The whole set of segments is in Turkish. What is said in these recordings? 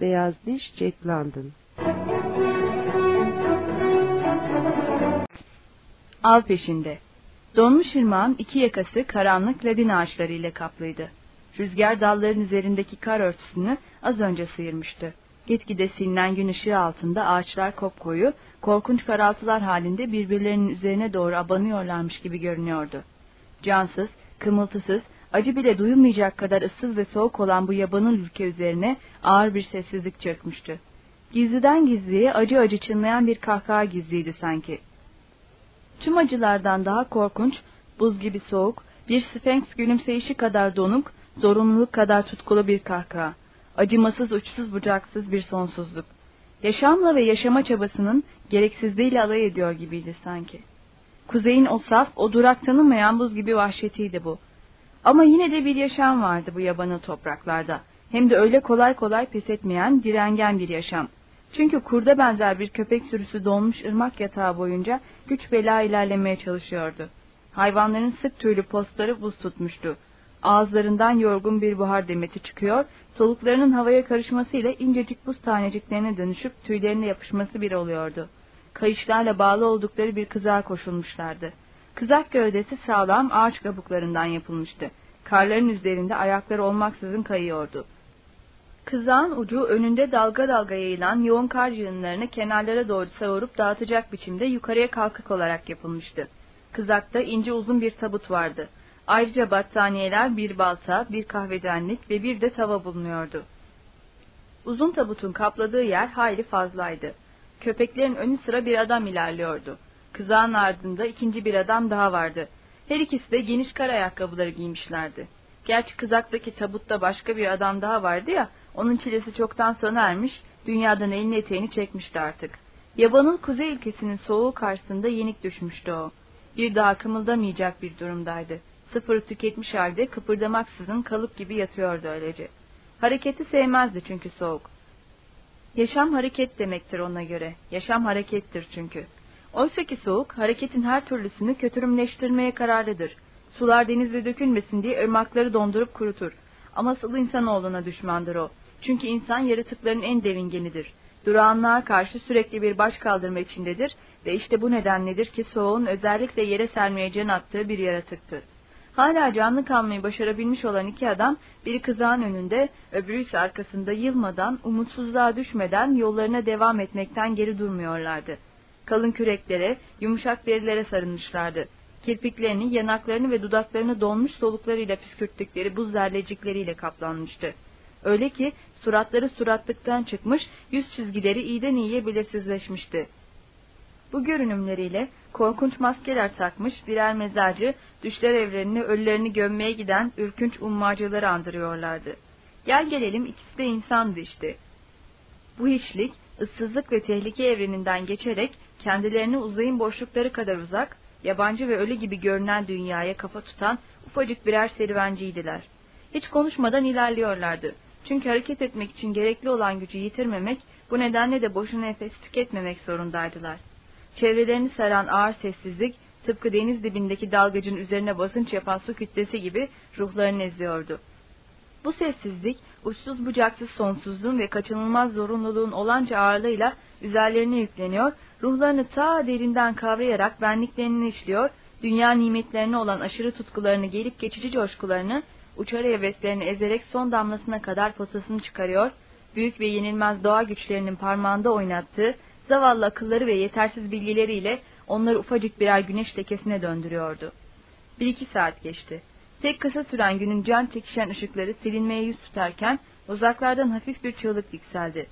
Beyaz Diş Jack London Av peşinde. Donmuş ırmağın iki yakası karanlık ladin ağaçlarıyla kaplıydı. Rüzgar dalların üzerindeki kar örtüsünü az önce sıyırmıştı. Gitgide silinen gün ışığı altında ağaçlar kopkoyu, korkunç karaltılar halinde birbirlerinin üzerine doğru abanıyorlarmış gibi görünüyordu. Cansız, kımıltısız, acı bile duyulmayacak kadar ıssız ve soğuk olan bu yabanın ülke üzerine ağır bir sessizlik çökmüştü. Gizliden gizliye acı acı çınlayan bir kahkaha gizliydi sanki. Tüm acılardan daha korkunç, buz gibi soğuk, bir sfenks gülümseyişi kadar donuk, zorunluluk kadar tutkulu bir kahkaha. Acımasız uçsuz bucaksız bir sonsuzluk. Yaşamla ve yaşama çabasının gereksizliğiyle alay ediyor gibiydi sanki. Kuzeyin o saf, o durak tanımayan buz gibi vahşetiydi bu. Ama yine de bir yaşam vardı bu yabanı topraklarda. Hem de öyle kolay kolay pes etmeyen, direngen bir yaşam. Çünkü kurda benzer bir köpek sürüsü donmuş ırmak yatağı boyunca güç bela ilerlemeye çalışıyordu. Hayvanların sık tüylü postları buz tutmuştu. Ağızlarından yorgun bir buhar demeti çıkıyor, soluklarının havaya karışmasıyla incecik buz taneciklerine dönüşüp tüylerine yapışması bir oluyordu. Kayışlarla bağlı oldukları bir kızağa koşulmuşlardı. Kızak gövdesi sağlam ağaç kabuklarından yapılmıştı. Karların üzerinde ayakları olmaksızın kayıyordu. Kızağın ucu önünde dalga dalga yayılan yoğun kar yığınlarını kenarlara doğru savurup dağıtacak biçimde yukarıya kalkık olarak yapılmıştı. Kızakta ince uzun bir tabut vardı. Ayrıca battaniyeler, bir balta, bir kahvedenlik ve bir de tava bulunuyordu. Uzun tabutun kapladığı yer hayli fazlaydı. Köpeklerin önü sıra bir adam ilerliyordu. Kızağın ardında ikinci bir adam daha vardı. Her ikisi de geniş kar ayakkabıları giymişlerdi. Gerçi kızaktaki tabutta başka bir adam daha vardı ya, onun çilesi çoktan sona ermiş, dünyadan elini eteğini çekmişti artık. Yabanın kuzey ülkesinin soğuğu karşısında yenik düşmüştü o. Bir daha kımıldamayacak bir durumdaydı. Sıfırı tüketmiş halde kıpırdamaksızın kalıp gibi yatıyordu öylece. Hareketi sevmezdi çünkü soğuk. Yaşam hareket demektir ona göre. Yaşam harekettir çünkü. Oysa ki soğuk, hareketin her türlüsünü kötürümleştirmeye kararlıdır. Sular denizde dökülmesin diye ırmakları dondurup kurutur. Ama asıl insanoğluna düşmandır o. Çünkü insan yaratıkların en devingenidir. Durağanlığa karşı sürekli bir baş kaldırma içindedir ve işte bu nedenledir ki soğuğun özellikle yere sermeye can attığı bir yaratıktır. Hala canlı kalmayı başarabilmiş olan iki adam, biri kızağın önünde, öbürü ise arkasında yılmadan, umutsuzluğa düşmeden yollarına devam etmekten geri durmuyorlardı. Kalın küreklere, yumuşak derilere sarılmışlardı. Kirpiklerini, yanaklarını ve dudaklarını donmuş soluklarıyla püskürttükleri buz zerlecikleriyle kaplanmıştı. Öyle ki suratları suratlıktan çıkmış, yüz çizgileri iyiden iyiye belirsizleşmişti. Bu görünümleriyle korkunç maskeler takmış birer mezarcı, düşler evrenini ölülerini gömmeye giden ürkünç ummacıları andırıyorlardı. Gel gelelim ikisi de insandı işte. Bu hiçlik, ıssızlık ve tehlike evreninden geçerek kendilerini uzayın boşlukları kadar uzak, yabancı ve ölü gibi görünen dünyaya kafa tutan ufacık birer serüvenciydiler. Hiç konuşmadan ilerliyorlardı. Çünkü hareket etmek için gerekli olan gücü yitirmemek, bu nedenle de boşuna nefes tüketmemek zorundaydılar. Çevrelerini saran ağır sessizlik, tıpkı deniz dibindeki dalgacın üzerine basınç yapan su kütlesi gibi ruhlarını eziyordu. Bu sessizlik, uçsuz bucaksız sonsuzluğun ve kaçınılmaz zorunluluğun olanca ağırlığıyla üzerlerine yükleniyor, ruhlarını ta derinden kavrayarak benliklerini işliyor, dünya nimetlerine olan aşırı tutkularını gelip geçici coşkularını, uçarı heveslerini ezerek son damlasına kadar posasını çıkarıyor, büyük ve yenilmez doğa güçlerinin parmağında oynattığı, zavallı akılları ve yetersiz bilgileriyle onları ufacık birer güneş lekesine döndürüyordu. Bir iki saat geçti. Tek kısa süren günün can çekişen ışıkları silinmeye yüz tutarken uzaklardan hafif bir çığlık yükseldi.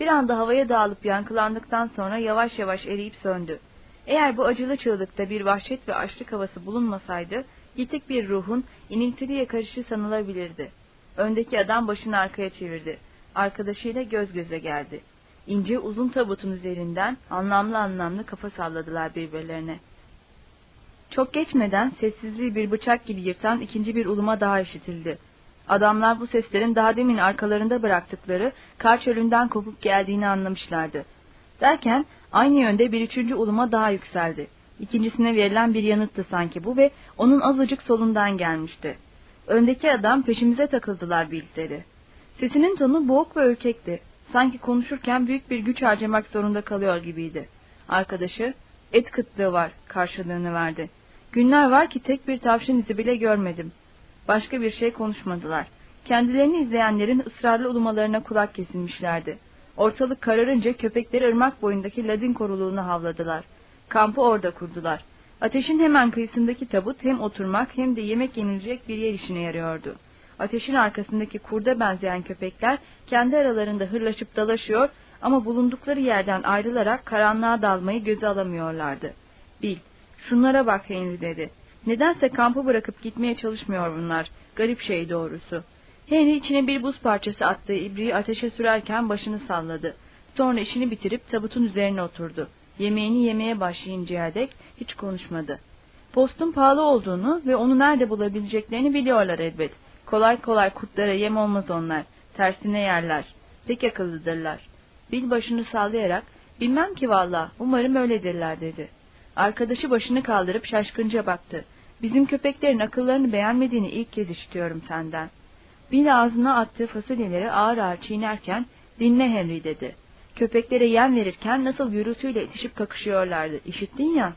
Bir anda havaya dağılıp yankılandıktan sonra yavaş yavaş eriyip söndü. Eğer bu acılı çığlıkta bir vahşet ve açlık havası bulunmasaydı, yitik bir ruhun iniltiliye karışı sanılabilirdi. Öndeki adam başını arkaya çevirdi. Arkadaşıyla göz göze geldi. İnce uzun tabutun üzerinden anlamlı anlamlı kafa salladılar birbirlerine. Çok geçmeden sessizliği bir bıçak gibi yırtan ikinci bir uluma daha işitildi. Adamlar bu seslerin daha demin arkalarında bıraktıkları kar çölünden kopup geldiğini anlamışlardı. Derken aynı yönde bir üçüncü uluma daha yükseldi. İkincisine verilen bir yanıttı sanki bu ve onun azıcık solundan gelmişti. Öndeki adam peşimize takıldılar bildikleri. Sesinin tonu boğuk ve ürkekti. Sanki konuşurken büyük bir güç harcamak zorunda kalıyor gibiydi. Arkadaşı, et kıtlığı var karşılığını verdi. Günler var ki tek bir tavşan izi bile görmedim. Başka bir şey konuşmadılar. Kendilerini izleyenlerin ısrarlı ulumalarına kulak kesilmişlerdi. Ortalık kararınca köpekleri ırmak boyundaki ladin koruluğuna havladılar. Kampı orada kurdular. Ateşin hemen kıyısındaki tabut hem oturmak hem de yemek yenilecek bir yer işine yarıyordu. Ateşin arkasındaki kurda benzeyen köpekler kendi aralarında hırlaşıp dalaşıyor ama bulundukları yerden ayrılarak karanlığa dalmayı göze alamıyorlardı. Bil, şunlara bak Henry dedi. Nedense kampı bırakıp gitmeye çalışmıyor bunlar. Garip şey doğrusu. Henry içine bir buz parçası attığı ibriği ateşe sürerken başını salladı. Sonra işini bitirip tabutun üzerine oturdu. Yemeğini yemeye başlayıncaya dek hiç konuşmadı. Postun pahalı olduğunu ve onu nerede bulabileceklerini biliyorlar elbet. Kolay kolay kurtlara yem olmaz onlar. Tersine yerler. Pek akıllıdırlar. Bil başını sallayarak, bilmem ki valla, umarım öyledirler dedi. Arkadaşı başını kaldırıp şaşkınca baktı. Bizim köpeklerin akıllarını beğenmediğini ilk kez işitiyorum senden. Bil ağzına attığı fasulyeleri ağır ağır çiğnerken, dinle Henry dedi. Köpeklere yem verirken nasıl gürültüyle itişip kakışıyorlardı, işittin ya.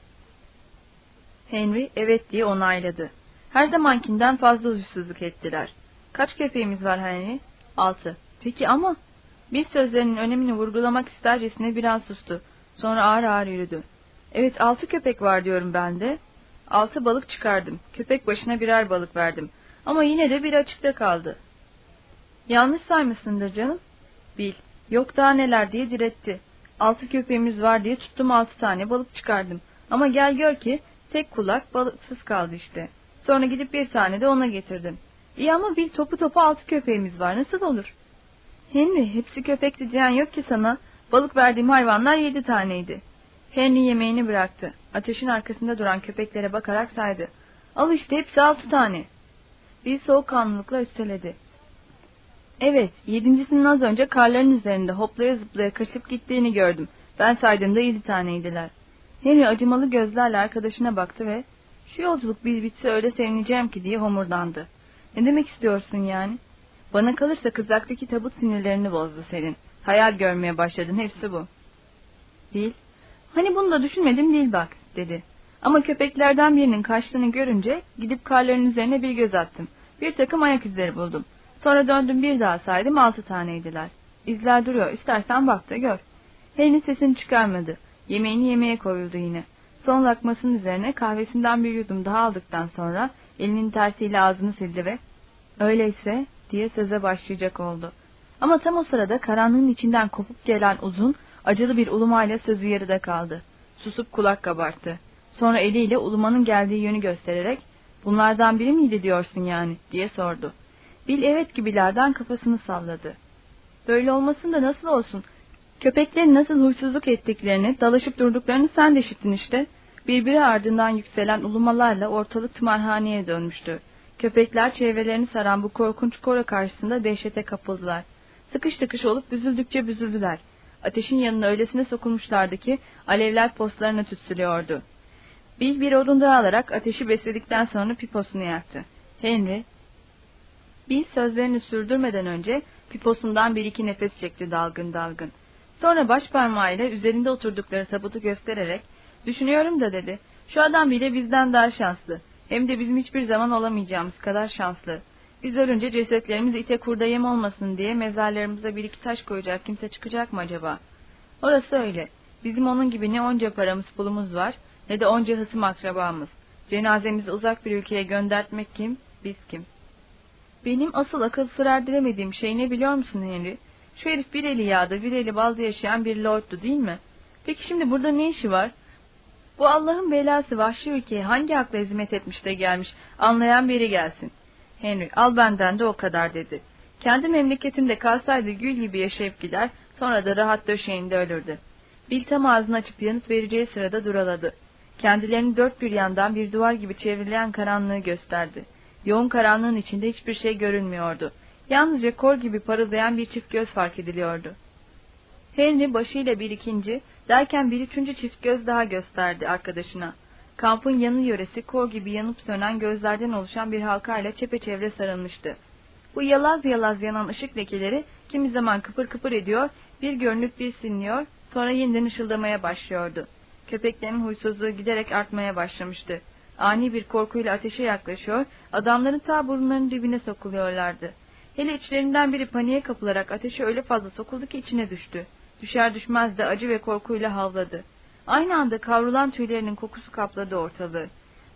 Henry evet diye onayladı. Her zamankinden fazla huysuzluk ettiler. Kaç köpeğimiz var Henry? Altı. Peki ama... Bir sözlerinin önemini vurgulamak istercesine biraz sustu. Sonra ağır ağır yürüdü. Evet altı köpek var diyorum ben de. Altı balık çıkardım. Köpek başına birer balık verdim. Ama yine de bir açıkta kaldı. Yanlış saymışsındır canım. Bil. Yok daha neler diye diretti. Altı köpeğimiz var diye tuttum altı tane balık çıkardım. Ama gel gör ki tek kulak balıksız kaldı işte. Sonra gidip bir tane de ona getirdim. İyi ama bir topu topu altı köpeğimiz var. Nasıl olur? Henry hepsi köpekti diyen yok ki sana. Balık verdiğim hayvanlar yedi taneydi. Henry yemeğini bıraktı. Ateşin arkasında duran köpeklere bakarak saydı. Al işte hepsi altı tane. Bir soğukkanlılıkla üsteledi. Evet, yedincisinin az önce karların üzerinde hoplaya zıplaya kaçıp gittiğini gördüm. Ben saydığımda yedi taneydiler. Henry acımalı gözlerle arkadaşına baktı ve şu yolculuk bir bitse öyle sevineceğim ki diye homurdandı. Ne demek istiyorsun yani? Bana kalırsa kızaktaki tabut sinirlerini bozdu senin. Hayal görmeye başladın hepsi bu. Değil. Hani bunu da düşünmedim değil bak dedi. Ama köpeklerden birinin kaçtığını görünce gidip karların üzerine bir göz attım. Bir takım ayak izleri buldum. Sonra döndüm bir daha saydım altı taneydiler. İzler duruyor istersen bak da gör. Henry sesini çıkarmadı. Yemeğini yemeye koyuldu yine. Son lakmasının üzerine kahvesinden bir yudum daha aldıktan sonra elinin tersiyle ağzını sildi ve öyleyse diye söze başlayacak oldu. Ama tam o sırada karanlığın içinden kopup gelen uzun, acılı bir ulumayla sözü yarıda kaldı. Susup kulak kabarttı. Sonra eliyle ulumanın geldiği yönü göstererek, bunlardan biri miydi diyorsun yani, diye sordu. Bil evet gibilerden kafasını salladı. Böyle olmasın da nasıl olsun? Köpeklerin nasıl huysuzluk ettiklerini, dalaşıp durduklarını sen de işittin işte. Birbiri ardından yükselen ulumalarla ortalık tımarhaneye dönmüştü. Köpekler çevrelerini saran bu korkunç kora karşısında dehşete kapıldılar. Sıkış tıkış olup büzüldükçe büzüldüler. Ateşin yanına öylesine sokulmuşlardı ki alevler postlarına tütsülüyordu. Bill bir odun daha alarak ateşi besledikten sonra piposunu yaktı. Henry, Bill sözlerini sürdürmeden önce piposundan bir iki nefes çekti dalgın dalgın. Sonra baş parmağıyla üzerinde oturdukları tabutu göstererek, düşünüyorum da dedi, şu adam bile bizden daha şanslı. Hem de bizim hiçbir zaman olamayacağımız kadar şanslı. Biz ölünce cesetlerimiz ite kurda yem olmasın diye mezarlarımıza bir iki taş koyacak kimse çıkacak mı acaba? Orası öyle. Bizim onun gibi ne onca paramız pulumuz var ne de onca hısım akrabamız. Cenazemizi uzak bir ülkeye göndertmek kim, biz kim? Benim asıl akıl sır erdiremediğim şey ne biliyor musun Henry? Şu herif bir eli yağda bir eli balda yaşayan bir lordtu değil mi? Peki şimdi burada ne işi var? Bu Allah'ın belası vahşi ülkeye hangi hakla hizmet etmiş de gelmiş anlayan biri gelsin. Henry al benden de o kadar dedi. Kendi memleketinde kalsaydı gül gibi yaşayıp gider sonra da rahat döşeğinde ölürdü. Bill tam ağzını açıp yanıt vereceği sırada duraladı. Kendilerini dört bir yandan bir duvar gibi çevrilen karanlığı gösterdi. Yoğun karanlığın içinde hiçbir şey görünmüyordu. Yalnızca kor gibi parıldayan bir çift göz fark ediliyordu. Henry başıyla bir ikinci, derken bir üçüncü çift göz daha gösterdi arkadaşına. Kampın yanı yöresi kor gibi yanıp sönen gözlerden oluşan bir halkayla çepeçevre sarılmıştı. Bu yalaz yalaz yanan ışık lekeleri kimi zaman kıpır kıpır ediyor, bir görünüp bir siliniyor, sonra yeniden ışıldamaya başlıyordu. Köpeklerin huysuzluğu giderek artmaya başlamıştı. Ani bir korkuyla ateşe yaklaşıyor, adamların ta burunlarının dibine sokuluyorlardı. Hele içlerinden biri paniğe kapılarak ateşe öyle fazla sokuldu ki içine düştü. Düşer düşmez de acı ve korkuyla havladı. Aynı anda kavrulan tüylerinin kokusu kapladı ortalığı.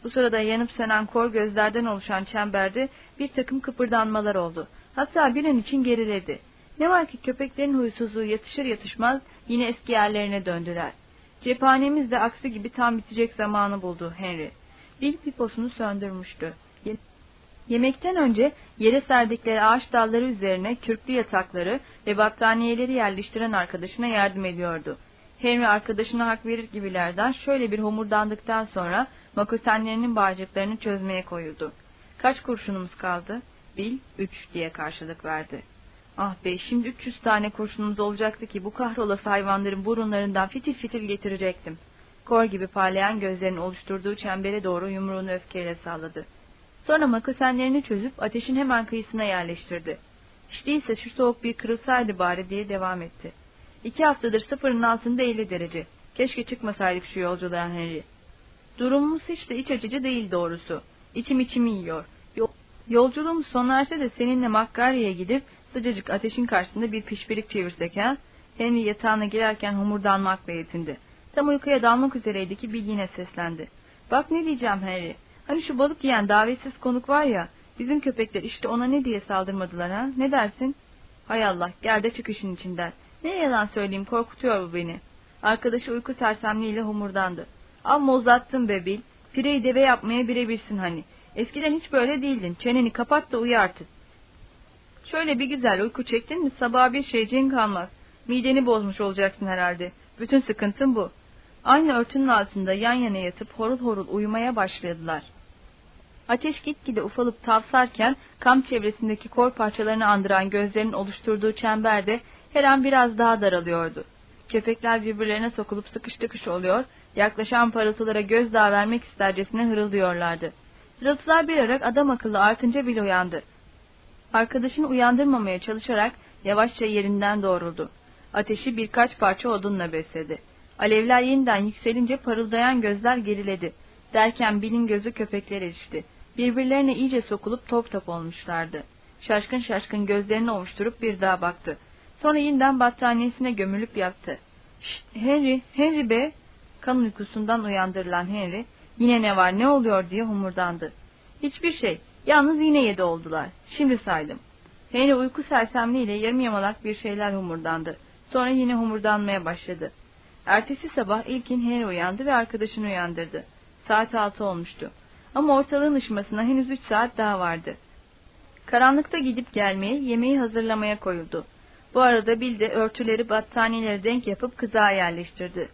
Bu sırada yanıp sönen kor gözlerden oluşan çemberde bir takım kıpırdanmalar oldu. Hatta bir an için geriledi. Ne var ki köpeklerin huysuzluğu yatışır yatışmaz yine eski yerlerine döndüler. Cephanemiz de aksi gibi tam bitecek zamanı buldu Henry. Bill piposunu söndürmüştü. Ye- Yemekten önce yere serdikleri ağaç dalları üzerine kürklü yatakları ve battaniyeleri yerleştiren arkadaşına yardım ediyordu. Henry arkadaşına hak verir gibilerden şöyle bir homurdandıktan sonra makusenlerinin bağcıklarını çözmeye koyuldu. Kaç kurşunumuz kaldı? Bill, üç diye karşılık verdi. Ah be, şimdi 300 tane kurşunumuz olacaktı ki bu kahrolası hayvanların burunlarından fitil fitil getirecektim. Kor gibi parlayan gözlerin oluşturduğu çembere doğru yumruğunu öfkeyle salladı. Sonra makusenlerini çözüp ateşin hemen kıyısına yerleştirdi. Hiç değilse şu soğuk bir kırılsaydı bari diye devam etti. İki haftadır sıfırın altında 50 derece. Keşke çıkmasaydık şu yolculuğa Henry. Durumumuz hiç de iç açıcı değil doğrusu. İçim içimi yiyor. Yol- Yolculuğumuz sona erse de seninle Makgarya'ya gidip sıcacık ateşin karşısında bir pişpirik çevirsek ha? Henry yatağına girerken homurdanmakla yetindi. Tam uykuya dalmak üzereydi ki Bill yine seslendi. Bak ne diyeceğim Henry. Hani şu balık yiyen davetsiz konuk var ya, bizim köpekler işte ona ne diye saldırmadılar ha? Ne dersin? Hay Allah, gel de çık işin içinden. Ne yalan söyleyeyim, korkutuyor bu beni. Arkadaşı uyku sersemliğiyle homurdandı. Amma uzattın be Bill. Pireyi deve yapmaya birebirsin hani. Eskiden hiç böyle değildin. Çeneni kapat da uyu artık. Şöyle bir güzel uyku çektin mi sabaha bir şeyciğin kalmaz. Mideni bozmuş olacaksın herhalde. Bütün sıkıntın bu. Aynı örtünün altında yan yana yatıp horul horul uyumaya başladılar. Ateş gitgide ufalıp tavsarken kamp çevresindeki kor parçalarını andıran gözlerin oluşturduğu çemberde her an biraz daha daralıyordu. Köpekler birbirlerine sokulup sıkış tıkış oluyor, yaklaşan parıltılara gözdağı vermek istercesine hırıldıyorlardı. Hırıltılar bir ara adam akıllı artınca bile uyandı. Arkadaşını uyandırmamaya çalışarak yavaşça yerinden doğruldu. Ateşi birkaç parça odunla besledi. Alevler yeniden yükselince parıldayan gözler geriledi. Derken Bill'in gözü köpekler erişti. Birbirlerine iyice sokulup top top olmuşlardı. Şaşkın şaşkın gözlerini ovuşturup bir daha baktı. Sonra yeniden battaniyesine gömülüp yattı. Şşt Henry, Henry be! Kan uykusundan uyandırılan Henry, yine ne var ne oluyor diye humurdandı. Hiçbir şey, yalnız yine yedi oldular. Şimdi saydım. Henry uyku sersemliğiyle yarım yamalak bir şeyler humurdandı. Sonra yine humurdanmaya başladı. Ertesi sabah ilkin Henry uyandı ve arkadaşını uyandırdı. Saat altı olmuştu. Ama ortalığın ışımasına henüz üç saat daha vardı. Karanlıkta gidip gelmeye, yemeği hazırlamaya koyuldu. Bu arada Bill de örtüleri, battaniyeleri denk yapıp kızağa yerleştirdi.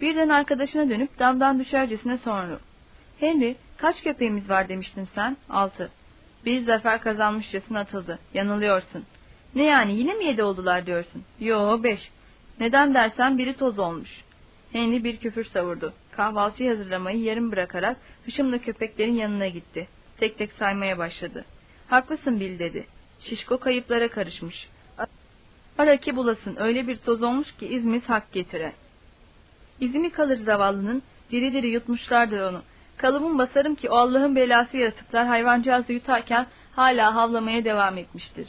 Birden arkadaşına dönüp damdan düşercesine sordu. Henry, kaç köpeğimiz var demiştin sen? Altı. Bir zafer kazanmışçasına atıldı. Yanılıyorsun. Ne yani yine mi yedi oldular diyorsun? Yo beş. Neden dersen biri toz olmuş. Henry bir küfür savurdu. Kahvaltıyı hazırlamayı yarım bırakarak hışımla köpeklerin yanına gitti. Tek tek saymaya başladı. Haklısın Bill dedi. Şişko kayıplara karışmış. Ara ki bulasın öyle bir toz olmuş ki izimiz hak getire. İzimi kalır zavallının, diri diri yutmuşlardır onu. Kalıbım basarım ki o Allah'ın belası yaratıklar hayvancağızı yutarken hala havlamaya devam etmiştir.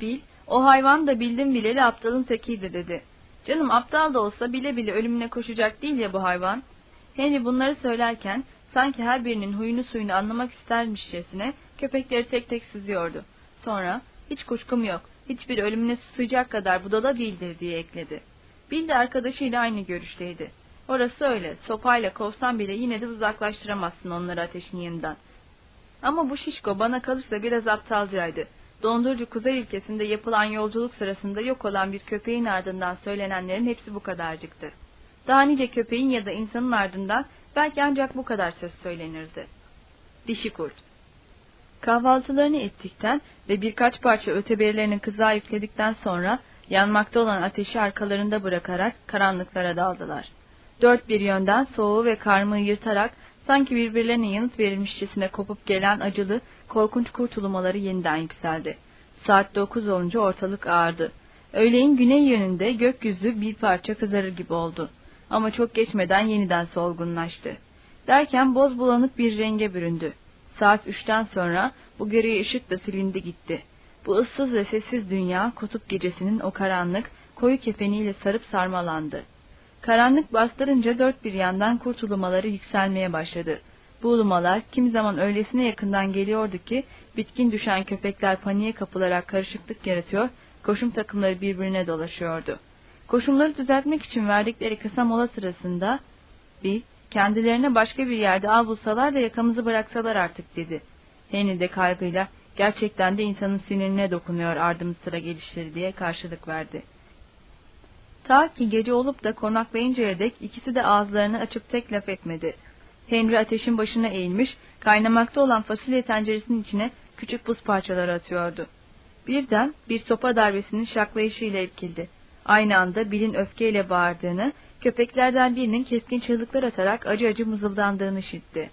Bil, o hayvan da bildim bileli aptalın tekiydi dedi. Canım aptal da olsa bile bile ölümüne koşacak değil ya bu hayvan. Henry bunları söylerken sanki her birinin huyunu suyunu anlamak istermişçesine köpekleri tek tek süzüyordu. Sonra hiç kuşkum yok, hiçbir ölümüne susayacak kadar budala değildir diye ekledi. Bill de arkadaşıyla aynı görüşteydi. Orası öyle, sopayla kovsan bile yine de uzaklaştıramazsın onları ateşin yanından. Ama bu şişko bana kalırsa biraz aptalcaydı. Dondurucu kuzey ülkesinde yapılan yolculuk sırasında yok olan bir köpeğin ardından söylenenlerin hepsi bu kadarcıktı. Daha nice köpeğin ya da insanın ardından belki ancak bu kadar söz söylenirdi. Dişi kurt. Kahvaltılarını ettikten ve birkaç parça öteberilerini kızağa yükledikten sonra yanmakta olan ateşi arkalarında bırakarak karanlıklara daldılar. Dört bir yönden soğuğu ve karmığı yırtarak Sanki birbirlerine yanıt verilmişçesine kopup gelen acılı, korkunç kurt ulumaları yeniden yükseldi. Saat dokuz olunca ortalık ağardı. Öğleyin güney yönünde gökyüzü bir parça kızarır gibi oldu. Ama çok geçmeden yeniden solgunlaştı. Derken boz bulanık bir renge büründü. Saat üçten sonra bu gri ışık da silindi gitti. Bu ıssız ve sessiz dünya kutup gecesinin o karanlık, koyu kefeniyle sarıp sarmalandı. Karanlık bastırınca dört bir yandan kurt ulumaları yükselmeye başladı. Bu ulumalar kim zaman öylesine yakından geliyordu ki bitkin düşen köpekler paniğe kapılarak karışıklık yaratıyor, koşum takımları birbirine dolaşıyordu. Koşumları düzeltmek için verdikleri kısa mola sırasında bir kendilerine başka bir yerde av bulsalar da yakamızı bıraksalar artık dedi. Henry de kaygıyla gerçekten de insanın sinirine dokunuyor ardımız sıra gelişleri diye karşılık verdi. Ta ki gece olup da konaklayıncaya dek ikisi de ağızlarını açıp tek laf etmedi. Henry ateşin başına eğilmiş, kaynamakta olan fasulye tenceresinin içine küçük buz parçaları atıyordu. Birden bir sopa darbesinin şaklayışıyla irkildi. Aynı anda Bill'in öfkeyle bağırdığını, köpeklerden birinin keskin çığlıklar atarak acı acı mızıldandığını işitti.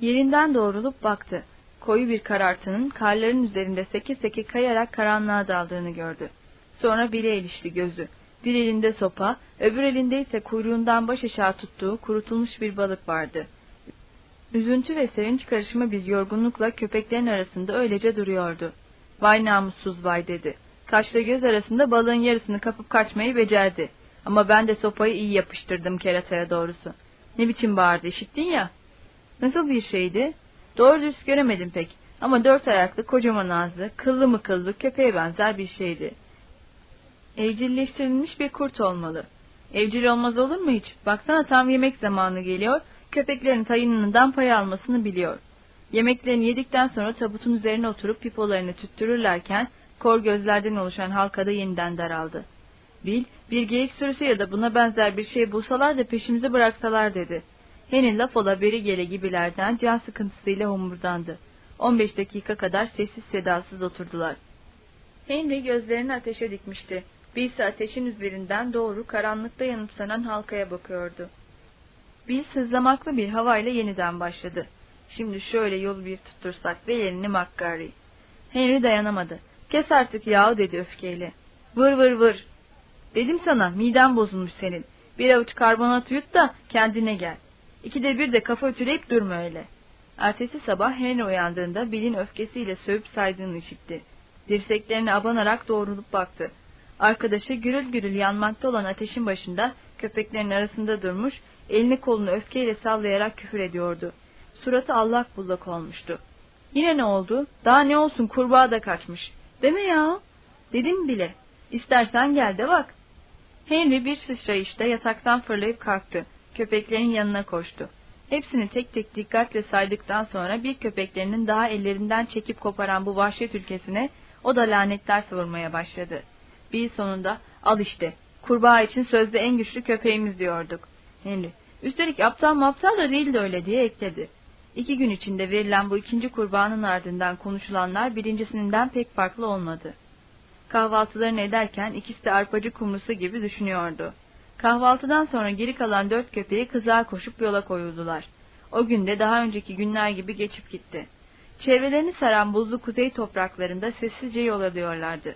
Yerinden doğrulup baktı. Koyu bir karartının karların üzerinde seke seke kayarak karanlığa daldığını gördü. Sonra Bill'e ilişti gözü. Bir elinde sopa, öbür elinde ise kuyruğundan baş aşağı tuttuğu kurutulmuş bir balık vardı. Üzüntü ve sevinç karışımı bir yorgunlukla köpeklerin arasında öylece duruyordu. Vay namussuz vay dedi. Kaşla göz arasında balığın yarısını kapıp kaçmayı becerdi. Ama ben de sopayı iyi yapıştırdım kerataya doğrusu. Ne biçim bağırdı işittin ya. Nasıl bir şeydi? Doğru dürüst göremedim pek. Ama dört ayaklı kocaman ağzı, kıllı mı kıllı köpeğe benzer bir şeydi. Evcilleştirilmiş bir kurt olmalı. Evcil olmaz olur mu hiç? Baksana tam yemek zamanı geliyor, köpeklerin tayınından pay almasını biliyor. Yemeklerini yedikten sonra tabutun üzerine oturup pipolarını tüttürürlerken kor gözlerden oluşan halkada yeniden daraldı. Bil, bir geyik sürüsü ya da buna benzer bir şey bulsalar da peşimizi bıraksalar dedi. Henry laf ola beri gele gibilerden can sıkıntısıyla homurdandı. 15 dakika kadar sessiz sedasız oturdular. Henry gözlerini ateşe dikmişti. Bill ise ateşin üzerinden doğru karanlıkta yanıpsanan halkaya bakıyordu. Bill sızlamaklı bir havayla yeniden başladı. Şimdi şöyle yol bir tuttursak ve yerini Makkari. Henry dayanamadı. Kes artık yahu dedi öfkeyle. Vır vır vır. Dedim sana miden bozulmuş senin. Bir avuç karbonat yut da kendine gel. İkide bir de kafa ütüleyip durma öyle. Ertesi sabah Henry uyandığında Bill'in öfkesiyle sövüp saydığını işitti. Dirseklerine abanarak doğrulup baktı. Arkadaşı gürül gürül yanmakta olan ateşin başında köpeklerin arasında durmuş, elini kolunu öfkeyle sallayarak küfür ediyordu. Suratı allak bullak olmuştu. Yine ne oldu? Daha ne olsun kurbağa da kaçmış. Deme ya. Dedim bile. İstersen gel de bak. Henry bir sıçrayışta yataktan fırlayıp kalktı. Köpeklerin yanına koştu. Hepsini tek tek dikkatle saydıktan sonra bir köpeklerinin daha ellerinden çekip koparan bu vahşet ülkesine o da lanetler savurmaya başladı. Bir sonunda al işte kurbağa için sözde en güçlü köpeğimiz diyorduk. Henry üstelik aptal maptal da değildi öyle diye ekledi. İki gün içinde verilen bu ikinci kurbağanın ardından konuşulanlar birincisinden pek farklı olmadı. Kahvaltılarını ederken ikisi de arpacı kumrusu gibi düşünüyordu. Kahvaltıdan sonra geri kalan dört köpeği kızağa koşup yola koyuldular. O gün de daha önceki günler gibi geçip gitti. Çevrelerini saran buzlu kuzey topraklarında sessizce yol alıyorlardı.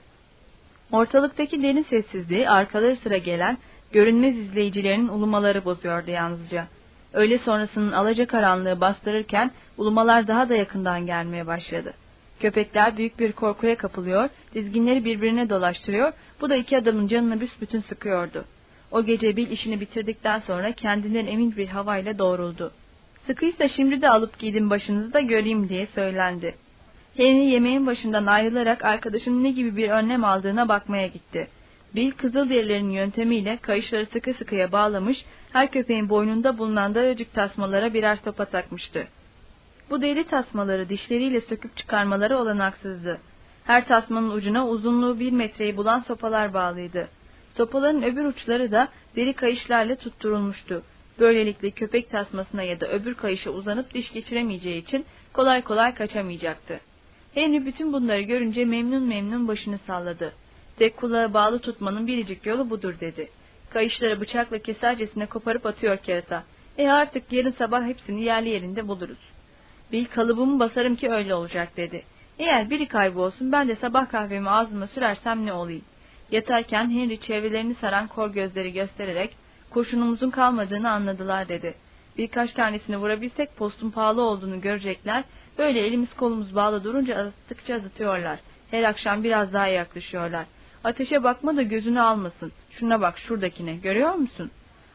Ortalıktaki derin sessizliği arkaları sıra gelen görünmez izleyicilerinin ulumaları bozuyordu yalnızca. Öğle sonrasının alaca karanlığı bastırırken ulumalar daha da yakından gelmeye başladı. Köpekler büyük bir korkuya kapılıyor, dizginleri birbirine dolaştırıyor, bu da iki adamın canını büsbütün sıkıyordu. O gece Bil işini bitirdikten sonra kendinden emin bir havayla doğruldu. Sıkıysa şimdi de alıp gidin başınızı da göreyim diye söylendi. Henry yemeğin başından ayrılarak arkadaşının ne gibi bir önlem aldığına bakmaya gitti. Bill Kızılderililerin yöntemiyle kayışları sıkı sıkıya bağlamış, her köpeğin boynunda bulunan daracık tasmalara birer sopa takmıştı. Bu deri tasmaları dişleriyle söküp çıkarmaları olanaksızdı. Her tasmanın ucuna uzunluğu bir metreyi bulan sopalar bağlıydı. Sopaların öbür uçları da deri kayışlarla tutturulmuştu. Böylelikle köpek tasmasına ya da öbür kayışa uzanıp diş geçiremeyeceği için kolay kolay kaçamayacaktı. Henry bütün bunları görünce memnun memnun başını salladı. Tek kulağı bağlı tutmanın biricik yolu budur dedi. Kayışları bıçakla kesercesine koparıp atıyor kerata. E artık yarın sabah hepsini yerli yerinde buluruz. Bil kalıbımı basarım ki öyle olacak dedi. Eğer biri kaybolsun ben de sabah kahvemi ağzıma sürersem ne olayım? Yatarken Henry çevrelerini saran kor gözleri göstererek kurşunumuzun kalmadığını anladılar dedi. Birkaç tanesini vurabilsek postun pahalı olduğunu görecekler. Böyle elimiz kolumuz bağlı durunca azıttıkça azıtıyorlar. Her akşam biraz daha yaklaşıyorlar. Ateşe bakma da gözünü almasın. Şuna bak şuradakine görüyor musun?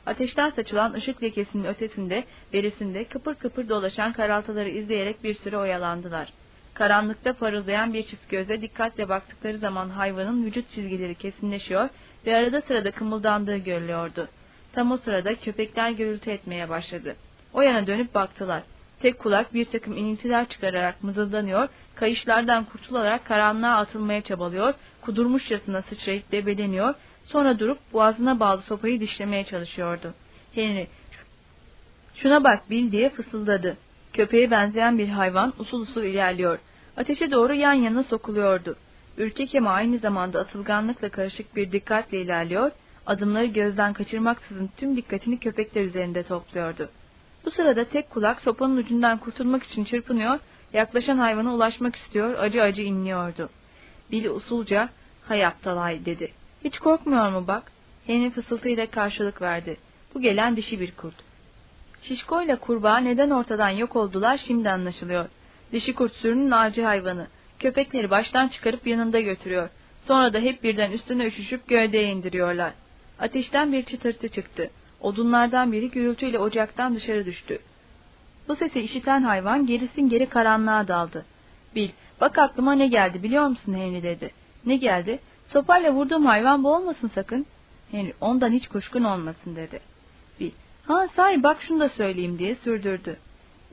Ateşten saçılan ışık lekesinin ötesinde, berisinde kıpır kıpır dolaşan karaltıları izleyerek bir süre oyalandılar. Karanlıkta parıldayan bir çift göze dikkatle baktıkları zaman hayvanın vücut çizgileri kesinleşiyor ve arada sırada kımıldandığı görülüyordu. Tam o sırada köpekler gürültü etmeye başladı. O yana dönüp baktılar. Tek kulak bir takım inintiler çıkararak mızıldanıyor, kayışlardan kurtularak karanlığa atılmaya çabalıyor, kudurmuşçasına sıçrayıp debeleniyor, sonra durup boğazına bağlı sopayı dişlemeye çalışıyordu. Henry, şuna bak bil diye fısıldadı. Köpeğe benzeyen bir hayvan usul usul ilerliyor. Ateşe doğru yan yana sokuluyordu. Ürkek ama aynı zamanda atılganlıkla karışık bir dikkatle ilerliyor, adımları gözden kaçırmaksızın tüm dikkatini köpekler üzerinde topluyordu. Bu sırada tek kulak sopanın ucundan kurtulmak için çırpınıyor, yaklaşan hayvana ulaşmak istiyor, acı acı inliyordu. Billy usulca, hay aptalay dedi. Hiç korkmuyor mu bak? Henry fısıltıyla karşılık verdi. Bu gelen dişi bir kurt. Şişko ile kurbağa neden ortadan yok oldular şimdi anlaşılıyor. Dişi kurt sürünün ağacı hayvanı. Köpekleri baştan çıkarıp yanında götürüyor. Sonra da hep birden üstüne üşüşüp gövdeye indiriyorlar. Ateşten bir çıtırtı çıktı. Odunlardan biri gürültüyle ocaktan dışarı düştü. Bu sesi işiten hayvan gerisin geri karanlığa daldı. Bil, bak aklıma ne geldi biliyor musun Henry dedi. Ne geldi? Sopayla vurduğum hayvan bu olmasın sakın. Henry ondan hiç kuşkun olmasın dedi. Bil, ha sahi bak şunu da söyleyeyim diye sürdürdü.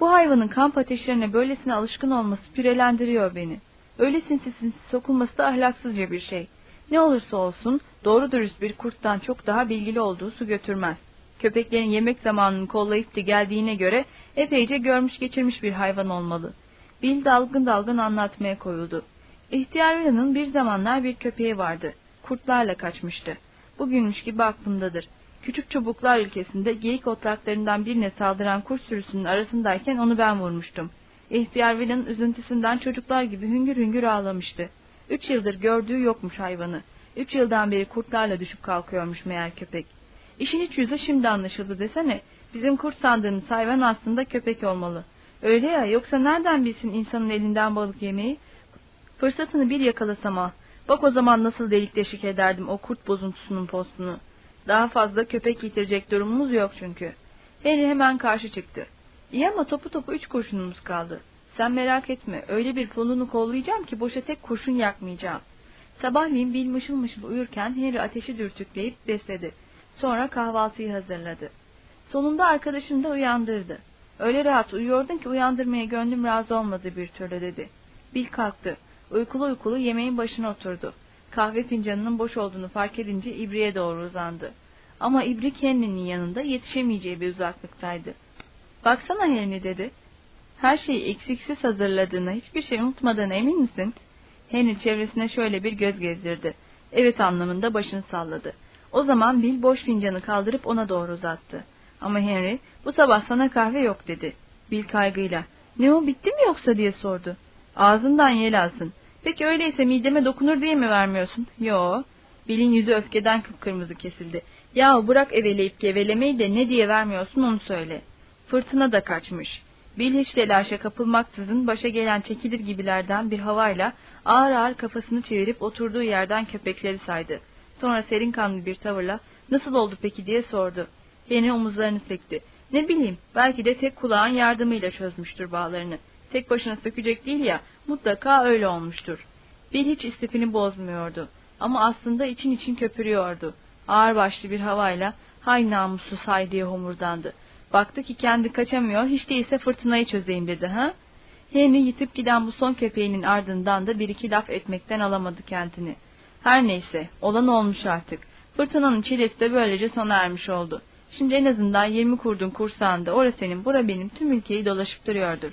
Bu hayvanın kamp ateşlerine böylesine alışkın olması pirelendiriyor beni. Öyle sinsi sinsi sokulması da ahlaksızca bir şey. Ne olursa olsun doğru dürüst bir kurttan çok daha bilgili olduğu su götürmez. Köpeklerin yemek zamanını kollayıp da geldiğine göre epeyce görmüş geçirmiş bir hayvan olmalı. Bill dalgın dalgın anlatmaya koyuldu. İhtiyar Willa'nın bir zamanlar bir köpeği vardı. Kurtlarla kaçmıştı. Bugünmüş gibi aklımdadır. Küçük çubuklar ülkesinde geyik otlaklarından birine saldıran kurt sürüsünün arasındayken onu ben vurmuştum. İhtiyar Willa'nın üzüntüsünden çocuklar gibi hüngür hüngür ağlamıştı. Üç yıldır gördüğü yokmuş hayvanı. Üç yıldan beri kurtlarla düşüp kalkıyormuş meğer köpek. İşin iç yüzü şimdi anlaşıldı desene. Bizim kurt sandığımız hayvan aslında köpek olmalı. Öyle ya yoksa nereden bilsin insanın elinden balık yemeyi? Fırsatını bir yakalasam ah. Bak o zaman nasıl delik deşik ederdim o kurt bozuntusunun postunu. Daha fazla köpek yitirecek durumumuz yok çünkü. Henry hemen karşı çıktı. İyi ama topu topu üç kurşunumuz kaldı. Sen merak etme öyle bir fonunu kollayacağım ki boşa tek kurşun yakmayacağım. Sabahleyin Bill mışıl mışıl uyurken Henry ateşi dürtükleyip besledi. Sonra kahvaltıyı hazırladı. Sonunda arkadaşını da uyandırdı. Öyle rahat uyuyordun ki uyandırmaya gönlüm razı olmadı bir türlü dedi. Bill kalktı. Uykulu uykulu yemeğin başına oturdu. Kahve fincanının boş olduğunu fark edince İbri'ye doğru uzandı. Ama İbri kendinin yanında yetişemeyeceği bir uzaklıktaydı. Baksana Henry dedi. Her şeyi eksiksiz hazırladığına, hiçbir şey unutmadığına emin misin? Henry çevresine şöyle bir göz gezdirdi. Evet anlamında başını salladı. O zaman Bill boş fincanı kaldırıp ona doğru uzattı. Ama Henry, bu sabah sana kahve yok dedi. Bill kaygıyla, ne o bitti mi yoksa diye sordu. Ağzından yel alsın. Peki öyleyse mideme dokunur diye mi vermiyorsun? Yo. Bill'in yüzü öfkeden kıpkırmızı kesildi. Yahu bırak eveleyip gevelemeyi de ne diye vermiyorsun onu söyle. Fırtına da kaçmış. Bill hiç telaşa kapılmaksızın başa gelen çekilir gibilerden bir havayla ağır ağır kafasını çevirip oturduğu yerden köpekleri saydı. Sonra serin kanlı bir tavırla nasıl oldu peki diye sordu. Henry omuzlarını sekti. Ne bileyim belki de tek kulağın yardımıyla çözmüştür bağlarını. Tek başına sökecek değil ya mutlaka öyle olmuştur. Bill hiç istifini bozmuyordu. Ama aslında için için köpürüyordu. Ağır başlı bir havayla hay namussuz hay diye homurdandı. Baktı ki kendi kaçamıyor hiç değilse fırtınayı çözeyim dedi ha. Henry yitip giden bu son köpeğinin ardından da bir iki laf etmekten alamadı kendini. Her neyse olan olmuş artık. Fırtınanın çilesi de böylece sona ermiş oldu. Şimdi en azından yirmi kurdun kursağında ora senin bura benim tüm ülkeyi dolaşıp duruyordur.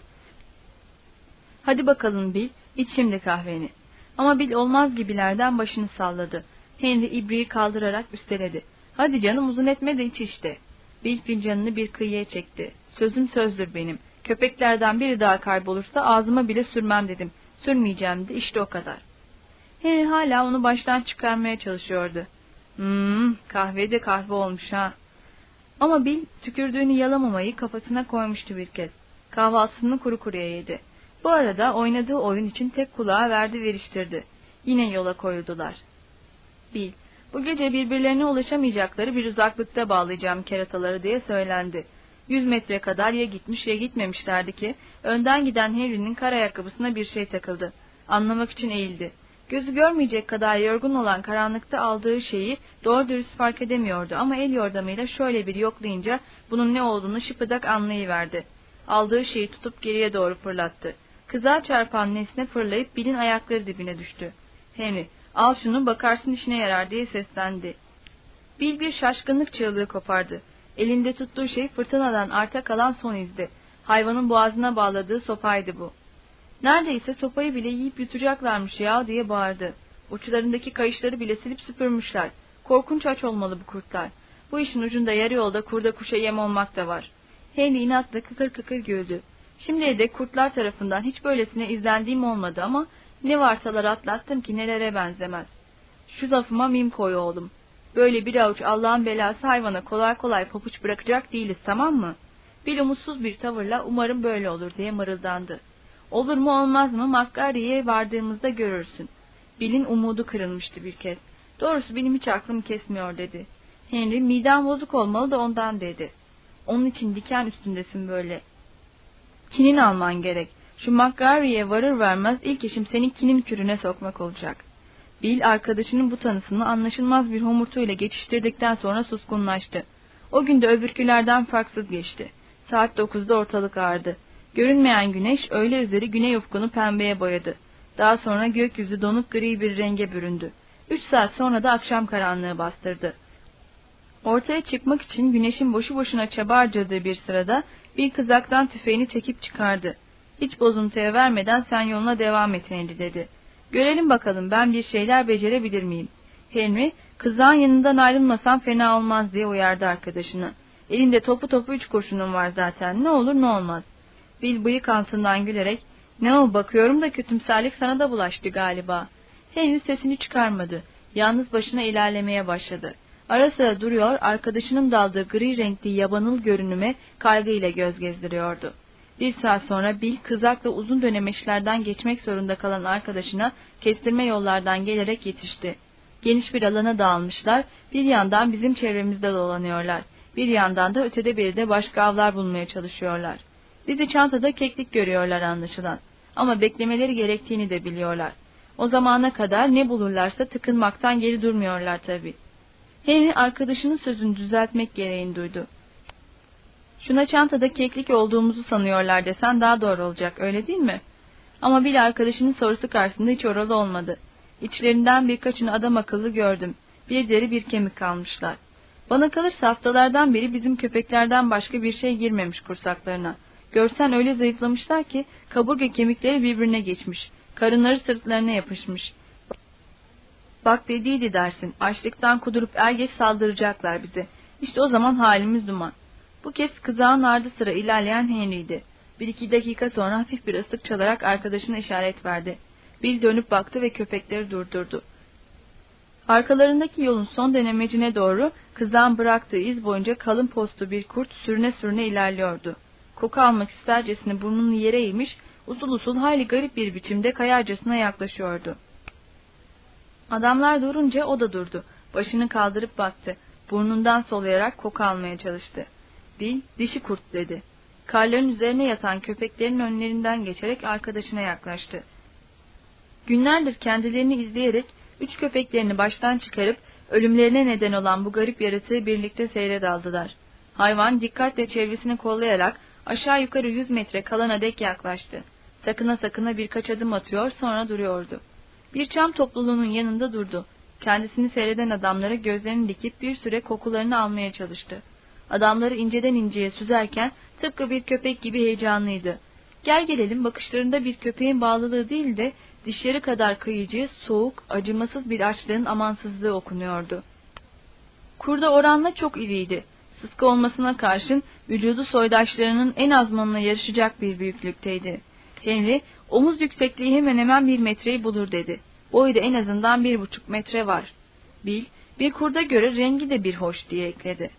Hadi bakalım Bill iç şimdi kahveni. Ama Bill olmaz gibilerden başını salladı. Henry ibriği kaldırarak üsteledi. Hadi canım uzun etme de iç işte. Bil fincanını bir kıyıya çekti. Sözüm sözdür benim. Köpeklerden biri daha kaybolursa ağzıma bile sürmem dedim. Sürmeyeceğim de işte o kadar. Henry hala onu baştan çıkarmaya çalışıyordu. Hmm, kahve de kahve olmuş ha. Ama Bill tükürdüğünü yalamamayı kafasına koymuştu bir kez. Kahvaltısını kuru kuruya yedi. Bu arada oynadığı oyun için tek kulağa verdi veriştirdi. Yine yola koyuldular. Bill, bu gece birbirlerine ulaşamayacakları bir uzaklıkta bağlayacağım kerataları diye söylendi. Yüz metre kadar ya gitmiş ya gitmemişlerdi ki, önden giden Henry'nin kar ayakkabısına bir şey takıldı. Anlamak için eğildi. Gözü görmeyecek kadar yorgun olan karanlıkta aldığı şeyi doğru dürüst fark edemiyordu ama el yordamıyla şöyle bir yoklayınca bunun ne olduğunu şıpıdak anlayıverdi. Aldığı şeyi tutup geriye doğru fırlattı. Kıza çarpan nesne fırlayıp Bill'in ayakları dibine düştü. Henry, al şunu bakarsın işine yarar diye seslendi. Bill bir şaşkınlık çığlığı kopardı. Elinde tuttuğu şey fırtınadan arta kalan son izdi. Hayvanın boğazına bağladığı sopaydı bu. Neredeyse sopayı bile yiyip yutacaklarmış ya diye bağırdı. Uçlarındaki kayışları bile silip süpürmüşler. Korkunç aç olmalı bu kurtlar. Bu işin ucunda yarı yolda kurda kuşa yem olmak da var. Henry inatla kıkır kıkır güldü. Şimdiye dek kurtlar tarafından hiç böylesine izlendiğim olmadı ama ne varsalar atlattım ki nelere benzemez. Şu lafıma mim koy oğlum. Böyle bir avuç Allah'ın belası hayvana kolay kolay papuç bırakacak değiliz tamam mı? Bil umutsuz bir tavırla umarım böyle olur diye mırıldandı. Olur mu olmaz mı Makkari'ye vardığımızda görürsün. Bill'in umudu kırılmıştı bir kez. Doğrusu benim hiç aklım kesmiyor dedi. Henry midem bozuk olmalı da ondan dedi. Onun için diken üstündesin böyle. Kinin alman gerek. Şu Makkari'ye varır vermez ilk işim seni kinin kürüne sokmak olacak. Bill arkadaşının bu tanısını anlaşılmaz bir homurtuyla geçiştirdikten sonra suskunlaştı. O gün de öbürkülerden farksız geçti. Saat dokuzda ortalık ağardı. Görünmeyen güneş öğle üzeri güney ufkunu pembeye boyadı. Daha sonra gökyüzü donuk gri bir renge büründü. Üç saat sonra da akşam karanlığı bastırdı. Ortaya çıkmak için güneşin boşu boşuna çaba harcadığı bir sırada bir kızaktan tüfeğini çekip çıkardı. Hiç bozuntuya vermeden sen yoluna devam et Henry dedi. Görelim bakalım ben bir şeyler becerebilir miyim? Henry, kızağın yanından ayrılmasam fena olmaz diye uyardı arkadaşını. Elinde topu topu üç kurşunum var zaten ne olur ne olmaz. Bill bıyık altından gülerek ne o bakıyorum da kötümserlik sana da bulaştı galiba. Henry sesini çıkarmadı. Yalnız başına ilerlemeye başladı. Ara sıra duruyor, arkadaşının daldığı gri renkli yabanıl görünüme kaygıyla göz gezdiriyordu. Bir saat sonra Bill kızakla uzun dönemeçlerden geçmek zorunda kalan arkadaşına kestirme yollardan gelerek yetişti. Geniş bir alana dağılmışlar, bir yandan bizim çevremizde dolanıyorlar, bir yandan da ötede bir de başka avlar bulmaya çalışıyorlar. Bizi çantada keklik görüyorlar anlaşılan. Ama beklemeleri gerektiğini de biliyorlar. O zamana kadar ne bulurlarsa tıkınmaktan geri durmuyorlar tabii. Henry arkadaşının sözünü düzeltmek gereğini duydu. Şuna çantada keklik olduğumuzu sanıyorlar desen daha doğru olacak öyle değil mi? Ama bir arkadaşının sorusu karşısında hiç oralı olmadı. İçlerinden birkaçını adam akıllı gördüm. Bir deri bir kemik kalmışlar. Bana kalırsa haftalardan beri bizim köpeklerden başka bir şey girmemiş kursaklarına. Görsen öyle zayıflamışlar ki kaburga kemikleri birbirine geçmiş. Karınları sırtlarına yapışmış. Bak dediydi dersin. Açlıktan kudurup er geç saldıracaklar bize. İşte o zaman halimiz duman. Bu kez kızağın ardı sıra ilerleyen Henry'di. Bir iki dakika sonra hafif bir ıslık çalarak arkadaşına işaret verdi. Bill dönüp baktı ve köpekleri durdurdu. Arkalarındaki yolun son denemecine doğru kızağın bıraktığı iz boyunca kalın postu bir kurt sürüne sürüne ilerliyordu. Koku almak istercesine burnunu yere eğmiş, usul usul hayli garip bir biçimde kayarcasına yaklaşıyordu. Adamlar durunca o da durdu. Başını kaldırıp baktı. Burnundan soluyarak koku almaya çalıştı. Bill, dişi kurt dedi. Karların üzerine yatan köpeklerin önlerinden geçerek arkadaşına yaklaştı. Günlerdir kendilerini izleyerek üç köpeklerini baştan çıkarıp ölümlerine neden olan bu garip yaratığı birlikte seyre daldılar. Hayvan dikkatle çevresini kollayarak aşağı yukarı yüz metre kalana dek yaklaştı. Sakına sakına birkaç adım atıyor sonra duruyordu. Bir çam topluluğunun yanında durdu. Kendisini seyreden adamlara gözlerini dikip bir süre kokularını almaya çalıştı. Adamları inceden inceye süzerken tıpkı bir köpek gibi heyecanlıydı. Gel gelelim bakışlarında bir köpeğin bağlılığı değil de dişleri kadar kıyıcı, soğuk, acımasız bir açlığın amansızlığı okunuyordu. Kurda oranla çok iriydi. Sıska olmasına karşın vücudu soydaşlarının en azmanına yarışacak bir büyüklükteydi. Henry, omuz yüksekliği hemen hemen bir metreyi bulur dedi. Boyu da en azından bir buçuk metre var. Bill, bir kurda göre rengi de bir hoş diye ekledi.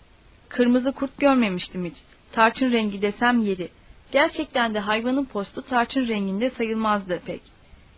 Kırmızı kurt görmemiştim hiç. Tarçın rengi desem yeri. Gerçekten de hayvanın postu tarçın renginde sayılmazdı pek.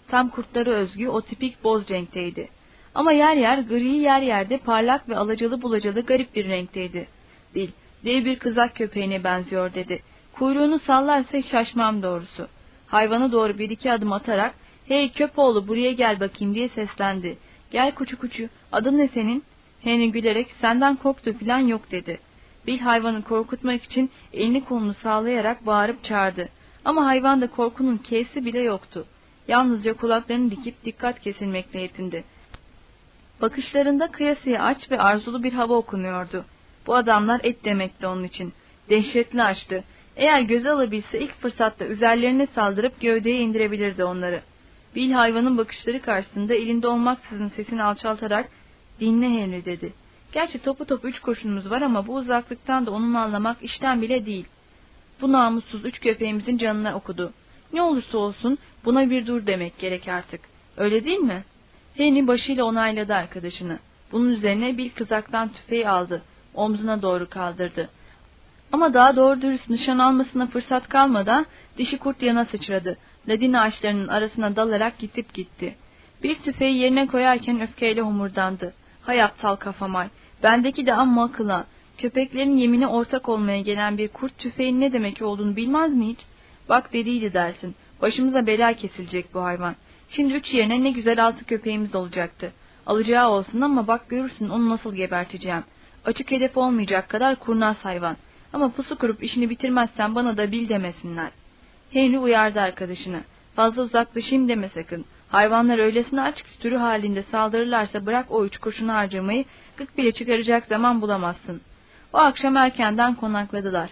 Tam kurtlara özgü o tipik boz renkteydi. Ama yer yer gri yer yerde parlak ve alacalı bulacalı garip bir renkteydi. Bil, dev bir kızak köpeğine benziyor dedi. Kuyruğunu sallarsa şaşmam doğrusu. Hayvana doğru bir iki adım atarak, hey köpoğlu buraya gel bakayım diye seslendi. Gel kuçu kuçu, adın ne senin? Henry gülerek senden korktu filan yok dedi. Bil hayvanı korkutmak için elini kolunu sağlayarak bağırıp çağırdı. Ama hayvanda korkunun kesi bile yoktu. Yalnızca kulaklarını dikip dikkat kesilmekle yetindi. Bakışlarında kıyasıya aç ve arzulu bir hava okunuyordu. Bu adamlar et demekti onun için. Dehşetli açtı. Eğer göze alabilse ilk fırsatta üzerlerine saldırıp gövdeye indirebilirdi onları. Bil hayvanın bakışları karşısında elinde olmaksızın sesini alçaltarak dinle Henry dedi. Gerçi topu top üç kurşunumuz var ama bu uzaklıktan da onu anlamak işten bile değil. Bu namussuz üç köpeğimizin canına okudu. Ne olursa olsun buna bir dur demek gerek artık. Öyle değil mi? Henry başıyla onayladı arkadaşını. Bunun üzerine bir kızaktan tüfeği aldı. Omzuna doğru kaldırdı. Ama daha doğru dürüst nişan almasına fırsat kalmadan dişi kurt yana sıçradı. Ladin ağaçlarının arasına dalarak gitip gitti. Bir tüfeği yerine koyarken öfkeyle homurdandı. Hay aptal kafamay. Bendeki de amma akıla. Köpeklerin yemine ortak olmaya gelen bir kurt tüfeğin ne demek olduğunu bilmez mi hiç? Bak dediydi dersin. Başımıza bela kesilecek bu hayvan. Şimdi üç yerine ne güzel altı köpeğimiz olacaktı. Alacağı olsun ama bak görürsün onu nasıl geberteceğim. Açık hedef olmayacak kadar kurnaz hayvan. Ama pusu kurup işini bitirmezsen bana da bil demesinler. Henry uyardı arkadaşını. Fazla uzaklaşayım deme sakın. Hayvanlar öylesine açık sürü halinde saldırırlarsa bırak o üç kurşunu harcamayı, gık bile çıkaracak zaman bulamazsın. O akşam erkenden konakladılar.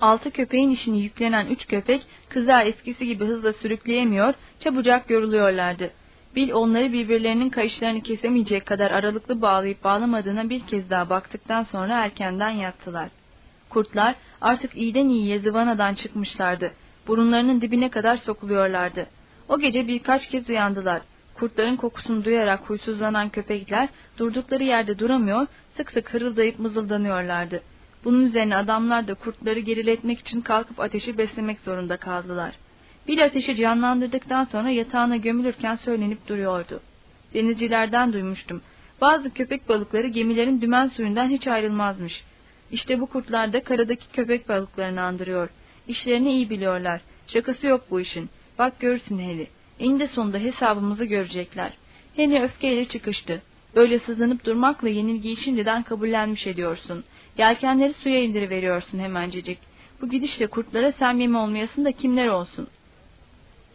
Altı köpeğin işini yüklenen üç köpek kıza eskisi gibi hızla sürükleyemiyor, çabucak yoruluyorlardı. Bil onları birbirlerinin kayışlarını kesemeyecek kadar aralıklı bağlayıp bağlamadığına bir kez daha baktıktan sonra erkenden yattılar. Kurtlar artık iyiden iyiye zıvanadan çıkmışlardı. Burunlarının dibine kadar sokuluyorlardı. O gece birkaç kez uyandılar. Kurtların kokusunu duyarak huysuzlanan köpekler durdukları yerde duramıyor, sık sık hırıldayıp mızıldanıyorlardı. Bunun üzerine adamlar da kurtları geriletmek için kalkıp ateşi beslemek zorunda kaldılar. Bir ateşi canlandırdıktan sonra yatağına gömülürken söylenip duruyordu. Denizcilerden duymuştum. Bazı köpek balıkları gemilerin dümen suyundan hiç ayrılmazmış. İşte bu kurtlar da karadaki köpek balıklarını andırıyor. İşlerini iyi biliyorlar. Şakası yok bu işin. Bak görürsün Heli. Eninde sonunda hesabımızı görecekler. Henry öfkeyle çıkıştı. Böyle sızlanıp durmakla yenilgiyi şimdiden kabullenmiş ediyorsun. Yelkenleri suya indiriveriyorsun hemencecik. Bu gidişle kurtlara sen yem olmayasın da kimler olsun.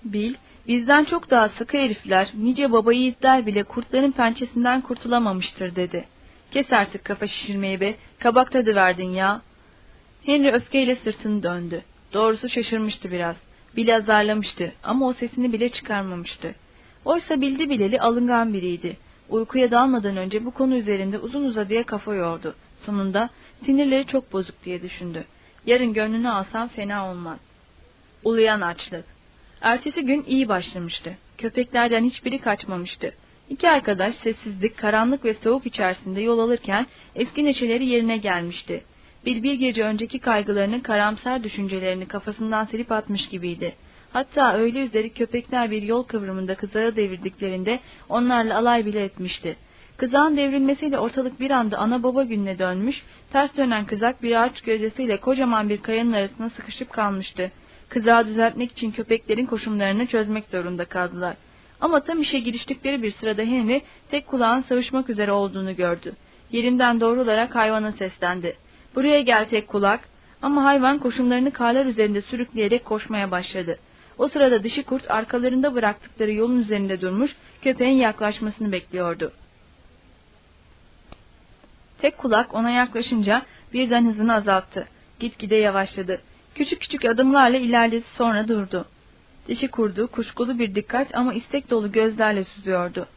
Bil, bizden çok daha sıkı herifler, nice baba yiğitler bile kurtların pençesinden kurtulamamıştır dedi. Kes artık kafa şişirmeyi be, kabak tadı verdin ya. Henry öfkeyle sırtını döndü. Doğrusu şaşırmıştı biraz. Bile azarlamıştı ama o sesini bile çıkarmamıştı. Oysa bildi bileli alıngan biriydi. Uykuya dalmadan önce bu konu üzerinde uzun uzadıya kafa yordu. Sonunda sinirleri çok bozuk diye düşündü. Yarın gönlünü alsam fena olmaz. Uluyan açlık. Ertesi gün iyi başlamıştı. Köpeklerden hiçbiri kaçmamıştı. İki arkadaş sessizlik, karanlık ve soğuk içerisinde yol alırken eski neşeleri yerine gelmişti. Bir bir gece önceki kaygılarını, karamsar düşüncelerini kafasından silip atmış gibiydi. Hatta öyle üzeri köpekler bir yol kıvrımında kızağı devirdiklerinde onlarla alay bile etmişti. Kızağın devrilmesiyle ortalık bir anda ana baba gününe dönmüş, ters dönen kızak bir ağaç gövdesiyle kocaman bir kayanın arasına sıkışıp kalmıştı. Kızağı düzeltmek için köpeklerin koşumlarını çözmek zorunda kaldılar. Ama tam işe giriştikleri bir sırada Henry tek kulağın savuşmak üzere olduğunu gördü. Yerinden doğrularak hayvana seslendi. Buraya gel tek kulak. Ama hayvan koşumlarını karlar üzerinde sürükleyerek koşmaya başladı. O sırada dişi kurt arkalarında bıraktıkları yolun üzerinde durmuş, köpeğin yaklaşmasını bekliyordu. Tek kulak ona yaklaşınca birden hızını azalttı. Gitgide yavaşladı. Küçük küçük adımlarla ilerledi sonra durdu. Dişi kurdu, kuşkulu bir dikkat ama istek dolu gözlerle süzüyordu.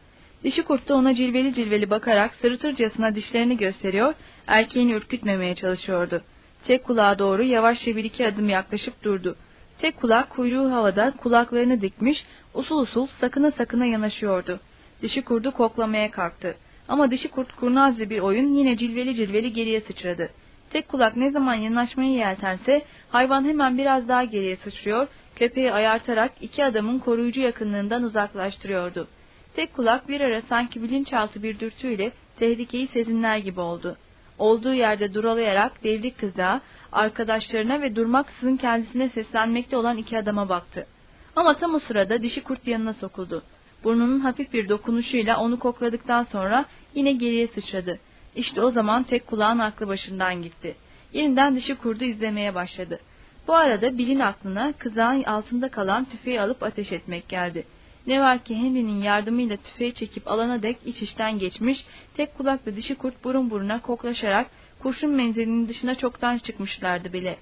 Dişi kurt da ona cilveli cilveli bakarak sırıtırcasına dişlerini gösteriyor, erkeğini ürkütmemeye çalışıyordu. Tek kulağa doğru yavaşça bir iki adım yaklaşıp durdu. Tek kulak kuyruğu havada kulaklarını dikmiş, usul usul sakına sakına yanaşıyordu. Dişi kurdu koklamaya kalktı. Ama dişi kurt kurnazlı bir oyun yine cilveli cilveli geriye sıçradı. Tek kulak ne zaman yanaşmayı yeltense hayvan hemen biraz daha geriye sıçrıyor, köpeği ayartarak iki adamın koruyucu yakınlığından uzaklaştırıyordu. Tek kulak bir ara sanki bilinçaltı bir dürtüyle tehlikeyi sezinler gibi oldu. Olduğu yerde duralayarak devrik kıza, arkadaşlarına ve durmaksızın kendisine seslenmekte olan iki adama baktı. Ama tam o sırada dişi kurt yanına sokuldu. Burnunun hafif bir dokunuşuyla onu kokladıktan sonra yine geriye sıçradı. İşte o zaman tek kulağın aklı başından gitti. Yeniden dişi kurdu izlemeye başladı. Bu arada Bill'in aklına kızağın altında kalan tüfeği alıp ateş etmek geldi. Ne var ki Henry'nin yardımıyla tüfeği çekip alana dek iç işten geçmiş, tek kulaklı dişi kurt burun buruna koklaşarak kurşun menzilinin dışına çoktan çıkmışlardı bile.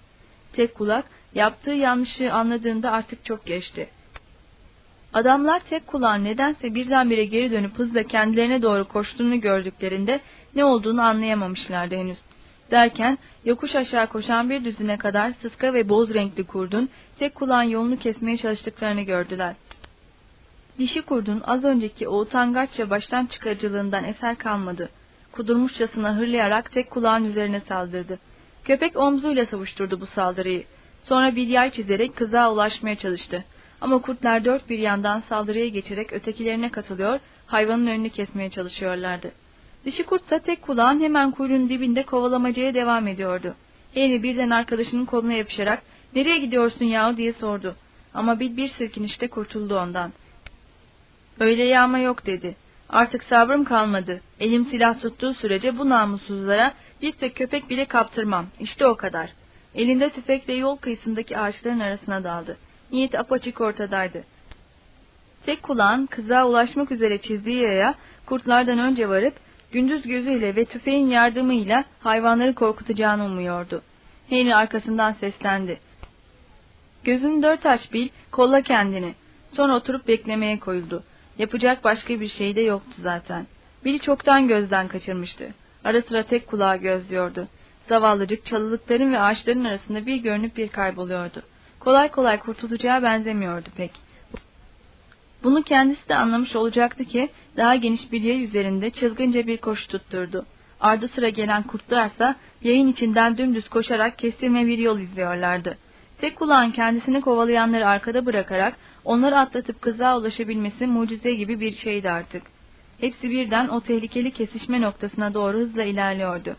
Tek kulak yaptığı yanlışı anladığında artık çok geçti. Adamlar tek kulağın nedense birdenbire geri dönüp hızla kendilerine doğru koştuğunu gördüklerinde ne olduğunu anlayamamışlardı henüz. Derken yokuş aşağı koşan bir düzine kadar sıska ve boz renkli kurdun tek kulağın yolunu kesmeye çalıştıklarını gördüler. Dişi kurdun az önceki o utangaçça baştan çıkarıcılığından eser kalmadı. Kudurmuşçasına hırlayarak tek kulağın üzerine saldırdı. Köpek omzuyla savuşturdu bu saldırıyı. Sonra bir yay çizerek kıza ulaşmaya çalıştı. Ama kurtlar dört bir yandan saldırıya geçerek ötekilerine katılıyor, hayvanın önünü kesmeye çalışıyorlardı. Dişi kurtsa tek kulağın hemen kuyruğun dibinde kovalamacaya devam ediyordu. Henry birden arkadaşının koluna yapışarak ''Nereye gidiyorsun yahu?'' diye sordu. Ama Bill bir silkinişte kurtuldu ondan. ''Öyle yağma yok'' dedi. ''Artık sabrım kalmadı. Elim silah tuttuğu sürece bu namussuzlara bir tek köpek bile kaptırmam. İşte o kadar.'' Elinde tüfekle yol kıyısındaki ağaçların arasına daldı. Niyet apaçık ortadaydı. Tek kulağın kıza ulaşmak üzere çizdiği yaya kurtlardan önce varıp gündüz gözüyle ve tüfeğin yardımıyla hayvanları korkutacağını umuyordu. Henry arkasından seslendi. Gözünü dört aç bil, kolla kendini. Sonra oturup beklemeye koyuldu. Yapacak başka bir şey de yoktu zaten. Bill çoktan gözden kaçırmıştı. Ara sıra tek kulağı gözlüyordu. Zavallıcık çalılıkların ve ağaçların arasında bir görünüp bir kayboluyordu. Kolay kolay kurtulacağı benzemiyordu pek. Bunu kendisi de anlamış olacaktı ki daha geniş bir yay üzerinde çılgınca bir koşu tutturdu. Ardı sıra gelen kurtlarsa yayın içinden dümdüz koşarak kestirme bir yol izliyorlardı. Tek kulağın kendisini kovalayanları arkada bırakarak onları atlatıp kıza ulaşabilmesi mucize gibi bir şeydi artık. Hepsi birden o tehlikeli kesişme noktasına doğru hızla ilerliyordu.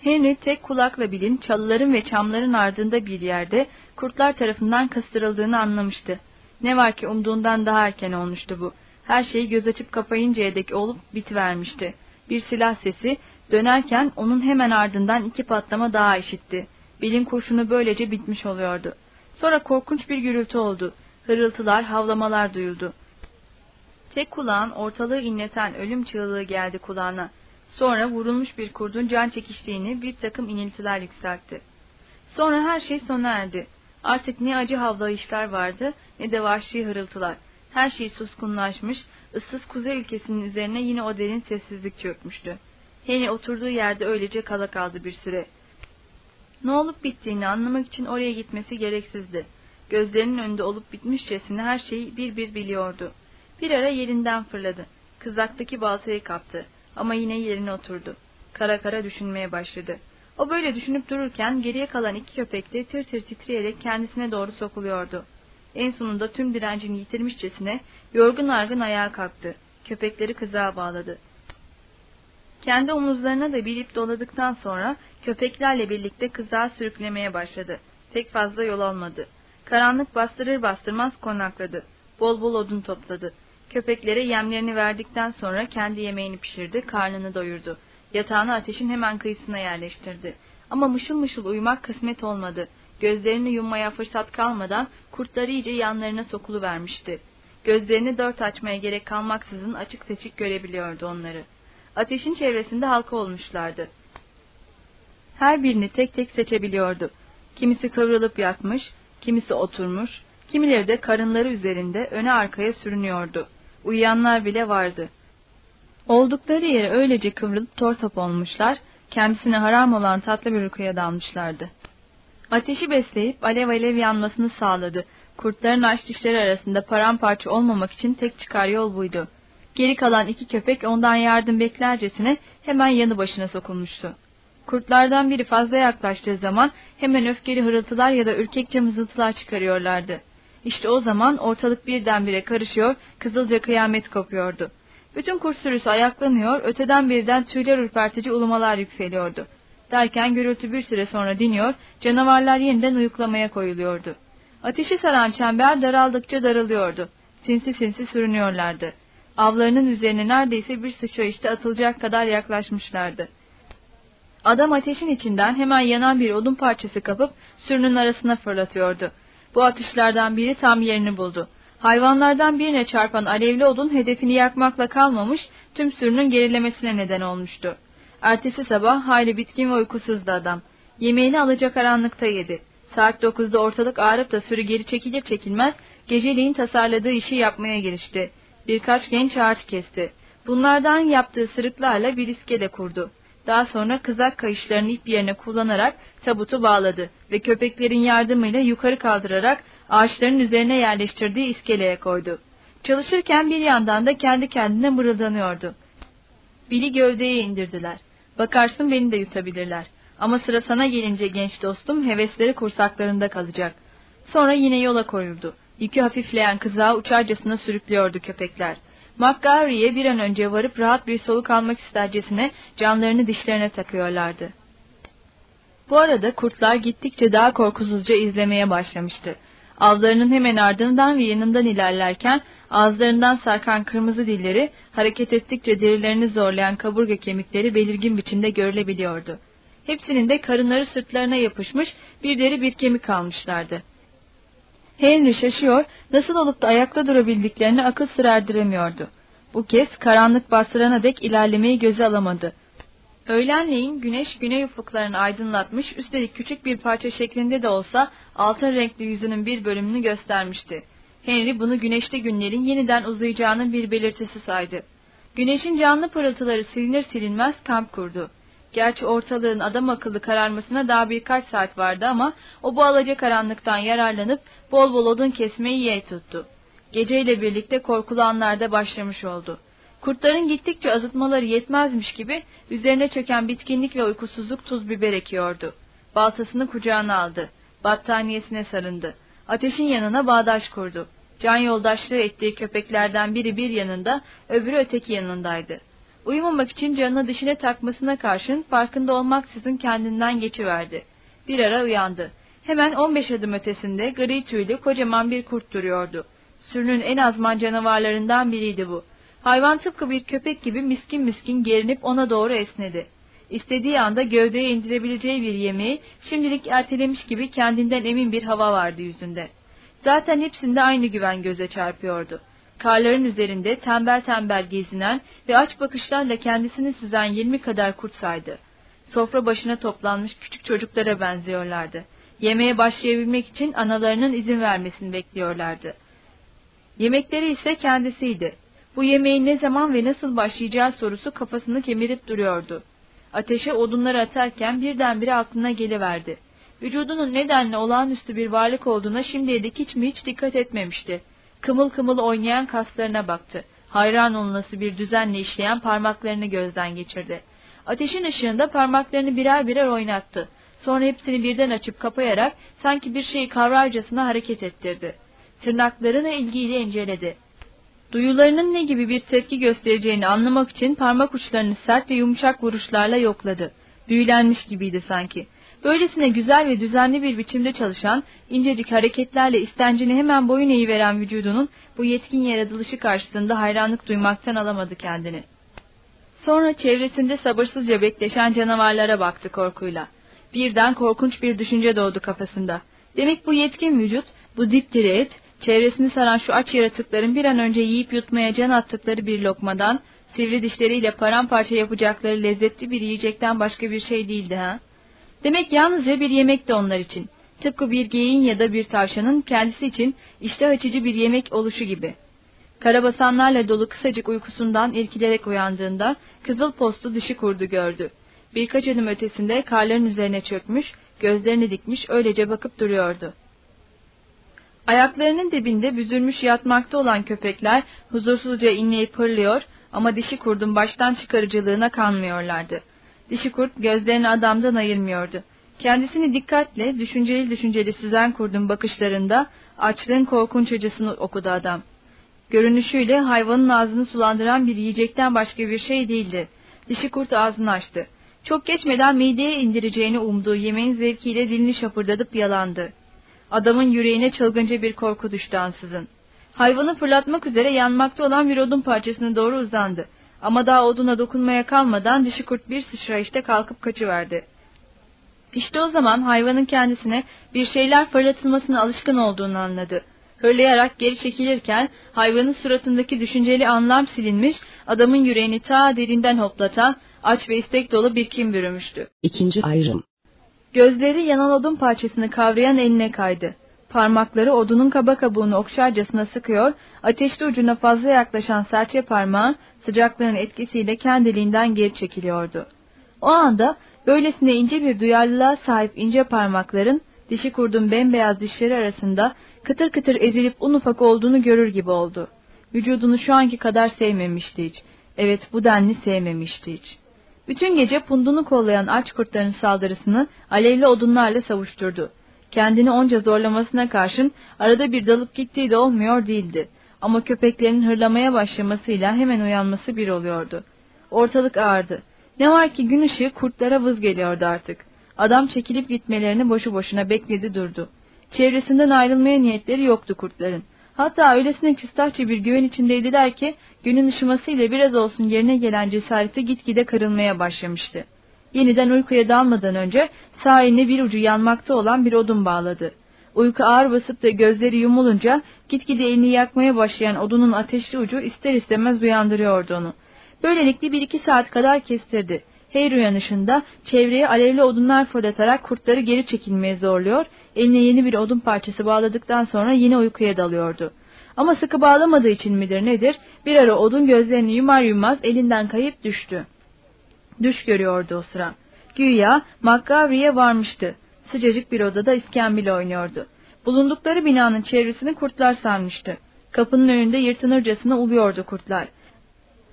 Henry tek kulakla bilin çalıların ve çamların ardında bir yerde kurtlar tarafından kıstırıldığını anlamıştı. Ne var ki umduğundan daha erken olmuştu bu. Her şeyi göz açıp kapayıncaya dek olup bitivermişti. Bir silah sesi dönerken onun hemen ardından iki patlama daha işitti. Bilin kurşunu böylece bitmiş oluyordu. Sonra korkunç bir gürültü oldu. Hırıltılar, havlamalar duyuldu. Tek kulağın ortalığı inleten ölüm çığlığı geldi kulağına. Sonra vurulmuş bir kurdun can çekiştiğini bir takım iniltiler yükseltti. Sonra her şey sona erdi. Artık ne acı havlayışlar vardı ne de vahşi hırıltılar. Her şey suskunlaşmış, ıssız kuzey ülkesinin üzerine yine o derin sessizlik çökmüştü. Henry oturduğu yerde öylece kala kaldı bir süre. Ne olup bittiğini anlamak için oraya gitmesi gereksizdi. Gözlerinin önünde olup bitmişçesine her şeyi bir bir biliyordu. Bir ara yerinden fırladı. Kızaktaki baltayı kaptı. Ama yine yerine oturdu. Kara kara düşünmeye başladı. O böyle düşünüp dururken geriye kalan iki köpek de tir tir titreyerek kendisine doğru sokuluyordu. En sonunda tüm direncini yitirmişçesine yorgun argın ayağa kalktı. Köpekleri kızağa bağladı. Kendi omuzlarına da bir ip doladıktan sonra köpeklerle birlikte kızağa sürüklemeye başladı. Pek fazla yol almadı. Karanlık bastırır bastırmaz konakladı. Bol bol odun topladı. Köpeklere yemlerini verdikten sonra kendi yemeğini pişirdi, karnını doyurdu. Yatağını ateşin hemen kıyısına yerleştirdi. Ama mışıl mışıl uyumak kısmet olmadı. Gözlerini yummaya fırsat kalmadan kurtları iyice yanlarına sokulu vermişti. Gözlerini dört açmaya gerek kalmaksızın açık seçik görebiliyordu onları. Ateşin çevresinde halka olmuşlardı. Her birini tek tek seçebiliyordu. Kimisi kıvrılıp yatmış, kimisi oturmuş, kimileri de karınları üzerinde öne arkaya sürünüyordu. Uyuyanlar bile vardı. Oldukları yere öylece kıvrılıp tortop olmuşlar, kendisine haram olan tatlı bir uykuya dalmışlardı. Ateşi besleyip alev alev yanmasını sağladı. Kurtların aç dişleri arasında paramparça olmamak için tek çıkar yol buydu. Geri kalan iki köpek ondan yardım beklercesine hemen yanı başına sokulmuştu. Kurtlardan biri fazla yaklaştığı zaman hemen öfkeli hırıltılar ya da ürkekçe mızıltılar çıkarıyorlardı. İşte o zaman ortalık birdenbire karışıyor, kızılca kıyamet kopuyordu. Bütün kurt sürüsü ayaklanıyor, öteden birden tüyler ürpertici ulumalar yükseliyordu. Derken gürültü bir süre sonra diniyor, canavarlar yeniden uyuklamaya koyuluyordu. Ateşi saran çember daraldıkça daralıyordu. Sinsi sinsi sürünüyorlardı. Avlarının üzerine neredeyse bir sıçrayışta atılacak kadar yaklaşmışlardı. Adam ateşin içinden hemen yanan bir odun parçası kapıp sürünün arasına fırlatıyordu. Bu atışlardan biri tam yerini buldu. Hayvanlardan birine çarpan alevli odun hedefini yakmakla kalmamış, tüm sürünün gerilemesine neden olmuştu. Ertesi sabah hayli bitkin ve uykusuzdu adam. Yemeğini alacak karanlıkta yedi. Saat dokuzda ortalık ağrıp da sürü geri çekilir çekilmez, geceliğin tasarladığı işi yapmaya girişti. Birkaç genç ağaç kesti. Bunlardan yaptığı sırıklarla bir iskele kurdu. Daha sonra kızak kayışlarını ip yerine kullanarak tabutu bağladı ve köpeklerin yardımıyla yukarı kaldırarak ağaçların üzerine yerleştirdiği iskeleye koydu. Çalışırken bir yandan da kendi kendine mırıldanıyordu. Bili gövdeye indirdiler. Bakarsın beni de yutabilirler. Ama sıra sana gelince genç dostum hevesleri kursaklarında kalacak. Sonra yine yola koyuldu. Yükü hafifleyen kızağı uçarcasına sürüklüyordu köpekler. McGarry'e bir an önce varıp rahat bir soluk almak istercesine canlarını dişlerine takıyorlardı. Bu arada kurtlar gittikçe daha korkusuzca izlemeye başlamıştı. Avlarının hemen ardından ve yanından ilerlerken ağızlarından sarkan kırmızı dilleri hareket ettikçe derilerini zorlayan kaburga kemikleri belirgin biçimde görülebiliyordu. Hepsinin de karınları sırtlarına yapışmış bir deri bir kemik kalmışlardı. Henry şaşıyor, nasıl olup da ayakta durabildiklerini akıl sır erdiremiyordu. Bu kez karanlık bastırana dek ilerlemeyi göze alamadı. Öğlenleyin güneş güney ufuklarını aydınlatmış, üstelik küçük bir parça şeklinde de olsa altın renkli yüzünün bir bölümünü göstermişti. Henry bunu güneşli günlerin yeniden uzayacağının bir belirtisi saydı. Güneşin canlı pırıltıları silinir silinmez kamp kurdu. Gerçi ortalığın adam akıllı kararmasına daha birkaç saat vardı ama o bu alaca karanlıktan yararlanıp bol bol odun kesmeyi yeğ tuttu. Geceyle birlikte korkulu anlar başlamış oldu. Kurtların gittikçe azıtmaları yetmezmiş gibi üzerine çöken bitkinlik ve uykusuzluk tuz biber ekiyordu. Baltasını kucağına aldı. Battaniyesine sarındı. Ateşin yanına bağdaş kurdu. Can yoldaşlığı ettiği köpeklerden biri bir yanında, öbürü öteki yanındaydı. Uyumamak için canına dişine takmasına karşın farkında olmaksızın kendinden geçiverdi. Bir ara uyandı. Hemen 15 adım ötesinde gri tüylü kocaman bir kurt duruyordu. Sürünün en azman canavarlarından biriydi bu. Hayvan tıpkı bir köpek gibi miskin miskin gerinip ona doğru esnedi. İstediği anda gövdeye indirebileceği bir yemeği şimdilik ertelemiş gibi kendinden emin bir hava vardı yüzünde. Zaten hepsinde aynı güven göze çarpıyordu karların üzerinde tembel tembel gezinen ve aç bakışlarla kendisini süzen yirmi kadar kurt saydı. Sofra başına toplanmış küçük çocuklara benziyorlardı. Yemeğe başlayabilmek için analarının izin vermesini bekliyorlardı. Yemekleri ise kendisiydi. Bu yemeğin ne zaman ve nasıl başlayacağı sorusu kafasını kemirip duruyordu. Ateşe odunları atarken birdenbire aklına geliverdi. Vücudunun nedenle olağanüstü bir varlık olduğuna şimdiye dek hiç mi hiç dikkat etmemişti kımıl kımıl oynayan kaslarına baktı. Hayran olunası bir düzenle işleyen parmaklarını gözden geçirdi. Ateşin ışığında parmaklarını birer birer oynattı. Sonra hepsini birden açıp kapayarak sanki bir şeyi kavrarcasına hareket ettirdi. Tırnaklarını ilgiyle inceledi. Duyularının ne gibi bir tepki göstereceğini anlamak için parmak uçlarını sert ve yumuşak vuruşlarla yokladı. Büyülenmiş gibiydi sanki. Böylesine güzel ve düzenli bir biçimde çalışan, incecik hareketlerle istencini hemen boyun eğiveren vücudunun bu yetkin yaratılışı karşısında hayranlık duymaktan alamadı kendini. Sonra çevresinde sabırsızca bekleşen canavarlara baktı korkuyla. Birden korkunç bir düşünce doğdu kafasında. Demek bu yetkin vücut, bu dipdiri et, çevresini saran şu aç yaratıkların bir an önce yiyip yutmaya can attıkları bir lokmadan, sivri dişleriyle paramparça yapacakları lezzetli bir yiyecekten başka bir şey değildi ha? Demek yalnızca bir yemek de onlar için. Tıpkı bir geyin ya da bir tavşanın kendisi için iştah açıcı bir yemek oluşu gibi. Karabasanlarla dolu kısacık uykusundan irkilerek uyandığında kızıl postu dişi kurdu gördü. Birkaç adım ötesinde karların üzerine çökmüş, gözlerini dikmiş öylece bakıp duruyordu. Ayaklarının dibinde büzülmüş yatmakta olan köpekler huzursuzca inleyip pırlıyor ama dişi kurdun baştan çıkarıcılığına kanmıyorlardı. Dişi kurt gözlerini adamdan ayırmıyordu. Kendisini dikkatle, düşünceli düşünceli süzen kurdun bakışlarında açlığın korkunç acısını okudu adam. Görünüşüyle hayvanın ağzını sulandıran bir yiyecekten başka bir şey değildi. Dişi kurt ağzını açtı. Çok geçmeden mideye indireceğini umduğu yemeğin zevkiyle dilini şapırdatıp yalandı. Adamın yüreğine çılgınca bir korku düştü ansızın. Hayvanı fırlatmak üzere yanmakta olan bir odun parçasına doğru uzandı. Ama daha oduna dokunmaya kalmadan dişi kurt bir sıçrayışta kalkıp kaçıverdi. İşte o zaman hayvanın kendisine bir şeyler fırlatılmasına alışkın olduğunu anladı. Hırlayarak geri çekilirken hayvanın suratındaki düşünceli anlam silinmiş, adamın yüreğini ta derinden hoplatan, aç ve istek dolu bir kim bürümüştü. İkinci ayrım. Gözleri yanan odun parçasını kavrayan eline kaydı. Parmakları odunun kaba kabuğunu okşarcasına sıkıyor, ateşli ucuna fazla yaklaşan serçe parmağı sıcaklığın etkisiyle kendiliğinden geri çekiliyordu. O anda böylesine ince bir duyarlılığa sahip ince parmakların dişi kurdun bembeyaz dişleri arasında kıtır kıtır ezilip un ufak olduğunu görür gibi oldu. Vücudunu şu anki kadar sevmemişti hiç. Evet bu denli sevmemişti hiç. Bütün gece pundunu kollayan aç kurtların saldırısını alevli odunlarla savuşturdu. Kendini onca zorlamasına karşın arada bir dalıp gittiği de olmuyor değildi. Ama köpeklerin hırlamaya başlamasıyla hemen uyanması bir oluyordu. Ortalık ağırdı. Ne var ki gün ışığı kurtlara vız geliyordu artık. Adam çekilip gitmelerini boşu boşuna bekledi durdu. Çevresinden ayrılmaya niyetleri yoktu kurtların. Hatta öylesine küstahçı bir güven içindeydiler ki günün ışımasıyla biraz olsun yerine gelen cesareti gitgide kırılmaya başlamıştı. Yeniden uykuya dalmadan önce sağ eline bir ucu yanmakta olan bir odun bağladı. Uyku ağır basıp da gözleri yumulunca gitgide elini yakmaya başlayan odunun ateşli ucu ister istemez uyandırıyordu onu. Böylelikle bir iki saat kadar kestirdi. Her uyanışında çevreye alevli odunlar fırlatarak kurtları geri çekilmeye zorluyor, eline yeni bir odun parçası bağladıktan sonra yine uykuya dalıyordu. Ama sıkı bağlamadığı için midir nedir, bir ara odun gözlerini yumar yummaz elinden kayıp düştü. Düş görüyordu o sıra. Güya Makkavri'ye varmıştı. Sıcacık bir odada iskambil oynuyordu. Bulundukları binanın çevresini kurtlar sarmıştı. Kapının önünde yırtınırcasına uluyordu kurtlar.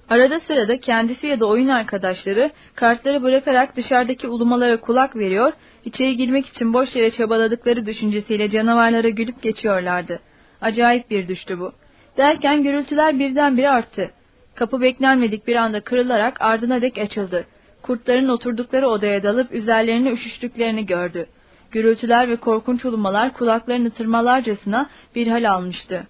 Arada sırada kendisi ya da oyun arkadaşları kartları bırakarak dışarıdaki ulumalara kulak veriyor, içeri girmek için boş yere çabaladıkları düşüncesiyle canavarlara gülüp geçiyorlardı. Acayip bir düştü bu. Derken gürültüler birdenbire arttı. Kapı beklenmedik bir anda kırılarak ardına dek açıldı. Kurtların oturdukları odaya dalıp üzerlerine üşüştüklerini gördü. Gürültüler ve korkunç ulumalar kulaklarını tırmalarcasına bir hal almıştı.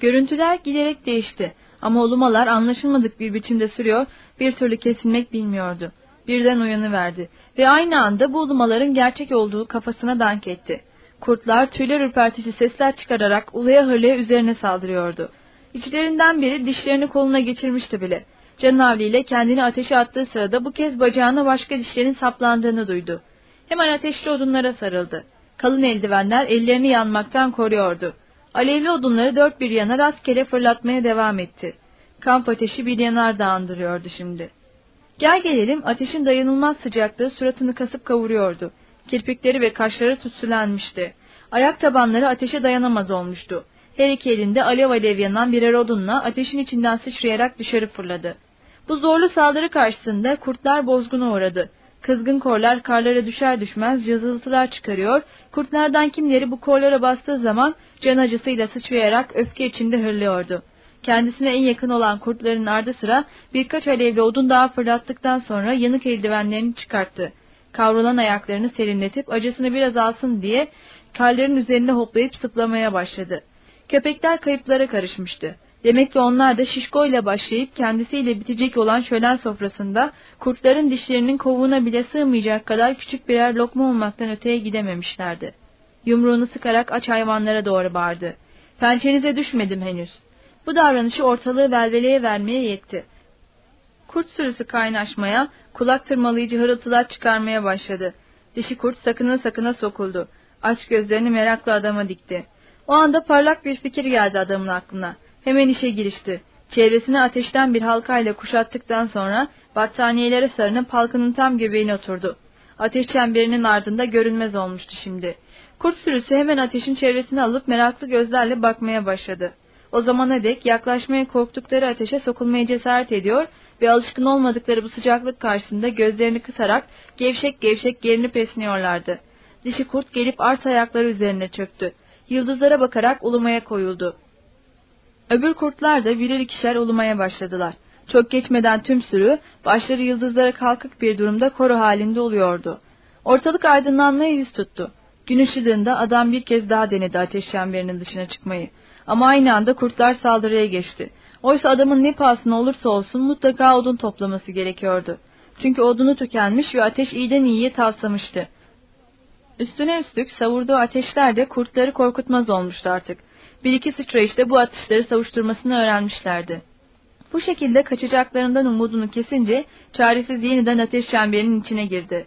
Görüntüler giderek değişti. Ama ulumalar anlaşılmadık bir biçimde sürüyor, bir türlü kesilmek bilmiyordu. Birden uyanıverdi ve aynı anda bu ulumaların gerçek olduğu kafasına dank etti. Kurtlar tüyler ürpertici sesler çıkararak ulaya hırlaya üzerine saldırıyordu. İçlerinden biri dişlerini koluna geçirmişti bile. Canavli kendini ateşe attığı sırada bu kez bacağına başka dişlerin saplandığını duydu. Hemen ateşli odunlara sarıldı. Kalın eldivenler ellerini yanmaktan koruyordu. Alevli odunları dört bir yana rastgele fırlatmaya devam etti. Kamp ateşi bir yanardağ andırıyordu şimdi. Gel gelelim ateşin dayanılmaz sıcaklığı suratını kasıp kavuruyordu. Kirpikleri ve kaşları tütsülenmişti. Ayak tabanları ateşe dayanamaz olmuştu. Her iki elinde alev alev yanan birer odunla ateşin içinden sıçrayarak dışarı fırladı. Bu zorlu saldırı karşısında kurtlar bozguna uğradı. Kızgın korlar karlara düşer düşmez cızıltılar çıkarıyor, kurtlardan kimleri bu korlara bastığı zaman can acısıyla sıçrayarak öfke içinde hırlıyordu. Kendisine en yakın olan kurtların ardı sıra birkaç alevli odun daha fırlattıktan sonra yanık eldivenlerini çıkarttı. Kavrulan ayaklarını serinletip acısını biraz alsın diye karların üzerine hoplayıp sıplamaya başladı. Köpekler kayıplara karışmıştı. Demek ki onlar da şişkoyla başlayıp kendisiyle bitecek olan şölen sofrasında kurtların dişlerinin kovuğuna bile sığmayacak kadar küçük birer lokma olmaktan öteye gidememişlerdi. Yumruğunu sıkarak aç hayvanlara doğru bağırdı. Pençenize düşmedim henüz. Bu davranışı ortalığı velveleye vermeye yetti. Kurt sürüsü kaynaşmaya, kulak tırmalayıcı hırıltılar çıkarmaya başladı. Dişi kurt sakına sakına sokuldu. Aç gözlerini meraklı adama dikti. O anda parlak bir fikir geldi adamın aklına. Hemen işe girişti. Çevresini ateşten bir halkayla kuşattıktan sonra battaniyelere sarınıp halkının tam göbeğine oturdu. Ateş çemberinin ardında görünmez olmuştu şimdi. Kurt sürüsü hemen ateşin çevresini alıp meraklı gözlerle bakmaya başladı. O zamana dek yaklaşmaya korktukları ateşe sokulmaya cesaret ediyor ve alışkın olmadıkları bu sıcaklık karşısında gözlerini kısarak gevşek gevşek gerinip esniyorlardı. Dişi kurt gelip art ayakları üzerine çöktü. Yıldızlara bakarak ulumaya koyuldu. Öbür kurtlar da birer ikişer ulumaya başladılar. Çok geçmeden tüm sürü başları yıldızlara kalkık bir durumda koro halinde oluyordu. Ortalık aydınlanmaya yüz tuttu. Gün ışıdığında adam bir kez daha denedi ateş çemberinin dışına çıkmayı. Ama aynı anda kurtlar saldırıya geçti. Oysa adamın ne pahasına olursa olsun mutlaka odun toplaması gerekiyordu. Çünkü odunu tükenmiş ve ateş iyiden iyiye tavsamıştı. Üstüne üstlük savurduğu ateşler de kurtları korkutmaz olmuştu artık. Bir iki sıçrayışta bu atışları savuşturmasını öğrenmişlerdi. Bu şekilde kaçacaklarından umudunu kesince çaresiz yeniden ateş çemberinin içine girdi.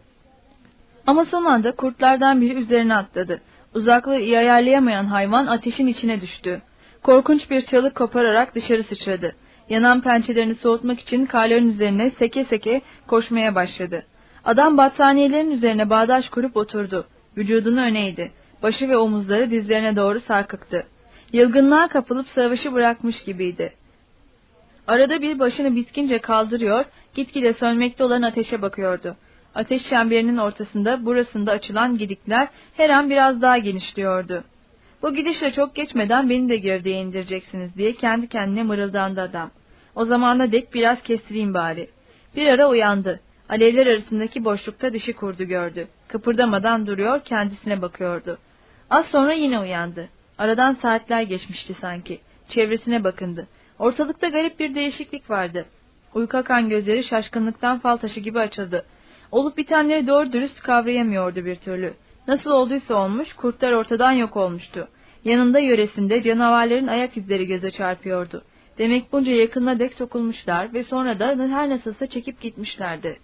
Ama son anda kurtlardan biri üzerine atladı. Uzaklığı iyi ayarlayamayan hayvan ateşin içine düştü. Korkunç bir çalık kopararak dışarı sıçradı. Yanan pençelerini soğutmak için karların üzerine seke seke koşmaya başladı. Adam battaniyelerin üzerine bağdaş kurup oturdu. Vücudunu öneydi. Başı ve omuzları dizlerine doğru sarkıktı. Yılgınlığa kapılıp savaşı bırakmış gibiydi. Arada bir başını bitkince kaldırıyor, gitgide sönmekte olan ateşe bakıyordu. Ateş çemberinin ortasında burasında açılan gidikler her an biraz daha genişliyordu. Bu gidişle çok geçmeden beni de gövdeye indireceksiniz diye kendi kendine mırıldandı adam. O zamana dek biraz kestireyim bari. Bir ara uyandı. Alevler arasındaki boşlukta dişi kurdu gördü. Kıpırdamadan duruyor, kendisine bakıyordu. Az sonra yine uyandı. Aradan saatler geçmişti sanki. Çevresine bakındı. Ortalıkta garip bir değişiklik vardı. Uyku gözleri şaşkınlıktan fal taşı gibi açıldı. Olup bitenleri doğru dürüst kavrayamıyordu bir türlü. Nasıl olduysa olmuş, kurtlar ortadan yok olmuştu. Yanında yöresinde canavarların ayak izleri göze çarpıyordu. Demek bunca yakınına dek sokulmuşlar ve sonra da her nasılsa çekip gitmişlerdi.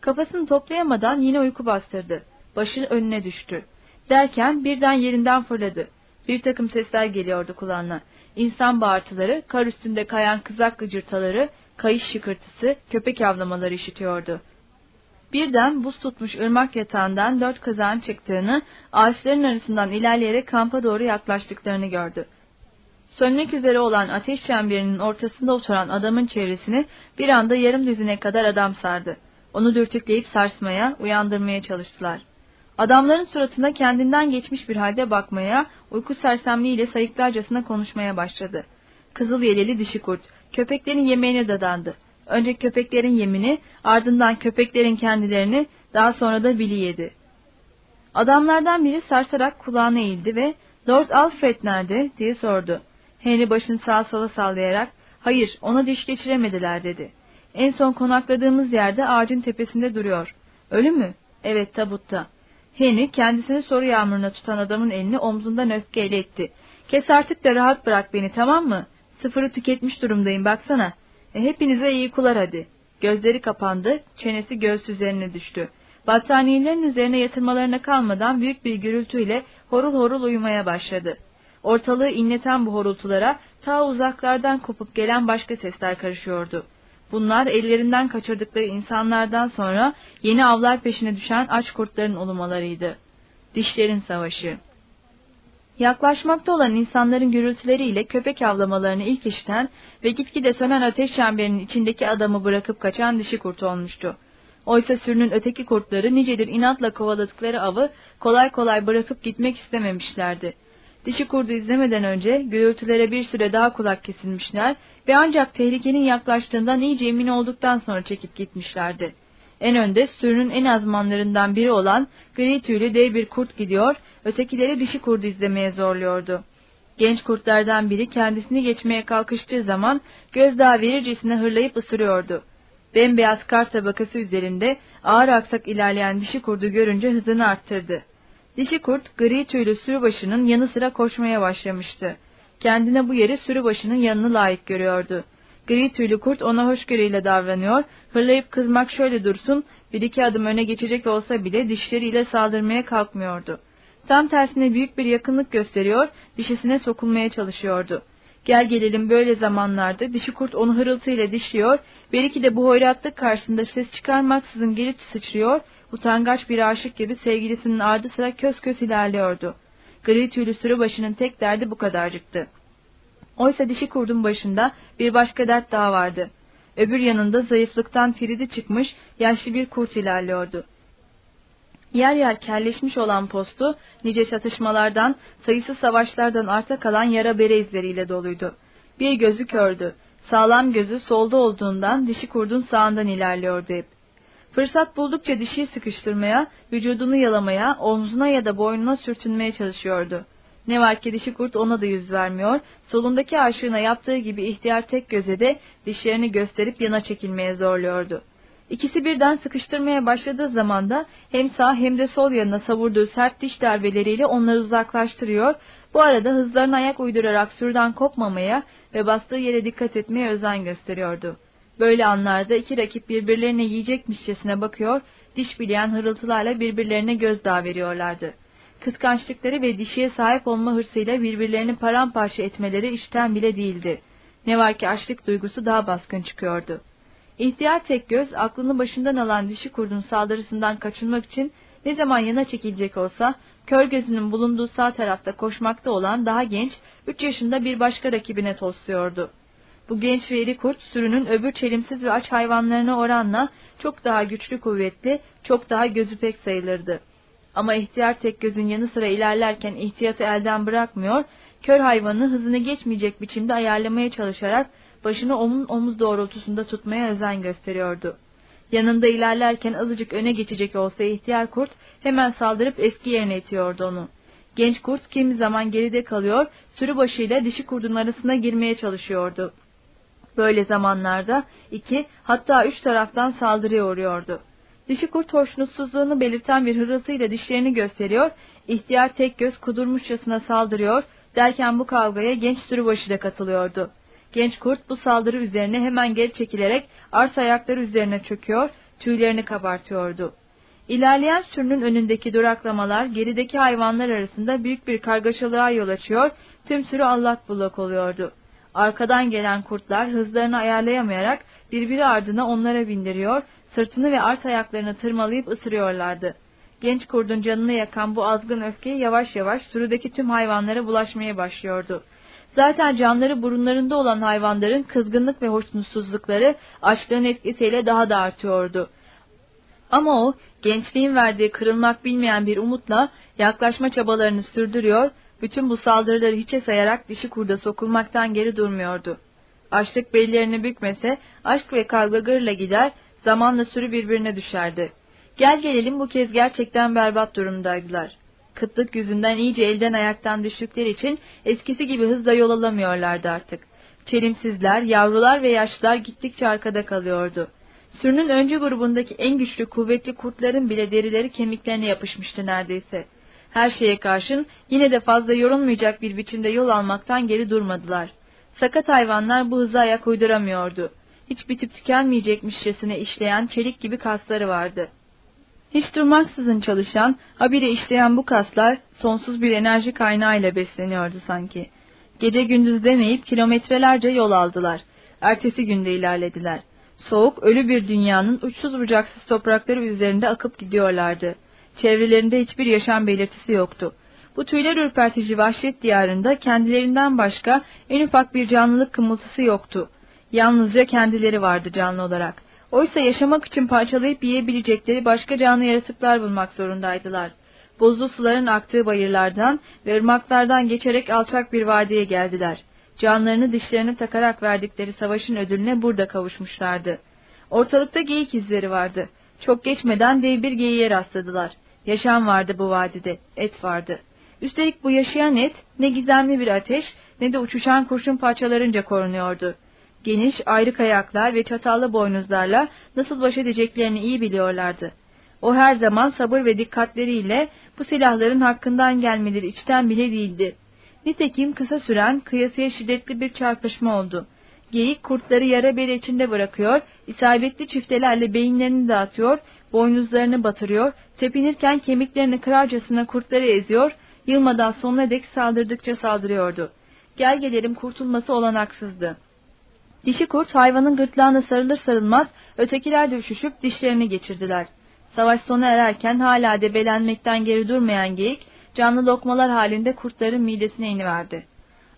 Kafasını toplayamadan yine uyku bastırdı. Başı önüne düştü. Derken birden yerinden fırladı. Bir takım sesler geliyordu kulağına. İnsan bağırtıları, kar üstünde kayan kızak gıcırtaları, kayış şıkırtısı, köpek avlamaları işitiyordu. Birden buz tutmuş ırmak yatağından dört kazan çıktığını, ağaçların arasından ilerleyerek kampa doğru yaklaştıklarını gördü. Sönmek üzere olan ateş çemberinin ortasında oturan adamın çevresini bir anda yarım düzine kadar adam sardı. Onu dürtükleyip sarsmaya, uyandırmaya çalıştılar. Adamların suratına kendinden geçmiş bir halde bakmaya, uyku sersemliğiyle sayıklarcasına konuşmaya başladı. Kızıl yeleli dişi kurt, köpeklerin yemeğine dadandı. Önce köpeklerin yemini, ardından köpeklerin kendilerini, daha sonra da Billy yedi. Adamlardan biri sarsarak kulağına eğildi ve ''Lord Alfred nerede?'' diye sordu. Henry başını sağa sola sallayarak ''Hayır, ona diş geçiremediler.'' dedi. ''En son konakladığımız yerde ağacın tepesinde duruyor. Ölü mü?'' ''Evet, tabutta.'' Henry kendisini soru yağmuruna tutan adamın elini omzundan öfkeyle etti. ''Kes artık da rahat bırak beni, tamam mı? Sıfırı tüketmiş durumdayım, baksana.'' E, hepinize iyi kular hadi. Gözleri kapandı, çenesi göğüs üzerine düştü. Battaniyelerin üzerine yatırmalarına kalmadan büyük bir gürültüyle horul horul uyumaya başladı. Ortalığı inleten bu horultulara ta uzaklardan kopup gelen başka sesler karışıyordu. Bunlar ellerinden kaçırdıkları insanlardan sonra yeni avlar peşine düşen aç kurtların ulumalarıydı. Dişlerin savaşı. Yaklaşmakta olan insanların gürültüleriyle köpek avlamalarını ilk işiten ve gitgide sönen ateş çemberinin içindeki adamı bırakıp kaçan dişi kurt olmuştu. Oysa sürünün öteki kurtları nicedir inatla kovaladıkları avı kolay kolay bırakıp gitmek istememişlerdi. Dişi kurdu izlemeden önce gürültülere bir süre daha kulak kesilmişler ve ancak tehlikenin yaklaştığından iyice emin olduktan sonra çekip gitmişlerdi. En önde sürünün en azmanlarından biri olan gri tüylü dev bir kurt gidiyor, ötekileri dişi kurdu izlemeye zorluyordu. Genç kurtlardan biri kendisini geçmeye kalkıştığı zaman gözdağı verircesine hırlayıp ısırıyordu. Bembeyaz kar tabakası üzerinde ağır aksak ilerleyen dişi kurdu görünce hızını arttırdı. Dişi kurt gri tüylü sürübaşının yanı sıra koşmaya başlamıştı. Kendine bu yeri sürübaşının yanını layık görüyordu. Gri tüylü kurt ona hoşgörüyle davranıyor, hırlayıp kızmak şöyle dursun, bir iki adım öne geçecek olsa bile dişleriyle saldırmaya kalkmıyordu. Tam tersine büyük bir yakınlık gösteriyor, dişisine sokulmaya çalışıyordu. Gel gelelim böyle zamanlarda dişi kurt onu hırıltıyla dişliyor, belki de bu hoyratlık karşısında ses çıkarmaksızın gelip sıçrıyor, utangaç bir aşık gibi sevgilisinin ardı sıra kös kös ilerliyordu. Gri tüylü sürü başının tek derdi bu kadarcıktı. Oysa dişi kurdun başında bir başka dert daha vardı. Öbür yanında zayıflıktan firidi çıkmış yaşlı bir kurt ilerliyordu. Yer yer kelleşmiş olan postu, nice çatışmalardan, sayısız savaşlardan arta kalan yara bere izleriyle doluydu. Bir gözü kördü. Sağlam gözü solda olduğundan dişi kurdun sağından ilerliyordu hep. Fırsat buldukça dişiyi sıkıştırmaya, vücudunu yalamaya, omzuna ya da boynuna sürtünmeye çalışıyordu. Ne var ki dişi kurt ona da yüz vermiyor, solundaki aşığına yaptığı gibi ihtiyar tek göze de dişlerini gösterip yana çekilmeye zorluyordu. İkisi birden sıkıştırmaya başladığı zaman da hem sağ hem de sol yanına savurduğu sert diş darbeleriyle onları uzaklaştırıyor, bu arada hızlarına ayak uydurarak sürüden kopmamaya ve bastığı yere dikkat etmeye özen gösteriyordu. Böyle anlarda iki rakip birbirlerine yiyecekmişçesine bakıyor, diş bileyen hırıltılarla birbirlerine gözdağı veriyorlardı. Kıskançlıkları ve dişiye sahip olma hırsıyla birbirlerini paramparça etmeleri işten bile değildi. Ne var ki açlık duygusu daha baskın çıkıyordu. İhtiyar tek göz aklını başından alan dişi kurdun saldırısından kaçınmak için ne zaman yana çekilecek olsa kör gözünün bulunduğu sağ tarafta koşmakta olan daha genç üç yaşında bir başka rakibine tosluyordu. Bu genç ve iri kurt sürünün öbür çelimsiz ve aç hayvanlarına oranla çok daha güçlü kuvvetli, çok daha gözü pek sayılırdı. Ama ihtiyar tek gözün yanı sıra ilerlerken ihtiyatı elden bırakmıyor, kör hayvanı hızını geçmeyecek biçimde ayarlamaya çalışarak başını onun omuz doğrultusunda tutmaya özen gösteriyordu. Yanında ilerlerken azıcık öne geçecek olsa ihtiyar kurt hemen saldırıp eski yerine itiyordu onu. Genç kurt kimi zaman geride kalıyor, sürü başıyla dişi kurdun arasına girmeye çalışıyordu. Böyle zamanlarda iki hatta üç taraftan saldırıya uğruyordu. Dişi kurt hoşnutsuzluğunu belirten bir hırıltıyla dişlerini gösteriyor, ihtiyar tek göz kudurmuşçasına saldırıyor, derken bu kavgaya genç sürübaşı da katılıyordu. Genç kurt bu saldırı üzerine hemen geri çekilerek arsa ayakları üzerine çöküyor, tüylerini kabartıyordu. İlerleyen sürünün önündeki duraklamalar gerideki hayvanlar arasında büyük bir kargaşalığa yol açıyor, tüm sürü allak bullak oluyordu. Arkadan gelen kurtlar hızlarını ayarlayamayarak birbiri ardına onlara bindiriyor, sırtını ve art ayaklarını tırmalayıp ısırıyorlardı. Genç kurdun canını yakan bu azgın öfke yavaş yavaş sürüdeki tüm hayvanlara bulaşmaya başlıyordu. Zaten canları burunlarında olan hayvanların kızgınlık ve hoşnutsuzlukları aşkların etkisiyle daha da artıyordu. Ama o gençliğin verdiği kırılmak bilmeyen bir umutla yaklaşma çabalarını sürdürüyor, bütün bu saldırıları hiçe sayarak dişi kurda sokulmaktan geri durmuyordu. Açlık bellerini bükmese aşk ve kavga gırla gider, zamanla sürü birbirine düşerdi. Gel gelelim bu kez gerçekten berbat durumdaydılar. Kıtlık yüzünden iyice elden ayaktan düştükleri için eskisi gibi hızla yol alamıyorlardı artık. Çelimsizler, yavrular ve yaşlılar gittikçe arkada kalıyordu. Sürünün öncü grubundaki en güçlü kuvvetli kurtların bile derileri kemiklerine yapışmıştı neredeyse. Her şeye karşın yine de fazla yorulmayacak bir biçimde yol almaktan geri durmadılar. Sakat hayvanlar bu hıza ayak uyduramıyordu. Hiç bitip tükenmeyecekmişçesine işleyen çelik gibi kasları vardı. Hiç durmaksızın çalışan, habire işleyen bu kaslar sonsuz bir enerji kaynağıyla besleniyordu sanki. Gece gündüz demeyip kilometrelerce yol aldılar. Ertesi günde ilerlediler. Soğuk, ölü bir dünyanın uçsuz bucaksız toprakları üzerinde akıp gidiyorlardı. Çevrelerinde hiçbir yaşam belirtisi yoktu. Bu tüyler ürpertici vahşet diyarında kendilerinden başka en ufak bir canlılık kımıltısı yoktu. Yalnızca kendileri vardı canlı olarak. Oysa yaşamak için parçalayıp yiyebilecekleri başka canlı yaratıklar bulmak zorundaydılar. Buzlu suların aktığı bayırlardan ve ırmaklardan geçerek alçak bir vadiye geldiler. Canlarını dişlerine takarak verdikleri savaşın ödülüne burada kavuşmuşlardı. Ortalıkta geyik izleri vardı. Çok geçmeden dev bir geyiğe rastladılar. Yaşam vardı bu vadide, et vardı. Üstelik bu yaşayan et ne gizemli bir ateş ne de uçuşan kurşun parçalarınca korunuyordu. Geniş, ayrık ayaklar ve çatallı boynuzlarla nasıl baş edeceklerini iyi biliyorlardı. O her zaman sabır ve dikkatleriyle bu silahların hakkından gelmeleri içten bile değildi. Nitekim kısa süren kıyasıya şiddetli bir çarpışma oldu. Geyik kurtları yara bere içinde bırakıyor, isabetli çiftelerle beyinlerini dağıtıyor, boynuzlarını batırıyor, tepinirken kemiklerini kırarcasına kurtları eziyor, yılmadan sonuna dek saldırdıkça saldırıyordu. gel gelelim kurtulması olanaksızdı. Dişi kurt hayvanın gırtlağına sarılır sarılmaz ötekiler de üşüşüp dişlerini geçirdiler. Savaş sona ererken hala debelenmekten geri durmayan geyik canlı lokmalar halinde kurtların midesine iniverdi.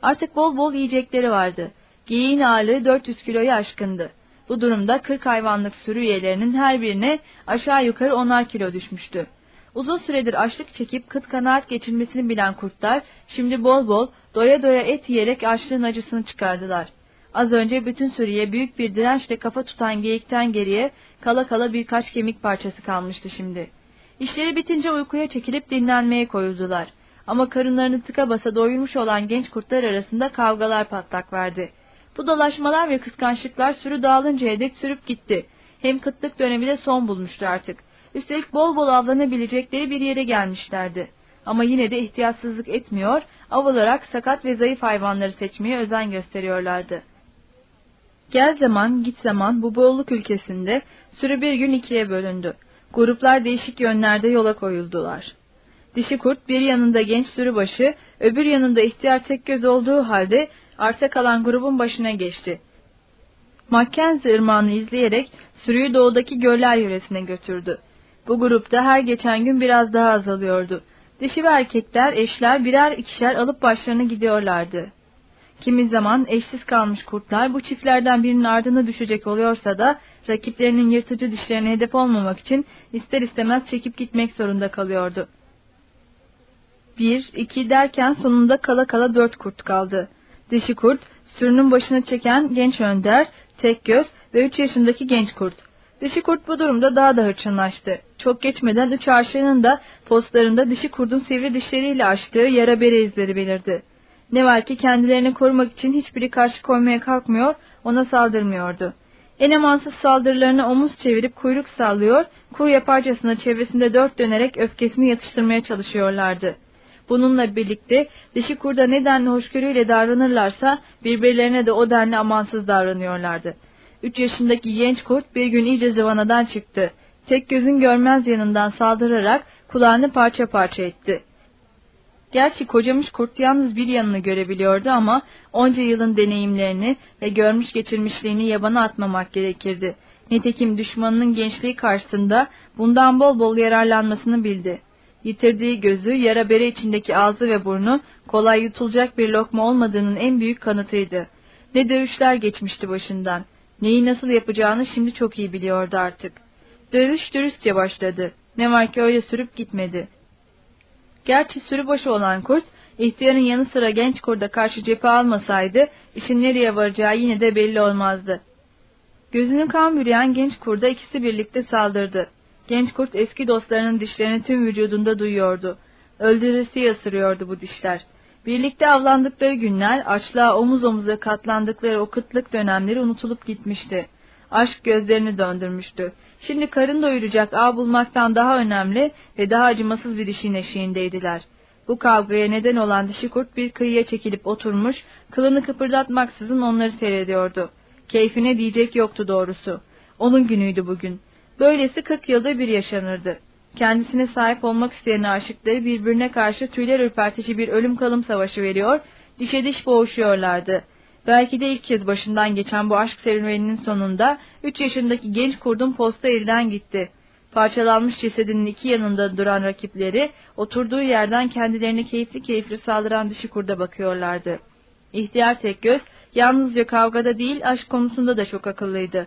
Artık bol bol yiyecekleri vardı. Geyiğin ağırlığı 400 kiloyu aşkındı. Bu durumda 40 hayvanlık sürü üyelerinin her birine aşağı yukarı 10'ar kilo düşmüştü. Uzun süredir açlık çekip kıt kanaat geçirmesini bilen kurtlar şimdi bol bol doya doya et yiyerek açlığın acısını çıkardılar. Az önce bütün sürüye büyük bir dirençle kafa tutan geyikten geriye kala kala birkaç kemik parçası kalmıştı şimdi. İşleri bitince uykuya çekilip dinlenmeye koyuldular. Ama karınlarını tıka basa doyurmuş olan genç kurtlar arasında kavgalar patlak verdi. Bu dolaşmalar ve kıskançlıklar sürü dağılıncaya dek sürüp gitti. Hem kıtlık dönemi de son bulmuştu artık. Üstelik bol bol avlanabilecekleri bir yere gelmişlerdi. Ama yine de ihtiyatsızlık etmiyor, av olarak sakat ve zayıf hayvanları seçmeye özen gösteriyorlardı. Gel zaman git zaman bu bolluk ülkesinde sürü bir gün ikiye bölündü. Gruplar değişik yönlerde yola koyuldular. Dişi kurt bir yanında genç sürübaşı, öbür yanında ihtiyar tek göz olduğu halde arta kalan grubun başına geçti. Mackenzie ırmağını izleyerek sürüyü doğudaki göller yöresine götürdü. Bu grupta her geçen gün biraz daha azalıyordu. Dişi ve erkekler, eşler birer ikişer alıp başlarına gidiyorlardı. Kimi zaman eşsiz kalmış kurtlar bu çiftlerden birinin ardına düşecek oluyorsa da rakiplerinin yırtıcı dişlerine hedef olmamak için ister istemez çekip gitmek zorunda kalıyordu. Bir, iki derken sonunda kala kala dört kurt kaldı. Dişi kurt, sürünün başını çeken genç önder, tek göz ve üç yaşındaki genç kurt. Dişi kurt bu durumda daha da hırçınlaştı. Çok geçmeden üç aşığının da postlarında dişi kurdun sivri dişleriyle açtığı yara bere izleri belirdi. Ne var ki kendilerini korumak için hiçbiri karşı koymaya kalkmıyor, ona saldırmıyordu. En amansız saldırılarını omuz çevirip kuyruk sallıyor, kur yaparcasına çevresinde dört dönerek öfkesini yatıştırmaya çalışıyorlardı. Bununla birlikte dişi kurda ne denli hoşgörüyle davranırlarsa birbirlerine de o denli amansız davranıyorlardı. Üç yaşındaki genç kurt bir gün iyice zıvanadan çıktı. Tek gözün görmez yanından saldırarak kulağını parça parça etti. Gerçi kocamış kurt yalnız bir yanını görebiliyordu ama onca yılın deneyimlerini ve görmüş geçirmişliğini yabana atmamak gerekirdi. Nitekim düşmanının gençliği karşısında bundan bol bol yararlanmasını bildi. Yitirdiği gözü, yara bere içindeki ağzı ve burnu kolay yutulacak bir lokma olmadığının en büyük kanıtıydı. Ne dövüşler geçmişti başından. Neyi nasıl yapacağını şimdi çok iyi biliyordu artık. Dövüş dürüstçe başladı. Ne var ki öyle sürüp gitmedi. Gerçi sürü başı olan kurt, ihtiyarın yanı sıra genç kurda karşı cephe almasaydı, işin nereye varacağı yine de belli olmazdı. Gözünü kan bürüyen genç kurda ikisi birlikte saldırdı. Genç kurt eski dostlarının dişlerini tüm vücudunda duyuyordu. Öldürüsü ısırıyordu bu dişler. Birlikte avlandıkları günler, açlığa omuz omuza katlandıkları o kıtlık dönemleri unutulup gitmişti. Aşk gözlerini döndürmüştü. Şimdi karın doyuracak ağ bulmaktan daha önemli ve daha acımasız bir işin eşiğindeydiler. Bu kavgaya neden olan dişi kurt bir kıyıya çekilip oturmuş, kılını kıpırdatmaksızın onları seyrediyordu. Keyfine diyecek yoktu doğrusu. Onun günüydü bugün. Böylesi kırk yılda bir yaşanırdı. Kendisine sahip olmak isteyen aşıkları birbirine karşı tüyler ürpertici bir ölüm kalım savaşı veriyor, dişe diş boğuşuyorlardı. Belki de ilk kez başından geçen bu aşk serüveninin sonunda üç yaşındaki genç kurdun posta elden gitti. Parçalanmış cesedinin iki yanında duran rakipleri oturduğu yerden kendilerine keyifli keyifli saldıran dişi kurda bakıyorlardı. İhtiyar tek göz yalnızca kavgada değil aşk konusunda da çok akıllıydı.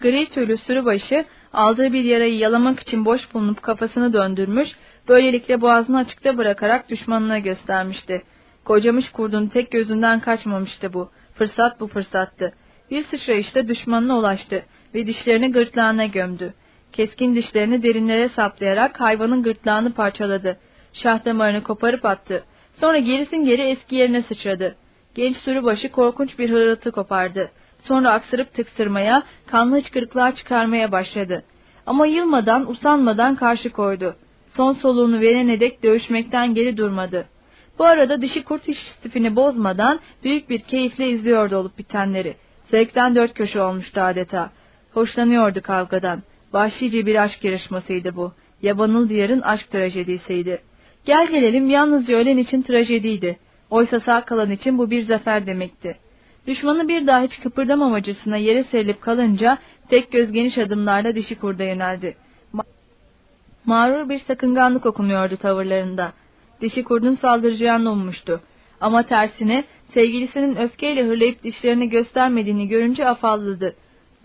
Gri tüylü sürübaşı aldığı bir yarayı yalamak için boş bulunup kafasını döndürmüş, böylelikle boğazını açıkta bırakarak düşmanına göstermişti. Kocamış kurdun tek gözünden kaçmamıştı bu. Fırsat bu fırsattı. Bir sıçrayışta düşmanına ulaştı ve dişlerini gırtlağına gömdü. Keskin dişlerini derinlere saplayarak hayvanın gırtlağını parçaladı. Şah damarını koparıp attı. Sonra gerisin geri eski yerine sıçradı. Genç sürübaşı korkunç bir hırıltı kopardı. Sonra aksırıp tıksırmaya, kanlı hıçkırıklar çıkarmaya başladı. Ama yılmadan, usanmadan karşı koydu. Son soluğunu verene dek dövüşmekten geri durmadı. Bu arada dişi kurt hiç bozmadan büyük bir keyifle izliyordu olup bitenleri. Zevkten dört köşe olmuştu adeta. Hoşlanıyordu kavgadan. Vahşice bir aşk yarışmasıydı bu. Yabanıl diyarın aşk trajedisiydi. Gel gelelim yalnızca ölen için trajediydi. Oysa sağ kalan için bu bir zafer demekti. Düşmanı bir daha hiç kıpırdamamacısına yere serilip kalınca tek göz geniş adımlarla dişi kurda yöneldi. Ma Mağrur bir sakınganlık okunuyordu tavırlarında. Dişi kurdun saldıracağını ummuştu. Ama tersine sevgilisinin öfkeyle hırlayıp dişlerini göstermediğini görünce afalladı.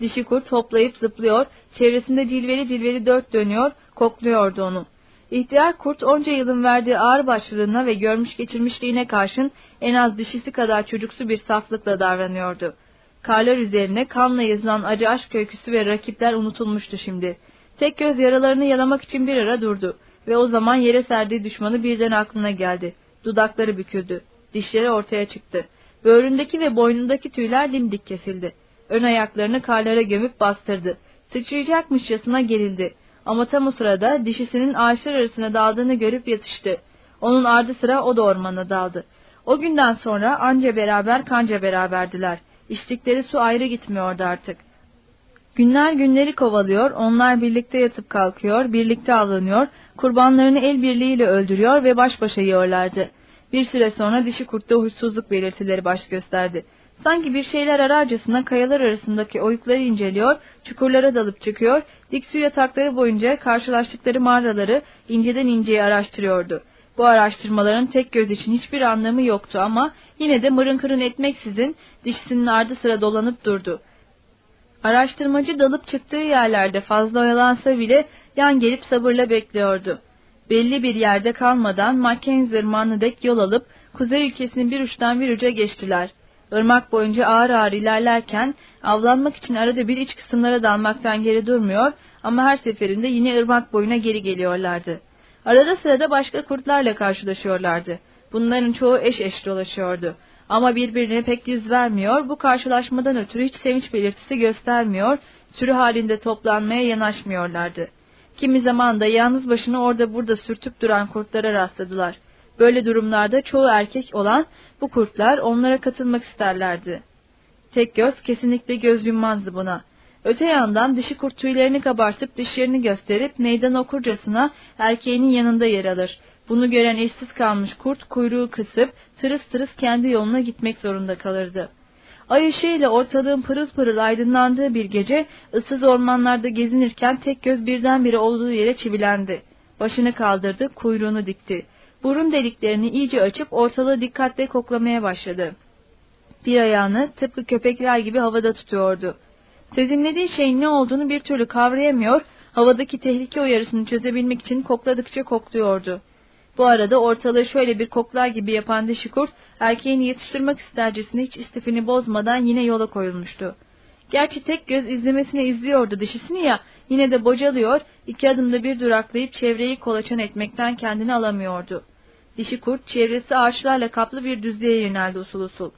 Dişi kurt hoplayıp zıplıyor, çevresinde cilveli cilveli dört dönüyor, kokluyordu onu. İhtiyar kurt onca yılın verdiği ağır başlılığına ve görmüş geçirmişliğine karşın en az dişisi kadar çocuksu bir saflıkla davranıyordu. Karlar üzerine kanla yazılan acı aşk öyküsü ve rakipler unutulmuştu şimdi. Tek göz yaralarını yalamak için bir ara durdu ve o zaman yere serdiği düşmanı birden aklına geldi. Dudakları büküldü. Dişleri ortaya çıktı. Böğründeki ve boynundaki tüyler dimdik kesildi. Ön ayaklarını karlara gömüp bastırdı. Sıçrayacakmışçasına gerildi. Ama tam o sırada dişisinin ağaçlar arasına daldığını görüp yatıştı. Onun ardı sıra o da ormana daldı. O günden sonra anca beraber kanca beraberdiler. İçtikleri su ayrı gitmiyordu artık. Günler günleri kovalıyor, onlar birlikte yatıp kalkıyor, birlikte avlanıyor, kurbanlarını el birliğiyle öldürüyor ve baş başa yiyorlardı. Bir süre sonra dişi kurtta huysuzluk belirtileri baş gösterdi. Sanki bir şeyler ararcasına kayalar arasındaki oyukları inceliyor, çukurlara dalıp çıkıyor, dik su yatakları boyunca karşılaştıkları mağaraları inceden inceye araştırıyordu. Bu araştırmaların tek göz için hiçbir anlamı yoktu ama yine de mırın kırın etmeksizin dişisinin ardı sıra dolanıp durdu. Araştırmacı dalıp çıktığı yerlerde fazla oyalansa bile yan gelip sabırla bekliyordu. Belli bir yerde kalmadan Mackenzie Irmağı'nı dek yol alıp kuzey ülkesini bir uçtan bir uca geçtiler. Irmak boyunca ağır ağır ilerlerken avlanmak için arada bir iç kısımlara dalmaktan geri durmuyor ama her seferinde yine ırmak boyuna geri geliyorlardı. Arada sırada başka kurtlarla karşılaşıyorlardı. Bunların çoğu eş eş dolaşıyordu. Ama birbirine pek yüz vermiyor, bu karşılaşmadan ötürü hiç sevinç belirtisi göstermiyor, sürü halinde toplanmaya yanaşmıyorlardı. Kimi zaman da yalnız başına orada burada sürtüp duran kurtlara rastladılar. Böyle durumlarda çoğu erkek olan bu kurtlar onlara katılmak isterlerdi. Tek göz kesinlikle göz yummazdı buna. Öte yandan dişi kurt tüylerini kabartıp dişlerini gösterip meydan okurcasına erkeğinin yanında yer alır. Bunu gören eşsiz kalmış kurt kuyruğu kısıp tırıs tırıs kendi yoluna gitmek zorunda kalırdı. Ay ışığıyla ortalığın pırıl pırıl aydınlandığı bir gece ıssız ormanlarda gezinirken tek göz birdenbire olduğu yere çivilendi. Başını kaldırdı, kuyruğunu dikti. Burun deliklerini iyice açıp ortalığı dikkatle koklamaya başladı. Bir ayağını tıpkı köpekler gibi havada tutuyordu. Sezinlediği şeyin ne olduğunu bir türlü kavrayamıyor, havadaki tehlike uyarısını çözebilmek için kokladıkça kokluyordu. Bu arada ortalığı şöyle bir koklar gibi yapan dişi kurt, erkeğini yetiştirmek istercesine hiç istifini bozmadan yine yola koyulmuştu. Gerçi tek göz izlemesine izliyordu dişisini ya, yine de bocalıyor, iki adımda bir duraklayıp çevreyi kolaçan etmekten kendini alamıyordu. Dişi kurt çevresi ağaçlarla kaplı bir düzlüğe yöneldi usul usul.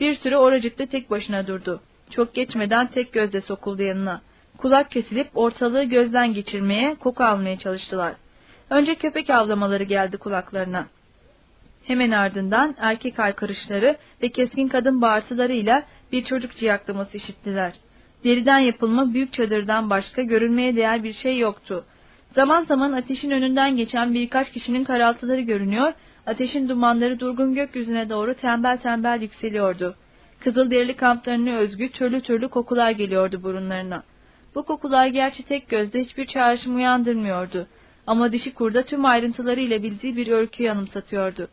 Bir süre oracıkta tek başına durdu. Çok geçmeden tek gözle sokuldu yanına. Kulak kesilip ortalığı gözden geçirmeye, koku almaya çalıştılar. Önce köpek avlamaları geldi kulaklarına. Hemen ardından erkek aykırışları ve keskin kadın bağırtılarıyla bir çocuk ciyaklaması işittiler. Deriden yapılma büyük çadırdan başka görülmeye değer bir şey yoktu. Zaman zaman ateşin önünden geçen birkaç kişinin karaltıları görünüyor, ateşin dumanları durgun gökyüzüne doğru tembel tembel yükseliyordu. Kızılderili kamplarına özgü türlü türlü kokular geliyordu burunlarına. Bu kokular gerçi tek gözde hiçbir çağrışım uyandırmıyordu. Ama dişi kurda tüm ayrıntılarıyla bildiği bir öyküyü anımsatıyordu.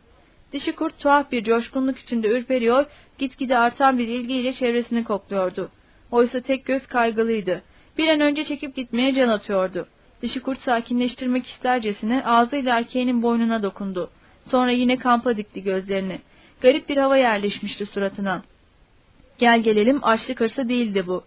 Dişi kurt tuhaf bir coşkunluk içinde ürperiyor, gitgide artan bir ilgiyle çevresini kokluyordu. Oysa tek göz kaygılıydı. Bir an önce çekip gitmeye can atıyordu. Dişi kurt sakinleştirmek istercesine ağzıyla erkeğinin boynuna dokundu. Sonra yine kampa dikti gözlerini. Garip bir hava yerleşmişti suratına. Gel gelelim açlık hırsı değildi bu.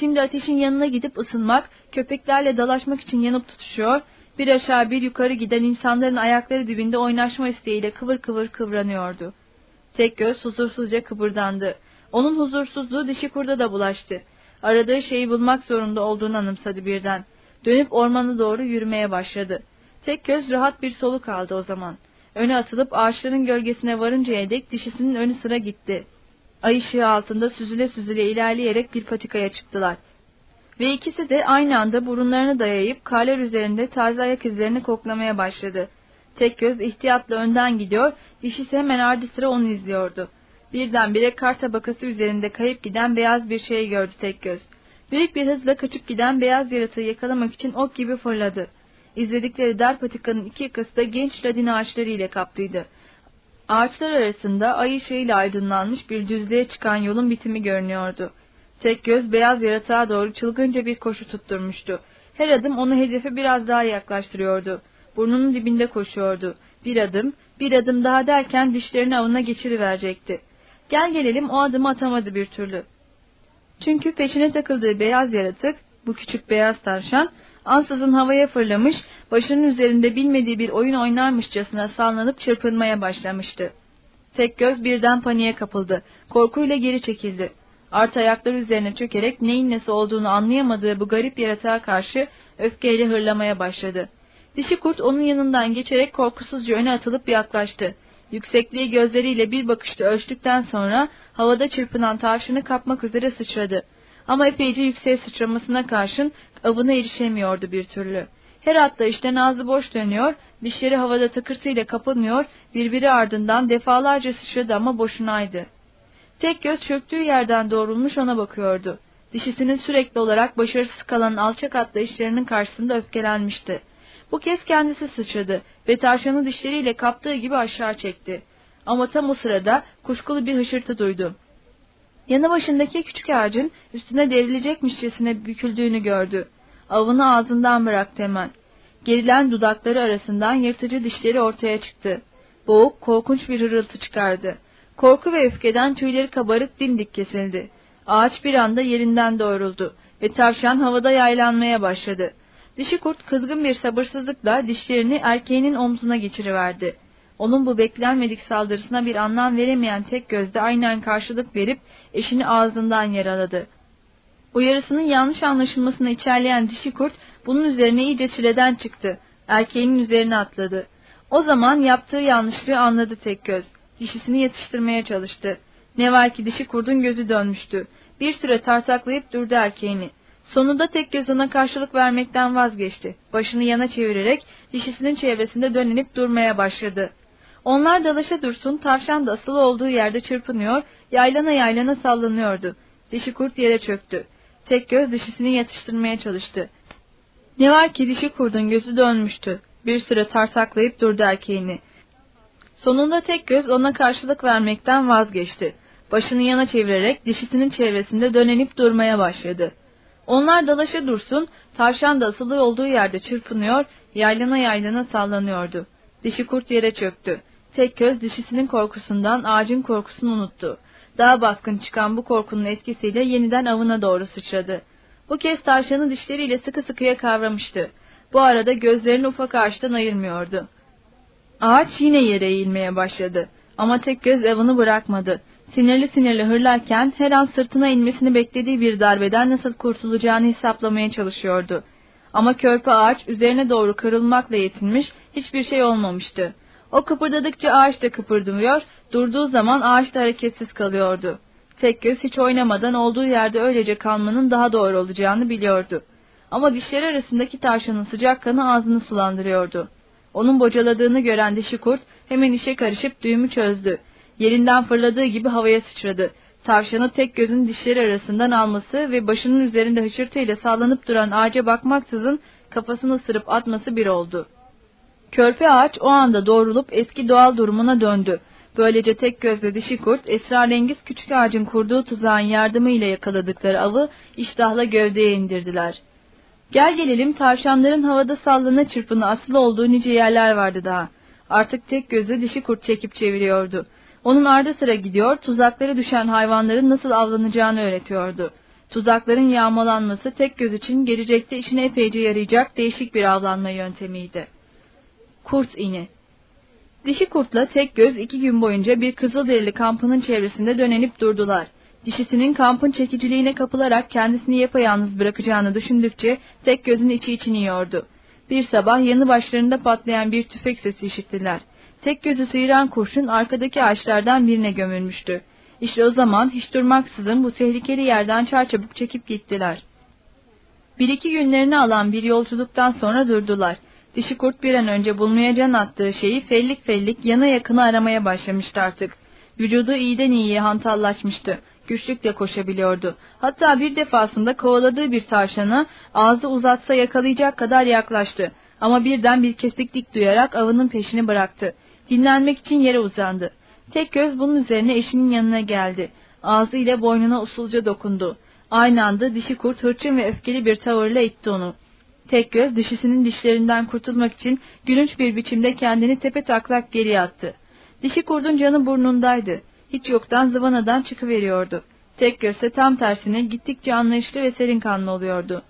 Şimdi ateşin yanına gidip ısınmak, köpeklerle dalaşmak için yanıp tutuşuyor, bir aşağı bir yukarı giden insanların ayakları dibinde oynaşma isteğiyle kıvır kıvır kıvranıyordu. Tek göz huzursuzca kıpırdandı. Onun huzursuzluğu dişi kurda da bulaştı. Aradığı şeyi bulmak zorunda olduğunu anımsadı birden. Dönüp ormana doğru yürümeye başladı. Tek göz rahat bir soluk aldı o zaman. Öne atılıp ağaçların gölgesine varıncaya dek dişisinin önü sıra gitti. Ay ışığı altında süzüle süzüle ilerleyerek bir patikaya çıktılar. Ve ikisi de aynı anda burunlarını dayayıp karlar üzerinde taze ayak izlerini koklamaya başladı. Tek göz ihtiyatla önden gidiyor, dişisi hemen ardı sıra onu izliyordu. Birdenbire kar tabakası üzerinde kayıp giden beyaz bir şey gördü tek göz. Büyük bir hızla kaçıp giden beyaz yaratığı yakalamak için ok gibi fırladı. İzledikleri dar patikanın iki yakası da genç ladin ağaçları ile kaplıydı. Ağaçlar arasında ay ışığıyla aydınlanmış bir düzlüğe çıkan yolun bitimi görünüyordu. Tek göz beyaz yaratığa doğru çılgınca bir koşu tutturmuştu. Her adım onu hedefe biraz daha yaklaştırıyordu. Burnunun dibinde koşuyordu. Bir adım, bir adım daha derken dişlerini avına geçiriverecekti. Gel gelelim o adımı atamadı bir türlü. Çünkü peşine takıldığı beyaz yaratık, bu küçük beyaz tavşan, ansızın havaya fırlamış, başının üzerinde bilmediği bir oyun oynarmışçasına sallanıp çırpınmaya başlamıştı. Tek göz birden paniğe kapıldı. Korkuyla geri çekildi. Art ayakları üzerine çökerek neyin nesi olduğunu anlayamadığı bu garip yaratığa karşı öfkeyle hırlamaya başladı. Dişi kurt onun yanından geçerek korkusuzca öne atılıp yaklaştı. Yüksekliği gözleriyle bir bakışta ölçtükten sonra havada çırpınan tavşanı kapmak üzere sıçradı. Ama epeyce yükseğe sıçramasına karşın avına erişemiyordu bir türlü. Her işte ağzı boş dönüyor, dişleri havada tıkırtıyla kapanıyor, birbiri ardından defalarca sıçradı ama boşunaydı. Tek göz çöktüğü yerden doğrulmuş ona bakıyordu. Dişisinin sürekli olarak başarısız kalan alçak atlayışlarının karşısında öfkelenmişti. Bu kez kendisi sıçradı ve tavşanı dişleriyle kaptığı gibi aşağı çekti. Ama tam o sırada kuşkulu bir hışırtı duydu. Yanı başındaki küçük ağacın üstüne devrilecekmişçesine büküldüğünü gördü. Avını ağzından bıraktı hemen. Gerilen dudakları arasından yırtıcı dişleri ortaya çıktı. Boğuk, korkunç bir hırıltı çıkardı. Korku ve öfkeden tüyleri kabarık dimdik kesildi. Ağaç bir anda yerinden doğruldu ve tavşan havada yaylanmaya başladı. Dişi kurt kızgın bir sabırsızlıkla dişlerini erkeğinin omzuna geçiriverdi. Onun bu beklenmedik saldırısına bir anlam veremeyen tek gözde aynen karşılık verip eşini ağzından yaraladı. Uyarısının yanlış anlaşılmasını içerleyen dişi kurt bunun üzerine iyice çileden çıktı. Erkeğinin üzerine atladı. O zaman yaptığı yanlışlığı anladı tek göz. Dişisini yetiştirmeye çalıştı. Ne var ki dişi kurdun gözü dönmüştü. Bir süre tartaklayıp durdu erkeğini. Sonunda tek göz ona karşılık vermekten vazgeçti. Başını yana çevirerek dişisinin çevresinde dönenip durmaya başladı. Onlar dalaşa dursun, tavşan da asılı olduğu yerde çırpınıyor, yaylana yaylana sallanıyordu. Dişi kurt yere çöktü. Tek göz dişisini yatıştırmaya çalıştı. Ne var ki dişi kurdun gözü dönmüştü. Bir süre tartaklayıp durdu erkeğini. Sonunda tek göz ona karşılık vermekten vazgeçti. Başını yana çevirerek dişisinin çevresinde dönenip durmaya başladı. Onlar dalaşa dursun, tavşan da asılı olduğu yerde çırpınıyor, yaylana yaylana sallanıyordu. Dişi kurt yere çöktü. Tek göz dişisinin korkusundan ağacın korkusunu unuttu. Daha baskın çıkan bu korkunun etkisiyle yeniden avına doğru sıçradı. Bu kez tavşanı dişleriyle sıkı sıkıya kavramıştı. Bu arada gözlerini ufak ağaçtan ayırmıyordu. Ağaç yine yere eğilmeye başladı. Ama tek göz avını bırakmadı. Sinirli sinirli hırlarken her an sırtına inmesini beklediği bir darbeden nasıl kurtulacağını hesaplamaya çalışıyordu. Ama körpe ağaç üzerine doğru kırılmakla yetinmiş, hiçbir şey olmamıştı. O kıpırdadıkça ağaç da kıpırdamıyor, durduğu zaman ağaç da hareketsiz kalıyordu. Tek göz hiç oynamadan olduğu yerde öylece kalmanın daha doğru olacağını biliyordu. Ama dişleri arasındaki tavşanın sıcak kanı ağzını sulandırıyordu. Onun bocaladığını gören dişi kurt hemen işe karışıp düğümü çözdü. Yerinden fırladığı gibi havaya sıçradı. Tavşanı tek gözün dişleri arasından alması ve başının üzerinde hışırtıyla sallanıp duran ağaca bakmaksızın kafasını ısırıp atması bir oldu. Körpe ağaç o anda doğrulup eski doğal durumuna döndü. Böylece tek gözle dişi kurt esrarengiz küçük ağacın kurduğu tuzağın yardımıyla yakaladıkları avı iştahla gövdeye indirdiler. Gel gelelim tavşanların havada sallana çırpını asılı olduğu nice yerler vardı daha. Artık tek gözle dişi kurt çekip çeviriyordu. Onun ardı sıra gidiyor, tuzakları düşen hayvanların nasıl avlanacağını öğretiyordu. Tuzakların yağmalanması tek göz için gelecekte işine epeyce yarayacak değişik bir avlanma yöntemiydi. Kurt ini Dişi kurtla tek göz iki gün boyunca bir kızılderili kampının çevresinde dönenip durdular. Dişisinin kampın çekiciliğine kapılarak kendisini yapayalnız bırakacağını düşündükçe tek gözün içi için yiyordu. Bir sabah yanı başlarında patlayan bir tüfek sesi işittiler. Tek gözü sıyıran kurşun arkadaki ağaçlardan birine gömülmüştü. İşte o zaman hiç durmaksızın bu tehlikeli yerden çarçabuk çekip gittiler. Bir iki günlerini alan bir yolculuktan sonra durdular. Dişi kurt bir an önce bulmaya can attığı şeyi fellik fellik yana yakına aramaya başlamıştı artık. Vücudu iyiden iyiye hantallaşmıştı. Güçlükle koşabiliyordu. Hatta bir defasında kovaladığı bir tavşana ağzı uzatsa yakalayacak kadar yaklaştı. Ama birden bir kesiklik duyarak avının peşini bıraktı. Dinlenmek için yere uzandı. Tek göz bunun üzerine eşinin yanına geldi. Ağzı ile boynuna usulca dokundu. Aynı anda dişi kurt hırçın ve öfkeli bir tavırla itti onu. Tek göz dişisinin dişlerinden kurtulmak için gülünç bir biçimde kendini tepe taklak geriye attı. Dişi kurdun canı burnundaydı. Hiç yoktan zıvanadan çıkıveriyordu. Tek gözse tam tersine gittikçe anlayışlı ve serin kanlı oluyordu.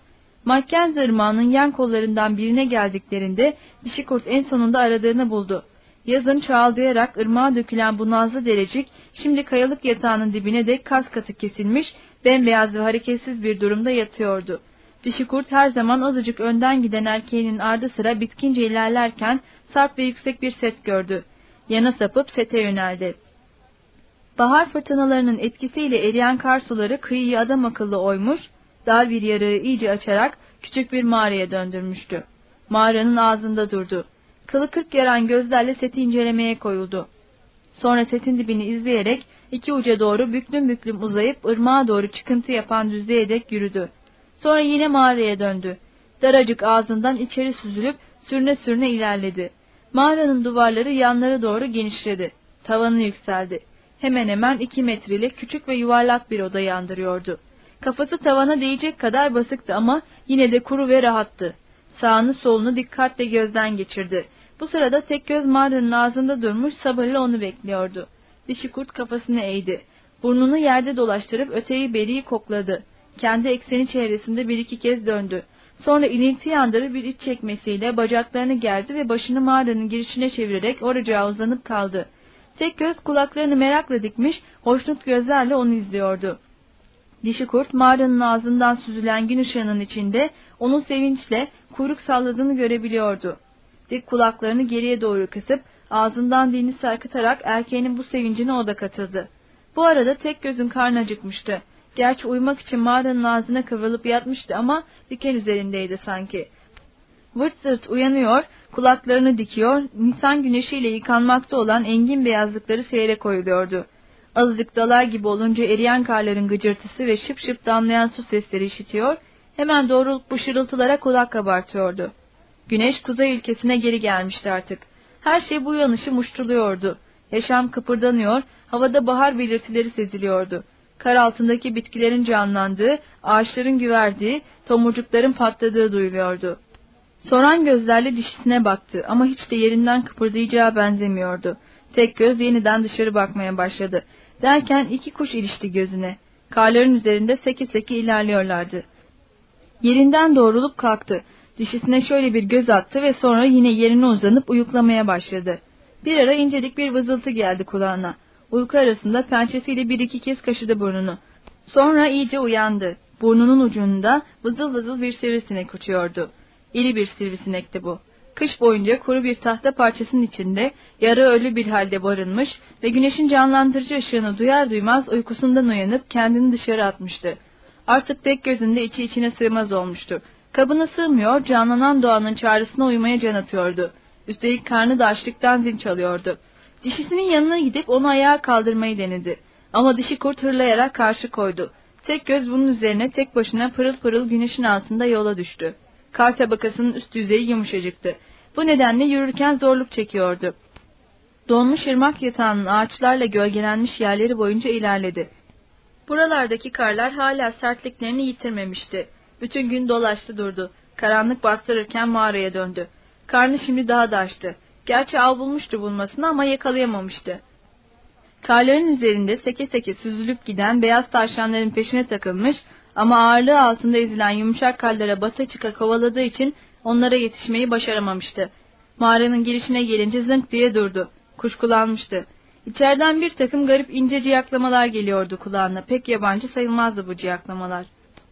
Mackenzie ırmağının yan kollarından birine geldiklerinde dişi kurt en sonunda aradığını buldu. Yazın çağaldayarak ırmağa dökülen bu nazlı derecik şimdi kayalık yatağının dibine de kas katı kesilmiş, bembeyaz ve hareketsiz bir durumda yatıyordu. Dişi kurt her zaman azıcık önden giden erkeğinin ardı sıra bitkince ilerlerken sarp ve yüksek bir set gördü. Yana sapıp sete yöneldi. Bahar fırtınalarının etkisiyle eriyen kar suları kıyıyı adam akıllı oymuş, dar bir yarığı iyice açarak küçük bir mağaraya döndürmüştü. Mağaranın ağzında durdu. Kılı kırk yaran gözlerle seti incelemeye koyuldu. Sonra setin dibini izleyerek iki uca doğru büklüm büklüm uzayıp ırmağa doğru çıkıntı yapan düzlüğe dek yürüdü. Sonra yine mağaraya döndü. Daracık ağzından içeri süzülüp sürüne sürüne ilerledi. Mağaranın duvarları yanlara doğru genişledi. Tavanı yükseldi. Hemen hemen iki metrelik küçük ve yuvarlak bir oda yandırıyordu. Kafası tavana değecek kadar basıktı ama yine de kuru ve rahattı. Sağını solunu dikkatle gözden geçirdi. Bu sırada tek göz mağaranın ağzında durmuş sabırla onu bekliyordu. Dişi kurt kafasını eğdi. Burnunu yerde dolaştırıp öteyi beriyi kokladı. Kendi ekseni çevresinde bir iki kez döndü. Sonra inilti yandırı bir iç çekmesiyle bacaklarını gerdi ve başını mağaranın girişine çevirerek oracağa uzanıp kaldı. Tek göz kulaklarını merakla dikmiş, hoşnut gözlerle onu izliyordu. Dişi kurt mağaranın ağzından süzülen gün ışığının içinde onun sevinçle kuyruk salladığını görebiliyordu. Dik kulaklarını geriye doğru kısıp ağzından dilini sarkıtarak erkeğinin bu sevincine o da katıldı. Bu arada tek gözün karnı acıkmıştı. Gerçi uyumak için mağaranın ağzına kıvrılıp yatmıştı ama diken üzerindeydi sanki. Vırt zırt uyanıyor, kulaklarını dikiyor, nisan güneşiyle yıkanmakta olan engin beyazlıkları seyre koyuluyordu. Azıcık dalar gibi olunca eriyen karların gıcırtısı ve şıp şıp damlayan su sesleri işitiyor, hemen doğrulup bu şırıltılara kulak kabartıyordu. Güneş kuzey ülkesine geri gelmişti artık. Her şey bu uyanışı muştuluyordu. Yaşam kıpırdanıyor, havada bahar belirtileri seziliyordu. Kar altındaki bitkilerin canlandığı, ağaçların güverdiği, tomurcukların patladığı duyuluyordu. Soran gözlerle dişisine baktı ama hiç de yerinden kıpırdayacağı benzemiyordu. Tek göz yeniden dışarı bakmaya başladı. Derken iki kuş ilişti gözüne. Karların üzerinde seke seke ilerliyorlardı. Yerinden doğrulup kalktı. Dişisine şöyle bir göz attı ve sonra yine yerine uzanıp uyuklamaya başladı. Bir ara incelik bir vızıltı geldi kulağına. Uyku arasında pençesiyle bir iki kez kaşıdı burnunu. Sonra iyice uyandı. Burnunun ucunda vızıl vızıl bir sivrisinek uçuyordu. İri bir sivrisinekti bu. Kış boyunca kuru bir tahta parçasının içinde yarı ölü bir halde barınmış ve güneşin canlandırıcı ışığını duyar duymaz uykusundan uyanıp kendini dışarı atmıştı. Artık tek gözünde içi içine sığmaz olmuştu. Kabına sığmıyor, canlanan doğanın çağrısına uymaya can atıyordu. Üstelik karnı da açlıktan zil çalıyordu. Dişisinin yanına gidip onu ayağa kaldırmayı denedi. Ama dişi kurt hırlayarak karşı koydu. Tek göz bunun üzerine tek başına pırıl pırıl güneşin altında yola düştü. Kar tabakasının üst yüzeyi yumuşacıktı. Bu nedenle yürürken zorluk çekiyordu. Donmuş ırmak yatağının ağaçlarla gölgelenmiş yerleri boyunca ilerledi. Buralardaki karlar hala sertliklerini yitirmemişti. Bütün gün dolaştı durdu. Karanlık bastırırken mağaraya döndü. Karnı şimdi daha da açtı. Gerçi av bulmuştu bulmasını ama yakalayamamıştı. Karların üzerinde seke seke süzülüp giden beyaz tavşanların peşine takılmış ama ağırlığı altında ezilen yumuşak kallere bata çıka kovaladığı için onlara yetişmeyi başaramamıştı. Mağaranın girişine gelince zınk diye durdu. Kuşkulanmıştı. İçeriden bir takım garip ince ciyaklamalar geliyordu kulağına. Pek yabancı sayılmazdı bu ciyaklamalar.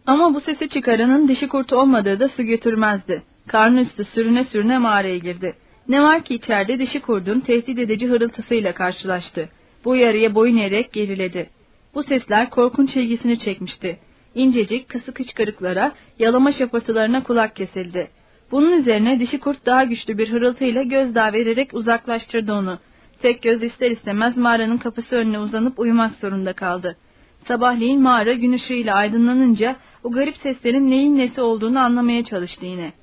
Ama bu sesi çıkaranın dişi kurtu olmadığı da su götürmezdi. Karnı üstü sürüne sürüne mağaraya girdi. Ne var ki içeride dişi kurdun tehdit edici hırıltısıyla karşılaştı. Bu yarıya boyun eğerek geriledi. Bu sesler korkunç ilgisini çekmişti. İncecik, kısık hıçkırıklara, yalama şapırtılarına kulak kesildi. Bunun üzerine dişi kurt daha güçlü bir hırıltıyla gözdağı vererek uzaklaştırdı onu. Tek göz ister istemez mağaranın kapısı önüne uzanıp uyumak zorunda kaldı. Sabahleyin mağara gün ışığıyla aydınlanınca o garip seslerin neyin nesi olduğunu anlamaya çalıştı yine.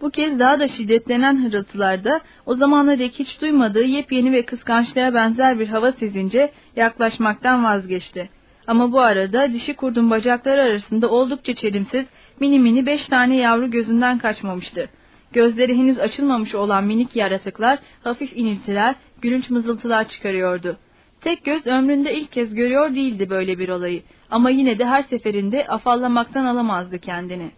Bu kez daha da şiddetlenen hırıltılarda o zamana dek hiç duymadığı yepyeni ve kıskançlığa benzer bir hava sezince yaklaşmaktan vazgeçti. Ama bu arada dişi kurdun bacakları arasında oldukça çelimsiz mini mini beş tane yavru gözünden kaçmamıştı. Gözleri henüz açılmamış olan minik yaratıklar hafif iniltiler, gülünç mızıltılar çıkarıyordu. Tek göz ömründe ilk kez görüyor değildi böyle bir olayı ama yine de her seferinde afallamaktan alamazdı kendini.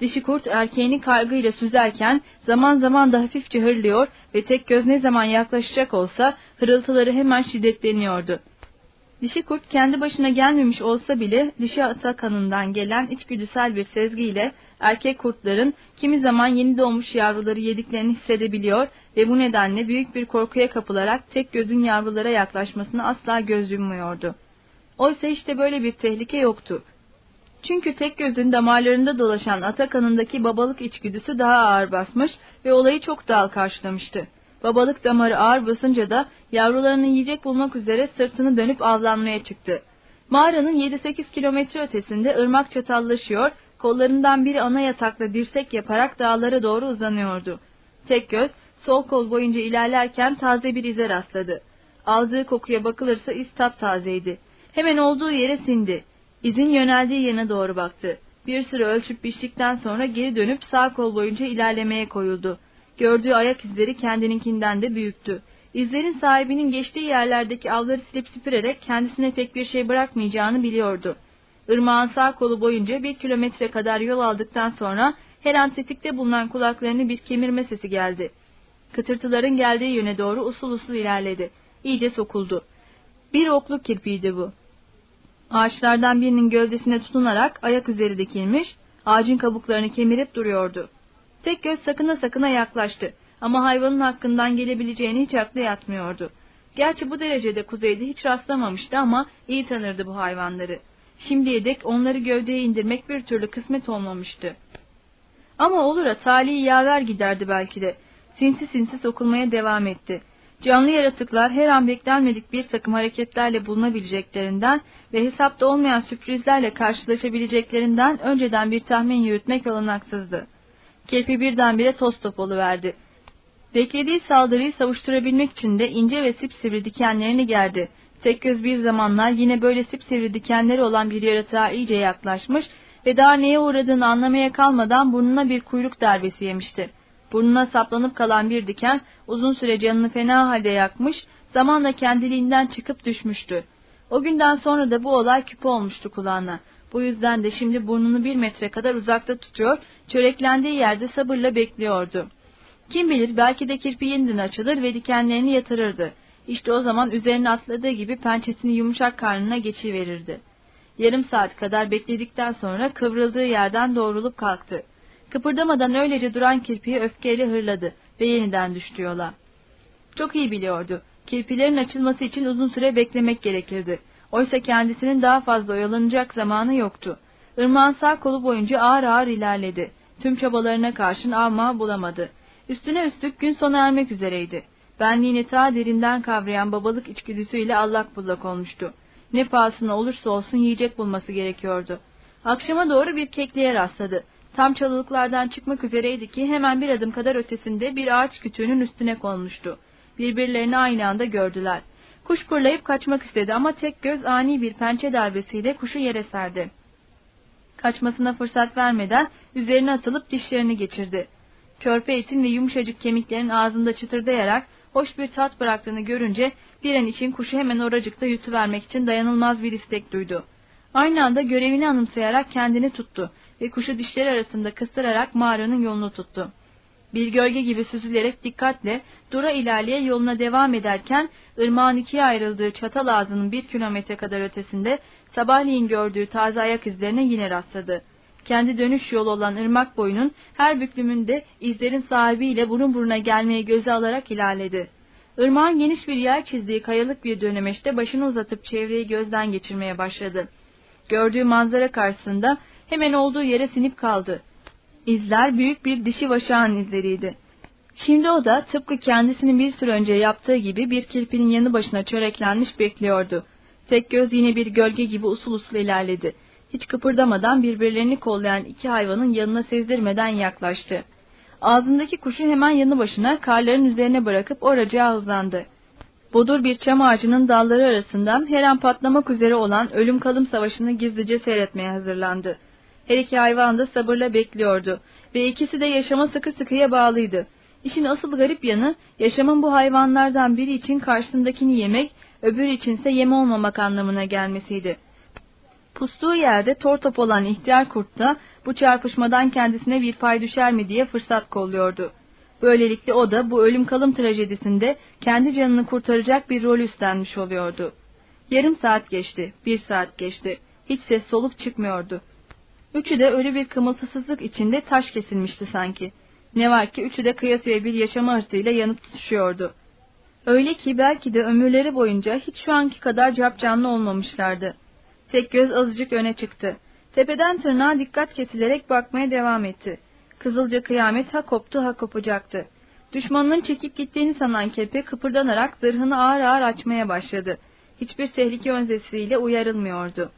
Dişi kurt erkeğini kaygıyla süzerken zaman zaman da hafifçe hırlıyor ve tek göz ne zaman yaklaşacak olsa hırıltıları hemen şiddetleniyordu. Dişi kurt kendi başına gelmemiş olsa bile dişi ata kanından gelen içgüdüsel bir sezgiyle erkek kurtların kimi zaman yeni doğmuş yavruları yediklerini hissedebiliyor ve bu nedenle büyük bir korkuya kapılarak tek gözün yavrulara yaklaşmasını asla göz yummuyordu. Oysa işte böyle bir tehlike yoktu. Çünkü tek gözün damarlarında dolaşan ata kanındaki babalık içgüdüsü daha ağır basmış ve olayı çok dal karşılamıştı. Babalık damarı ağır basınca da yavrularını yiyecek bulmak üzere sırtını dönüp avlanmaya çıktı. Mağaranın 7-8 kilometre ötesinde ırmak çatallaşıyor, kollarından biri ana yatakla dirsek yaparak dağlara doğru uzanıyordu. Tek göz, sol kol boyunca ilerlerken taze bir ize rastladı. Aldığı kokuya bakılırsa iz taptazeydi. Hemen olduğu yere sindi. İzin yöneldiği yana doğru baktı. Bir süre ölçüp biçtikten sonra geri dönüp sağ kol boyunca ilerlemeye koyuldu. Gördüğü ayak izleri kendininkinden de büyüktü. İzlerin sahibinin geçtiği yerlerdeki avları silip süpürerek kendisine pek bir şey bırakmayacağını biliyordu. Irmağın sağ kolu boyunca bir kilometre kadar yol aldıktan sonra her an tetikte bulunan kulaklarını bir kemirme sesi geldi. Kıtırtıların geldiği yöne doğru usul usul ilerledi. İyice sokuldu. Bir okluk kirpiydi bu. Ağaçlardan birinin gövdesine tutunarak ayak üzeri dikilmiş, ağacın kabuklarını kemirip duruyordu. Tek göz sakına sakına yaklaştı ama hayvanın hakkından gelebileceğini hiç aklı yatmıyordu. Gerçi bu derecede kuzeyde hiç rastlamamıştı ama iyi tanırdı bu hayvanları. Şimdiye dek onları gövdeye indirmek bir türlü kısmet olmamıştı. Ama olura talihi yaver giderdi belki de. Sinsi sinsi sokulmaya devam etti. Canlı yaratıklar her an beklenmedik bir takım hareketlerle bulunabileceklerinden ve hesapta olmayan sürprizlerle karşılaşabileceklerinden önceden bir tahmin yürütmek olanaksızdı. Kirpi birdenbire toz top verdi. Beklediği saldırıyı savuşturabilmek için de ince ve sipsivri dikenlerini gerdi. Tek göz bir zamanlar yine böyle sipsivri dikenleri olan bir yaratığa iyice yaklaşmış ve daha neye uğradığını anlamaya kalmadan burnuna bir kuyruk darbesi yemişti. Burnuna saplanıp kalan bir diken uzun süre canını fena halde yakmış, zamanla kendiliğinden çıkıp düşmüştü. O günden sonra da bu olay küpe olmuştu kulağına. Bu yüzden de şimdi burnunu bir metre kadar uzakta tutuyor, çöreklendiği yerde sabırla bekliyordu. Kim bilir belki de kirpi yeniden açılır ve dikenlerini yatırırdı. İşte o zaman üzerine atladığı gibi pençesini yumuşak karnına geçiverirdi. Yarım saat kadar bekledikten sonra kıvrıldığı yerden doğrulup kalktı. Kıpırdamadan öylece duran kirpiyi öfkeyle hırladı ve yeniden düştü yola. Çok iyi biliyordu. Kirpilerin açılması için uzun süre beklemek gerekirdi. Oysa kendisinin daha fazla oyalanacak zamanı yoktu. Irmağın sağ kolu boyunca ağır ağır ilerledi. Tüm çabalarına karşın avma bulamadı. Üstüne üstlük gün sona ermek üzereydi. Benliğini ta derinden kavrayan babalık içgüdüsüyle allak bullak olmuştu. Ne pahasına olursa olsun yiyecek bulması gerekiyordu. Akşama doğru bir kekliğe rastladı. Tam çalılıklardan çıkmak üzereydi ki hemen bir adım kadar ötesinde bir ağaç kütüğünün üstüne konmuştu. Birbirlerini aynı anda gördüler. Kuş fırlayıp kaçmak istedi ama tek göz ani bir pençe darbesiyle kuşu yere serdi. Kaçmasına fırsat vermeden üzerine atılıp dişlerini geçirdi. Körpe etin ve yumuşacık kemiklerin ağzında çıtırdayarak hoş bir tat bıraktığını görünce bir an için kuşu hemen oracıkta yutuvermek için dayanılmaz bir istek duydu. Aynı anda görevini anımsayarak kendini tuttu ve kuşu dişleri arasında kıstırarak mağaranın yolunu tuttu. Bir gölge gibi süzülerek dikkatle dura ilerleye yoluna devam ederken ırmağın ikiye ayrıldığı çatal ağzının bir kilometre kadar ötesinde sabahleyin gördüğü taze ayak izlerine yine rastladı. Kendi dönüş yolu olan ırmak boyunun her büklümünde izlerin sahibiyle burun buruna gelmeyi göze alarak ilerledi. Irmağın geniş bir yer çizdiği kayalık bir dönemeçte başını uzatıp çevreyi gözden geçirmeye başladı. Gördüğü manzara karşısında hemen olduğu yere sinip kaldı. İzler büyük bir dişi vaşağın izleriydi. Şimdi o da tıpkı kendisinin bir süre önce yaptığı gibi bir kirpinin yanı başına çöreklenmiş bekliyordu. Tek göz yine bir gölge gibi usul usul ilerledi. Hiç kıpırdamadan birbirlerini kollayan iki hayvanın yanına sezdirmeden yaklaştı. Ağzındaki kuşu hemen yanı başına karların üzerine bırakıp oracığa uzandı. Bodur bir çam ağacının dalları arasından her an patlamak üzere olan ölüm kalım savaşını gizlice seyretmeye hazırlandı. Her iki hayvan da sabırla bekliyordu ve ikisi de yaşama sıkı sıkıya bağlıydı. İşin asıl garip yanı yaşamın bu hayvanlardan biri için karşısındakini yemek, öbürü içinse yeme olmamak anlamına gelmesiydi. Pustuğu yerde tortop olan ihtiyar kurt da bu çarpışmadan kendisine bir pay düşer mi diye fırsat kolluyordu. Böylelikle o da bu ölüm kalım trajedisinde kendi canını kurtaracak bir rol üstlenmiş oluyordu. Yarım saat geçti, bir saat geçti. Hiç ses soluk çıkmıyordu. Üçü de ölü bir kımıltısızlık içinde taş kesilmişti sanki. Ne var ki üçü de kıyasıya bir yaşama hırsıyla yanıp tutuşuyordu. Öyle ki belki de ömürleri boyunca hiç şu anki kadar capcanlı olmamışlardı. Tek göz azıcık öne çıktı. Tepeden tırnağa dikkat kesilerek bakmaya devam etti. Kızılca kıyamet ha koptu ha kopacaktı. Düşmanının çekip gittiğini sanan kepe kıpırdanarak zırhını ağır ağır açmaya başladı. Hiçbir tehlike öncesiyle uyarılmıyordu.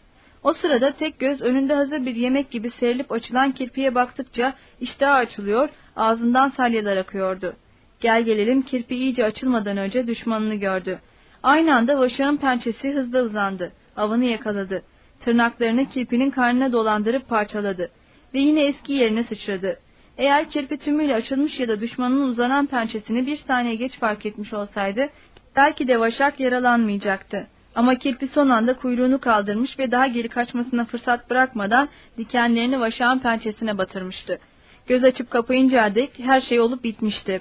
O sırada tek göz önünde hazır bir yemek gibi serilip açılan kirpiye baktıkça iştahı açılıyor, ağzından salyalar akıyordu. Gel gelelim kirpi iyice açılmadan önce düşmanını gördü. Aynı anda vaşağın pençesi hızla uzandı. Avını yakaladı. Tırnaklarını kirpinin karnına dolandırıp parçaladı. Ve yine eski yerine sıçradı. Eğer kirpi tümüyle açılmış ya da düşmanının uzanan pençesini bir saniye geç fark etmiş olsaydı, belki de vaşak yaralanmayacaktı. Ama kirpi son anda kuyruğunu kaldırmış ve daha geri kaçmasına fırsat bırakmadan dikenlerini vaşağın pençesine batırmıştı. Göz açıp kapayıncaya dek her şey olup bitmişti.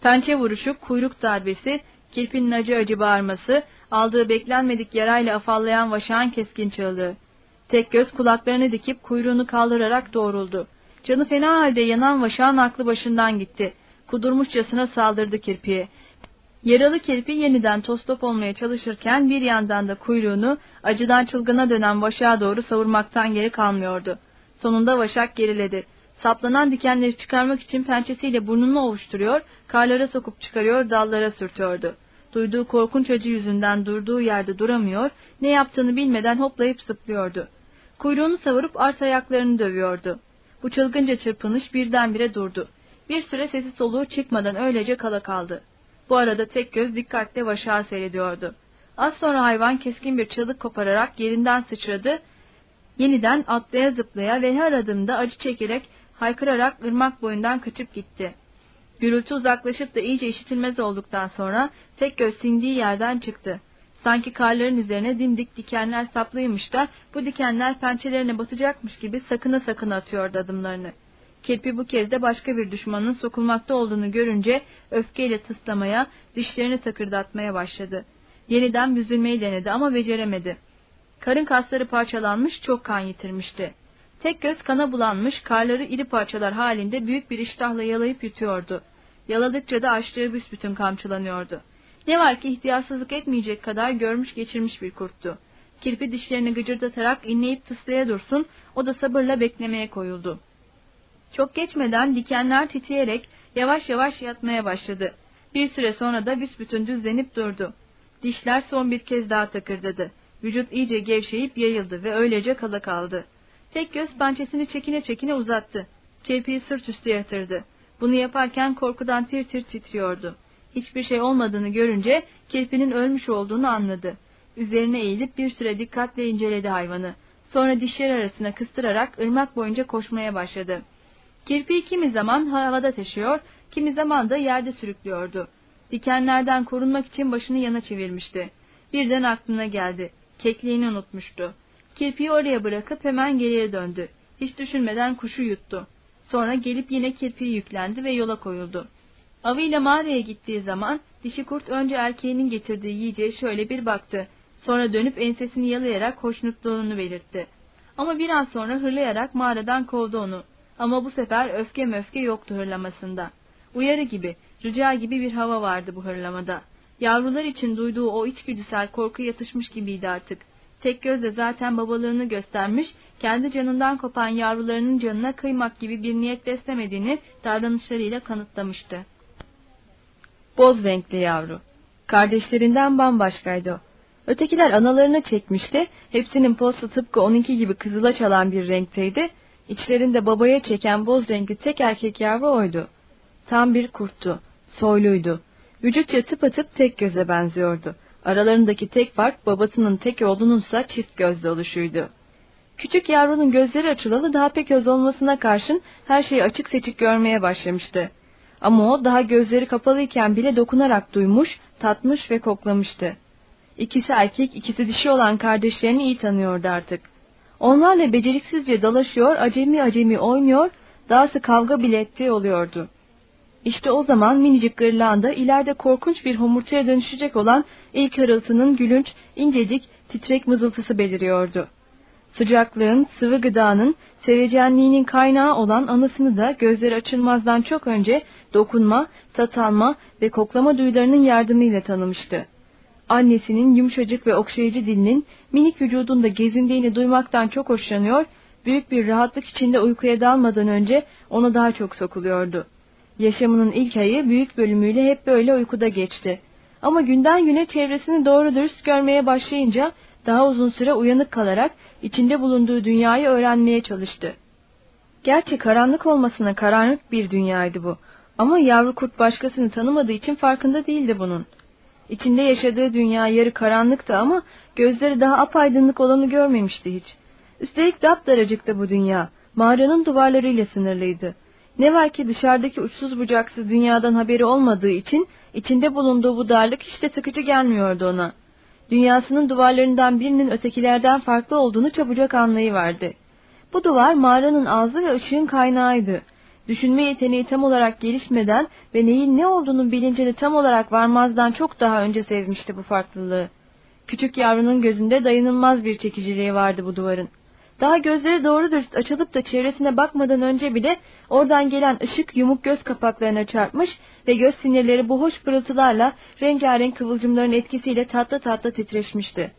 Pençe vuruşu, kuyruk darbesi, kirpinin acı acı bağırması, aldığı beklenmedik yarayla afallayan vaşağın keskin çığlığı. Tek göz kulaklarını dikip kuyruğunu kaldırarak doğruldu. Canı fena halde yanan vaşağın aklı başından gitti. Kudurmuşçasına saldırdı kirpiye. Yaralı kirpi yeniden tostop olmaya çalışırken bir yandan da kuyruğunu acıdan çılgına dönen vaşağa doğru savurmaktan geri kalmıyordu. Sonunda vaşak geriledi. Saplanan dikenleri çıkarmak için pençesiyle burnunu ovuşturuyor, karlara sokup çıkarıyor, dallara sürtüyordu. Duyduğu korkunç acı yüzünden durduğu yerde duramıyor, ne yaptığını bilmeden hoplayıp zıplıyordu. Kuyruğunu savurup art ayaklarını dövüyordu. Bu çılgınca çırpınış birdenbire durdu. Bir süre sesi soluğu çıkmadan öylece kala kaldı. Bu arada tek göz dikkatle vaşağı seyrediyordu. Az sonra hayvan keskin bir çığlık kopararak yerinden sıçradı, yeniden atlaya zıplaya ve her adımda acı çekerek haykırarak ırmak boyundan kaçıp gitti. Gürültü uzaklaşıp da iyice işitilmez olduktan sonra tek göz sindiği yerden çıktı. Sanki karların üzerine dimdik dikenler saplıymış da bu dikenler pençelerine batacakmış gibi sakına sakına atıyordu adımlarını. Kirpi bu kez de başka bir düşmanın sokulmakta olduğunu görünce öfkeyle tıslamaya, dişlerini takırdatmaya başladı. Yeniden büzülmeyi denedi ama beceremedi. Karın kasları parçalanmış, çok kan yitirmişti. Tek göz kana bulanmış, karları iri parçalar halinde büyük bir iştahla yalayıp yutuyordu. Yaladıkça da açtığı büsbütün kamçılanıyordu. Ne var ki ihtiyarsızlık etmeyecek kadar görmüş geçirmiş bir kurttu. Kirpi dişlerini gıcırdatarak inleyip tıslaya dursun, o da sabırla beklemeye koyuldu. Çok geçmeden dikenler titreyerek yavaş yavaş yatmaya başladı. Bir süre sonra da büsbütün düzlenip durdu. Dişler son bir kez daha takırdadı. Vücut iyice gevşeyip yayıldı ve öylece kala kaldı. Tek göz pençesini çekine çekine uzattı. Kirpiyi sırt üstü yatırdı. Bunu yaparken korkudan tir tir titriyordu. Hiçbir şey olmadığını görünce kirpinin ölmüş olduğunu anladı. Üzerine eğilip bir süre dikkatle inceledi hayvanı. Sonra dişler arasına kıstırarak ırmak boyunca koşmaya başladı. Kirpiyi kimi zaman havada taşıyor, kimi zaman da yerde sürüklüyordu. Dikenlerden korunmak için başını yana çevirmişti. Birden aklına geldi. Kekliğini unutmuştu. Kirpiyi oraya bırakıp hemen geriye döndü. Hiç düşünmeden kuşu yuttu. Sonra gelip yine kirpiyi yüklendi ve yola koyuldu. Avıyla mağaraya gittiği zaman dişi kurt önce erkeğinin getirdiği yiyeceğe şöyle bir baktı. Sonra dönüp ensesini yalayarak hoşnutluğunu belirtti. Ama bir an sonra hırlayarak mağaradan kovdu onu. Ama bu sefer öfke möfke yoktu hırlamasında. Uyarı gibi, rica gibi bir hava vardı bu hırlamada. Yavrular için duyduğu o içgüdüsel korku yatışmış gibiydi artık. tek gözle zaten babalığını göstermiş, kendi canından kopan yavrularının canına kıymak gibi bir niyet beslemediğini davranışlarıyla kanıtlamıştı. Boz renkli yavru. Kardeşlerinden bambaşkaydı o. Ötekiler analarına çekmişti, hepsinin postu tıpkı onunki gibi kızıla çalan bir renkteydi, İçlerinde babaya çeken boz renkli tek erkek yavru oydu. Tam bir kurttu, soyluydu. Vücutça tıpatıp tek göze benziyordu. Aralarındaki tek fark babasının tek oğlununsa çift gözlü oluşuydu. Küçük yavrunun gözleri açılalı daha pek göz olmasına karşın her şeyi açık seçik görmeye başlamıştı. Ama o daha gözleri kapalıyken bile dokunarak duymuş, tatmış ve koklamıştı. İkisi erkek, ikisi dişi olan kardeşlerini iyi tanıyordu artık. Onlarla beceriksizce dalaşıyor, acemi acemi oynuyor, dahası kavga bile ettiği oluyordu. İşte o zaman minicik gırlanda ileride korkunç bir homurtuya dönüşecek olan ilk hırıltının gülünç, incecik, titrek mızıltısı beliriyordu. Sıcaklığın, sıvı gıdanın, sevecenliğinin kaynağı olan anısını da gözleri açılmazdan çok önce dokunma, tat alma ve koklama duyularının yardımıyla tanımıştı. Annesinin yumuşacık ve okşayıcı dilinin minik vücudunda gezindiğini duymaktan çok hoşlanıyor, büyük bir rahatlık içinde uykuya dalmadan önce ona daha çok sokuluyordu. Yaşamının ilk ayı büyük bölümüyle hep böyle uykuda geçti. Ama günden güne çevresini doğru dürüst görmeye başlayınca daha uzun süre uyanık kalarak içinde bulunduğu dünyayı öğrenmeye çalıştı. Gerçi karanlık olmasına karanlık bir dünyaydı bu. Ama yavru kurt başkasını tanımadığı için farkında değildi bunun. İçinde yaşadığı dünya yarı karanlıktı ama gözleri daha apaydınlık olanı görmemişti hiç. Üstelik dapdaracıktı bu dünya. Mağaranın duvarlarıyla sınırlıydı. Ne var ki dışarıdaki uçsuz bucaksız dünyadan haberi olmadığı için içinde bulunduğu bu darlık hiç de sıkıcı gelmiyordu ona. Dünyasının duvarlarından birinin ötekilerden farklı olduğunu çabucak anlayıverdi. Bu duvar mağaranın ağzı ve ışığın kaynağıydı. Düşünme yeteneği tam olarak gelişmeden ve neyin ne olduğunu bilincini tam olarak varmazdan çok daha önce sezmişti bu farklılığı. Küçük yavrunun gözünde dayanılmaz bir çekiciliği vardı bu duvarın. Daha gözleri doğru dürüst açılıp da çevresine bakmadan önce bile oradan gelen ışık yumuk göz kapaklarına çarpmış ve göz sinirleri bu hoş pırıltılarla rengarenk kıvılcımların etkisiyle tatlı tatlı titreşmişti.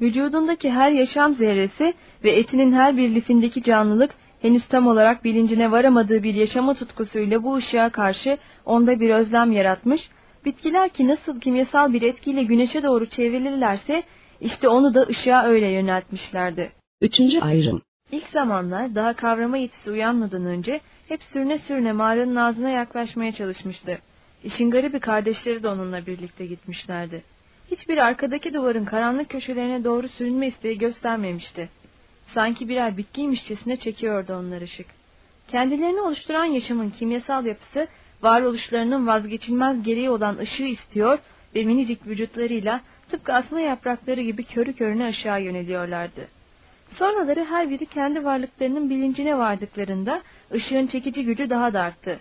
Vücudundaki her yaşam zerresi ve etinin her bir lifindeki canlılık henüz tam olarak bilincine varamadığı bir yaşama tutkusuyla bu ışığa karşı onda bir özlem yaratmış, bitkiler ki nasıl kimyasal bir etkiyle güneşe doğru çevrilirlerse, işte onu da ışığa öyle yöneltmişlerdi. Üçüncü ayrım. İlk zamanlar daha kavrama yetisi uyanmadan önce hep sürüne sürüne mağaranın ağzına yaklaşmaya çalışmıştı. İşin garibi kardeşleri de onunla birlikte gitmişlerdi. Hiçbir arkadaki duvarın karanlık köşelerine doğru sürünme isteği göstermemişti. Sanki birer bitkiymişçesine çekiyordu onlar ışık. Kendilerini oluşturan yaşamın kimyasal yapısı, varoluşlarının vazgeçilmez gereği olan ışığı istiyor ve minicik vücutlarıyla tıpkı asma yaprakları gibi körü körüne aşağı yöneliyorlardı. Sonraları her biri kendi varlıklarının bilincine vardıklarında ışığın çekici gücü daha da arttı.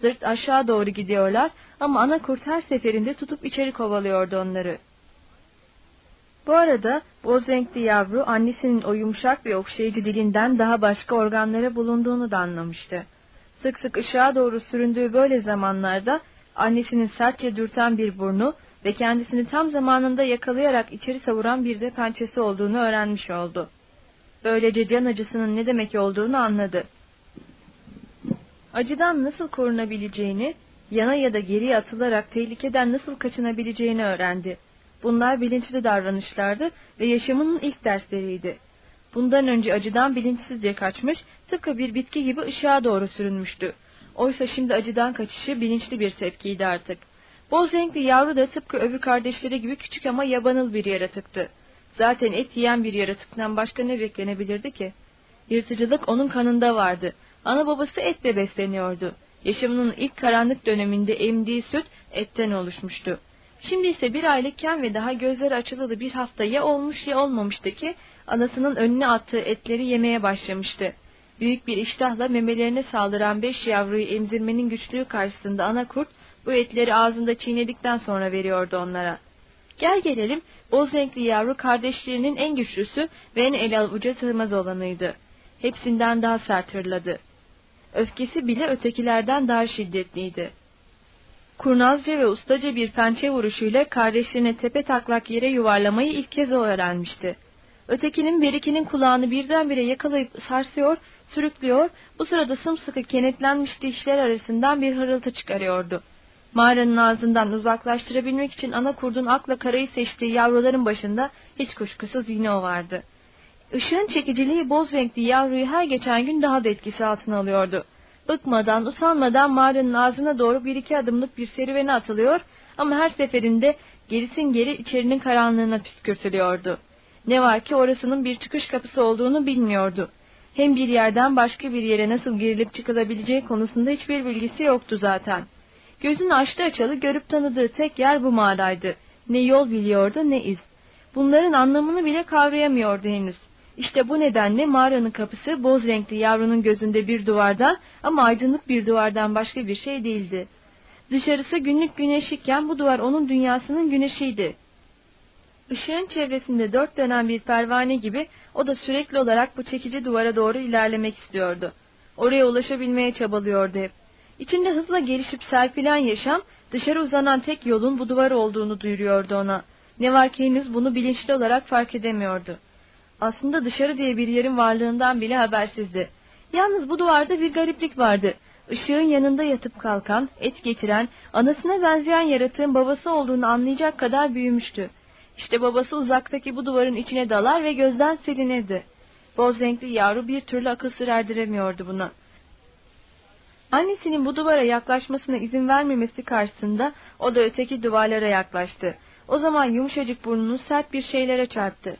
Zırt aşağı doğru gidiyorlar ama ana kurt her seferinde tutup içeri kovalıyordu onları. Bu arada boz renkli yavru annesinin o yumuşak ve okşayıcı dilinden daha başka organlara bulunduğunu da anlamıştı. Sık sık ışığa doğru süründüğü böyle zamanlarda annesinin sertçe dürten bir burnu ve kendisini tam zamanında yakalayarak içeri savuran bir de pençesi olduğunu öğrenmiş oldu. Böylece can acısının ne demek olduğunu anladı. Acıdan nasıl korunabileceğini, yana ya da geriye atılarak tehlikeden nasıl kaçınabileceğini öğrendi. Bunlar bilinçli davranışlardı ve yaşamının ilk dersleriydi. Bundan önce acıdan bilinçsizce kaçmış, tıpkı bir bitki gibi ışığa doğru sürünmüştü. Oysa şimdi acıdan kaçışı bilinçli bir tepkiydi artık. Boz renkli yavru da tıpkı öbür kardeşleri gibi küçük ama yabanıl bir yaratıktı. Zaten et yiyen bir yaratıktan başka ne beklenebilirdi ki? Yırtıcılık onun kanında vardı. Ana babası etle besleniyordu. Yaşamının ilk karanlık döneminde emdiği süt etten oluşmuştu. Şimdi ise bir aylıkken ve daha gözleri açılalı bir hafta ya olmuş ya olmamıştı ki anasının önüne attığı etleri yemeye başlamıştı. Büyük bir iştahla memelerine saldıran beş yavruyu emzirmenin güçlüğü karşısında ana kurt bu etleri ağzında çiğnedikten sonra veriyordu onlara. Gel gelelim boz renkli yavru kardeşlerinin en güçlüsü ve en el avuca sığmaz olanıydı. Hepsinden daha sert hırladı. Öfkesi bile ötekilerden daha şiddetliydi. Kurnazca ve ustaca bir pençe vuruşuyla kardeşlerini tepe taklak yere yuvarlamayı ilk kez o öğrenmişti. Ötekinin berikinin kulağını birdenbire yakalayıp sarsıyor, sürüklüyor, bu sırada sımsıkı kenetlenmiş dişler arasından bir hırıltı çıkarıyordu. Mağaranın ağzından uzaklaştırabilmek için ana kurdun akla karayı seçtiği yavruların başında hiç kuşkusuz yine o vardı. Işığın çekiciliği boz renkli yavruyu her geçen gün daha da etkisi altına alıyordu. Bıkmadan, usanmadan mağaranın ağzına doğru bir iki adımlık bir serüvene atılıyor ama her seferinde gerisin geri içerinin karanlığına püskürtülüyordu. Ne var ki orasının bir çıkış kapısı olduğunu bilmiyordu. Hem bir yerden başka bir yere nasıl girilip çıkılabileceği konusunda hiçbir bilgisi yoktu zaten. Gözünü açtı açalı görüp tanıdığı tek yer bu mağaraydı. Ne yol biliyordu ne iz. Bunların anlamını bile kavrayamıyordu henüz. İşte bu nedenle mağaranın kapısı boz renkli yavrunun gözünde bir duvardan ama aydınlık bir duvardan başka bir şey değildi. Dışarısı günlük güneş iken bu duvar onun dünyasının güneşiydi. Işığın çevresinde dört dönen bir pervane gibi o da sürekli olarak bu çekici duvara doğru ilerlemek istiyordu. Oraya ulaşabilmeye çabalıyordu hep. İçinde hızla gelişip serpilen yaşam dışarı uzanan tek yolun bu duvar olduğunu duyuruyordu ona. Ne var ki henüz bunu bilinçli olarak fark edemiyordu. Aslında dışarı diye bir yerin varlığından bile habersizdi. Yalnız bu duvarda bir gariplik vardı. Işığın yanında yatıp kalkan, et getiren, anasına benzeyen yaratığın babası olduğunu anlayacak kadar büyümüştü. İşte babası uzaktaki bu duvarın içine dalar ve gözden silinirdi. Boz renkli yavru bir türlü akıl sır erdiremiyordu buna. Annesinin bu duvara yaklaşmasına izin vermemesi karşısında o da öteki duvarlara yaklaştı. O zaman yumuşacık burnunu sert bir şeylere çarptı.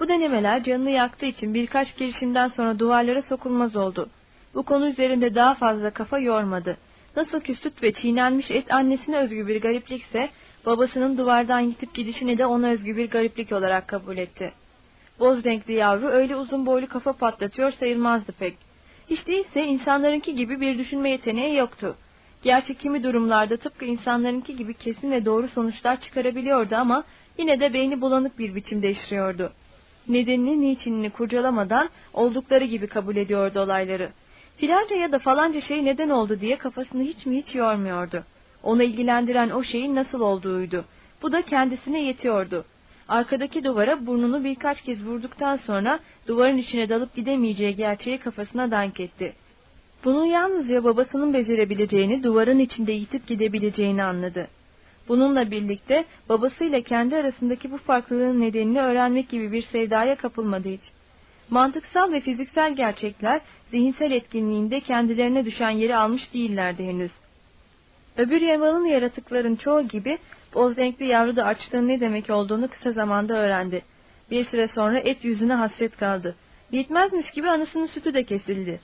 Bu denemeler canını yaktığı için birkaç girişimden sonra duvarlara sokulmaz oldu. Bu konu üzerinde daha fazla kafa yormadı. Nasıl ki süt ve çiğnenmiş et annesine özgü bir gariplikse, babasının duvardan yitip gidişini de ona özgü bir gariplik olarak kabul etti. Boz renkli yavru öyle uzun boylu kafa patlatıyor sayılmazdı pek. Hiç değilse insanlarınki gibi bir düşünme yeteneği yoktu. Gerçi kimi durumlarda tıpkı insanlarınki gibi kesin ve doğru sonuçlar çıkarabiliyordu ama yine de beyni bulanık bir biçimde işliyordu. Nedenini, niçinini kurcalamadan oldukları gibi kabul ediyordu olayları. Filanca ya da falanca şey neden oldu diye kafasını hiç mi hiç yormuyordu. Onu ilgilendiren o şeyin nasıl olduğuydu. Bu da kendisine yetiyordu. Arkadaki duvara burnunu birkaç kez vurduktan sonra duvarın içine dalıp gidemeyeceği gerçeği kafasına dank etti. Bunu yalnızca babasının becerebileceğini, duvarın içinde yitip gidebileceğini anladı. Bununla birlikte babasıyla kendi arasındaki bu farklılığın nedenini öğrenmek gibi bir sevdaya kapılmadı hiç. Mantıksal ve fiziksel gerçekler zihinsel etkinliğinde kendilerine düşen yeri almış değillerdi henüz. Öbür yamalı yaratıkların çoğu gibi boz renkli yavru da açlığın ne demek olduğunu kısa zamanda öğrendi. Bir süre sonra et yüzüne hasret kaldı. Yetmezmiş gibi anasının sütü de kesildi.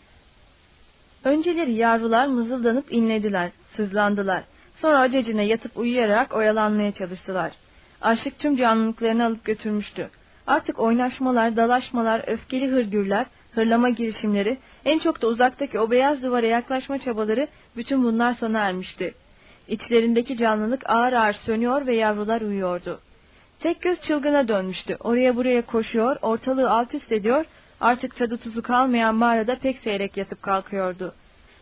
Önceleri yavrular mızıldanıp inlediler, sızlandılar. Sonra acecine yatıp uyuyarak oyalanmaya çalıştılar. Açlık tüm canlılıklarını alıp götürmüştü. Artık oynaşmalar, dalaşmalar, öfkeli hırgürler, hırlama girişimleri, en çok da uzaktaki o beyaz duvara yaklaşma çabaları bütün bunlar sona ermişti. İçlerindeki canlılık ağır ağır sönüyor ve yavrular uyuyordu. Tek göz çılgına dönmüştü. Oraya buraya koşuyor, ortalığı alt üst ediyor, artık tadı tuzu kalmayan mağarada pek seyrek yatıp kalkıyordu.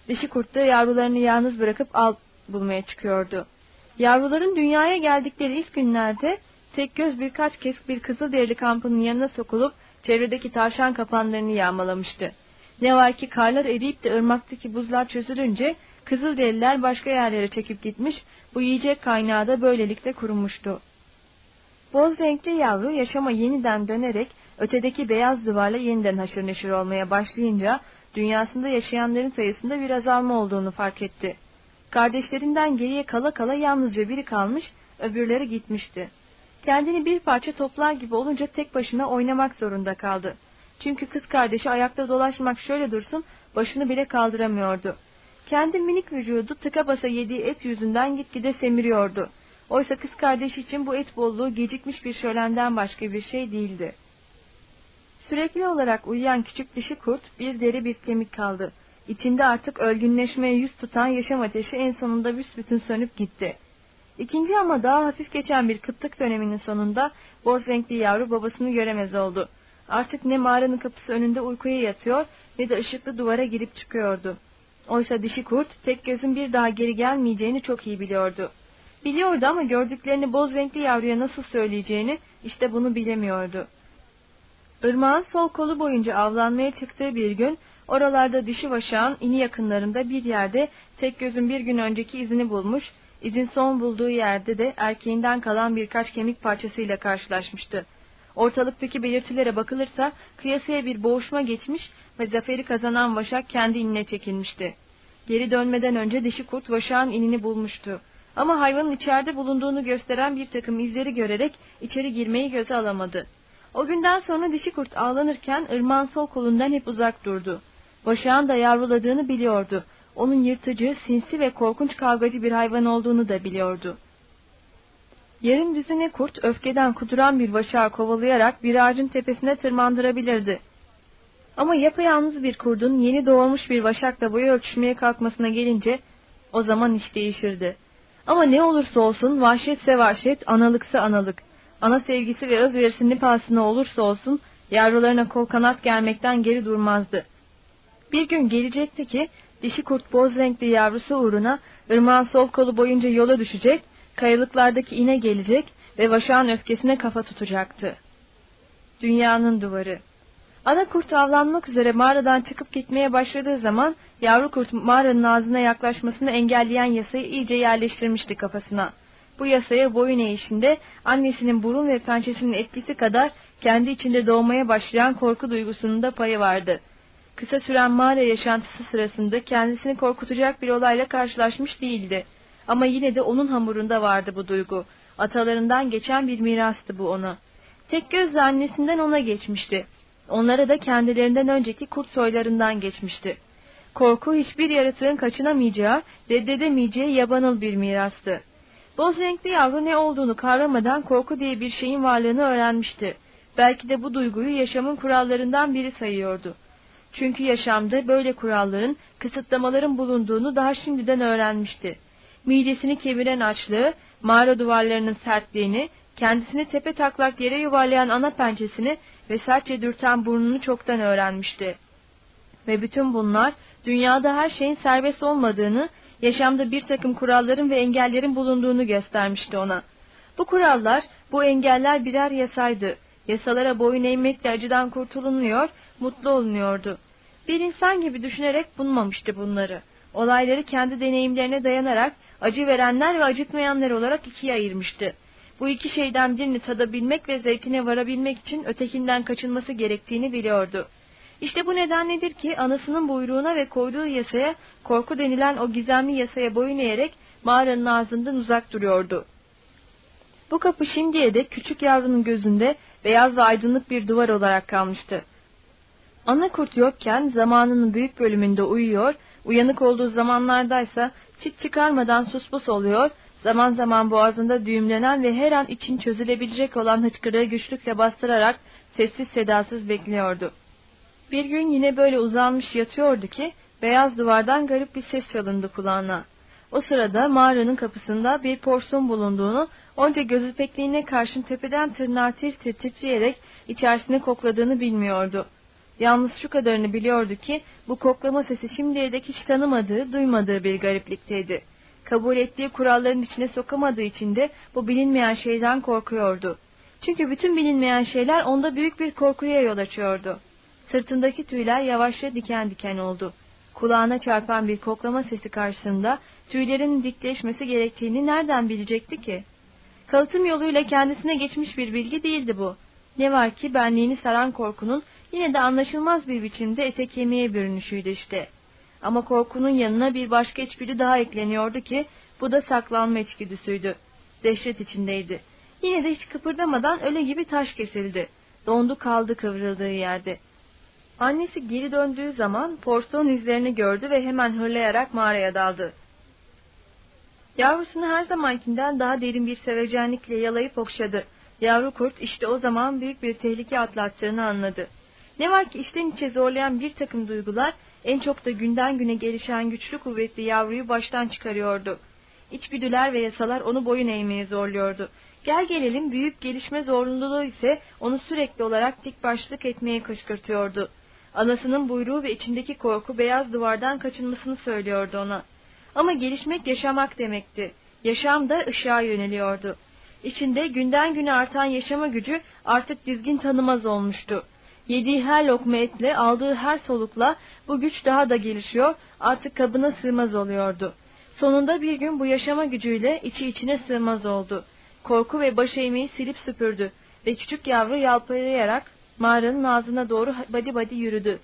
Dişi kurt da yavrularını yalnız bırakıp al bulmaya çıkıyordu. Yavruların dünyaya geldikleri ilk günlerde tek göz birkaç kez bir kızılderili kampının yanına sokulup çevredeki tavşan kapanlarını yağmalamıştı. Ne var ki karlar eriyip de ırmaktaki buzlar çözülünce kızılderililer başka yerlere çekip gitmiş, bu yiyecek kaynağı da böylelikle kurumuştu. Boz renkli yavru yaşama yeniden dönerek ötedeki beyaz duvarla yeniden haşır neşir olmaya başlayınca dünyasında yaşayanların sayısında bir azalma olduğunu fark etti. Kardeşlerinden geriye kala kala yalnızca biri kalmış, öbürleri gitmişti. Kendini bir parça toplar gibi olunca tek başına oynamak zorunda kaldı. Çünkü kız kardeşi ayakta dolaşmak şöyle dursun, başını bile kaldıramıyordu. Kendi minik vücudu tıka basa yediği et yüzünden gitgide semiriyordu. Oysa kız kardeşi için bu et bolluğu gecikmiş bir şölenden başka bir şey değildi. Sürekli olarak uyuyan küçük dişi kurt bir deri bir kemik kaldı. İçinde artık ölgünleşmeye yüz tutan yaşam ateşi en sonunda büsbütün sönüp gitti. İkinci ama daha hafif geçen bir kıtlık döneminin sonunda boz renkli yavru babasını göremez oldu. Artık ne mağaranın kapısı önünde uykuya yatıyor ne de ışıklı duvara girip çıkıyordu. Oysa dişi kurt tek gözün bir daha geri gelmeyeceğini çok iyi biliyordu. Biliyordu ama gördüklerini boz renkli yavruya nasıl söyleyeceğini işte bunu bilemiyordu. Irmağın sol kolu boyunca avlanmaya çıktığı bir gün oralarda dişi vaşağın ini yakınlarında bir yerde tek gözün bir gün önceki izini bulmuş, izin son bulduğu yerde de erkeğinden kalan birkaç kemik parçasıyla karşılaşmıştı. Ortalıktaki belirtilere bakılırsa kıyasaya bir boğuşma geçmiş ve zaferi kazanan vaşak kendi inine çekilmişti. Geri dönmeden önce dişi kurt vaşağın inini bulmuştu. Ama hayvanın içeride bulunduğunu gösteren bir takım izleri görerek içeri girmeyi göze alamadı. O günden sonra dişi kurt ağlanırken ırmağın sol kolundan hep uzak durdu. Başağın da yavruladığını biliyordu. Onun yırtıcı, sinsi ve korkunç kavgacı bir hayvan olduğunu da biliyordu. Yarım düzine kurt öfkeden kuduran bir başağı kovalayarak bir ağacın tepesine tırmandırabilirdi. Ama yapayalnız bir kurdun yeni doğmuş bir vaşakla boyu ölçüşmeye kalkmasına gelince o zaman iş değişirdi. Ama ne olursa olsun vahşetse vahşet, analıksa analık, ana sevgisi ve özverisi ne pahasına olursa olsun yavrularına kol kanat gelmekten geri durmazdı. Bir gün gelecekti ki dişi kurt boz renkli yavrusu uğruna ırmağın sol kolu boyunca yola düşecek, kayalıklardaki ine gelecek ve vaşağın öfkesine kafa tutacaktı. Dünyanın duvarı Ana kurt avlanmak üzere mağaradan çıkıp gitmeye başladığı zaman yavru kurt mağaranın ağzına yaklaşmasını engelleyen yasayı iyice yerleştirmişti kafasına. Bu yasaya boyun eğişinde annesinin burun ve pençesinin etkisi kadar kendi içinde doğmaya başlayan korku duygusunun da payı vardı. Kısa süren mağara yaşantısı sırasında kendisini korkutacak bir olayla karşılaşmış değildi. Ama yine de onun hamurunda vardı bu duygu. Atalarından geçen bir mirastı bu ona. Tek gözle annesinden ona geçmişti. Onlara da kendilerinden önceki kurt soylarından geçmişti. Korku hiçbir yaratığın kaçınamayacağı, reddedemeyeceği yabanıl bir mirastı. Boz renkli yavru ne olduğunu kavramadan korku diye bir şeyin varlığını öğrenmişti. Belki de bu duyguyu yaşamın kurallarından biri sayıyordu. Çünkü yaşamda böyle kuralların, kısıtlamaların bulunduğunu daha şimdiden öğrenmişti. Midesini kemiren açlığı, mağara duvarlarının sertliğini, kendisini tepe taklak yere yuvarlayan ana pençesini ve sertçe dürten burnunu çoktan öğrenmişti. Ve bütün bunlar dünyada her şeyin serbest olmadığını, yaşamda bir takım kuralların ve engellerin bulunduğunu göstermişti ona. Bu kurallar, bu engeller birer yasaydı. Yasalara boyun eğmekle acıdan kurtulunuyor, mutlu olunuyordu. Bir insan gibi düşünerek bulmamıştı bunları. Olayları kendi deneyimlerine dayanarak acı verenler ve acıtmayanlar olarak ikiye ayırmıştı. Bu iki şeyden birini tadabilmek ve zevkine varabilmek için ötekinden kaçınması gerektiğini biliyordu. İşte bu nedenledir ki anasının buyruğuna ve koyduğu yasaya, korku denilen o gizemli yasaya boyun eğerek mağaranın ağzından uzak duruyordu. Bu kapı şimdiye dek küçük yavrunun gözünde beyaz ve aydınlık bir duvar olarak kalmıştı. Ana kurt yokken zamanının büyük bölümünde uyuyor, uyanık olduğu zamanlardaysa çıt çıkarmadan suspus oluyor, zaman zaman boğazında düğümlenen ve her an için çözülebilecek olan hıçkırığı güçlükle bastırarak sessiz sedasız bekliyordu. Bir gün yine böyle uzanmış yatıyordu ki beyaz duvardan garip bir ses çalındı kulağına. O sırada mağaranın kapısında bir porsiyon bulunduğunu, onca gözü pekliğine karşın tepeden tırnağa tir tir titreyerek içerisine kokladığını bilmiyordu. Yalnız şu kadarını biliyordu ki bu koklama sesi şimdiye dek hiç tanımadığı, duymadığı bir gariplikteydi. Kabul ettiği kuralların içine sokamadığı için de bu bilinmeyen şeyden korkuyordu. Çünkü bütün bilinmeyen şeyler onda büyük bir korkuya yol açıyordu. Sırtındaki tüyler yavaşça diken diken oldu. Kulağına çarpan bir koklama sesi karşısında tüylerin dikleşmesi gerektiğini nereden bilecekti ki? Kalıtım yoluyla kendisine geçmiş bir bilgi değildi bu. Ne var ki benliğini saran korkunun yine de anlaşılmaz bir biçimde ete kemiğe bürünüşüydü işte. Ama korkunun yanına bir başka içgüdü daha ekleniyordu ki bu da saklanma içgüdüsüydü. Dehşet içindeydi. Yine de hiç kıpırdamadan öyle gibi taş kesildi. Dondu kaldı kıvrıldığı yerde. Annesi geri döndüğü zaman porsiyon izlerini gördü ve hemen hırlayarak mağaraya daldı. Yavrusunu her zamankinden daha derin bir sevecenlikle yalayıp okşadı. Yavru kurt işte o zaman büyük bir tehlike atlattığını anladı. Ne var ki içten içe zorlayan bir takım duygular en çok da günden güne gelişen güçlü kuvvetli yavruyu baştan çıkarıyordu. İçgüdüler ve yasalar onu boyun eğmeye zorluyordu. Gel gelelim büyük gelişme zorunluluğu ise onu sürekli olarak dik başlık etmeye kışkırtıyordu. Anasının buyruğu ve içindeki korku beyaz duvardan kaçınmasını söylüyordu ona. Ama gelişmek yaşamak demekti. Yaşam da ışığa yöneliyordu. İçinde günden güne artan yaşama gücü artık dizgin tanımaz olmuştu. Yediği her lokma etle, aldığı her solukla bu güç daha da gelişiyor, artık kabına sığmaz oluyordu. Sonunda bir gün bu yaşama gücüyle içi içine sığmaz oldu. Korku ve baş eğmeyi silip süpürdü ve küçük yavru yalpalayarak mağaranın ağzına doğru badi badi yürüdü.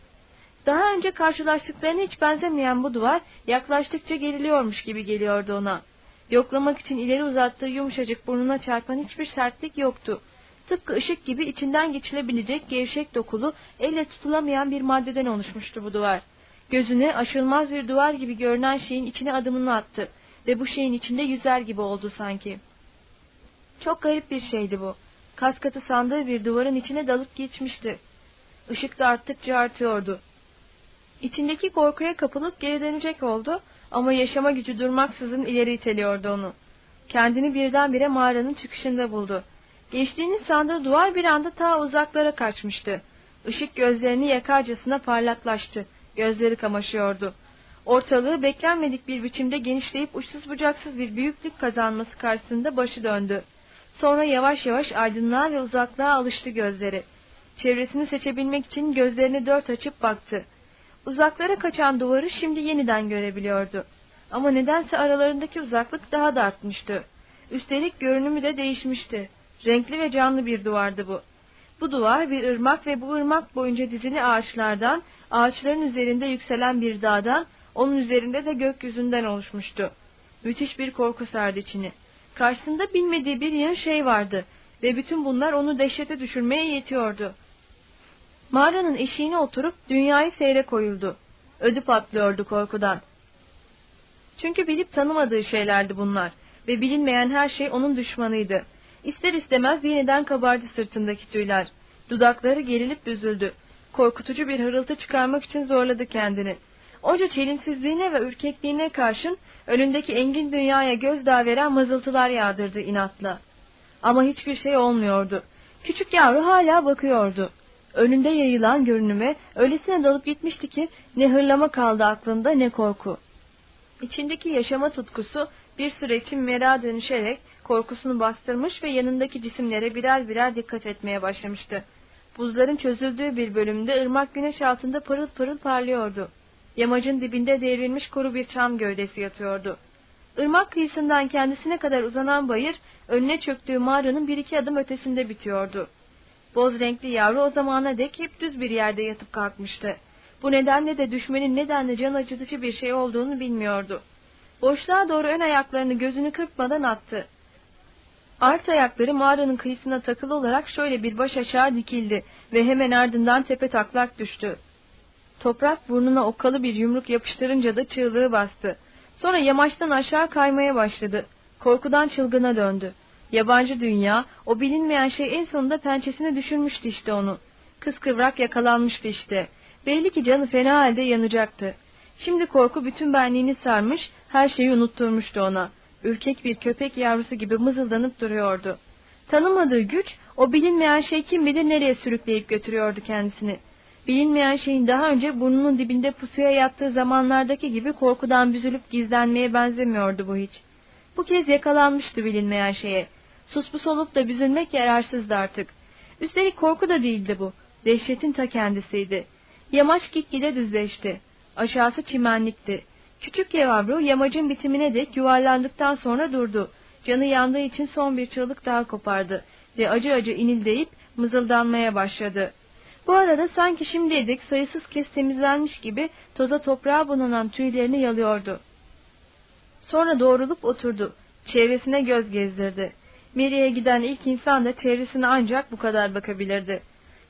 Daha önce karşılaştıklarına hiç benzemeyen bu duvar yaklaştıkça geriliyormuş gibi geliyordu ona. Yoklamak için ileri uzattığı yumuşacık burnuna çarpan hiçbir sertlik yoktu. Tıpkı ışık gibi içinden geçilebilecek gevşek dokulu, elle tutulamayan bir maddeden oluşmuştu bu duvar. Gözüne aşılmaz bir duvar gibi görünen şeyin içine adımını attı ve bu şeyin içinde yüzer gibi oldu sanki. Çok garip bir şeydi bu. Kas katı sandığı bir duvarın içine dalıp geçmişti. Işık da arttıkça artıyordu. İçindeki korkuya kapılıp geri dönecek oldu ama yaşama gücü durmaksızın ileri iteliyordu onu. Kendini birdenbire mağaranın çıkışında buldu. Geçtiğini sandığı duvar bir anda ta uzaklara kaçmıştı. Işık gözlerini yakarcasına parlaklaştı. Gözleri kamaşıyordu. Ortalığı beklenmedik bir biçimde genişleyip uçsuz bucaksız bir büyüklük kazanması karşısında başı döndü. Sonra yavaş yavaş aydınlığa ve uzaklığa alıştı gözleri. Çevresini seçebilmek için gözlerini dört açıp baktı. Uzaklara kaçan duvarı şimdi yeniden görebiliyordu. Ama nedense aralarındaki uzaklık daha da artmıştı. Üstelik görünümü de değişmişti. Renkli ve canlı bir duvardı bu. Bu duvar bir ırmak ve bu ırmak boyunca dizili ağaçlardan, ağaçların üzerinde yükselen bir dağdan, onun üzerinde de gökyüzünden oluşmuştu. Müthiş bir korku sardı içini. Karşısında bilmediği bir yan şey vardı ve bütün bunlar onu dehşete düşürmeye yetiyordu. Mağaranın eşiğine oturup dünyayı seyre koyuldu. Ödü patlıyordu korkudan. Çünkü bilip tanımadığı şeylerdi bunlar ve bilinmeyen her şey onun düşmanıydı. İster istemez yeniden kabardı sırtındaki tüyler. Dudakları gerilip büzüldü. Korkutucu bir hırıltı çıkarmak için zorladı kendini. Onca çelinsizliğine ve ürkekliğine karşın önündeki engin dünyaya gözdağı veren mızıltılar yağdırdı inatla. Ama hiçbir şey olmuyordu. Küçük yavru hala bakıyordu. Önünde yayılan görünüme öylesine dalıp gitmişti ki ne hırlama kaldı aklında ne korku. İçindeki yaşama tutkusu bir süre için merak dönüşerek korkusunu bastırmış ve yanındaki cisimlere birer birer dikkat etmeye başlamıştı. Buzların çözüldüğü bir bölümde ırmak güneş altında pırıl pırıl parlıyordu. Yamacın dibinde devrilmiş kuru bir çam gövdesi yatıyordu. Irmak kıyısından kendisine kadar uzanan bayır, önüne çöktüğü mağaranın bir iki adım ötesinde bitiyordu. Boz renkli yavru o zamana dek hep düz bir yerde yatıp kalkmıştı. Bu nedenle de düşmenin nedenle can acıtıcı bir şey olduğunu bilmiyordu. Boşluğa doğru ön ayaklarını gözünü kırpmadan attı. Art ayakları mağaranın kıyısına takılı olarak şöyle bir baş aşağı dikildi ve hemen ardından tepe taklak düştü. Toprak burnuna okalı bir yumruk yapıştırınca da çığlığı bastı. Sonra yamaçtan aşağı kaymaya başladı. Korkudan çılgına döndü. Yabancı dünya, o bilinmeyen şey en sonunda pençesine düşürmüştü işte onu. Kıskıvrak yakalanmıştı işte. Belli ki canı fena halde yanacaktı. Şimdi korku bütün benliğini sarmış, her şeyi unutturmuştu ona. Ürkek bir köpek yavrusu gibi mızıldanıp duruyordu. Tanımadığı güç, o bilinmeyen şey kim bilir nereye sürükleyip götürüyordu kendisini. Bilinmeyen şeyin daha önce burnunun dibinde pusuya yattığı zamanlardaki gibi korkudan büzülüp gizlenmeye benzemiyordu bu hiç. Bu kez yakalanmıştı bilinmeyen şeye. Suspus olup da büzülmek yararsızdı artık. Üstelik korku da değildi bu. Dehşetin ta kendisiydi. Yamaç gitgide düzleşti. Aşağısı çimenlikti. Küçük yavru yamacın bitimine dek yuvarlandıktan sonra durdu. Canı yandığı için son bir çığlık daha kopardı ve acı acı inildeyip mızıldanmaya başladı. Bu arada sanki şimdiye sayısız kez temizlenmiş gibi toza toprağa bulunan tüylerini yalıyordu. Sonra doğrulup oturdu. Çevresine göz gezdirdi. Meri'ye giden ilk insan da çevresine ancak bu kadar bakabilirdi.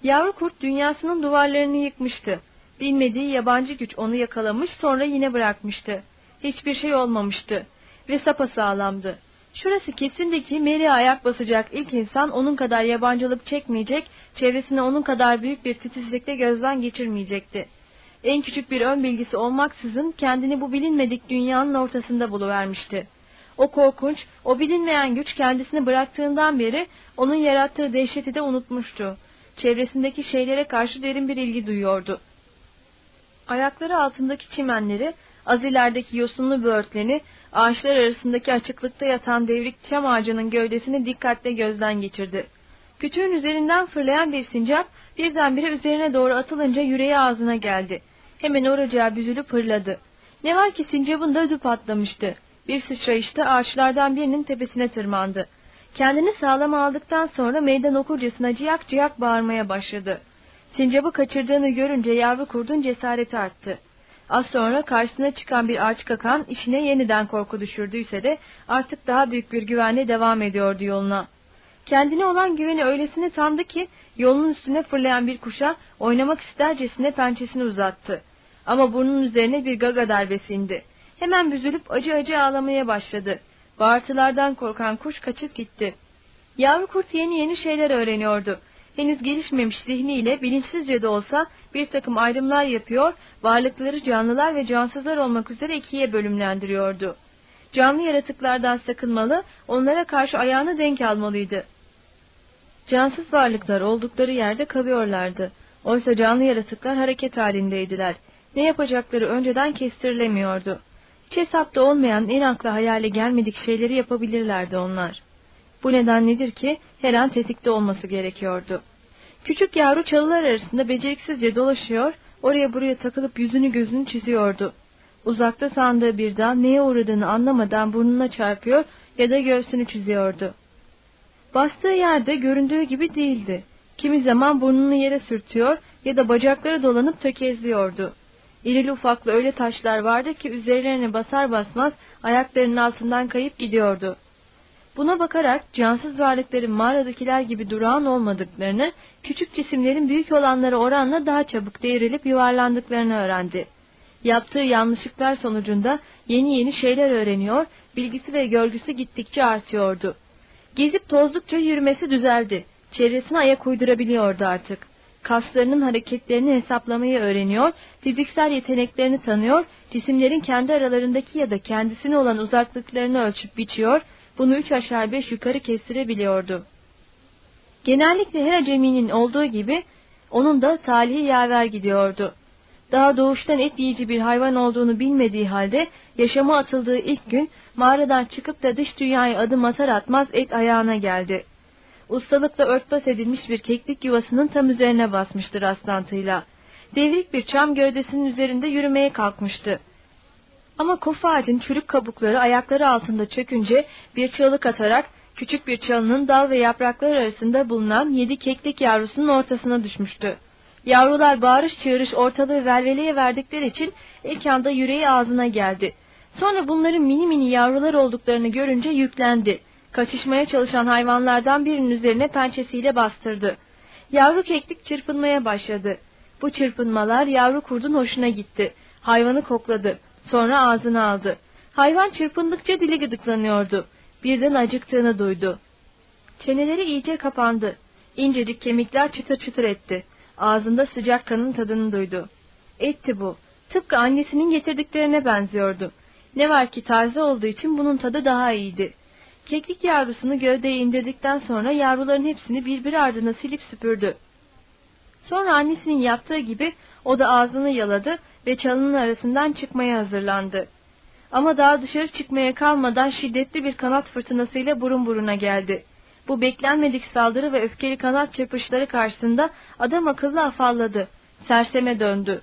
Yavru kurt dünyasının duvarlarını yıkmıştı. Bilmediği yabancı güç onu yakalamış sonra yine bırakmıştı. Hiçbir şey olmamıştı ve sapasağlamdı. Şurası kesindi ki Mary'e ayak basacak ilk insan onun kadar yabancılık çekmeyecek, çevresine onun kadar büyük bir titizlikle gözden geçirmeyecekti. En küçük bir ön bilgisi olmaksızın kendini bu bilinmedik dünyanın ortasında buluvermişti. O korkunç, o bilinmeyen güç kendisini bıraktığından beri onun yarattığı dehşeti de unutmuştu. Çevresindeki şeylere karşı derin bir ilgi duyuyordu. Ayakları altındaki çimenleri, az ilerideki yosunlu böğürtleni, ağaçlar arasındaki açıklıkta yatan devrik çam ağacının gövdesini dikkatle gözden geçirdi. Kütüğün üzerinden fırlayan bir sincap birdenbire üzerine doğru atılınca yüreği ağzına geldi. Hemen oracağı büzülüp hırladı. Ne var ki sincapın da ödü patlamıştı. Bir sıçrayışta ağaçlardan birinin tepesine tırmandı. Kendini sağlam aldıktan sonra meydan okurcasına ciyak ciyak bağırmaya başladı. Sincap'ı kaçırdığını görünce yavru kurdun cesareti arttı. Az sonra karşısına çıkan bir ağaç kakan işine yeniden korku düşürdüyse de artık daha büyük bir güvenle devam ediyordu yoluna. Kendine olan güveni öylesine sandı ki yolun üstüne fırlayan bir kuşa oynamak istercesine pençesini uzattı. Ama burnunun üzerine bir gaga darbesi indi. Hemen büzülüp acı acı ağlamaya başladı. Bağırtılardan korkan kuş kaçıp gitti. Yavru kurt yeni yeni şeyler öğreniyordu. Henüz gelişmemiş zihniyle bilinçsizce de olsa bir takım ayrımlar yapıyor, varlıkları canlılar ve cansızlar olmak üzere ikiye bölümlendiriyordu. Canlı yaratıklardan sakınmalı, onlara karşı ayağını denk almalıydı. Cansız varlıklar oldukları yerde kalıyorlardı. Oysa canlı yaratıklar hareket halindeydiler. Ne yapacakları önceden kestirilemiyordu. Hiç hesapta olmayan en akla hayale gelmedik şeyleri yapabilirlerdi onlar. Bu neden nedir ki her an tetikte olması gerekiyordu. Küçük yavru çalılar arasında beceriksizce dolaşıyor, oraya buraya takılıp yüzünü gözünü çiziyordu. Uzakta sandığı bir dağ neye uğradığını anlamadan burnuna çarpıyor ya da göğsünü çiziyordu. Bastığı yerde göründüğü gibi değildi. Kimi zaman burnunu yere sürtüyor ya da bacakları dolanıp tökezliyordu. İrili ufaklı öyle taşlar vardı ki üzerlerine basar basmaz ayaklarının altından kayıp gidiyordu. Buna bakarak cansız varlıkların mağaradakiler gibi durağan olmadıklarını, küçük cisimlerin büyük olanlara oranla daha çabuk devrilip yuvarlandıklarını öğrendi. Yaptığı yanlışlıklar sonucunda yeni yeni şeyler öğreniyor, bilgisi ve görgüsü gittikçe artıyordu. Gezip tozdukça yürümesi düzeldi. Çevresine ayak uydurabiliyordu artık. Kaslarının hareketlerini hesaplamayı öğreniyor, fiziksel yeteneklerini tanıyor, cisimlerin kendi aralarındaki ya da kendisine olan uzaklıklarını ölçüp biçiyor, bunu üç aşağı beş yukarı kestirebiliyordu. Genellikle her aceminin olduğu gibi onun da talihi yaver gidiyordu. Daha doğuştan et yiyici bir hayvan olduğunu bilmediği halde yaşama atıldığı ilk gün mağaradan çıkıp da dış dünyaya adım atar atmaz et ayağına geldi. Ustalıkla örtbas edilmiş bir keklik yuvasının tam üzerine basmıştı rastlantıyla. Devrik bir çam gövdesinin üzerinde yürümeye kalkmıştı. Ama kofu ağacın çürük kabukları ayakları altında çökünce bir çığlık atarak küçük bir çalının dal ve yapraklar arasında bulunan yedi keklik yavrusunun ortasına düşmüştü. Yavrular bağırış çığırış ortalığı velveleye verdikleri için ilk anda yüreği ağzına geldi. Sonra bunların mini mini yavrular olduklarını görünce yüklendi. Kaçışmaya çalışan hayvanlardan birinin üzerine pençesiyle bastırdı. Yavru keklik çırpınmaya başladı. Bu çırpınmalar yavru kurdun hoşuna gitti. Hayvanı kokladı. Sonra ağzına aldı. Hayvan çırpındıkça dili gıdıklanıyordu. Birden acıktığını duydu. Çeneleri iyice kapandı. İncecik kemikler çıtır çıtır etti. Ağzında sıcak kanın tadını duydu. Etti bu. Tıpkı annesinin getirdiklerine benziyordu. Ne var ki taze olduğu için bunun tadı daha iyiydi. Keklik yavrusunu gövdeye indirdikten sonra yavruların hepsini birbiri ardına silip süpürdü. Sonra annesinin yaptığı gibi o da ağzını yaladı ve çalının arasından çıkmaya hazırlandı. Ama daha dışarı çıkmaya kalmadan şiddetli bir kanat fırtınasıyla burun buruna geldi. Bu beklenmedik saldırı ve öfkeli kanat çırpışları karşısında adam akıllı afalladı. Serseme döndü.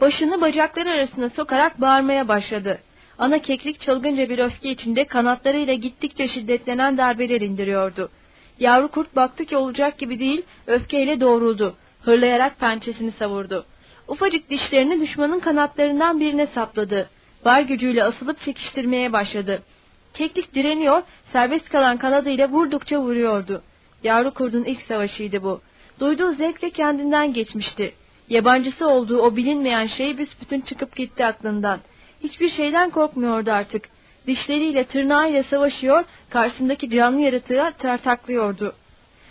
Başını bacakları arasına sokarak bağırmaya başladı. Ana keklik çılgınca bir öfke içinde kanatlarıyla gittikçe şiddetlenen darbeler indiriyordu. Yavru kurt baktı ki olacak gibi değil, öfkeyle doğruldu. Hırlayarak pençesini savurdu. Ufacık dişlerini düşmanın kanatlarından birine sapladı. Var gücüyle asılıp çekiştirmeye başladı. Keklik direniyor, serbest kalan kanadıyla vurdukça vuruyordu. Yavru kurdun ilk savaşıydı bu. Duyduğu zevkle kendinden geçmişti. Yabancısı olduğu o bilinmeyen şey büsbütün çıkıp gitti aklından. Hiçbir şeyden korkmuyordu artık. Dişleriyle tırnağıyla savaşıyor, karşısındaki canlı yaratığa tartaklıyordu.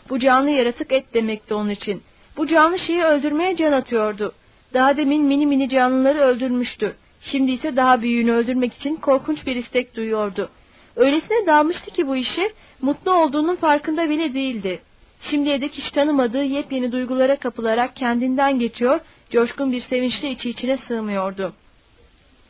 Bu canlı yaratık et demekti onun için. Bu canlı şeyi öldürmeye can atıyordu. Daha demin mini mini canlıları öldürmüştü. Şimdi ise daha büyüğünü öldürmek için korkunç bir istek duyuyordu. Öylesine dalmıştı ki bu işe, mutlu olduğunun farkında bile değildi. Şimdiye dek hiç tanımadığı yepyeni duygulara kapılarak kendinden geçiyor, Coşkun bir sevinçle içi içine sığmıyordu.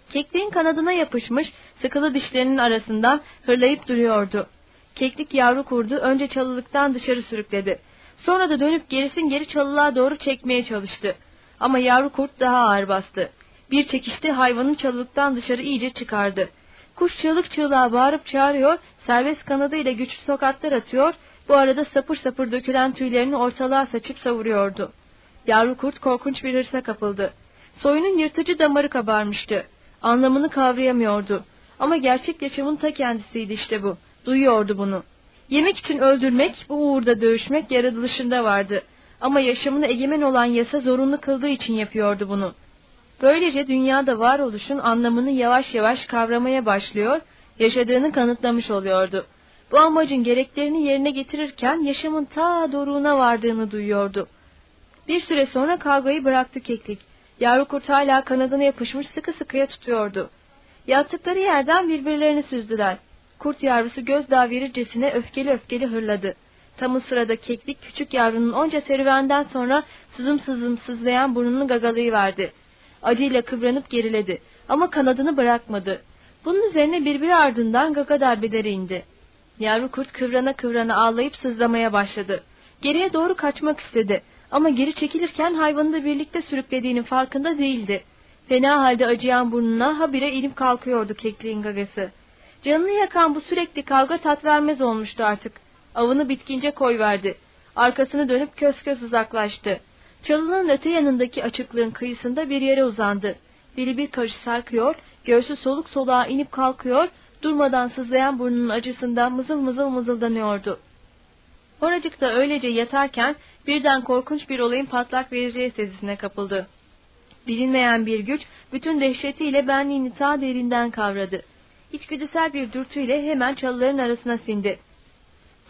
Kekliğin kanadına yapışmış sıkılı dişlerinin arasından hırlayıp duruyordu. Keklik yavru kurdu önce çalılıktan dışarı sürükledi. Sonra da dönüp gerisin geri çalılığa doğru çekmeye çalıştı. Ama yavru kurt daha ağır bastı. Bir çekişte hayvanın çalılıktan dışarı iyice çıkardı. Kuş çığlık çığlığa bağırıp çağırıyor, serbest kanadıyla güçlü sokatlar atıyor, bu arada sapır sapır dökülen tüylerini ortalığa saçıp savuruyordu. Yavru kurt korkunç bir hırsa kapıldı. Soyunun yırtıcı damarı kabarmıştı. Anlamını kavrayamıyordu. Ama gerçek yaşamın ta kendisiydi işte bu. Duyuyordu bunu. Yemek için öldürmek, bu uğurda dövüşmek yaratılışında vardı. Ama yaşamını egemen olan yasa zorunlu kıldığı için yapıyordu bunu. Böylece dünyada varoluşun anlamını yavaş yavaş kavramaya başlıyor, yaşadığını kanıtlamış oluyordu. Bu amacın gereklerini yerine getirirken yaşamın ta doruğuna vardığını duyuyordu. Bir süre sonra kavgayı bıraktı keklik. Yavru kurt hala kanadına yapışmış sıkı sıkıya tutuyordu. Yattıkları yerden birbirlerini süzdüler. Kurt yavrusu gözdağı verircesine öfkeli öfkeli hırladı. Tam o sırada keklik küçük yavrunun onca serüvenden sonra sızım sızım sızlayan burnunu gagalayıverdi. Acıyla kıvranıp geriledi ama kanadını bırakmadı. Bunun üzerine birbiri ardından gaga darbeleri indi. Yavru kurt kıvrana kıvrana ağlayıp sızlamaya başladı. Geriye doğru kaçmak istedi ama geri çekilirken hayvanı da birlikte sürüklediğinin farkında değildi. Fena halde acıyan burnuna habire inip kalkıyordu kekliğin gagası. Canını yakan bu sürekli kavga tat vermez olmuştu artık. Avını bitkince koyverdi. Arkasını dönüp kös kös uzaklaştı. Çalının öte yanındaki açıklığın kıyısında bir yere uzandı. Dili bir karış sarkıyor, göğsü soluk soluğa inip kalkıyor, durmadan sızlayan burnunun acısından mızıl mızıl mızıldanıyordu. Oracıkta öylece yatarken birden korkunç bir olayın patlak vereceği sezisine kapıldı. Bilinmeyen bir güç bütün dehşetiyle benliğini ta derinden kavradı. İçgüdüsel bir dürtüyle hemen çalıların arasına sindi.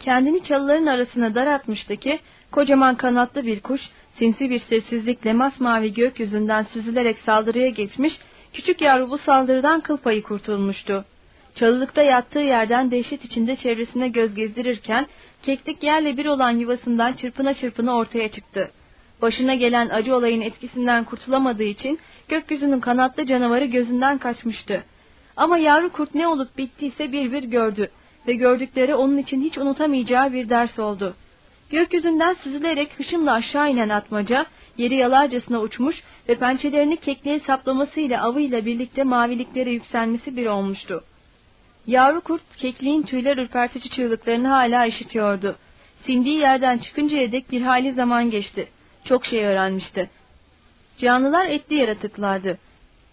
Kendini çalıların arasına daraltmıştı ki kocaman kanatlı bir kuş sinsi bir sessizlikle masmavi gökyüzünden süzülerek saldırıya geçmiş, küçük yavru bu saldırıdan kıl payı kurtulmuştu. Çalılıkta yattığı yerden dehşet içinde çevresine göz gezdirirken keklik yerle bir olan yuvasından çırpına çırpına ortaya çıktı. Başına gelen acı olayın etkisinden kurtulamadığı için gökyüzünün kanatlı canavarı gözünden kaçmıştı. Ama yavru kurt ne olup bittiyse bir bir gördü ve gördükleri onun için hiç unutamayacağı bir ders oldu. Gökyüzünden süzülerek hışımla aşağı inen atmaca, yeri yalarcasına uçmuş ve pençelerini kekliğe saplamasıyla avıyla birlikte maviliklere yükselmesi bir olmuştu. Yavru kurt kekliğin tüyler ürpertici çığlıklarını hala işitiyordu. Sindiği yerden çıkıncaya dek bir hali zaman geçti. Çok şey öğrenmişti. Canlılar etli yaratıklardı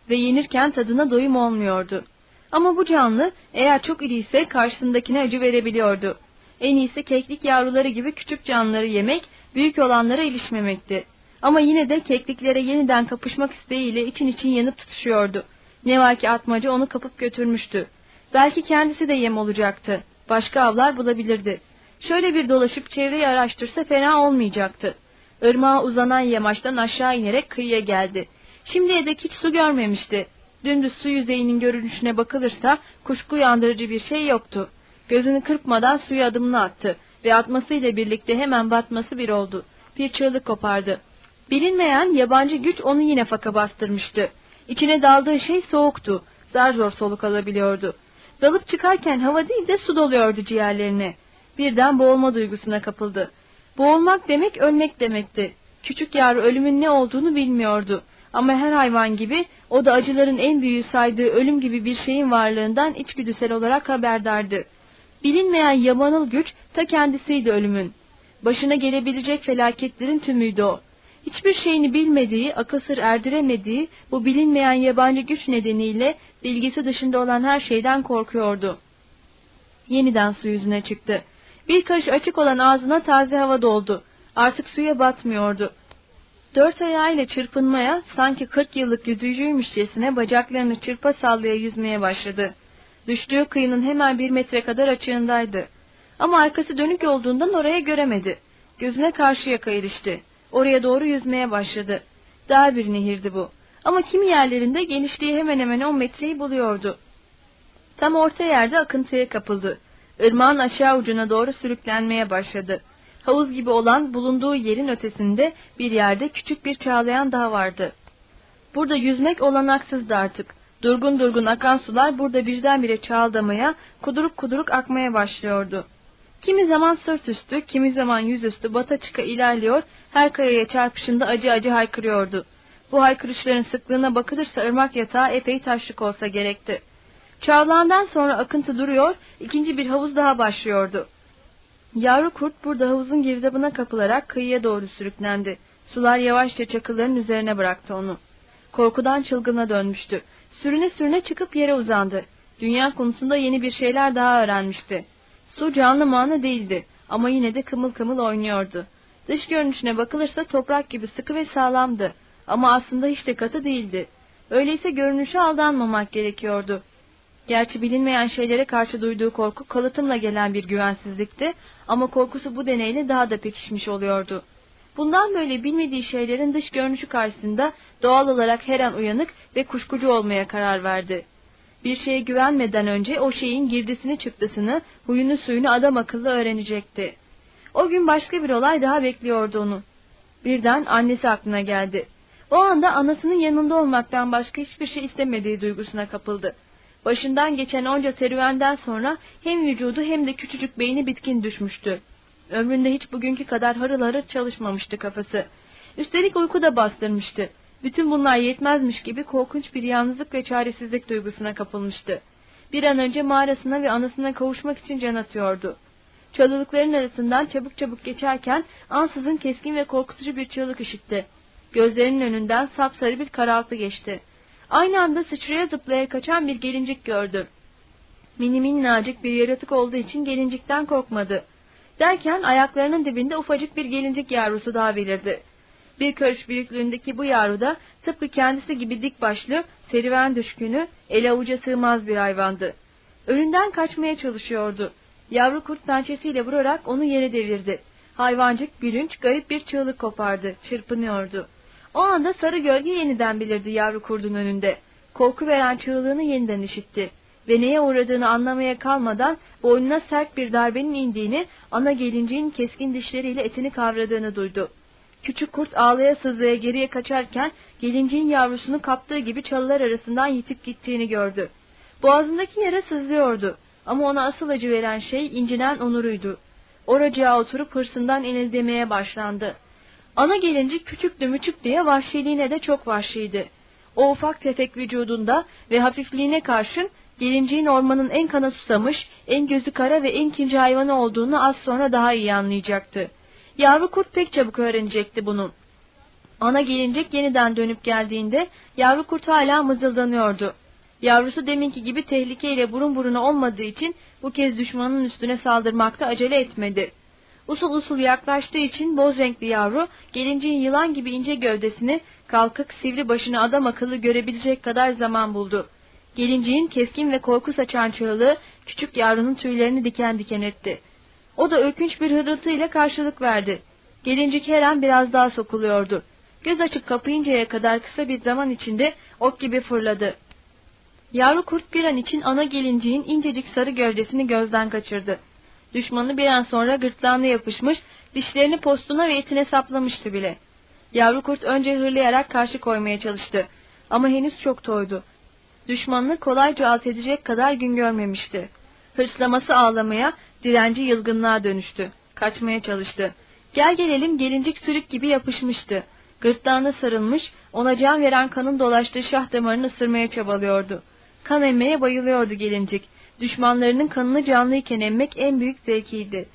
ve yenirken tadına doyum olmuyordu. Ama bu canlı eğer çok iriyse karşısındakine acı verebiliyordu. En iyisi keklik yavruları gibi küçük canlıları yemek, büyük olanlara ilişmemekti. Ama yine de kekliklere yeniden kapışmak isteğiyle için için yanıp tutuşuyordu. Ne var ki atmaca onu kapıp götürmüştü. Belki kendisi de yem olacaktı. Başka avlar bulabilirdi. Şöyle bir dolaşıp çevreyi araştırsa fena olmayacaktı. Irmağa uzanan yamaçtan aşağı inerek kıyıya geldi. Şimdiye dek hiç su görmemişti. Dümdüz su yüzeyinin görünüşüne bakılırsa kuşku uyandırıcı bir şey yoktu. Gözünü kırpmadan suya adımını attı ve atmasıyla birlikte hemen batması bir oldu. Bir çığlık kopardı. Bilinmeyen yabancı güç onu yine faka bastırmıştı. İçine daldığı şey soğuktu. Zar zor soluk alabiliyordu. Dalıp çıkarken hava değil de su doluyordu ciğerlerine. Birden boğulma duygusuna kapıldı. Boğulmak demek ölmek demekti. Küçük yavru ölümün ne olduğunu bilmiyordu. Ama her hayvan gibi o da acıların en büyüğü saydığı ölüm gibi bir şeyin varlığından içgüdüsel olarak haberdardı. Bilinmeyen yabanıl güç ta kendisiydi ölümün. Başına gelebilecek felaketlerin tümüydü o. Hiçbir şeyini bilmediği, akıl sır erdiremediği bu bilinmeyen yabancı güç nedeniyle bilgisi dışında olan her şeyden korkuyordu. Yeniden su yüzüne çıktı. Bir karış açık olan ağzına taze hava doldu. Artık suya batmıyordu. Dört ayağıyla çırpınmaya, sanki kırk yıllık yüzücüymüşçesine bacaklarını çırpa sallaya yüzmeye başladı. Düştüğü kıyının hemen bir metre kadar açığındaydı. Ama arkası dönük olduğundan oraya göremedi. Gözüne karşı yaka ilişti. Oraya doğru yüzmeye başladı. Dar bir nehirdi bu. Ama kimi yerlerinde genişliği hemen hemen on metreyi buluyordu. Tam orta yerde akıntıya kapıldı. Irmağın aşağı ucuna doğru sürüklenmeye başladı. Havuz gibi olan bulunduğu yerin ötesinde bir yerde küçük bir çağlayan daha vardı. Burada yüzmek olanaksızdı artık. Durgun durgun akan sular burada birdenbire çağıldamaya, kuduruk kuduruk akmaya başlıyordu. Kimi zaman sırt üstü, kimi zaman yüzüstü bata çıka ilerliyor, her kayaya çarpışında acı acı haykırıyordu. Bu haykırışların sıklığına bakılırsa ırmak yatağı epey taşlık olsa gerekti. Çağlağından sonra akıntı duruyor, ikinci bir havuz daha başlıyordu. Yavru kurt burada havuzun girdabına kapılarak kıyıya doğru sürüklendi. Sular yavaşça çakılların üzerine bıraktı onu. Korkudan çılgına dönmüştü. Sürüne sürüne çıkıp yere uzandı. Dünya konusunda yeni bir şeyler daha öğrenmişti. Su canlı manı değildi ama yine de kımıl kımıl oynuyordu. Dış görünüşüne bakılırsa toprak gibi sıkı ve sağlamdı ama aslında hiç de katı değildi. Öyleyse görünüşe aldanmamak gerekiyordu. Gerçi bilinmeyen şeylere karşı duyduğu korku kalıtımla gelen bir güvensizlikti ama korkusu bu deneyle daha da pekişmiş oluyordu. Bundan böyle bilmediği şeylerin dış görünüşü karşısında doğal olarak her an uyanık ve kuşkucu olmaya karar verdi. Bir şeye güvenmeden önce o şeyin girdisini çıktısını, huyunu suyunu adam akıllı öğrenecekti. O gün başka bir olay daha bekliyordu onu. Birden annesi aklına geldi. O anda anasının yanında olmaktan başka hiçbir şey istemediği duygusuna kapıldı. Başından geçen onca serüvenden sonra hem vücudu hem de küçücük beyni bitkin düşmüştü. Ömründe hiç bugünkü kadar harıl harıl çalışmamıştı kafası. Üstelik uyku da bastırmıştı. Bütün bunlar yetmezmiş gibi korkunç bir yalnızlık ve çaresizlik duygusuna kapılmıştı. Bir an önce mağarasına ve anasına kavuşmak için can atıyordu. Çalılıkların arasından çabuk çabuk geçerken ansızın keskin ve korkutucu bir çığlık işitti. Gözlerinin önünden sapsarı bir karaltı geçti. Aynı anda sıçraya zıplaya kaçan bir gelincik gördü. Mini minnacık bir yaratık olduğu için gelincikten korkmadı. Derken ayaklarının dibinde ufacık bir gelincik yavrusu daha belirdi. Bir karış büyüklüğündeki bu yavru da tıpkı kendisi gibi dik başlı, serüven düşkünü, ele avuca sığmaz bir hayvandı. Önünden kaçmaya çalışıyordu. Yavru kurt pençesiyle vurarak onu yere devirdi. Hayvancık gülünç, garip bir çığlık kopardı, çırpınıyordu. O anda sarı gölge yeniden belirdi yavru kurdun önünde. Korku veren çığlığını yeniden işitti. Ve neye uğradığını anlamaya kalmadan boynuna sert bir darbenin indiğini, ana gelinciğin keskin dişleriyle etini kavradığını duydu. Küçük kurt ağlaya sızlaya geriye kaçarken gelinciğin yavrusunu kaptığı gibi çalılar arasından yitip gittiğini gördü. Boğazındaki yara sızlıyordu ama ona asıl acı veren şey incinen onuruydu. Oracığa oturup hırsından enildemeye başlandı. Ana gelinci küçüktü müçük diye vahşiliğine de çok vahşiydi. O ufak tefek vücudunda ve hafifliğine karşın gelinciğin ormanın en kana susamış, en gözü kara ve en kinci hayvanı olduğunu az sonra daha iyi anlayacaktı. Yavru kurt pek çabuk öğrenecekti bunu. Ana gelincik yeniden dönüp geldiğinde yavru kurt hala mızıldanıyordu. Yavrusu deminki gibi tehlikeyle burun buruna olmadığı için bu kez düşmanın üstüne saldırmakta acele etmedi. Usul usul yaklaştığı için boz renkli yavru gelinciğin yılan gibi ince gövdesini kalkık sivri başını adam akıllı görebilecek kadar zaman buldu. Gelinciğin keskin ve korku saçan çığlığı küçük yavrunun tüylerini diken diken etti. O da ürkünç bir hırıltıyla karşılık verdi. Gelincik her an biraz daha sokuluyordu. Göz açıp kapayıncaya kadar kısa bir zaman içinde ok gibi fırladı. Yavru kurt bir için ana gelinciğin incecik sarı gövdesini gözden kaçırdı. Düşmanı bir an sonra gırtlağına yapışmış, dişlerini postuna ve etine saplamıştı bile. Yavru kurt önce hırlayarak karşı koymaya çalıştı. Ama henüz çok toydu. Düşmanını kolayca alt edecek kadar gün görmemişti. Hırslaması ağlamaya, direnci yılgınlığa dönüştü. Kaçmaya çalıştı. Gel gelelim gelincik sürük gibi yapışmıştı. Gırtlağına sarılmış, ona can veren kanın dolaştığı şah damarını ısırmaya çabalıyordu. Kan emmeye bayılıyordu gelincik. Düşmanlarının kanını canlıyken emmek en büyük zevkiydi.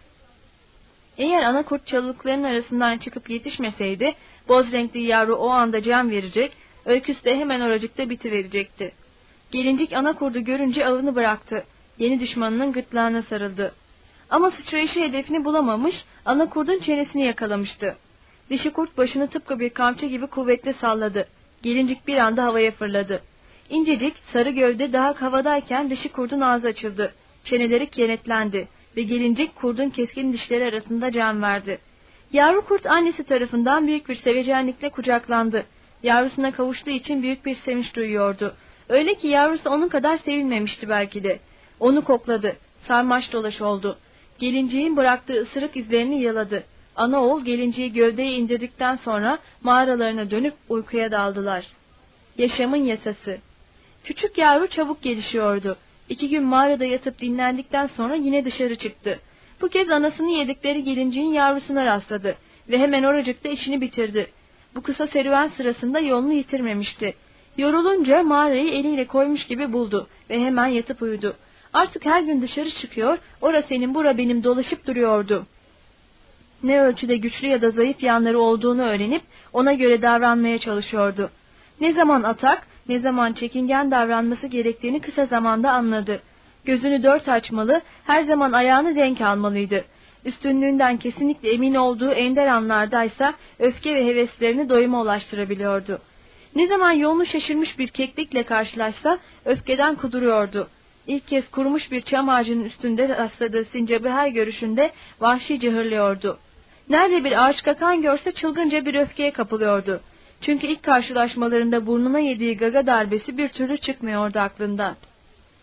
Eğer ana kurt çalılıkların arasından çıkıp yetişmeseydi, boz renkli yavru o anda can verecek, öyküsü de hemen oracıkta bitiverecekti. Gelincik ana kurdu görünce avını bıraktı. Yeni düşmanının gırtlağına sarıldı. Ama sıçrayışı hedefini bulamamış, ana kurdun çenesini yakalamıştı. Dişi kurt başını tıpkı bir kamçı gibi kuvvetle salladı. Gelincik bir anda havaya fırladı. İncecik, sarı gövde daha havadayken dişi kurdun ağzı açıldı. Çeneleri kenetlendi ve gelincik kurdun keskin dişleri arasında can verdi. Yavru kurt annesi tarafından büyük bir sevecenlikle kucaklandı. Yavrusuna kavuştuğu için büyük bir sevinç duyuyordu. Öyle ki yavrusu onun kadar sevilmemişti belki de. Onu kokladı. Sarmaş dolaş oldu. Gelinciğin bıraktığı ısırık izlerini yaladı. Ana oğul gelinciyi gövdeye indirdikten sonra mağaralarına dönüp uykuya daldılar. Yaşamın yasası Küçük yavru çabuk gelişiyordu. İki gün mağarada yatıp dinlendikten sonra yine dışarı çıktı. Bu kez anasını yedikleri gelinciğin yavrusuna rastladı ve hemen oracıkta işini bitirdi. Bu kısa serüven sırasında yolunu yitirmemişti. Yorulunca mağarayı eliyle koymuş gibi buldu ve hemen yatıp uyudu. Artık her gün dışarı çıkıyor, ora senin bura benim dolaşıp duruyordu. Ne ölçüde güçlü ya da zayıf yanları olduğunu öğrenip ona göre davranmaya çalışıyordu. Ne zaman atak, ne zaman çekingen davranması gerektiğini kısa zamanda anladı. Gözünü dört açmalı, her zaman ayağını denk almalıydı. Üstünlüğünden kesinlikle emin olduğu ender anlardaysa öfke ve heveslerini doyuma ulaştırabiliyordu. Ne zaman yolunu şaşırmış bir keklikle karşılaşsa öfkeden kuduruyordu. İlk kez kurumuş bir çam ağacının üstünde rastladığı sincabı her görüşünde vahşice hırlıyordu. Nerede bir ağaç kakan görse çılgınca bir öfkeye kapılıyordu. Çünkü ilk karşılaşmalarında burnuna yediği gaga darbesi bir türlü çıkmıyordu aklından.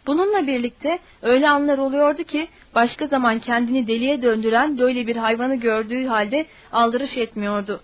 Bununla birlikte öyle anlar oluyordu ki başka zaman kendini deliye döndüren böyle bir hayvanı gördüğü halde aldırış etmiyordu.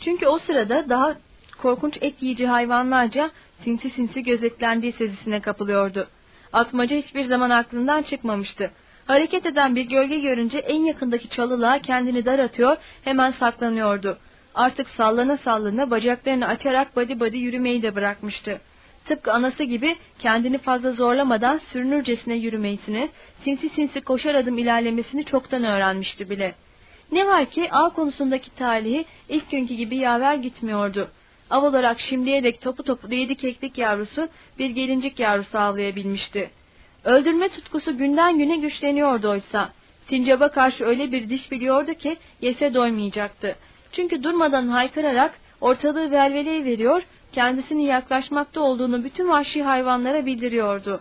Çünkü o sırada daha korkunç et yiyici hayvanlarca sinsi sinsi gözetlendiği sezisine kapılıyordu. Atmaca hiçbir zaman aklından çıkmamıştı. Hareket eden bir gölge görünce en yakındaki çalılığa kendini dar atıyor, hemen saklanıyordu. Artık sallana sallana bacaklarını açarak badi badi yürümeyi de bırakmıştı. Tıpkı anası gibi kendini fazla zorlamadan sürünürcesine yürümesini, sinsi sinsi koşar adım ilerlemesini çoktan öğrenmişti bile. Ne var ki av konusundaki talihi ilk günkü gibi yaver gitmiyordu. Av olarak şimdiye dek topu topu yedi keklik yavrusu bir gelincik yavrusu avlayabilmişti. Öldürme tutkusu günden güne güçleniyordu oysa. Sincap'a karşı öyle bir diş biliyordu ki yese doymayacaktı. Çünkü durmadan haykırarak ortalığı velveleye veriyor, kendisini yaklaşmakta olduğunu bütün vahşi hayvanlara bildiriyordu.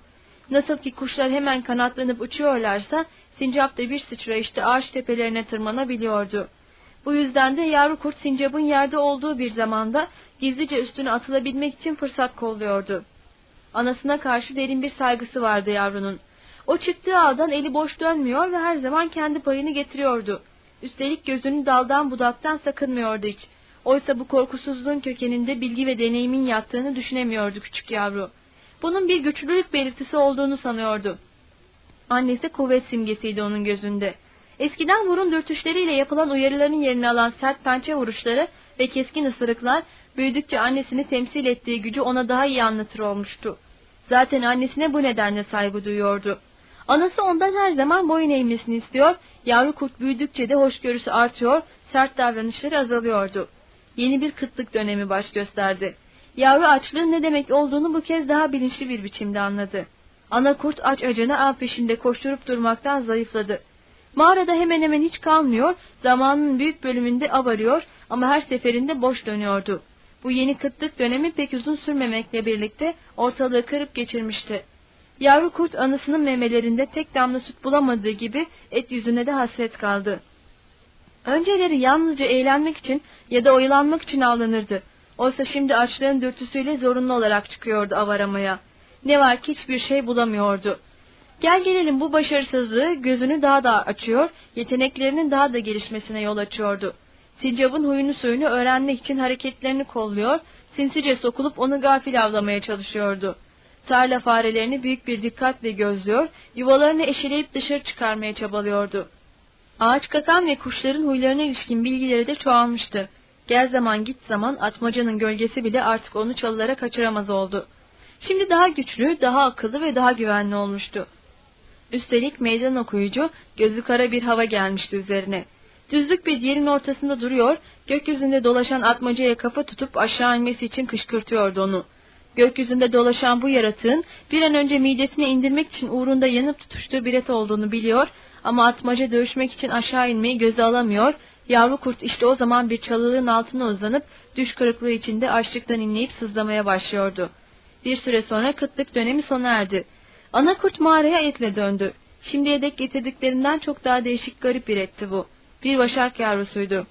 Nasıl ki kuşlar hemen kanatlanıp uçuyorlarsa, sincap da bir sıçrayışta ağaç tepelerine tırmanabiliyordu. Bu yüzden de yavru kurt sincapın yerde olduğu bir zamanda gizlice üstüne atılabilmek için fırsat kolluyordu. Anasına karşı derin bir saygısı vardı yavrunun. O çıktığı ağdan eli boş dönmüyor ve her zaman kendi payını getiriyordu. Üstelik gözünü daldan budaktan sakınmıyordu hiç. Oysa bu korkusuzluğun kökeninde bilgi ve deneyimin yattığını düşünemiyordu küçük yavru. Bunun bir güçlülük belirtisi olduğunu sanıyordu. Annesi kuvvet simgesiydi onun gözünde. Eskiden burun dürtüşleriyle yapılan uyarıların yerini alan sert pençe vuruşları ve keskin ısırıklar büyüdükçe annesini temsil ettiği gücü ona daha iyi anlatır olmuştu. Zaten annesine bu nedenle saygı duyuyordu. Anası ondan her zaman boyun eğmesini istiyor, yavru kurt büyüdükçe de hoşgörüsü artıyor, sert davranışları azalıyordu. Yeni bir kıtlık dönemi baş gösterdi. Yavru açlığın ne demek olduğunu bu kez daha bilinçli bir biçimde anladı. Ana kurt aç acına av peşinde koşturup durmaktan zayıfladı. Mağarada hemen hemen hiç kalmıyor, zamanın büyük bölümünde av arıyor ama her seferinde boş dönüyordu. Bu yeni kıtlık dönemi pek uzun sürmemekle birlikte ortalığı kırıp geçirmişti. Yavru kurt anısının memelerinde tek damla süt bulamadığı gibi et yüzüne de hasret kaldı. Önceleri yalnızca eğlenmek için ya da oyalanmak için avlanırdı. Oysa şimdi açlığın dürtüsüyle zorunlu olarak çıkıyordu av aramaya. Ne var ki hiçbir şey bulamıyordu. Gel gelelim bu başarısızlığı gözünü daha da açıyor, yeteneklerinin daha da gelişmesine yol açıyordu. Sincap'ın huyunu suyunu öğrenmek için hareketlerini kolluyor, sinsice sokulup onu gafil avlamaya çalışıyordu. Tarla farelerini büyük bir dikkatle gözlüyor, yuvalarını eşeleyip dışarı çıkarmaya çabalıyordu. Ağaç kakan ve kuşların huylarına ilişkin bilgileri de çoğalmıştı. Gel zaman git zaman atmacanın gölgesi bile artık onu çalılara kaçıramaz oldu. Şimdi daha güçlü, daha akıllı ve daha güvenli olmuştu. Üstelik meydan okuyucu, gözü kara bir hava gelmişti üzerine. Düzlük bir yerin ortasında duruyor, gökyüzünde dolaşan atmacaya kafa tutup aşağı inmesi için kışkırtıyordu onu. Gökyüzünde dolaşan bu yaratığın bir an önce midesine indirmek için uğrunda yanıp tutuştuğu bir et olduğunu biliyor ama atmaca dövüşmek için aşağı inmeyi göze alamıyor, yavru kurt işte o zaman bir çalılığın altına uzanıp düş kırıklığı içinde açlıktan inleyip sızlamaya başlıyordu. Bir süre sonra kıtlık dönemi sona erdi. Ana kurt mağaraya etle döndü. Şimdiye dek getirdiklerinden çok daha değişik garip bir etti bu. Bir başak yavrusuydu.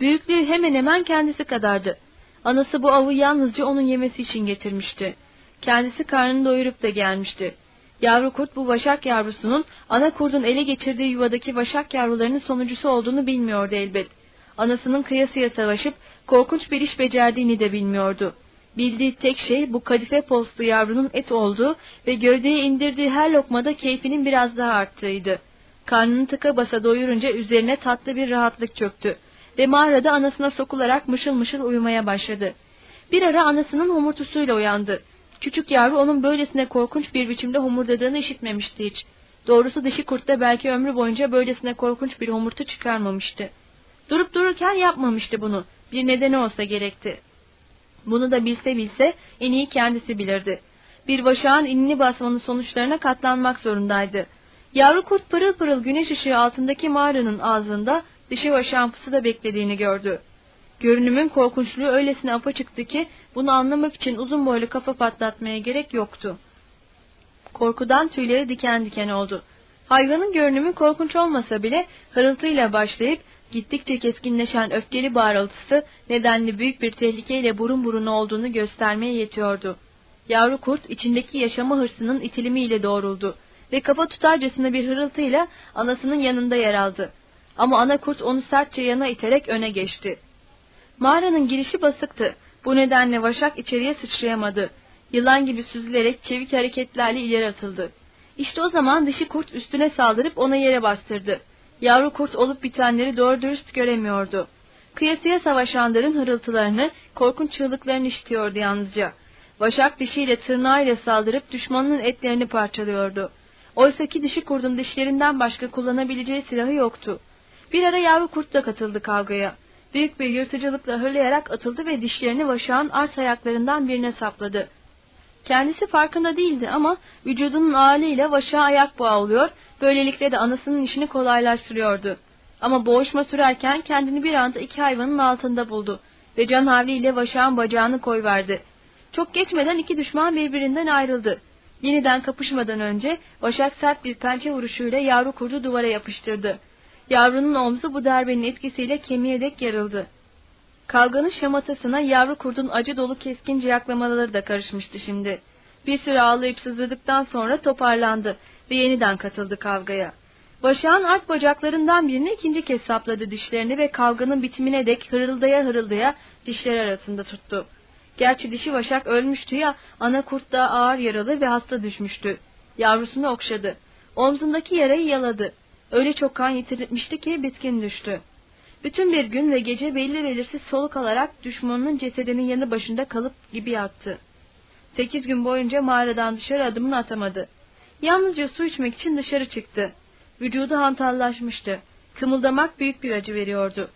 Büyüklüğü hemen hemen kendisi kadardı. Anası bu avı yalnızca onun yemesi için getirmişti. Kendisi karnını doyurup da gelmişti. Yavru kurt bu vaşak yavrusunun ana kurdun ele geçirdiği yuvadaki vaşak yavrularının sonuncusu olduğunu bilmiyordu elbet. Anasının kıyasıya savaşıp korkunç bir iş becerdiğini de bilmiyordu. Bildiği tek şey bu kadife postlu yavrunun et olduğu ve gövdeye indirdiği her lokmada keyfinin biraz daha arttığıydı. Karnını tıka basa doyurunca üzerine tatlı bir rahatlık çöktü ve mağarada anasına sokularak mışıl mışıl uyumaya başladı. Bir ara anasının homurtusuyla uyandı. Küçük yavru onun böylesine korkunç bir biçimde homurdadığını işitmemişti hiç. Doğrusu dişi kurt da belki ömrü boyunca böylesine korkunç bir homurtu çıkarmamıştı. Durup dururken yapmamıştı bunu. Bir nedeni olsa gerekti. Bunu da bilse bilse en iyi kendisi bilirdi. Bir vaşağın inini basmanın sonuçlarına katlanmak zorundaydı. Yavru kurt pırıl pırıl güneş ışığı altındaki mağaranın ağzında dişi vaşağın pusuda beklediğini gördü. Görünümün korkunçluğu öylesine apaçıktı ki bunu anlamak için uzun boylu kafa patlatmaya gerek yoktu. Korkudan tüyleri diken diken oldu. Hayvanın görünümü korkunç olmasa bile hırıltıyla başlayıp gittikçe keskinleşen öfkeli bağırıltısı nedenli büyük bir tehlikeyle burun buruna olduğunu göstermeye yetiyordu. Yavru kurt içindeki yaşama hırsının itilimiyle doğruldu ve kafa tutarcasına bir hırıltıyla anasının yanında yer aldı. Ama ana kurt onu sertçe yana iterek öne geçti. Mağaranın girişi basıktı. Bu nedenle Vaşak içeriye sıçrayamadı. Yılan gibi süzülerek çevik hareketlerle ileri atıldı. İşte o zaman dişi kurt üstüne saldırıp ona yere bastırdı. Yavru kurt olup bitenleri doğru dürüst göremiyordu. Kıyasıya savaşanların hırıltılarını, korkunç çığlıklarını işitiyordu yalnızca. Vaşak dişiyle tırnağıyla saldırıp düşmanının etlerini parçalıyordu. Oysaki dişi kurdun dişlerinden başka kullanabileceği silahı yoktu. Bir ara yavru kurt da katıldı kavgaya. Büyük bir yırtıcılıkla hırlayarak atıldı ve dişlerini vaşağın art ayaklarından birine sapladı. Kendisi farkında değildi ama vücudunun ağırlığıyla vaşağa ayak bağlıyor, böylelikle de anasının işini kolaylaştırıyordu. Ama boğuşma sürerken kendini bir anda iki hayvanın altında buldu ve can havliyle vaşağın bacağını koyverdi. Çok geçmeden iki düşman birbirinden ayrıldı. Yeniden kapışmadan önce Vaşak sert bir pençe vuruşuyla yavru kurdu duvara yapıştırdı. Yavrunun omzu bu darbenin etkisiyle kemiğe dek yarıldı. Kavganın şamatasına yavru kurdun acı dolu keskin ciyaklamaları da karışmıştı şimdi. Bir süre ağlayıp sızladıktan sonra toparlandı ve yeniden katıldı kavgaya. Başağın art bacaklarından birini ikinci kez sapladı dişlerini ve kavganın bitimine dek hırıldaya hırıldaya dişler arasında tuttu. Gerçi dişi vaşak ölmüştü ya, ana kurt da ağır yaralı ve hasta düşmüştü. Yavrusunu okşadı. Omzundaki yarayı yaladı. Öyle çok kan yitirmişti ki bitkin düştü. Bütün bir gün ve gece belli belirsiz soluk alarak düşmanının cesedinin yanı başında kalıp gibi yattı. Sekiz gün boyunca mağaradan dışarı adımını atamadı. Yalnızca su içmek için dışarı çıktı. Vücudu hantallaşmıştı. Kımıldamak büyük bir acı veriyordu.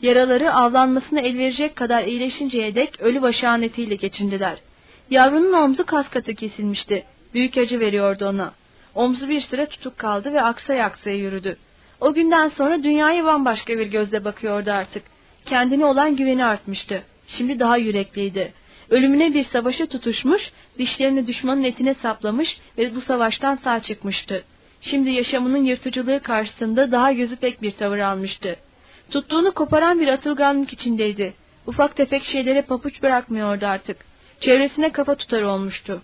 Yaraları avlanmasına el verecek kadar iyileşinceye dek ölü başağın etiyle geçindiler. Yavrunun omzu kas katı kesilmişti. Büyük acı veriyordu ona. Omzu bir süre tutuk kaldı ve aksaya aksaya yürüdü. O günden sonra dünyaya bambaşka bir gözle bakıyordu artık. Kendine olan güveni artmıştı. Şimdi daha yürekliydi. Ölümüne bir savaşa tutuşmuş, dişlerini düşmanın etine saplamış ve bu savaştan sağ çıkmıştı. Şimdi yaşamının yırtıcılığı karşısında daha gözü pek bir tavır almıştı. Tuttuğunu koparan bir atılganlık içindeydi. Ufak tefek şeylere papuç bırakmıyordu artık. Çevresine kafa tutar olmuştu.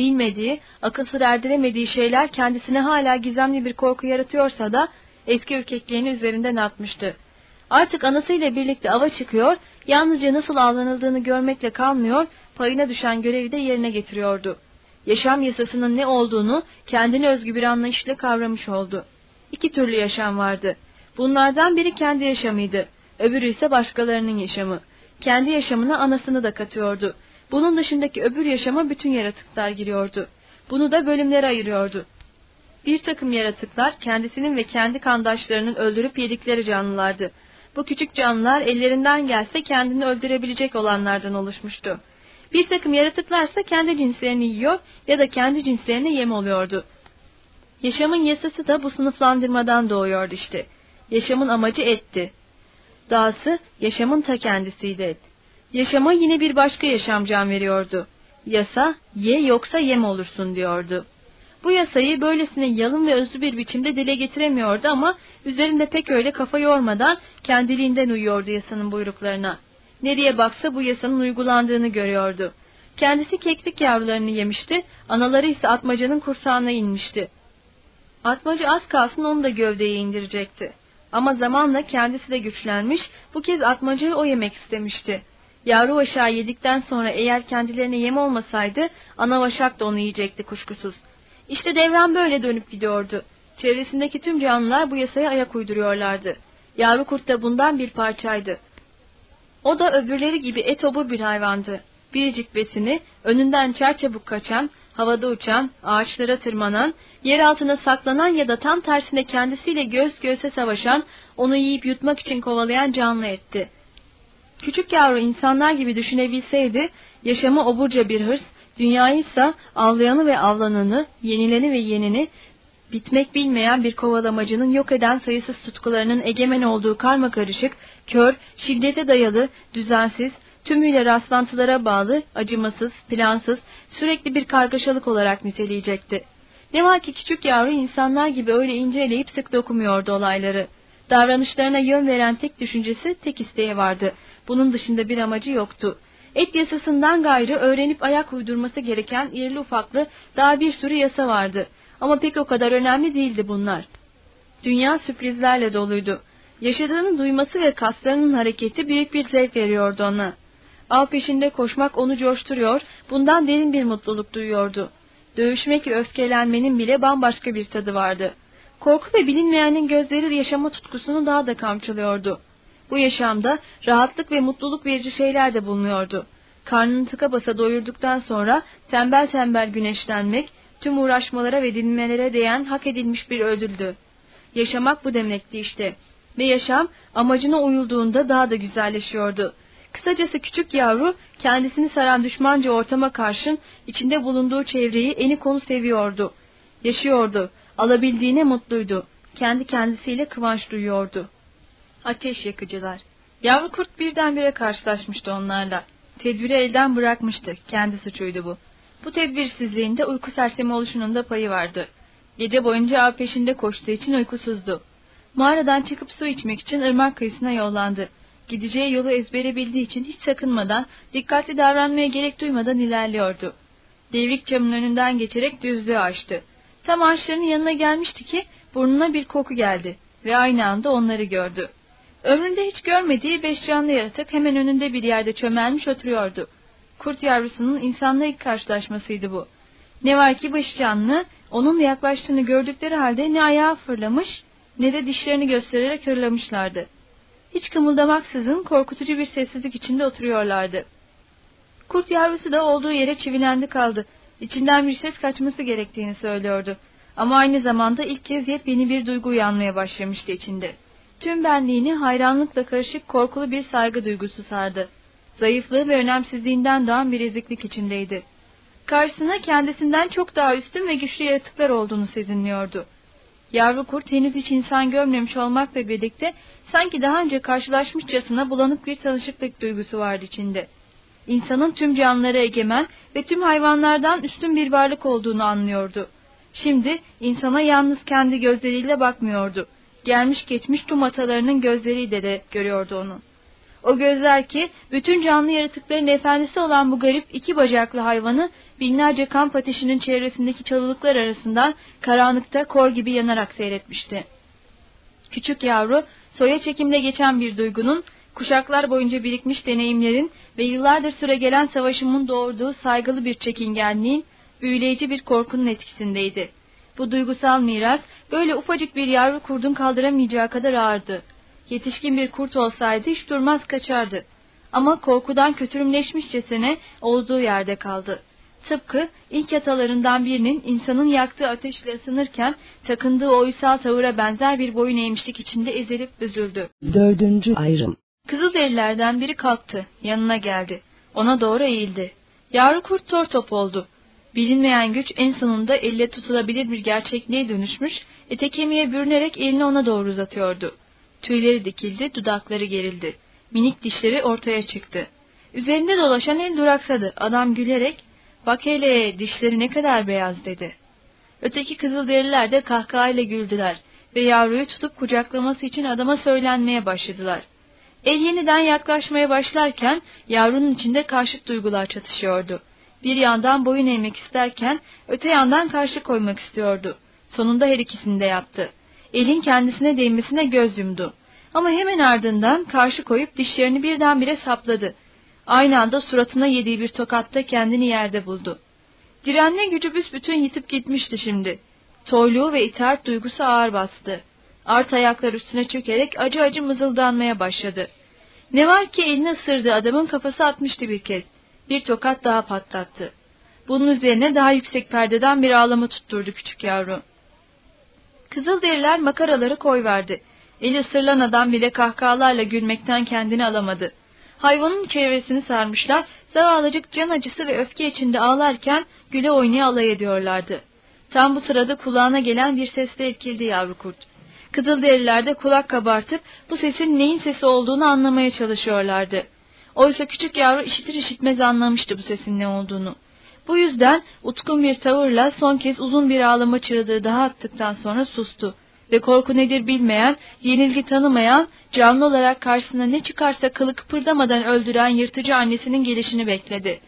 Bilmediği, akıl sır erdiremediği şeyler kendisine hala gizemli bir korku yaratıyorsa da eski ürkekliğini üzerinden atmıştı. Artık anasıyla birlikte ava çıkıyor, yalnızca nasıl avlanıldığını görmekle kalmıyor, payına düşen görevi de yerine getiriyordu. Yaşam yasasının ne olduğunu kendine özgü bir anlayışla kavramış oldu. İki türlü yaşam vardı. Bunlardan biri kendi yaşamıydı, öbürü ise başkalarının yaşamı. Kendi yaşamına anasını da katıyordu. Bunun dışındaki öbür yaşama bütün yaratıklar giriyordu. Bunu da bölümlere ayırıyordu. Bir takım yaratıklar kendisinin ve kendi kandaşlarının öldürüp yedikleri canlılardı. Bu küçük canlılar ellerinden gelse kendini öldürebilecek olanlardan oluşmuştu. Bir takım yaratıklarsa kendi cinslerini yiyor ya da kendi cinslerine yem oluyordu. Yaşamın yasası da bu sınıflandırmadan doğuyordu işte. Yaşamın amacı etti. Dahası yaşamın ta kendisiydi et. Yaşama yine bir başka yaşam can veriyordu. Yasa, ye yoksa yem olursun diyordu. Bu yasayı böylesine yalın ve özlü bir biçimde dile getiremiyordu ama üzerinde pek öyle kafa yormadan kendiliğinden uyuyordu yasanın buyruklarına. Nereye baksa bu yasanın uygulandığını görüyordu. Kendisi keklik yavrularını yemişti, anaları ise atmacanın kursağına inmişti. Atmaca az kalsın onu da gövdeye indirecekti. Ama zamanla kendisi de güçlenmiş, bu kez atmacayı o yemek istemişti. Yavru vaşağı yedikten sonra eğer kendilerine yem olmasaydı, ana vaşak da onu yiyecekti kuşkusuz. İşte devran böyle dönüp gidiyordu. Çevresindeki tüm canlılar bu yasaya ayak uyduruyorlardı. Yavru kurt da bundan bir parçaydı. O da öbürleri gibi et obur bir hayvandı. Biricik besini, önünden çarçabuk kaçan, havada uçan, ağaçlara tırmanan, yer altına saklanan ya da tam tersine kendisiyle göz göğse savaşan, onu yiyip yutmak için kovalayan canlı etti. Küçük yavru insanlar gibi düşünebilseydi, yaşamı oburca bir hırs, dünyayı avlayanı ve avlananı, yenileni ve yenini, bitmek bilmeyen bir kovalamacının yok eden sayısız tutkularının egemen olduğu karma karışık, kör, şiddete dayalı, düzensiz, tümüyle rastlantılara bağlı, acımasız, plansız, sürekli bir kargaşalık olarak niteleyecekti. Ne var ki küçük yavru insanlar gibi öyle inceleyip sık dokumuyordu olayları. Davranışlarına yön veren tek düşüncesi, tek isteği vardı. Bunun dışında bir amacı yoktu. Et yasasından gayrı öğrenip ayak uydurması gereken irili ufaklı daha bir sürü yasa vardı. Ama pek o kadar önemli değildi bunlar. Dünya sürprizlerle doluydu. Yaşadığını duyması ve kaslarının hareketi büyük bir zevk veriyordu ona. Av peşinde koşmak onu coşturuyor, bundan derin bir mutluluk duyuyordu. Dövüşmek ve öfkelenmenin bile bambaşka bir tadı vardı. Korku ve bilinmeyenin gözleri yaşama tutkusunu daha da kamçılıyordu. Bu yaşamda rahatlık ve mutluluk verici şeyler de bulunuyordu. Karnını tıka basa doyurduktan sonra tembel tembel güneşlenmek, tüm uğraşmalara ve dinmelere değen hak edilmiş bir ödüldü. Yaşamak bu demekti işte. Ve yaşam amacına uyulduğunda daha da güzelleşiyordu. Kısacası küçük yavru kendisini saran düşmanca ortama karşın içinde bulunduğu çevreyi eni konu seviyordu. Yaşıyordu, alabildiğine mutluydu. Kendi kendisiyle kıvanç duyuyordu. Ateş yakıcılar. Yavru kurt birdenbire karşılaşmıştı onlarla. Tedbiri elden bırakmıştı. Kendi suçuydu bu. Bu tedbirsizliğinde uyku sersemi oluşunun da payı vardı. Gece boyunca av peşinde koştuğu için uykusuzdu. Mağaradan çıkıp su içmek için ırmak kıyısına yollandı. Gideceği yolu ezbere bildiği için hiç sakınmadan, dikkatli davranmaya gerek duymadan ilerliyordu. Devrik camın önünden geçerek düzlüğü açtı. Tam ağaçların yanına gelmişti ki burnuna bir koku geldi ve aynı anda onları gördü. Ömründe hiç görmediği beş canlı yaratık hemen önünde bir yerde çömelmiş oturuyordu. Kurt yavrusunun insanla ilk karşılaşmasıydı bu. Ne var ki beş canlı onun yaklaştığını gördükleri halde ne ayağa fırlamış ne de dişlerini göstererek hırlamışlardı. Hiç kımıldamaksızın korkutucu bir sessizlik içinde oturuyorlardı. Kurt yavrusu da olduğu yere çivilendi kaldı. İçinden bir ses kaçması gerektiğini söylüyordu. Ama aynı zamanda ilk kez yepyeni bir duygu uyanmaya başlamıştı içinde. Tüm benliğini hayranlıkla karışık korkulu bir saygı duygusu sardı. Zayıflığı ve önemsizliğinden doğan bir eziklik içindeydi. Karşısına kendisinden çok daha üstün ve güçlü yaratıklar olduğunu sezinliyordu. Yavru kurt henüz hiç insan görmemiş olmakla birlikte sanki daha önce karşılaşmışçasına bulanık bir tanışıklık duygusu vardı içinde. İnsanın tüm canlılara egemen ve tüm hayvanlardan üstün bir varlık olduğunu anlıyordu. Şimdi insana yalnız kendi gözleriyle bakmıyordu. Gelmiş geçmiş tüm atalarının gözleriyle de görüyordu onu. O gözler ki bütün canlı yaratıkların efendisi olan bu garip iki bacaklı hayvanı binlerce kamp ateşinin çevresindeki çalılıklar arasından karanlıkta kor gibi yanarak seyretmişti. Küçük yavru soya çekimde geçen bir duygunun, kuşaklar boyunca birikmiş deneyimlerin ve yıllardır süre gelen savaşımın doğurduğu saygılı bir çekingenliğin, büyüleyici bir korkunun etkisindeydi. Bu duygusal miras böyle ufacık bir yavru kurdun kaldıramayacağı kadar ağırdı. Yetişkin bir kurt olsaydı hiç durmaz kaçardı. Ama korkudan kötürümleşmişçesine olduğu yerde kaldı. Tıpkı ilk yatalarından birinin insanın yaktığı ateşle ısınırken takındığı o uysal tavıra benzer bir boyun eğmişlik içinde ezilip üzüldü. Dördüncü ayrım. Kızılderililerden biri kalktı, yanına geldi. Ona doğru eğildi. Yavru kurt tor top oldu. Bilinmeyen güç en sonunda elle tutulabilir bir gerçekliğe dönüşmüş, ete kemiğe bürünerek elini ona doğru uzatıyordu. Tüyleri dikildi, dudakları gerildi. Minik dişleri ortaya çıktı. Üzerinde dolaşan el duraksadı. Adam gülerek, bak hele dişleri ne kadar beyaz dedi. Öteki kızılderiler de kahkahayla güldüler ve yavruyu tutup kucaklaması için adama söylenmeye başladılar. El yeniden yaklaşmaya başlarken yavrunun içinde karşıt duygular çatışıyordu. Bir yandan boyun eğmek isterken öte yandan karşı koymak istiyordu. Sonunda her ikisini de yaptı. elin kendisine değmesine göz yumdu. Ama hemen ardından karşı koyup dişlerini birdenbire sapladı. Aynı anda suratına yediği bir tokatta kendini yerde buldu. Direnme gücü büsbütün yitip gitmişti şimdi. Toyluğu ve itaat duygusu ağır bastı. Art ayaklar üstüne çökerek acı acı mızıldanmaya başladı. Ne var ki elini ısırdı adamın kafası atmıştı bir kez. Bir tokat daha patlattı. Bunun üzerine daha yüksek perdeden bir ağlama tutturdu küçük yavru. Kızılderililer makaraları koyverdi. Eli ısırılan adam bile kahkahalarla gülmekten kendini alamadı. Hayvanın çevresini sarmışlar, zavallıcık can acısı ve öfke içinde ağlarken güle oynaya alay ediyorlardı. Tam bu sırada kulağına gelen bir sesle irkildi yavru kurt. Kızılderililer de kulak kabartıp bu sesin neyin sesi olduğunu anlamaya çalışıyorlardı. Oysa küçük yavru işitir işitmez anlamıştı bu sesin ne olduğunu. Bu yüzden utkun bir tavırla son kez uzun bir ağlama çığlığı daha attıktan sonra sustu ve korku nedir bilmeyen, yenilgi tanımayan, canlı olarak karşısına ne çıkarsa kılı kıpırdamadan öldüren yırtıcı annesinin gelişini bekledi.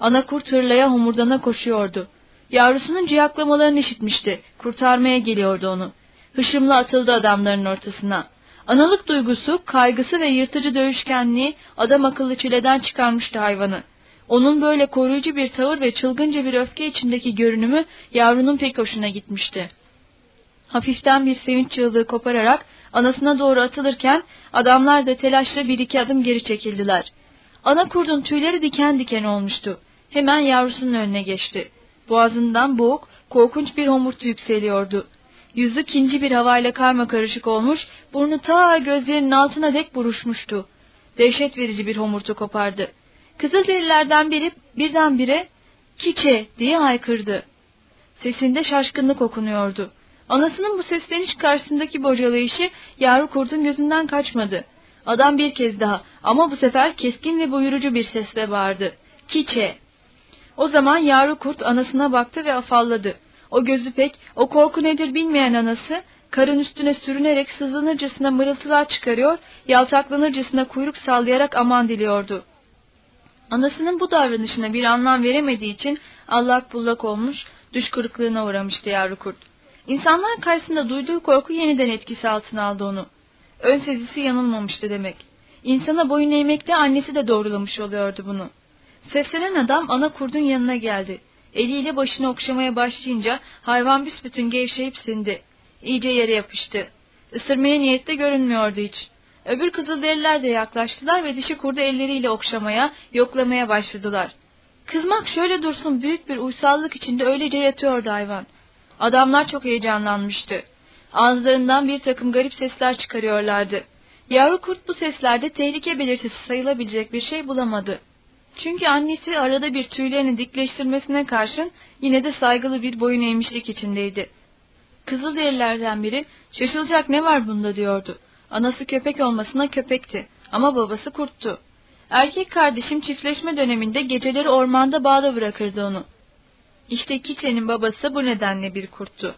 Ana kurt hırlaya homurdana koşuyordu. Yavrusunun ciyaklamalarını işitmişti, kurtarmaya geliyordu onu. Hışımla atıldı adamların ortasına. Analık duygusu, kaygısı ve yırtıcı dövüşkenliği adam akıllı çileden çıkarmıştı hayvanı. Onun böyle koruyucu bir tavır ve çılgınca bir öfke içindeki görünümü yavrunun pek hoşuna gitmişti. Hafiften bir sevinç çığlığı kopararak anasına doğru atılırken adamlar da telaşla bir iki adım geri çekildiler. Ana kurdun tüyleri diken diken olmuştu. Hemen yavrusunun önüne geçti. Boğazından boğuk, korkunç bir homurtu yükseliyordu. Yüzü kinci bir havayla karma karışık olmuş, burnu ta gözlerinin altına dek buruşmuştu. Dehşet verici bir homurtu kopardı. Kızılderililerden biri birdenbire "Kiçe!" diye haykırdı. Sesinde şaşkınlık okunuyordu. Anasının bu sesleniş karşısındaki bocalayışı yavru kurdun gözünden kaçmadı. Adam bir kez daha ama bu sefer keskin ve buyurucu bir sesle bağırdı. Kiçe! O zaman yavru kurt anasına baktı ve afalladı. O gözü pek, o korku nedir bilmeyen anası, karın üstüne sürünerek sızlanırcasına mırıltılar çıkarıyor, yaltaklanırcasına kuyruk sallayarak aman diliyordu. Anasının bu davranışına bir anlam veremediği için allak bullak olmuş, düş kırıklığına uğramıştı yavru kurt. İnsanlar karşısında duyduğu korku yeniden etkisi altına aldı onu. Ön sezisi yanılmamıştı demek. İnsana boyun eğmekte annesi de doğrulamış oluyordu bunu. Seslenen adam ana kurdun yanına geldi. Eliyle başını okşamaya başlayınca hayvan büsbütün gevşeyip sindi. İyice yere yapıştı. Isırmaya niyette görünmüyordu hiç. Öbür kızılderililer de yaklaştılar ve dişi kurdu elleriyle okşamaya, yoklamaya başladılar. Kızmak şöyle dursun büyük bir uysallık içinde öylece yatıyordu hayvan. Adamlar çok heyecanlanmıştı. Ağızlarından bir takım garip sesler çıkarıyorlardı. Yavru kurt bu seslerde tehlike belirtisi sayılabilecek bir şey bulamadı. Çünkü annesi arada bir tüylerini dikleştirmesine karşın yine de saygılı bir boyun eğmişlik içindeydi. Kızılderililerden biri şaşılacak ne var bunda diyordu. Anası köpek olmasına köpekti ama babası kurttu. Erkek kardeşim çiftleşme döneminde geceleri ormanda bağda bırakırdı onu. İşte Kiçe'nin babası bu nedenle bir kurttu.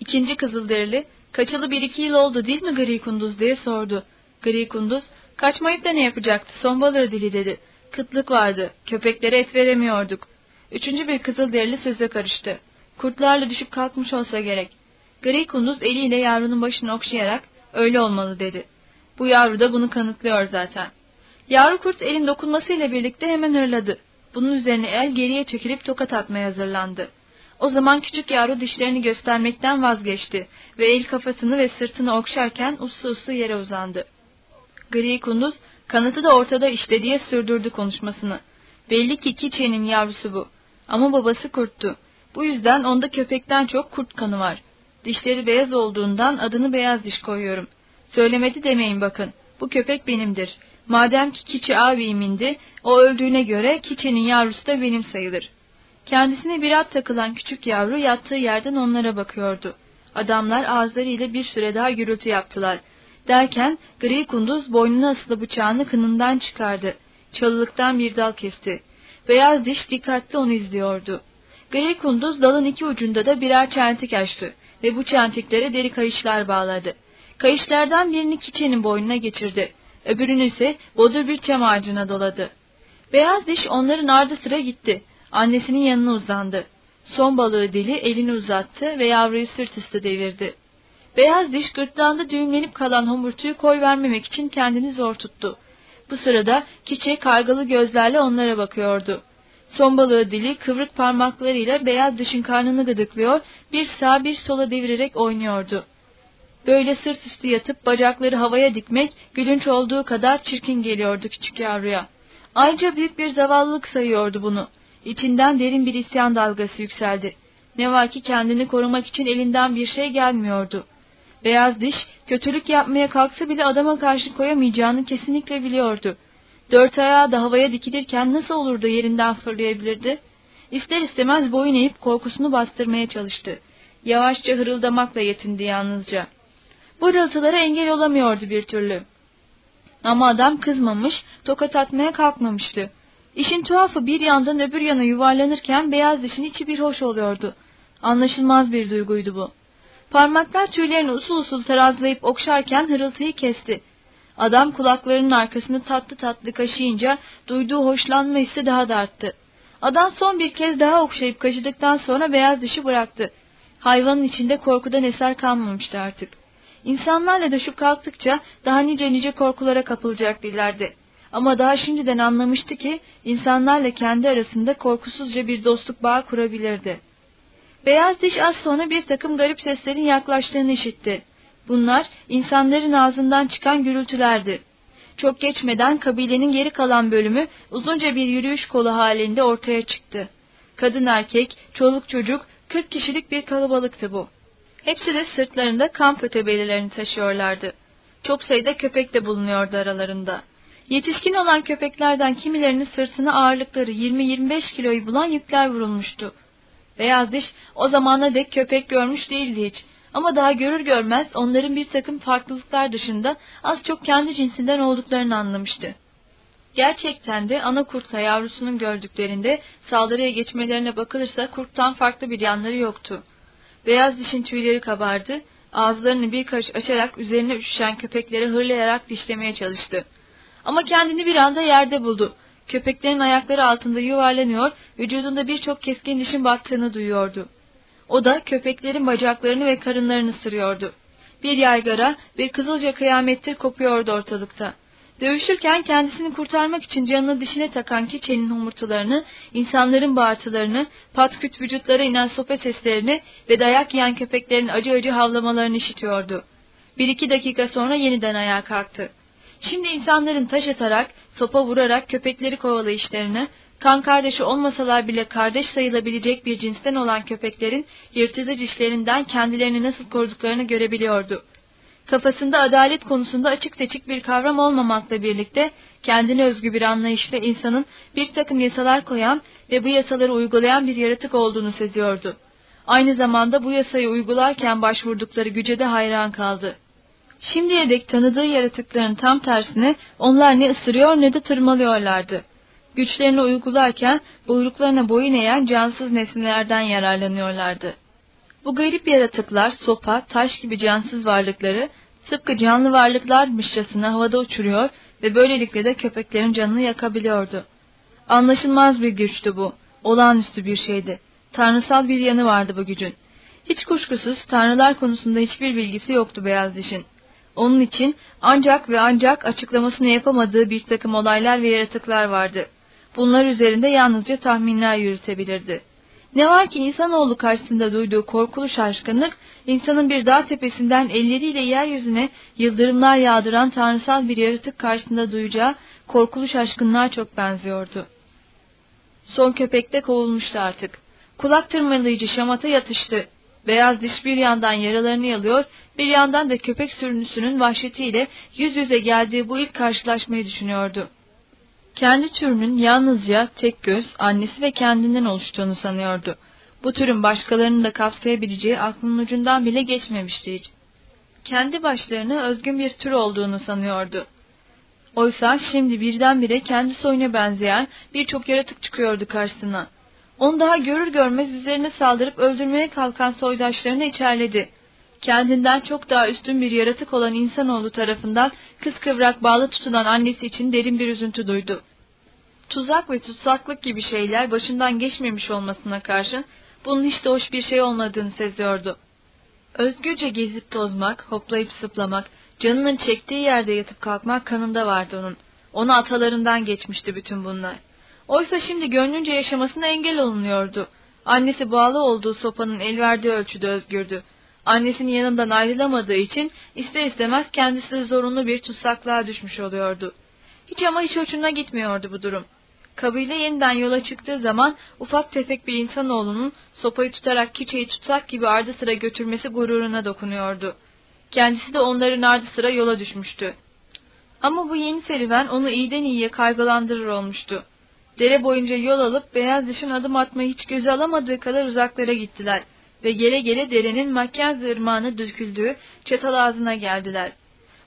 İkinci Kızılderili, kaçalı bir iki yıl oldu değil mi Gri Kunduz diye sordu. Gri Kunduz, kaçmayıp da ne yapacaktı son balığı dili dedi. Kıtlık vardı, köpeklere et veremiyorduk. Üçüncü bir Kızılderili söze karıştı. Kurtlarla düşüp kalkmış olsa gerek. Gri Kunduz eliyle yavrunun başını okşayarak, öyle olmalı dedi. Bu yavru da bunu kanıtlıyor zaten. Yavru kurt elin dokunmasıyla birlikte hemen hırladı. Bunun üzerine el geriye çekilip tokat atmaya hazırlandı. O zaman küçük yavru dişlerini göstermekten vazgeçti ve el kafasını ve sırtını okşarken uslu uslu yere uzandı. Gri kunduz kanıtı da ortada işte diye sürdürdü konuşmasını. Belli ki Kiçe'nin yavrusu bu. Ama babası kurttu. Bu yüzden onda köpekten çok kurt kanı var. Dişleri beyaz olduğundan adını beyaz diş koyuyorum. Söylemedi demeyin bakın. Bu köpek benimdir. Madem ki Kiçi abimindi, o öldüğüne göre Kiçe'nin yavrusu da benim sayılır. Kendisine bir at takılan küçük yavru yattığı yerden onlara bakıyordu. Adamlar ağızlarıyla bir süre daha gürültü yaptılar. Derken gri kunduz boynuna asılı bıçağını kınından çıkardı. Çalılıktan bir dal kesti. Beyaz diş dikkatli onu izliyordu. Gri kunduz dalın iki ucunda da birer çentik açtı ve bu çentiklere deri kayışlar bağladı. Kayışlardan birini Kiçe'nin boynuna geçirdi. Öbürünü ise bodur bir çam ağacına doladı. Beyaz diş onların ardı sıra gitti. Annesinin yanına uzandı. Son balığı dili elini uzattı ve yavruyu sırt üstü devirdi. Beyaz diş gırtlağında düğümlenip kalan homurtuyu koy vermemek için kendini zor tuttu. Bu sırada Kiçe kaygılı gözlerle onlara bakıyordu. Son balığı dili kıvrık parmaklarıyla beyaz dişin karnını gıdıklıyor, bir sağa bir sola devirerek oynuyordu. Böyle sırt üstü yatıp bacakları havaya dikmek gülünç olduğu kadar çirkin geliyordu küçük yavruya. Ayrıca büyük bir zavallılık sayıyordu bunu. İçinden derin bir isyan dalgası yükseldi. Ne var ki kendini korumak için elinden bir şey gelmiyordu. Beyaz diş, kötülük yapmaya kalksa bile adama karşı koyamayacağını kesinlikle biliyordu. Dört ayağı da havaya dikilirken nasıl olur da yerinden fırlayabilirdi? İster istemez boyun eğip korkusunu bastırmaya çalıştı. Yavaşça hırıldamakla yetindi yalnızca. Bu hırıltılara engel olamıyordu bir türlü. Ama adam kızmamış, tokat atmaya kalkmamıştı. İşin tuhafı bir yandan öbür yana yuvarlanırken beyaz dişin içi bir hoş oluyordu. Anlaşılmaz bir duyguydu bu. Parmaklar tüylerini usul usul tarazlayıp okşarken hırıltıyı kesti. Adam kulaklarının arkasını tatlı tatlı kaşıyınca duyduğu hoşlanma hissi daha da arttı. Adam son bir kez daha okşayıp kaşıdıktan sonra beyaz dişi bıraktı. Hayvanın içinde korkudan eser kalmamıştı artık. İnsanlarla şu kalktıkça daha nice nice korkulara kapılacak dillerdi. Ama daha şimdiden anlamıştı ki insanlarla kendi arasında korkusuzca bir dostluk bağı kurabilirdi. Beyaz diş az sonra bir takım garip seslerin yaklaştığını işitti. Bunlar insanların ağzından çıkan gürültülerdi. Çok geçmeden kabilenin geri kalan bölümü uzunca bir yürüyüş kolu halinde ortaya çıktı. Kadın erkek, çoluk çocuk, kırk kişilik bir kalabalıktı bu. Hepsi de sırtlarında kamp ötebelilerini taşıyorlardı. Çok sayıda köpek de bulunuyordu aralarında. Yetişkin olan köpeklerden kimilerinin sırtına ağırlıkları 20-25 kiloyu bulan yükler vurulmuştu. Beyaz diş o zamana dek köpek görmüş değildi hiç. Ama daha görür görmez onların bir takım farklılıklar dışında az çok kendi cinsinden olduklarını anlamıştı. Gerçekten de ana kurtla yavrusunun gördüklerinde saldırıya geçmelerine bakılırsa kurttan farklı bir yanları yoktu. Beyaz dişin tüyleri kabardı, ağızlarını bir karış açarak üzerine üşüşen köpekleri hırlayarak dişlemeye çalıştı. Ama kendini bir anda yerde buldu. Köpeklerin ayakları altında yuvarlanıyor, vücudunda birçok keskin dişin battığını duyuyordu. O da köpeklerin bacaklarını ve karınlarını sırıyordu. Bir yaygara, bir kızılca kıyamettir kopuyordu ortalıkta. Dövüşürken kendisini kurtarmak için canını dişine takan keçenin homurtularını, insanların bağırtılarını, patküt vücutlara inen sopa seslerini ve dayak yiyen köpeklerin acı acı havlamalarını işitiyordu. Bir iki dakika sonra yeniden ayağa kalktı. Şimdi insanların taş atarak, sopa vurarak köpekleri kovalayışlarını, kan kardeşi olmasalar bile kardeş sayılabilecek bir cinsten olan köpeklerin yırtıcı dişlerinden kendilerini nasıl koruduklarını görebiliyordu. Kafasında adalet konusunda açık seçik bir kavram olmamakla birlikte kendine özgü bir anlayışla insanın bir takım yasalar koyan ve bu yasaları uygulayan bir yaratık olduğunu seziyordu. Aynı zamanda bu yasayı uygularken başvurdukları güce de hayran kaldı. Şimdiye dek tanıdığı yaratıkların tam tersine onlar ne ısırıyor ne de tırmalıyorlardı. Güçlerini uygularken buyruklarına boyun eğen cansız nesnelerden yararlanıyorlardı. Bu garip yaratıklar sopa, taş gibi cansız varlıkları tıpkı canlı varlıklarmışçasına havada uçuruyor ve böylelikle de köpeklerin canını yakabiliyordu. Anlaşılmaz bir güçtü bu, olağanüstü bir şeydi. Tanrısal bir yanı vardı bu gücün. Hiç kuşkusuz tanrılar konusunda hiçbir bilgisi yoktu Beyaz Diş'in. Onun için ancak ve ancak açıklamasını yapamadığı bir takım olaylar ve yaratıklar vardı. Bunlar üzerinde yalnızca tahminler yürütebilirdi. Ne var ki insanoğlu karşısında duyduğu korkulu şaşkınlık, insanın bir dağ tepesinden elleriyle yeryüzüne yıldırımlar yağdıran tanrısal bir yaratık karşısında duyacağı korkulu şaşkınlığa çok benziyordu. Son köpek de kovulmuştu artık. Kulak tırmalayıcı şamata yatıştı. Beyaz diş bir yandan yaralarını yalıyor, bir yandan da köpek sürünüsünün vahşetiyle yüz yüze geldiği bu ilk karşılaşmayı düşünüyordu. Kendi türünün yalnızca tek göz, annesi ve kendinden oluştuğunu sanıyordu. Bu türün başkalarını da kapsayabileceği aklının ucundan bile geçmemişti hiç. Kendi başlarına özgün bir tür olduğunu sanıyordu. Oysa şimdi birdenbire kendi soyuna benzeyen birçok yaratık çıkıyordu karşısına. Onu daha görür görmez üzerine saldırıp öldürmeye kalkan soydaşlarını içerledi. Kendinden çok daha üstün bir yaratık olan insanoğlu tarafından kıskıvrak bağlı tutulan annesi için derin bir üzüntü duydu. Tuzak ve tutsaklık gibi şeyler başından geçmemiş olmasına karşın bunun hiç de hoş bir şey olmadığını seziyordu. Özgürce gezip tozmak, hoplayıp zıplamak, canının çektiği yerde yatıp kalkmak kanında vardı onun. Ona atalarından geçmişti bütün bunlar. Oysa şimdi gönlünce yaşamasına engel olunuyordu. Annesi bağlı olduğu sopanın el verdiği ölçüde özgürdü. Annesinin yanından ayrılamadığı için ister istemez kendisi zorunlu bir tutsaklığa düşmüş oluyordu. Hiç ama hiç hoşuna gitmiyordu bu durum. Kabile yeniden yola çıktığı zaman ufak tefek bir insanoğlunun sopayı tutarak kiçeyi tutsak gibi ardı sıra götürmesi gururuna dokunuyordu. Kendisi de onların ardı sıra yola düşmüştü. Ama bu yeni serüven onu iyiden iyiye kaygılandırır olmuştu. Dere boyunca yol alıp beyaz dışın adım atmayı hiç göze alamadığı kadar uzaklara gittiler ve gele gele derenin Makyaz ırmağına döküldüğü çatal ağzına geldiler.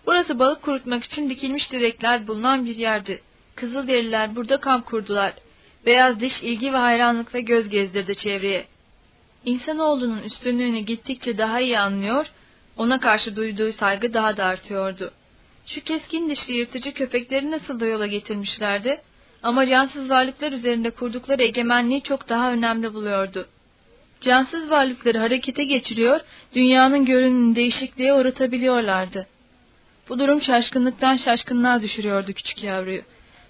Burası balık kurutmak için dikilmiş direkler bulunan bir yerdi. Kızılderililer burada kamp kurdular. Beyaz diş ilgi ve hayranlıkla göz gezdirdi çevreye. İnsanoğlunun üstünlüğünü gittikçe daha iyi anlıyor, ona karşı duyduğu saygı daha da artıyordu. Şu keskin dişli yırtıcı köpekleri nasıl da yola getirmişlerdi ama cansız varlıklar üzerinde kurdukları egemenliği çok daha önemli buluyordu. Cansız varlıkları harekete geçiriyor, dünyanın görünümünü değişikliğe uğratabiliyorlardı. Bu durum şaşkınlıktan şaşkınlığa düşürüyordu küçük yavruyu.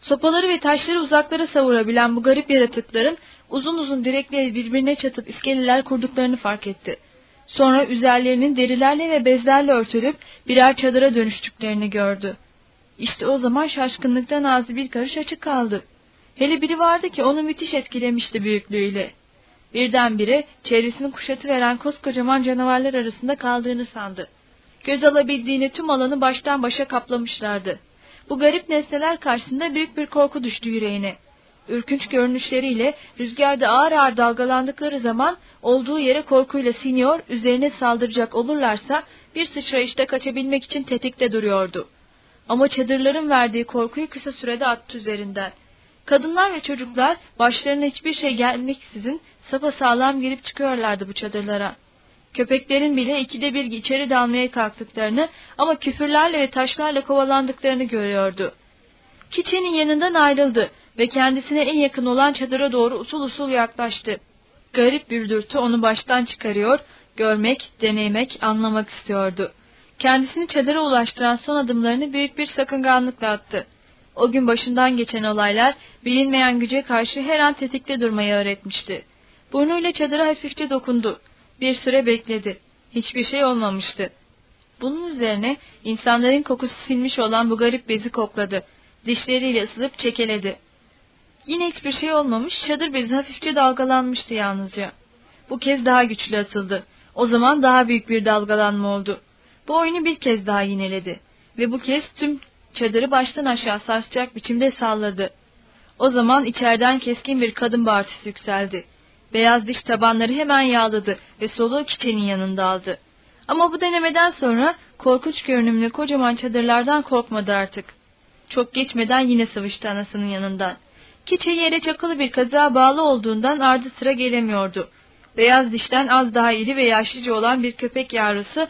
Sopaları ve taşları uzaklara savurabilen bu garip yaratıkların uzun uzun direkleri birbirine çatıp iskeleler kurduklarını fark etti. Sonra üzerlerinin derilerle ve bezlerle örtülüp birer çadıra dönüştüklerini gördü. İşte o zaman şaşkınlıktan ağzı bir karış açık kaldı. Hele biri vardı ki onu müthiş etkilemişti büyüklüğüyle. Birdenbire çevresini kuşatı veren koskocaman canavarlar arasında kaldığını sandı. Göz alabildiğini tüm alanı baştan başa kaplamışlardı. Bu garip nesneler karşısında büyük bir korku düştü yüreğine. Ürkünç görünüşleriyle rüzgarda ağır ağır dalgalandıkları zaman olduğu yere korkuyla siniyor, üzerine saldıracak olurlarsa bir sıçrayışta kaçabilmek için tetikte duruyordu. Ama çadırların verdiği korkuyu kısa sürede attı üzerinden. Kadınlar ve çocuklar başlarına hiçbir şey gelmeksizin sağlam girip çıkıyorlardı bu çadırlara. Köpeklerin bile ikide bir içeri dalmaya kalktıklarını ama küfürlerle ve taşlarla kovalandıklarını görüyordu. Kiçenin yanından ayrıldı ve kendisine en yakın olan çadıra doğru usul usul yaklaştı. Garip bir dürtü onu baştan çıkarıyor, görmek, denemek, anlamak istiyordu. Kendisini çadıra ulaştıran son adımlarını büyük bir sakınganlıkla attı. O gün başından geçen olaylar bilinmeyen güce karşı her an tetikte durmayı öğretmişti. Burnuyla çadıra hafifçe dokundu. Bir süre bekledi. Hiçbir şey olmamıştı. Bunun üzerine insanların kokusu silmiş olan bu garip bezi kokladı. Dişleriyle ısılıp çekeledi. Yine hiçbir şey olmamış, çadır bezi hafifçe dalgalanmıştı yalnızca. Bu kez daha güçlü atıldı. O zaman daha büyük bir dalgalanma oldu. Bu oyunu bir kez daha yineledi. Ve bu kez tüm çadırı baştan aşağı sarsacak biçimde salladı. O zaman içeriden keskin bir kadın bağırtısı yükseldi. Beyaz diş tabanları hemen yağladı ve soluğu çiçeğinin yanında aldı. Ama bu denemeden sonra korkunç görünümlü kocaman çadırlardan korkmadı artık. Çok geçmeden yine sıvıştı anasının yanından. Keçe yere çakılı bir kazığa bağlı olduğundan ardı sıra gelemiyordu. Beyaz dişten az daha iri ve yaşlıca olan bir köpek yavrusu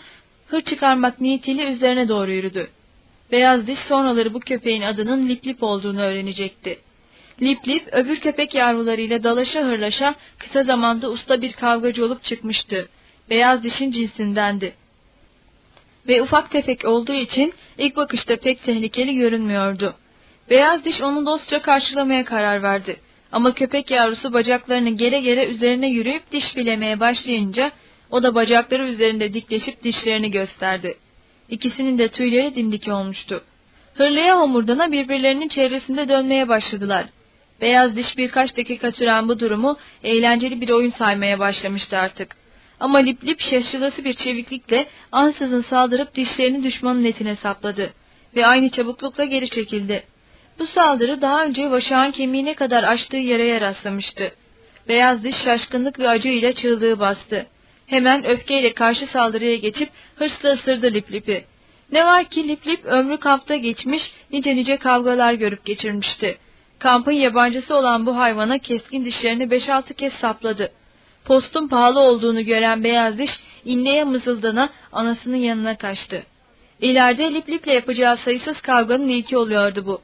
hır çıkarmak niyetiyle üzerine doğru yürüdü. Beyaz diş sonraları bu köpeğin adının Lip Lip olduğunu öğrenecekti. Lip Lip öbür köpek yavrularıyla dalaşa hırlaşa kısa zamanda usta bir kavgacı olup çıkmıştı. Beyaz dişin cinsindendi. Ve ufak tefek olduğu için ilk bakışta pek tehlikeli görünmüyordu. Beyaz diş onu dostça karşılamaya karar verdi. Ama köpek yavrusu bacaklarını gere gere üzerine yürüyüp diş bilemeye başlayınca o da bacakları üzerinde dikleşip dişlerini gösterdi. İkisinin de tüyleri dimdik olmuştu. Hırlaya homurdana birbirlerinin çevresinde dönmeye başladılar. Beyaz diş birkaç dakika süren bu durumu eğlenceli bir oyun saymaya başlamıştı artık. Ama Lip Lip şaşılası bir çeviklikle ansızın saldırıp dişlerini düşmanın etine sapladı ve aynı çabuklukla geri çekildi. Bu saldırı daha önce vaşağın kemiğine kadar açtığı yaraya rastlamıştı. Beyaz diş şaşkınlık ve acı ile çığlığı bastı. Hemen öfkeyle karşı saldırıya geçip hırsla ısırdı Lip Lip'i. Ne var ki Lip Lip ömrü kampta geçmiş, nice nice kavgalar görüp geçirmişti. Kampın yabancısı olan bu hayvana keskin dişlerini beş altı kez sapladı. Postun pahalı olduğunu gören beyaz diş inleye mızıldana anasının yanına kaçtı. İleride Lip Lip'le yapacağı sayısız kavganın ilki oluyordu bu.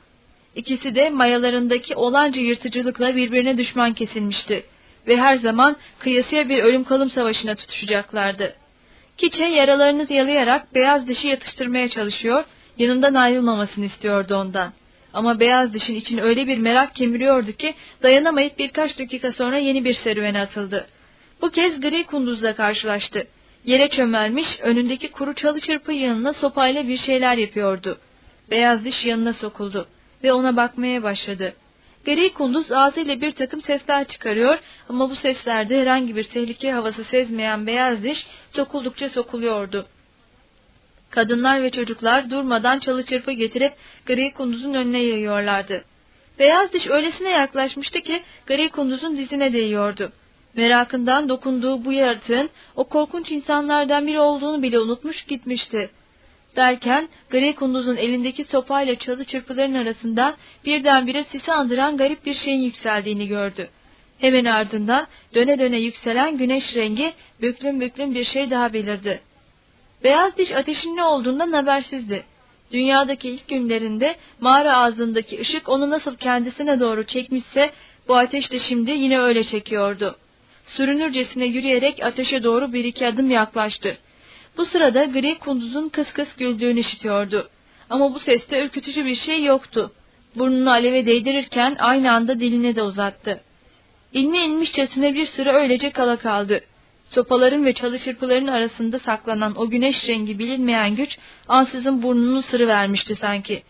İkisi de mayalarındaki olanca yırtıcılıkla birbirine düşman kesilmişti ve her zaman kıyasıya bir ölüm kalım savaşına tutuşacaklardı. Kiçe yaralarını yalayarak beyaz dişi yatıştırmaya çalışıyor, yanından ayrılmamasını istiyordu ondan. Ama beyaz dişin için öyle bir merak kemiriyordu ki dayanamayıp birkaç dakika sonra yeni bir serüvene atıldı. Bu kez gri kunduzla karşılaştı. Yere çömelmiş, önündeki kuru çalı çırpı yanına sopayla bir şeyler yapıyordu. Beyaz diş yanına sokuldu ve ona bakmaya başladı. Gri kunduz ağzıyla bir takım sesler çıkarıyor ama bu seslerde herhangi bir tehlike havası sezmeyen beyaz diş sokuldukça sokuluyordu. Kadınlar ve çocuklar durmadan çalı çırpı getirip gri kunduzun önüne yayıyorlardı. Beyaz diş öylesine yaklaşmıştı ki gri kunduzun dizine değiyordu. Merakından dokunduğu bu yaratığın o korkunç insanlardan biri olduğunu bile unutmuş gitmişti. Derken gri kunduzun elindeki sopayla çalı çırpıların arasında birdenbire sisi andıran garip bir şeyin yükseldiğini gördü. Hemen ardından döne döne yükselen güneş rengi büklüm büklüm bir şey daha belirdi. Beyaz diş ateşin ne olduğundan habersizdi. Dünyadaki ilk günlerinde mağara ağzındaki ışık onu nasıl kendisine doğru çekmişse bu ateş de şimdi yine öyle çekiyordu. Sürünürcesine yürüyerek ateşe doğru bir iki adım yaklaştı. Bu sırada gri kunduzun kıs kıs güldüğünü işitiyordu. Ama bu seste ürkütücü bir şey yoktu. Burnunu aleve değdirirken aynı anda dilini de uzattı. İlmi inmişçesine bir sıra öylece kala kaldı. Sopaların ve çalı çırpıların arasında saklanan o güneş rengi bilinmeyen güç ansızın burnunu vermişti sanki.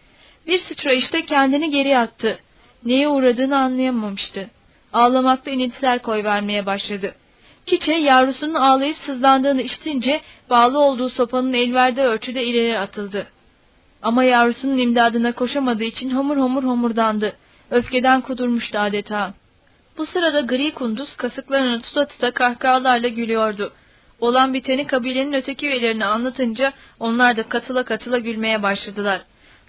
Bir sıçrayışta kendini geri attı. Neye uğradığını anlayamamıştı. Ağlamakta iniltiler koyvermeye başladı. Kiçe yavrusunun ağlayıp sızlandığını işitince bağlı olduğu sopanın elverde ölçüde ileri atıldı. Ama yavrusunun imdadına koşamadığı için homur homur homurdandı. Öfkeden kudurmuştu adeta. Bu sırada gri kunduz kasıklarını tuta tuta kahkahalarla gülüyordu. Olan biteni kabilenin öteki üyelerine anlatınca onlar da katıla katıla gülmeye başladılar.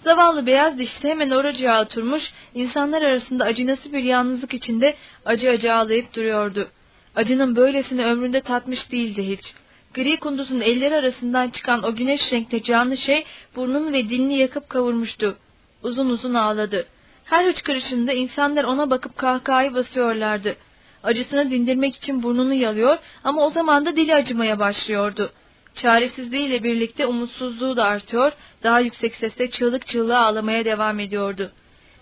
Zavallı beyaz dişli hemen oracığa oturmuş, insanlar arasında acınası bir yalnızlık içinde acı acı ağlayıp duruyordu. Acının böylesini ömründe tatmış değildi hiç. Gri kunduzun elleri arasından çıkan o güneş renkte canlı şey burnunu ve dilini yakıp kavurmuştu. Uzun uzun ağladı. Her hıçkırışında insanlar ona bakıp kahkahayı basıyorlardı. Acısını dindirmek için burnunu yalıyor ama o zaman da dili acımaya başlıyordu. Çaresizliğiyle birlikte umutsuzluğu da artıyor, daha yüksek sesle çığlık çığlığa ağlamaya devam ediyordu.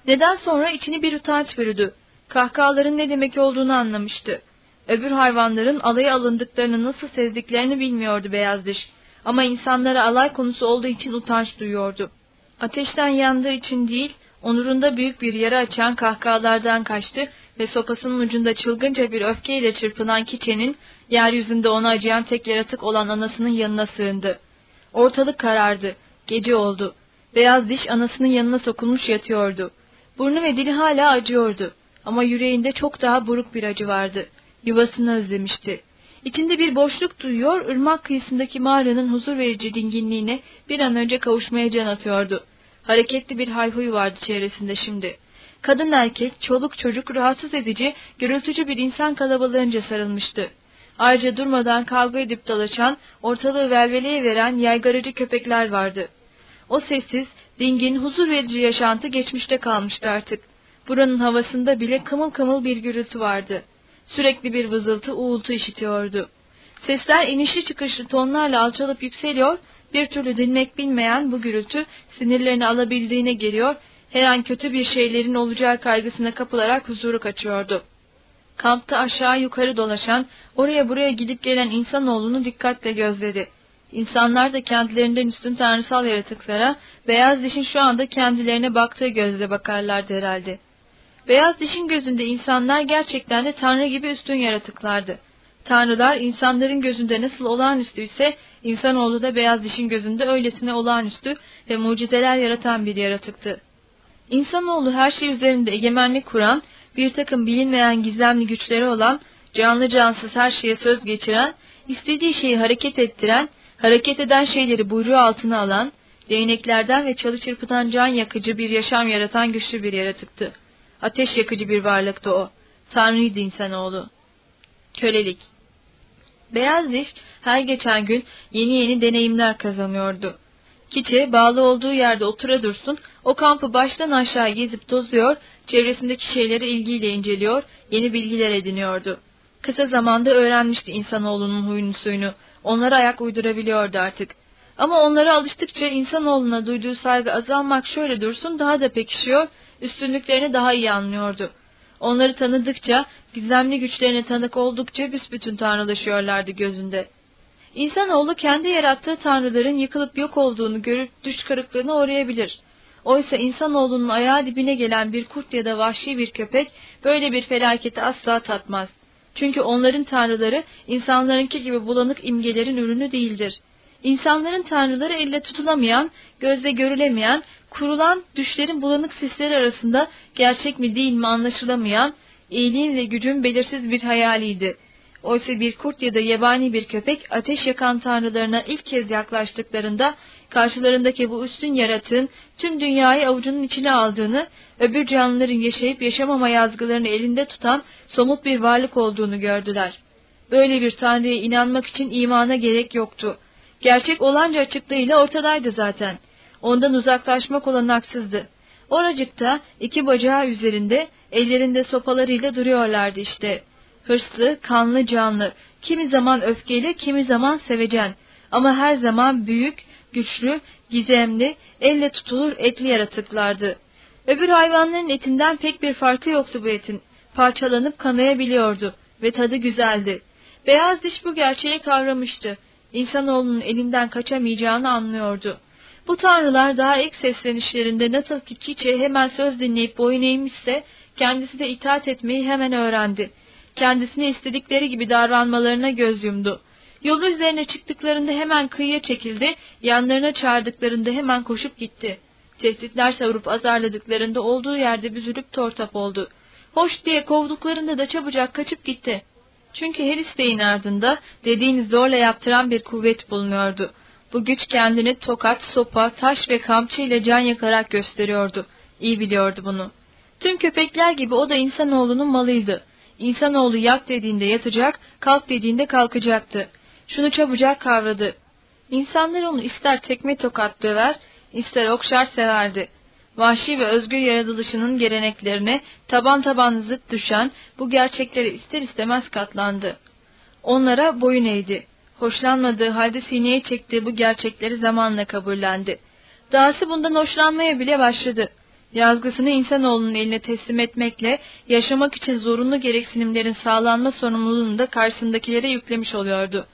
Neden sonra içini bir utanç bürüdü. Kahkahaların ne demek olduğunu anlamıştı. Öbür hayvanların alaya alındıklarını nasıl sezdiklerini bilmiyordu beyaz diş. Ama insanlara alay konusu olduğu için utanç duyuyordu. Ateşten yandığı için değil, onurunda büyük bir yara açan kahkahalardan kaçtı ve sopasının ucunda çılgınca bir öfkeyle çırpınan Kiçe'nin, yeryüzünde ona acıyan tek yaratık olan anasının yanına sığındı. Ortalık karardı, gece oldu. Beyaz diş anasının yanına sokulmuş yatıyordu. Burnu ve dili hala acıyordu. Ama yüreğinde çok daha buruk bir acı vardı. Yuvasını özlemişti. İçinde bir boşluk duyuyor, ırmak kıyısındaki mağaranın huzur verici dinginliğine bir an önce kavuşmaya can atıyordu. Hareketli bir hayhuy vardı çevresinde şimdi. Kadın erkek, çoluk çocuk rahatsız edici, gürültücü bir insan kalabalığınca sarılmıştı. Ayrıca durmadan kavga edip dolaşan, ortalığı velveleye veren yaygarıcı köpekler vardı. O sessiz, dingin, huzur verici yaşantı geçmişte kalmıştı artık. Buranın havasında bile kımıl kımıl bir gürültü vardı. Sürekli bir vızıltı, uğultu işitiyordu. Sesler inişli çıkışlı tonlarla alçalıp yükseliyor, bir türlü dinmek bilmeyen bu gürültü sinirlerini alabildiğine geliyor, her an kötü bir şeylerin olacağı kaygısına kapılarak huzuru kaçıyordu. Kampta aşağı yukarı dolaşan, oraya buraya gidip gelen insanoğlunu dikkatle gözledi. İnsanlar da kendilerinden üstün tanrısal yaratıklara, beyaz dişin şu anda kendilerine baktığı gözle bakarlardı herhalde. Beyaz dişin gözünde insanlar gerçekten de tanrı gibi üstün yaratıklardı. Tanrılar insanların gözünde nasıl olağanüstüyse, insanoğlu da beyaz dişin gözünde öylesine olağanüstü ve mucizeler yaratan bir yaratıktı. İnsanoğlu her şey üzerinde egemenlik kuran, bir takım bilinmeyen gizemli güçleri olan, canlı cansız her şeye söz geçiren, istediği şeyi hareket ettiren, hareket eden şeyleri buyruğu altına alan, değneklerden ve çalı çırpıdan can yakıcı bir yaşam yaratan güçlü bir yaratıktı. Ateş yakıcı bir varlıktı o. Tanrıydı insanoğlu. Kölelik Beyaz diş her geçen gün yeni yeni deneyimler kazanıyordu. Kiçe bağlı olduğu yerde otura dursun, o kampı baştan aşağı gezip tozuyor, çevresindeki şeyleri ilgiyle inceliyor, yeni bilgiler ediniyordu. Kısa zamanda öğrenmişti insanoğlunun huyunu suyunu, Onlara ayak uydurabiliyordu artık. Ama onlara alıştıkça insanoğluna duyduğu saygı azalmak şöyle dursun daha da pekişiyor, üstünlüklerini daha iyi anlıyordu. Onları tanıdıkça, gizemli güçlerine tanık oldukça büsbütün tanrılaşıyorlardı gözünde. İnsanoğlu kendi yarattığı tanrıların yıkılıp yok olduğunu görüp düş kırıklığına uğrayabilir. Oysa insanoğlunun ayağı dibine gelen bir kurt ya da vahşi bir köpek böyle bir felaketi asla tatmaz. Çünkü onların tanrıları insanlarınki gibi bulanık imgelerin ürünü değildir. İnsanların tanrıları elle tutulamayan, gözle görülemeyen, kurulan düşlerin bulanık sisleri arasında gerçek mi değil mi anlaşılamayan, iyiliğin ve gücün belirsiz bir hayaliydi. Oysa bir kurt ya da yabani bir köpek ateş yakan tanrılarına ilk kez yaklaştıklarında karşılarındaki bu üstün yaratığın tüm dünyayı avucunun içine aldığını, öbür canlıların yaşayıp yaşamama yazgılarını elinde tutan somut bir varlık olduğunu gördüler. Böyle bir tanrıya inanmak için imana gerek yoktu. Gerçek olanca açıklığıyla ortadaydı zaten. Ondan uzaklaşmak olanaksızdı. Oracıkta iki bacağı üzerinde ellerinde sopalarıyla duruyorlardı işte. Hırslı, kanlı canlı, kimi zaman öfkeli, kimi zaman sevecen ama her zaman büyük, güçlü, gizemli, elle tutulur etli yaratıklardı. Öbür hayvanların etinden pek bir farkı yoktu bu etin. Parçalanıp kanayabiliyordu ve tadı güzeldi. Beyaz diş bu gerçeği kavramıştı. İnsanoğlunun elinden kaçamayacağını anlıyordu. Bu tanrılar daha ilk seslenişlerinde nasıl ki Kiçe hemen söz dinleyip boyun eğmişse, kendisi de itaat etmeyi hemen öğrendi. Kendisine istedikleri gibi davranmalarına göz yumdu. Yolu üzerine çıktıklarında hemen kıyıya çekildi, yanlarına çağırdıklarında hemen koşup gitti. Tehditler savurup azarladıklarında olduğu yerde büzülüp tortap oldu. Hoş diye kovduklarında da çabucak kaçıp gitti. Çünkü her isteğin ardında dediğini zorla yaptıran bir kuvvet bulunuyordu. Bu güç kendini tokat, sopa, taş ve kamçı ile can yakarak gösteriyordu. İyi biliyordu bunu. Tüm köpekler gibi o da insanoğlunun malıydı. İnsanoğlu yat dediğinde yatacak, kalk dediğinde kalkacaktı. Şunu çabucak kavradı. İnsanlar onu ister tekme tokat döver, ister okşar severdi. Vahşi ve özgür yaratılışının geleneklerine taban taban zıt düşen bu gerçeklere ister istemez katlandı. Onlara boyun eğdi. Hoşlanmadığı halde sineye çektiği bu gerçekleri zamanla kabullendi. Dahası bundan hoşlanmaya bile başladı. Yazgısını insanoğlunun eline teslim etmekle yaşamak için zorunlu gereksinimlerin sağlanma sorumluluğunu da karşısındakilere yüklemiş oluyordu.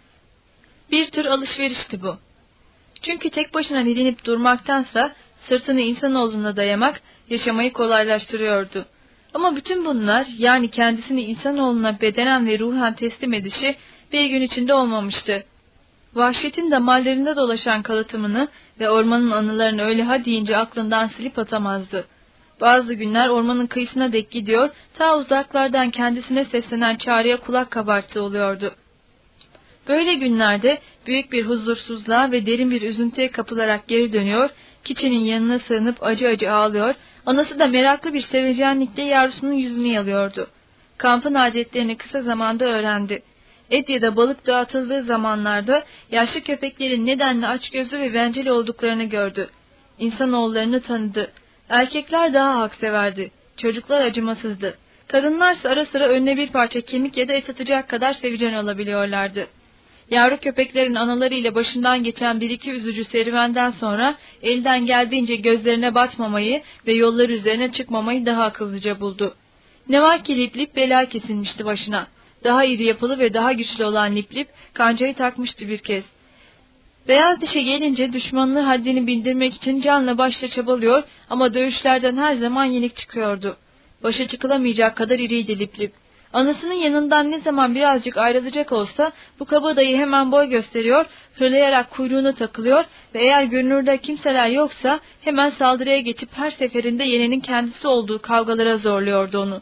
Bir tür alışverişti bu. Çünkü tek başına dilinip durmaktansa sırtını insanoğluna dayamak yaşamayı kolaylaştırıyordu. Ama bütün bunlar yani kendisini insanoğluna bedenen ve ruhen teslim edişi bir gün içinde olmamıştı. Vahşetin damarlarında dolaşan kalıtımını ve ormanın anılarını öyle ha deyince aklından silip atamazdı. Bazı günler ormanın kıyısına dek gidiyor, ta uzaklardan kendisine seslenen çağrıya kulak kabarttığı oluyordu. Böyle günlerde büyük bir huzursuzluğa ve derin bir üzüntüye kapılarak geri dönüyor, Kiçe'nin yanına sığınıp acı acı ağlıyor, anası da meraklı bir sevecenlikle yavrusunun yüzünü yalıyordu. Kampın adetlerini kısa zamanda öğrendi. Et ya da balık dağıtıldığı zamanlarda yaşlı köpeklerin nedenle açgözlü ve bencil olduklarını gördü. İnsanoğullarını tanıdı. Erkekler daha hakseverdi. Çocuklar acımasızdı. Kadınlarsa ara sıra önüne bir parça kemik ya da et atacak kadar sevecen olabiliyorlardı. Yavru köpeklerin analarıyla başından geçen bir iki üzücü serüvenden sonra elden geldiğince gözlerine batmamayı ve yollar üzerine çıkmamayı daha akıllıca buldu. Ne var ki Lip Lip bela kesilmişti başına. Daha iri yapılı ve daha güçlü olan Lip Lip kancayı takmıştı bir kez. Beyaz dişe gelince düşmanlığı haddini bildirmek için canla başla çabalıyor ama dövüşlerden her zaman yenik çıkıyordu. Başa çıkılamayacak kadar iriydi Lip Lip. Anasının yanından ne zaman birazcık ayrılacak olsa bu kabadayı hemen boy gösteriyor, hırlayarak kuyruğuna takılıyor ve eğer görünürde kimseler yoksa hemen saldırıya geçip her seferinde yenenin kendisi olduğu kavgalara zorluyordu onu.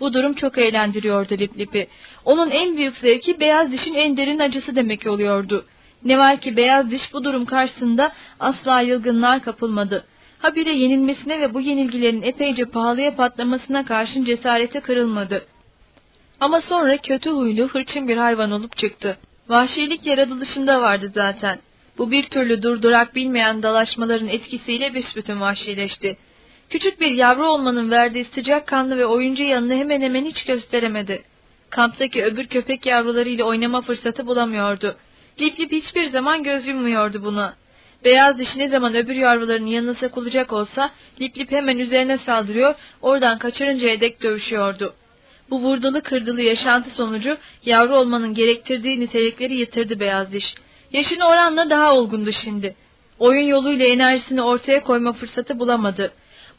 Bu durum çok eğlendiriyordu Liplip'i. Onun en büyük zevki beyaz dişin en derin acısı demek oluyordu. Ne var ki beyaz diş bu durum karşısında asla yılgınlığa kapılmadı. Habire yenilmesine ve bu yenilgilerin epeyce pahalıya patlamasına karşın cesarete kırılmadı. Ama sonra kötü huylu, hırçın bir hayvan olup çıktı. Vahşilik yaratılışında vardı zaten. Bu bir türlü durdurak bilmeyen dalaşmaların etkisiyle büsbütün vahşileşti. Küçük bir yavru olmanın verdiği sıcak kanlı ve oyuncu yanını hemen hemen hiç gösteremedi. Kamptaki öbür köpek yavrularıyla oynama fırsatı bulamıyordu. Lip Lip hiçbir zaman göz yummuyordu buna. Beyaz dişi ne zaman öbür yavrularının yanına sokulacak olsa Lip Lip hemen üzerine saldırıyor, oradan kaçırıncaya dek dövüşüyordu. Bu vurdulu kırdılı yaşantı sonucu yavru olmanın gerektirdiği nitelikleri yitirdi beyaz diş. Yaşına oranla daha olgundu şimdi. Oyun yoluyla enerjisini ortaya koyma fırsatı bulamadı.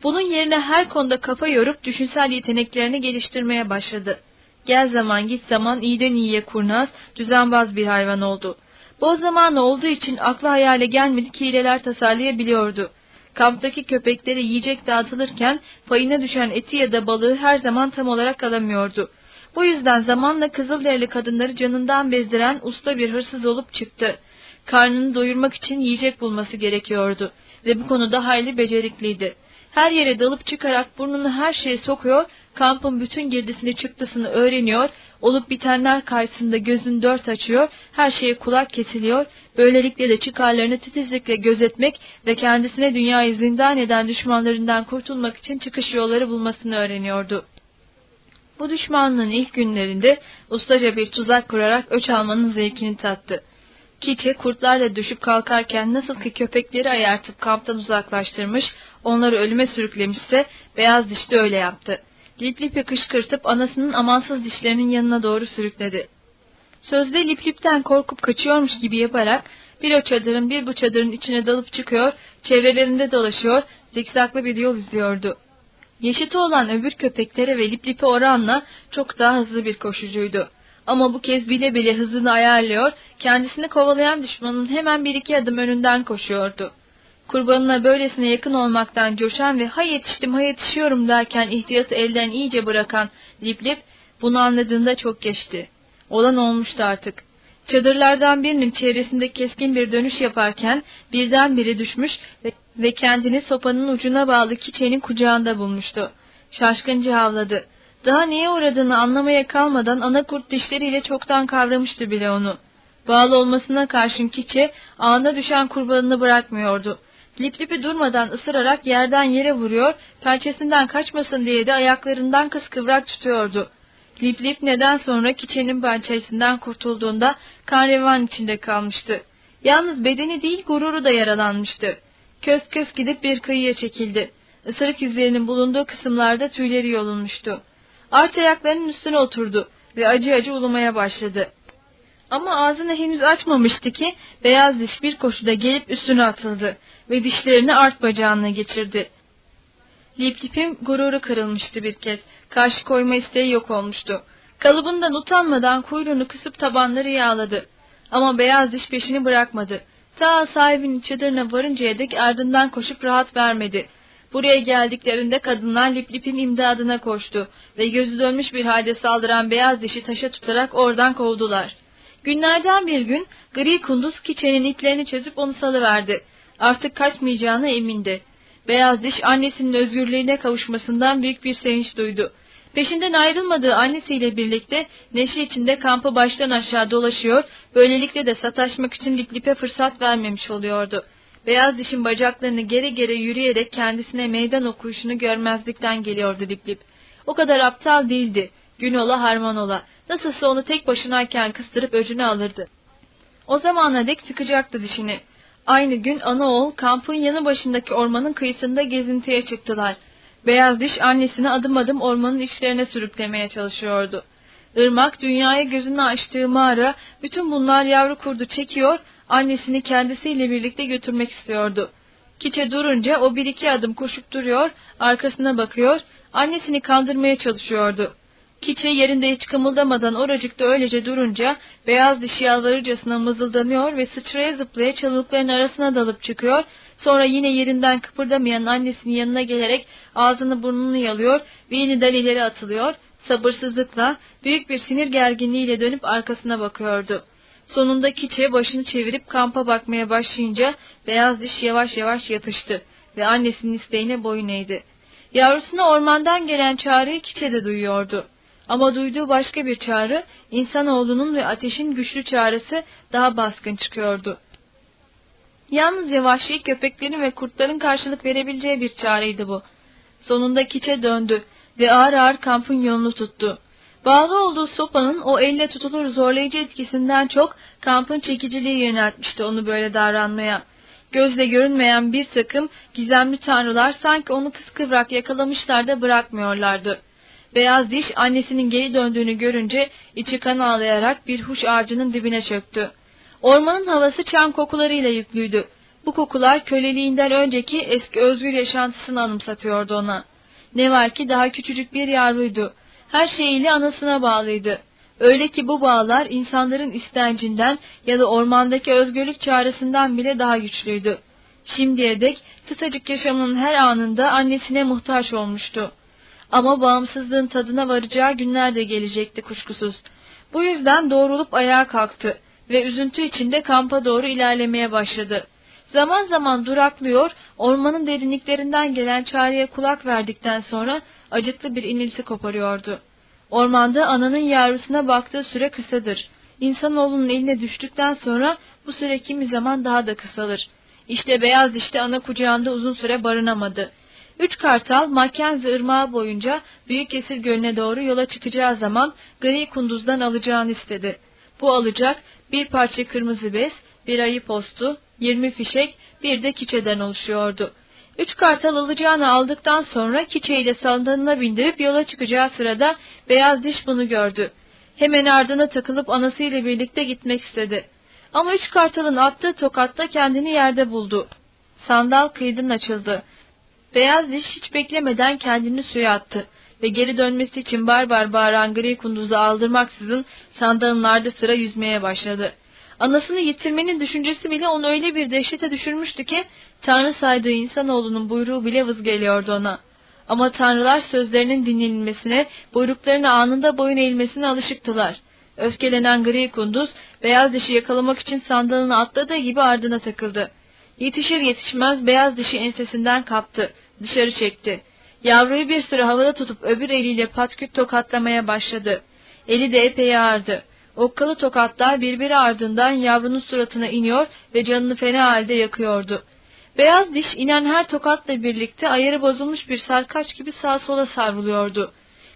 Bunun yerine her konuda kafa yorup düşünsel yeteneklerini geliştirmeye başladı. Gel zaman git zaman iyiden iyiye kurnaz, düzenbaz bir hayvan oldu. Boz zamanı olduğu için aklı hayale gelmedik hileler tasarlayabiliyordu. Kamptaki köpeklere yiyecek dağıtılırken payına düşen eti ya da balığı her zaman tam olarak alamıyordu. Bu yüzden zamanla Kızılderili kadınları canından bezdiren usta bir hırsız olup çıktı. Karnını doyurmak için yiyecek bulması gerekiyordu ve bu konuda hayli becerikliydi. Her yere dalıp çıkarak burnunu her şeye sokuyor, kampın bütün girdisini çıktısını öğreniyor, olup bitenler karşısında gözünü dört açıyor, her şeye kulak kesiliyor, böylelikle de çıkarlarını titizlikle gözetmek ve kendisine dünyayı zindan eden düşmanlarından kurtulmak için çıkış yolları bulmasını öğreniyordu. Bu düşmanlığın ilk günlerinde ustaca bir tuzak kurarak öç almanın zevkini tattı. Kiçe kurtlarla düşüp kalkarken nasıl ki köpekleri ayartıp kamptan uzaklaştırmış, onları ölüme sürüklemişse beyaz diş de öyle yaptı. Lip Lip'i kışkırtıp anasının amansız dişlerinin yanına doğru sürükledi. Sözde Lip Lip'ten korkup kaçıyormuş gibi yaparak bir o çadırın bir bu çadırın içine dalıp çıkıyor, çevrelerinde dolaşıyor, zikzaklı bir yol izliyordu. Yaşıtı olan öbür köpeklere ve Lip Lip'e oranla çok daha hızlı bir koşucuydu. Ama bu kez bile bile hızını ayarlıyor, kendisini kovalayan düşmanın hemen bir iki adım önünden koşuyordu. Kurbanına böylesine yakın olmaktan coşan ve ha yetiştim ha yetişiyorum derken ihtiyatı elden iyice bırakan Lip Lip bunu anladığında çok geçti. Olan olmuştu artık. Çadırlardan birinin çevresinde keskin bir dönüş yaparken birdenbire düşmüş ve, ve kendini sopanın ucuna bağlı kiçenin kucağında bulmuştu. Şaşkınca havladı. Daha neye uğradığını anlamaya kalmadan ana kurt dişleriyle çoktan kavramıştı bile onu. Bağlı olmasına karşın kiçe ağına düşen kurbanını bırakmıyordu. Lip Lip'i durmadan ısırarak yerden yere vuruyor, pençesinden kaçmasın diye de ayaklarından kıskıvrak tutuyordu. Lip Lip neden sonra kiçenin pençesinden kurtulduğunda kan içinde kalmıştı. Yalnız bedeni değil gururu da yaralanmıştı. Köz köz gidip bir kıyıya çekildi. Isırık izlerinin bulunduğu kısımlarda tüyleri yolunmuştu. Art ayaklarının üstüne oturdu ve acı acı ulumaya başladı. Ama ağzını henüz açmamıştı ki beyaz diş bir koşuda gelip üstüne atıldı ve dişlerini art bacağına geçirdi. Lip Lip'in gururu kırılmıştı bir kez. Karşı koyma isteği yok olmuştu. Kalıbından utanmadan kuyruğunu kısıp tabanları yağladı. Ama beyaz diş peşini bırakmadı. Ta sahibinin çadırına varıncaya dek ardından koşup rahat vermedi. Buraya geldiklerinde kadınlar Lip Lip'in imdadına koştu ve gözü dönmüş bir halde saldıran beyaz dişi taşa tutarak oradan kovdular. Günlerden bir gün gri kunduz kiçenin iplerini çözüp onu salıverdi. Artık kaçmayacağına emindi. Beyaz diş annesinin özgürlüğüne kavuşmasından büyük bir sevinç duydu. Peşinden ayrılmadığı annesiyle birlikte neşe içinde kampı baştan aşağı dolaşıyor, böylelikle de sataşmak için Liplip'e fırsat vermemiş oluyordu. Beyaz dişin bacaklarını geri geri yürüyerek kendisine meydan okuyuşunu görmezlikten geliyordu Liplip. O kadar aptal değildi. Gün ola harman ola. Nasılsa onu tek başınayken kıstırıp öcünü alırdı. O zamana dek sıkacaktı dişini. Aynı gün ana oğul kampın yanı başındaki ormanın kıyısında gezintiye çıktılar. Beyaz diş annesini adım adım ormanın içlerine sürüklemeye çalışıyordu. Irmak dünyaya gözünü açtığı mağara bütün bunlar yavru kurdu çekiyor, annesini kendisiyle birlikte götürmek istiyordu. Kiçe durunca o bir iki adım koşup duruyor, arkasına bakıyor, annesini kandırmaya çalışıyordu. Kiçe yerinde hiç kımıldamadan oracıkta öylece durunca beyaz dişi yalvarırcasına mızıldanıyor ve sıçraya zıplaya çalılıkların arasına dalıp çıkıyor. Sonra yine yerinden kıpırdamayan annesinin yanına gelerek ağzını burnunu yalıyor ve yeniden ileri atılıyor. Sabırsızlıkla, büyük bir sinir gerginliğiyle dönüp arkasına bakıyordu. Sonunda Kiçe başını çevirip kampa bakmaya başlayınca beyaz diş yavaş yavaş yatıştı ve annesinin isteğine boyun eğdi. Yavrusuna ormandan gelen çağrıyı Kiçe de duyuyordu. Ama duyduğu başka bir çağrı, insanoğlunun ve ateşin güçlü çağrısı daha baskın çıkıyordu. Yalnızca vahşi köpeklerin ve kurtların karşılık verebileceği bir çağrıydı bu. Sonunda kiçe döndü ve ağır ağır kampın yolunu tuttu. Bağlı olduğu sopanın o elle tutulur zorlayıcı etkisinden çok kampın çekiciliği yöneltmişti onu böyle davranmaya. Gözle görünmeyen bir takım gizemli tanrılar sanki onu kıskıvrak yakalamışlar da bırakmıyorlardı. Beyaz diş annesinin geri döndüğünü görünce içi kan ağlayarak bir huş ağacının dibine çöktü. Ormanın havası çam kokularıyla yüklüydü. Bu kokular köleliğinden önceki eski özgür yaşantısını anımsatıyordu ona. Ne var ki daha küçücük bir yavruydu. Her şeyiyle anasına bağlıydı. Öyle ki bu bağlar insanların istencinden ya da ormandaki özgürlük çağrısından bile daha güçlüydü. Şimdiye dek kısacık yaşamının her anında annesine muhtaç olmuştu. Ama bağımsızlığın tadına varacağı günler de gelecekti kuşkusuz. Bu yüzden doğrulup ayağa kalktı ve üzüntü içinde kampa doğru ilerlemeye başladı. Zaman zaman duraklıyor, ormanın derinliklerinden gelen çağrıya kulak verdikten sonra acıklı bir inilti koparıyordu. Ormanda ananın yavrusuna baktığı süre kısadır. İnsanoğlunun eline düştükten sonra bu süre kimi zaman daha da kısalır. İşte beyaz dişli ana kucağında uzun süre barınamadı. Üç kartal Mackenzie ırmağı boyunca Büyük Esir Gölü'ne doğru yola çıkacağı zaman gri kunduzdan alacağını istedi. Bu alacak bir parça kırmızı bez, bir ayı postu, yirmi fişek, bir de kiçeden oluşuyordu. Üç kartal alacağını aldıktan sonra kiçeyi de sandalına bindirip yola çıkacağı sırada beyaz diş bunu gördü. Hemen ardına takılıp anasıyla birlikte gitmek istedi. Ama üç kartalın attığı tokatta kendini yerde buldu. Sandal kıydın açıldı. Beyaz diş hiç beklemeden kendini suya attı ve geri dönmesi için barbar bağıran gri kunduzu aldırmaksızın sandalın ardı sıra yüzmeye başladı. Anasını yitirmenin düşüncesi bile onu öyle bir dehşete düşürmüştü ki Tanrı saydığı insanoğlunun buyruğu bile vız geliyordu ona. Ama tanrılar sözlerinin dinlenilmesine, buyruklarına anında boyun eğilmesine alışıktılar. Öfkelenen gri kunduz, beyaz dişi yakalamak için sandalını atladığı gibi ardına takıldı. Yetişir yetişmez beyaz dişi ensesinden kaptı, dışarı çekti. Yavruyu bir sıra havada tutup öbür eliyle patküt tokatlamaya başladı. Eli de epey ağırdı. Okkalı tokatlar birbiri ardından yavrunun suratına iniyor ve canını fena halde yakıyordu. Beyaz diş inen her tokatla birlikte ayarı bozulmuş bir sarkaç gibi sağa sola savruluyordu.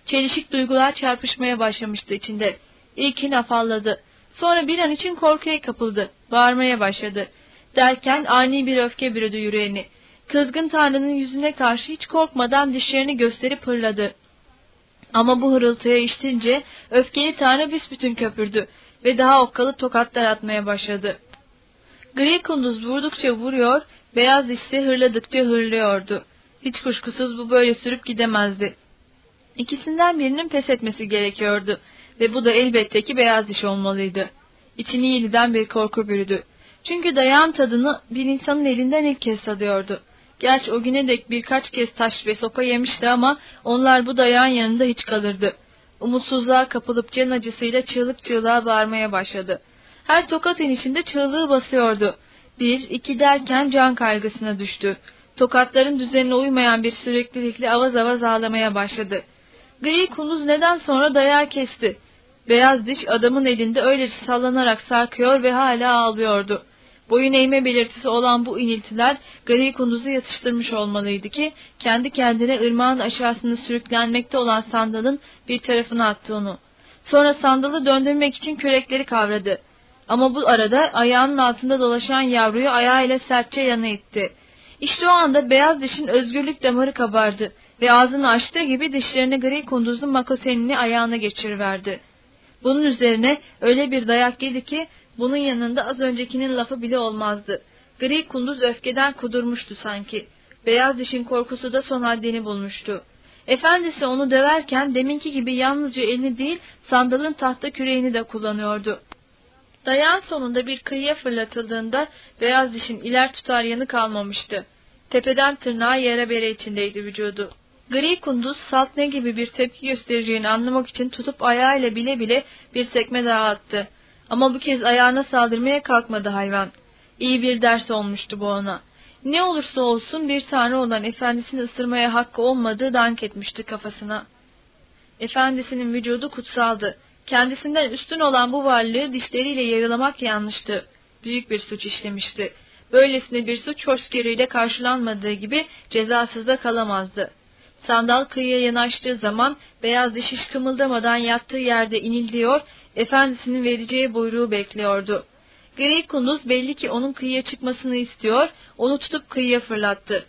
Çelişik duygular çarpışmaya başlamıştı içinde. İlkin afalladı. Sonra bir an için korkuya kapıldı. Bağırmaya başladı. Derken ani bir öfke bürüdü yüreğini. Kızgın tanrının yüzüne karşı hiç korkmadan dişlerini gösterip hırladı. Ama bu hırıltıya işitince öfkeli tanrı büsbütün köpürdü ve daha okkalı tokatlar atmaya başladı. Gri kunduz vurdukça vuruyor, beyaz dişse hırladıkça hırlıyordu. Hiç kuşkusuz bu böyle sürüp gidemezdi. İkisinden birinin pes etmesi gerekiyordu ve bu da elbette ki beyaz diş olmalıydı. İçini yeniden bir korku bürüdü. Çünkü dayan tadını bir insanın elinden ilk kez tadıyordu. Gerçi o güne dek birkaç kez taş ve sopa yemişti ama onlar bu dayağın yanında hiç kalırdı. Umutsuzluğa kapılıp can acısıyla çığlık çığlığa bağırmaya başladı. Her tokat inişinde çığlığı basıyordu. Bir, iki derken can kaygısına düştü. Tokatların düzenine uymayan bir süreklilikle avaz avaz ağlamaya başladı. Gri kunuz neden sonra dayağı kesti. Beyaz diş adamın elinde öylece sallanarak sarkıyor ve hala ağlıyordu. Boyun eğme belirtisi olan bu iniltiler gri kunduzu yatıştırmış olmalıydı ki kendi kendine ırmağın aşağısını sürüklenmekte olan sandalın bir tarafına attı onu. Sonra sandalı döndürmek için kürekleri kavradı. Ama bu arada ayağının altında dolaşan yavruyu ayağıyla sertçe yana itti. İşte o anda beyaz dişin özgürlük damarı kabardı ve ağzını açtığı gibi dişlerini gri kunduzun makosenini ayağına geçiriverdi. Bunun üzerine öyle bir dayak yedi ki bunun yanında az öncekinin lafı bile olmazdı. Gri kunduz öfkeden kudurmuştu sanki. Beyaz dişin korkusu da son haddini bulmuştu. Efendisi onu döverken deminki gibi yalnızca elini değil sandalın tahta küreğini de kullanıyordu. Dayağın sonunda bir kıyıya fırlatıldığında beyaz dişin iler tutar yanı kalmamıştı. Tepeden tırnağa yere bere içindeydi vücudu. Gri kunduz salt ne gibi bir tepki göstereceğini anlamak için tutup ayağıyla bile bile bir sekme daha attı. Ama bu kez ayağına saldırmaya kalkmadı hayvan. İyi bir ders olmuştu bu ona. Ne olursa olsun bir tanrı olan efendisini ısırmaya hakkı olmadığı dank etmişti kafasına. Efendisinin vücudu kutsaldı. Kendisinden üstün olan bu varlığı dişleriyle yarılamak yanlıştı. Büyük bir suç işlemişti. Böylesine bir suç hoşgörüyle karşılanmadığı gibi cezasız da kalamazdı. Sandal kıyıya yanaştığı zaman beyaz diş hiç kımıldamadan yattığı yerde inildiyor, efendisinin vereceği buyruğu bekliyordu. Gri kunduz belli ki onun kıyıya çıkmasını istiyor, onu tutup kıyıya fırlattı.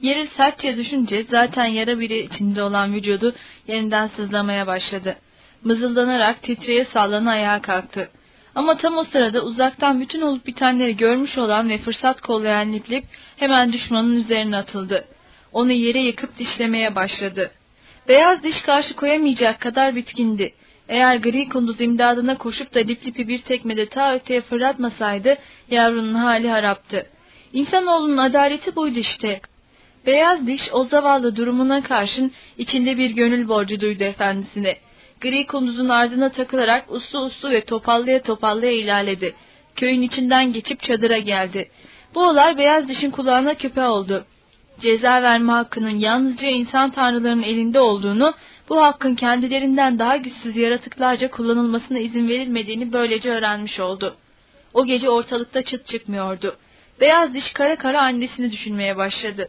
Yeri sertçe düşünce zaten yara biri içinde olan vücudu yeniden sızlamaya başladı. Mızıldanarak titreye sallana ayağa kalktı. Ama tam o sırada uzaktan bütün olup bitenleri görmüş olan ve fırsat kollayan Liplip hemen düşmanın üzerine atıldı. Onu yere yıkıp dişlemeye başladı. Beyaz diş karşı koyamayacak kadar bitkindi. Eğer gri kunduz imdadına koşup da Liplip'i bir tekmede ta öteye fırlatmasaydı yavrunun hali haraptı. İnsanoğlunun adaleti buydu işte. Beyaz diş o zavallı durumuna karşın içinde bir gönül borcu duydu efendisine. Gri kunduzun ardına takılarak uslu uslu ve topallaya topallaya ilerledi. Köyün içinden geçip çadıra geldi. Bu olay beyaz dişin kulağına küpe oldu. Ceza verme hakkının yalnızca insan tanrılarının elinde olduğunu, bu hakkın kendilerinden daha güçsüz yaratıklarca kullanılmasına izin verilmediğini böylece öğrenmiş oldu. O gece ortalıkta çıt çıkmıyordu. Beyaz diş kara kara annesini düşünmeye başladı.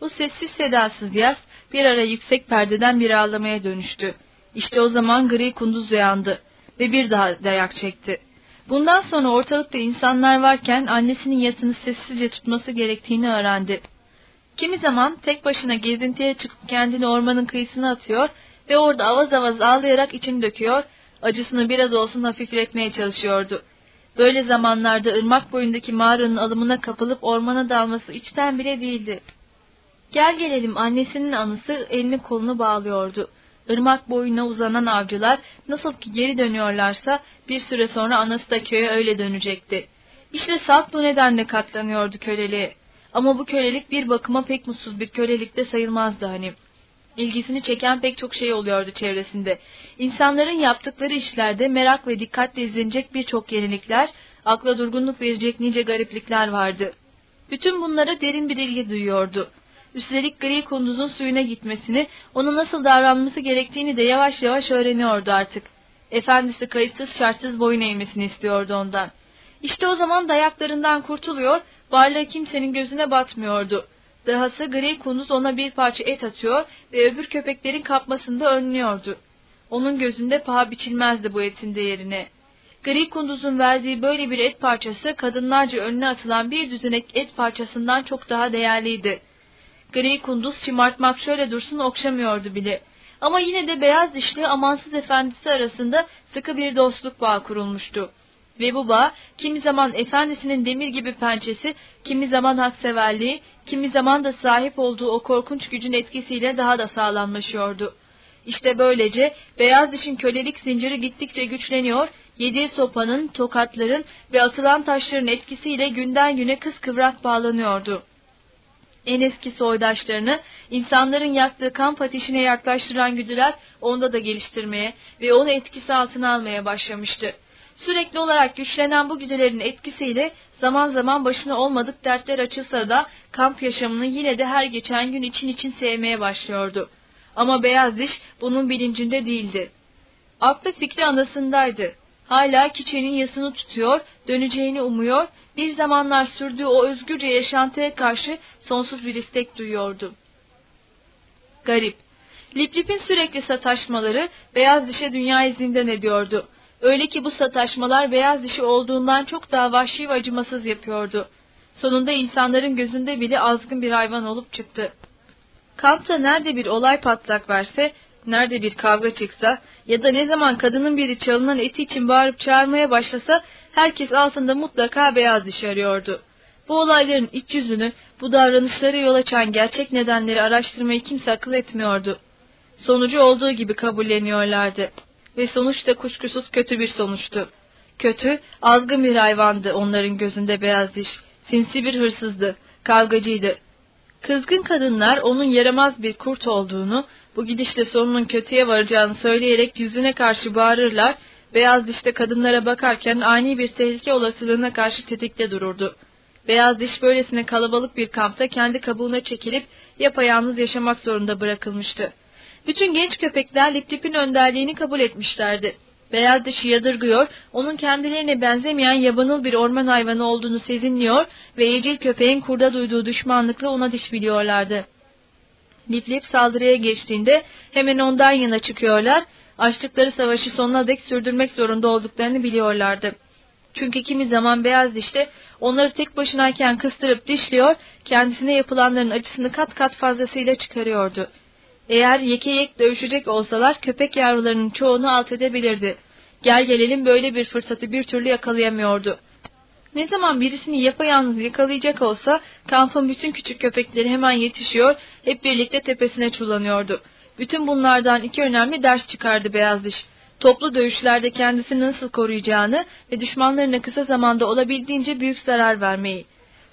Bu sessiz sedasız yaz bir ara yüksek perdeden bir ağlamaya dönüştü. İşte o zaman gri kunduz uyandı ve bir daha dayak çekti. Bundan sonra ortalıkta insanlar varken annesinin yatını sessizce tutması gerektiğini öğrendi. Kimi zaman tek başına gezintiye çıkıp kendini ormanın kıyısına atıyor ve orada avaz avaz ağlayarak içini döküyor, acısını biraz olsun hafifletmeye çalışıyordu. Böyle zamanlarda ırmak boyundaki mağaranın alımına kapılıp ormana dalması içten bile değildi. Gel gelelim annesinin anısı elini kolunu bağlıyordu. Irmak boyuna uzanan avcılar nasıl ki geri dönüyorlarsa bir süre sonra anası da köye öyle dönecekti. İşte Salt bu nedenle katlanıyordu köleliğe. Ama bu kölelik bir bakıma pek mutsuz bir kölelikte sayılmazdı hani. İlgisini çeken pek çok şey oluyordu çevresinde. İnsanların yaptıkları işlerde merak ve dikkatle izlenecek birçok yenilikler, akla durgunluk verecek nice gariplikler vardı. Bütün bunlara derin bir ilgi duyuyordu. Üstelik gri kunduzun suyuna gitmesini, ona nasıl davranması gerektiğini de yavaş yavaş öğreniyordu artık. Efendisi kayıtsız şartsız boyun eğmesini istiyordu ondan. İşte o zaman dayaklarından kurtuluyor, varlığı kimsenin gözüne batmıyordu. Dahası gri kunduz ona bir parça et atıyor ve öbür köpeklerin kapmasını da önlüyordu. Onun gözünde paha biçilmezdi bu etin değerine. Gri kunduzun verdiği böyle bir et parçası kadınlarca önüne atılan bir düzenek et parçasından çok daha değerliydi. Gri kunduz şımartmak şöyle dursun okşamıyordu bile. Ama yine de beyaz dişli amansız efendisi arasında sıkı bir dostluk bağı kurulmuştu. Ve bu bağ kimi zaman efendisinin demir gibi pençesi, kimi zaman hakseverliği, kimi zaman da sahip olduğu o korkunç gücün etkisiyle daha da sağlamlaşıyordu. İşte böylece beyaz dişin kölelik zinciri gittikçe güçleniyor, yediği sopanın, tokatların ve atılan taşların etkisiyle günden güne kıskıvrak bağlanıyordu en eski soydaşlarını insanların yaktığı kamp ateşine yaklaştıran güdüler onda da geliştirmeye ve onu etkisi altına almaya başlamıştı. Sürekli olarak güçlenen bu güdülerin etkisiyle zaman zaman başına olmadık dertler açılsa da kamp yaşamını yine de her geçen gün için için sevmeye başlıyordu. Ama beyaz diş bunun bilincinde değildi. Aklı fikri anasındaydı. Hala kiçenin yasını tutuyor, döneceğini umuyor, bir zamanlar sürdüğü o özgürce yaşantıya karşı sonsuz bir istek duyuyordu. Garip. Liplip'in sürekli sataşmaları beyaz dişe dünya zindan ediyordu. Öyle ki bu sataşmalar beyaz dişi olduğundan çok daha vahşi ve acımasız yapıyordu. Sonunda insanların gözünde bile azgın bir hayvan olup çıktı. Kampta nerede bir olay patlak verse nerede bir kavga çıksa ya da ne zaman kadının biri çalınan eti için bağırıp çağırmaya başlasa herkes altında mutlaka beyaz diş arıyordu. Bu olayların iç yüzünü, bu davranışları yol açan gerçek nedenleri araştırmayı kimse akıl etmiyordu. Sonucu olduğu gibi kabulleniyorlardı. Ve sonuç da kuşkusuz kötü bir sonuçtu. Kötü, azgın bir hayvandı onların gözünde beyaz diş. Sinsi bir hırsızdı, kavgacıydı. Kızgın kadınlar onun yaramaz bir kurt olduğunu, bu gidişle sonunun kötüye varacağını söyleyerek yüzüne karşı bağırırlar, beyaz dişte kadınlara bakarken ani bir tehlike olasılığına karşı tetikte dururdu. Beyaz diş böylesine kalabalık bir kampta kendi kabuğuna çekilip yapayalnız yaşamak zorunda bırakılmıştı. Bütün genç köpekler Lip önderliğini kabul etmişlerdi. Beyaz dişi yadırgıyor, onun kendilerine benzemeyen yabanıl bir orman hayvanı olduğunu sezinliyor ve evcil köpeğin kurda duyduğu düşmanlıkla ona diş biliyorlardı. Lip saldırıya geçtiğinde hemen ondan yana çıkıyorlar, açtıkları savaşı sonuna dek sürdürmek zorunda olduklarını biliyorlardı. Çünkü kimi zaman beyaz dişli onları tek başınayken kıstırıp dişliyor, kendisine yapılanların acısını kat kat fazlasıyla çıkarıyordu. Eğer yeke yek dövüşecek olsalar köpek yavrularının çoğunu alt edebilirdi. Gel gelelim böyle bir fırsatı bir türlü yakalayamıyordu. Ne zaman birisini yapayalnız yakalayacak olsa kampın bütün küçük köpekleri hemen yetişiyor, hep birlikte tepesine çullanıyordu. Bütün bunlardan iki önemli ders çıkardı Beyaz Diş. Toplu dövüşlerde kendisini nasıl koruyacağını ve düşmanlarına kısa zamanda olabildiğince büyük zarar vermeyi.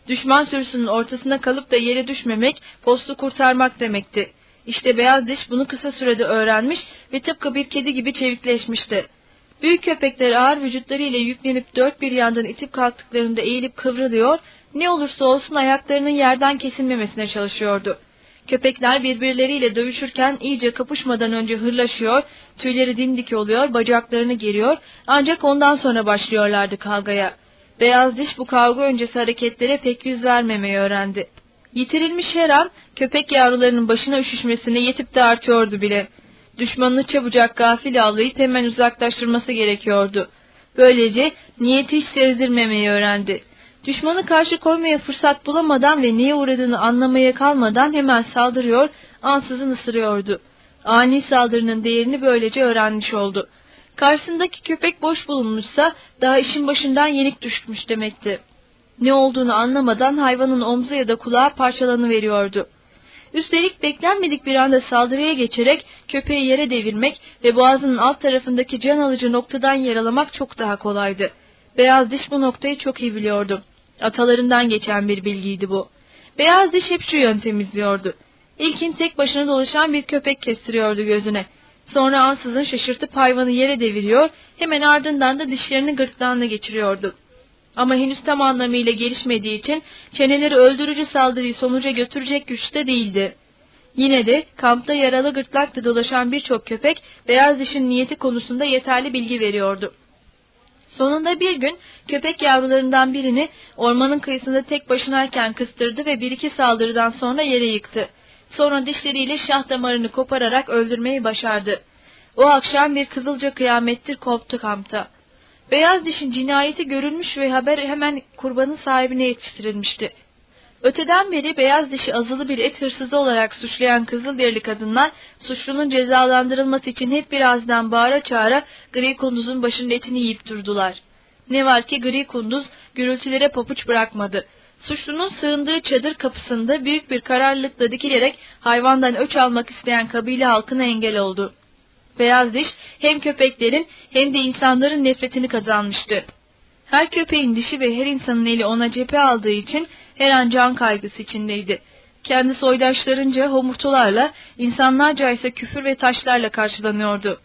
Düşman sürüsünün ortasına kalıp da yere düşmemek, postu kurtarmak demekti. İşte Beyaz Diş bunu kısa sürede öğrenmiş ve tıpkı bir kedi gibi çevikleşmişti. Büyük köpekler ağır vücutlarıyla yüklenip dört bir yandan itip kalktıklarında eğilip kıvrılıyor, ne olursa olsun ayaklarının yerden kesilmemesine çalışıyordu. Köpekler birbirleriyle dövüşürken iyice kapışmadan önce hırlaşıyor, tüyleri dimdik oluyor, bacaklarını geriyor, ancak ondan sonra başlıyorlardı kavgaya. Beyaz diş bu kavga öncesi hareketlere pek yüz vermemeyi öğrendi. Yitirilmiş her an köpek yavrularının başına üşüşmesine yetip de artıyordu bile. Düşmanını çabucak gafil avlayıp hemen uzaklaştırması gerekiyordu. Böylece niyeti hiç sezdirmemeyi öğrendi. Düşmanı karşı koymaya fırsat bulamadan ve neye uğradığını anlamaya kalmadan hemen saldırıyor, ansızın ısırıyordu. Ani saldırının değerini böylece öğrenmiş oldu. Karşısındaki köpek boş bulunmuşsa daha işin başından yenik düşmüş demekti. Ne olduğunu anlamadan hayvanın omzu ya da kulağı parçalanıveriyordu. Üstelik beklenmedik bir anda saldırıya geçerek köpeği yere devirmek ve boğazının alt tarafındaki can alıcı noktadan yaralamak çok daha kolaydı. Beyaz diş bu noktayı çok iyi biliyordu. Atalarından geçen bir bilgiydi bu. Beyaz diş hep şu yöntem izliyordu. İlkin tek başına dolaşan bir köpek kestiriyordu gözüne. Sonra ansızın şaşırtıp hayvanı yere deviriyor, hemen ardından da dişlerini gırtlağına geçiriyordu. Ama henüz tam anlamıyla gelişmediği için çeneleri öldürücü saldırıyı sonuca götürecek güçte değildi. Yine de kampta yaralı gırtlakla dolaşan birçok köpek beyaz dişin niyeti konusunda yeterli bilgi veriyordu. Sonunda bir gün köpek yavrularından birini ormanın kıyısında tek başınayken kıstırdı ve bir iki saldırıdan sonra yere yıktı. Sonra dişleriyle şah damarını kopararak öldürmeyi başardı. O akşam bir kızılca kıyamettir koptu kampta. Beyaz dişin cinayeti görülmüş ve haber hemen kurbanın sahibine yetiştirilmişti. Öteden beri beyaz dişi azılı bir et hırsızı olarak suçlayan Kızılderili kadınlar suçlunun cezalandırılması için hep bir ağızdan bağıra çağıra gri kunduzun başının etini yiyip durdular. Ne var ki gri kunduz gürültülere papuç bırakmadı. Suçlunun sığındığı çadır kapısında büyük bir kararlılıkla dikilerek hayvandan öç almak isteyen kabile halkına engel oldu. Beyaz diş hem köpeklerin hem de insanların nefretini kazanmıştı. Her köpeğin dişi ve her insanın eli ona cephe aldığı için her an can kaygısı içindeydi. Kendi soydaşlarınca homurtularla, insanlarca ise küfür ve taşlarla karşılanıyordu.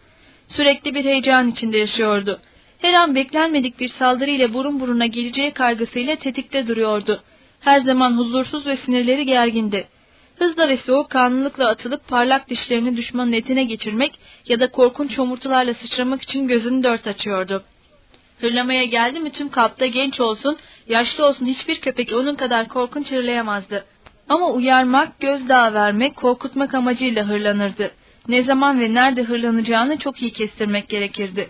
Sürekli bir heyecan içinde yaşıyordu. Her an beklenmedik bir saldırıyla burun buruna geleceği kaygısıyla tetikte duruyordu. Her zaman huzursuz ve sinirleri gergindi. Hızla ve soğukkanlılıkla atılıp parlak dişlerini düşmanın etine geçirmek ya da korkunç homurtularla sıçramak için gözünü dört açıyordu. Hırlamaya geldi mi tüm kapta genç olsun, yaşlı olsun hiçbir köpek onun kadar korkunç hırlayamazdı. Ama uyarmak, gözdağı vermek, korkutmak amacıyla hırlanırdı. Ne zaman ve nerede hırlanacağını çok iyi kestirmek gerekirdi.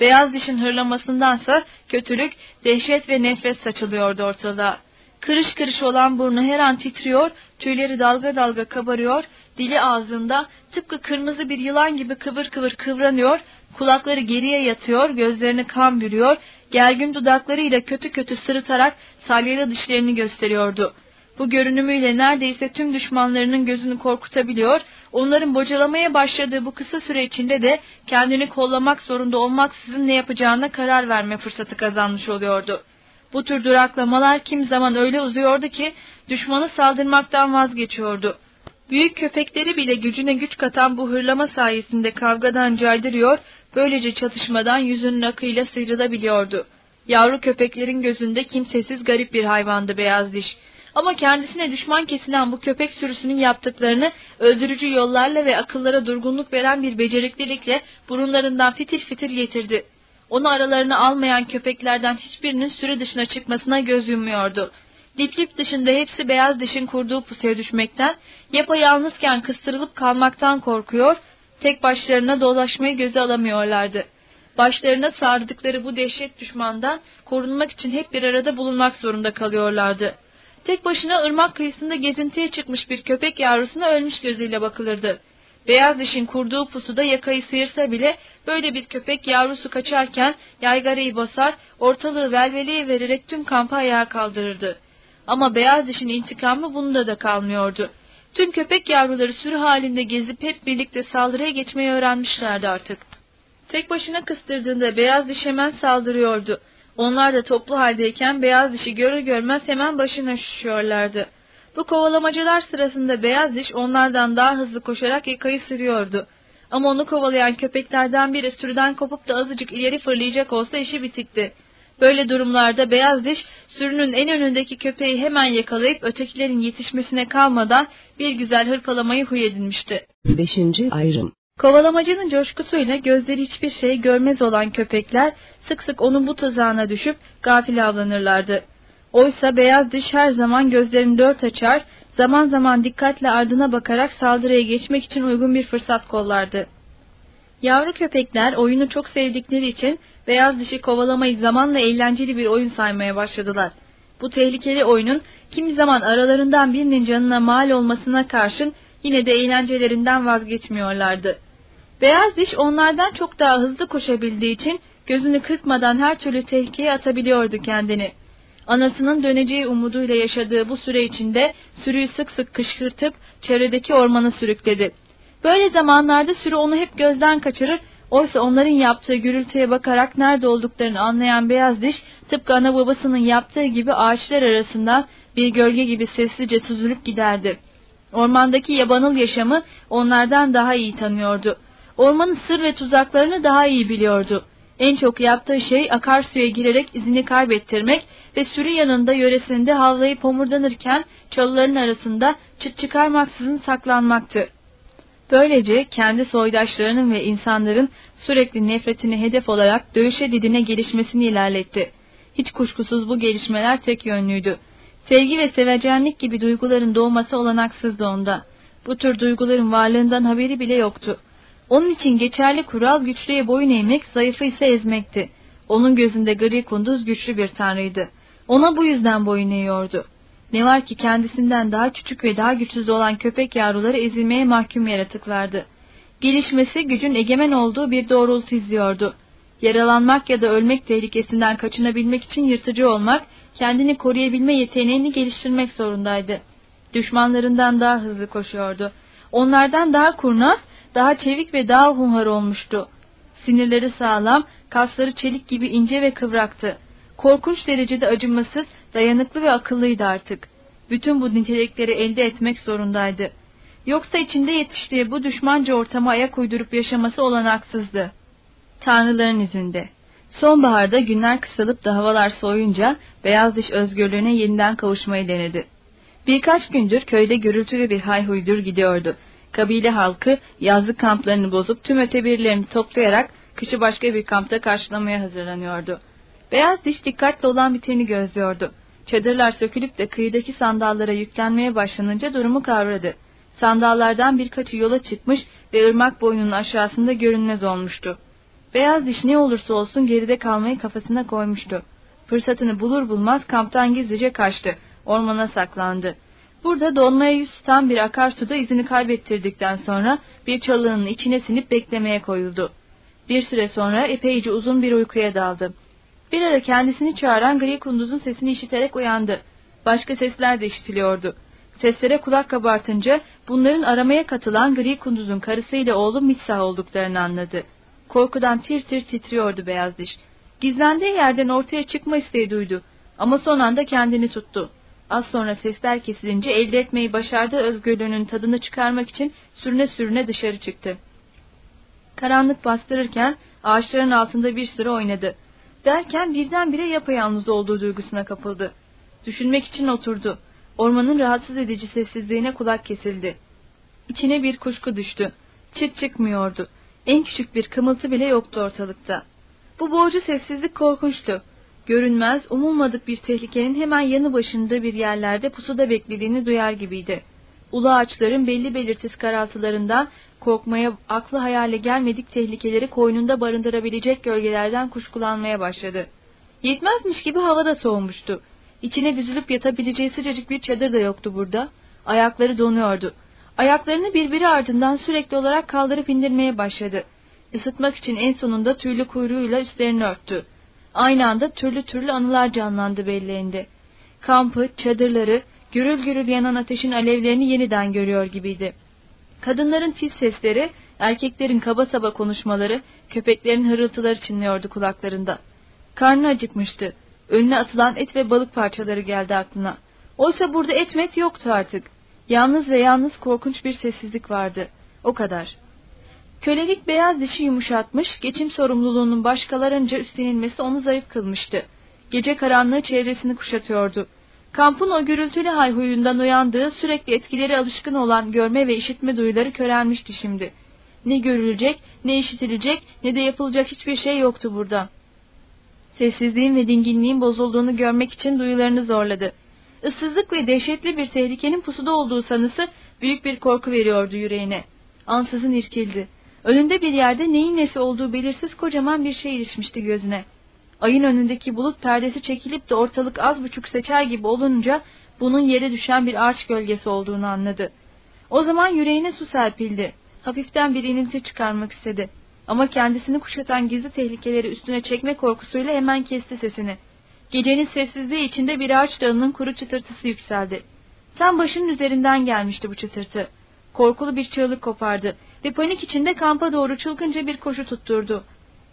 Beyaz dişin hırlamasındansa kötülük, dehşet ve nefret saçılıyordu ortalığa. Kırış kırış olan burnu her an titriyor, tüyleri dalga dalga kabarıyor, dili ağzında tıpkı kırmızı bir yılan gibi kıvır kıvır kıvranıyor, kulakları geriye yatıyor, gözlerini kan bürüyor, gergin dudaklarıyla kötü kötü sırıtarak salyalı dişlerini gösteriyordu. Bu görünümüyle neredeyse tüm düşmanlarının gözünü korkutabiliyor, onların bocalamaya başladığı bu kısa süre içinde de kendini kollamak zorunda olmaksızın ne yapacağına karar verme fırsatı kazanmış oluyordu. Bu tür duraklamalar kim zaman öyle uzuyordu ki düşmanı saldırmaktan vazgeçiyordu. Büyük köpekleri bile gücüne güç katan bu hırlama sayesinde kavgadan caydırıyor, böylece çatışmadan yüzünün akıyla sıyrılabiliyordu. Yavru köpeklerin gözünde kimsesiz garip bir hayvandı beyaz diş. Ama kendisine düşman kesilen bu köpek sürüsünün yaptıklarını öldürücü yollarla ve akıllara durgunluk veren bir beceriklilikle burunlarından fitil fitil getirdi. Onu aralarına almayan köpeklerden hiçbirinin süre dışına çıkmasına göz yummuyordu. Lip lip dışında hepsi beyaz dişin kurduğu pusuya düşmekten, yapayalnızken kıstırılıp kalmaktan korkuyor, tek başlarına dolaşmayı göze alamıyorlardı. Başlarına sardıkları bu dehşet düşmandan korunmak için hep bir arada bulunmak zorunda kalıyorlardı. Tek başına ırmak kıyısında gezintiye çıkmış bir köpek yavrusuna ölmüş gözüyle bakılırdı. Beyaz dişin kurduğu pusuda yakayı sıyırsa bile böyle bir köpek yavrusu kaçarken yaygarayı basar, ortalığı velveleye vererek tüm kampı ayağa kaldırırdı. Ama beyaz dişin intikamı bunda da kalmıyordu. Tüm köpek yavruları sürü halinde gezip hep birlikte saldırıya geçmeyi öğrenmişlerdi artık. Tek başına kıstırdığında beyaz diş hemen saldırıyordu. Onlar da toplu haldeyken beyaz dişi görür görmez hemen başına şişiyorlardı. Bu kovalamacalar sırasında beyaz diş onlardan daha hızlı koşarak yakayı sürüyordu. Ama onu kovalayan köpeklerden biri sürüden kopup da azıcık ileri fırlayacak olsa işi bitikti. Böyle durumlarda beyaz diş sürünün en önündeki köpeği hemen yakalayıp ötekilerin yetişmesine kalmadan bir güzel hırpalamayı huy edinmişti. 5. ayrım Kovalamacının coşkusuyla gözleri hiçbir şey görmez olan köpekler sık sık onun bu tuzağına düşüp gafil avlanırlardı. Oysa beyaz diş her zaman gözlerini dört açar, zaman zaman dikkatle ardına bakarak saldırıya geçmek için uygun bir fırsat kollardı. Yavru köpekler oyunu çok sevdikleri için beyaz dişi kovalamayı zamanla eğlenceli bir oyun saymaya başladılar. Bu tehlikeli oyunun kimi zaman aralarından birinin canına mal olmasına karşın yine de eğlencelerinden vazgeçmiyorlardı. Beyaz diş onlardan çok daha hızlı koşabildiği için gözünü kırpmadan her türlü tehlikeye atabiliyordu kendini. Anasının döneceği umuduyla yaşadığı bu süre içinde sürüyü sık sık kışkırtıp çevredeki ormana sürükledi. Böyle zamanlarda sürü onu hep gözden kaçırır, oysa onların yaptığı gürültüye bakarak nerede olduklarını anlayan beyaz diş, tıpkı ana babasının yaptığı gibi ağaçlar arasında bir gölge gibi sessizce süzülüp giderdi. Ormandaki yabanıl yaşamı onlardan daha iyi tanıyordu. Ormanın sır ve tuzaklarını daha iyi biliyordu. En çok yaptığı şey akarsuya girerek izini kaybettirmek ve sürü yanında yöresinde havlayıp homurdanırken çalıların arasında çıt çıkarmaksızın saklanmaktı. Böylece kendi soydaşlarının ve insanların sürekli nefretini hedef olarak dövüşe didine gelişmesini ilerletti. Hiç kuşkusuz bu gelişmeler tek yönlüydü. Sevgi ve sevecenlik gibi duyguların doğması olanaksızdı onda. Bu tür duyguların varlığından haberi bile yoktu. Onun için geçerli kural güçlüye boyun eğmek, zayıfı ise ezmekti. Onun gözünde gri kunduz güçlü bir tanrıydı. Ona bu yüzden boyun eğiyordu. Ne var ki kendisinden daha küçük ve daha güçsüz olan köpek yavruları ezilmeye mahkum yaratıklardı. Gelişmesi gücün egemen olduğu bir doğrultu izliyordu. Yaralanmak ya da ölmek tehlikesinden kaçınabilmek için yırtıcı olmak, kendini koruyabilme yeteneğini geliştirmek zorundaydı. Düşmanlarından daha hızlı koşuyordu. Onlardan daha kurnaz, daha çevik ve daha hunhar olmuştu. Sinirleri sağlam, kasları çelik gibi ince ve kıvraktı. Korkunç derecede acımasız, dayanıklı ve akıllıydı artık. Bütün bu nitelikleri elde etmek zorundaydı. Yoksa içinde yetiştiği bu düşmanca ortama ayak uydurup yaşaması olanaksızdı. Tanrıların izinde. Sonbaharda günler kısalıp da havalar soğuyunca beyaz diş özgürlüğüne yeniden kavuşmayı denedi. Birkaç gündür köyde gürültülü bir hayhuydur gidiyordu. Kabile halkı yazlık kamplarını bozup tüm ötebirlerini toplayarak kışı başka bir kampta karşılamaya hazırlanıyordu. Beyaz diş dikkatli olan biteni gözlüyordu. Çadırlar sökülüp de kıyıdaki sandallara yüklenmeye başlanınca durumu kavradı. Sandallardan birkaçı yola çıkmış ve ırmak boynunun aşağısında görünmez olmuştu. Beyaz diş ne olursa olsun geride kalmayı kafasına koymuştu. Fırsatını bulur bulmaz kamptan gizlice kaçtı. Ormana saklandı. Burada donmaya yüz tutan bir akarsuda izini kaybettirdikten sonra bir çalının içine sinip beklemeye koyuldu. Bir süre sonra epeyce uzun bir uykuya daldı. Bir ara kendisini çağıran gri kunduzun sesini işiterek uyandı. Başka sesler de işitiliyordu. Seslere kulak kabartınca bunların aramaya katılan gri kunduzun karısıyla oğlu Mitsa olduklarını anladı. Korkudan tir tir titriyordu beyaz diş. Gizlendiği yerden ortaya çıkma isteği duydu. Ama son anda kendini tuttu. Az sonra sesler kesilince elde etmeyi başardığı özgürlüğünün tadını çıkarmak için sürüne sürüne dışarı çıktı. Karanlık bastırırken ağaçların altında bir süre oynadı. Derken birdenbire yapayalnız olduğu duygusuna kapıldı. Düşünmek için oturdu. Ormanın rahatsız edici sessizliğine kulak kesildi. İçine bir kuşku düştü. Çıt çıkmıyordu. En küçük bir kımıltı bile yoktu ortalıkta. Bu boğucu sessizlik korkunçtu. Görünmez, umulmadık bir tehlikenin hemen yanı başında bir yerlerde pusuda beklediğini duyar gibiydi. Ulu ağaçların belli belirsiz karaltılarından korkmaya aklı hayale gelmedik tehlikeleri koynunda barındırabilecek gölgelerden kuşkulanmaya başladı. Yetmezmiş gibi havada soğumuştu. İçine büzülüp yatabileceği sıcacık bir çadır da yoktu burada. Ayakları donuyordu. Ayaklarını birbiri ardından sürekli olarak kaldırıp indirmeye başladı. Isıtmak için en sonunda tüylü kuyruğuyla üstlerini örttü. Aynı anda türlü türlü anılar canlandı belleğinde. Kampı, çadırları, gürül gürül yanan ateşin alevlerini yeniden görüyor gibiydi. Kadınların tiz sesleri, erkeklerin kaba saba konuşmaları, köpeklerin hırıltıları çınlıyordu kulaklarında. Karnı acıkmıştı. Önüne atılan et ve balık parçaları geldi aklına. Oysa burada et met yoktu artık. Yalnız ve yalnız korkunç bir sessizlik vardı. O kadar. Kölelik beyaz dişi yumuşatmış, geçim sorumluluğunun başkalarınca üstlenilmesi onu zayıf kılmıştı. Gece karanlığı çevresini kuşatıyordu. Kampın o gürültülü hayhuyundan uyandığı, sürekli etkileri alışkın olan görme ve işitme duyuları körelmişti şimdi. Ne görülecek, ne işitilecek, ne de yapılacak hiçbir şey yoktu burada. Sessizliğin ve dinginliğin bozulduğunu görmek için duyularını zorladı. Issızlık ve dehşetli bir tehlikenin pusuda olduğu sanısı büyük bir korku veriyordu yüreğine. Ansızın irkildi. Önünde bir yerde neyin nesi olduğu belirsiz kocaman bir şey ilişmişti gözüne. Ayın önündeki bulut perdesi çekilip de ortalık az buçuk seçer gibi olunca bunun yere düşen bir ağaç gölgesi olduğunu anladı. O zaman yüreğine su serpildi. Hafiften bir ininti çıkarmak istedi. Ama kendisini kuşatan gizli tehlikeleri üstüne çekme korkusuyla hemen kesti sesini. Gecenin sessizliği içinde bir ağaç dalının kuru çıtırtısı yükseldi. Tam başının üzerinden gelmişti bu çıtırtı. Korkulu bir çığlık kopardı ve panik içinde kampa doğru çılgınca bir koşu tutturdu.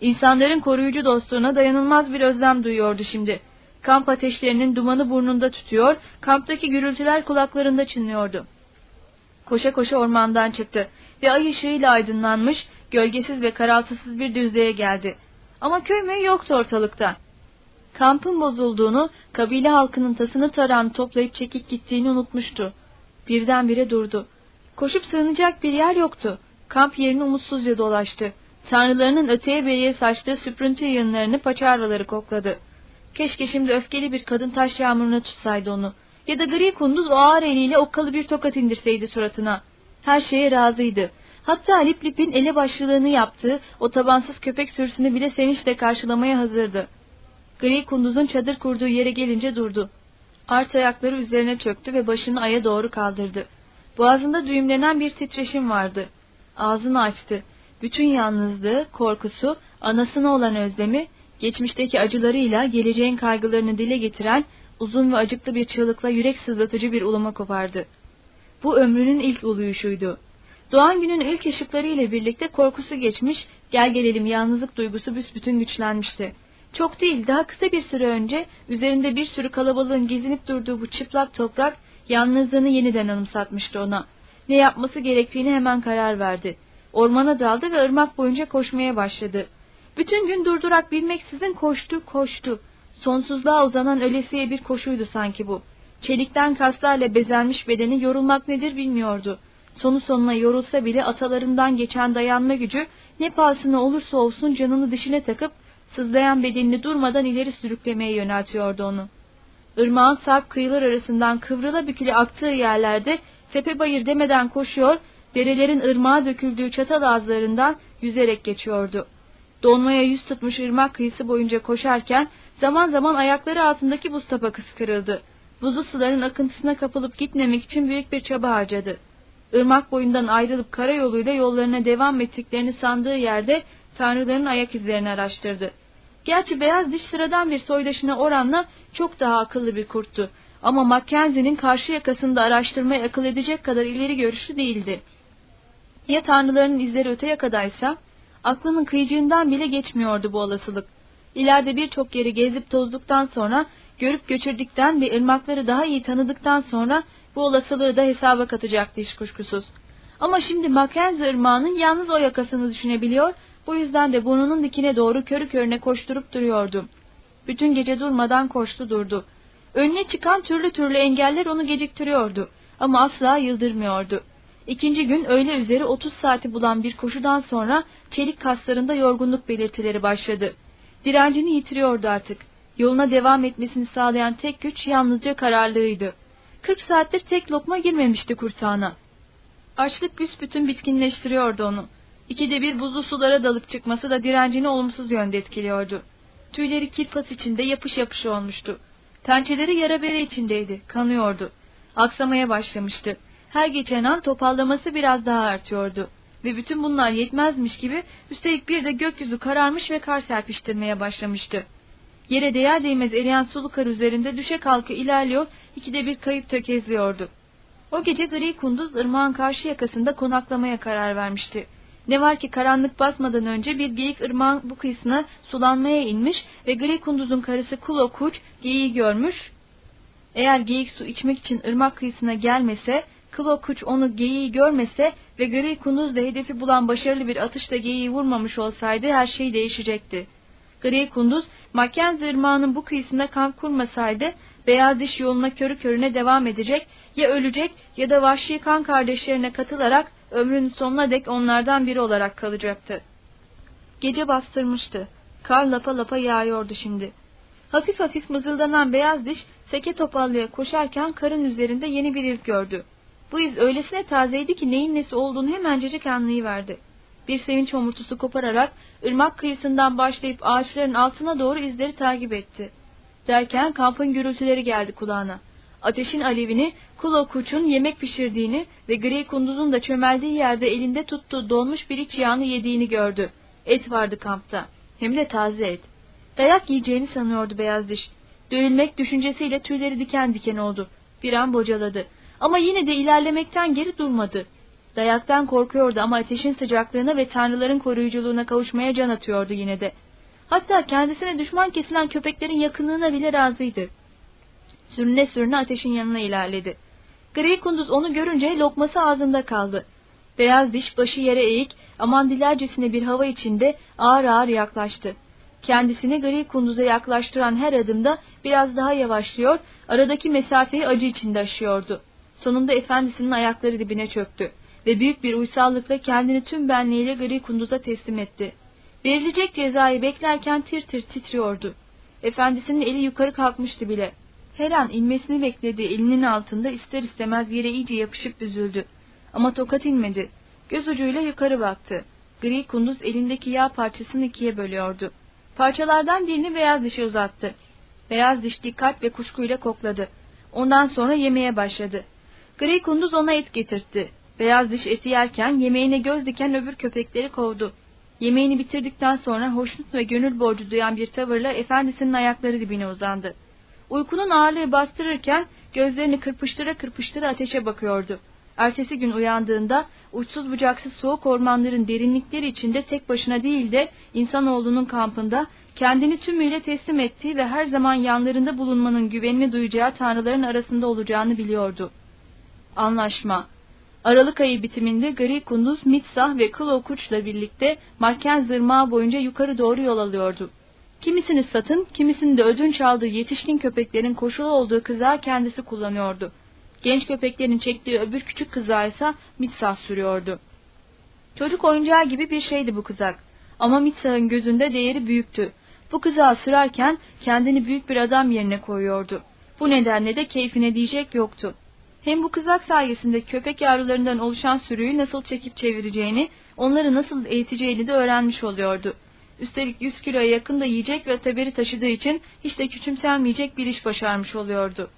İnsanların koruyucu dostluğuna dayanılmaz bir özlem duyuyordu şimdi. Kamp ateşlerinin dumanı burnunda tütüyor, kamptaki gürültüler kulaklarında çınlıyordu. Koşa koşa ormandan çıktı ve ay ışığıyla aydınlanmış, gölgesiz ve karaltısız bir düzlüğe geldi. Ama köy mü yoktu ortalıkta. Kampın bozulduğunu, kabile halkının tasını tarağını toplayıp çekip gittiğini unutmuştu. Birdenbire durdu. Koşup sığınacak bir yer yoktu. Kamp yerini umutsuzca dolaştı. Tanrılarının öteye beriye saçtığı süprüntü yığınlarını paçavraları kokladı. Keşke şimdi öfkeli bir kadın taş yağmuruna tutsaydı onu. Ya da gri kunduz o ağır eliyle okkalı bir tokat indirseydi suratına. Her şeye razıydı. Hatta Lip Lip'in ele başlılığını yaptığı o tabansız köpek sürüsünü bile sevinçle karşılamaya hazırdı. Gri kunduzun çadır kurduğu yere gelince durdu. Art ayakları üzerine çöktü ve başını aya doğru kaldırdı. Boğazında düğümlenen bir titreşim vardı. Ağzını açtı. Bütün yalnızlığı, korkusu, anasına olan özlemi, geçmişteki acılarıyla geleceğin kaygılarını dile getiren uzun ve acıklı bir çığlıkla yürek sızlatıcı bir uluma kopardı. Bu ömrünün ilk uluyuşuydu. Doğan günün ilk ışıkları ile birlikte korkusu geçmiş, gel gelelim yalnızlık duygusu büsbütün güçlenmişti. Çok değil, daha kısa bir süre önce üzerinde bir sürü kalabalığın gezinip durduğu bu çıplak toprak yalnızlığını yeniden anımsatmıştı ona. Ne yapması gerektiğini hemen karar verdi. Ormana daldı ve ırmak boyunca koşmaya başladı. Bütün gün durdurak bilmeksizin koştu, koştu. Sonsuzluğa uzanan ölesiye bir koşuydu sanki bu. Çelikten kaslarla bezenmiş bedeni yorulmak nedir bilmiyordu. Sonu sonuna yorulsa bile atalarından geçen dayanma gücü ne pahasına olursa olsun canını dişine takıp sızlayan bedenini durmadan ileri sürüklemeye yöneltiyordu onu. Irmağın sarp kıyılar arasından kıvrıla büküle aktığı yerlerde tepe bayır demeden koşuyor, derelerin ırmağa döküldüğü çatal ağızlarından yüzerek geçiyordu. Donmaya yüz tutmuş ırmak kıyısı boyunca koşarken zaman zaman ayakları altındaki buz tabakası kırıldı. Buzlu suların akıntısına kapılıp gitmemek için büyük bir çaba harcadı. Irmak boyundan ayrılıp karayoluyla yollarına devam ettiklerini sandığı yerde tanrıların ayak izlerini araştırdı. Gerçi beyaz diş sıradan bir soydaşına oranla çok daha akıllı bir kurttu. Ama Mackenzie'nin karşı yakasında araştırmayı akıl edecek kadar ileri görüşlü değildi. Ya tanrıların izleri öte yakadaysa? Aklının kıyıcığından bile geçmiyordu bu olasılık. İleride birçok yeri gezip tozduktan sonra, görüp göçürdükten ve ırmakları daha iyi tanıdıktan sonra bu olasılığı da hesaba katacaktı hiç kuşkusuz. Ama şimdi Mackenzie ırmağının yalnız o yakasını düşünebiliyor, bu yüzden de burnunun dikine doğru körü körüne koşturup duruyordu. Bütün gece durmadan koştu durdu. Önüne çıkan türlü türlü engeller onu geciktiriyordu ama asla yıldırmıyordu. İkinci gün öğle üzeri 30 saati bulan bir koşudan sonra çelik kaslarında yorgunluk belirtileri başladı. Direncini yitiriyordu artık. Yoluna devam etmesini sağlayan tek güç yalnızca kararlılığıydı. 40 saattir tek lokma girmemişti kursağına. Açlık büsbütün bitkinleştiriyordu onu. İkide bir buzlu sulara dalıp çıkması da direncini olumsuz yönde etkiliyordu. Tüyleri kirpas içinde yapış yapış olmuştu. Pençeleri yara bere içindeydi, kanıyordu. Aksamaya başlamıştı. Her geçen an topallaması biraz daha artıyordu. Ve bütün bunlar yetmezmiş gibi üstelik bir de gökyüzü kararmış ve kar serpiştirmeye başlamıştı. Yere değer değmez eriyen sulu kar üzerinde düşe kalka ilerliyor, ikide bir kayıp tökezliyordu. O gece gri kunduz ırmağın karşı yakasında konaklamaya karar vermişti. Ne var ki karanlık basmadan önce bir geyik ırmağın bu kıyısına sulanmaya inmiş ve gri kunduzun karısı Kulo Kuç geyiği görmüş. Eğer geyik su içmek için ırmak kıyısına gelmese, Kulo Kuç onu geyiği görmese ve gri kunduz da hedefi bulan başarılı bir atışla geyiği vurmamış olsaydı her şey değişecekti. Gri kunduz Mackenzie ırmağının bu kıyısında kamp kurmasaydı beyaz diş yoluna körü körüne devam edecek, ya ölecek ya da vahşi kan kardeşlerine katılarak ömrünün sonuna dek onlardan biri olarak kalacaktı. Gece bastırmıştı. Kar lapa lapa yağıyordu şimdi. Hafif hafif mızıldanan beyaz diş seke topallıya koşarken karın üzerinde yeni bir iz gördü. Bu iz öylesine tazeydi ki neyin nesi olduğunu hemencecik anlayıverdi. Bir sevinç homurtusu kopararak ırmak kıyısından başlayıp ağaçların altına doğru izleri takip etti. Derken kampın gürültüleri geldi kulağına. Ateşin alevini, Kulo Kuç'un yemek pişirdiğini ve Gri Kunduz'un da çömeldiği yerde elinde tuttuğu donmuş bir iç yağını yediğini gördü. Et vardı kampta. Hem de taze et. Dayak yiyeceğini sanıyordu beyaz diş. Dövülmek düşüncesiyle tüyleri diken diken oldu. Bir an bocaladı. Ama yine de ilerlemekten geri durmadı. Dayaktan korkuyordu ama ateşin sıcaklığına ve tanrıların koruyuculuğuna kavuşmaya can atıyordu yine de. Hatta kendisine düşman kesilen köpeklerin yakınlığına bile razıydı. Sürüne sürüne ateşin yanına ilerledi. Gri kunduz onu görünce lokması ağzında kaldı. Beyaz diş başı yere eğik, aman dilercesine bir hava içinde ağır ağır yaklaştı. Kendisini gri kunduza yaklaştıran her adımda biraz daha yavaşlıyor, aradaki mesafeyi acı içinde aşıyordu. Sonunda efendisinin ayakları dibine çöktü ve büyük bir uysallıkla kendini tüm benliğiyle gri kunduza teslim etti. Verilecek cezayı beklerken tir tir titriyordu. Efendisinin eli yukarı kalkmıştı bile. Her an inmesini beklediği elinin altında ister istemez yere iyice yapışıp büzüldü. Ama tokat inmedi. Göz ucuyla yukarı baktı. Gri kunduz elindeki yağ parçasını ikiye bölüyordu. Parçalardan birini beyaz dişe uzattı. Beyaz diş dikkat ve kuşkuyla kokladı. Ondan sonra yemeye başladı. Gri kunduz ona et getirtti. Beyaz diş eti yerken yemeğine göz diken öbür köpekleri kovdu. Yemeğini bitirdikten sonra hoşnut ve gönül borcu duyan bir tavırla efendisinin ayakları dibine uzandı. Uykunun ağırlığı bastırırken gözlerini kırpıştıra kırpıştıra ateşe bakıyordu. Ertesi gün uyandığında uçsuz bucaksız soğuk ormanların derinlikleri içinde tek başına değil de insanoğlunun kampında kendini tümüyle teslim ettiği ve her zaman yanlarında bulunmanın güvenini duyacağı tanrıların arasında olacağını biliyordu. Anlaşma Aralık ayı bitiminde Gri Kunduz, Mitsah ve Klo Kuç'la birlikte Makken zırmağı boyunca yukarı doğru yol alıyordu. Kimisini satın, kimisini de ödünç aldığı yetişkin köpeklerin koşulu olduğu kızağı kendisi kullanıyordu. Genç köpeklerin çektiği öbür küçük kızağı ise Mitsah sürüyordu. Çocuk oyuncağı gibi bir şeydi bu kızak. Ama Mitsah'ın gözünde değeri büyüktü. Bu kızağı sürerken kendini büyük bir adam yerine koyuyordu. Bu nedenle de keyfine diyecek yoktu. Hem bu kızak sayesinde köpek yavrularından oluşan sürüyü nasıl çekip çevireceğini, onları nasıl eğiteceğini de öğrenmiş oluyordu. Üstelik 100 kiloya yakın da yiyecek ve taberi taşıdığı için hiç de küçümsenmeyecek bir iş başarmış oluyordu.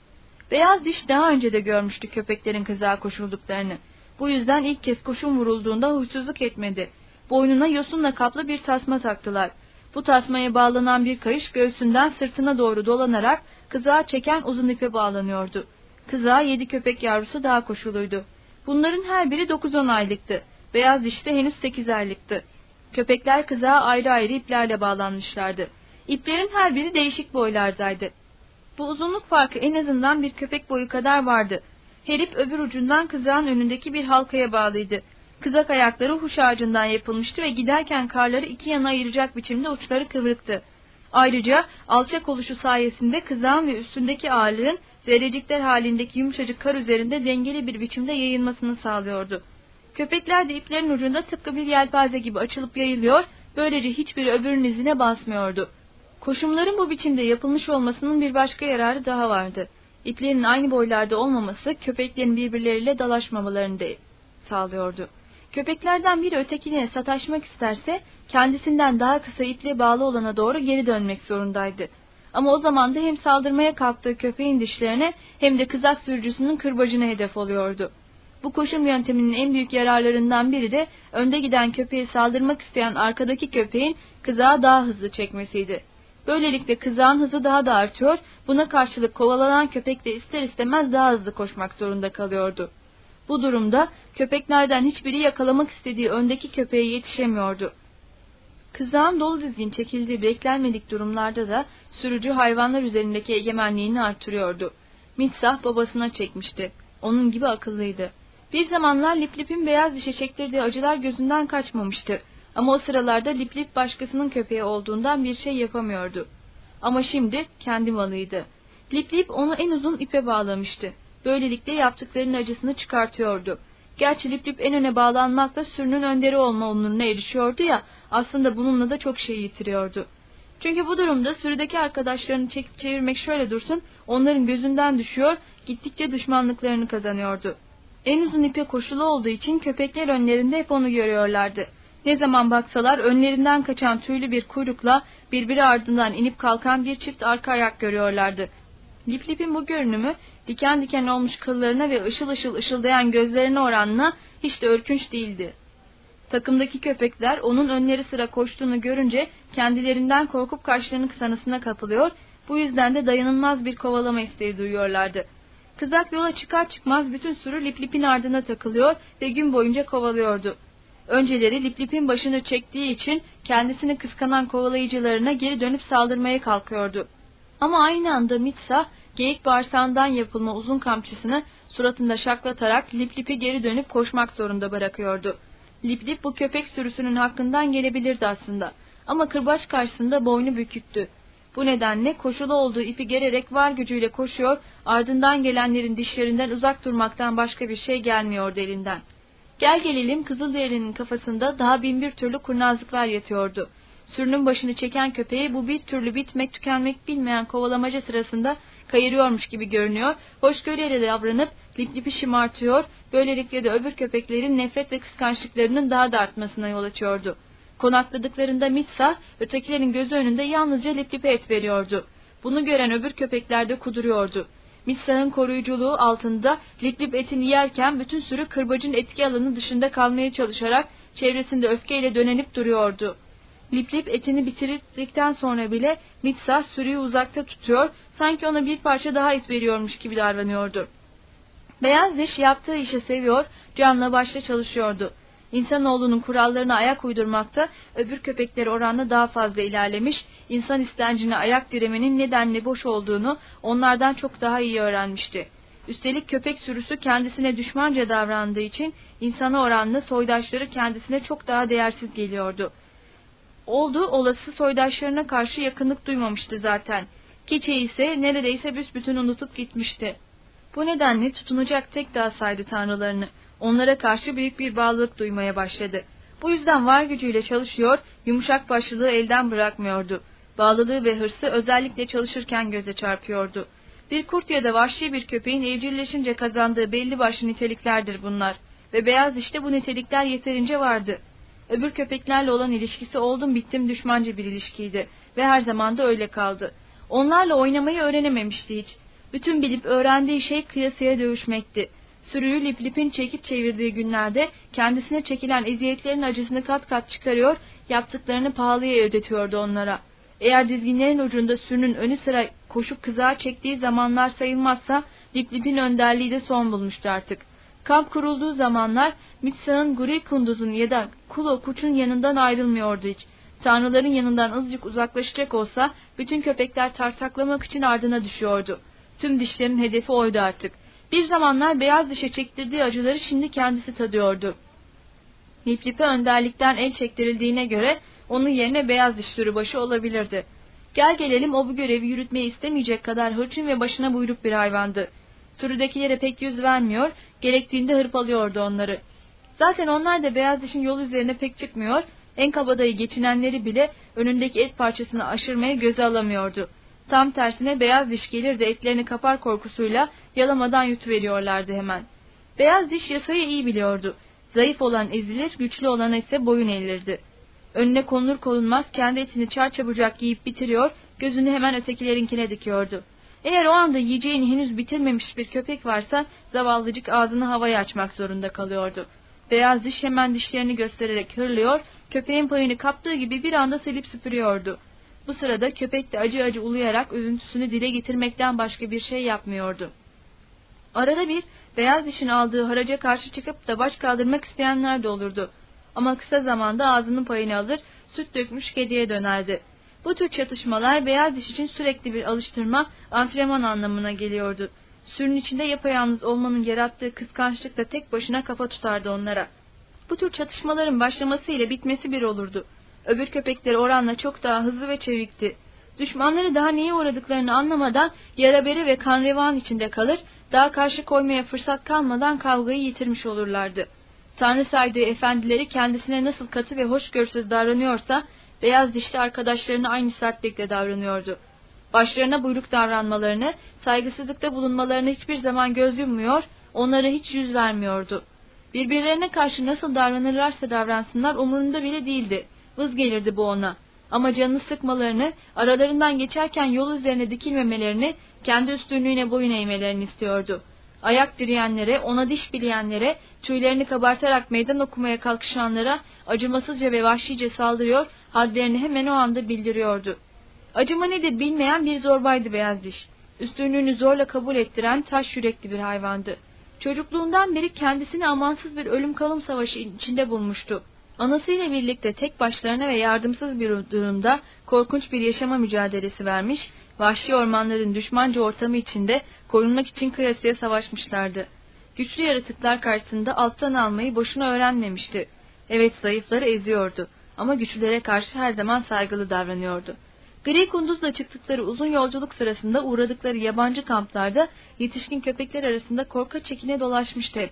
Beyaz diş daha önce de görmüştü köpeklerin kızağa koşulduklarını. Bu yüzden ilk kez koşun vurulduğunda huysuzluk etmedi. Boynuna yosunla kaplı bir tasma taktılar. Bu tasmaya bağlanan bir kayış göğsünden sırtına doğru dolanarak kızağa çeken uzun ipe bağlanıyordu. Kızağa yedi köpek yavrusu daha koşuluydu. Bunların her biri 9-10 aylıktı. Beyaz diş de henüz 8 aylıktı. Köpekler kızağa ayrı ayrı iplerle bağlanmışlardı. İplerin her biri değişik boylardaydı. Bu uzunluk farkı en azından bir köpek boyu kadar vardı. Her ip öbür ucundan kızağın önündeki bir halkaya bağlıydı. Kızak ayakları huş ağacından yapılmıştı ve giderken karları iki yana ayıracak biçimde uçları kıvrıktı. Ayrıca alçak oluşu sayesinde kızağın ve üstündeki ağırlığın zerrecikler halindeki yumuşacık kar üzerinde dengeli bir biçimde yayılmasını sağlıyordu. Köpekler de iplerin ucunda tıpkı bir yelpaze gibi açılıp yayılıyor, böylece hiçbiri öbürünün izine basmıyordu. Koşumların bu biçimde yapılmış olmasının bir başka yararı daha vardı. İplerin aynı boylarda olmaması köpeklerin birbirleriyle dalaşmamalarını da sağlıyordu. Köpeklerden biri ötekine sataşmak isterse kendisinden daha kısa iple bağlı olana doğru geri dönmek zorundaydı. Ama o zaman da hem saldırmaya kalktığı köpeğin dişlerine hem de kızak sürücüsünün kırbacına hedef oluyordu. Bu koşum yönteminin en büyük yararlarından biri de önde giden köpeğe saldırmak isteyen arkadaki köpeğin kızağı daha hızlı çekmesiydi. Böylelikle kızağın hızı daha da artıyor, buna karşılık kovalanan köpek de ister istemez daha hızlı koşmak zorunda kalıyordu. Bu durumda köpeklerden hiçbiri yakalamak istediği öndeki köpeğe yetişemiyordu. Kızağın dolu dizgin çekildiği beklenmedik durumlarda da sürücü hayvanlar üzerindeki egemenliğini artırıyordu. Mitsah babasına çekmişti. Onun gibi akıllıydı. Bir zamanlar Lip Lip'in beyaz dişe çektirdiği acılar gözünden kaçmamıştı. Ama o sıralarda Lip Lip başkasının köpeği olduğundan bir şey yapamıyordu. Ama şimdi kendi malıydı. Lip Lip onu en uzun ipe bağlamıştı. Böylelikle yaptıklarının acısını çıkartıyordu. Gerçi Lip Lip en öne bağlanmakla sürünün önderi olma onuruna erişiyordu ya, aslında bununla da çok şey yitiriyordu. Çünkü bu durumda sürüdeki arkadaşlarını çekip çevirmek şöyle dursun, onların gözünden düşüyor, gittikçe düşmanlıklarını kazanıyordu. En uzun ipe koşulu olduğu için köpekler önlerinde hep onu görüyorlardı. Ne zaman baksalar önlerinden kaçan tüylü bir kuyrukla birbiri ardından inip kalkan bir çift arka ayak görüyorlardı. Lip Lip'in bu görünümü diken diken olmuş kıllarına ve ışıl ışıl ışıldayan gözlerine oranla hiç de ürkünç değildi. Takımdaki köpekler onun önleri sıra koştuğunu görünce kendilerinden korkup kaşlarının kısanısına kapılıyor, bu yüzden de dayanılmaz bir kovalama isteği duyuyorlardı. Kızak yola çıkar çıkmaz bütün sürü Lip Lip'in ardına takılıyor ve gün boyunca kovalıyordu. Önceleri Lip Lip'in başını çektiği için kendisini kıskanan kovalayıcılarına geri dönüp saldırmaya kalkıyordu. Ama aynı anda Mitsa geyik bağırsağından yapılma uzun kamçısını suratında şaklatarak Lip Lip'i geri dönüp koşmak zorunda bırakıyordu. Lip Lip bu köpek sürüsünün hakkından gelebilirdi aslında ama kırbaç karşısında boynu büküktü. Bu nedenle koşulu olduğu ipi gererek var gücüyle koşuyor, ardından gelenlerin dişlerinden uzak durmaktan başka bir şey gelmiyordu elinden. Gel gelelim Kızılderili'nin kafasında daha bin bir türlü kurnazlıklar yatıyordu. Sürünün başını çeken köpeği bu bir türlü bitmek tükenmek bilmeyen kovalamaca sırasında kayırıyormuş gibi görünüyor, hoşgörüyle davranıp lip lipi şımartıyor, böylelikle de öbür köpeklerin nefret ve kıskançlıklarının daha da artmasına yol açıyordu. Konakladıklarında Mitsa, ötekilerin gözü önünde yalnızca lip lipe et veriyordu. Bunu gören öbür köpekler de kuduruyordu. Mitsa'nın koruyuculuğu altında lip lip etini yerken bütün sürü kırbacın etki alanı dışında kalmaya çalışarak çevresinde öfkeyle dönenip duruyordu. Lip Lip etini bitirdikten sonra bile Mitsa sürüyü uzakta tutuyor, sanki ona bir parça daha et veriyormuş gibi davranıyordu. Beyaz diş yaptığı işi seviyor, canla başla çalışıyordu. İnsanoğlunun kurallarına ayak uydurmakta öbür köpekleri oranla daha fazla ilerlemiş, insan istencine ayak diremenin nedenle boş olduğunu onlardan çok daha iyi öğrenmişti. Üstelik köpek sürüsü kendisine düşmanca davrandığı için insana oranla soydaşları kendisine çok daha değersiz geliyordu. Olduğu olası soydaşlarına karşı yakınlık duymamıştı zaten. Keçeyi ise neredeyse büsbütün unutup gitmişti. Bu nedenle tutunacak tek daha saydı tanrılarını. Onlara karşı büyük bir bağlılık duymaya başladı. Bu yüzden var gücüyle çalışıyor, yumuşak başlılığı elden bırakmıyordu. Bağlılığı ve hırsı özellikle çalışırken göze çarpıyordu. Bir kurt ya da vahşi bir köpeğin evcilleşince kazandığı belli başlı niteliklerdir bunlar. Ve beyaz işte bu nitelikler yeterince vardı. Öbür köpeklerle olan ilişkisi oldum bittim düşmanca bir ilişkiydi ve her zaman da öyle kaldı. Onlarla oynamayı öğrenememişti hiç. Bütün bilip öğrendiği şey kıyasıya dövüşmekti. Sürüyü Lip Lip'in çekip çevirdiği günlerde kendisine çekilen eziyetlerin acısını kat kat çıkarıyor, yaptıklarını pahalıya ödetiyordu onlara. Eğer dizginlerin ucunda sürünün önü sıra koşup kızağa çektiği zamanlar sayılmazsa Lip Lip'in önderliği de son bulmuştu artık. Kamp kurulduğu zamanlar Mitsa'nın Guri Kunduz'un ya da Kulo Kuç'un yanından ayrılmıyordu hiç. Tanrıların yanından azıcık uzaklaşacak olsa bütün köpekler tartaklamak için ardına düşüyordu. Tüm dişlerin hedefi oydu artık. Bir zamanlar beyaz dişe çektirdiği acıları şimdi kendisi tadıyordu. Liplipe önderlikten el çektirildiğine göre onun yerine beyaz diş sürübaşı olabilirdi. Gel gelelim o bu görevi yürütmeyi istemeyecek kadar hırçın ve başına buyruk bir hayvandı. Sürüdekilere pek yüz vermiyor, gerektiğinde hırpalıyordu onları. Zaten onlar da beyaz dişin yol üzerine pek çıkmıyor, En kabadayı geçinenleri bile önündeki et parçasını aşırmaya göze alamıyordu. Tam tersine beyaz diş gelir de etlerini kapar korkusuyla yalamadan yutuveriyorlardı hemen. Beyaz diş yasayı iyi biliyordu. Zayıf olan ezilir, güçlü olana ise boyun eğilirdi. Önüne konulur konulmaz kendi etini çarçabucak yiyip bitiriyor, gözünü hemen ötekilerinkine dikiyordu. Eğer o anda yiyeceğini henüz bitirmemiş bir köpek varsa zavallıcık ağzını havaya açmak zorunda kalıyordu. Beyaz diş hemen dişlerini göstererek hırlıyor, köpeğin payını kaptığı gibi bir anda silip süpürüyordu. Bu sırada köpek de acı acı uluyarak üzüntüsünü dile getirmekten başka bir şey yapmıyordu. Arada bir beyaz dişin aldığı haraca karşı çıkıp da baş kaldırmak isteyenler de olurdu. Ama kısa zamanda ağzının payını alır, süt dökmüş kediye dönerdi. Bu tür çatışmalar beyaz diş için sürekli bir alıştırma, antrenman anlamına geliyordu. Sürün içinde yapayalnız olmanın yarattığı kıskançlık da tek başına kafa tutardı onlara. Bu tür çatışmaların başlaması ile bitmesi bir olurdu. Öbür köpekleri oranla çok daha hızlı ve çevikti. Düşmanları daha neye uğradıklarını anlamadan yara bere ve kan revan içinde kalır, daha karşı koymaya fırsat kalmadan kavgayı yitirmiş olurlardı. Tanrı saydığı efendileri kendisine nasıl katı ve hoşgörüsüz davranıyorsa, beyaz dişli arkadaşlarına aynı sertlikle davranıyordu. Başlarına buyruk davranmalarını, saygısızlıkta bulunmalarını hiçbir zaman göz yummuyor, onlara hiç yüz vermiyordu. Birbirlerine karşı nasıl davranırlarsa davransınlar umurunda bile değildi. Vız gelirdi bu ona. Ama canını sıkmalarını, aralarından geçerken yol üzerine dikilmemelerini, kendi üstünlüğüne boyun eğmelerini istiyordu. Ayak direyenlere, ona diş bileyenlere, tüylerini kabartarak meydan okumaya kalkışanlara acımasızca ve vahşice saldırıyor, hadlerini hemen o anda bildiriyordu. Acıma nedir bilmeyen bir zorbaydı beyaz diş. Üstünlüğünü zorla kabul ettiren taş yürekli bir hayvandı. Çocukluğundan beri kendisini amansız bir ölüm kalım savaşı içinde bulmuştu. Anasıyla birlikte tek başlarına ve yardımsız bir durumda korkunç bir yaşama mücadelesi vermiş, vahşi ormanların düşmanca ortamı içinde korunmak için kıyasıya savaşmışlardı. Güçlü yaratıklar karşısında alttan almayı boşuna öğrenmemişti. Evet zayıfları eziyordu ama güçlülere karşı her zaman saygılı davranıyordu. Gri kunduzla çıktıkları uzun yolculuk sırasında uğradıkları yabancı kamplarda yetişkin köpekler arasında korka çekine dolaşmıştı.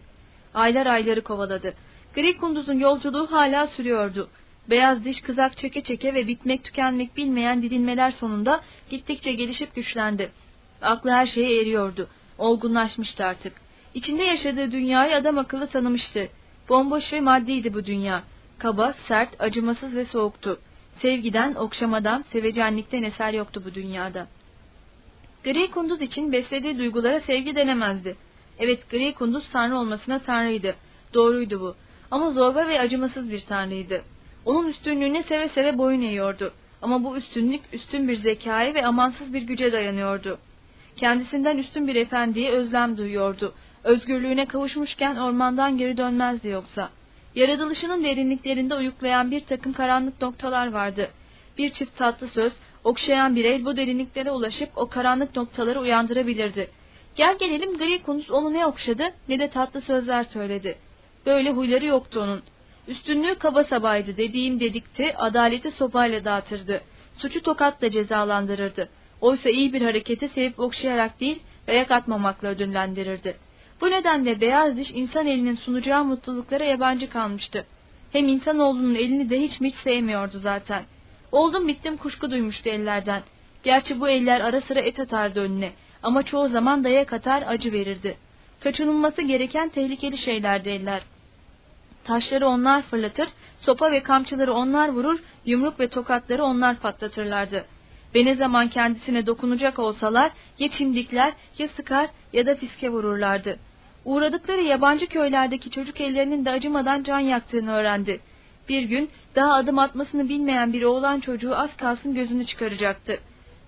Aylar ayları kovaladı. Gri kunduzun yolculuğu hala sürüyordu. Beyaz diş kızak çeke çeke ve bitmek tükenmek bilmeyen didinmeler sonunda gittikçe gelişip güçlendi. Aklı her şeye eriyordu. Olgunlaşmıştı artık. İçinde yaşadığı dünyayı adam akıllı tanımıştı. Bomboş ve maddiydi bu dünya. Kaba, sert, acımasız ve soğuktu. Sevgiden, okşamadan, sevecenlikten eser yoktu bu dünyada. Gri kunduz için beslediği duygulara sevgi denemezdi. Evet, gri kunduz tanrı olmasına tanrıydı. Doğruydu bu. Ama zorba ve acımasız bir tanrıydı. Onun üstünlüğüne seve seve boyun eğiyordu. Ama bu üstünlük üstün bir zekaya ve amansız bir güce dayanıyordu. Kendisinden üstün bir efendiye özlem duyuyordu. Özgürlüğüne kavuşmuşken ormandan geri dönmezdi yoksa. Yaratılışının derinliklerinde uyuklayan bir takım karanlık noktalar vardı. Bir çift tatlı söz, okşayan bir el bu derinliklere ulaşıp o karanlık noktaları uyandırabilirdi. Gel gelelim gri konus onu ne okşadı ne de tatlı sözler söyledi. Böyle huyları yoktu onun. Üstünlüğü kaba sabaydı dediğim dedikti, adaleti sopayla dağıtırdı. Suçu tokatla cezalandırırdı. Oysa iyi bir hareketi sevip okşayarak değil, dayak atmamakla ödüllendirirdi. Bu nedenle beyaz diş insan elinin sunacağı mutluluklara yabancı kalmıştı. Hem insanoğlunun elini de hiç mi hiç sevmiyordu zaten. Oldum bittim kuşku duymuştu ellerden. Gerçi bu eller ara sıra et atardı önüne ama çoğu zaman dayak atar acı verirdi. Kaçınılması gereken tehlikeli şeylerdi eller. Taşları onlar fırlatır, sopa ve kamçıları onlar vurur, yumruk ve tokatları onlar patlatırlardı. Ve ne zaman kendisine dokunacak olsalar ya çimdikler ya sıkar ya da fiske vururlardı. Uğradıkları yabancı köylerdeki çocuk ellerinin de acımadan can yaktığını öğrendi. Bir gün daha adım atmasını bilmeyen bir oğlan çocuğu az kalsın gözünü çıkaracaktı.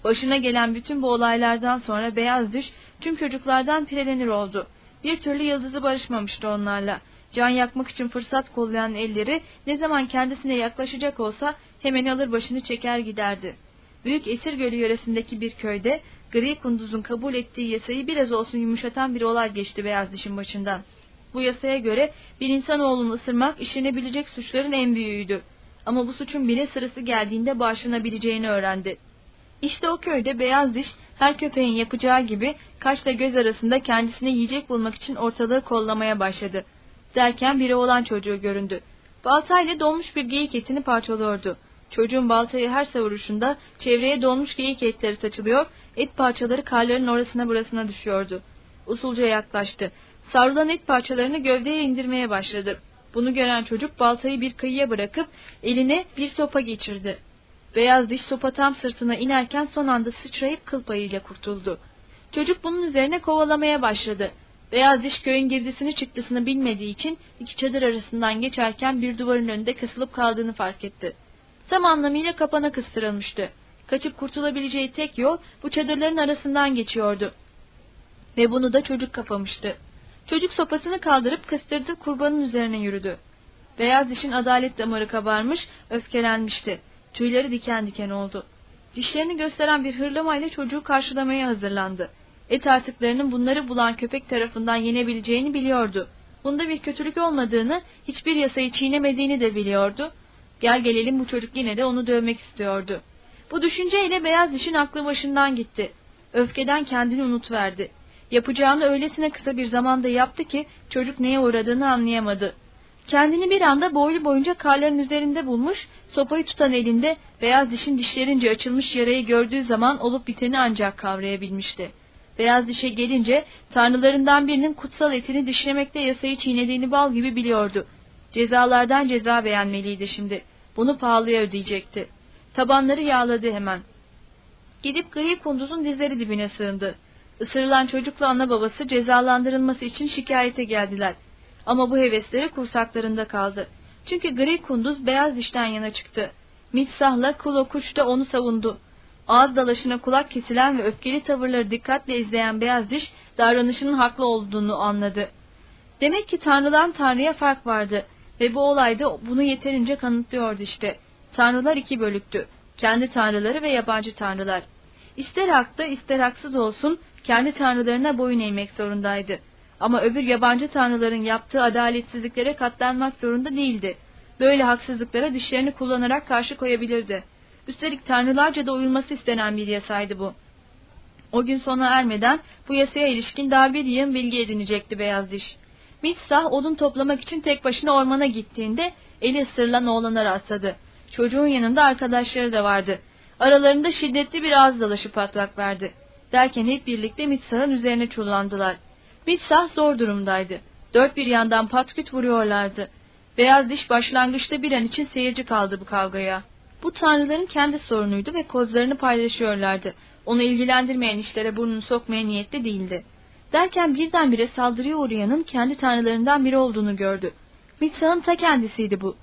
Başına gelen bütün bu olaylardan sonra beyaz düş tüm çocuklardan pirelenir oldu. Bir türlü yıldızı barışmamıştı onlarla. Can yakmak için fırsat kollayan elleri ne zaman kendisine yaklaşacak olsa hemen alır başını çeker giderdi. Büyük Esir Gölü yöresindeki bir köyde Gri Kunduz'un kabul ettiği yasayı biraz olsun yumuşatan bir olay geçti beyaz dişin başından. Bu yasaya göre bir insanoğlunu ısırmak işlenebilecek suçların en büyüğüydü. Ama bu suçun bile sırası geldiğinde bağışlanabileceğini öğrendi. İşte o köyde beyaz diş her köpeğin yapacağı gibi kaşla göz arasında kendisine yiyecek bulmak için ortalığı kollamaya başladı. Derken biri olan çocuğu göründü. Baltayla donmuş bir geyik etini parçalıyordu. Çocuğun baltayı her savuruşunda çevreye donmuş geyik etleri saçılıyor, et parçaları karların orasına burasına düşüyordu. Usulca yaklaştı. Savrulan et parçalarını gövdeye indirmeye başladı. Bunu gören çocuk baltayı bir kıyıya bırakıp eline bir sopa geçirdi. Beyaz diş sopa tam sırtına inerken son anda sıçrayıp kıl payıyla kurtuldu. Çocuk bunun üzerine kovalamaya başladı. Beyaz diş köyün girdisini çıktısını bilmediği için iki çadır arasından geçerken bir duvarın önünde kısılıp kaldığını fark etti. Tam anlamıyla kapana kıstırılmıştı. Kaçıp kurtulabileceği tek yol bu çadırların arasından geçiyordu. Ve bunu da çocuk kapamıştı. Çocuk sopasını kaldırıp kıstırdı kurbanın üzerine yürüdü. Beyaz dişin adalet damarı kabarmış, öfkelenmişti. Tüyleri diken diken oldu. Dişlerini gösteren bir hırlamayla çocuğu karşılamaya hazırlandı. Et artıklarının bunları bulan köpek tarafından yenebileceğini biliyordu. Bunda bir kötülük olmadığını, hiçbir yasayı çiğnemediğini de biliyordu. Gel gelelim bu çocuk yine de onu dövmek istiyordu. Bu düşünceyle beyaz dişin aklı başından gitti. Öfkeden kendini unutverdi. Yapacağını öylesine kısa bir zamanda yaptı ki çocuk neye uğradığını anlayamadı. Kendini bir anda boylu boyunca karların üzerinde bulmuş, sopayı tutan elinde beyaz dişin dişlerince açılmış yarayı gördüğü zaman olup biteni ancak kavrayabilmişti. Beyaz dişe gelince tanrılarından birinin kutsal etini dişlemekte yasayı çiğnediğini bal gibi biliyordu. Cezalardan ceza beğenmeliydi şimdi. Bunu pahalıya ödeyecekti. Tabanları yağladı hemen. Gidip gri kunduzun dizleri dibine sığındı. Isırılan çocukla ana babası cezalandırılması için şikayete geldiler. Ama bu hevesleri kursaklarında kaldı. Çünkü gri kunduz beyaz dişten yana çıktı. Mitsah'la Kulo Kuş da onu savundu. Ağız dalaşına kulak kesilen ve öfkeli tavırları dikkatle izleyen beyaz diş davranışının haklı olduğunu anladı. Demek ki tanrıdan tanrıya fark vardı ve bu olayda bunu yeterince kanıtlıyordu işte. Tanrılar iki bölüktü. Kendi tanrıları ve yabancı tanrılar. İster haklı ister haksız olsun kendi tanrılarına boyun eğmek zorundaydı. Ama öbür yabancı tanrıların yaptığı adaletsizliklere katlanmak zorunda değildi. Böyle haksızlıklara dişlerini kullanarak karşı koyabilirdi. Üstelik tanrılarca da uyulması istenen bir yasaydı bu. O gün sona ermeden bu yasaya ilişkin daha bir yığın bilgi edinecekti beyaz diş. Mitsah odun toplamak için tek başına ormana gittiğinde eli ısırılan oğlana rastladı. Çocuğun yanında arkadaşları da vardı. Aralarında şiddetli bir ağız dalaşı patlak verdi. Derken hep birlikte Mitsah'ın üzerine çullandılar. Mitsah zor durumdaydı. Dört bir yandan patküt vuruyorlardı. Beyaz diş başlangıçta bir an için seyirci kaldı bu kavgaya. Bu tanrıların kendi sorunuydu ve kozlarını paylaşıyorlardı. Onu ilgilendirmeyen işlere burnunu sokmaya niyetli değildi. Derken birdenbire saldırıya uğrayanın kendi tanrılarından biri olduğunu gördü. Mitsah'ın ta kendisiydi bu.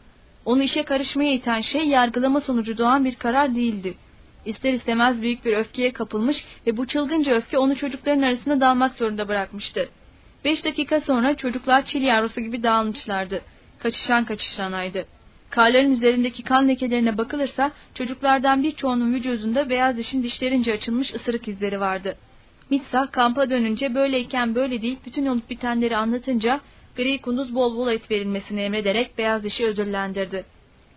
Onu işe karışmaya iten şey yargılama sonucu doğan bir karar değildi. İster istemez büyük bir öfkeye kapılmış ve bu çılgınca öfke onu çocukların arasında dalmak zorunda bırakmıştı. Beş dakika sonra çocuklar çil yavrusu gibi dağılmışlardı. Kaçışan kaçışanaydı. Karların üzerindeki kan lekelerine bakılırsa çocuklardan birçoğunun vücudunda beyaz dişin dişlerince açılmış ısırık izleri vardı. Mitsah kampa dönünce böyleyken böyle değil bütün olup bitenleri anlatınca gri kunduz bol bol et verilmesini emrederek beyaz dişi ödüllendirdi.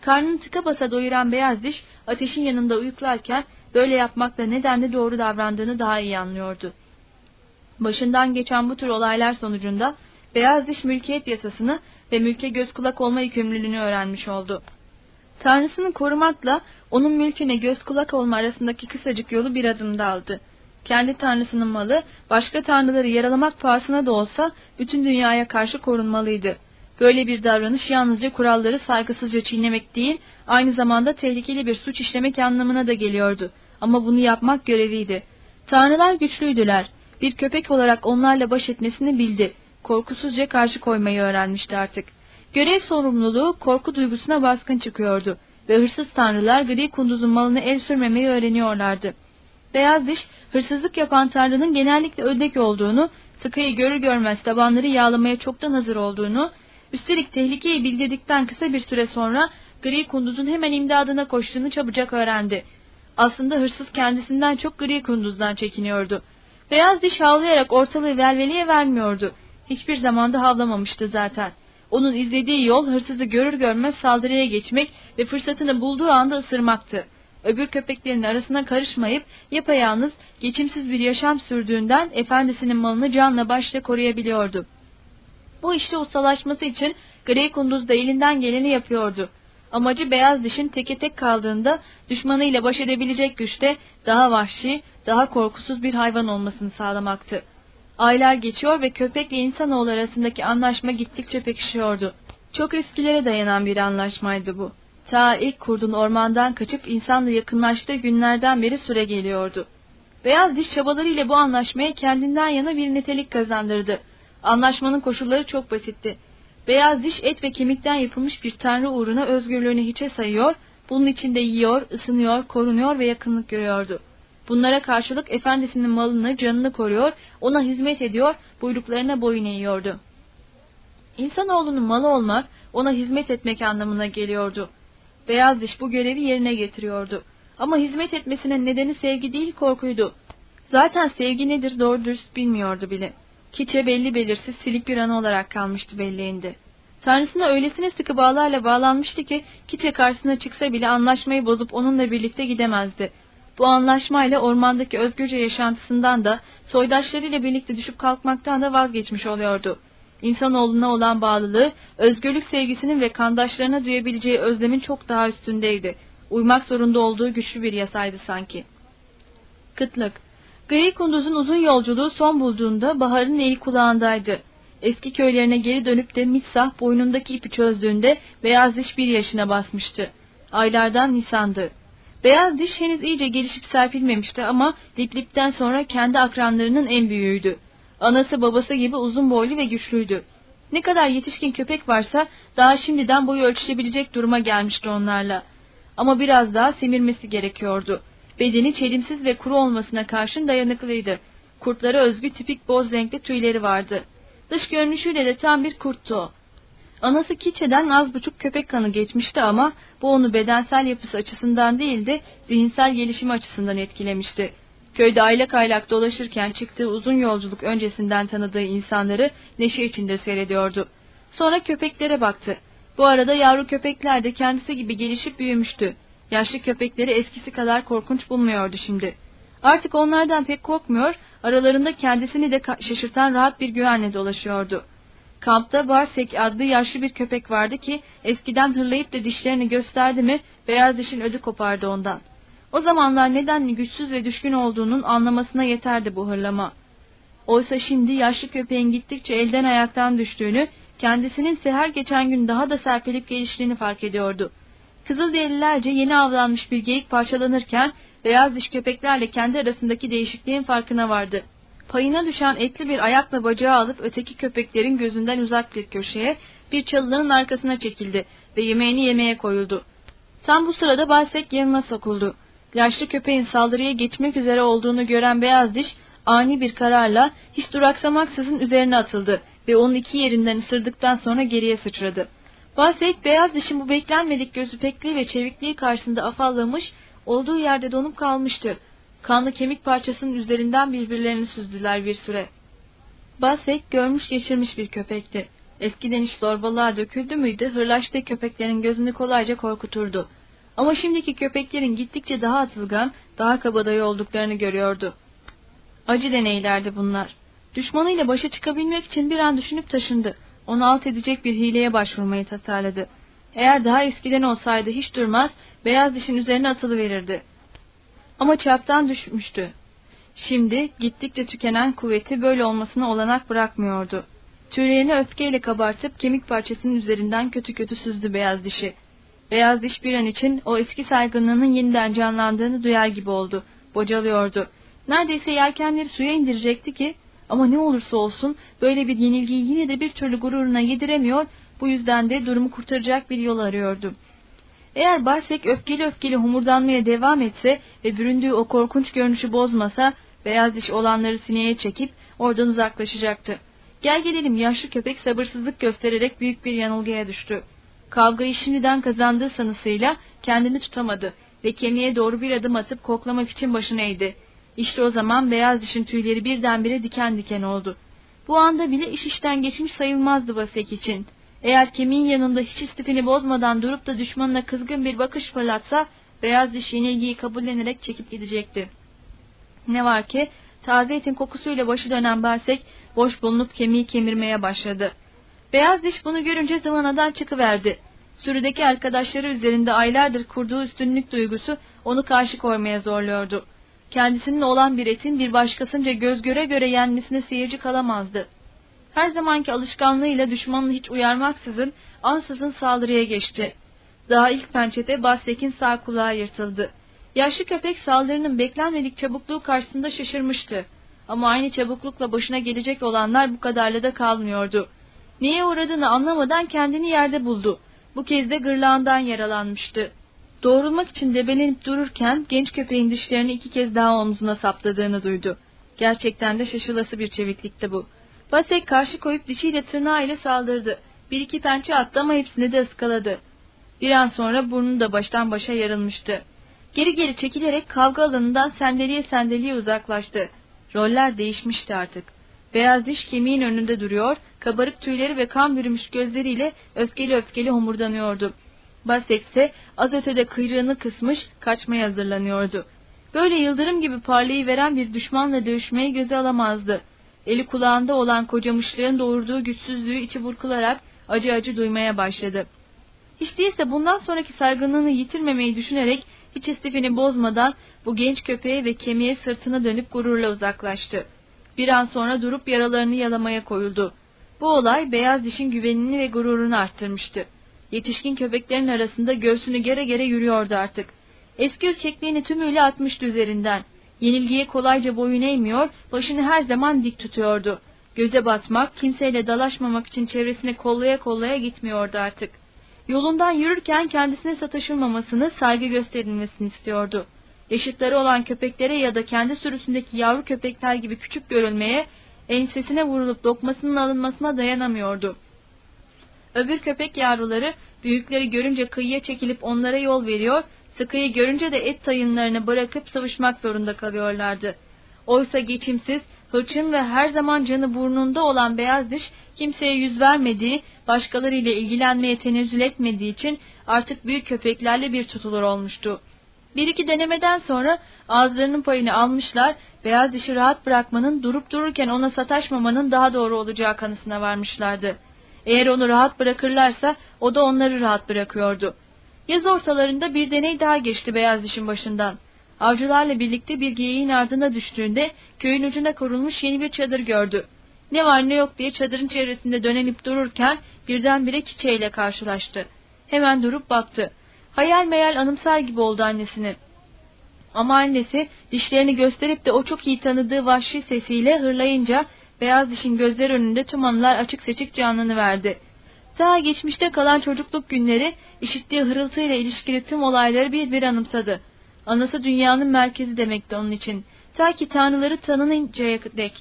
Karnını tıka basa doyuran beyaz diş ateşin yanında uyuklarken böyle yapmakla nedenle doğru davrandığını daha iyi anlıyordu. Başından geçen bu tür olaylar sonucunda beyaz diş mülkiyet yasasını ve mülke göz kulak olma yükümlülüğünü öğrenmiş oldu. Tanrısını korumakla onun mülküne göz kulak olma arasındaki kısacık yolu bir adımda aldı. Kendi tanrısının malı, başka tanrıları yaralamak pahasına da olsa bütün dünyaya karşı korunmalıydı. Böyle bir davranış yalnızca kuralları saygısızca çiğnemek değil, aynı zamanda tehlikeli bir suç işlemek anlamına da geliyordu. Ama bunu yapmak göreviydi. Tanrılar güçlüydüler. Bir köpek olarak onlarla baş etmesini bildi. Korkusuzca karşı koymayı öğrenmişti artık. Görev sorumluluğu korku duygusuna baskın çıkıyordu ve hırsız tanrılar gri kunduzun malını el sürmemeyi öğreniyorlardı. Beyaz diş, hırsızlık yapan tanrının genellikle ödek olduğunu, sıkıyı görür görmez tabanları yağlamaya çoktan hazır olduğunu, üstelik tehlikeyi bildirdikten kısa bir süre sonra gri kunduzun hemen imdadına koştuğunu çabucak öğrendi. Aslında hırsız kendisinden çok gri kunduzdan çekiniyordu. Beyaz diş havlayarak ortalığı velveliye vermiyordu. Hiçbir zamanda havlamamıştı zaten. Onun izlediği yol hırsızı görür görmez saldırıya geçmek ve fırsatını bulduğu anda ısırmaktı. Öbür köpeklerin arasına karışmayıp yapayalnız, geçimsiz bir yaşam sürdüğünden efendisinin malını canla başla koruyabiliyordu. Bu işte ustalaşması için Grey Kunduz da elinden geleni yapıyordu. Amacı beyaz dişin teke tek kaldığında düşmanıyla baş edebilecek güçte daha vahşi, daha korkusuz bir hayvan olmasını sağlamaktı. Aylar geçiyor ve köpekle insanoğlu arasındaki anlaşma gittikçe pekişiyordu. Çok eskilere dayanan bir anlaşmaydı bu. Ta ilk kurdun ormandan kaçıp insanla yakınlaştığı günlerden beri süre geliyordu. Beyaz diş çabalarıyla bu anlaşmaya kendinden yana bir nitelik kazandırdı. Anlaşmanın koşulları çok basitti. Beyaz diş et ve kemikten yapılmış bir tanrı uğruna özgürlüğünü hiçe sayıyor, bunun içinde yiyor, ısınıyor, korunuyor ve yakınlık görüyordu. Bunlara karşılık efendisinin malını, canını koruyor, ona hizmet ediyor, buyruklarına boyun eğiyordu. İnsanoğlunun malı olmak, ona hizmet etmek anlamına geliyordu. Beyaz diş bu görevi yerine getiriyordu. Ama hizmet etmesinin nedeni sevgi değil korkuydu. Zaten sevgi nedir doğru dürüst bilmiyordu bile. Kiçe belli belirsiz silik bir anı olarak kalmıştı belleğinde. Tanrısına öylesine sıkı bağlarla bağlanmıştı ki Kiçe karşısına çıksa bile anlaşmayı bozup onunla birlikte gidemezdi. Bu anlaşmayla ormandaki özgürce yaşantısından da soydaşlarıyla birlikte düşüp kalkmaktan da vazgeçmiş oluyordu. İnsanoğluna olan bağlılığı, özgürlük sevgisinin ve kandaşlarına duyabileceği özlemin çok daha üstündeydi. Uymak zorunda olduğu güçlü bir yasaydı sanki. Kıtlık Gri kunduzun uzun yolculuğu son bulduğunda baharın eli kulağındaydı. Eski köylerine geri dönüp de Mitsah boynundaki ipi çözdüğünde beyaz diş bir yaşına basmıştı. Aylardan Nisan'dı. Beyaz diş henüz iyice gelişip serpilmemişti ama Liplip'ten sonra kendi akranlarının en büyüğüydü. Anası babası gibi uzun boylu ve güçlüydü. Ne kadar yetişkin köpek varsa daha şimdiden boyu ölçüşebilecek duruma gelmişti onlarla. Ama biraz daha semirmesi gerekiyordu. Bedeni çelimsiz ve kuru olmasına karşın dayanıklıydı. Kurtlara özgü tipik boz renkli tüyleri vardı. Dış görünüşüyle de tam bir kurttu o. Anası Kiçe'den az buçuk köpek kanı geçmişti ama bu onu bedensel yapısı açısından değil de zihinsel gelişimi açısından etkilemişti. Köyde aylak aylak dolaşırken çıktığı uzun yolculuk öncesinden tanıdığı insanları neşe içinde seyrediyordu. Sonra köpeklere baktı. Bu arada yavru köpekler de kendisi gibi gelişip büyümüştü. Yaşlı köpekleri eskisi kadar korkunç bulmuyordu şimdi. Artık onlardan pek korkmuyor, aralarında kendisini de şaşırtan rahat bir güvenle dolaşıyordu. Kampta Barsek adlı yaşlı bir köpek vardı ki eskiden hırlayıp da dişlerini gösterdi mi beyaz dişin ödü kopardı ondan. O zamanlar nedenli güçsüz ve düşkün olduğunun anlamasına yeterdi bu hırlama. Oysa şimdi yaşlı köpeğin gittikçe elden ayaktan düştüğünü, kendisinin seher geçen gün daha da serpilip geliştiğini fark ediyordu. Kızılderililerce yeni avlanmış bir geyik parçalanırken beyaz diş köpeklerle kendi arasındaki değişikliğin farkına vardı. Payına düşen etli bir ayakla bacağı alıp öteki köpeklerin gözünden uzak bir köşeye bir çalının arkasına çekildi ve yemeğini yemeye koyuldu. Tam bu sırada Balsek yanına sokuldu. Yaşlı köpeğin saldırıya geçmek üzere olduğunu gören beyaz diş ani bir kararla hiç duraksamaksızın üzerine atıldı ve onun iki yerinden ısırdıktan sonra geriye sıçradı. Balsek beyaz dişin bu beklenmedik gözü pekliği ve çevikliği karşısında afallamış, olduğu yerde donup kalmıştı. Kanlı kemik parçasının üzerinden birbirlerini süzdüler bir süre. Basek görmüş geçirmiş bir köpekti. Eskiden iş zorbalığa döküldü müydü hırlaştığı köpeklerin gözünü kolayca korkuturdu. Ama şimdiki köpeklerin gittikçe daha atılgan, daha kabadayı olduklarını görüyordu. Acı deneylerdi bunlar. Düşmanıyla başa çıkabilmek için bir an düşünüp taşındı. Onu alt edecek bir hileye başvurmayı tasarladı. Eğer daha eskiden olsaydı hiç durmaz, beyaz dişin üzerine atılıverirdi. Ama çaptan düşmüştü. Şimdi gittikçe tükenen kuvveti böyle olmasına olanak bırakmıyordu. Tüylerini öfkeyle kabartıp kemik parçasının üzerinden kötü kötü süzdü beyaz dişi. Beyaz diş bir an için o eski saygınlığının yeniden canlandığını duyar gibi oldu. Bocalıyordu. Neredeyse yelkenleri suya indirecekti ki ama ne olursa olsun böyle bir yenilgiyi yine de bir türlü gururuna yediremiyor, bu yüzden de durumu kurtaracak bir yol arıyordu. Eğer Barsek öfkeli öfkeli homurdanmaya devam etse ve büründüğü o korkunç görünüşü bozmasa, beyaz diş olanları sineye çekip oradan uzaklaşacaktı. Gel gelelim yaşlı köpek sabırsızlık göstererek büyük bir yanılgıya düştü. Kavgayı şimdiden kazandığı sanısıyla kendini tutamadı ve kemiğe doğru bir adım atıp koklamak için başını eğdi. İşte o zaman beyaz dişin tüyleri birdenbire diken diken oldu. Bu anda bile iş işten geçmiş sayılmazdı Basek için. Eğer kemiğin yanında hiç istifini bozmadan durup da düşmanına kızgın bir bakış fırlatsa, beyaz diş yenilgiyi kabullenerek çekip gidecekti. Ne var ki, taze etin kokusuyla başı dönen Basek, boş bulunup kemiği kemirmeye başladı. Beyaz diş bunu görünce zıvanadan çıkıverdi. Sürüdeki arkadaşları üzerinde aylardır kurduğu üstünlük duygusu onu karşı koymaya zorluyordu. Kendisinin olan bir etin bir başkasınca göz göre göre yenmesine seyirci kalamazdı. Her zamanki alışkanlığıyla düşmanını hiç uyarmaksızın ansızın saldırıya geçti. Daha ilk pençede Bastek'in sağ kulağı yırtıldı. Yaşlı köpek saldırının beklenmedik çabukluğu karşısında şaşırmıştı. Ama aynı çabuklukla başına gelecek olanlar bu kadarla da kalmıyordu. Neye uğradığını anlamadan kendini yerde buldu. Bu kez de gırlağından yaralanmıştı. Doğrulmak için debelenip dururken genç köpeğin dişlerini iki kez daha omzuna sapladığını duydu. Gerçekten de şaşılası bir çeviklikti bu. Basek karşı koyup dişiyle tırnağıyla saldırdı. Bir iki pençe attı ama hepsini de ıskaladı. Bir an sonra burnu da baştan başa yarılmıştı. Geri geri çekilerek kavga alanından sendeliye sendeliye uzaklaştı. Roller değişmişti artık. Beyaz diş kemiğin önünde duruyor, kabarık tüyleri ve kan bürümüş gözleriyle öfkeli öfkeli homurdanıyordu. Basek ise az ötede kıyrığını kısmış, kaçmaya hazırlanıyordu. Böyle yıldırım gibi parlayıveren bir düşmanla dövüşmeyi göze alamazdı. Eli kulağında olan kocamışlığın doğurduğu güçsüzlüğü içi burkularak acı acı duymaya başladı. Hiç değilse bundan sonraki saygınlığını yitirmemeyi düşünerek hiç istifini bozmadan bu genç köpeğe ve kemiğe sırtını dönüp gururla uzaklaştı. Bir an sonra durup yaralarını yalamaya koyuldu. Bu olay beyaz dişin güvenini ve gururunu arttırmıştı. Yetişkin köpeklerin arasında göğsünü gere gere yürüyordu artık. Eski ürkekliğini tümüyle atmıştı üzerinden. Yenilgiye kolayca boyun eğmiyor, başını her zaman dik tutuyordu. Göze batmak, kimseyle dalaşmamak için çevresine kollaya kollaya gitmiyordu artık. Yolundan yürürken kendisine sataşılmamasını, saygı gösterilmesini istiyordu. Yaşıtları olan köpeklere ya da kendi sürüsündeki yavru köpekler gibi küçük görülmeye, ensesine vurulup dokmasının alınmasına dayanamıyordu. Öbür köpek yavruları büyükleri görünce kıyıya çekilip onlara yol veriyor, sıkıyı görünce de et tayınlarını bırakıp sıvışmak zorunda kalıyorlardı. Oysa geçimsiz, hırçın ve her zaman canı burnunda olan beyaz diş kimseye yüz vermediği, başkalarıyla ilgilenmeye tenezzül etmediği için artık büyük köpeklerle bir tutulur olmuştu. Bir iki denemeden sonra ağızlarının payını almışlar, beyaz dişi rahat bırakmanın durup dururken ona sataşmamanın daha doğru olacağı kanısına varmışlardı. Eğer onu rahat bırakırlarsa o da onları rahat bırakıyordu. Yaz ortalarında bir deney daha geçti beyaz dişin başından. Avcılarla birlikte bir geyiğin ardına düştüğünde köyün ucuna kurulmuş yeni bir çadır gördü. Ne var ne yok diye çadırın çevresinde dönenip dururken birdenbire çiçeğiyle karşılaştı. Hemen durup baktı. Hayal meyal anımsar gibi oldu annesini. Ama annesi dişlerini gösterip de o çok iyi tanıdığı vahşi sesiyle hırlayınca beyaz dişin gözler önünde tüm anılar açık seçik canlını verdi. Daha geçmişte kalan çocukluk günleri işittiği hırıltıyla ilişkili tüm olayları bir bir anımsadı. Anası dünyanın merkezi demekti onun için. Ta ki tanrıları tanınıncaya dek.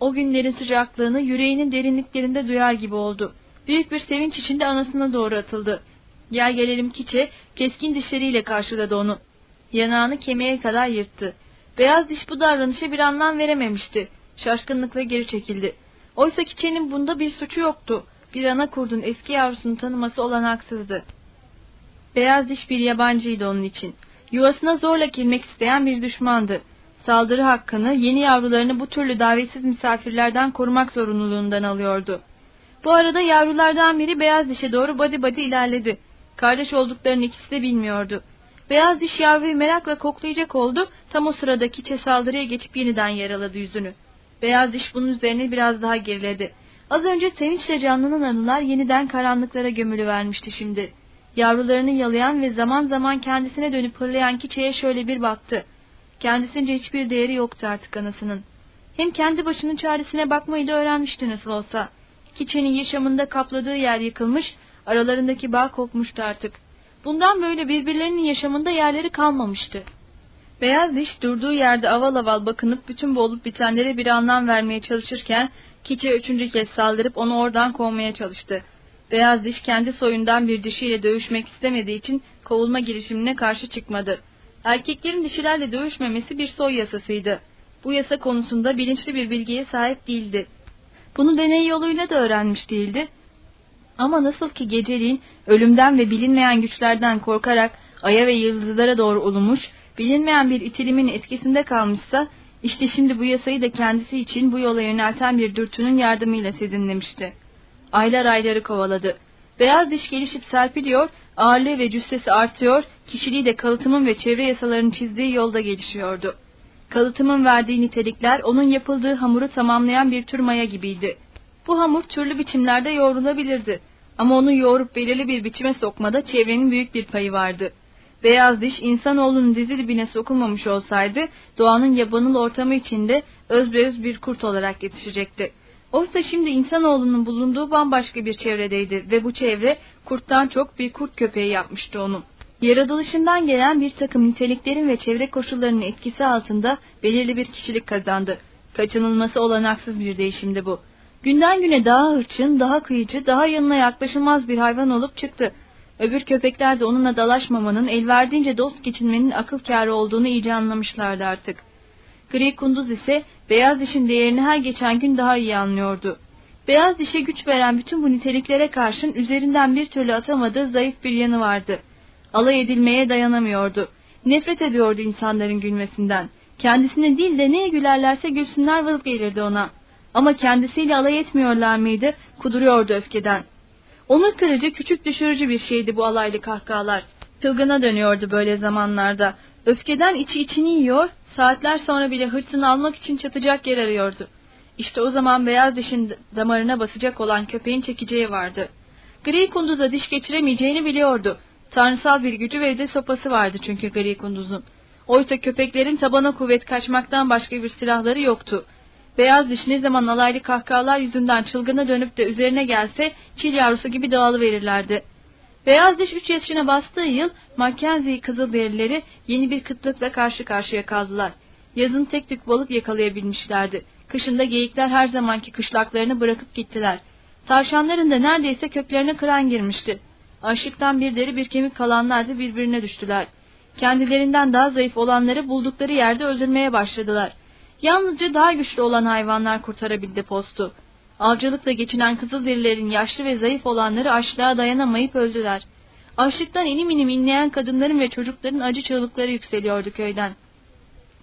O günlerin sıcaklığını yüreğinin derinliklerinde duyar gibi oldu. Büyük bir sevinç içinde anasına doğru atıldı. Gel gelelim kiçe keskin dişleriyle karşıladı onu. Yanağını kemiğe kadar yırttı. Beyaz diş bu davranışa bir anlam verememişti. Şaşkınlıkla geri çekildi. Oysa kiçenin bunda bir suçu yoktu. Bir ana kurdun eski yavrusunu tanıması olanaksızdı. Beyaz diş bir yabancıydı onun için. Yuvasına zorla girmek isteyen bir düşmandı. Saldırı hakkını yeni yavrularını bu türlü davetsiz misafirlerden korumak zorunluluğundan alıyordu. Bu arada yavrulardan biri beyaz dişe doğru body body ilerledi. Kardeş olduklarını ikisi de bilmiyordu. Beyaz diş yavruyu merakla koklayacak oldu, tam o sırada kiçe saldırıya geçip yeniden yaraladı yüzünü. Beyaz diş bunun üzerine biraz daha geriledi. Az önce sevinçle canlanan anılar yeniden karanlıklara gömülü vermişti şimdi. Yavrularını yalayan ve zaman zaman kendisine dönüp hırlayan kiçeye şöyle bir baktı. Kendisince hiçbir değeri yoktu artık anasının. Hem kendi başının çaresine bakmayı da öğrenmişti nasıl olsa. Kiçenin yaşamında kapladığı yer yıkılmış, aralarındaki bağ kopmuştu artık. Bundan böyle birbirlerinin yaşamında yerleri kalmamıştı. Beyaz diş durduğu yerde aval aval bakınıp bütün bu olup bitenlere bir anlam vermeye çalışırken Kiçe üçüncü kez saldırıp onu oradan kovmaya çalıştı. Beyaz diş kendi soyundan bir dişiyle dövüşmek istemediği için kovulma girişimine karşı çıkmadı. Erkeklerin dişilerle dövüşmemesi bir soy yasasıydı. Bu yasa konusunda bilinçli bir bilgiye sahip değildi. Bunu deney yoluyla da öğrenmiş değildi. Ama nasıl ki geceliğin ölümden ve bilinmeyen güçlerden korkarak aya ve yıldızlara doğru ulumuş, bilinmeyen bir itilimin etkisinde kalmışsa, işte şimdi bu yasayı da kendisi için bu yola yönelten bir dürtünün yardımıyla sezinlemişti. Aylar ayları kovaladı. Beyaz diş gelişip serpiliyor, ağırlığı ve cüssesi artıyor, kişiliği de kalıtımın ve çevre yasalarının çizdiği yolda gelişiyordu. Kalıtımın verdiği nitelikler onun yapıldığı hamuru tamamlayan bir tür maya gibiydi. Bu hamur türlü biçimlerde yoğrulabilirdi. Ama onu yoğurup belirli bir biçime sokmada çevrenin büyük bir payı vardı. Beyaz diş insanoğlunun dizi dibine sokulmamış olsaydı doğanın yabanıl ortamı içinde özbeöz bir kurt olarak yetişecekti. Oysa şimdi insanoğlunun bulunduğu bambaşka bir çevredeydi ve bu çevre kurttan çok bir kurt köpeği yapmıştı onu. Yaratılışından gelen bir takım niteliklerin ve çevre koşullarının etkisi altında belirli bir kişilik kazandı. Kaçınılması olanaksız bir değişimdi bu. Günden güne daha hırçın, daha kıyıcı, daha yanına yaklaşılmaz bir hayvan olup çıktı. Öbür köpekler de onunla dalaşmamanın, el verdiğince dost geçinmenin akıl kârı olduğunu iyice anlamışlardı artık. Gri kunduz ise beyaz dişin değerini her geçen gün daha iyi anlıyordu. Beyaz dişe güç veren bütün bu niteliklere karşın üzerinden bir türlü atamadığı zayıf bir yanı vardı. Alay edilmeye dayanamıyordu. Nefret ediyordu insanların gülmesinden. Kendisine değil de neye gülerlerse gülsünler vız gelirdi ona. Ama kendisiyle alay etmiyorlar mıydı? Kuduruyordu öfkeden. Onur kırıcı, küçük düşürücü bir şeydi bu alaylı kahkahalar. Çılgına dönüyordu böyle zamanlarda. Öfkeden içi içini yiyor, saatler sonra bile hırsını almak için çatacak yer arıyordu. İşte o zaman beyaz dişin damarına basacak olan köpeğin çekeceği vardı. Gri kunduza diş geçiremeyeceğini biliyordu. Tanrısal bir gücü ve de sopası vardı çünkü gri kunduzun. Oysa köpeklerin tabana kuvvet kaçmaktan başka bir silahları yoktu. Beyaz diş ne zaman alaylı kahkahalar yüzünden çılgına dönüp de üzerine gelse çil yavrusu gibi dağılıverirlerdi. Beyaz diş üç yaşına bastığı yıl Mackenzie kızılderilileri yeni bir kıtlıkla karşı karşıya kaldılar. Yazın tek tük balık yakalayabilmişlerdi. Kışında geyikler her zamanki kışlaklarını bırakıp gittiler. Tavşanların da neredeyse köklerine kıran girmişti. Açlıktan bir deri bir kemik kalanlar da birbirine düştüler. Kendilerinden daha zayıf olanları buldukları yerde öldürmeye başladılar. Yalnızca daha güçlü olan hayvanlar kurtarabildi postu. Avcılıkla geçinen Kızılderililerin yaşlı ve zayıf olanları açlığa dayanamayıp öldüler. Açlıktan inim inim inleyen kadınların ve çocukların acı çığlıkları yükseliyordu köyden.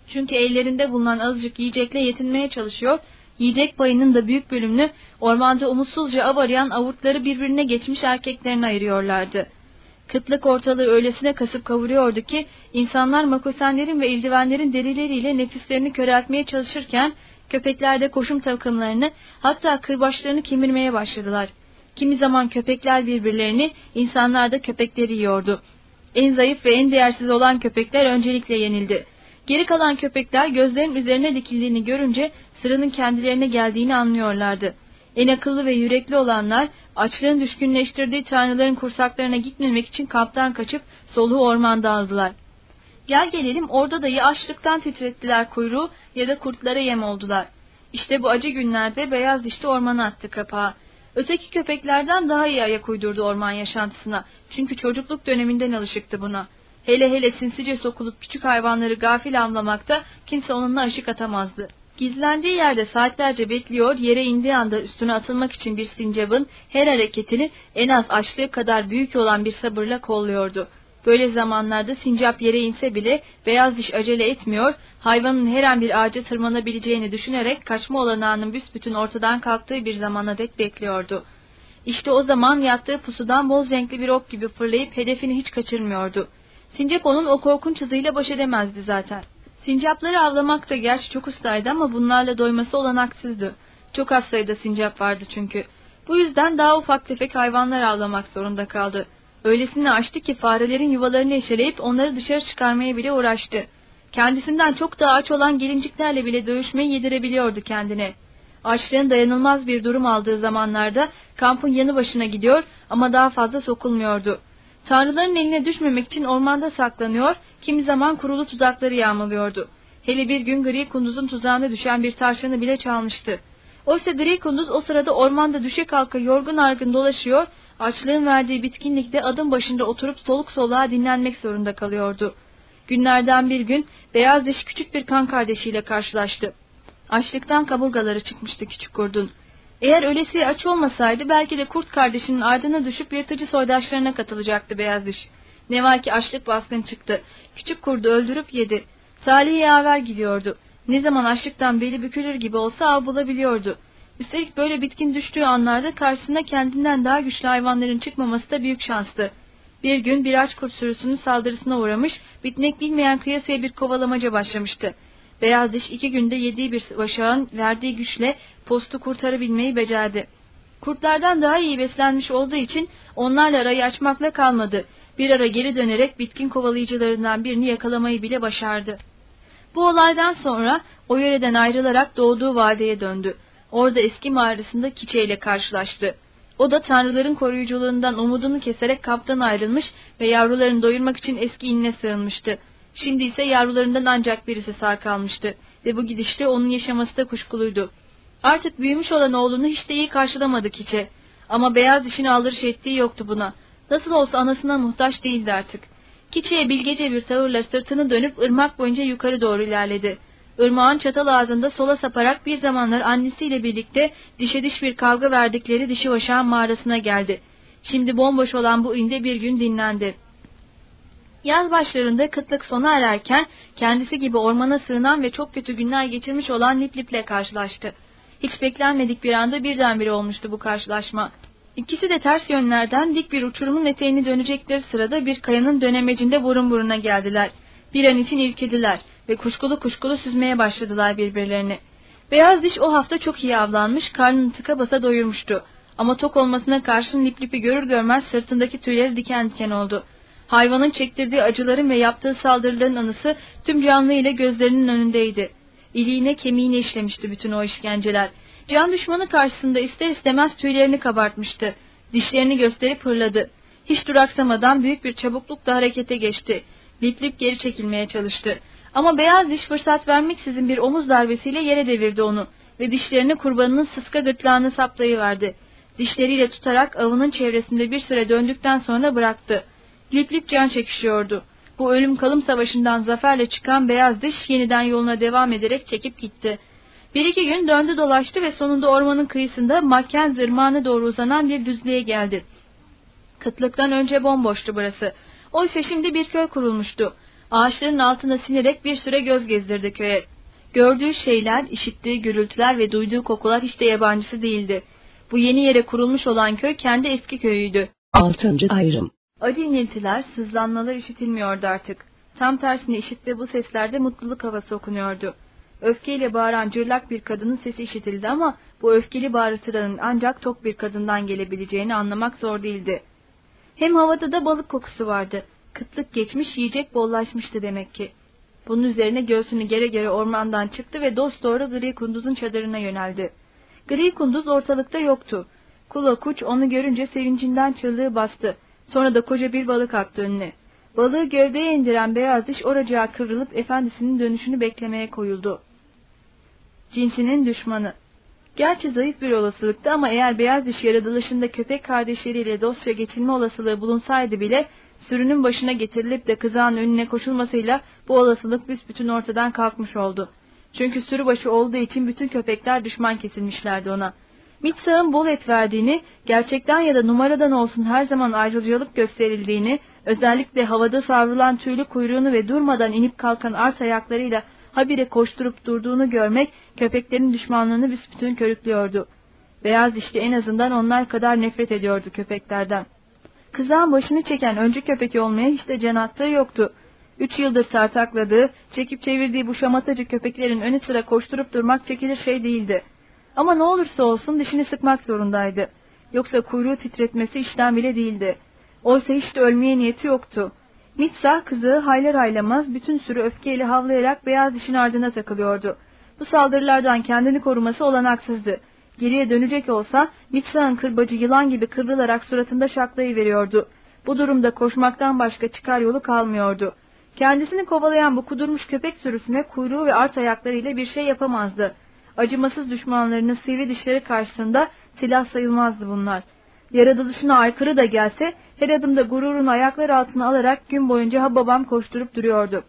Çünkü ellerinde bulunan azıcık yiyecekle yetinmeye çalışıyor, yiyecek payının da büyük bölümünü ormanda umutsuzca av arayan avurtları birbirine geçmiş erkeklerine ayırıyorlardı. Kıtlık ortalığı öylesine kasıp kavuruyordu ki insanlar makosenlerin ve eldivenlerin derileriyle nefislerini köreltmeye çalışırken köpekler de koşum takımlarını hatta kırbaçlarını kemirmeye başladılar. Kimi zaman köpekler birbirlerini, insanlar da köpekleri yiyordu. En zayıf ve en değersiz olan köpekler öncelikle yenildi. Geri kalan köpekler gözlerin üzerine dikildiğini görünce sıranın kendilerine geldiğini anlıyorlardı. En akıllı ve yürekli olanlar açlığın düşkünleştirdiği tanrıların kursaklarına gitmemek için kamptan kaçıp soluğu ormanda aldılar. Gel gelelim orada da ya açlıktan titrettiler kuyruğu ya da kurtlara yem oldular. İşte bu acı günlerde beyaz dişli ormana attı kapağı. Öteki köpeklerden daha iyi ayak uydurdu orman yaşantısına. Çünkü çocukluk döneminden alışıktı buna. Hele hele sinsice sokulup küçük hayvanları gafil avlamakta kimse onunla aşık atamazdı. Gizlendiği yerde saatlerce bekliyor, yere indiği anda üstüne atılmak için bir sincabın her hareketini en az açlığı kadar büyük olan bir sabırla kolluyordu. Böyle zamanlarda sincap yere inse bile beyaz diş acele etmiyor, hayvanın her an bir ağaca tırmanabileceğini düşünerek kaçma olanağının büsbütün ortadan kalktığı bir zamana dek bekliyordu. İşte o zaman yattığı pusudan boz renkli bir ok gibi fırlayıp hedefini hiç kaçırmıyordu. Sincap onun o korkunç hızıyla baş edemezdi zaten. Sincapları avlamak da gerçi çok ustaydı ama bunlarla doyması olanaksızdı. Çok az sayıda sincap vardı çünkü. Bu yüzden daha ufak tefek hayvanlar avlamak zorunda kaldı. Öylesine açtı ki farelerin yuvalarını eşeleyip onları dışarı çıkarmaya bile uğraştı. Kendisinden çok daha aç olan gelinciklerle bile dövüşmeyi yedirebiliyordu kendine. Açlığın dayanılmaz bir durum aldığı zamanlarda kampın yanı başına gidiyor ama daha fazla sokulmuyordu. Tanrıların eline düşmemek için ormanda saklanıyor, kimi zaman kurulu tuzakları yağmalıyordu. Hele bir gün Gri Kunduz'un tuzağına düşen bir tavşanı bile çalmıştı. Oysa Gri Kunduz o sırada ormanda düşe kalka yorgun argın dolaşıyor, açlığın verdiği bitkinlikte adım başında oturup soluk soluğa dinlenmek zorunda kalıyordu. Günlerden bir gün beyaz diş küçük bir kan kardeşiyle karşılaştı. Açlıktan kaburgaları çıkmıştı küçük kurdun. Eğer ölesiye aç olmasaydı belki de kurt kardeşinin ardına düşüp yırtıcı soydaşlarına katılacaktı beyaz diş. Ne var ki açlık baskın çıktı. Küçük kurdu öldürüp yedi. Salih yaver gidiyordu. Ne zaman açlıktan beli bükülür gibi olsa av bulabiliyordu. Üstelik böyle bitkin düştüğü anlarda karşısına kendinden daha güçlü hayvanların çıkmaması da büyük şanstı. Bir gün bir aç kurt sürüsünün saldırısına uğramış, bitmek bilmeyen kıyasıya bir kovalamaca başlamıştı. Beyaz diş iki günde yediği bir başağın verdiği güçle postu kurtarabilmeyi becerdi. Kurtlardan daha iyi beslenmiş olduğu için onlarla arayı açmakla kalmadı. Bir ara geri dönerek bitkin kovalayıcılarından birini yakalamayı bile başardı. Bu olaydan sonra o yöreden ayrılarak doğduğu vadeye döndü. Orada eski mağarasında Kiçe ile karşılaştı. O da tanrıların koruyuculuğundan umudunu keserek kaptan ayrılmış ve yavrularını doyurmak için eski inine sığınmıştı. Şimdi ise yavrularından ancak birisi sağ kalmıştı ve bu gidişte onun yaşaması da kuşkuluydu. Artık büyümüş olan oğlunu hiç de iyi karşılamadı Kiçe. Ama beyaz dişini aldırış ettiği yoktu buna. Nasıl olsa anasına muhtaç değildi artık. Kiçe'ye bilgece bir tavırla sırtını dönüp ırmak boyunca yukarı doğru ilerledi. Irmağın çatal ağzında sola saparak bir zamanlar annesiyle birlikte dişe diş bir kavga verdikleri dişi vaşağın mağarasına geldi. Şimdi bomboş olan bu inde bir gün dinlendi. Yaz başlarında kıtlık sona ererken kendisi gibi ormana sığınan ve çok kötü günler geçirmiş olan Lip Lip'le karşılaştı. Hiç beklenmedik bir anda birdenbire olmuştu bu karşılaşma. İkisi de ters yönlerden dik bir uçurumun eteğini dönecekleri sırada bir kayanın dönemecinde burun buruna geldiler. Bir an için ilkediler ve kuşkulu kuşkulu süzmeye başladılar birbirlerini. Beyaz diş o hafta çok iyi avlanmış, karnını tıka basa doyurmuştu. Ama tok olmasına karşın Lip Lip'i görür görmez sırtındaki tüyleri diken diken oldu. Hayvanın çektirdiği acıların ve yaptığı saldırıların anısı tüm canlı ile gözlerinin önündeydi. İliğine kemiğine işlemişti bütün o işkenceler. Can düşmanı karşısında ister istemez tüylerini kabartmıştı. Dişlerini gösterip hırladı. Hiç duraksamadan büyük bir çabuklukla harekete geçti. Lip lip geri çekilmeye çalıştı. Ama beyaz diş fırsat vermeksizin bir omuz darbesiyle yere devirdi onu ve dişlerini kurbanının sıska gırtlağını saplayıverdi. Dişleriyle tutarak avının çevresinde bir süre döndükten sonra bıraktı. Lip lip can çekişiyordu. Bu ölüm kalım savaşından zaferle çıkan beyaz diş yeniden yoluna devam ederek çekip gitti. Bir iki gün döndü dolaştı ve sonunda ormanın kıyısında Mackenzie ırmağına doğru uzanan bir düzlüğe geldi. Kıtlıktan önce bomboştu burası. Oysa şimdi bir köy kurulmuştu. Ağaçların altına sinerek bir süre göz gezdirdi köye. Gördüğü şeyler, işittiği gürültüler ve duyduğu kokular hiç de yabancısı değildi. Bu yeni yere kurulmuş olan köy kendi eski köyüydü. Altıncı ayrım. Acı iniltiler, sızlanmalar işitilmiyordu artık. Tam tersine işittiği bu seslerde mutluluk havası okunuyordu. Öfkeyle bağıran cırlak bir kadının sesi işitildi ama bu öfkeli bağırtıların ancak tok bir kadından gelebileceğini anlamak zor değildi. Hem havada da balık kokusu vardı. Kıtlık geçmiş yiyecek bollaşmıştı demek ki. Bunun üzerine göğsünü gere gere ormandan çıktı ve dost doğru Gri Kunduz'un çadırına yöneldi. Gri Kunduz ortalıkta yoktu. Kula kuç onu görünce sevincinden çığlığı bastı. Sonra da koca bir balık aktı önüne. Balığı gövdeye indiren beyaz diş oracığa kıvrılıp efendisinin dönüşünü beklemeye koyuldu. Cinsinin düşmanı. Gerçi zayıf bir olasılıktı ama eğer beyaz diş yaratılışında köpek kardeşleriyle dostça geçinme olasılığı bulunsaydı bile sürünün başına getirilip de kızağın önüne koşulmasıyla bu olasılık büsbütün ortadan kalkmış oldu. Çünkü sürü başı olduğu için bütün köpekler düşman kesilmişlerdi ona. Mitsağ'ın bol et verdiğini, gerçekten ya da numaradan olsun her zaman ayrıcalık gösterildiğini, özellikle havada savrulan tüylü kuyruğunu ve durmadan inip kalkan art ayaklarıyla habire koşturup durduğunu görmek köpeklerin düşmanlığını büsbütün körüklüyordu. Beyaz dişli en azından onlar kadar nefret ediyordu köpeklerden. Kızağın başını çeken öncü köpek olmaya hiç de can yoktu. Üç yıldır tartakladığı, çekip çevirdiği bu şamatacı köpeklerin önü sıra koşturup durmak çekilir şey değildi. Ama ne olursa olsun dişini sıkmak zorundaydı. Yoksa kuyruğu titretmesi işten bile değildi. Oysa hiç de ölmeye niyeti yoktu. Mitsa kızı haylar haylamaz bütün sürü öfkeyle havlayarak beyaz dişin ardına takılıyordu. Bu saldırılardan kendini koruması olanaksızdı. Geriye dönecek olsa Mitsa'nın kırbacı yılan gibi kıvrılarak suratında şaklayı veriyordu. Bu durumda koşmaktan başka çıkar yolu kalmıyordu. Kendisini kovalayan bu kudurmuş köpek sürüsüne kuyruğu ve art ayaklarıyla bir şey yapamazdı. Acımasız düşmanlarının sivri dişleri karşısında silah sayılmazdı bunlar. Yaratılışına aykırı da gelse her adımda gururunu ayaklar altına alarak gün boyunca ha babam koşturup duruyordu.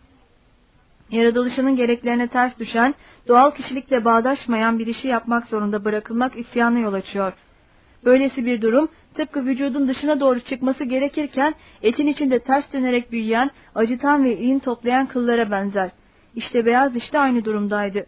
Yaratılışının gereklerine ters düşen, doğal kişilikle bağdaşmayan bir işi yapmak zorunda bırakılmak isyana yol açıyor. Böylesi bir durum tıpkı vücudun dışına doğru çıkması gerekirken etin içinde ters dönerek büyüyen, acıtan ve iğin toplayan kıllara benzer. İşte beyaz diş de aynı durumdaydı.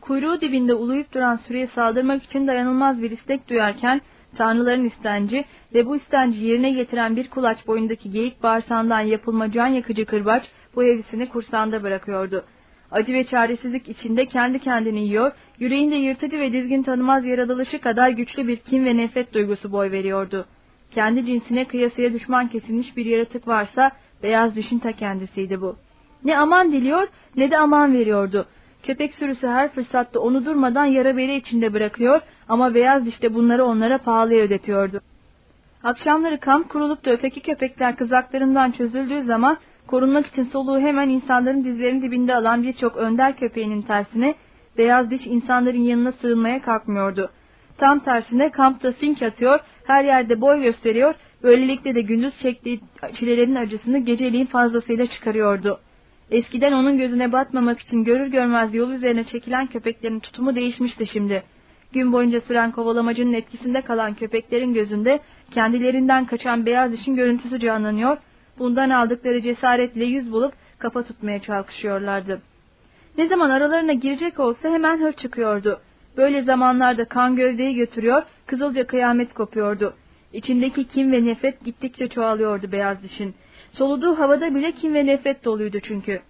Kuyruğu dibinde uluyup duran sürüye saldırmak için dayanılmaz bir istek duyarken, tanrıların istenci ve bu istenci yerine getiren bir kulaç boyundaki geyik bağırsağından yapılma can yakıcı kırbaç bu hevisini kursağında bırakıyordu. Acı ve çaresizlik içinde kendi kendini yiyor, yüreğinde yırtıcı ve dizgin tanımaz yaratılışı kadar güçlü bir kin ve nefret duygusu boy veriyordu. Kendi cinsine kıyasıya düşman kesilmiş bir yaratık varsa beyaz dişin ta kendisiydi bu. Ne aman diliyor ne de aman veriyordu. Köpek sürüsü her fırsatta onu durmadan yara bere içinde bırakıyor ama beyaz diş de bunları onlara pahalıya ödetiyordu. Akşamları kamp kurulup da öteki köpekler kızaklarından çözüldüğü zaman korunmak için soluğu hemen insanların dizlerinin dibinde alan birçok önder köpeğinin tersine beyaz diş insanların yanına sığınmaya kalkmıyordu. Tam tersine kampta fink atıyor, her yerde boy gösteriyor, böylelikle de gündüz çektiği çilelerin acısını geceliğin fazlasıyla çıkarıyordu. Eskiden onun gözüne batmamak için görür görmez yol üzerine çekilen köpeklerin tutumu değişmişti şimdi. Gün boyunca süren kovalamacının etkisinde kalan köpeklerin gözünde kendilerinden kaçan beyaz dişin görüntüsü canlanıyor, bundan aldıkları cesaretle yüz bulup kafa tutmaya kalkışıyorlardı. Ne zaman aralarına girecek olsa hemen hır çıkıyordu. Böyle zamanlarda kan gövdeyi götürüyor, kızılca kıyamet kopuyordu. İçindeki kin ve nefret gittikçe çoğalıyordu beyaz dişin. Soluduğu havada bile kin ve nefret doluydu çünkü.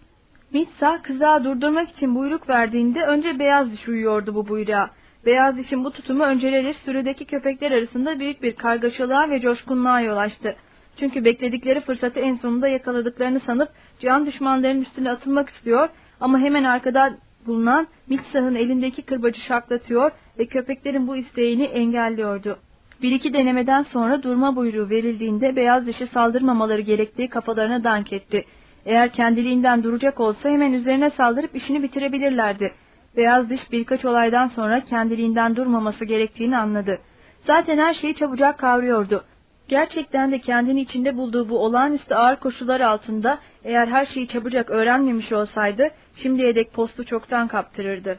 Mitsa kızağı durdurmak için buyruk verdiğinde önce beyaz diş uyuyordu bu buyruğa. Beyaz dişin bu tutumu önceleri sürüdeki köpekler arasında büyük bir kargaşalığa ve coşkunluğa yol açtı. Çünkü bekledikleri fırsatı en sonunda yakaladıklarını sanıp can düşmanlarının üstüne atılmak istiyor ama hemen arkada bulunan Mitsah'ın elindeki kırbacı şaklatıyor ve köpeklerin bu isteğini engelliyordu. Bir iki denemeden sonra durma buyruğu verildiğinde beyaz dişi saldırmamaları gerektiği kafalarına dank etti. Eğer kendiliğinden duracak olsa hemen üzerine saldırıp işini bitirebilirlerdi. Beyaz diş birkaç olaydan sonra kendiliğinden durmaması gerektiğini anladı. Zaten her şeyi çabucak kavruyordu. Gerçekten de kendini içinde bulduğu bu olağanüstü ağır koşullar altında eğer her şeyi çabucak öğrenmemiş olsaydı şimdiye dek postu çoktan kaptırırdı.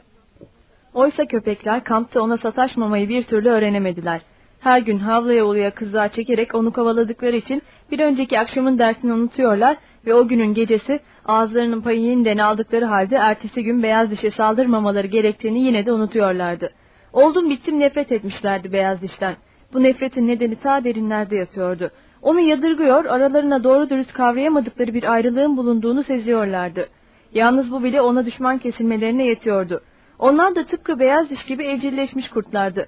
Oysa köpekler kampta ona sataşmamayı bir türlü öğrenemediler. Her gün havlaya uluya kızlığa çekerek onu kovaladıkları için bir önceki akşamın dersini unutuyorlar ve o günün gecesi ağızlarının payını yeniden aldıkları halde ertesi gün beyaz dişe saldırmamaları gerektiğini yine de unutuyorlardı. Oldum bittim nefret etmişlerdi beyaz dişten. Bu nefretin nedeni ta derinlerde yatıyordu. Onu yadırgıyor, aralarına doğru dürüst kavrayamadıkları bir ayrılığın bulunduğunu seziyorlardı. Yalnız bu bile ona düşman kesilmelerine yetiyordu. Onlar da tıpkı beyaz diş gibi evcilleşmiş kurtlardı.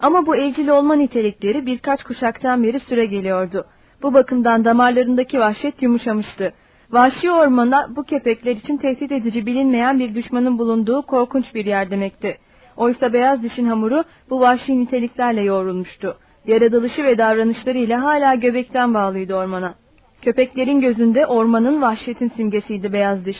Ama bu evcil olma nitelikleri birkaç kuşaktan beri süre geliyordu. Bu bakımdan damarlarındaki vahşet yumuşamıştı. Vahşi ormana bu köpekler için tehdit edici bilinmeyen bir düşmanın bulunduğu korkunç bir yer demekti. Oysa beyaz dişin hamuru bu vahşi niteliklerle yoğrulmuştu. Yaratılışı ve davranışlarıyla hala göbekten bağlıydı ormana. Köpeklerin gözünde ormanın vahşetin simgesiydi beyaz diş.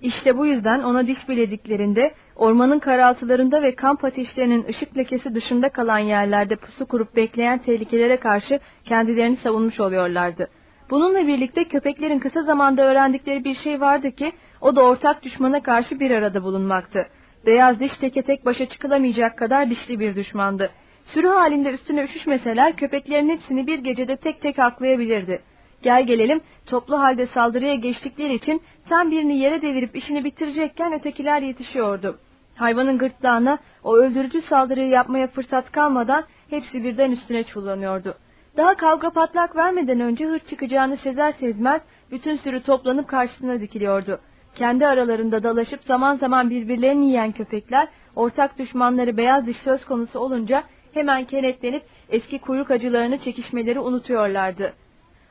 İşte bu yüzden ona diş bilediklerinde ormanın karaltılarında ve kamp ateşlerinin ışık lekesi dışında kalan yerlerde pusu kurup bekleyen tehlikelere karşı kendilerini savunmuş oluyorlardı. Bununla birlikte köpeklerin kısa zamanda öğrendikleri bir şey vardı ki o da ortak düşmana karşı bir arada bulunmaktı. Beyaz diş teke tek başa çıkılamayacak kadar dişli bir düşmandı. Sürü halinde üstüne üşüşmeseler köpeklerin hepsini bir gecede tek tek aklayabilirdi. Gel gelelim toplu halde saldırıya geçtikleri için tam birini yere devirip işini bitirecekken ötekiler yetişiyordu. Hayvanın gırtlağına o öldürücü saldırıyı yapmaya fırsat kalmadan hepsi birden üstüne çullanıyordu. Daha kavga patlak vermeden önce hırt çıkacağını sezer sezmez bütün sürü toplanıp karşısına dikiliyordu. Kendi aralarında dalaşıp zaman zaman birbirlerini yiyen köpekler ortak düşmanları beyaz diş söz konusu olunca hemen kenetlenip eski kuyruk acılarını çekişmeleri unutuyorlardı.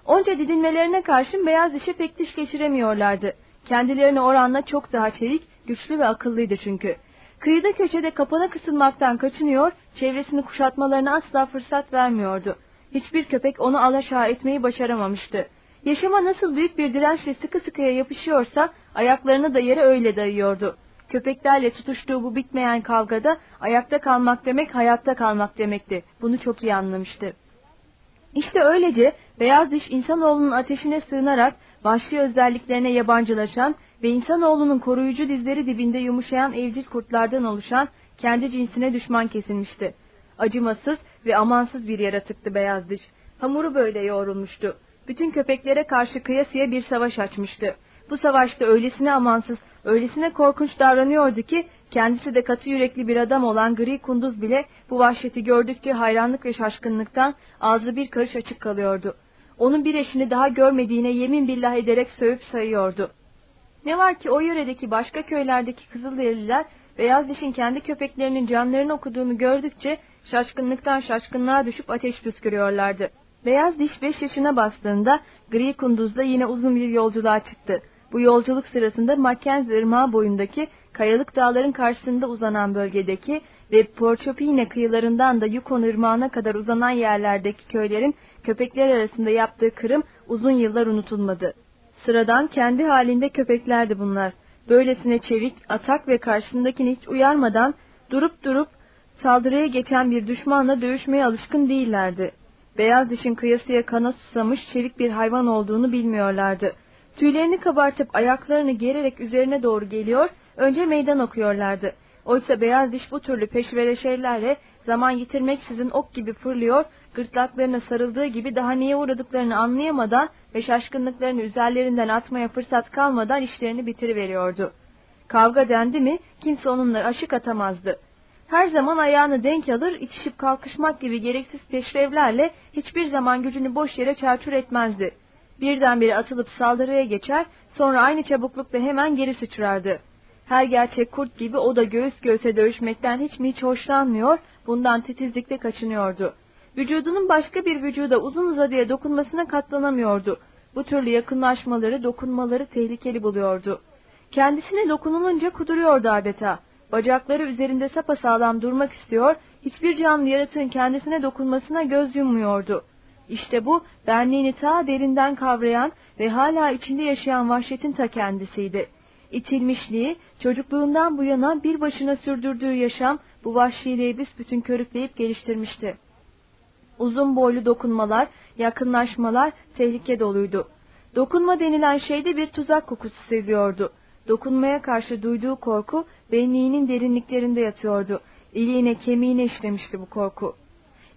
Onca didinmelerine karşın beyaz dişi pek diş geçiremiyorlardı. Kendilerine oranla çok daha çevik, güçlü ve akıllıydı çünkü. Kıyıda köşede kapana kısılmaktan kaçınıyor, çevresini kuşatmalarına asla fırsat vermiyordu. Hiçbir köpek onu alaşağı etmeyi başaramamıştı. Yaşama nasıl büyük bir dirençle sıkı sıkıya yapışıyorsa ayaklarını da yere öyle dayıyordu. Köpeklerle tutuştuğu bu bitmeyen kavgada ayakta kalmak demek hayatta kalmak demekti. Bunu çok iyi anlamıştı. İşte öylece beyaz diş insanoğlunun ateşine sığınarak vahşi özelliklerine yabancılaşan ve insanoğlunun koruyucu dizleri dibinde yumuşayan evcil kurtlardan oluşan kendi cinsine düşman kesilmişti. Acımasız ve amansız bir yaratıktı beyaz diş. Hamuru böyle yoğrulmuştu. Bütün köpeklere karşı kıyasıya bir savaş açmıştı. Bu savaşta öylesine amansız, Öylesine korkunç davranıyordu ki kendisi de katı yürekli bir adam olan Gri Kunduz bile bu vahşeti gördükçe hayranlık ve şaşkınlıktan ağzı bir karış açık kalıyordu. Onun bir eşini daha görmediğine yemin billah ederek sövüp sayıyordu. Ne var ki o yöredeki başka köylerdeki Kızılderililer beyaz dişin kendi köpeklerinin canlarını okuduğunu gördükçe şaşkınlıktan şaşkınlığa düşüp ateş püskürüyorlardı. Beyaz diş beş yaşına bastığında gri kunduzda yine uzun bir yolculuğa çıktı. Bu yolculuk sırasında Mackenzie Irmağı boyundaki kayalık dağların karşısında uzanan bölgedeki ve Porcopine kıyılarından da Yukon Irmağı'na kadar uzanan yerlerdeki köylerin köpekler arasında yaptığı kırım uzun yıllar unutulmadı. Sıradan kendi halinde köpeklerdi bunlar. Böylesine çevik, atak ve karşısındakini hiç uyarmadan durup durup saldırıya geçen bir düşmanla dövüşmeye alışkın değillerdi. Beyaz dişin kıyasıya kana susamış çevik bir hayvan olduğunu bilmiyorlardı. Tüylerini kabartıp ayaklarını gererek üzerine doğru geliyor, önce meydan okuyorlardı. Oysa beyaz diş bu türlü peşvereşerlerle zaman yitirmeksizin ok gibi fırlıyor, gırtlaklarına sarıldığı gibi daha niye uğradıklarını anlayamadan ve şaşkınlıklarını üzerlerinden atmaya fırsat kalmadan işlerini bitiriveriyordu. Kavga dendi mi kimse onunla aşık atamazdı. Her zaman ayağını denk alır, itişip kalkışmak gibi gereksiz peşrevlerle hiçbir zaman gücünü boş yere çarçur etmezdi. Birdenbire atılıp saldırıya geçer, sonra aynı çabuklukla hemen geri sıçrardı. Her gerçek kurt gibi o da göğüs göğüse dövüşmekten hiç mi hiç hoşlanmıyor, bundan titizlikle kaçınıyordu. Vücudunun başka bir vücuda uzun uzadıya dokunmasına katlanamıyordu. Bu türlü yakınlaşmaları, dokunmaları tehlikeli buluyordu. Kendisine dokunulunca kuduruyordu adeta. Bacakları üzerinde sapasağlam durmak istiyor, hiçbir canlı yaratığın kendisine dokunmasına göz yummuyordu. İşte bu, benliğini ta derinden kavrayan ve hala içinde yaşayan vahşetin ta kendisiydi. İtilmişliği, çocukluğundan bu yana bir başına sürdürdüğü yaşam, bu vahşiliği büsbütün körükleyip geliştirmişti. Uzun boylu dokunmalar, yakınlaşmalar tehlike doluydu. Dokunma denilen şeyde bir tuzak kokusu seziyordu. Dokunmaya karşı duyduğu korku benliğinin derinliklerinde yatıyordu. İliğine kemiğine işlemişti bu korku.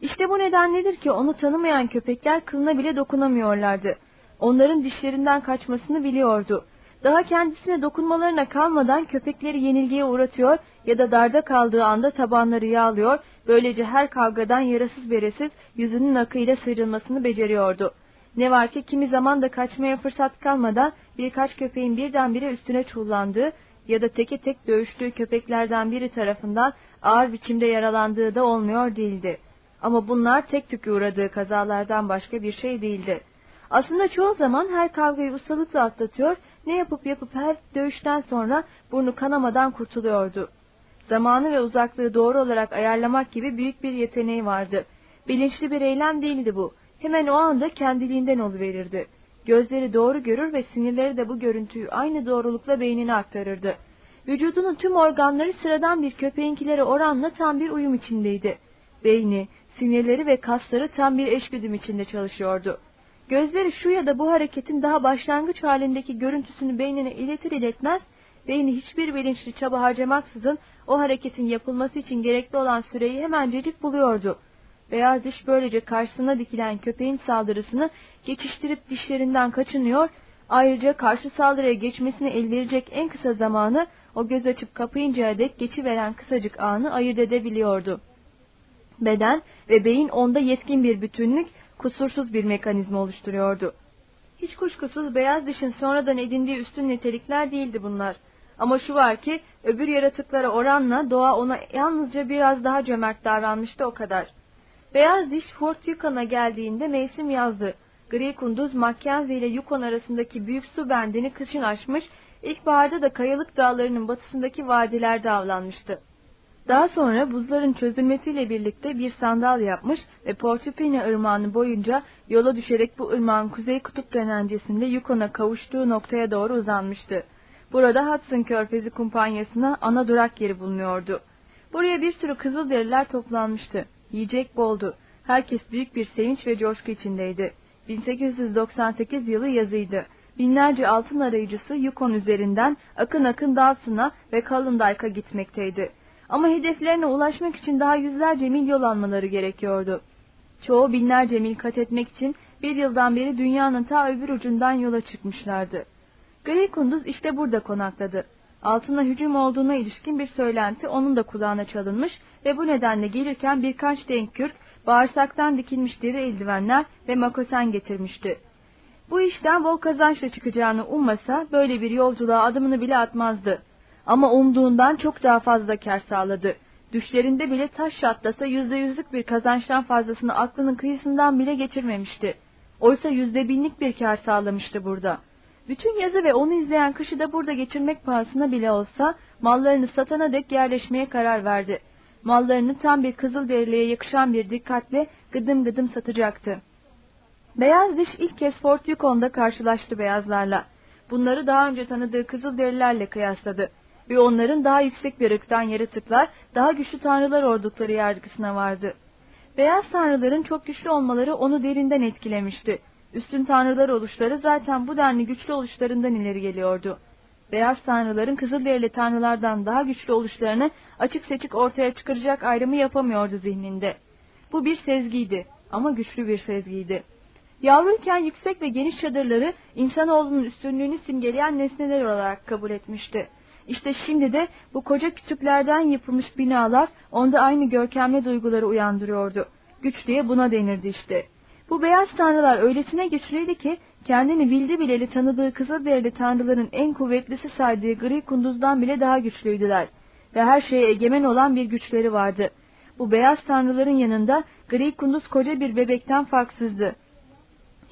İşte bu nedenledir ki onu tanımayan köpekler kılına bile dokunamıyorlardı. Onların dişlerinden kaçmasını biliyordu. Daha kendisine dokunmalarına kalmadan köpekleri yenilgiye uğratıyor ya da darda kaldığı anda tabanları yağlıyor, böylece her kavgadan yarasız beresiz yüzünün akıyla sıyrılmasını beceriyordu. Ne var ki kimi zaman da kaçmaya fırsat kalmadan birkaç köpeğin birdenbire üstüne çullandığı ya da teke tek dövüştüğü köpeklerden biri tarafından ağır biçimde yaralandığı da olmuyor değildi. Ama bunlar tek tük uğradığı kazalardan başka bir şey değildi. Aslında çoğu zaman her kavgayı ustalıkla atlatıyor, ne yapıp yapıp her dövüşten sonra burnu kanamadan kurtuluyordu. Zamanı ve uzaklığı doğru olarak ayarlamak gibi büyük bir yeteneği vardı. Bilinçli bir eylem değildi bu. Hemen o anda kendiliğinden oluverirdi. Gözleri doğru görür ve sinirleri de bu görüntüyü aynı doğrulukla beynine aktarırdı. Vücudunun tüm organları sıradan bir köpeğinkilere oranla tam bir uyum içindeydi. Beyni, sinirleri ve kasları tam bir eşgüdüm içinde çalışıyordu. Gözleri şu ya da bu hareketin daha başlangıç halindeki görüntüsünü beynine iletir iletmez, beyni hiçbir bilinçli çaba harcamaksızın o hareketin yapılması için gerekli olan süreyi hemencecik buluyordu. Beyaz diş böylece karşısına dikilen köpeğin saldırısını geçiştirip dişlerinden kaçınıyor, ayrıca karşı saldırıya geçmesine el verecek en kısa zamanı o göz açıp kapayıncaya dek geçiveren kısacık anı ayırt edebiliyordu. Beden ve beyin onda yetkin bir bütünlük, kusursuz bir mekanizma oluşturuyordu. Hiç kuşkusuz beyaz dişin sonradan edindiği üstün nitelikler değildi bunlar. Ama şu var ki öbür yaratıklara oranla doğa ona yalnızca biraz daha cömert davranmıştı o kadar. Beyaz diş Fort Yukon'a geldiğinde mevsim yazdı. Gri kunduz Mackenzie ile Yukon arasındaki büyük su bendini kışın aşmış, ilkbaharda da kayalık dağlarının batısındaki vadilerde avlanmıştı. Daha sonra buzların çözülmesiyle birlikte bir sandal yapmış ve Porcupine ırmağını boyunca yola düşerek bu ırmağın kuzey kutup dönencesinde Yukon'a kavuştuğu noktaya doğru uzanmıştı. Burada Hudson Körfezi kumpanyasına ana durak yeri bulunuyordu. Buraya bir sürü Kızılderililer toplanmıştı. Yiyecek boldu. Herkes büyük bir sevinç ve coşku içindeydi. 1898 yılı yazıydı. Binlerce altın arayıcısı Yukon üzerinden akın akın Dawson'a ve Kalındayka gitmekteydi. Ama hedeflerine ulaşmak için daha yüzlerce mil yol gerekiyordu. Çoğu binlerce mil kat etmek için bir yıldan beri dünyanın ta öbür ucundan yola çıkmışlardı. Gri Kunduz işte burada konakladı. Altına hücum olduğuna ilişkin bir söylenti onun da kulağına çalınmış ve bu nedenle gelirken birkaç denk kürk, bağırsaktan dikilmiş deri eldivenler ve makosen getirmişti. Bu işten bol kazançla çıkacağını ummasa böyle bir yolculuğa adımını bile atmazdı. Ama umduğundan çok daha fazla kar sağladı. Düşlerinde bile taş çatlasa yüzde yüzlük bir kazançtan fazlasını aklının kıyısından bile geçirmemişti. Oysa yüzde binlik bir kar sağlamıştı burada. Bütün yazı ve onu izleyen kışı da burada geçirmek pahasına bile olsa mallarını satana dek yerleşmeye karar verdi. Mallarını tam bir kızıl deriliğe yakışan bir dikkatle gıdım gıdım satacaktı. Beyaz diş ilk kez Fort Yukon'da karşılaştı beyazlarla. Bunları daha önce tanıdığı kızıl derilerle kıyasladı ve onların daha yüksek bir ırktan yaratıklar, daha güçlü tanrılar oldukları yargısına vardı. Beyaz tanrıların çok güçlü olmaları onu derinden etkilemişti. Üstün tanrılar oluşları zaten bu denli güçlü oluşlarından ileri geliyordu. Beyaz tanrıların kızılderili tanrılardan daha güçlü oluşlarını açık seçik ortaya çıkaracak ayrımı yapamıyordu zihninde. Bu bir sezgiydi ama güçlü bir sezgiydi. Yavruyken yüksek ve geniş çadırları insanoğlunun üstünlüğünü simgeleyen nesneler olarak kabul etmişti. İşte şimdi de bu koca kütüklerden yapılmış binalar onda aynı görkemli duyguları uyandırıyordu. Güç diye buna denirdi işte. Bu beyaz tanrılar öylesine güçlüydü ki kendini bildi bileli tanıdığı kızılderili tanrıların en kuvvetlisi saydığı gri kunduzdan bile daha güçlüydüler ve her şeye egemen olan bir güçleri vardı. Bu beyaz tanrıların yanında gri kunduz koca bir bebekten farksızdı.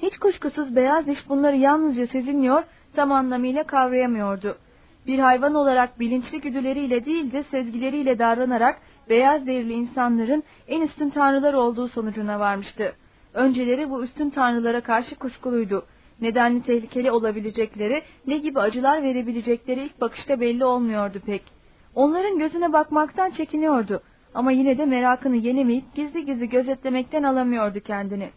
Hiç kuşkusuz beyaz diş bunları yalnızca sezinliyor, tam anlamıyla kavrayamıyordu. Bir hayvan olarak bilinçli güdüleriyle değil de sezgileriyle davranarak beyaz derili insanların en üstün tanrılar olduğu sonucuna varmıştı. Önceleri bu üstün tanrılara karşı kuşkuluydu. Nedenli tehlikeli olabilecekleri, ne gibi acılar verebilecekleri ilk bakışta belli olmuyordu pek. Onların gözüne bakmaktan çekiniyordu ama yine de merakını yenemeyip gizli gizli gözetlemekten alamıyordu kendini.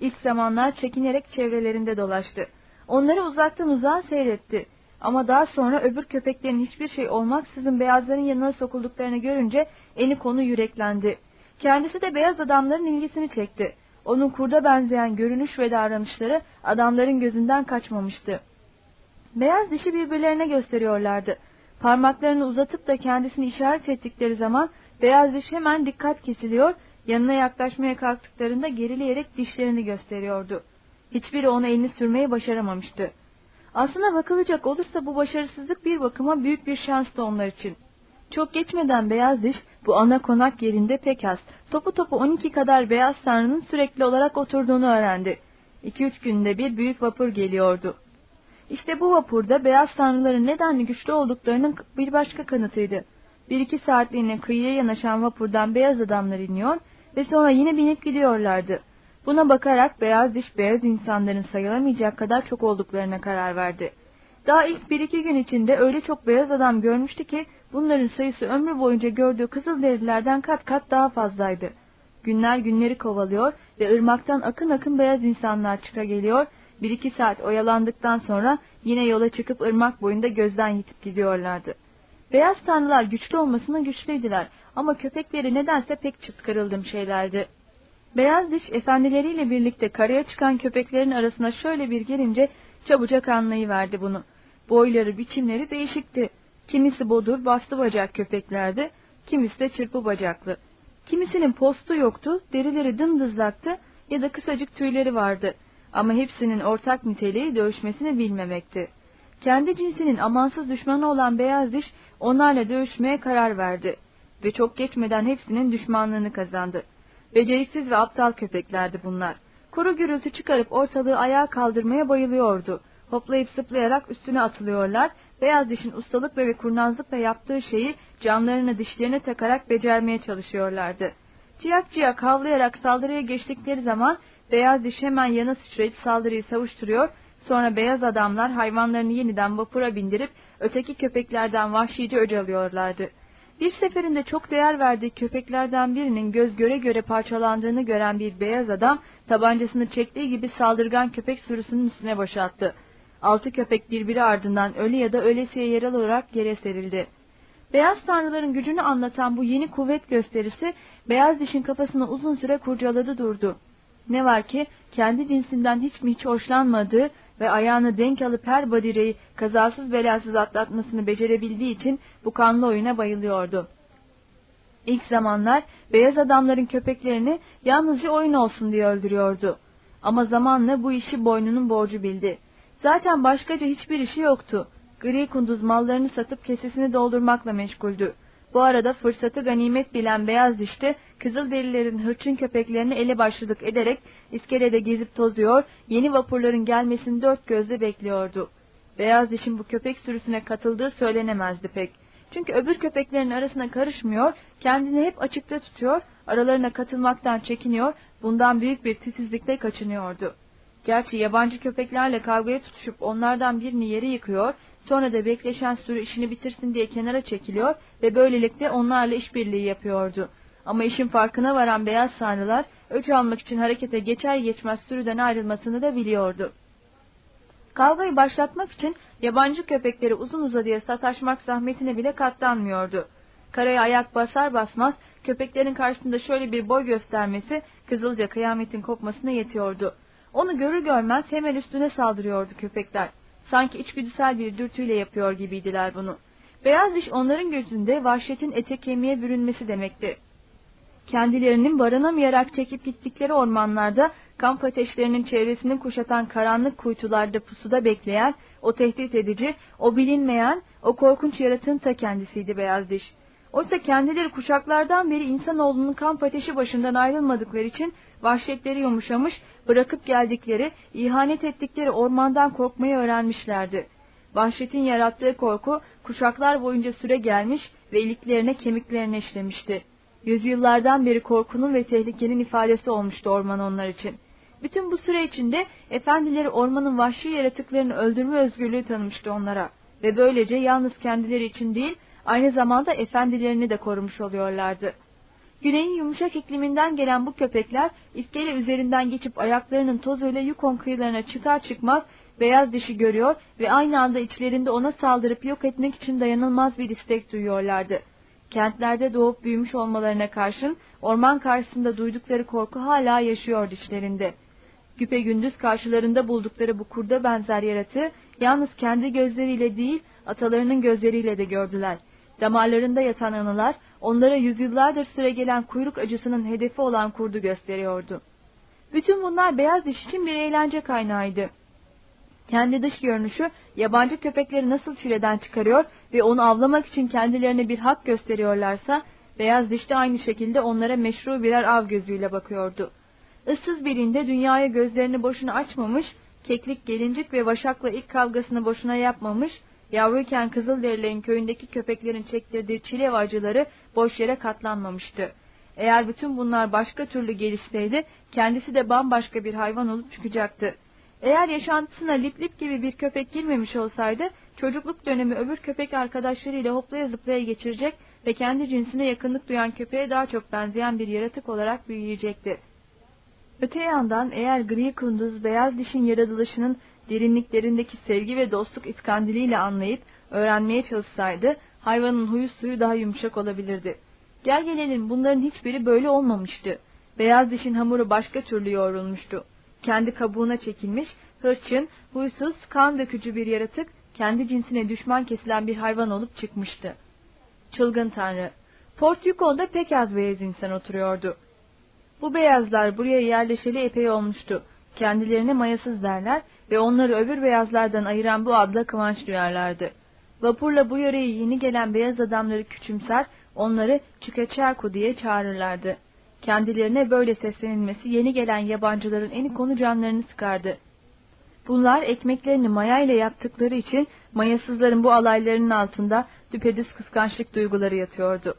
İlk zamanlar çekinerek çevrelerinde dolaştı. Onları uzaktan uzağa seyretti. Ama daha sonra öbür köpeklerin hiçbir şey olmaksızın beyazların yanına sokulduklarını görünce eni konu yüreklendi. Kendisi de beyaz adamların ilgisini çekti. Onun kurda benzeyen görünüş ve davranışları adamların gözünden kaçmamıştı. Beyaz dişi birbirlerine gösteriyorlardı. Parmaklarını uzatıp da kendisini işaret ettikleri zaman beyaz diş hemen dikkat kesiliyor, yanına yaklaşmaya kalktıklarında gerileyerek dişlerini gösteriyordu. Hiçbiri ona elini sürmeyi başaramamıştı. Aslına bakılacak olursa bu başarısızlık bir bakıma büyük bir şanstı onlar için. Çok geçmeden beyaz diş bu ana konak yerinde pek az, topu topu 12 kadar beyaz tanrının sürekli olarak oturduğunu öğrendi. 2-3 günde bir büyük vapur geliyordu. İşte bu vapurda beyaz tanrıların nedenli güçlü olduklarının bir başka kanıtıydı. Bir iki saatliğine kıyıya yanaşan vapurdan beyaz adamlar iniyor ve sonra yine binip gidiyorlardı. Buna bakarak beyaz diş beyaz insanların sayılamayacak kadar çok olduklarına karar verdi. Daha ilk bir iki gün içinde öyle çok beyaz adam görmüştü ki bunların sayısı ömrü boyunca gördüğü kızılderilerden kat kat daha fazlaydı. Günler günleri kovalıyor ve ırmaktan akın akın beyaz insanlar çıka geliyor, bir iki saat oyalandıktan sonra yine yola çıkıp ırmak boyunda gözden yitip gidiyorlardı. Beyaz tanrılar güçlü olmasına güçlüydüler ama köpekleri nedense pek çıtkırıldım şeylerdi. Beyaz diş efendileriyle birlikte karaya çıkan köpeklerin arasına şöyle bir gelince çabucak anlayıverdi bunu. Boyları, biçimleri değişikti. Kimisi bodur, bastı bacak köpeklerdi, kimisi de çırpı bacaklı. Kimisinin postu yoktu, derileri dımdızlaktı ya da kısacık tüyleri vardı. Ama hepsinin ortak niteliği dövüşmesini bilmemekti. Kendi cinsinin amansız düşmanı olan beyaz diş onlarla dövüşmeye karar verdi ve çok geçmeden hepsinin düşmanlığını kazandı. Beceriksiz ve aptal köpeklerdi bunlar. Kuru gürültü çıkarıp ortalığı ayağa kaldırmaya bayılıyordu. Hoplayıp zıplayarak üstüne atılıyorlar, beyaz dişin ustalıkla ve kurnazlıkla yaptığı şeyi canlarını dişlerine takarak becermeye çalışıyorlardı. Ciyak ciyak havlayarak saldırıya geçtikleri zaman beyaz diş hemen yana sıçrayıp saldırıyı savuşturuyor, sonra beyaz adamlar hayvanlarını yeniden vapura bindirip öteki köpeklerden vahşice öc alıyorlardı. Bir seferinde çok değer verdiği köpeklerden birinin göz göre göre parçalandığını gören bir beyaz adam tabancasını çektiği gibi saldırgan köpek sürüsünün üstüne boşalttı. Altı köpek birbiri ardından ölü ya da ölesiye yer olarak yere serildi. Beyaz tanrıların gücünü anlatan bu yeni kuvvet gösterisi beyaz dişin kafasını uzun süre kurcaladı durdu. Ne var ki kendi cinsinden hiç mi hiç hoşlanmadığı ve ayağını denk alıp her badireyi kazasız belasız atlatmasını becerebildiği için bu kanlı oyuna bayılıyordu. İlk zamanlar beyaz adamların köpeklerini yalnızca oyun olsun diye öldürüyordu. Ama zamanla bu işi boynunun borcu bildi. Zaten başkaca hiçbir işi yoktu. Gri kunduz mallarını satıp kesesini doldurmakla meşguldü. Bu arada fırsatı ganimet bilen beyaz dişti, Kızılderililerin hırçın köpeklerini ele başladık ederek iskelede gezip tozuyor, yeni vapurların gelmesini dört gözle bekliyordu. Beyaz dişin bu köpek sürüsüne katıldığı söylenemezdi pek. Çünkü öbür köpeklerin arasına karışmıyor, kendini hep açıkta tutuyor, aralarına katılmaktan çekiniyor, bundan büyük bir titizlikle kaçınıyordu. Gerçi yabancı köpeklerle kavgaya tutuşup onlardan birini yere yıkıyor, sonra da bekleşen sürü işini bitirsin diye kenara çekiliyor ve böylelikle onlarla işbirliği yapıyordu. Ama işin farkına varan beyaz sanrılar, öç almak için harekete geçer geçmez sürüden ayrılmasını da biliyordu. Kavgayı başlatmak için yabancı köpekleri uzun uzadıya sataşmak zahmetine bile katlanmıyordu. Karaya ayak basar basmaz köpeklerin karşısında şöyle bir boy göstermesi kızılca kıyametin kopmasına yetiyordu. Onu görür görmez hemen üstüne saldırıyordu köpekler. Sanki içgüdüsel bir dürtüyle yapıyor gibiydiler bunu. Beyaz diş onların gözünde vahşetin ete kemiğe bürünmesi demekti. Kendilerinin barınamayarak çekip gittikleri ormanlarda kamp ateşlerinin çevresini kuşatan karanlık kuytularda pusuda bekleyen, o tehdit edici, o bilinmeyen, o korkunç yaratığın ta kendisiydi beyaz diş. Oysa kendileri kuşaklardan beri insanoğlunun kamp ateşi başından ayrılmadıkları için vahşetleri yumuşamış, bırakıp geldikleri, ihanet ettikleri ormandan korkmayı öğrenmişlerdi. Vahşetin yarattığı korku kuşaklar boyunca süre gelmiş ve iliklerine kemiklerine işlemişti. Yüzyıllardan beri korkunun ve tehlikenin ifadesi olmuştu orman onlar için. Bütün bu süre içinde efendileri ormanın vahşi yaratıklarını öldürme özgürlüğü tanımıştı onlara ve böylece yalnız kendileri için değil, aynı zamanda efendilerini de korumuş oluyorlardı. Güneyin yumuşak ikliminden gelen bu köpekler iskele üzerinden geçip ayaklarının tozuyla Yukon kıyılarına çıkar çıkmaz beyaz dişi görüyor ve aynı anda içlerinde ona saldırıp yok etmek için dayanılmaz bir istek duyuyorlardı. Kentlerde doğup büyümüş olmalarına karşın orman karşısında duydukları korku hala yaşıyor dişlerinde. Güpe gündüz karşılarında buldukları bu kurda benzer yaratığı yalnız kendi gözleriyle değil atalarının gözleriyle de gördüler. Damarlarında yatan anılar onlara yüzyıllardır süre gelen kuyruk acısının hedefi olan kurdu gösteriyordu. Bütün bunlar beyaz diş için bir eğlence kaynağıydı. Kendi dış görünüşü yabancı köpekleri nasıl çileden çıkarıyor ve onu avlamak için kendilerine bir hak gösteriyorlarsa, beyaz diş de aynı şekilde onlara meşru birer av gözüyle bakıyordu. Issız birinde dünyaya gözlerini boşuna açmamış, keklik, gelincik ve vaşakla ilk kavgasını boşuna yapmamış, yavruyken Kızılderililerin köyündeki köpeklerin çektirdiği çile ve boş yere katlanmamıştı. Eğer bütün bunlar başka türlü gelişseydi, kendisi de bambaşka bir hayvan olup çıkacaktı. Eğer yaşantısına Lip Lip gibi bir köpek girmemiş olsaydı, çocukluk dönemi öbür köpek arkadaşlarıyla hoplaya zıplaya geçirecek ve kendi cinsine yakınlık duyan köpeğe daha çok benzeyen bir yaratık olarak büyüyecekti. Öte yandan eğer gri kunduz beyaz dişin yaratılışının derinliklerindeki sevgi ve dostluk iskandiliyle anlayıp öğrenmeye çalışsaydı, hayvanın huyu suyu daha yumuşak olabilirdi. Gel gelelim bunların hiçbiri böyle olmamıştı. Beyaz dişin hamuru başka türlü yoğrulmuştu kendi kabuğuna çekilmiş, hırçın, huysuz, kan dökücü bir yaratık, kendi cinsine düşman kesilen bir hayvan olup çıkmıştı. Çılgın Tanrı! Port Yukon'da pek az beyaz insan oturuyordu. Bu beyazlar buraya yerleşeli epey olmuştu. Kendilerine mayasız derler ve onları öbür beyazlardan ayıran bu adla kıvanç duyarlardı. Vapurla bu yöreye yeni gelen beyaz adamları küçümser, onları Çükeçerku diye çağırırlardı. Kendilerine böyle seslenilmesi yeni gelen yabancıların en konu canlarını sıkardı. Bunlar ekmeklerini maya ile yaptıkları için mayasızların bu alaylarının altında düpedüz kıskançlık duyguları yatıyordu.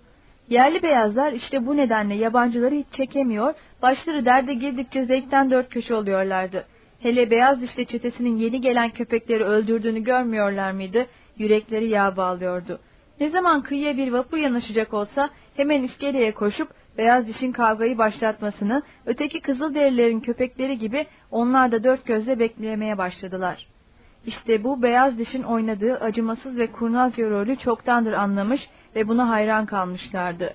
Yerli beyazlar işte bu nedenle yabancıları hiç çekemiyor, başları derde girdikçe zevkten dört köşe oluyorlardı. Hele beyaz dişli çetesinin yeni gelen köpekleri öldürdüğünü görmüyorlar mıydı? Yürekleri yağ bağlıyordu. Ne zaman kıyıya bir vapur yanaşacak olsa hemen iskeleye koşup beyaz dişin kavgayı başlatmasını, öteki kızılderililerin köpekleri gibi onlar da dört gözle beklemeye başladılar. İşte bu beyaz dişin oynadığı acımasız ve kurnaz rolü çoktandır anlamış ve buna hayran kalmışlardı.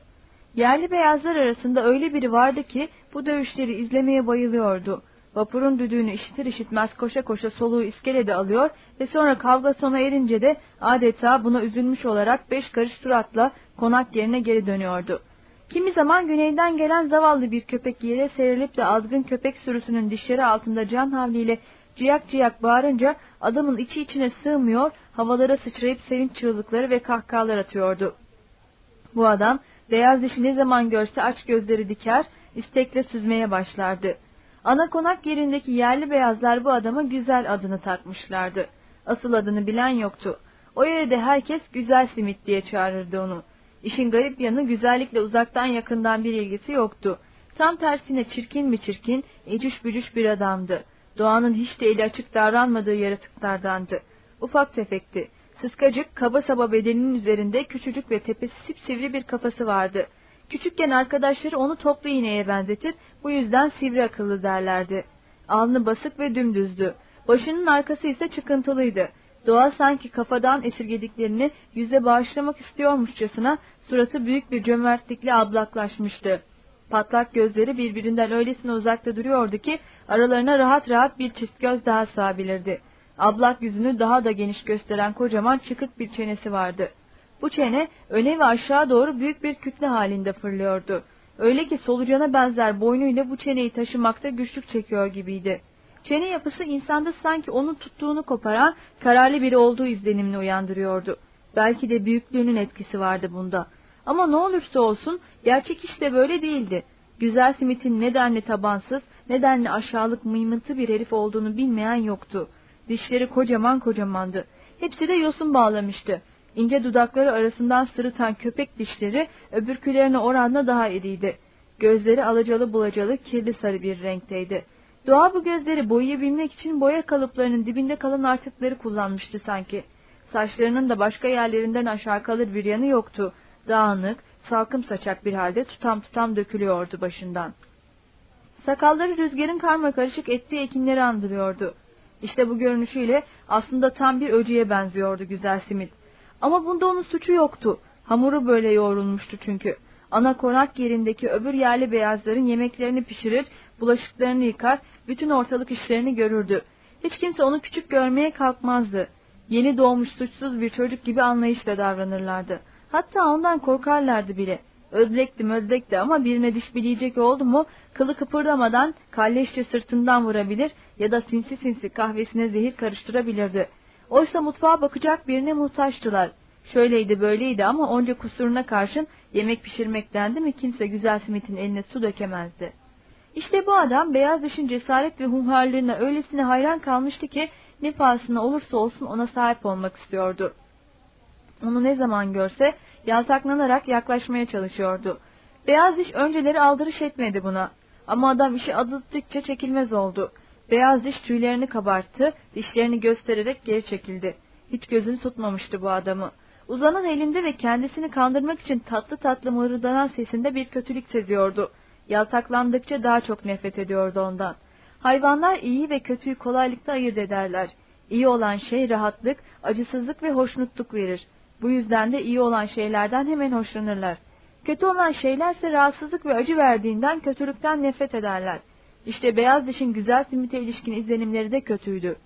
Yerli beyazlar arasında öyle biri vardı ki bu dövüşleri izlemeye bayılıyordu. Vapurun düdüğünü işitir işitmez koşa koşa soluğu iskelede alıyor ve sonra kavga sona erince de adeta buna üzülmüş olarak beş karış suratla konak yerine geri dönüyordu. Kimi zaman güneyden gelen zavallı bir köpek yere serilip de azgın köpek sürüsünün dişleri altında can havliyle ciyak ciyak bağırınca adamın içi içine sığmıyor, havalara sıçrayıp sevinç çığlıkları ve kahkahalar atıyordu. Bu adam beyaz dişi ne zaman görse aç gözleri diker, istekle süzmeye başlardı. Ana konak yerindeki yerli beyazlar bu adama güzel adını takmışlardı. Asıl adını bilen yoktu. O yerde herkes güzel simit diye çağırırdı onu. İşin garip yanı güzellikle uzaktan yakından bir ilgisi yoktu. Tam tersine çirkin mi çirkin, ecüş bücüş bir adamdı. Doğanın hiç de eli açık davranmadığı yaratıklardandı. Ufak tefekti. Sıskacık, kaba saba bedeninin üzerinde küçücük ve tepesi sipsivri bir kafası vardı. Küçükken arkadaşları onu toplu iğneye benzetir, bu yüzden sivri akıllı derlerdi. Alnı basık ve dümdüzdü. Başının arkası ise çıkıntılıydı. Doğa sanki kafadan esirgediklerini yüze bağışlamak istiyormuşçasına suratı büyük bir cömertlikle ablaklaşmıştı. Patlak gözleri birbirinden öylesine uzakta duruyordu ki aralarına rahat rahat bir çift göz daha sığabilirdi. Ablak yüzünü daha da geniş gösteren kocaman çıkık bir çenesi vardı. Bu çene öne ve aşağı doğru büyük bir kütle halinde fırlıyordu. Öyle ki solucana benzer boynuyla bu çeneyi taşımakta güçlük çekiyor gibiydi. Çene yapısı insanda sanki onun tuttuğunu koparan kararlı biri olduğu izlenimini uyandırıyordu. Belki de büyüklüğünün etkisi vardı bunda. Ama ne olursa olsun gerçek işte böyle değildi. Güzel Smith'in nedenli tabansız, nedenli aşağılık mıymıntı bir herif olduğunu bilmeyen yoktu. Dişleri kocaman kocamandı. Hepsi de yosun bağlamıştı. İnce dudakları arasından sırıtan köpek dişleri öbürkülerine oranla daha iriydi. Gözleri alacalı bulacalı kirli sarı bir renkteydi. Doğa bu gözleri boyayabilmek için boya kalıplarının dibinde kalan artıkları kullanmıştı sanki. Saçlarının da başka yerlerinden aşağı kalır bir yanı yoktu. Dağınık, salkım saçak bir halde tutam tutam dökülüyordu başından. Sakalları rüzgarın karma karışık ettiği ekinleri andırıyordu. İşte bu görünüşüyle aslında tam bir öcüye benziyordu güzel simit. Ama bunda onun suçu yoktu. Hamuru böyle yoğrulmuştu çünkü. Ana konak yerindeki öbür yerli beyazların yemeklerini pişirir, bulaşıklarını yıkar, bütün ortalık işlerini görürdü. Hiç kimse onu küçük görmeye kalkmazdı. Yeni doğmuş suçsuz bir çocuk gibi anlayışla davranırlardı. Hatta ondan korkarlardı bile. Ödlekti mödlekti ama birine diş bileyecek oldu mu kılı kıpırdamadan kalleşçe sırtından vurabilir ya da sinsi sinsi kahvesine zehir karıştırabilirdi. Oysa mutfağa bakacak birine muhtaçtılar. Şöyleydi böyleydi ama onca kusuruna karşın yemek pişirmekten de mi kimse güzel simitin eline su dökemezdi. İşte bu adam beyaz dişin cesaret ve humharlığına öylesine hayran kalmıştı ki ne pahasına olursa olsun ona sahip olmak istiyordu. Onu ne zaman görse yaltaklanarak yaklaşmaya çalışıyordu. Beyaz diş önceleri aldırış etmedi buna. Ama adam işi adıttıkça çekilmez oldu. Beyaz diş tüylerini kabarttı, dişlerini göstererek geri çekildi. Hiç gözünü tutmamıştı bu adamı. Uzanan elinde ve kendisini kandırmak için tatlı tatlı mırıldanan sesinde bir kötülük seziyordu. Yaltaklandıkça daha çok nefret ediyordu ondan. Hayvanlar iyi ve kötüyü kolaylıkla ayırt ederler. İyi olan şey rahatlık, acısızlık ve hoşnutluk verir. Bu yüzden de iyi olan şeylerden hemen hoşlanırlar. Kötü olan şeylerse rahatsızlık ve acı verdiğinden kötülükten nefret ederler. İşte beyaz dişin güzel simite ilişkin izlenimleri de kötüydü.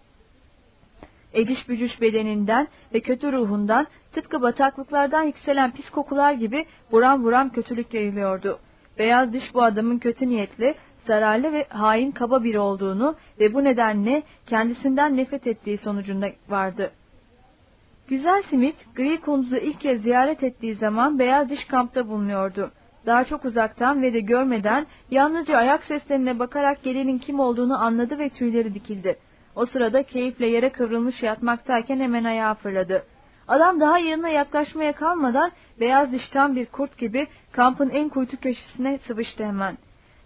Eciş bücüş bedeninden ve kötü ruhundan tıpkı bataklıklardan yükselen pis kokular gibi buram buram kötülük yayılıyordu. Beyaz diş bu adamın kötü niyetli, zararlı ve hain kaba biri olduğunu ve bu nedenle kendisinden nefret ettiği sonucunda vardı. Güzel Simit, Gri Kunduz'u ilk kez ziyaret ettiği zaman Beyaz Diş kampta bulunuyordu. Daha çok uzaktan ve de görmeden yalnızca ayak seslerine bakarak gelenin kim olduğunu anladı ve tüyleri dikildi. O sırada keyifle yere kıvrılmış yatmaktayken hemen ayağa fırladı. Adam daha yanına yaklaşmaya kalmadan beyaz dişten bir kurt gibi kampın en kuytu köşesine sıvıştı hemen.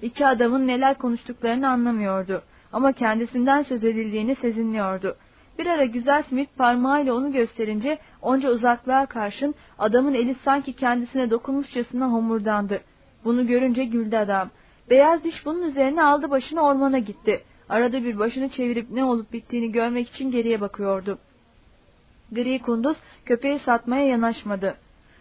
İki adamın neler konuştuklarını anlamıyordu ama kendisinden söz edildiğini sezinliyordu. Bir ara güzel Smith parmağıyla onu gösterince onca uzaklığa karşın adamın eli sanki kendisine dokunmuşçasına homurdandı. Bunu görünce güldü adam. Beyaz diş bunun üzerine aldı başını ormana gitti. Arada bir başını çevirip ne olup bittiğini görmek için geriye bakıyordu. Gri kunduz köpeği satmaya yanaşmadı.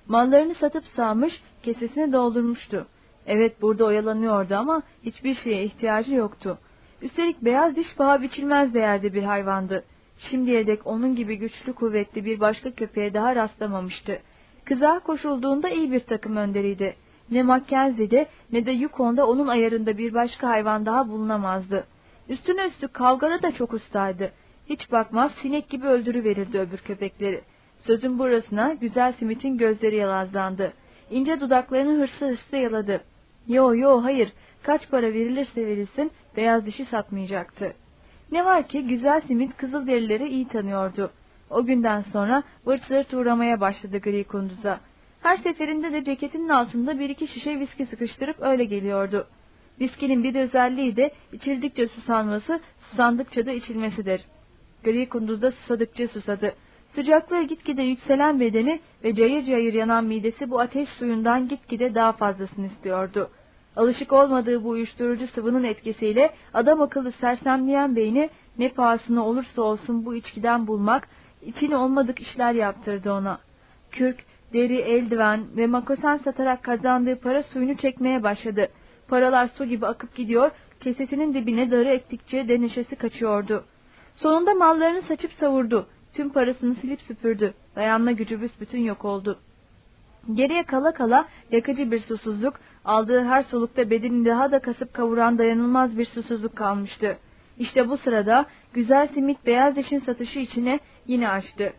Mallarını satıp sağmış, kesesine doldurmuştu. Evet burada oyalanıyordu ama hiçbir şeye ihtiyacı yoktu. Üstelik beyaz diş paha biçilmez değerde bir hayvandı. Şimdiye dek onun gibi güçlü kuvvetli bir başka köpeğe daha rastlamamıştı. Kıza koşulduğunda iyi bir takım önderiydi. Ne Mackenzie'de ne de Yukon'da onun ayarında bir başka hayvan daha bulunamazdı. Üstüne üstlük kavgada da çok ustaydı. Hiç bakmaz sinek gibi öldürüverirdi öbür köpekleri. Sözün burasına güzel Smith'in gözleri yalazlandı. İnce dudaklarını hırslı hırslı yaladı. Yo yo hayır kaç para verilirse verilsin beyaz dişi satmayacaktı. Ne var ki güzel Smith Kızılderilileri iyi tanıyordu. O günden sonra vırt zırt başladı gri kunduza. Her seferinde de ceketinin altında bir iki şişe viski sıkıştırıp öyle geliyordu. Viskinin bir özelliği de içildikçe susanması, susandıkça da içilmesidir. Gri kunduzda susadıkça susadı. Sıcaklığı gitgide yükselen bedeni ve cayır cayır yanan midesi bu ateş suyundan gitgide daha fazlasını istiyordu. Alışık olmadığı bu uyuşturucu sıvının etkisiyle adam akıllı sersemleyen beyni ne pahasına olursa olsun bu içkiden bulmak için olmadık işler yaptırdı ona. Kürk, deri, eldiven ve makosen satarak kazandığı para suyunu çekmeye başladı. Paralar su gibi akıp gidiyor, kesesinin dibine darı ettikçe denişesi kaçıyordu. Sonunda mallarını saçıp savurdu. Tüm parasını silip süpürdü. Dayanma gücü büsbütün yok oldu. Geriye kala kala yakıcı bir susuzluk, aldığı her solukta bedenini daha da kasıp kavuran dayanılmaz bir susuzluk kalmıştı. İşte bu sırada güzel simit beyaz dişin satışı içine yine açtı.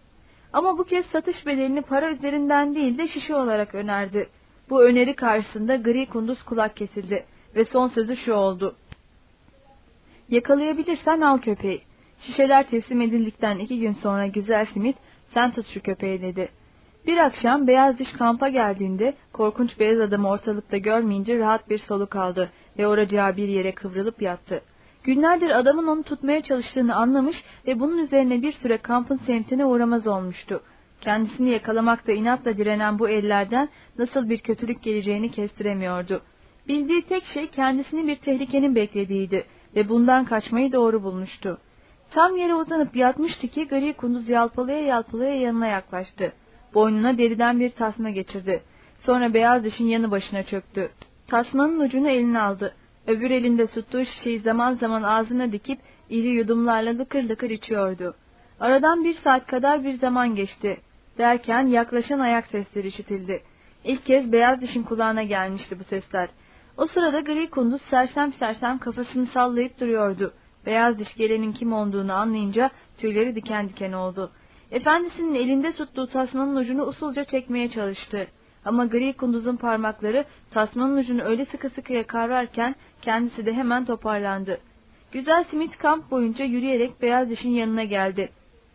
Ama bu kez satış bedelini para üzerinden değil de şişe olarak önerdi. Bu öneri karşısında gri kunduz kulak kesildi ve son sözü şu oldu. Yakalayabilirsen al köpeği. Şişeler teslim edildikten iki gün sonra güzel simit sen tut şu köpeği dedi. Bir akşam beyaz diş kampa geldiğinde korkunç beyaz adamı ortalıkta görmeyince rahat bir soluk aldı ve oracağı bir yere kıvrılıp yattı. Günlerdir adamın onu tutmaya çalıştığını anlamış ve bunun üzerine bir süre kampın semtine uğramaz olmuştu. Kendisini yakalamakta inatla direnen bu ellerden nasıl bir kötülük geleceğini kestiremiyordu. Bildiği tek şey kendisini bir tehlikenin beklediğiydi ve bundan kaçmayı doğru bulmuştu. Tam yere uzanıp yatmıştı ki gri kunduz yalpalaya yalpalaya yanına yaklaştı. Boynuna deriden bir tasma geçirdi. Sonra beyaz dişin yanı başına çöktü. Tasmanın ucunu eline aldı. Öbür elinde tuttuğu şişeyi zaman zaman ağzına dikip iri yudumlarla lıkır lıkır içiyordu. Aradan bir saat kadar bir zaman geçti. Derken yaklaşan ayak sesleri işitildi. İlk kez beyaz dişin kulağına gelmişti bu sesler. O sırada gri kunduz sersem sersem kafasını sallayıp duruyordu. Beyaz diş gelenin kim olduğunu anlayınca tüyleri diken diken oldu. Efendisinin elinde tuttuğu tasmanın ucunu usulca çekmeye çalıştı. Ama gri kunduzun parmakları tasmanın ucunu öyle sıkı sıkıya kavrarken kendisi de hemen toparlandı. Güzel simit kamp boyunca yürüyerek beyaz dişin yanına geldi.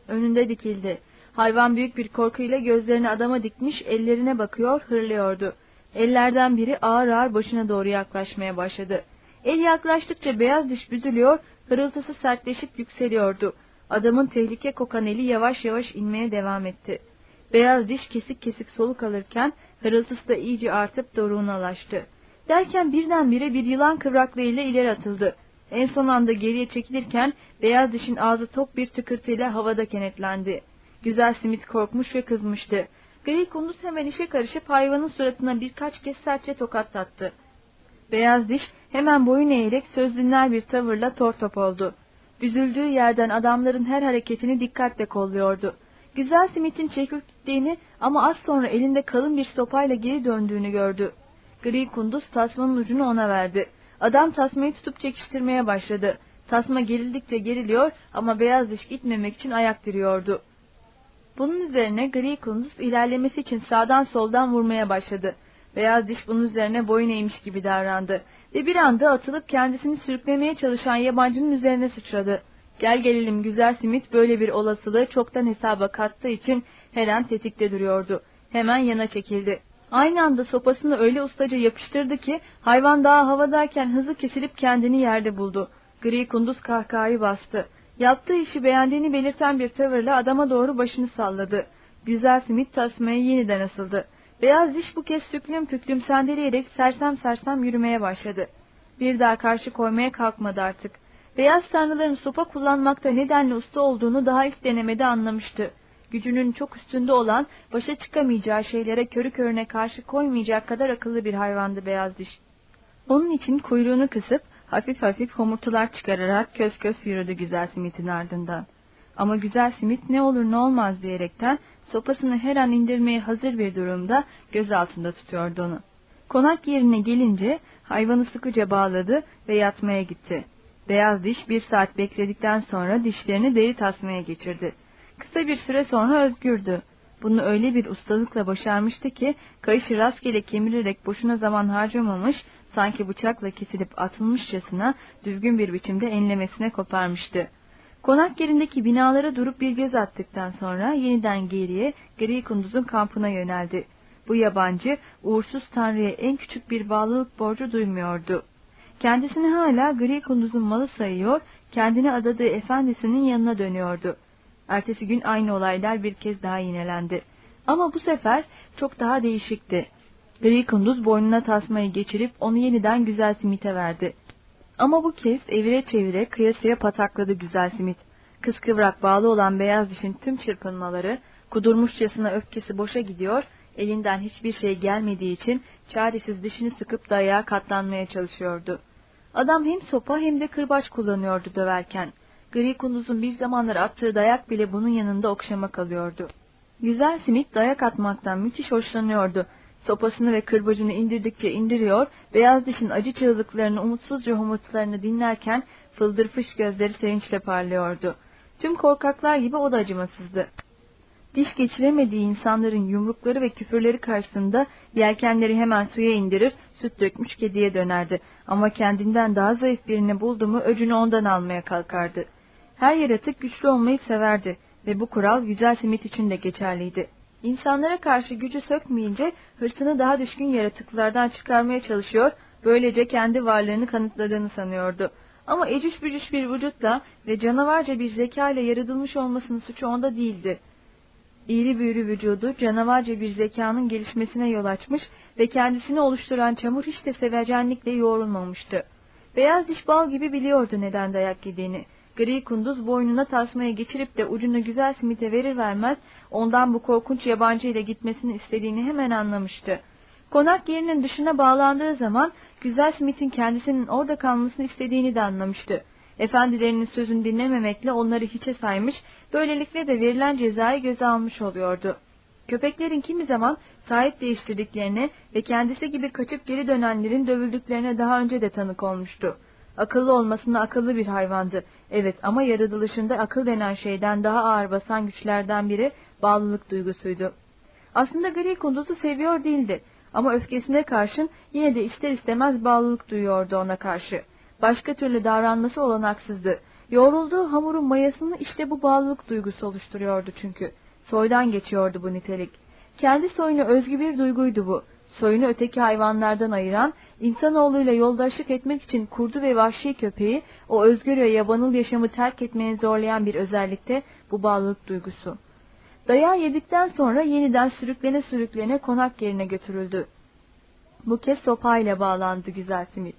Önünde dikildi. Hayvan büyük bir korkuyla gözlerini adama dikmiş ellerine bakıyor hırlıyordu. Ellerden biri ağır ağır başına doğru yaklaşmaya başladı. El yaklaştıkça beyaz diş büzülüyor, hırıltısı sertleşip yükseliyordu. Adamın tehlike kokan eli yavaş yavaş inmeye devam etti. Beyaz diş kesik kesik soluk alırken hırıltısı da iyice artıp doruğunalaştı. Derken birdenbire bir yılan kıvraklığıyla ileri atıldı. En son anda geriye çekilirken beyaz dişin ağzı tok bir tıkırtıyla havada kenetlendi. Güzel simit korkmuş ve kızmıştı. Gri kunduz hemen işe karışıp hayvanın suratına birkaç kez sertçe tokat Beyaz diş hemen boyun eğerek söz dinler bir tavırla tortop oldu. Üzüldüğü yerden adamların her hareketini dikkatle kolluyordu. Güzel Smith'in çekip gittiğini ama az sonra elinde kalın bir sopayla geri döndüğünü gördü. Gri kunduz tasmanın ucunu ona verdi. Adam tasmayı tutup çekiştirmeye başladı. Tasma gerildikçe geriliyor ama beyaz diş gitmemek için ayak diriyordu. Bunun üzerine gri kunduz ilerlemesi için sağdan soldan vurmaya başladı. Beyaz diş bunun üzerine boyun eğmiş gibi davrandı ve bir anda atılıp kendisini sürüklemeye çalışan yabancının üzerine sıçradı. Gel gelelim güzel simit böyle bir olasılığı çoktan hesaba kattığı için her an tetikte duruyordu. Hemen yana çekildi. Aynı anda sopasını öyle ustaca yapıştırdı ki hayvan daha havadayken hızı kesilip kendini yerde buldu. Gri kunduz kahkahayı bastı. Yaptığı işi beğendiğini belirten bir tavırla adama doğru başını salladı. Güzel simit tasmaya yeniden asıldı. Beyaz diş bu kez süklüm püklüm sendeleyerek sersem sersem yürümeye başladı. Bir daha karşı koymaya kalkmadı artık. Beyaz tanrıların sopa kullanmakta nedenli usta olduğunu daha ilk denemede anlamıştı. Gücünün çok üstünde olan, başa çıkamayacağı şeylere körü körüne karşı koymayacak kadar akıllı bir hayvandı beyaz diş. Onun için kuyruğunu kısıp Hafif hafif homurtular çıkararak köz köz yürüdü güzel simitin ardından. Ama güzel simit ne olur ne olmaz diyerekten sopasını her an indirmeye hazır bir durumda göz altında tutuyordu onu. Konak yerine gelince hayvanı sıkıca bağladı ve yatmaya gitti. Beyaz diş bir saat bekledikten sonra dişlerini deri tasmaya geçirdi. Kısa bir süre sonra özgürdü. Bunu öyle bir ustalıkla başarmıştı ki kayışı rastgele kemirerek boşuna zaman harcamamış, sanki bıçakla kesilip atılmışçasına düzgün bir biçimde enlemesine koparmıştı. Konak yerindeki binalara durup bir göz attıktan sonra yeniden geriye Gri Kunduz'un kampına yöneldi. Bu yabancı, uğursuz tanrıya en küçük bir bağlılık borcu duymuyordu. Kendisini hala Gri Kunduz'un malı sayıyor, kendini adadığı efendisinin yanına dönüyordu. Ertesi gün aynı olaylar bir kez daha yinelendi. Ama bu sefer çok daha değişikti. Gri Kunduz boynuna tasmayı geçirip onu yeniden güzel simite verdi. Ama bu kez evire çevire kıyasıya patakladı güzel simit. Kıskıvrak bağlı olan beyaz dişin tüm çırpınmaları, kudurmuşçasına öfkesi boşa gidiyor, elinden hiçbir şey gelmediği için çaresiz dişini sıkıp dayağa katlanmaya çalışıyordu. Adam hem sopa hem de kırbaç kullanıyordu döverken. Gri kunduzun bir zamanlar attığı dayak bile bunun yanında okşama kalıyordu. Güzel simit dayak atmaktan müthiş hoşlanıyordu. Sopasını ve kırbacını indirdikçe indiriyor, beyaz dişin acı çığlıklarını, umutsuzca homurtularını dinlerken fıldır fış gözleri sevinçle parlıyordu. Tüm korkaklar gibi o da acımasızdı. Diş geçiremediği insanların yumrukları ve küfürleri karşısında yelkenleri hemen suya indirir, süt dökmüş kediye dönerdi. Ama kendinden daha zayıf birini buldu mu öcünü ondan almaya kalkardı. Her yaratık güçlü olmayı severdi ve bu kural güzel simit için de geçerliydi. İnsanlara karşı gücü sökmeyince hırsını daha düşkün yaratıklardan çıkarmaya çalışıyor, böylece kendi varlığını kanıtladığını sanıyordu. Ama ecüş bücüş bir vücutla ve canavarca bir zeka ile yaratılmış olmasının suçu onda değildi. İri büğrü vücudu canavarca bir zekanın gelişmesine yol açmış ve kendisini oluşturan çamur hiç de sevecenlikle yoğrulmamıştı. Beyaz diş bal gibi biliyordu neden dayak yediğini. Gri kunduz boynuna tasmaya geçirip de ucunu güzel simite verir vermez ondan bu korkunç yabancı ile gitmesini istediğini hemen anlamıştı. Konak yerinin dışına bağlandığı zaman güzel simitin kendisinin orada kalmasını istediğini de anlamıştı. Efendilerinin sözünü dinlememekle onları hiçe saymış, böylelikle de verilen cezayı göze almış oluyordu. Köpeklerin kimi zaman sahip değiştirdiklerine ve kendisi gibi kaçıp geri dönenlerin dövüldüklerine daha önce de tanık olmuştu. Akıllı olmasına akıllı bir hayvandı. Evet ama yaratılışında akıl denen şeyden daha ağır basan güçlerden biri bağlılık duygusuydu. Aslında gri kunduzu seviyor değildi. Ama öfkesine karşın yine de ister istemez bağlılık duyuyordu ona karşı. Başka türlü davranması olanaksızdı. Yoğrulduğu hamurun mayasını işte bu bağlılık duygusu oluşturuyordu çünkü. Soydan geçiyordu bu nitelik. Kendi soyuna özgü bir duyguydu bu. Soyunu öteki hayvanlardan ayıran, insanoğluyla yoldaşlık etmek için kurdu ve vahşi köpeği, o özgür ve yabanıl yaşamı terk etmeye zorlayan bir özellikte bu bağlılık duygusu. Dayağı yedikten sonra yeniden sürüklene sürüklene konak yerine götürüldü. Bu kez sopayla bağlandı güzel simit.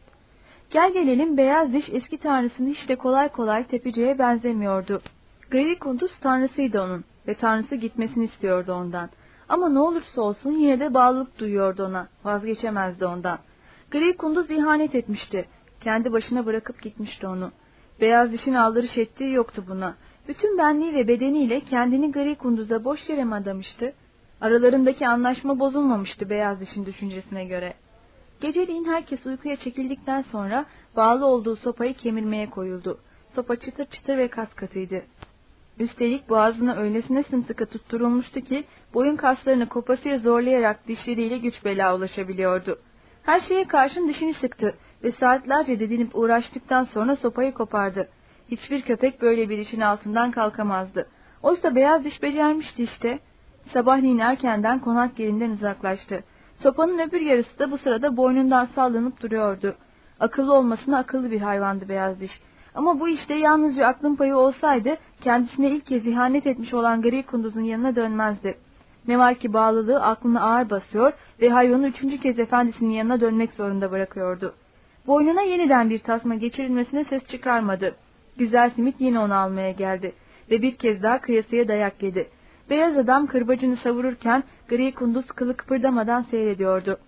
Gel gelelim beyaz diş eski tanrısını hiç de kolay kolay tepeceğe benzemiyordu. Gri kunduz tanrısıydı onun ve tanrısı gitmesini istiyordu ondan. Ama ne olursa olsun yine de bağlılık duyuyordu ona, vazgeçemezdi ondan. Gri kunduz ihanet etmişti, kendi başına bırakıp gitmişti onu. Beyaz dişin aldırış ettiği yoktu buna. Bütün benliği ve bedeniyle kendini gri kunduza boş yere mi adamıştı? Aralarındaki anlaşma bozulmamıştı beyaz dişin düşüncesine göre. Geceliğin herkes uykuya çekildikten sonra bağlı olduğu sopayı kemirmeye koyuldu. Sopa çıtır çıtır ve kas katıydı. Üstelik boğazına öylesine sımsıkı tutturulmuştu ki boyun kaslarını kopasıya zorlayarak dişleriyle güç bela ulaşabiliyordu. Her şeye karşın dişini sıktı ve saatlerce dedinip uğraştıktan sonra sopayı kopardı. Hiçbir köpek böyle bir işin altından kalkamazdı. Oysa beyaz diş becermişti işte. Sabahleyin erkenden konak yerinden uzaklaştı. Sopanın öbür yarısı da bu sırada boynundan sallanıp duruyordu. Akıllı olmasına akıllı bir hayvandı beyaz diş. Ama bu işte yalnızca aklın payı olsaydı kendisine ilk kez ihanet etmiş olan gri kunduzun yanına dönmezdi. Ne var ki bağlılığı aklını ağır basıyor ve hayvanı üçüncü kez efendisinin yanına dönmek zorunda bırakıyordu. Boynuna yeniden bir tasma geçirilmesine ses çıkarmadı. Güzel simit yine onu almaya geldi ve bir kez daha kıyasıya dayak yedi. Beyaz adam kırbacını savururken gri kunduz kılı kıpırdamadan seyrediyordu.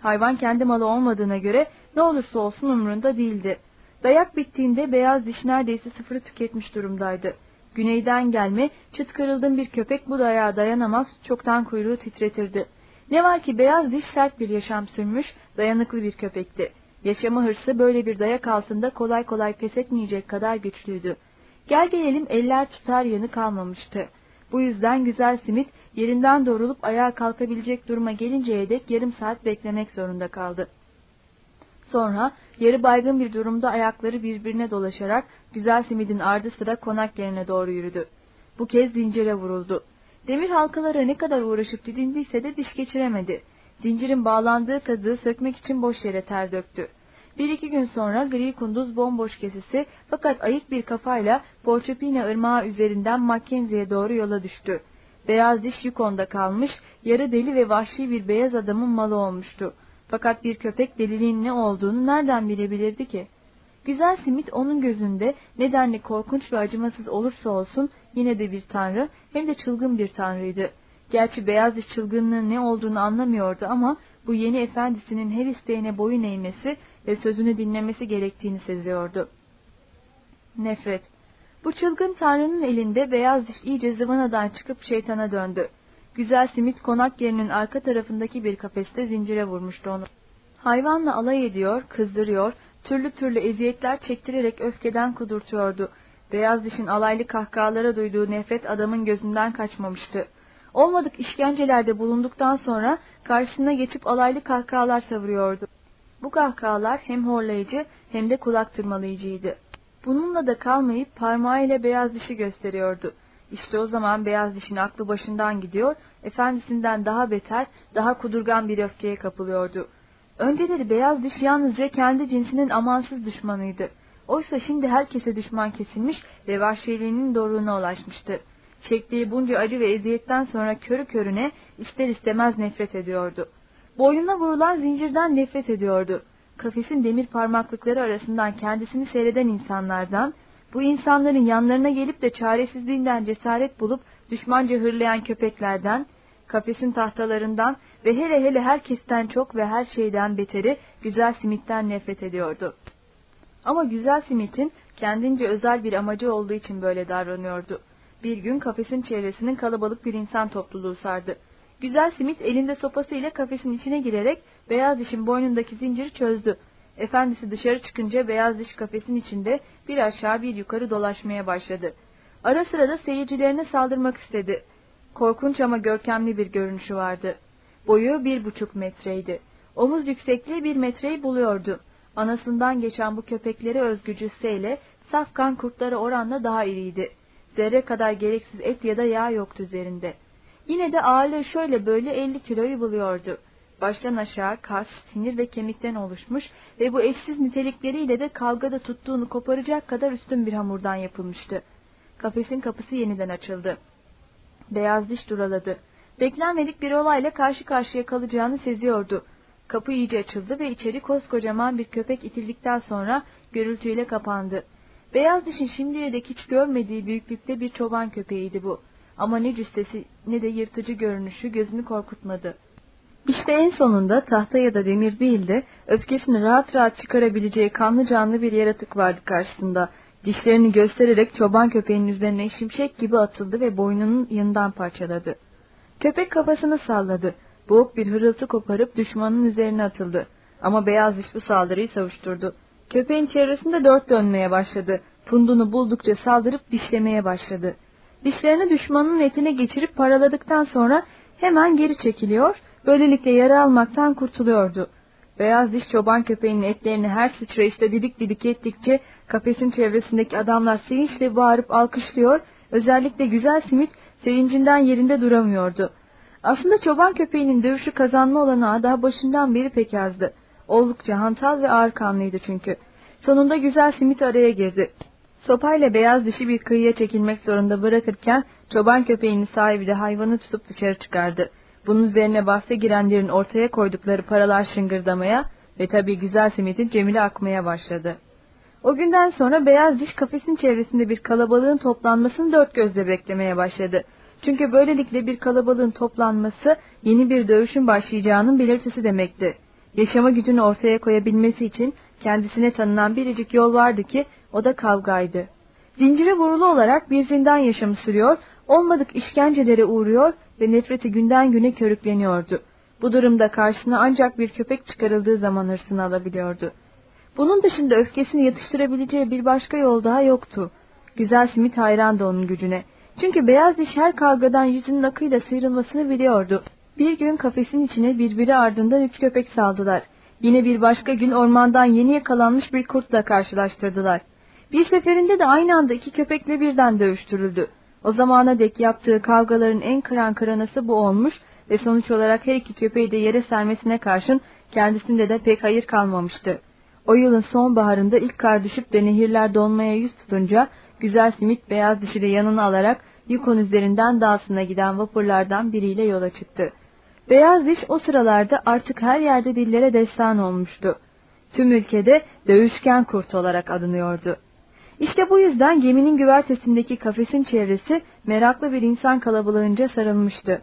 Hayvan kendi malı olmadığına göre ne olursa olsun umrunda değildi. Dayak bittiğinde beyaz diş neredeyse sıfırı tüketmiş durumdaydı. Güneyden gelme, çıt kırıldığım bir köpek bu dayağa dayanamaz, çoktan kuyruğu titretirdi. Ne var ki beyaz diş sert bir yaşam sürmüş, dayanıklı bir köpekti. Yaşama hırsı böyle bir dayak altında kolay kolay pes etmeyecek kadar güçlüydü. Gel gelelim eller tutar yanı kalmamıştı. Bu yüzden güzel simit yerinden doğrulup ayağa kalkabilecek duruma gelinceye dek yarım saat beklemek zorunda kaldı. Sonra yarı baygın bir durumda ayakları birbirine dolaşarak güzel simidin ardı sıra konak yerine doğru yürüdü. Bu kez zincire vuruldu. Demir halkalara ne kadar uğraşıp didindiyse de diş geçiremedi. Zincirin bağlandığı kazığı sökmek için boş yere ter döktü. Bir iki gün sonra gri kunduz bomboş kesisi fakat ayık bir kafayla Porçopina ırmağı üzerinden Mackenzie'ye doğru yola düştü. Beyaz diş Yukon'da kalmış, yarı deli ve vahşi bir beyaz adamın malı olmuştu. Fakat bir köpek deliliğin ne olduğunu nereden bilebilirdi ki? Güzel simit onun gözünde nedenli korkunç ve acımasız olursa olsun yine de bir tanrı hem de çılgın bir tanrıydı. Gerçi beyaz diş çılgınlığın ne olduğunu anlamıyordu ama bu yeni efendisinin her isteğine boyun eğmesi ve sözünü dinlemesi gerektiğini seziyordu. Nefret. Bu çılgın tanrının elinde beyaz diş iyice zıvanadan çıkıp şeytana döndü. Güzel simit konak yerinin arka tarafındaki bir kafeste zincire vurmuştu onu. Hayvanla alay ediyor, kızdırıyor, türlü türlü eziyetler çektirerek öfkeden kudurtuyordu. Beyaz dişin alaylı kahkahalara duyduğu nefret adamın gözünden kaçmamıştı. Olmadık işkencelerde bulunduktan sonra karşısına geçip alaylı kahkahalar savuruyordu. Bu kahkahalar hem horlayıcı hem de kulak tırmalayıcıydı. Bununla da kalmayıp parmağıyla beyaz dişi gösteriyordu. İşte o zaman beyaz dişin aklı başından gidiyor, efendisinden daha beter, daha kudurgan bir öfkeye kapılıyordu. Önceleri beyaz diş yalnızca kendi cinsinin amansız düşmanıydı. Oysa şimdi herkese düşman kesilmiş ve vahşiliğinin doruğuna ulaşmıştı. Çektiği bunca acı ve eziyetten sonra körü körüne ister istemez nefret ediyordu. Boynuna vurulan zincirden nefret ediyordu. Kafesin demir parmaklıkları arasından kendisini seyreden insanlardan, bu insanların yanlarına gelip de çaresizliğinden cesaret bulup düşmanca hırlayan köpeklerden, kafesin tahtalarından ve hele hele herkesten çok ve her şeyden beteri güzel simitten nefret ediyordu. Ama güzel simitin kendince özel bir amacı olduğu için böyle davranıyordu. Bir gün kafesin çevresinin kalabalık bir insan topluluğu sardı. Güzel simit elinde sopasıyla kafesin içine girerek beyaz dişin boynundaki zinciri çözdü. Efendisi dışarı çıkınca beyaz diş kafesin içinde bir aşağı bir yukarı dolaşmaya başladı. Ara sıra da seyircilerine saldırmak istedi. Korkunç ama görkemli bir görünüşü vardı. Boyu bir buçuk metreydi. Omuz yüksekliği bir metreyi buluyordu. Anasından geçen bu köpeklere özgü cüsseyle safkan kurtları oranla daha iriydi. Zerre kadar gereksiz et ya da yağ yoktu üzerinde. Yine de ağırlığı şöyle böyle elli kiloyu buluyordu. Baştan aşağı kas, sinir ve kemikten oluşmuş ve bu eşsiz nitelikleriyle de kavgada tuttuğunu koparacak kadar üstün bir hamurdan yapılmıştı. Kafesin kapısı yeniden açıldı. Beyaz diş duraladı. Beklenmedik bir olayla karşı karşıya kalacağını seziyordu. Kapı iyice açıldı ve içeri koskocaman bir köpek itildikten sonra gürültüyle kapandı. Beyaz dişin şimdiye dek hiç görmediği büyüklükte bir çoban köpeğiydi bu. Ama ne cüssesi ne de yırtıcı görünüşü gözünü korkutmadı. İşte en sonunda tahta ya da demir değil de öfkesini rahat rahat çıkarabileceği kanlı canlı bir yaratık vardı karşısında. Dişlerini göstererek çoban köpeğinin üzerine şimşek gibi atıldı ve boynunun yanından parçaladı. Köpek kafasını salladı. Boğuk bir hırıltı koparıp düşmanın üzerine atıldı. Ama beyaz diş bu saldırıyı savuşturdu. Köpeğin çevresinde dört dönmeye başladı. Pundunu buldukça saldırıp dişlemeye başladı. Dişlerini düşmanın etine geçirip paraladıktan sonra hemen geri çekiliyor, böylelikle yara almaktan kurtuluyordu. Beyaz diş çoban köpeğinin etlerini her sıçrayışta didik didik ettikçe kafesin çevresindeki adamlar sevinçle bağırıp alkışlıyor, özellikle güzel simit sevincinden yerinde duramıyordu. Aslında çoban köpeğinin dövüşü kazanma olanağı daha başından beri pek azdı. Oldukça hantal ve ağır kanlıydı çünkü. Sonunda güzel simit araya girdi. Sopayla beyaz dişi bir kıyıya çekilmek zorunda bırakırken çoban köpeğinin sahibi de hayvanı tutup dışarı çıkardı. Bunun üzerine bahse girenlerin ortaya koydukları paralar şıngırdamaya ve tabii güzel simitin cemile akmaya başladı. O günden sonra beyaz diş kafesin çevresinde bir kalabalığın toplanmasını dört gözle beklemeye başladı. Çünkü böylelikle bir kalabalığın toplanması yeni bir dövüşün başlayacağının belirtisi demekti. Yaşama gücünü ortaya koyabilmesi için Kendisine tanınan biricik yol vardı ki o da kavgaydı. Zincire vurulu olarak bir zindan yaşamı sürüyor, olmadık işkencelere uğruyor ve nefreti günden güne körükleniyordu. Bu durumda karşısına ancak bir köpek çıkarıldığı zaman hırsını alabiliyordu. Bunun dışında öfkesini yatıştırabileceği bir başka yol daha yoktu. Güzel simit hayrandı onun gücüne. Çünkü beyaz diş her kavgadan yüzünün akıyla sıyrılmasını biliyordu. Bir gün kafesin içine birbiri ardından üç köpek saldılar. Yine bir başka gün ormandan yeni yakalanmış bir kurtla karşılaştırdılar. Bir seferinde de aynı anda iki köpekle birden dövüştürüldü. O zamana dek yaptığı kavgaların en kıran kıranası bu olmuş ve sonuç olarak her iki köpeği de yere sermesine karşın kendisinde de pek hayır kalmamıştı. O yılın sonbaharında ilk kar düşüp de nehirler donmaya yüz tutunca güzel simit beyaz dişi de yanına alarak Yukon üzerinden dağsına giden vapurlardan biriyle yola çıktı. Beyaz diş o sıralarda artık her yerde dillere destan olmuştu. Tüm ülkede dövüşken kurt olarak adınıyordu. İşte bu yüzden geminin güvertesindeki kafesin çevresi meraklı bir insan kalabalığınca sarılmıştı.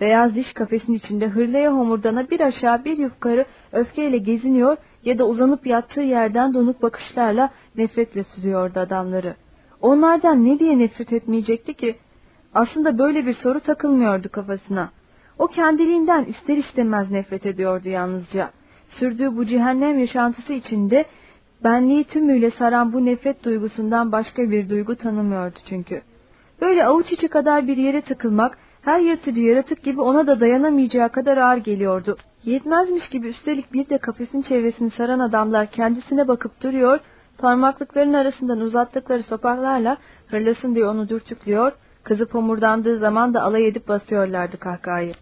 Beyaz diş kafesin içinde hırlaya homurdana bir aşağı bir yukarı öfkeyle geziniyor ya da uzanıp yattığı yerden donuk bakışlarla nefretle süzüyordu adamları. Onlardan ne diye nefret etmeyecekti ki? Aslında böyle bir soru takılmıyordu kafasına. O kendiliğinden ister istemez nefret ediyordu yalnızca. Sürdüğü bu cehennem yaşantısı içinde benliği tümüyle saran bu nefret duygusundan başka bir duygu tanımıyordu çünkü. Böyle avuç içi kadar bir yere tıkılmak her yırtıcı yaratık gibi ona da dayanamayacağı kadar ağır geliyordu. Yetmezmiş gibi üstelik bir de kafesin çevresini saran adamlar kendisine bakıp duruyor, parmaklıklarının arasından uzattıkları sopaklarla hırlasın diye onu dürtüklüyor, kızıp homurdandığı zaman da alay edip basıyorlardı kahkahayı.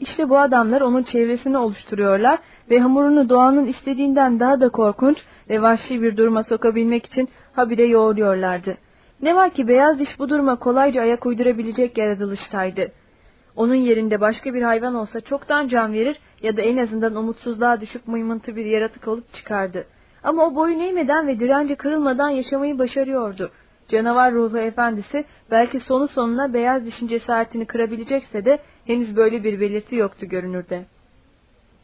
İşte bu adamlar onun çevresini oluşturuyorlar ve hamurunu doğanın istediğinden daha da korkunç ve vahşi bir duruma sokabilmek için habire yoğuruyorlardı. Ne var ki beyaz diş bu duruma kolayca ayak uydurabilecek yaratılıştaydı. Onun yerinde başka bir hayvan olsa çoktan can verir ya da en azından umutsuzluğa düşüp mıymıntı bir yaratık olup çıkardı. Ama o boyun eğmeden ve direnci kırılmadan yaşamayı başarıyordu. Canavar ruhlu efendisi belki sonu sonuna beyaz dişin cesaretini kırabilecekse de henüz böyle bir belirti yoktu görünürde.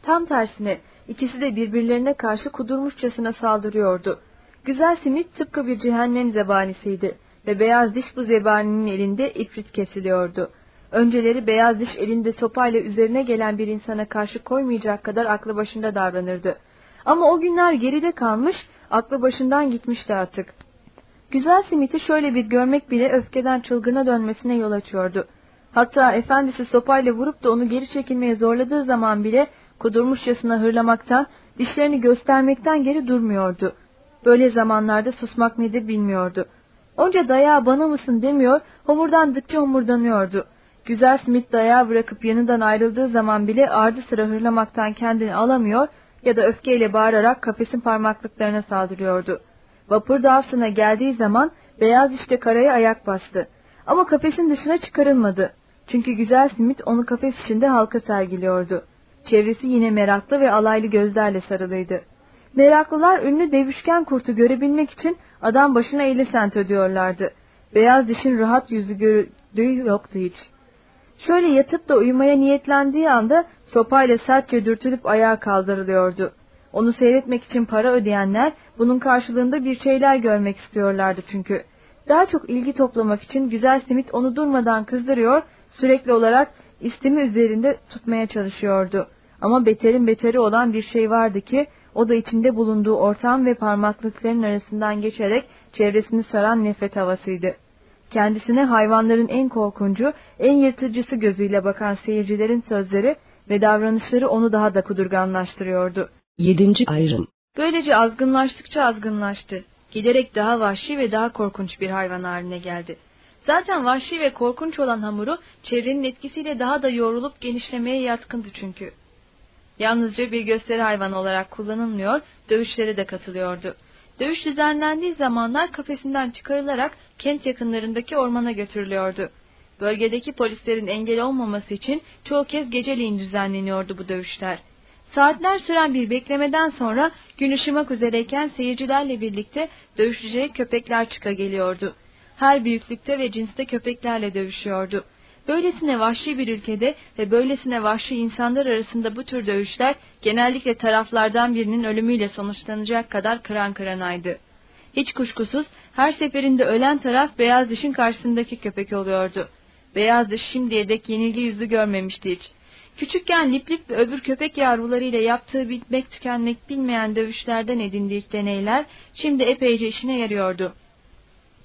Tam tersine ikisi de birbirlerine karşı kudurmuşçasına saldırıyordu. Güzel simit tıpkı bir cehennem zebanisiydi ve beyaz diş bu zebaninin elinde ifrit kesiliyordu. Önceleri beyaz diş elinde sopayla üzerine gelen bir insana karşı koymayacak kadar aklı başında davranırdı. Ama o günler geride kalmış, aklı başından gitmişti artık. Güzel simiti şöyle bir görmek bile öfkeden çılgına dönmesine yol açıyordu. Hatta efendisi sopayla vurup da onu geri çekilmeye zorladığı zaman bile kudurmuşçasına hırlamaktan, dişlerini göstermekten geri durmuyordu. Böyle zamanlarda susmak nedir bilmiyordu. Onca dayağı bana mısın demiyor, homurdandıkça homurdanıyordu. Güzel Smith dayağı bırakıp yanından ayrıldığı zaman bile ardı sıra hırlamaktan kendini alamıyor ya da öfkeyle bağırarak kafesin parmaklıklarına saldırıyordu. Vapur dağsına geldiği zaman beyaz işte karaya ayak bastı. Ama kafesin dışına çıkarılmadı. Çünkü güzel simit onu kafes içinde halka sergiliyordu. Çevresi yine meraklı ve alaylı gözlerle sarılıydı. Meraklılar ünlü devüşken kurtu görebilmek için adam başına 50 sent ödüyorlardı. Beyaz dişin rahat yüzü gördüğü yoktu hiç. Şöyle yatıp da uyumaya niyetlendiği anda sopayla sertçe dürtülüp ayağa kaldırılıyordu. Onu seyretmek için para ödeyenler bunun karşılığında bir şeyler görmek istiyorlardı çünkü. Daha çok ilgi toplamak için güzel simit onu durmadan kızdırıyor, sürekli olarak istimi üzerinde tutmaya çalışıyordu. Ama beterin beteri olan bir şey vardı ki o da içinde bulunduğu ortam ve parmaklıkların arasından geçerek çevresini saran nefret havasıydı. Kendisine hayvanların en korkuncu, en yırtıcısı gözüyle bakan seyircilerin sözleri ve davranışları onu daha da kudurganlaştırıyordu. Yedinci ayrım. Böylece azgınlaştıkça azgınlaştı. Giderek daha vahşi ve daha korkunç bir hayvan haline geldi. Zaten vahşi ve korkunç olan hamuru çevrenin etkisiyle daha da yoğrulup genişlemeye yatkındı çünkü. Yalnızca bir gösteri hayvanı olarak kullanılmıyor, dövüşlere de katılıyordu. Dövüş düzenlendiği zamanlar kafesinden çıkarılarak kent yakınlarındaki ormana götürülüyordu. Bölgedeki polislerin engel olmaması için çoğu kez geceliğin düzenleniyordu bu dövüşler. Saatler süren bir beklemeden sonra gün ışımak üzereyken seyircilerle birlikte dövüşecek köpekler çıka geliyordu. Her büyüklükte ve cinste köpeklerle dövüşüyordu. Böylesine vahşi bir ülkede ve böylesine vahşi insanlar arasında bu tür dövüşler genellikle taraflardan birinin ölümüyle sonuçlanacak kadar kıran kıranaydı. Hiç kuşkusuz her seferinde ölen taraf beyaz dişin karşısındaki köpek oluyordu. Beyaz diş şimdiye dek yenilgi yüzü görmemişti hiç. Küçükken Lip Lip ve öbür köpek yavrularıyla yaptığı bitmek tükenmek bilmeyen dövüşlerden edindiği deneyler şimdi epeyce işine yarıyordu.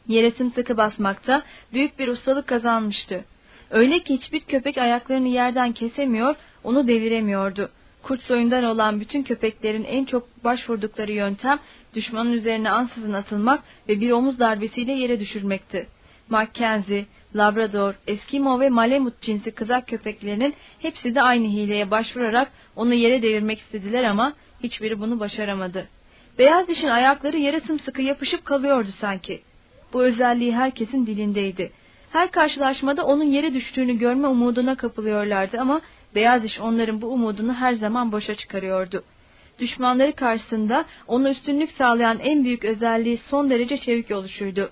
Yere sımsıkı basmakta büyük bir ustalık kazanmıştı. Öyle ki hiçbir köpek ayaklarını yerden kesemiyor, onu deviremiyordu. Kurt soyundan olan bütün köpeklerin en çok başvurdukları yöntem düşmanın üzerine ansızın atılmak ve bir omuz darbesiyle yere düşürmekti. Mackenzie, Labrador, Eskimo ve Malemut cinsi kızak köpeklerinin hepsi de aynı hileye başvurarak onu yere devirmek istediler ama hiçbiri bunu başaramadı. Beyaz dişin ayakları yere sımsıkı yapışıp kalıyordu sanki. Bu özelliği herkesin dilindeydi. Her karşılaşmada onun yere düştüğünü görme umuduna kapılıyorlardı ama beyaz diş onların bu umudunu her zaman boşa çıkarıyordu. Düşmanları karşısında ona üstünlük sağlayan en büyük özelliği son derece çevik oluşuydu.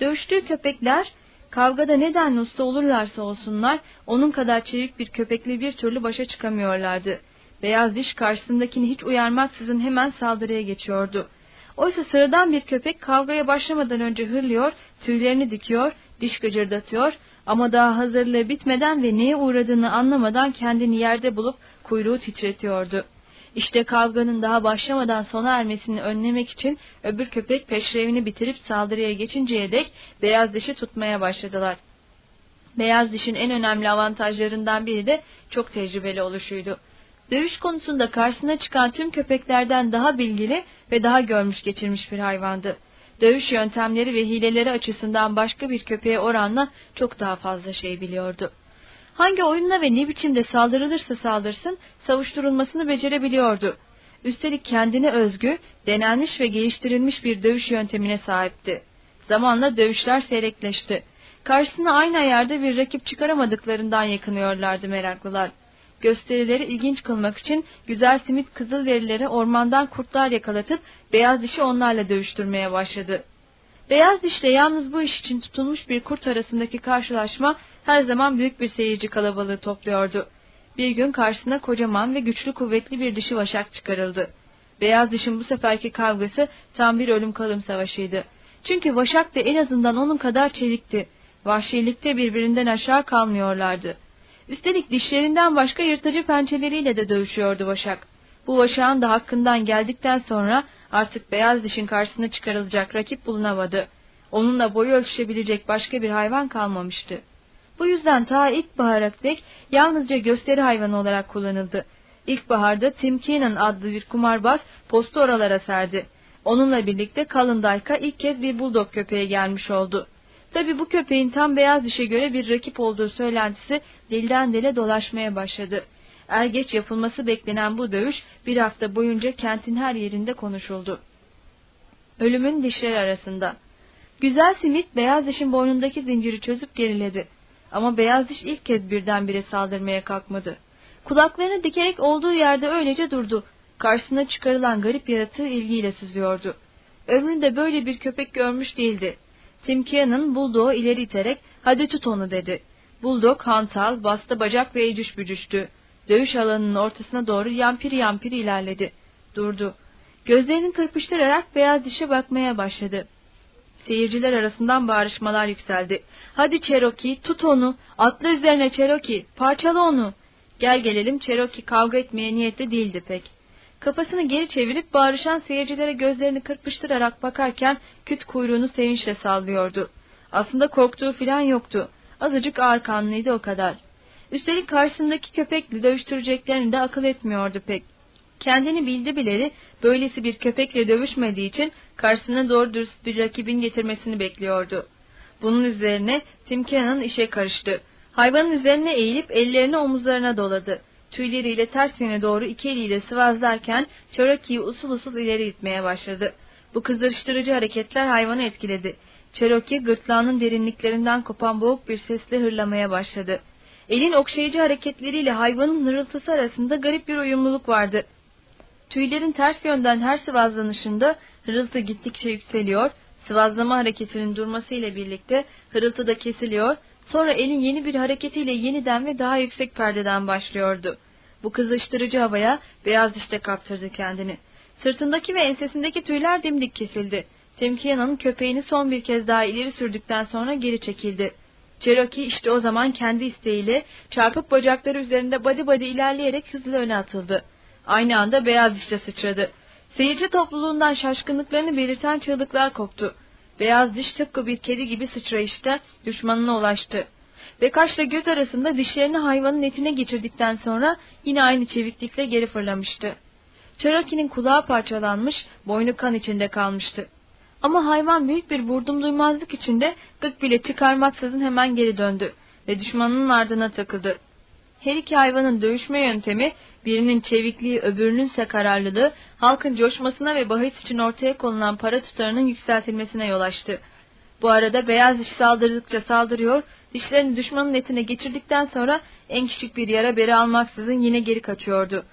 Dövüştüğü köpekler kavgada neden usta olurlarsa olsunlar onun kadar çevik bir köpekle bir türlü başa çıkamıyorlardı. Beyaz diş karşısındakini hiç uyarmaksızın hemen saldırıya geçiyordu. Oysa sıradan bir köpek kavgaya başlamadan önce hırlıyor, tüylerini dikiyor, diş gıcırdatıyor ama daha hazırlığı bitmeden ve neye uğradığını anlamadan kendini yerde bulup kuyruğu titretiyordu. İşte kavganın daha başlamadan sona ermesini önlemek için öbür köpek peşrevini bitirip saldırıya geçinceye dek beyaz dişi tutmaya başladılar. Beyaz dişin en önemli avantajlarından biri de çok tecrübeli oluşuydu. Dövüş konusunda karşısına çıkan tüm köpeklerden daha bilgili ve daha görmüş geçirmiş bir hayvandı. Dövüş yöntemleri ve hileleri açısından başka bir köpeğe oranla çok daha fazla şey biliyordu. Hangi oyunla ve ne biçimde saldırılırsa saldırsın savuşturulmasını becerebiliyordu. Üstelik kendine özgü, denenmiş ve geliştirilmiş bir dövüş yöntemine sahipti. Zamanla dövüşler seyrekleşti. Karşısına aynı ayarda bir rakip çıkaramadıklarından yakınıyorlardı meraklılar. Gösterileri ilginç kılmak için güzel simit kızılderilileri ormandan kurtlar yakalatıp beyaz dişi onlarla dövüştürmeye başladı. Beyaz dişle yalnız bu iş için tutulmuş bir kurt arasındaki karşılaşma her zaman büyük bir seyirci kalabalığı topluyordu. Bir gün karşısına kocaman ve güçlü kuvvetli bir dişi vaşak çıkarıldı. Beyaz dişin bu seferki kavgası tam bir ölüm kalım savaşıydı. Çünkü vaşak da en azından onun kadar çevikti. Vahşilikte birbirinden aşağı kalmıyorlardı. Üstelik dişlerinden başka yırtıcı pençeleriyle de dövüşüyordu Vaşak. Bu Vaşak'ın da hakkından geldikten sonra artık beyaz dişin karşısına çıkarılacak rakip bulunamadı. Onunla boyu ölçüşebilecek başka bir hayvan kalmamıştı. Bu yüzden ta ilkbahara dek yalnızca gösteri hayvanı olarak kullanıldı. İlkbaharda Tim Keenan adlı bir kumarbaz postu oralara serdi. Onunla birlikte Kalındayka ilk kez bir buldog köpeğe gelmiş oldu. Tabi bu köpeğin tam beyaz dişe göre bir rakip olduğu söylentisi dilden dile dolaşmaya başladı. Er geç yapılması beklenen bu dövüş bir hafta boyunca kentin her yerinde konuşuldu. Ölümün dişleri arasında. Güzel simit beyaz dişin boynundaki zinciri çözüp geriledi. Ama beyaz diş ilk kez birdenbire saldırmaya kalkmadı. Kulaklarını dikerek olduğu yerde öylece durdu. Karşısına çıkarılan garip yaratığı ilgiyle süzüyordu. Ömründe böyle bir köpek görmüş değildi. Tim Kean'ın Bulldog'u ileri iterek hadi tut onu dedi. Bulldog hantal, bastı bacak ve ecüş bücüştü. Dövüş alanının ortasına doğru yampiri yampiri ilerledi. Durdu. Gözlerini kırpıştırarak beyaz dişe bakmaya başladı. Seyirciler arasından bağırışmalar yükseldi. Hadi Cherokee tut onu. Atla üzerine Cherokee. Parçala onu. Gel gelelim Cherokee kavga etmeye niyetli değildi pek. Kafasını geri çevirip bağırışan seyircilere gözlerini kırpıştırarak bakarken küt kuyruğunu sevinçle sallıyordu. Aslında korktuğu filan yoktu. Azıcık ağır kanlıydı o kadar. Üstelik karşısındaki köpekle dövüştüreceklerini de akıl etmiyordu pek. Kendini bildi bileli böylesi bir köpekle dövüşmediği için karşısına doğru dürüst bir rakibin getirmesini bekliyordu. Bunun üzerine Tim Cannon işe karıştı. Hayvanın üzerine eğilip ellerini omuzlarına doladı. Tüyleriyle ters yöne doğru iki eliyle sıvazlarken Cherokee'yi usul usul ileri itmeye başladı. Bu kızıştırıcı hareketler hayvanı etkiledi. Cherokee gırtlağının derinliklerinden kopan boğuk bir sesle hırlamaya başladı. Elin okşayıcı hareketleriyle hayvanın hırıltısı arasında garip bir uyumluluk vardı. Tüylerin ters yönden her sıvazlanışında hırıltı gittikçe yükseliyor, sıvazlama hareketinin durmasıyla birlikte hırıltı da kesiliyor, Sonra elin yeni bir hareketiyle yeniden ve daha yüksek perdeden başlıyordu. Bu kızıştırıcı havaya beyaz dişte kaptırdı kendini. Sırtındaki ve ensesindeki tüyler dimdik kesildi. Temkiyana'nın köpeğini son bir kez daha ileri sürdükten sonra geri çekildi. Cherokee işte o zaman kendi isteğiyle çarpık bacakları üzerinde body body ilerleyerek hızlı öne atıldı. Aynı anda beyaz dişte sıçradı. Seyirci topluluğundan şaşkınlıklarını belirten çığlıklar koptu. Beyaz diş tıpkı bir kedi gibi sıçrayışta düşmanına ulaştı. Ve kaşla göz arasında dişlerini hayvanın etine geçirdikten sonra yine aynı çeviklikle geri fırlamıştı. Cherokee'nin kulağı parçalanmış, boynu kan içinde kalmıştı. Ama hayvan büyük bir vurdum duymazlık içinde gık bile çıkarmaksızın hemen geri döndü ve düşmanının ardına takıldı. Her iki hayvanın dövüşme yöntemi, birinin çevikliği öbürünün ise kararlılığı, halkın coşmasına ve bahis için ortaya konulan para tutarının yükseltilmesine yol açtı. Bu arada beyaz diş saldırdıkça saldırıyor, dişlerini düşmanın etine geçirdikten sonra en küçük bir yara beri almaksızın yine geri kaçıyordu.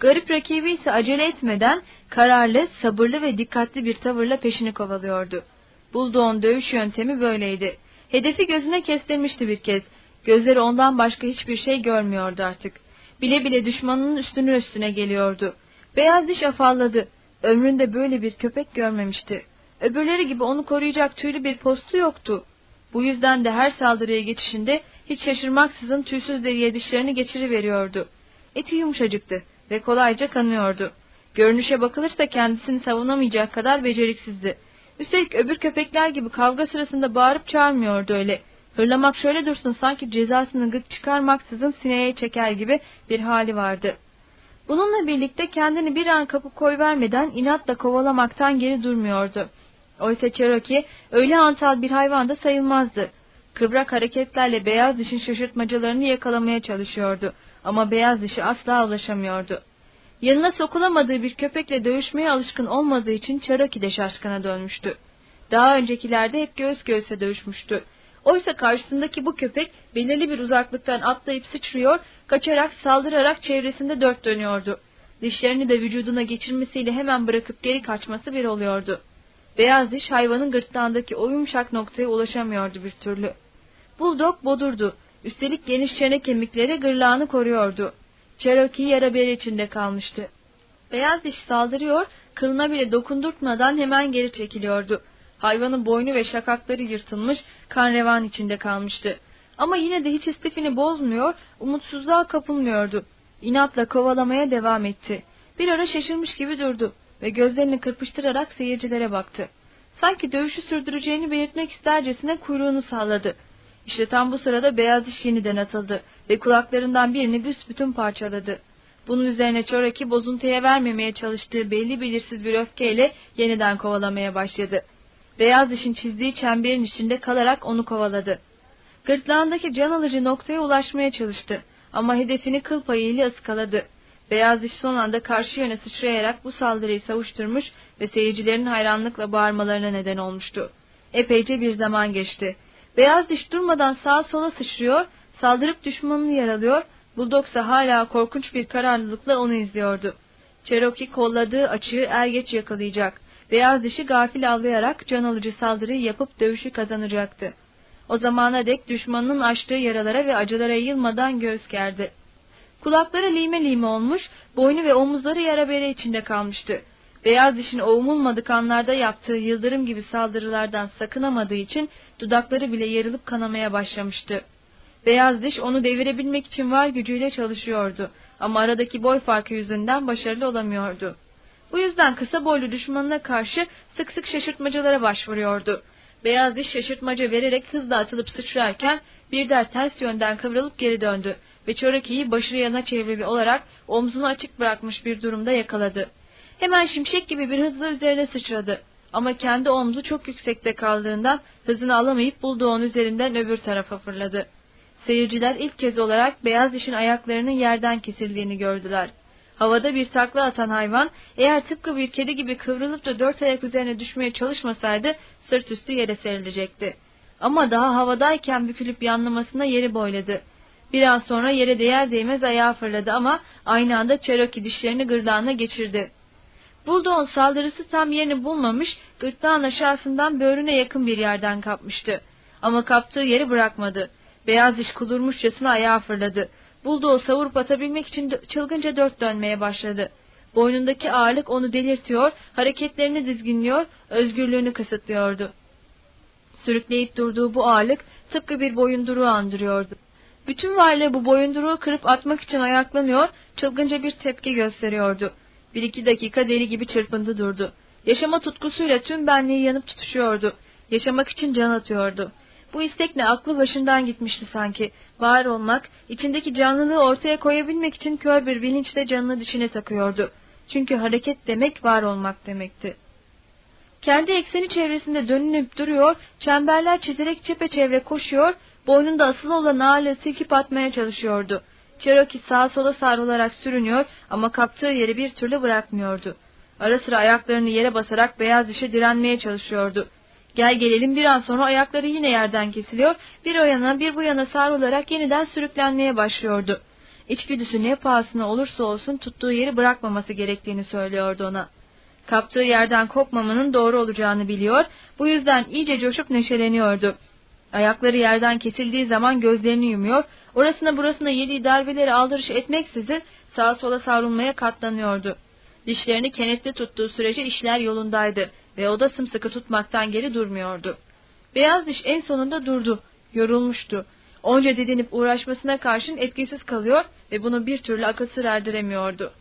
Garip rakibi ise acele etmeden kararlı, sabırlı ve dikkatli bir tavırla peşini kovalıyordu. Bulduğun dövüş yöntemi böyleydi. Hedefi gözüne kestirmişti bir kez. Gözleri ondan başka hiçbir şey görmüyordu artık. Bile bile düşmanının üstüne üstüne geliyordu. Beyaz diş afalladı. Ömründe böyle bir köpek görmemişti. Öbürleri gibi onu koruyacak tüylü bir postu yoktu. Bu yüzden de her saldırıya geçişinde hiç şaşırmaksızın tüysüz deriye dişlerini geçiriveriyordu. Eti yumuşacıktı ve kolayca kanıyordu. Görünüşe bakılırsa kendisini savunamayacak kadar beceriksizdi. Üstelik öbür köpekler gibi kavga sırasında bağırıp çağırmıyordu öyle. Hırlamak şöyle dursun sanki cezasını gık çıkarmaksızın sineye çeker gibi bir hali vardı. Bununla birlikte kendini bir an kapı koy vermeden inatla kovalamaktan geri durmuyordu. Oysa Cherokee öyle hantal bir hayvan da sayılmazdı. Kıvrak hareketlerle beyaz dişin şaşırtmacalarını yakalamaya çalışıyordu ama beyaz dişi asla ulaşamıyordu. Yanına sokulamadığı bir köpekle dövüşmeye alışkın olmadığı için Cherokee de şaşkına dönmüştü. Daha öncekilerde hep göğüs göğüse dövüşmüştü. Oysa karşısındaki bu köpek belirli bir uzaklıktan atlayıp sıçrıyor, kaçarak saldırarak çevresinde dört dönüyordu. Dişlerini de vücuduna geçirmesiyle hemen bırakıp geri kaçması bir oluyordu. Beyaz diş hayvanın gırtlağındaki o yumuşak noktaya ulaşamıyordu bir türlü. Bulldog bodurdu. Üstelik geniş çene kemikleri gırlağını koruyordu. Cherokee yara bere içinde kalmıştı. Beyaz diş saldırıyor, kılına bile dokundurtmadan hemen geri çekiliyordu. Hayvanın boynu ve şakakları yırtılmış, kan revan içinde kalmıştı. Ama yine de hiç istifini bozmuyor, umutsuzluğa kapılmıyordu. İnatla kovalamaya devam etti. Bir ara şaşırmış gibi durdu ve gözlerini kırpıştırarak seyircilere baktı. Sanki dövüşü sürdüreceğini belirtmek istercesine kuyruğunu salladı. İşte tam bu sırada beyaz diş yeniden atıldı ve kulaklarından birini büsbütün parçaladı. Bunun üzerine Çoraki bozuntuya vermemeye çalıştığı belli belirsiz bir öfkeyle yeniden kovalamaya başladı. Beyaz dişin çizdiği çemberin içinde kalarak onu kovaladı. Gırtlağındaki can alıcı noktaya ulaşmaya çalıştı ama hedefini kıl payıyla ıskaladı. Beyaz diş son anda karşı yöne sıçrayarak bu saldırıyı savuşturmuş ve seyircilerin hayranlıkla bağırmalarına neden olmuştu. Epeyce bir zaman geçti. Beyaz diş durmadan sağa sola sıçrıyor, saldırıp düşmanını yaralıyor, Bulldog ise hala korkunç bir kararlılıkla onu izliyordu. Cherokee kolladığı açığı er geç yakalayacak. Beyaz dişi gafil avlayarak can alıcı saldırıyı yapıp dövüşü kazanacaktı. O zamana dek düşmanının açtığı yaralara ve acılara yılmadan göğüs gerdi. Kulakları lime lime olmuş, boynu ve omuzları yara bere içinde kalmıştı. Beyaz dişin o anlarda yaptığı yıldırım gibi saldırılardan sakınamadığı için dudakları bile yarılıp kanamaya başlamıştı. Beyaz diş onu devirebilmek için var gücüyle çalışıyordu ama aradaki boy farkı yüzünden başarılı olamıyordu. Bu yüzden kısa boylu düşmanına karşı sık sık şaşırtmacalara başvuruyordu. Beyaz diş şaşırtmaca vererek hızla atılıp sıçrarken birden ters yönden kıvrılıp geri döndü ve Çoraki'yi başı yana çevrili olarak omzunu açık bırakmış bir durumda yakaladı. Hemen şimşek gibi bir hızla üzerine sıçradı. Ama kendi omzu çok yüksekte kaldığından hızını alamayıp bulduğun üzerinden öbür tarafa fırladı. Seyirciler ilk kez olarak beyaz dişin ayaklarının yerden kesildiğini gördüler. Havada bir takla atan hayvan eğer tıpkı bir kedi gibi kıvrılıp da dört ayak üzerine düşmeye çalışmasaydı sırt üstü yere serilecekti. Ama daha havadayken bükülüp yanlamasına yeri boyladı. Bir an sonra yere değer değmez ayağa fırladı ama aynı anda Cherokee dişlerini gırtlağına geçirdi. Bulldog'un saldırısı tam yerini bulmamış, gırtlağın aşağısından böğrüne yakın bir yerden kapmıştı. Ama kaptığı yeri bırakmadı. Beyaz diş kudurmuşçasına ayağa fırladı. Bulduğu savurup atabilmek için çılgınca dört dönmeye başladı. Boynundaki ağırlık onu delirtiyor, hareketlerini dizginliyor, özgürlüğünü kısıtlıyordu. Sürükleyip durduğu bu ağırlık tıpkı bir boyunduruğu andırıyordu. Bütün varlığı bu boyunduruğu kırıp atmak için ayaklanıyor, çılgınca bir tepki gösteriyordu. Bir iki dakika deli gibi çırpındı durdu. Yaşama tutkusuyla tüm benliği yanıp tutuşuyordu. Yaşamak için can atıyordu. Bu istekle aklı başından gitmişti sanki. Var olmak, içindeki canlılığı ortaya koyabilmek için kör bir bilinçle canını dişine takıyordu. Çünkü hareket demek var olmak demekti. Kendi ekseni çevresinde dönünüp duruyor, çemberler çizerek çepeçevre koşuyor, boynunda asılı olan ağırlığı silkip atmaya çalışıyordu. Cherokee sağa sola savrularak sürünüyor ama kaptığı yeri bir türlü bırakmıyordu. Ara sıra ayaklarını yere basarak beyaz dişe direnmeye çalışıyordu. Gel gelelim bir an sonra ayakları yine yerden kesiliyor, bir o yana bir bu yana savrularak yeniden sürüklenmeye başlıyordu. İçgüdüsü ne pahasına olursa olsun tuttuğu yeri bırakmaması gerektiğini söylüyordu ona. Kaptığı yerden kopmamanın doğru olacağını biliyor, bu yüzden iyice coşup neşeleniyordu. Ayakları yerden kesildiği zaman gözlerini yumuyor, orasına burasına yediği darbeleri aldırış etmeksizin sağa sola savrulmaya katlanıyordu. Dişlerini kenetli tuttuğu sürece işler yolundaydı ve o da sımsıkı tutmaktan geri durmuyordu. Beyaz diş en sonunda durdu, yorulmuştu. Onca didinip uğraşmasına karşın etkisiz kalıyor ve bunu bir türlü akıl sır erdiremiyordu.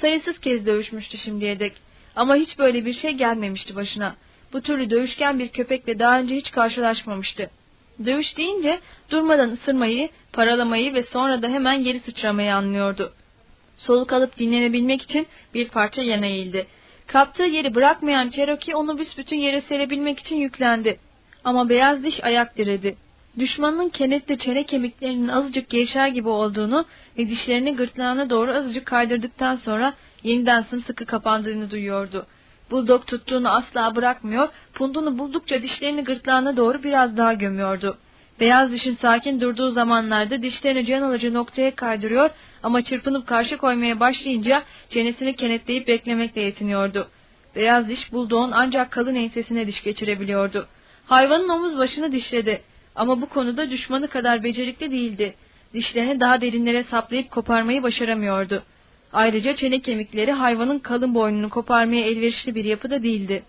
Sayısız kez dövüşmüştü şimdiye dek ama hiç böyle bir şey gelmemişti başına. Bu türlü dövüşken bir köpekle daha önce hiç karşılaşmamıştı. Dövüş deyince durmadan ısırmayı, paralamayı ve sonra da hemen geri sıçramayı anlıyordu. Soluk alıp dinlenebilmek için bir parça yana eğildi. Kaptığı yeri bırakmayan Cherokee onu büsbütün yere serebilmek için yüklendi. Ama beyaz diş ayak diredi. Düşmanının kenetli çene kemiklerinin azıcık gevşer gibi olduğunu ve dişlerini gırtlağına doğru azıcık kaydırdıktan sonra yeniden sımsıkı kapandığını duyuyordu. Bulldog tuttuğunu asla bırakmıyor, pundunu buldukça dişlerini gırtlağına doğru biraz daha gömüyordu. Beyaz dişin sakin durduğu zamanlarda dişlerini can alıcı noktaya kaydırıyor ama çırpınıp karşı koymaya başlayınca çenesini kenetleyip beklemekle yetiniyordu. Beyaz diş bulduğun ancak kalın ensesine diş geçirebiliyordu. Hayvanın omuz başını dişledi ama bu konuda düşmanı kadar becerikli değildi. Dişlerini daha derinlere saplayıp koparmayı başaramıyordu. Ayrıca çene kemikleri hayvanın kalın boynunu koparmaya elverişli bir yapıda değildi.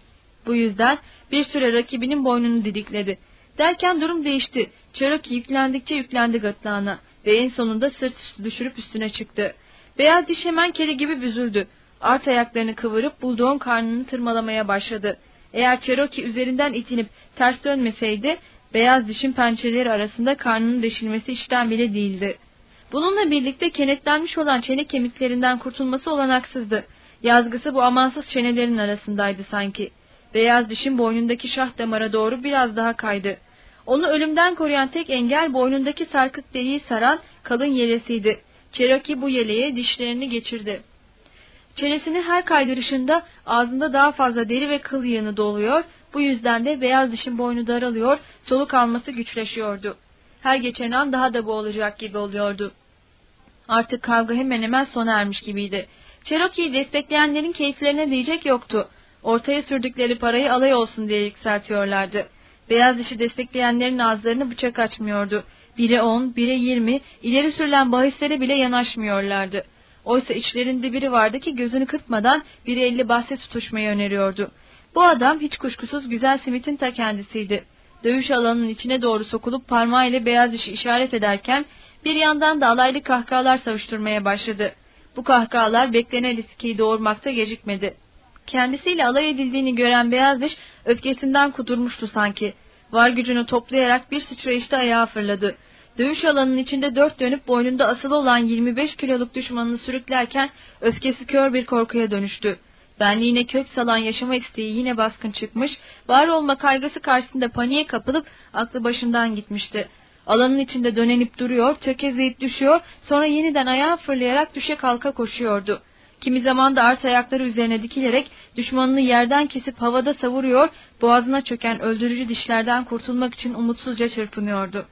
Bu yüzden bir süre rakibinin boynunu didikledi. Derken durum değişti. Cherokee yüklendikçe yüklendi gırtlağına ve en sonunda sırt üstü düşürüp üstüne çıktı. Beyaz diş hemen kedi gibi büzüldü. Art ayaklarını kıvırıp bulduğun karnını tırmalamaya başladı. Eğer Cherokee üzerinden itilip ters dönmeseydi, beyaz dişin pençeleri arasında karnının deşilmesi işten bile değildi. Bununla birlikte kenetlenmiş olan çene kemiklerinden kurtulması olanaksızdı. Yazgısı bu amansız çenelerin arasındaydı sanki. Beyaz dişin boynundaki şah damara doğru biraz daha kaydı. Onu ölümden koruyan tek engel boynundaki sarkık deliği saran kalın yelesiydi. Cherokee bu yeleğe dişlerini geçirdi. Çenesini her kaydırışında ağzında daha fazla deri ve kıl yığını doluyor, bu yüzden de beyaz dişin boynu daralıyor, soluk alması güçleşiyordu. Her geçen an daha da boğulacak gibi oluyordu. Artık kavga hemen hemen sona ermiş gibiydi. Cherokee'yi destekleyenlerin keyiflerine diyecek yoktu. Ortaya sürdükleri parayı alay olsun diye yükseltiyorlardı. Beyaz dişi destekleyenlerin ağızlarını bıçak açmıyordu. Bire on, bire yirmi, ileri sürülen bahislere bile yanaşmıyorlardı. Oysa içlerinde biri vardı ki gözünü kırpmadan biri elli bahse tutuşmayı öneriyordu. Bu adam hiç kuşkusuz güzel simitin ta kendisiydi. Dövüş alanının içine doğru sokulup parmağıyla beyaz dişi işaret ederken bir yandan da alaylı kahkahalar savuşturmaya başladı. Bu kahkahalar beklenen riski doğurmakta gecikmedi. Kendisiyle alay edildiğini gören beyaz diş öfkesinden kudurmuştu sanki. Var gücünü toplayarak bir sıçrayışta ayağa fırladı. Dövüş alanının içinde dört dönüp boynunda asılı olan 25 kiloluk düşmanını sürüklerken öfkesi kör bir korkuya dönüştü. Benliğine kök salan yaşama isteği yine baskın çıkmış, var olma kaygısı karşısında paniğe kapılıp aklı başından gitmişti. Alanın içinde dönenip duruyor, tökezleyip düşüyor, sonra yeniden ayağa fırlayarak düşe kalka koşuyordu. Kimi zaman da art ayakları üzerine dikilerek düşmanını yerden kesip havada savuruyor, boğazına çöken öldürücü dişlerden kurtulmak için umutsuzca çırpınıyordu.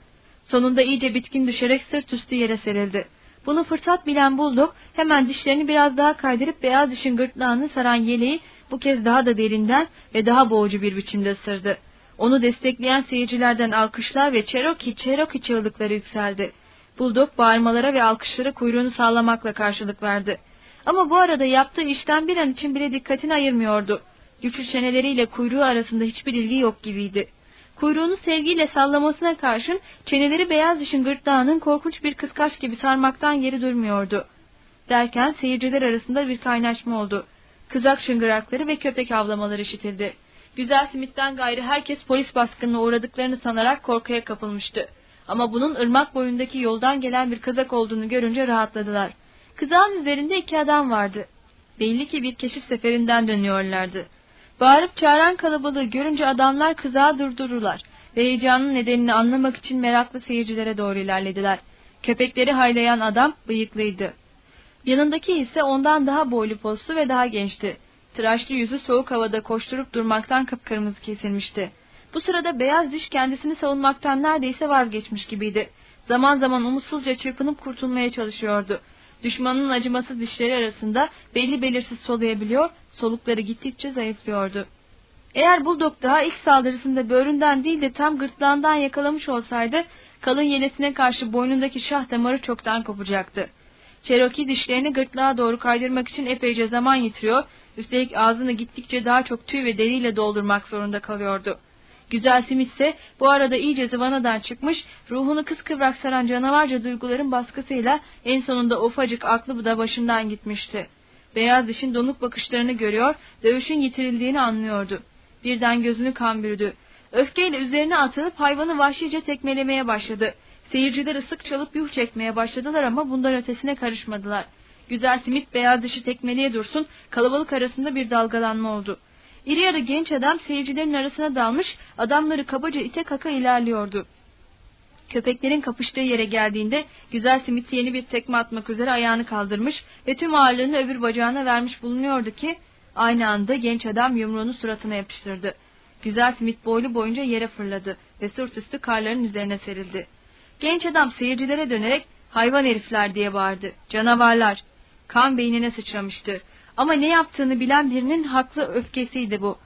Sonunda iyice bitkin düşerek sırt üstü yere serildi. Bunu fırsat bilen bulduk, hemen dişlerini biraz daha kaydırıp beyaz dişin gırtlağını saran yeleği bu kez daha da derinden ve daha boğucu bir biçimde ısırdı. Onu destekleyen seyircilerden alkışlar ve Cherokee Cherokee çığlıkları yükseldi. Bulldog bağırmalara ve alkışlara kuyruğunu sallamakla karşılık verdi. Ama bu arada yaptığı işten bir an için bile dikkatini ayırmıyordu. Güçlü çeneleriyle kuyruğu arasında hiçbir ilgi yok gibiydi. Kuyruğunu sevgiyle sallamasına karşın çeneleri beyaz dişin gırtlağının korkunç bir kıskaç gibi sarmaktan geri durmuyordu. Derken seyirciler arasında bir kaynaşma oldu. Kızak şıngırakları ve köpek avlamaları işitildi. Güzel Smith'ten gayrı herkes polis baskınına uğradıklarını sanarak korkuya kapılmıştı. Ama bunun ırmak boyundaki yoldan gelen bir kızak olduğunu görünce rahatladılar. Kızağın üzerinde iki adam vardı. Belli ki bir keşif seferinden dönüyorlardı. Bağırıp çağıran kalabalığı görünce adamlar kızağı durdururlar ve heyecanın nedenini anlamak için meraklı seyircilere doğru ilerlediler. Köpekleri haylayan adam bıyıklıydı. Yanındaki ise ondan daha boylu poslu ve daha gençti. Tıraşlı yüzü soğuk havada koşturup durmaktan kıpkırmızı kesilmişti. Bu sırada beyaz diş kendisini savunmaktan neredeyse vazgeçmiş gibiydi. Zaman zaman umutsuzca çırpınıp kurtulmaya çalışıyordu. Düşmanının acımasız dişleri arasında belli belirsiz soluyabiliyor, solukları gittikçe zayıflıyordu. Eğer Bulldog daha ilk saldırısında böğründen değil de tam gırtlağından yakalamış olsaydı, kalın yelesine karşı boynundaki şah damarı çoktan kopacaktı. Cherokee dişlerini gırtlağa doğru kaydırmak için epeyce zaman yitiriyor, üstelik ağzını gittikçe daha çok tüy ve deriyle doldurmak zorunda kalıyordu. Güzel Simit ise bu arada iyice zıvanadan çıkmış, ruhunu kıskıvrak saran canavarca duyguların baskısıyla en sonunda ufacık aklı da başından gitmişti. Beyaz dişin donuk bakışlarını görüyor, dövüşün yitirildiğini anlıyordu. Birden gözünü kan bürüdü. Öfkeyle üzerine atılıp hayvanı vahşice tekmelemeye başladı. Seyirciler ısık çalıp yuh çekmeye başladılar ama bundan ötesine karışmadılar. Güzel simit beyaz dışı tekmeleye dursun, kalabalık arasında bir dalgalanma oldu. İri yarı genç adam seyircilerin arasına dalmış, adamları kabaca ite kaka ilerliyordu. Köpeklerin kapıştığı yere geldiğinde güzel simit yeni bir tekme atmak üzere ayağını kaldırmış ve tüm ağırlığını öbür bacağına vermiş bulunuyordu ki aynı anda genç adam yumruğunu suratına yapıştırdı. Güzel simit boylu boyunca yere fırladı ve sırt üstü karların üzerine serildi. Genç adam seyircilere dönerek hayvan herifler diye bağırdı. Canavarlar. Kan beynine sıçramıştı. Ama ne yaptığını bilen birinin haklı öfkesiydi bu.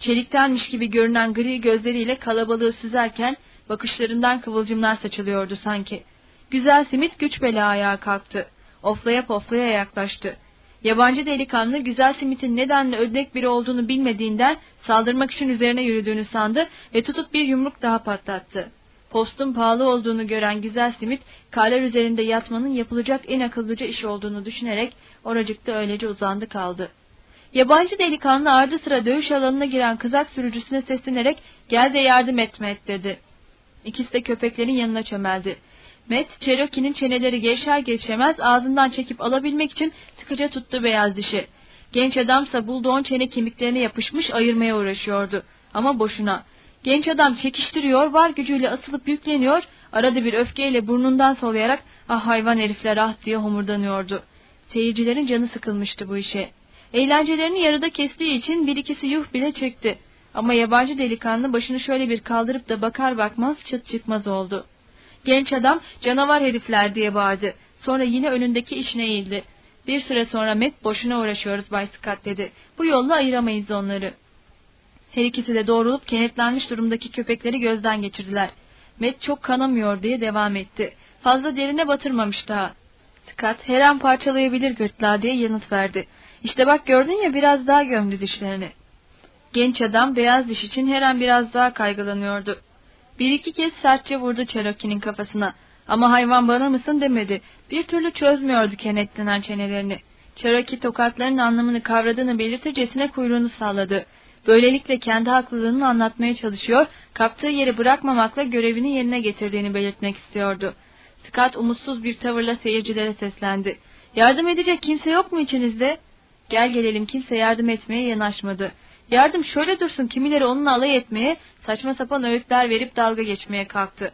Çeliktenmiş gibi görünen gri gözleriyle kalabalığı süzerken bakışlarından kıvılcımlar saçılıyordu sanki. Güzel simit güç bela ayağa kalktı. Oflaya poflaya yaklaştı. Yabancı delikanlı güzel simitin nedenle ödlek biri olduğunu bilmediğinden saldırmak için üzerine yürüdüğünü sandı ve tutup bir yumruk daha patlattı. Postun pahalı olduğunu gören güzel simit, karlar üzerinde yatmanın yapılacak en akıllıca iş olduğunu düşünerek oracıkta öylece uzandı kaldı. Yabancı delikanlı ardı sıra dövüş alanına giren kızak sürücüsüne seslenerek gel de yardım et Matt dedi. İkisi de köpeklerin yanına çömeldi. Matt, Cherokee'nin çeneleri gevşer gevşemez ağzından çekip alabilmek için sıkıca tuttu beyaz dişi. Genç adamsa bulduğun çene kemiklerine yapışmış ayırmaya uğraşıyordu. Ama boşuna. Genç adam çekiştiriyor, var gücüyle asılıp yükleniyor, arada bir öfkeyle burnundan soluyarak ah hayvan herifler ah diye homurdanıyordu. Seyircilerin canı sıkılmıştı bu işe. Eğlencelerini yarıda kestiği için bir ikisi yuh bile çekti. Ama yabancı delikanlı başını şöyle bir kaldırıp da bakar bakmaz çıt çıkmaz oldu. Genç adam canavar herifler diye bağırdı. Sonra yine önündeki işine eğildi. Bir süre sonra Met boşuna uğraşıyoruz Bay Scott dedi. Bu yolla ayıramayız onları. Her ikisi de doğrulup kenetlenmiş durumdaki köpekleri gözden geçirdiler. Met çok kanamıyor diye devam etti. Fazla derine batırmamış daha. Scott her an parçalayabilir gırtlağı diye yanıt verdi. İşte bak gördün ya biraz daha gömdü dişlerini. Genç adam beyaz diş için her an biraz daha kaygılanıyordu. Bir iki kez sertçe vurdu Cherokee'nin kafasına. Ama hayvan bana mısın demedi. Bir türlü çözmüyordu kenetlenen çenelerini. Cherokee tokatların anlamını kavradığını belirtircesine kuyruğunu salladı. Böylelikle kendi haklılığını anlatmaya çalışıyor, kaptığı yeri bırakmamakla görevini yerine getirdiğini belirtmek istiyordu. Scott umutsuz bir tavırla seyircilere seslendi. Yardım edecek kimse yok mu içinizde? Gel gelelim kimse yardım etmeye yanaşmadı. Yardım şöyle dursun kimileri onunla alay etmeye, saçma sapan öğütler verip dalga geçmeye kalktı.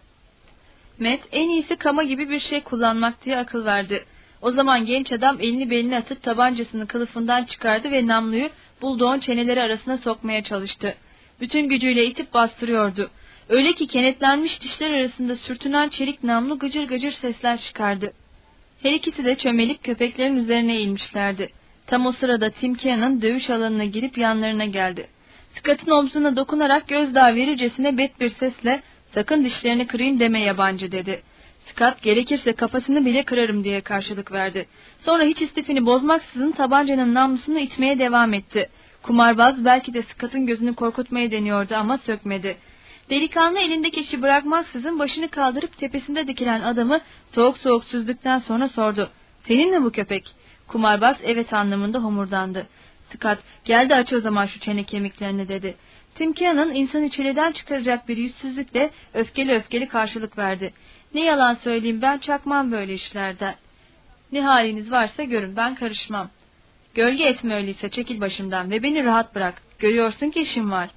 Matt en iyisi kama gibi bir şey kullanmak diye akıl verdi. O zaman genç adam elini beline atıp tabancasını kılıfından çıkardı ve namluyu bulduğun çeneleri arasına sokmaya çalıştı. Bütün gücüyle itip bastırıyordu. Öyle ki kenetlenmiş dişler arasında sürtünen çelik namlu gıcır gıcır sesler çıkardı. Her ikisi de çömelip köpeklerin üzerine eğilmişlerdi. Tam o sırada Tim Kea'nın dövüş alanına girip yanlarına geldi. Scott'ın omzuna dokunarak gözdağı verircesine bet bir sesle sakın dişlerini kırayım deme yabancı dedi. Scott gerekirse kafasını bile kırarım diye karşılık verdi. Sonra hiç istifini bozmaksızın tabancanın namlusunu itmeye devam etti. Kumarbaz belki de Scott'ın gözünü korkutmaya deniyordu ama sökmedi. Delikanlı elindeki işi bırakmaksızın başını kaldırıp tepesinde dikilen adamı soğuk soğuk süzdükten sonra sordu. Senin mi bu köpek? Kumarbaz evet anlamında homurdandı. Scott gel de aç o zaman şu çene kemiklerini dedi. Tim Kean'ın insanı çileden çıkaracak bir yüzsüzlükle öfkeli öfkeli karşılık verdi. Ne yalan söyleyeyim ben çakmam böyle işlerden. Ne haliniz varsa görün ben karışmam. Gölge etme öyleyse çekil başımdan ve beni rahat bırak. Görüyorsun ki işim var.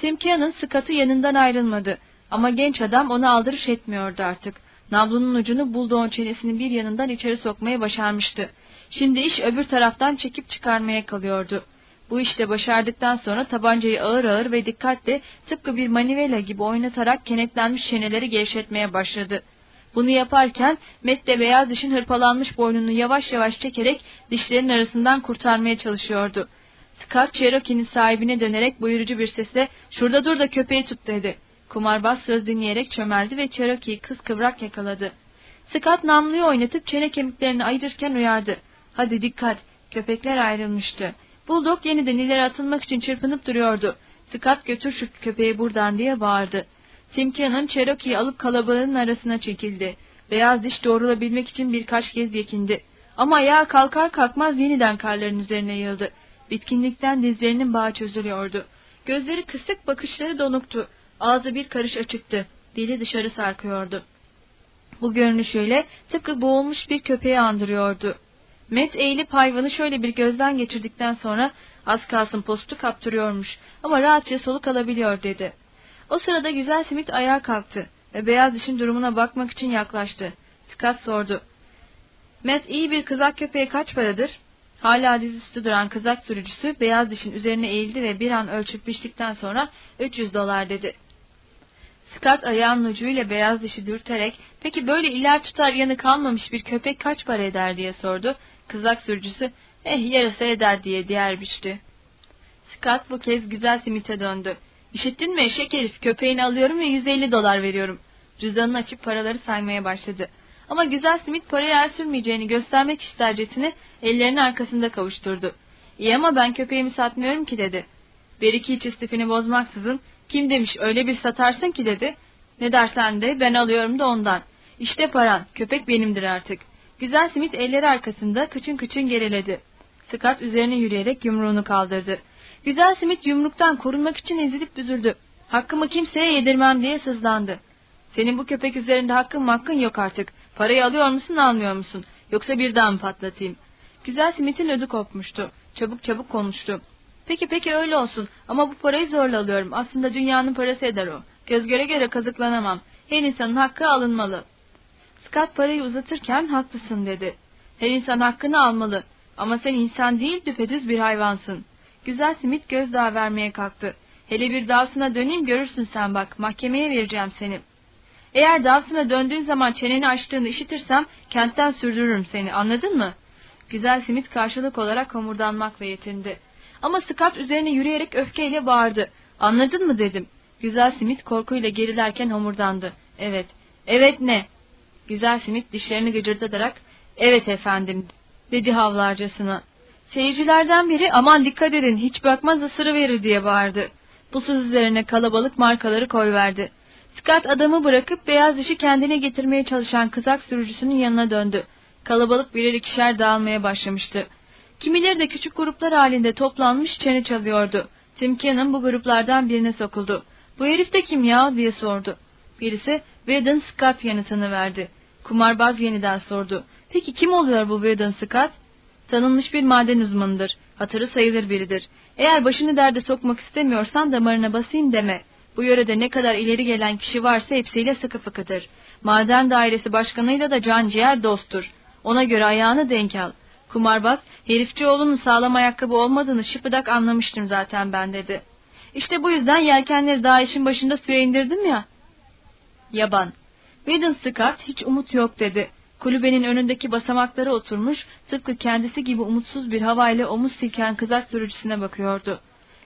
Tim Kean'ın sıkatı yanından ayrılmadı. Ama genç adam ona aldırış etmiyordu artık. Nablunun ucunu bulduğun çenesinin bir yanından içeri sokmaya başarmıştı. Şimdi iş öbür taraftan çekip çıkarmaya kalıyordu. Bu işte başardıktan sonra tabancayı ağır ağır ve dikkatle tıpkı bir manivela gibi oynatarak kenetlenmiş çeneleri gevşetmeye başladı. Bunu yaparken Matt de beyaz dişin hırpalanmış boynunu yavaş yavaş çekerek dişlerin arasından kurtarmaya çalışıyordu. Scott Cherokee'nin sahibine dönerek buyurucu bir sesle ''Şurada dur da köpeği tut'' dedi. Kumarbaz söz dinleyerek çömeldi ve Cherokee'yi kız kıvrak yakaladı. Scott namluyu oynatıp çene kemiklerini ayırırken uyardı. ''Hadi dikkat, köpekler ayrılmıştı.'' Bulldog yeniden ileri atılmak için çırpınıp duruyordu. Scott götür şu köpeği buradan diye bağırdı. Cannon Cherokee'yi alıp kalabalığın arasına çekildi. Beyaz diş doğrulabilmek için birkaç kez yekindi. Ama ayağa kalkar kalkmaz yeniden karların üzerine yığıldı. Bitkinlikten dizlerinin bağı çözülüyordu. Gözleri kısık bakışları donuktu. Ağzı bir karış açıktı. Dili dışarı sarkıyordu. Bu görünüşüyle tıpkı boğulmuş bir köpeği andırıyordu. Matt eğilip hayvanı şöyle bir gözden geçirdikten sonra az kalsın postu kaptırıyormuş ama rahatça soluk alabiliyor dedi. O sırada güzel simit ayağa kalktı ve beyaz dişin durumuna bakmak için yaklaştı. Scott sordu. Matt iyi bir kızak köpeğe kaç paradır? Hala dizüstü duran kızak sürücüsü beyaz dişin üzerine eğildi ve bir an ölçüp biçtikten sonra 300 dolar dedi. Scott ayağının ucuyla beyaz dişi dürterek peki böyle iler tutar yanı kalmamış bir köpek kaç para eder diye sordu. Kızak sürücüsü eh yarısı eder diye diğer biçti. Scott bu kez güzel simite döndü. İşittin mi eşek herif köpeğini alıyorum ve 150 dolar veriyorum. Cüzdanını açıp paraları saymaya başladı. Ama güzel simit paraya el sürmeyeceğini göstermek istercesine ellerini arkasında kavuşturdu. İyi ama ben köpeğimi satmıyorum ki dedi. Bir iki iç istifini bozmaksızın kim demiş öyle bir satarsın ki dedi. Ne dersen de ben alıyorum da ondan. İşte paran köpek benimdir artık. Güzel simit elleri arkasında kıçın kıçın geriledi. Scott üzerine yürüyerek yumruğunu kaldırdı. Güzel simit yumruktan korunmak için ezilip büzüldü. Hakkımı kimseye yedirmem diye sızlandı. Senin bu köpek üzerinde hakkın hakkın yok artık. Parayı alıyor musun almıyor musun? Yoksa bir daha mı patlatayım? Güzel simitin ödü kopmuştu. Çabuk çabuk konuştu. Peki peki öyle olsun ama bu parayı zorla alıyorum. Aslında dünyanın parası eder o. Göz göre göre kazıklanamam. Her insanın hakkı alınmalı. Scott parayı uzatırken haklısın dedi. Her insan hakkını almalı. Ama sen insan değil düpedüz bir hayvansın. Güzel simit gözdağı vermeye kalktı. Hele bir davsına döneyim görürsün sen bak. Mahkemeye vereceğim seni. Eğer davsına döndüğün zaman çeneni açtığını işitirsem kentten sürdürürüm seni anladın mı? Güzel simit karşılık olarak homurdanmakla yetindi. Ama Scott üzerine yürüyerek öfkeyle bağırdı. Anladın mı dedim. Güzel simit korkuyla gerilerken homurdandı. Evet. Evet ne? Güzel simit dişlerini gıcırdatarak evet efendim dedi havlarcasına. Seyircilerden biri aman dikkat edin hiç bakmaz ısırı verir diye bağırdı. Bu söz üzerine kalabalık markaları koyverdi. Scott adamı bırakıp beyaz dişi kendine getirmeye çalışan kızak sürücüsünün yanına döndü. Kalabalık birer ikişer dağılmaya başlamıştı. Kimileri de küçük gruplar halinde toplanmış çene çalıyordu. Tim Cannon bu gruplardan birine sokuldu. Bu herif de kim ya diye sordu. Birisi Whedon Scott yanıtını verdi. Kumarbaz yeniden sordu. Peki kim oluyor bu Whedon Scott? Tanınmış bir maden uzmanıdır. Hatırı sayılır biridir. Eğer başını derde sokmak istemiyorsan damarına basayım deme. Bu yörede ne kadar ileri gelen kişi varsa hepsiyle sıkı fıkıdır. Maden dairesi başkanıyla da can ciğer dosttur. Ona göre ayağını denk al. Kumarbaz, herifçi oğlunun sağlam ayakkabı olmadığını şıpıdak anlamıştım zaten ben dedi. İşte bu yüzden yelkenleri daha işin başında suya indirdim ya. Yaban. Whedon Scott hiç umut yok dedi. Kulübenin önündeki basamaklara oturmuş, tıpkı kendisi gibi umutsuz bir havayla omuz silken kızak sürücüsüne bakıyordu.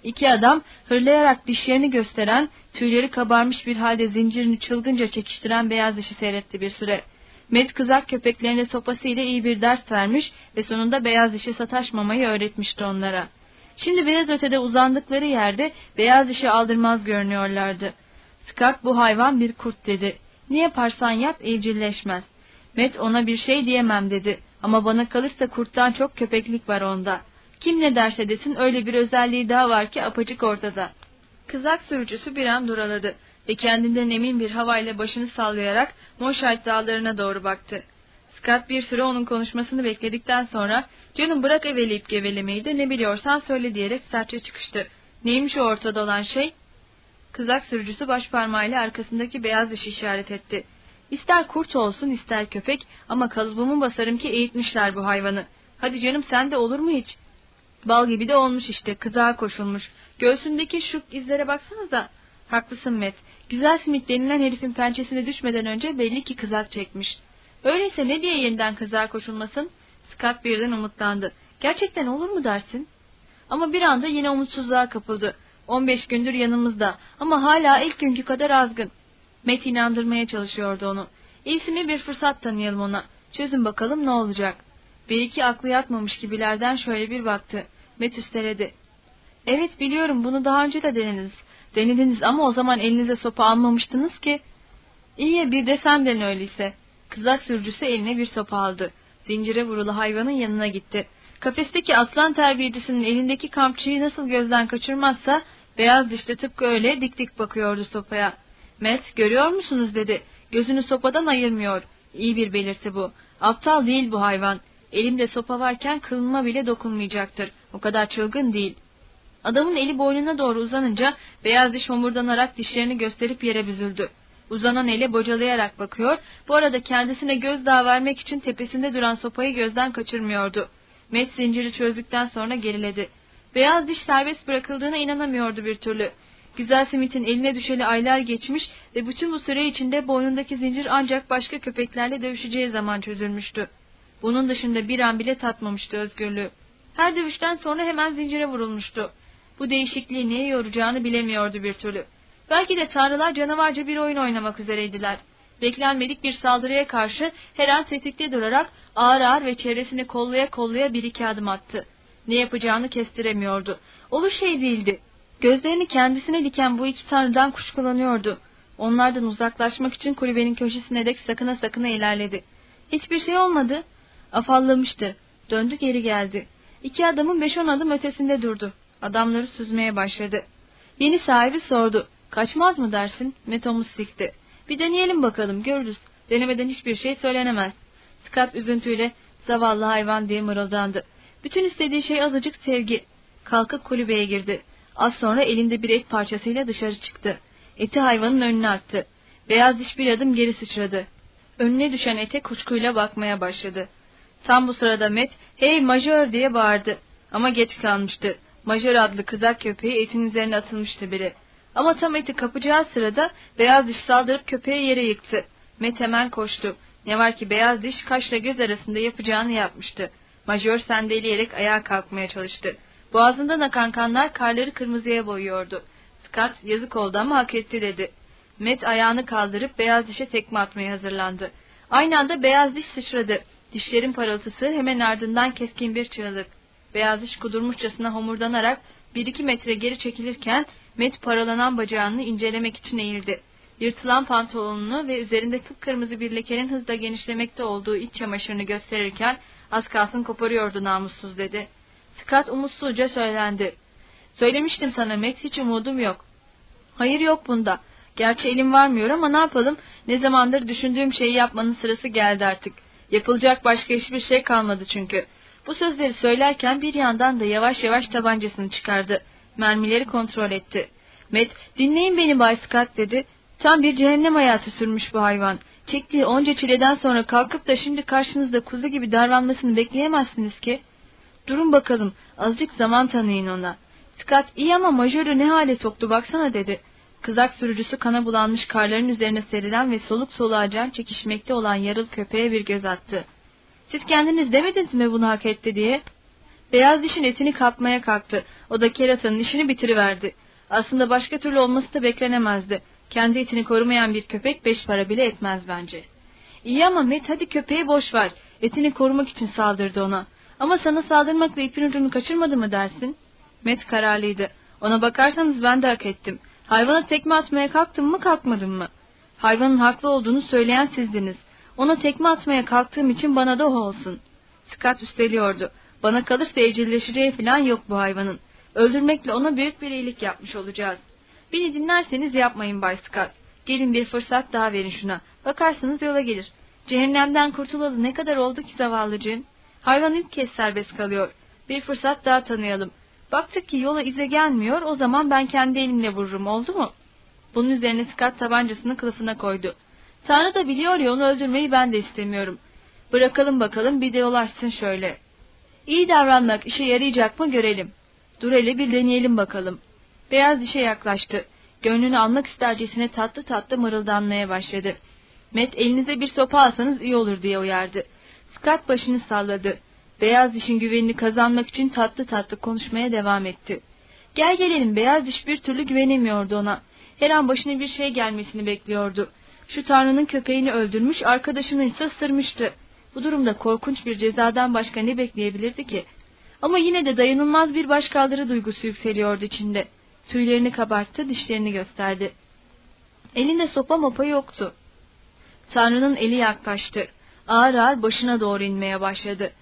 İki adam hırlayarak dişlerini gösteren, tüyleri kabarmış bir halde zincirini çılgınca çekiştiren beyaz dişi seyretti bir süre. Met kızak köpeklerine sopasıyla iyi bir ders vermiş ve sonunda beyaz dişi sataşmamayı öğretmişti onlara. Şimdi biraz ötede uzandıkları yerde beyaz dişi aldırmaz görünüyorlardı. Scott bu hayvan bir kurt dedi. Ne yaparsan yap evcilleşmez. Met ona bir şey diyemem dedi. Ama bana kalırsa kurttan çok köpeklik var onda. Kim ne derse desin öyle bir özelliği daha var ki apacık ortada. Kızak sürücüsü bir an duraladı ve kendinden emin bir havayla başını sallayarak Moşait dağlarına doğru baktı. Scott bir süre onun konuşmasını bekledikten sonra canım bırak eveleyip gevelemeyi de ne biliyorsan söyle diyerek sertçe çıkıştı. Neymiş o ortada olan şey? Kızak sürücüsü baş parmağıyla arkasındaki beyaz dişi işaret etti. İster kurt olsun ister köpek ama kalıbımı basarım ki eğitmişler bu hayvanı. Hadi canım sen de olur mu hiç? Bal gibi de olmuş işte kızağa koşulmuş. Göğsündeki şu izlere baksanıza. Haklısın Met. Güzel simit denilen herifin pençesine düşmeden önce belli ki kızak çekmiş. Öyleyse ne diye yeniden kızağa koşulmasın? Scott birden umutlandı. Gerçekten olur mu dersin? Ama bir anda yine umutsuzluğa kapıldı. 15 gündür yanımızda ama hala ilk günkü kadar azgın. Met inandırmaya çalışıyordu onu. İyisi bir fırsat tanıyalım ona. Çözün bakalım ne olacak. Bir iki aklı yatmamış gibilerden şöyle bir baktı. Met üsteledi. Evet biliyorum bunu daha önce de denediniz. Denediniz ama o zaman elinize sopa almamıştınız ki. İyi ya bir de sen den öyleyse. Kızak sürücüsü eline bir sopa aldı. Zincire vurulu hayvanın yanına gitti. Kafesteki aslan terbiyecisinin elindeki kamçıyı nasıl gözden kaçırmazsa beyaz dişte tıpkı öyle dik dik bakıyordu sopaya. Met görüyor musunuz dedi. Gözünü sopadan ayırmıyor. İyi bir belirti bu. Aptal değil bu hayvan. Elimde sopa varken kılınma bile dokunmayacaktır. O kadar çılgın değil. Adamın eli boynuna doğru uzanınca beyaz diş homurdanarak dişlerini gösterip yere büzüldü. Uzanan ele bocalayarak bakıyor, bu arada kendisine gözdağı vermek için tepesinde duran sopayı gözden kaçırmıyordu. Met zinciri çözdükten sonra geriledi. Beyaz diş serbest bırakıldığına inanamıyordu bir türlü. Güzel Smith'in eline düşeli aylar geçmiş ve bütün bu süre içinde boynundaki zincir ancak başka köpeklerle dövüşeceği zaman çözülmüştü. Bunun dışında bir an bile tatmamıştı özgürlüğü. Her dövüşten sonra hemen zincire vurulmuştu. Bu değişikliği neye yoracağını bilemiyordu bir türlü. Belki de tanrılar canavarca bir oyun oynamak üzereydiler. Beklenmedik bir saldırıya karşı her an tetikte durarak ağır ağır ve çevresini kollaya kollaya bir iki adım attı. Ne yapacağını kestiremiyordu. Olur şey değildi. Gözlerini kendisine diken bu iki tanrıdan kuşkulanıyordu. Onlardan uzaklaşmak için kulübenin köşesine dek sakına sakına ilerledi. Hiçbir şey olmadı. Afallamıştı. Döndü geri geldi. İki adamın beş on adım ötesinde durdu. Adamları süzmeye başladı. Yeni sahibi sordu. Kaçmaz mı dersin? Metomuz sikti. Bir deneyelim bakalım görürüz. Denemeden hiçbir şey söylenemez. Scott üzüntüyle zavallı hayvan diye mırıldandı. Bütün istediği şey azıcık sevgi. Kalkıp kulübeye girdi. Az sonra elinde bir et parçasıyla dışarı çıktı. Eti hayvanın önüne attı. Beyaz diş bir adım geri sıçradı. Önüne düşen ete kuşkuyla bakmaya başladı. Tam bu sırada Met, hey majör diye bağırdı. Ama geç kalmıştı. Majör adlı kızak köpeği etin üzerine atılmıştı biri. Ama tam eti kapacağı sırada beyaz diş saldırıp köpeği yere yıktı. Met hemen koştu. Ne var ki beyaz diş kaşla göz arasında yapacağını yapmıştı. Majör sendeleyerek ayağa kalkmaya çalıştı. Boğazından akan kanlar karları kırmızıya boyuyordu. Scott yazık oldu ama hak etti dedi. Met ayağını kaldırıp beyaz dişe tekme atmaya hazırlandı. Aynı anda beyaz diş sıçradı. Dişlerin parıltısı hemen ardından keskin bir çığlık. Beyaz diş kudurmuşçasına homurdanarak bir iki metre geri çekilirken Met paralanan bacağını incelemek için eğildi. Yırtılan pantolonunu ve üzerinde kıpkırmızı bir lekenin hızla genişlemekte olduğu iç çamaşırını gösterirken az kalsın koparıyordu namussuz dedi. Scott umutsuzca söylendi. Söylemiştim sana Met hiç umudum yok. Hayır yok bunda. Gerçi elim varmıyor ama ne yapalım ne zamandır düşündüğüm şeyi yapmanın sırası geldi artık. Yapılacak başka hiçbir şey kalmadı çünkü. Bu sözleri söylerken bir yandan da yavaş yavaş tabancasını çıkardı. Mermileri kontrol etti. Met, dinleyin beni Bay Scott dedi. Tam bir cehennem hayatı sürmüş bu hayvan. Çektiği onca çileden sonra kalkıp da şimdi karşınızda kuzu gibi davranmasını bekleyemezsiniz ki. Durun bakalım, azıcık zaman tanıyın ona. Scott iyi ama majörü ne hale soktu baksana dedi. Kızak sürücüsü kana bulanmış karların üzerine serilen ve soluk soluğa can çekişmekte olan yarıl köpeğe bir göz attı. Siz kendiniz demediniz mi bunu hak etti diye? Beyaz dişin etini kapmaya kalktı. O da keratanın işini bitiriverdi. Aslında başka türlü olması da beklenemezdi. Kendi etini korumayan bir köpek beş para bile etmez bence. İyi ama Met hadi köpeği boş ver. Etini korumak için saldırdı ona. Ama sana saldırmakla ipin ucunu kaçırmadı mı dersin? Met kararlıydı. Ona bakarsanız ben de hak ettim. Hayvana tekme atmaya kalktım mı kalkmadım mı? Hayvanın haklı olduğunu söyleyen sizdiniz. Ona tekme atmaya kalktığım için bana da o olsun. Scott üsteliyordu. Bana kalırsa evcilleşeceği falan yok bu hayvanın. Öldürmekle ona büyük bir iyilik yapmış olacağız. Beni dinlerseniz yapmayın Bay Scott. Gelin bir fırsat daha verin şuna. Bakarsınız yola gelir. Cehennemden kurtulalı ne kadar oldu ki zavallıcığın? Hayvan ilk kez serbest kalıyor. Bir fırsat daha tanıyalım. Baktık ki yola ize gelmiyor, o zaman ben kendi elimle vururum, oldu mu? Bunun üzerine Scott tabancasını kılıfına koydu. Tanrı da biliyor ya onu öldürmeyi ben de istemiyorum. Bırakalım bakalım bir de yol açsın şöyle. İyi davranmak işe yarayacak mı görelim. Dur hele bir deneyelim bakalım. Beyaz dişe yaklaştı. Gönlünü almak istercesine tatlı tatlı mırıldanmaya başladı. Met elinize bir sopa alsanız iyi olur diye uyardı. Scott başını salladı. Beyaz dişin güvenini kazanmak için tatlı tatlı konuşmaya devam etti. Gel gelelim beyaz diş bir türlü güvenemiyordu ona. Her an başına bir şey gelmesini bekliyordu. Şu tanrının köpeğini öldürmüş, arkadaşını ise ısırmıştı. Bu durumda korkunç bir cezadan başka ne bekleyebilirdi ki? Ama yine de dayanılmaz bir başkaldırı duygusu yükseliyordu içinde. Tüylerini kabarttı, dişlerini gösterdi. Elinde sopa mopa yoktu. Tanrı'nın eli yaklaştı. Ağır ağır başına doğru inmeye başladı.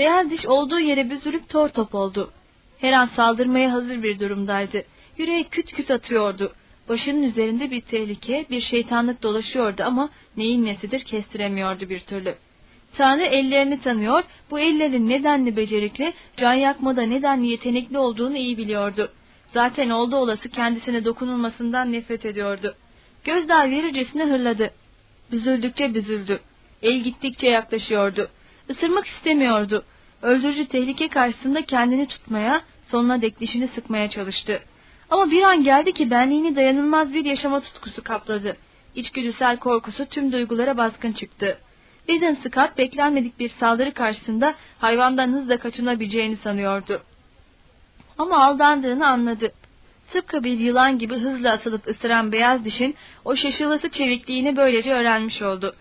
Beyaz diş olduğu yere büzülüp tor top oldu. Her an saldırmaya hazır bir durumdaydı. Yüreği küt küt atıyordu. Başının üzerinde bir tehlike, bir şeytanlık dolaşıyordu ama neyin nesidir kestiremiyordu bir türlü. Tanrı ellerini tanıyor, bu ellerin nedenli becerikli, can yakmada nedenli yetenekli olduğunu iyi biliyordu. Zaten oldu olası kendisine dokunulmasından nefret ediyordu. Gözdağı verircesine hırladı. Büzüldükçe büzüldü. El gittikçe yaklaşıyordu. Isırmak istemiyordu. Öldürücü tehlike karşısında kendini tutmaya, sonuna dek dişini sıkmaya çalıştı. Ama bir an geldi ki benliğini dayanılmaz bir yaşama tutkusu kapladı. İçgüdüsel korkusu tüm duygulara baskın çıktı. Eden Scott beklenmedik bir saldırı karşısında hayvandan hızla kaçınabileceğini sanıyordu. Ama aldandığını anladı. Tıpkı bir yılan gibi hızla atılıp ısıran beyaz dişin o şaşılası çevikliğini böylece öğrenmiş oldu.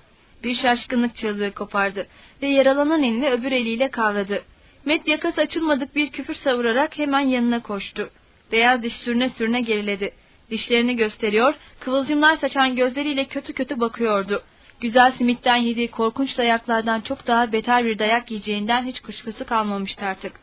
Bir şaşkınlık çığlığı kopardı ve yaralanan elini öbür eliyle kavradı. Met yakası açılmadık bir küfür savurarak hemen yanına koştu. Beyaz diş sürüne sürüne geriledi. Dişlerini gösteriyor, kıvılcımlar saçan gözleriyle kötü kötü bakıyordu. Güzel simitten yediği korkunç dayaklardan çok daha beter bir dayak yiyeceğinden hiç kuşkusu kalmamıştı artık.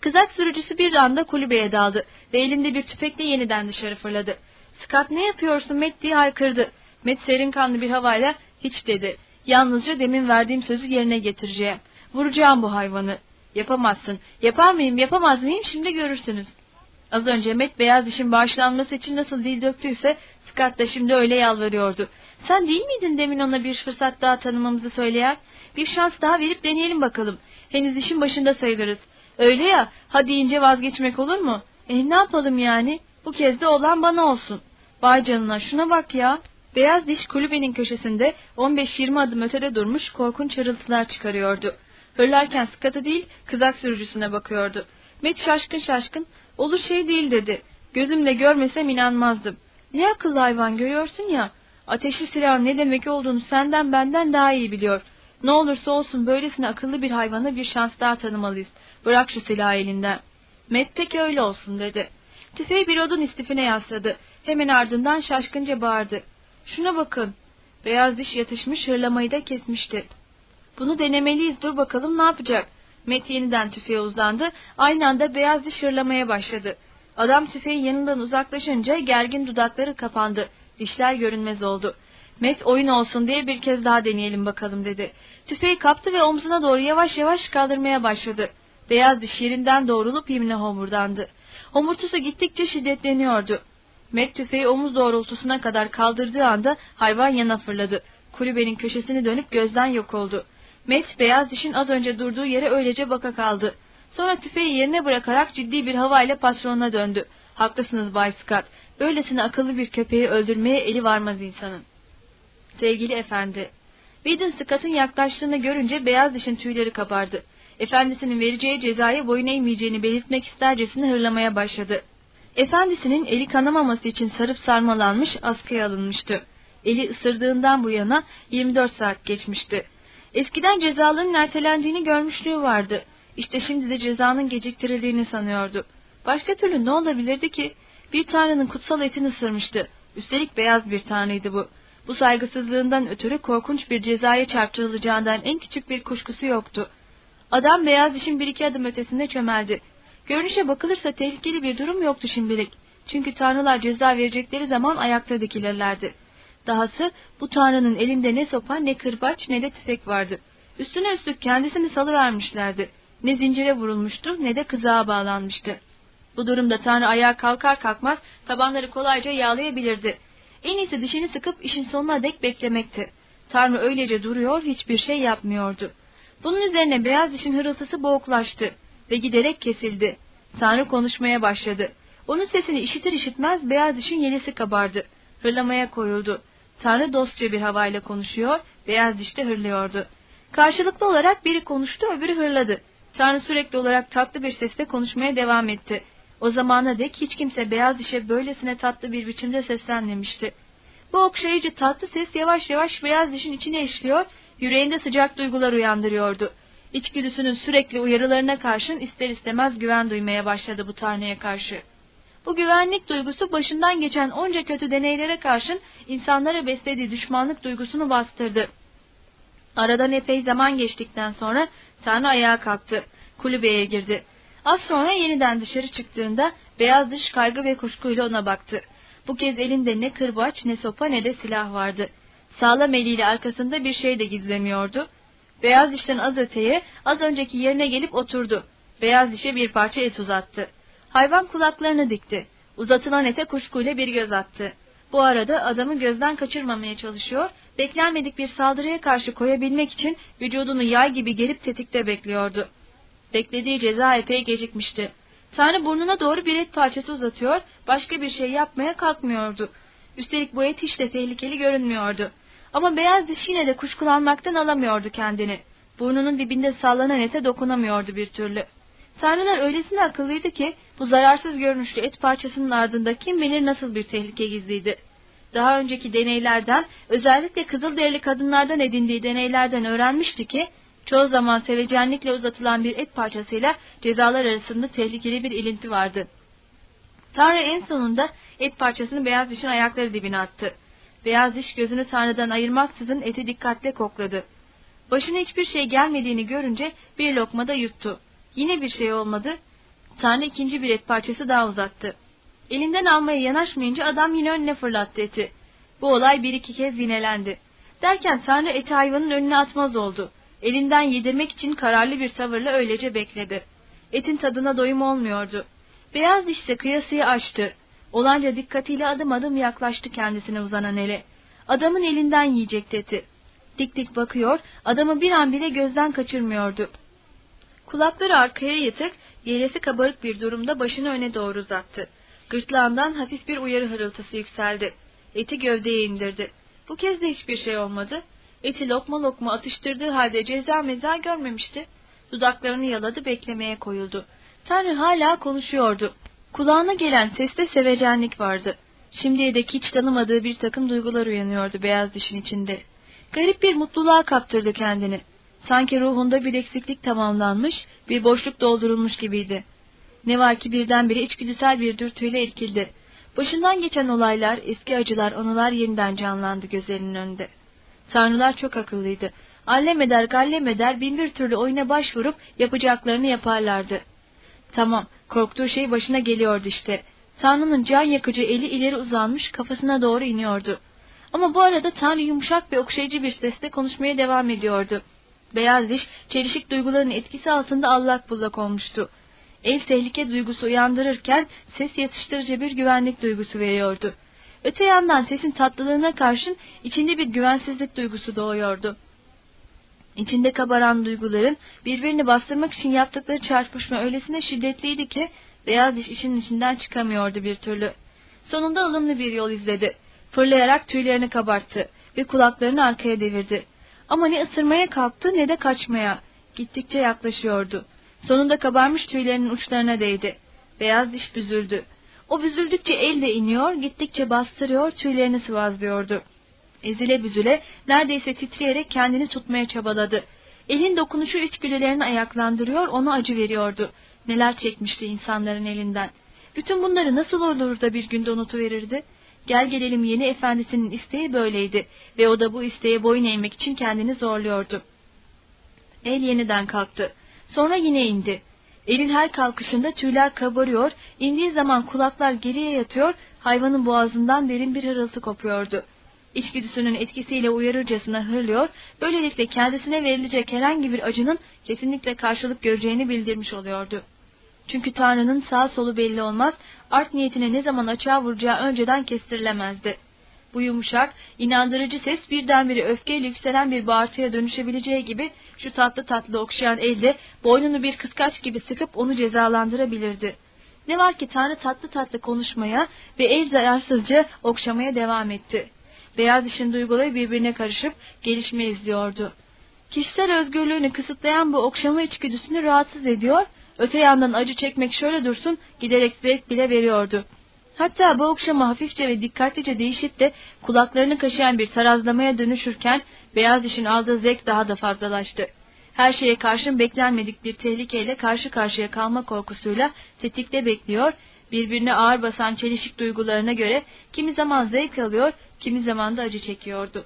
Kızak sürücüsü bir anda kulübeye daldı ve elinde bir tüfekle yeniden dışarı fırladı. Scott ne yapıyorsun Met diye haykırdı. Met serin kanlı bir havayla hiç dedi. Yalnızca demin verdiğim sözü yerine getireceğim. Vuracağım bu hayvanı. Yapamazsın. Yapar mıyım yapamaz mıyım şimdi görürsünüz. Az önce Met beyaz dişin bağışlanması için nasıl dil döktüyse Scott da şimdi öyle yalvarıyordu. Sen değil miydin demin ona bir fırsat daha tanımamızı söyleyen? Bir şans daha verip deneyelim bakalım. Henüz işin başında sayılırız. Öyle ya, ha deyince vazgeçmek olur mu? E ne yapalım yani? Bu kez de olan bana olsun. Vay canına şuna bak ya. Beyaz diş kulübenin köşesinde 15-20 adım ötede durmuş korkunç hırıltılar çıkarıyordu. Hırlarken Scott'a değil kızak sürücüsüne bakıyordu. Met şaşkın şaşkın olur şey değil dedi. Gözümle görmesem inanmazdım. Ne akıllı hayvan görüyorsun ya. Ateşli silahın ne demek olduğunu senden benden daha iyi biliyor. Ne olursa olsun böylesine akıllı bir hayvana bir şans daha tanımalıyız. Bırak şu silahı elinden. Met peki öyle olsun dedi. Tüfeği bir odun istifine yasladı. Hemen ardından şaşkınca bağırdı. Şuna bakın. Beyaz diş yatışmış hırlamayı da kesmişti. Bunu denemeliyiz dur bakalım ne yapacak. Met yeniden tüfeğe uzandı. Aynı anda beyaz diş hırlamaya başladı. Adam tüfeğin yanından uzaklaşınca gergin dudakları kapandı. Dişler görünmez oldu. Met oyun olsun diye bir kez daha deneyelim bakalım dedi. Tüfeği kaptı ve omzuna doğru yavaş yavaş kaldırmaya başladı. Beyaz diş yerinden doğrulup yemine homurdandı. Homurtusu gittikçe şiddetleniyordu. Met tüfeği omuz doğrultusuna kadar kaldırdığı anda hayvan yana fırladı. Kulübenin köşesini dönüp gözden yok oldu. Met beyaz dişin az önce durduğu yere öylece baka kaldı. Sonra tüfeği yerine bırakarak ciddi bir havayla patronuna döndü. Haklısınız Bay Scott. Böylesine akıllı bir köpeği öldürmeye eli varmaz insanın. Sevgili efendi. Whedon Scott'ın yaklaştığını görünce beyaz dişin tüyleri kabardı. efendisinin vereceği cezaya boyun eğmeyeceğini belirtmek istercesine hırlamaya başladı. Efendisinin eli kanamaması için sarıp sarmalanmış askıya alınmıştı. Eli ısırdığından bu yana 24 saat geçmişti. Eskiden cezaların ertelendiğini görmüşlüğü vardı. İşte şimdi de cezanın geciktirildiğini sanıyordu. Başka türlü ne olabilirdi ki? Bir tanrının kutsal etini ısırmıştı. Üstelik beyaz bir tanrıydı bu. Bu saygısızlığından ötürü korkunç bir cezaya çarptırılacağından en küçük bir kuşkusu yoktu. Adam beyaz dişin bir iki adım ötesinde çömeldi. Görünüşe bakılırsa tehlikeli bir durum yoktu şimdilik. Çünkü tanrılar ceza verecekleri zaman ayakta dikilirlerdi. Dahası bu tanrının elinde ne sopa ne kırbaç ne de tüfek vardı. Üstüne üstlük kendisini salıvermişlerdi. Ne zincire vurulmuştu ne de kızağa bağlanmıştı. Bu durumda tanrı ayağa kalkar kalkmaz tabanları kolayca yağlayabilirdi. En iyisi dişini sıkıp işin sonuna dek beklemekti. Tanrı öylece duruyor hiçbir şey yapmıyordu. Bunun üzerine beyaz dişin hırıltısı boğuklaştı ve giderek kesildi. Tanrı konuşmaya başladı. Onun sesini işitir işitmez beyaz dişin yelisi kabardı. Hırlamaya koyuldu. Tanrı dostça bir havayla konuşuyor, beyaz diş de hırlıyordu. Karşılıklı olarak biri konuştu, öbürü hırladı. Tanrı sürekli olarak tatlı bir sesle konuşmaya devam etti. O zamana dek hiç kimse beyaz dişe böylesine tatlı bir biçimde seslenmemişti. Bu okşayıcı tatlı ses yavaş yavaş beyaz dişin içine işliyor, yüreğinde sıcak duygular uyandırıyordu. İçgüdüsünün sürekli uyarılarına karşın ister istemez güven duymaya başladı bu Tanrı'ya karşı. Bu güvenlik duygusu başından geçen onca kötü deneylere karşın insanlara beslediği düşmanlık duygusunu bastırdı. Aradan epey zaman geçtikten sonra Tanrı ayağa kalktı. Kulübeye girdi. Az sonra yeniden dışarı çıktığında beyaz dış kaygı ve kuşkuyla ona baktı. Bu kez elinde ne kırbaç ne sopa ne de silah vardı. Sağlam eliyle arkasında bir şey de gizlemiyordu. Beyaz dişten az öteye az önceki yerine gelip oturdu. Beyaz dişe bir parça et uzattı. Hayvan kulaklarını dikti. Uzatılan ete kuşkuyla bir göz attı. Bu arada adamı gözden kaçırmamaya çalışıyor, beklenmedik bir saldırıya karşı koyabilmek için vücudunu yay gibi gelip tetikte bekliyordu. Beklediği ceza epey gecikmişti. Tanrı burnuna doğru bir et parçası uzatıyor, başka bir şey yapmaya kalkmıyordu. Üstelik bu et hiç de tehlikeli görünmüyordu. Ama beyaz diş yine de kuşkulanmaktan alamıyordu kendini. Burnunun dibinde sallanan ete dokunamıyordu bir türlü. Tanrılar öylesine akıllıydı ki bu zararsız görünüşlü et parçasının ardında kim bilir nasıl bir tehlike gizliydi. Daha önceki deneylerden, özellikle kızılderili kadınlardan edindiği deneylerden öğrenmişti ki, çoğu zaman sevecenlikle uzatılan bir et parçasıyla cezalar arasında tehlikeli bir ilinti vardı. Tanrı en sonunda et parçasını beyaz dişin ayakları dibine attı. Beyaz diş gözünü Tanrı'dan ayırmaksızın eti dikkatle kokladı. Başına hiçbir şey gelmediğini görünce bir lokma da yuttu. Yine bir şey olmadı. Tanrı ikinci bir et parçası daha uzattı. Elinden almaya yanaşmayınca adam yine önüne fırlattı eti. Bu olay bir iki kez yinelendi. Derken Tanrı eti hayvanın önüne atmaz oldu. Elinden yedirmek için kararlı bir tavırla öylece bekledi. Etin tadına doyum olmuyordu. Beyaz dişse kıyasıyı açtı. Olanca dikkatiyle adım adım yaklaştı kendisine uzanan ele. Adamın elinden yiyecekti eti. Dik dik bakıyor, adamı bir an bile gözden kaçırmıyordu. Kulakları arkaya yatık, yelesi kabarık bir durumda başını öne doğru uzattı. Gırtlağından hafif bir uyarı hırıltısı yükseldi. Eti gövdeye indirdi. Bu kez de hiçbir şey olmadı. Eti lokma lokma atıştırdığı halde ceza meza görmemişti. Dudaklarını yaladı beklemeye koyuldu. Tanrı hala konuşuyordu. Kulağına gelen seste sevecenlik vardı. Şimdiye dek hiç tanımadığı bir takım duygular uyanıyordu beyaz dişin içinde. Garip bir mutluluğa kaptırdı kendini. Sanki ruhunda bir eksiklik tamamlanmış, bir boşluk doldurulmuş gibiydi. Ne var ki birdenbire içgüdüsel bir dürtüyle irkildi. Başından geçen olaylar, eski acılar, anılar yeniden canlandı gözlerinin önünde. Tanrılar çok akıllıydı. Allem eder gallem eder bin bir türlü oyuna başvurup yapacaklarını yaparlardı. Tamam, korktuğu şey başına geliyordu işte. Tanrı'nın can yakıcı eli ileri uzanmış kafasına doğru iniyordu. Ama bu arada Tanrı yumuşak ve okşayıcı bir sesle konuşmaya devam ediyordu. Beyaz diş, çelişik duyguların etkisi altında allak bullak olmuştu. El tehlike duygusu uyandırırken ses yatıştırıcı bir güvenlik duygusu veriyordu. Öte yandan sesin tatlılığına karşın içinde bir güvensizlik duygusu doğuyordu. İçinde kabaran duyguların birbirini bastırmak için yaptıkları çarpışma öylesine şiddetliydi ki beyaz diş işin içinden çıkamıyordu bir türlü. Sonunda ılımlı bir yol izledi. Fırlayarak tüylerini kabarttı ve kulaklarını arkaya devirdi. Ama ne ısırmaya kalktı ne de kaçmaya. Gittikçe yaklaşıyordu. Sonunda kabarmış tüylerinin uçlarına değdi. Beyaz diş büzüldü. O büzüldükçe el de iniyor, gittikçe bastırıyor, tüylerini sıvazlıyordu. Ezile büzüle, neredeyse titreyerek kendini tutmaya çabaladı. Elin dokunuşu içgüdülerini ayaklandırıyor, ona acı veriyordu. Neler çekmişti insanların elinden. Bütün bunları nasıl olur da bir günde unutuverirdi? Gel gelelim yeni efendisinin isteği böyleydi ve o da bu isteğe boyun eğmek için kendini zorluyordu. El yeniden kalktı. Sonra yine indi. Elin her kalkışında tüyler kabarıyor, indiği zaman kulaklar geriye yatıyor, hayvanın boğazından derin bir hırıltı kopuyordu. İçgüdüsünün etkisiyle uyarırcasına hırlıyor, böylelikle kendisine verilecek herhangi bir acının kesinlikle karşılık göreceğini bildirmiş oluyordu. Çünkü Tanrı'nın sağ solu belli olmaz, art niyetine ne zaman açığa vuracağı önceden kestirilemezdi. Bu yumuşak, inandırıcı ses birdenbire öfkeyle yükselen bir bağırtıya dönüşebileceği gibi şu tatlı tatlı okşayan elde boynunu bir kıskaç gibi sıkıp onu cezalandırabilirdi. Ne var ki Tanrı tatlı tatlı konuşmaya ve el zayarsızca okşamaya devam etti. Beyaz dişin duyguları birbirine karışıp gelişme izliyordu. Kişisel özgürlüğünü kısıtlayan bu okşama içgüdüsünü rahatsız ediyor, öte yandan acı çekmek şöyle dursun giderek zevk bile veriyordu. Hatta bu okşama hafifçe ve dikkatlice değişip de kulaklarını kaşıyan bir tarazlamaya dönüşürken beyaz dişin aldığı zevk daha da fazlalaştı. Her şeye karşın beklenmedik bir tehlikeyle karşı karşıya kalma korkusuyla tetikte bekliyor, birbirine ağır basan çelişik duygularına göre kimi zaman zevk alıyor, kimi zaman da acı çekiyordu.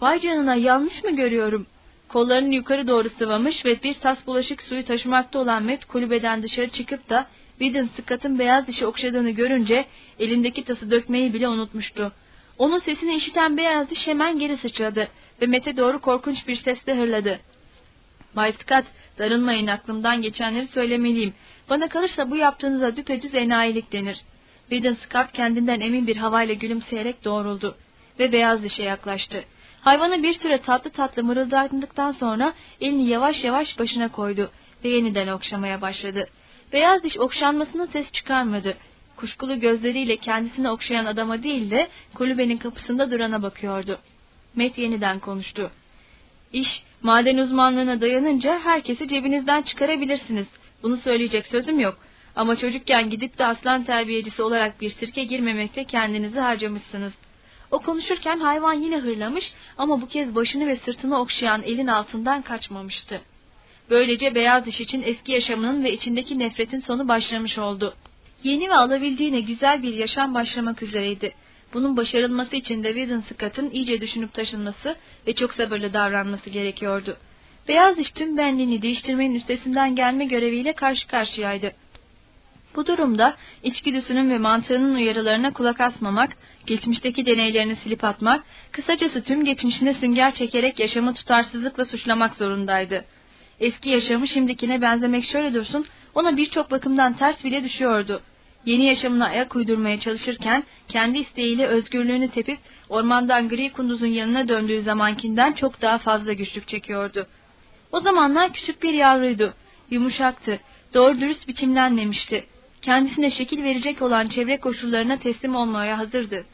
Vay canına yanlış mı görüyorum? Kollarını yukarı doğru sıvamış ve bir tas bulaşık suyu taşımakta olan Met kulübeden dışarı çıkıp da Widden Scott'ın beyaz dişi okşadığını görünce elindeki tası dökmeyi bile unutmuştu. Onun sesini işiten beyaz diş hemen geri sıçradı ve Mete doğru korkunç bir sesle hırladı. Bay Scott, darılmayın aklımdan geçenleri söylemeliyim. Bana kalırsa bu yaptığınıza düpedüz enayilik denir. Widden Scott kendinden emin bir havayla gülümseyerek doğruldu ve beyaz dişe yaklaştı. Hayvanı bir süre tatlı tatlı mırıldandıktan sonra elini yavaş yavaş başına koydu ve yeniden okşamaya başladı. Beyaz diş okşanmasına ses çıkarmadı. Kuşkulu gözleriyle kendisini okşayan adama değil de kulübenin kapısında durana bakıyordu. Met yeniden konuştu. İş, maden uzmanlığına dayanınca herkesi cebinizden çıkarabilirsiniz. Bunu söyleyecek sözüm yok. Ama çocukken gidip de aslan terbiyecisi olarak bir sirke girmemekle kendinizi harcamışsınız. O konuşurken hayvan yine hırlamış ama bu kez başını ve sırtını okşayan elin altından kaçmamıştı. Böylece beyaz diş için eski yaşamının ve içindeki nefretin sonu başlamış oldu. Yeni ve alabildiğine güzel bir yaşam başlamak üzereydi. Bunun başarılması için de Whedon Scott'ın iyice düşünüp taşınması ve çok sabırlı davranması gerekiyordu. Beyaz diş tüm benliğini değiştirmenin üstesinden gelme göreviyle karşı karşıyaydı. Bu durumda içgüdüsünün ve mantığının uyarılarına kulak asmamak, geçmişteki deneylerini silip atmak, kısacası tüm geçmişine sünger çekerek yaşamı tutarsızlıkla suçlamak zorundaydı. Eski yaşamı şimdikine benzemek şöyle dursun, ona birçok bakımdan ters bile düşüyordu. Yeni yaşamına ayak uydurmaya çalışırken, kendi isteğiyle özgürlüğünü tepip, ormandan gri kunduzun yanına döndüğü zamankinden çok daha fazla güçlük çekiyordu. O zamanlar küçük bir yavruydu, yumuşaktı, doğru dürüst biçimlenmemişti. Kendisine şekil verecek olan çevre koşullarına teslim olmaya hazırdı.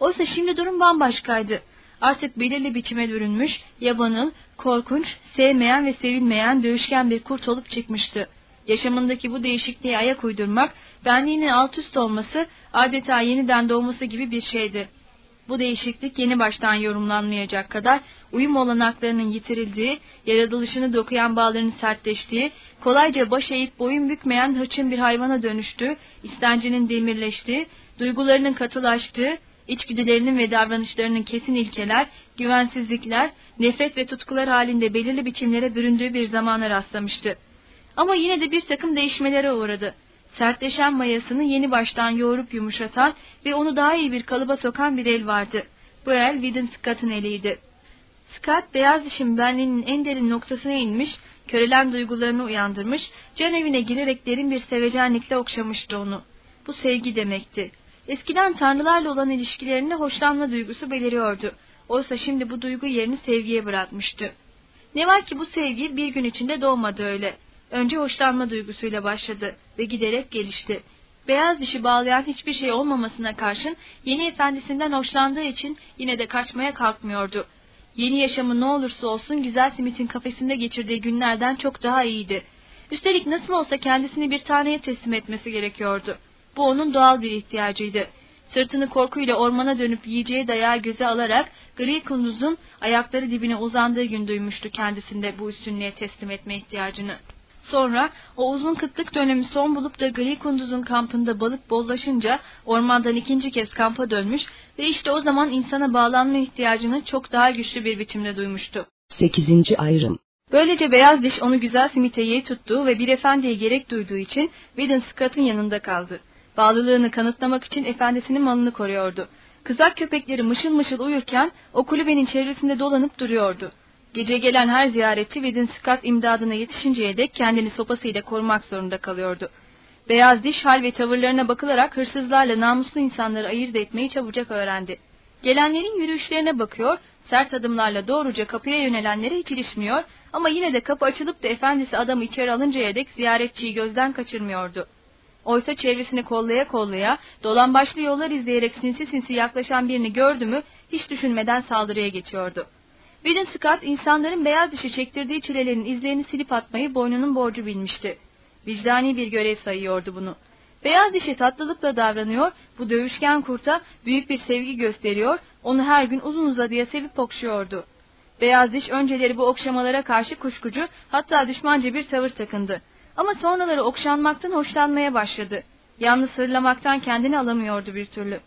Oysa şimdi durum bambaşkaydı artık belirli biçime bürünmüş, yabanıl, korkunç, sevmeyen ve sevilmeyen dövüşken bir kurt olup çıkmıştı. Yaşamındaki bu değişikliğe ayak uydurmak, benliğinin alt üst olması, adeta yeniden doğması gibi bir şeydi. Bu değişiklik yeni baştan yorumlanmayacak kadar uyum olanaklarının yitirildiği, yaratılışını dokuyan bağlarının sertleştiği, kolayca baş eğip boyun bükmeyen hırçın bir hayvana dönüştüğü, istencinin demirleştiği, duygularının katılaştığı, içgüdülerinin ve davranışlarının kesin ilkeler, güvensizlikler, nefret ve tutkular halinde belirli biçimlere büründüğü bir zamana rastlamıştı. Ama yine de bir takım değişmelere uğradı. Sertleşen mayasını yeni baştan yoğurup yumuşatan ve onu daha iyi bir kalıba sokan bir el vardı. Bu el Widden Scott'ın eliydi. Scott, beyaz dişin benliğinin en derin noktasına inmiş, körelen duygularını uyandırmış, can evine girerek derin bir sevecenlikle okşamıştı onu. Bu sevgi demekti. Eskiden tanrılarla olan ilişkilerinde hoşlanma duygusu beliriyordu. Oysa şimdi bu duygu yerini sevgiye bırakmıştı. Ne var ki bu sevgi bir gün içinde doğmadı öyle. Önce hoşlanma duygusuyla başladı ve giderek gelişti. Beyaz dişi bağlayan hiçbir şey olmamasına karşın yeni efendisinden hoşlandığı için yine de kaçmaya kalkmıyordu. Yeni yaşamı ne olursa olsun güzel Smith'in kafesinde geçirdiği günlerden çok daha iyiydi. Üstelik nasıl olsa kendisini bir taneye teslim etmesi gerekiyordu. Bu onun doğal bir ihtiyacıydı. Sırtını korkuyla ormana dönüp yiyeceği dayağı göze alarak gri kunduzun ayakları dibine uzandığı gün duymuştu kendisinde bu üstünlüğe teslim etme ihtiyacını. Sonra o uzun kıtlık dönemi son bulup da gri kunduzun kampında balık bollaşınca ormandan ikinci kez kampa dönmüş ve işte o zaman insana bağlanma ihtiyacını çok daha güçlü bir biçimde duymuştu. 8. ayrım Böylece beyaz diş onu güzel Smith'e yeğ tuttu ve bir efendiye gerek duyduğu için Whedon Scott'ın yanında kaldı. Bağlılığını kanıtlamak için efendisinin malını koruyordu. Kızak köpekleri mışıl mışıl uyurken o kulübenin çevresinde dolanıp duruyordu. Gece gelen her ziyaretçi Whedon Scott imdadına yetişinceye dek kendini sopasıyla korumak zorunda kalıyordu. Beyaz diş hal ve tavırlarına bakılarak hırsızlarla namuslu insanları ayırt etmeyi çabucak öğrendi. Gelenlerin yürüyüşlerine bakıyor, sert adımlarla doğruca kapıya yönelenlere hiç ilişmiyor ama yine de kapı açılıp da efendisi adamı içeri alıncaya dek ziyaretçiyi gözden kaçırmıyordu. Oysa çevresini kollaya kollaya, dolan başlı yollar izleyerek sinsi sinsi yaklaşan birini gördü mü hiç düşünmeden saldırıya geçiyordu. William Scott insanların beyaz dişi çektirdiği çilelerin izlerini silip atmayı boynunun borcu bilmişti. Vicdani bir görev sayıyordu bunu. Beyaz dişi tatlılıkla davranıyor, bu dövüşken kurta büyük bir sevgi gösteriyor, onu her gün uzun uzadıya sevip okşuyordu. Beyaz diş önceleri bu okşamalara karşı kuşkucu, hatta düşmanca bir tavır takındı. Ama sonraları okşanmaktan hoşlanmaya başladı. Yalnız hırlamaktan kendini alamıyordu bir türlü.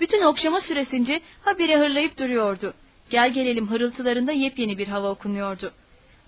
Bütün okşama süresince habire hırlayıp duruyordu. Gel gelelim hırıltılarında yepyeni bir hava okunuyordu.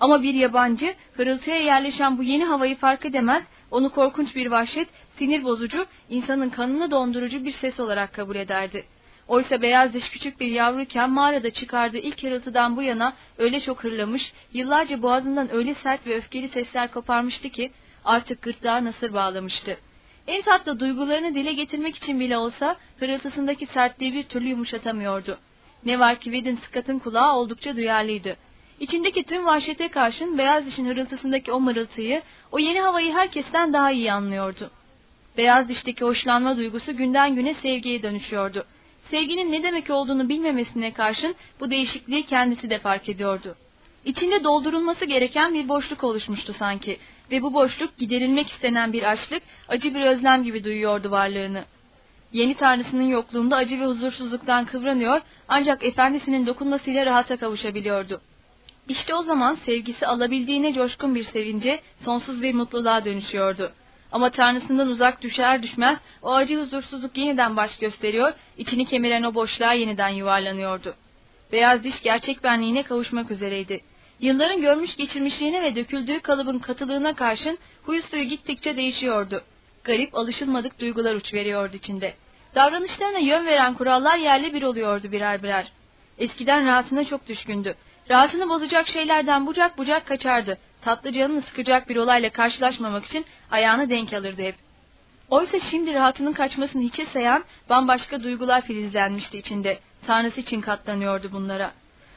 Ama bir yabancı hırıltıya yerleşen bu yeni havayı fark edemez, onu korkunç bir vahşet, sinir bozucu, insanın kanını dondurucu bir ses olarak kabul ederdi. Oysa beyaz diş küçük bir yavruyken mağarada çıkardığı ilk hırıltıdan bu yana öyle çok hırlamış, yıllarca boğazından öyle sert ve öfkeli sesler koparmıştı ki artık gırtlağı nasır bağlamıştı. En tatlı duygularını dile getirmek için bile olsa hırıltısındaki sertliği bir türlü yumuşatamıyordu. Ne var ki Whedon Scott'ın kulağı oldukça duyarlıydı. İçindeki tüm vahşete karşın beyaz dişin hırıltısındaki o mırıltıyı, o yeni havayı herkesten daha iyi anlıyordu. Beyaz dişteki hoşlanma duygusu günden güne sevgiye dönüşüyordu. Sevginin ne demek olduğunu bilmemesine karşın bu değişikliği kendisi de fark ediyordu. İçinde doldurulması gereken bir boşluk oluşmuştu sanki ve bu boşluk giderilmek istenen bir açlık, acı bir özlem gibi duyuyordu varlığını. Yeni tanrısının yokluğunda acı ve huzursuzluktan kıvranıyor ancak efendisinin dokunmasıyla rahata kavuşabiliyordu. İşte o zaman sevgisi alabildiğine coşkun bir sevince, sonsuz bir mutluluğa dönüşüyordu. Ama tanrısından uzak düşer düşmez o acı huzursuzluk yeniden baş gösteriyor, içini kemiren o boşluğa yeniden yuvarlanıyordu. Beyaz diş gerçek benliğine kavuşmak üzereydi. Yılların görmüş geçirmişliğine ve döküldüğü kalıbın katılığına karşın huyu gittikçe değişiyordu. Garip, alışılmadık duygular uç veriyordu içinde. Davranışlarına yön veren kurallar yerli bir oluyordu birer birer. Eskiden rahatına çok düşkündü. Rahatını bozacak şeylerden bucak bucak kaçardı. Tatlı canını sıkacak bir olayla karşılaşmamak için ayağını denk alırdı hep. Oysa şimdi rahatının kaçmasını hiçe sayan bambaşka duygular filizlenmişti içinde. Tanrısı için katlanıyordu bunlara.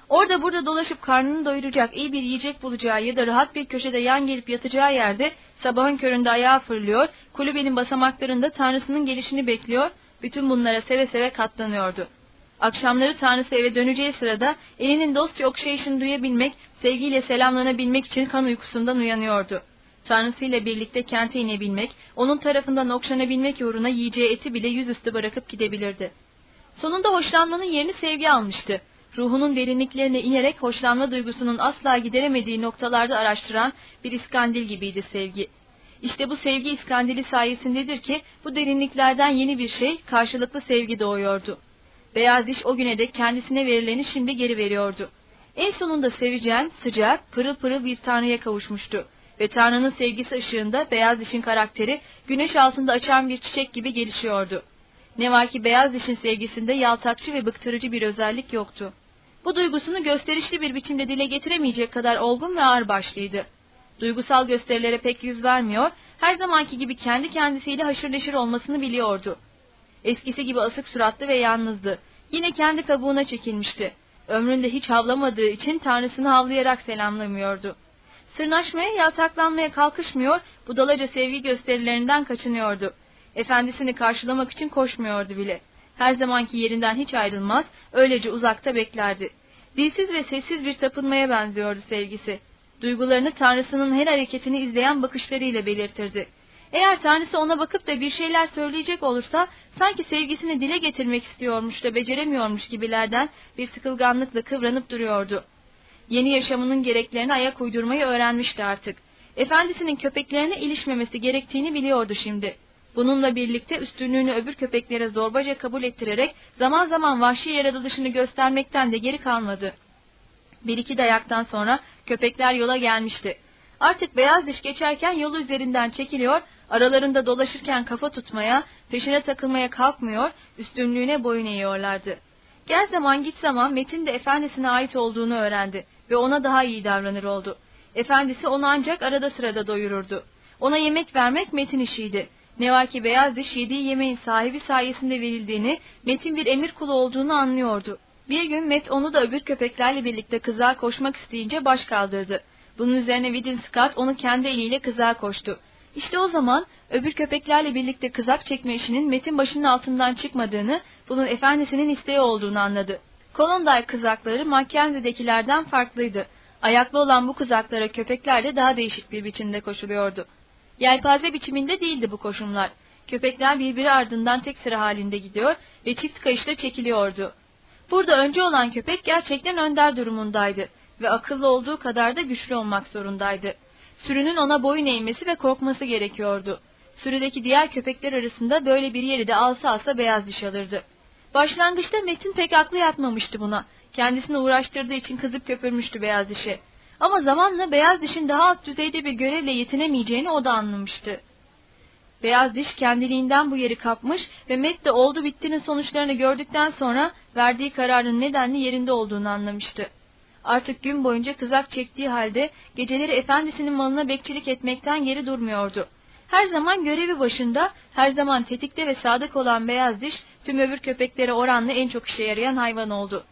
Orada burada dolaşıp karnını doyuracak, iyi bir yiyecek bulacağı ya da rahat bir köşede yan gelip yatacağı yerde sabahın köründe ayağa fırlıyor, kulübenin basamaklarında Tanrısının gelişini bekliyor, bütün bunlara seve seve katlanıyordu. Akşamları Tanrısı eve döneceği sırada elinin dostça okşayışını duyabilmek, sevgiyle selamlanabilmek için kan uykusundan uyanıyordu. Tanrısı ile birlikte kente inebilmek, onun tarafından okşanabilmek uğruna yiyeceği eti bile yüzüstü bırakıp gidebilirdi. Sonunda hoşlanmanın yerini sevgi almıştı. Ruhunun derinliklerine inerek hoşlanma duygusunun asla gideremediği noktalarda araştıran bir iskandil gibiydi sevgi. İşte bu sevgi iskandili sayesindedir ki bu derinliklerden yeni bir şey, karşılıklı sevgi doğuyordu. Beyaz diş o güne dek kendisine verileni şimdi geri veriyordu. En sonunda seveceğin, sıcak, pırıl pırıl bir tanrıya kavuşmuştu. Ve tanrının sevgisi ışığında beyaz dişin karakteri güneş altında açan bir çiçek gibi gelişiyordu. Ne var ki beyaz dişin sevgisinde yaltakçı ve bıktırıcı bir özellik yoktu. Bu duygusunu gösterişli bir biçimde dile getiremeyecek kadar olgun ve ağırbaşlıydı. Duygusal gösterilere pek yüz vermiyor, her zamanki gibi kendi kendisiyle haşır neşir olmasını biliyordu. Eskisi gibi asık suratlı ve yalnızdı. Yine kendi kabuğuna çekilmişti. Ömründe hiç havlamadığı için tanrısını havlayarak selamlamıyordu. Sırnaşmaya, yaltaklanmaya kalkışmıyor, budalaca sevgi gösterilerinden kaçınıyordu. Efendisini karşılamak için koşmuyordu bile. Her zamanki yerinden hiç ayrılmaz, öylece uzakta beklerdi. Dilsiz ve sessiz bir tapınmaya benziyordu sevgisi. Duygularını Tanrısının her hareketini izleyen bakışlarıyla belirtirdi. Eğer Tanrısı ona bakıp da bir şeyler söyleyecek olursa sanki sevgisini dile getirmek istiyormuş da beceremiyormuş gibilerden bir sıkılganlıkla kıvranıp duruyordu. Yeni yaşamının gereklerine ayak uydurmayı öğrenmişti artık. Efendisinin köpeklerine ilişmemesi gerektiğini biliyordu şimdi. Bununla birlikte üstünlüğünü öbür köpeklere zorbaca kabul ettirerek zaman zaman vahşi yaratılışını göstermekten de geri kalmadı. Bir iki dayaktan sonra köpekler yola gelmişti. Artık beyaz diş geçerken yolu üzerinden çekiliyor, aralarında dolaşırken kafa tutmaya, peşine takılmaya kalkmıyor, üstünlüğüne boyun eğiyorlardı. Gel zaman git zaman Metin de efendisine ait olduğunu öğrendi ve ona daha iyi davranır oldu. Efendisi onu ancak arada sırada doyururdu. Ona yemek vermek Metin işiydi. Ne var ki beyaz diş yediği yemeğin sahibi sayesinde verildiğini, Metin bir emir kulu olduğunu anlıyordu. Bir gün Met onu da öbür köpeklerle birlikte kızağa koşmak isteyince baş kaldırdı. Bunun üzerine Widin Scott onu kendi eliyle kızağa koştu. İşte o zaman öbür köpeklerle birlikte kızak çekme işinin Met'in başının altından çıkmadığını, bunun efendisinin isteği olduğunu anladı. Kolonday kızakları Mackenzie'dekilerden farklıydı. Ayaklı olan bu kızaklara köpekler de daha değişik bir biçimde koşuluyordu. Yelpaze biçiminde değildi bu koşumlar. Köpekler birbiri ardından tek sıra halinde gidiyor ve çift kayışla çekiliyordu. Burada önce olan köpek gerçekten önder durumundaydı ve akıllı olduğu kadar da güçlü olmak zorundaydı. Sürünün ona boyun eğmesi ve korkması gerekiyordu. Sürüdeki diğer köpekler arasında böyle bir yeri de alsa alsa beyaz diş alırdı. Başlangıçta Metin pek aklı yatmamıştı buna. Kendisini uğraştırdığı için kızıp köpürmüştü beyaz dişi. Ama zamanla beyaz dişin daha alt düzeyde bir görevle yetinemeyeceğini o da anlamıştı. Beyaz diş kendiliğinden bu yeri kapmış ve Met de oldu bittiğinin sonuçlarını gördükten sonra verdiği kararın nedenli yerinde olduğunu anlamıştı. Artık gün boyunca kızak çektiği halde geceleri efendisinin malına bekçilik etmekten geri durmuyordu. Her zaman görevi başında, her zaman tetikte ve sadık olan beyaz diş tüm öbür köpeklere oranla en çok işe yarayan hayvan oldu.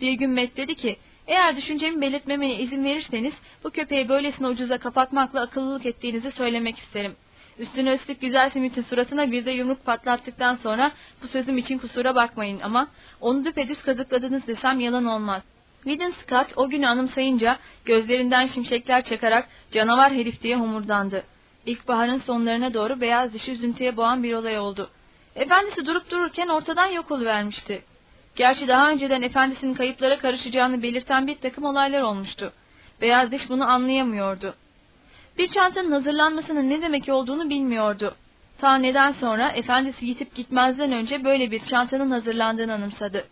Bir gün Met dedi ki, eğer düşüncemi belirtmeme izin verirseniz bu köpeği böylesine ucuza kapatmakla akıllılık ettiğinizi söylemek isterim. Üstüne üstlük güzel Smith'in suratına bir de yumruk patlattıktan sonra bu sözüm için kusura bakmayın ama onu düpedüz kazıkladınız desem yalan olmaz. Widden Scott o günü anımsayınca gözlerinden şimşekler çakarak canavar herif diye homurdandı. İlkbaharın sonlarına doğru beyaz dişi üzüntüye boğan bir olay oldu. Efendisi durup dururken ortadan yok oluvermişti. Gerçi daha önceden efendisinin kayıplara karışacağını belirten bir takım olaylar olmuştu. Beyaz diş bunu anlayamıyordu. Bir çantanın hazırlanmasının ne demek olduğunu bilmiyordu. Ta neden sonra efendisi gitip gitmezden önce böyle bir çantanın hazırlandığını anımsadı.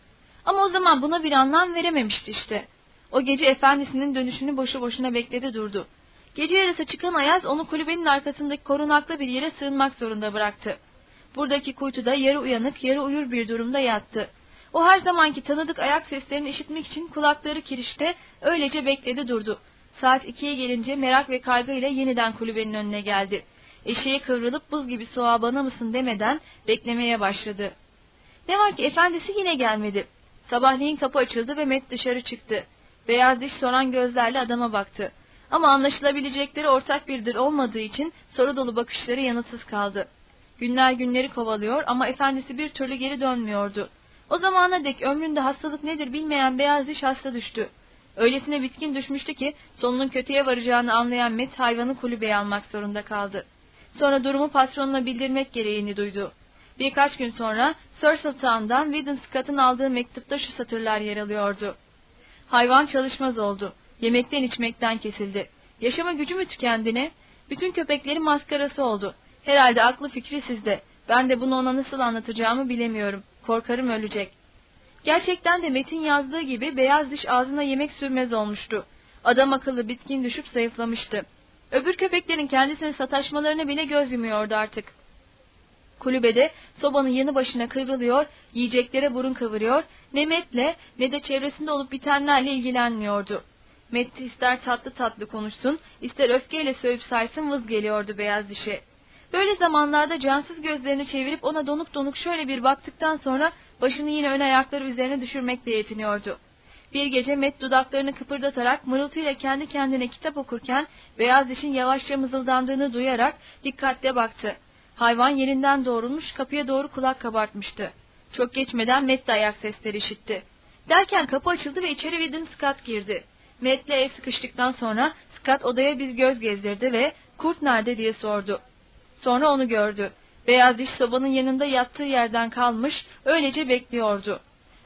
Ama o zaman buna bir anlam verememişti işte. O gece efendisinin dönüşünü boşu boşuna bekledi durdu. Gece yarısı çıkan Ayaz onu kulübenin arkasındaki korunaklı bir yere sığınmak zorunda bıraktı. Buradaki kuytuda yarı uyanık yarı uyur bir durumda yattı. O her zamanki tanıdık ayak seslerini işitmek için kulakları kirişte öylece bekledi durdu. Saat ikiye gelince merak ve kaygıyla yeniden kulübenin önüne geldi. Eşeğe kıvrılıp buz gibi soğuğa bana mısın demeden beklemeye başladı. Ne var ki efendisi yine gelmedi. Sabahleyin kapı açıldı ve Met dışarı çıktı. Beyaz diş soran gözlerle adama baktı. Ama anlaşılabilecekleri ortak birdir olmadığı için soru dolu bakışları yanıtsız kaldı. Günler günleri kovalıyor ama efendisi bir türlü geri dönmüyordu. O zamana dek ömründe hastalık nedir bilmeyen beyaz diş hasta düştü. Öylesine bitkin düşmüştü ki sonunun kötüye varacağını anlayan Met hayvanı kulübeye almak zorunda kaldı. Sonra durumu patronuna bildirmek gereğini duydu. Birkaç gün sonra Surseltown'dan Widden Scott'ın aldığı mektupta şu satırlar yer alıyordu. Hayvan çalışmaz oldu. Yemekten içmekten kesildi. Yaşama gücü mü tükendi? Bütün köpeklerin maskarası oldu. Herhalde aklı fikri sizde. Ben de bunu ona nasıl anlatacağımı bilemiyorum. Korkarım ölecek. Gerçekten de Metin yazdığı gibi beyaz diş ağzına yemek sürmez olmuştu. Adam akıllı bitkin düşüp zayıflamıştı. Öbür köpeklerin kendisini sataşmalarına bile göz yumuyordu artık. Kulübede sobanın yanı başına kıvrılıyor, yiyeceklere burun kıvırıyor, ne Met'le ne de çevresinde olup bitenlerle ilgilenmiyordu. Met ister tatlı tatlı konuşsun, ister öfkeyle sövüp saysın vız geliyordu beyaz dişe. Böyle zamanlarda cansız gözlerini çevirip ona donuk donuk şöyle bir baktıktan sonra başını yine ön ayakları üzerine düşürmekle yetiniyordu. Bir gece Met dudaklarını kıpırdatarak mırıltıyla kendi kendine kitap okurken beyaz dişin yavaşça mızıldandığını duyarak dikkatle baktı. Hayvan yerinden doğrulmuş kapıya doğru kulak kabartmıştı. Çok geçmeden Met de ayak sesleri işitti. Derken kapı açıldı ve içeri Whedon Scott girdi. Matt'le el sıkıştıktan sonra Scott odaya bir göz gezdirdi ve kurt nerede diye sordu. Sonra onu gördü. Beyaz diş sobanın yanında yattığı yerden kalmış, öylece bekliyordu.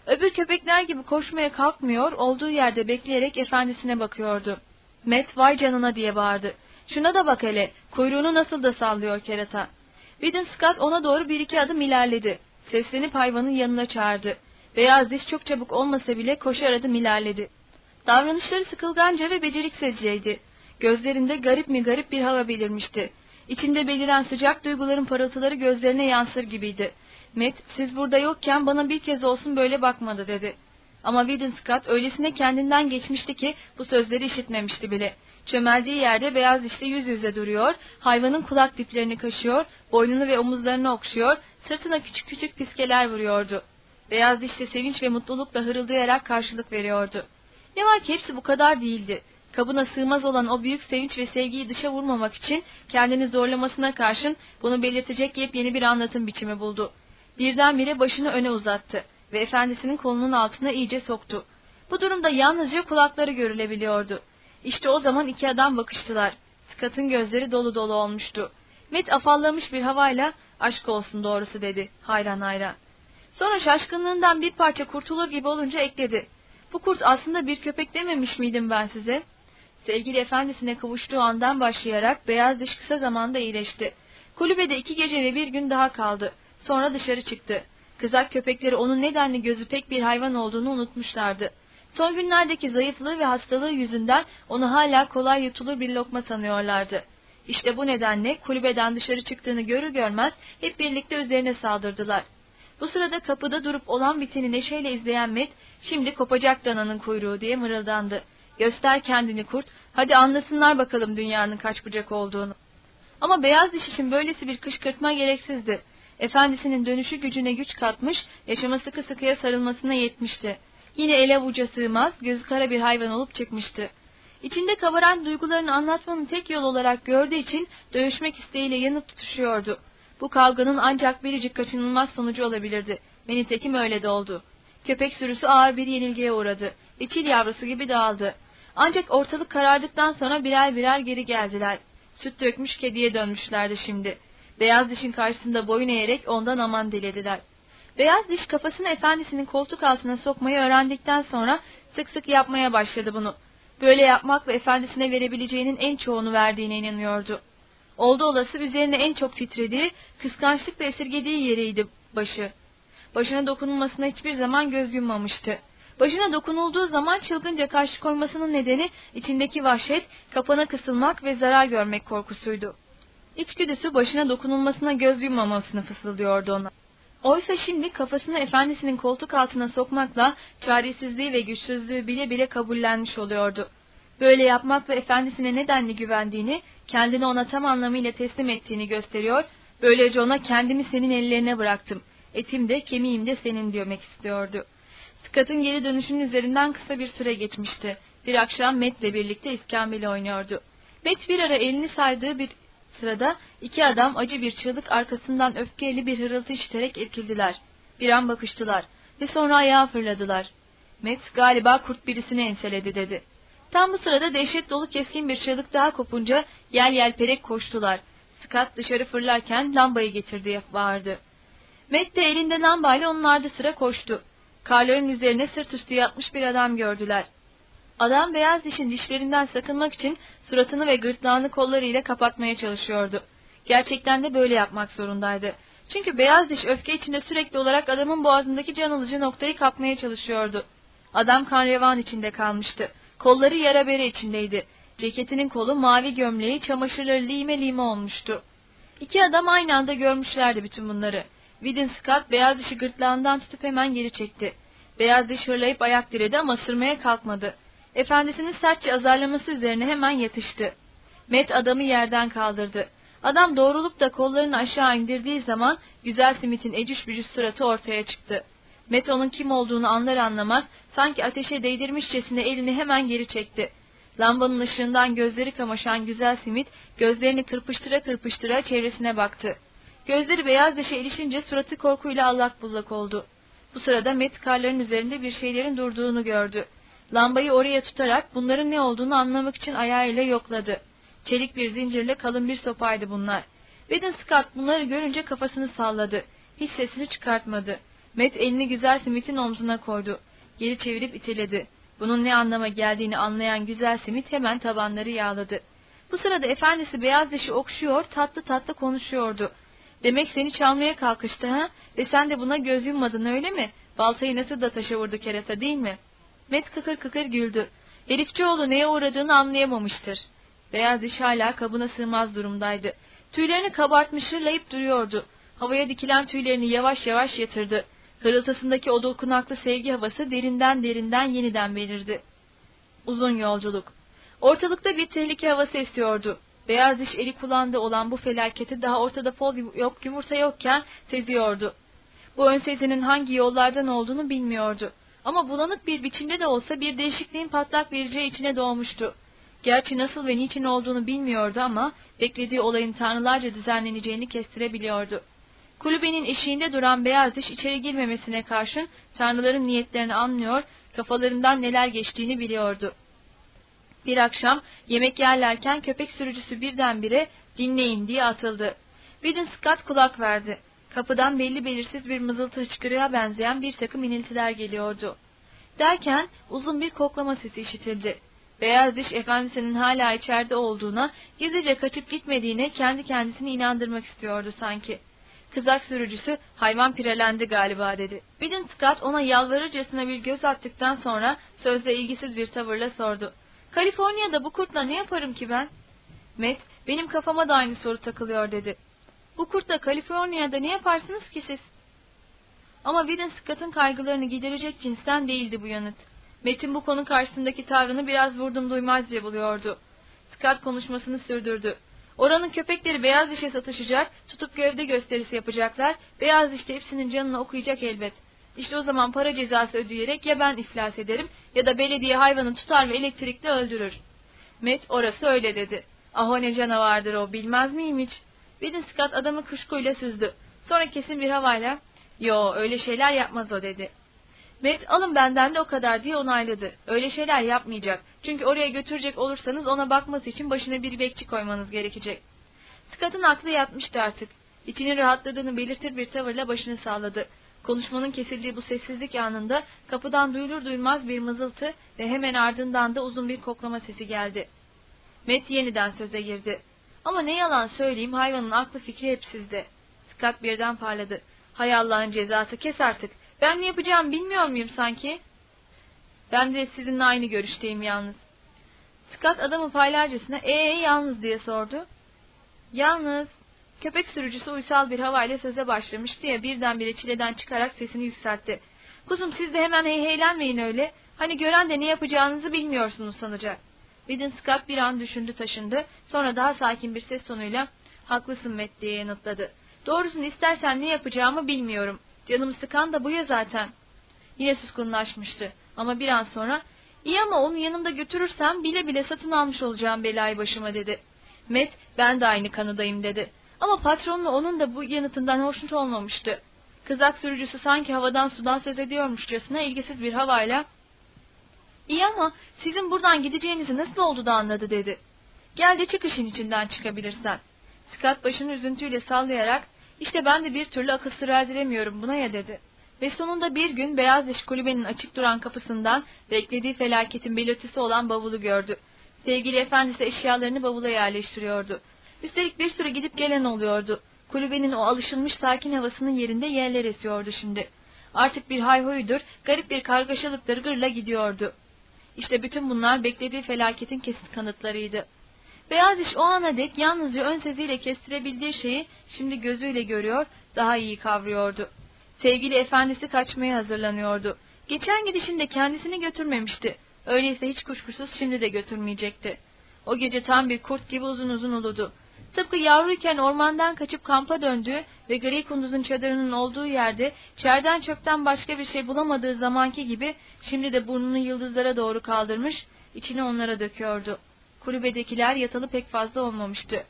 Öbür köpekler gibi koşmaya kalkmıyor, olduğu yerde bekleyerek efendisine bakıyordu. Matt vay canına diye bağırdı. Şuna da bak hele, kuyruğunu nasıl da sallıyor kerata. Whedon Scott ona doğru bir iki adım ilerledi. Seslenip hayvanın yanına çağırdı. Beyaz diş çok çabuk olmasa bile koşar adım ilerledi. Davranışları sıkılganca ve beceriksizceydi. Gözlerinde garip mi garip bir hava belirmişti. İçinde beliren sıcak duyguların parıltıları gözlerine yansır gibiydi. Matt, siz burada yokken bana bir kez olsun böyle bakmadı dedi. Ama Whedon Scott öylesine kendinden geçmişti ki bu sözleri işitmemişti bile. Çömeldiği yerde beyaz dişli yüz yüze duruyor, hayvanın kulak diplerini kaşıyor, boynunu ve omuzlarını okşuyor, sırtına küçük küçük piskeler vuruyordu. Beyaz dişli sevinç ve mutlulukla hırıldayarak karşılık veriyordu. Ne var ki hepsi bu kadar değildi. Kabına sığmaz olan o büyük sevinç ve sevgiyi dışa vurmamak için kendini zorlamasına karşın bunu belirtecek yepyeni bir anlatım biçimi buldu. Birdenbire başını öne uzattı ve efendisinin kolunun altına iyice soktu. Bu durumda yalnızca kulakları görülebiliyordu. İşte o zaman iki adam bakıştılar. Scott'ın gözleri dolu dolu olmuştu. Met afallamış bir havayla aşk olsun doğrusu dedi hayran hayran. Sonra şaşkınlığından bir parça kurtulur gibi olunca ekledi. Bu kurt aslında bir köpek dememiş miydim ben size? Sevgili efendisine kavuştuğu andan başlayarak beyaz diş kısa zamanda iyileşti. Kulübede iki gece ve bir gün daha kaldı. Sonra dışarı çıktı. Kızak köpekleri onun nedenli gözü pek bir hayvan olduğunu unutmuşlardı. Son günlerdeki zayıflığı ve hastalığı yüzünden onu hala kolay yutulur bir lokma sanıyorlardı. İşte bu nedenle kulübeden dışarı çıktığını görür görmez hep birlikte üzerine saldırdılar. Bu sırada kapıda durup olan biteni neşeyle izleyen Met, şimdi kopacak dananın kuyruğu diye mırıldandı. Göster kendini kurt, hadi anlasınlar bakalım dünyanın kaç bucak olduğunu. Ama beyaz diş için böylesi bir kışkırtma gereksizdi. Efendisinin dönüşü gücüne güç katmış, yaşama sıkı sıkıya sarılmasına yetmişti. Yine ele avuca sığmaz, gözü kara bir hayvan olup çıkmıştı. İçinde kabaran duygularını anlatmanın tek yol olarak gördüğü için dövüşmek isteğiyle yanıp tutuşuyordu. Bu kavganın ancak biricik kaçınılmaz sonucu olabilirdi. Ve nitekim öyle de oldu. Köpek sürüsü ağır bir yenilgiye uğradı. Ve çil yavrusu gibi dağıldı. Ancak ortalık karardıktan sonra birer birer geri geldiler. Süt dökmüş kediye dönmüşlerdi şimdi. Beyaz dişin karşısında boyun eğerek ondan aman dilediler. Beyaz diş kafasını efendisinin koltuk altına sokmayı öğrendikten sonra sık sık yapmaya başladı bunu. Böyle yapmakla efendisine verebileceğinin en çoğunu verdiğine inanıyordu. Oldu olası üzerine en çok titrediği, kıskançlıkla esirgediği yeriydi başı. Başına dokunulmasına hiçbir zaman göz yummamıştı. Başına dokunulduğu zaman çılgınca karşı koymasının nedeni içindeki vahşet, kapana kısılmak ve zarar görmek korkusuydu. İçgüdüsü başına dokunulmasına göz yummamasını fısıldıyordu ona. Oysa şimdi kafasını efendisinin koltuk altına sokmakla çaresizliği ve güçsüzlüğü bile bile kabullenmiş oluyordu. Böyle yapmakla efendisine nedenli güvendiğini, kendini ona tam anlamıyla teslim ettiğini gösteriyor, böylece ona kendimi senin ellerine bıraktım, etim de kemiğim de senin demek istiyordu. Scott'ın geri dönüşünün üzerinden kısa bir süre geçmişti. Bir akşam Matt'le birlikte iskambil oynuyordu. Matt bir ara elini saydığı bir sırada iki adam acı bir çığlık arkasından öfkeyle bir hırıltı işiterek irkildiler. Bir an bakıştılar ve sonra ayağa fırladılar. Matt galiba kurt birisini enseledi dedi. Tam bu sırada dehşet dolu keskin bir çığlık daha kopunca yel yelperek koştular. Scott dışarı fırlarken lambayı getir diye bağırdı. Matt de elinde lambayla onun ardı sıra koştu. Karların üzerine sırt üstü yatmış bir adam gördüler. Adam beyaz dişin dişlerinden sakınmak için suratını ve gırtlağını kollarıyla kapatmaya çalışıyordu. Gerçekten de böyle yapmak zorundaydı. Çünkü beyaz diş öfke içinde sürekli olarak adamın boğazındaki can alıcı noktayı kapmaya çalışıyordu. Adam kan revan içinde kalmıştı. Kolları yara bere içindeydi. Ceketinin kolu mavi gömleği çamaşırları lime lime olmuştu. İki adam aynı anda görmüşlerdi bütün bunları. Widin Scott beyaz dişi gırtlağından tutup hemen geri çekti. Beyaz diş hırlayıp ayak diredi ama sırmaya kalkmadı. Efendisinin sertçe azarlaması üzerine hemen yatıştı. Met adamı yerden kaldırdı. Adam doğrulup da kollarını aşağı indirdiği zaman güzel simitin ecüş bücüş suratı ortaya çıktı. Met onun kim olduğunu anlar anlamaz sanki ateşe değdirmişçesine elini hemen geri çekti. Lambanın ışığından gözleri kamaşan güzel simit gözlerini kırpıştıra kırpıştıra çevresine baktı. Gözleri beyaz dişe ilişince suratı korkuyla allak bullak oldu. Bu sırada Met karların üzerinde bir şeylerin durduğunu gördü. Lambayı oraya tutarak bunların ne olduğunu anlamak için ayağıyla yokladı. Çelik bir zincirle kalın bir sopaydı bunlar. Whedon Scott bunları görünce kafasını salladı. Hiç sesini çıkartmadı. Matt elini güzel Smith'in omzuna koydu. Geri çevirip iteledi. Bunun ne anlama geldiğini anlayan güzel Smith hemen tabanları yağladı. Bu sırada efendisi beyaz dişi okşuyor, tatlı tatlı konuşuyordu. Demek seni çalmaya kalkıştı ha? Ve sen de buna göz yummadın öyle mi? Baltayı nasıl da taşa vurdu kerata değil mi? Met kıkır kıkır güldü. Herifçioğlu neye uğradığını anlayamamıştır. Beyaz diş hala kabına sığmaz durumdaydı. Tüylerini kabartmış hırlayıp duruyordu. Havaya dikilen tüylerini yavaş yavaş yatırdı. Hırıltısındaki o dokunaklı sevgi havası derinden derinden yeniden belirdi. Uzun yolculuk. Ortalıkta bir tehlike havası esiyordu. Beyaz diş eli kulağında olan bu felaketi daha ortada fol yok yumurta yokken seziyordu. Bu ön sezinin hangi yollardan olduğunu bilmiyordu. Ama bulanık bir biçimde de olsa bir değişikliğin patlak vereceği içine doğmuştu. Gerçi nasıl ve niçin olduğunu bilmiyordu ama beklediği olayın tanrılarca düzenleneceğini kestirebiliyordu. Kulübenin eşiğinde duran beyaz diş içeri girmemesine karşın tanrıların niyetlerini anlıyor, kafalarından neler geçtiğini biliyordu. Bir akşam yemek yerlerken köpek sürücüsü birdenbire dinleyin diye atıldı. Whedon Scott kulak verdi. Kapıdan belli belirsiz bir mızıltı hıçkırığa benzeyen bir takım iniltiler geliyordu. Derken uzun bir koklama sesi işitildi. Beyaz diş efendisinin hala içeride olduğuna, gizlice kaçıp gitmediğine kendi kendisini inandırmak istiyordu sanki. Kızak sürücüsü hayvan pirelendi galiba dedi. Whedon Scott ona yalvarırcasına bir göz attıktan sonra sözde ilgisiz bir tavırla sordu. Kaliforniya'da bu kurtla ne yaparım ki ben? Matt, benim kafama da aynı soru takılıyor dedi. Bu kurtla Kaliforniya'da ne yaparsınız ki siz? Ama Whedon Scott'ın kaygılarını giderecek cinsten değildi bu yanıt. Metin bu konu karşısındaki tavrını biraz vurdum duymazca buluyordu. Scott konuşmasını sürdürdü. Oranın köpekleri beyaz dişe satışacak, tutup gövde gösterisi yapacaklar, beyaz diş de hepsinin canını okuyacak elbet. İşte o zaman para cezası ödeyerek ya ben iflas ederim ya da belediye hayvanı tutar ve elektrikle öldürür. Met orası öyle dedi. Ah o ne canavardır o bilmez miyim hiç? Whedon Scott adamı kuşkuyla süzdü. Sonra kesin bir havayla yo öyle şeyler yapmaz o dedi. Met alın benden de o kadar diye onayladı. Öyle şeyler yapmayacak. Çünkü oraya götürecek olursanız ona bakması için başına bir bekçi koymanız gerekecek. Scott'ın aklı yatmıştı artık. İçinin rahatladığını belirtir bir tavırla başını sağladı. Konuşmanın kesildiği bu sessizlik anında kapıdan duyulur duymaz bir mızıltı ve hemen ardından da uzun bir koklama sesi geldi. Met yeniden söze girdi. Ama ne yalan söyleyeyim hayvanın aklı fikri hep sizde. Scott birden parladı. Hay Allah'ın cezası kes artık. Ben ne yapacağımı bilmiyor muyum sanki? Ben de sizinle aynı görüşteyim yalnız. Scott adamı paylarcasına ee yalnız diye sordu. Yalnız. Köpek sürücüsü uysal bir havayla söze başlamıştı ya birdenbire çileden çıkarak sesini yükseltti. Kuzum siz de hemen heyheylenmeyin öyle. Hani gören de ne yapacağınızı bilmiyorsunuz sanacak. Whedon Scott bir an düşündü taşındı. Sonra daha sakin bir ses tonuyla haklısın Matt diye yanıtladı. Doğrusunu istersen ne yapacağımı bilmiyorum. Canımı sıkan da bu ya zaten. Yine suskunlaşmıştı. Ama bir an sonra iyi ama onu yanımda götürürsem bile bile satın almış olacağım belayı başıma dedi. Matt ben de aynı kanıdayım dedi. Ama patronla onun da bu yanıtından hoşnut olmamıştı. Kızak sürücüsü sanki havadan sudan söz ediyormuşçasına ilgisiz bir havayla İyi ama sizin buradan gideceğinizi nasıl oldu da anladı dedi. Gel de çıkışın içinden çıkabilirsen. Scott başını üzüntüyle sallayarak işte ben de bir türlü akıl sır buna ya dedi. Ve sonunda bir gün beyaz diş kulübenin açık duran kapısından beklediği felaketin belirtisi olan bavulu gördü. Sevgili efendisi eşyalarını bavula yerleştiriyordu. Üstelik bir süre gidip gelen oluyordu. Kulübenin o alışılmış sakin havasının yerinde yerler esiyordu şimdi. Artık bir hayhoydur, garip bir kargaşalıktır gırla gidiyordu. İşte bütün bunlar beklediği felaketin kesit kanıtlarıydı. Beyaz iş o ana dek yalnızca ön seziyle kestirebildiği şeyi şimdi gözüyle görüyor, daha iyi kavruyordu. Sevgili efendisi kaçmaya hazırlanıyordu. Geçen gidişinde kendisini götürmemişti. Öyleyse hiç kuşkusuz şimdi de götürmeyecekti. O gece tam bir kurt gibi uzun uzun uludu. Tıpkı yavruyken ormandan kaçıp kampa döndüğü ve gri kunduzun çadırının olduğu yerde çerden çöpten başka bir şey bulamadığı zamanki gibi şimdi de burnunu yıldızlara doğru kaldırmış, içini onlara döküyordu. Kulübedekiler yatalı pek fazla olmamıştı.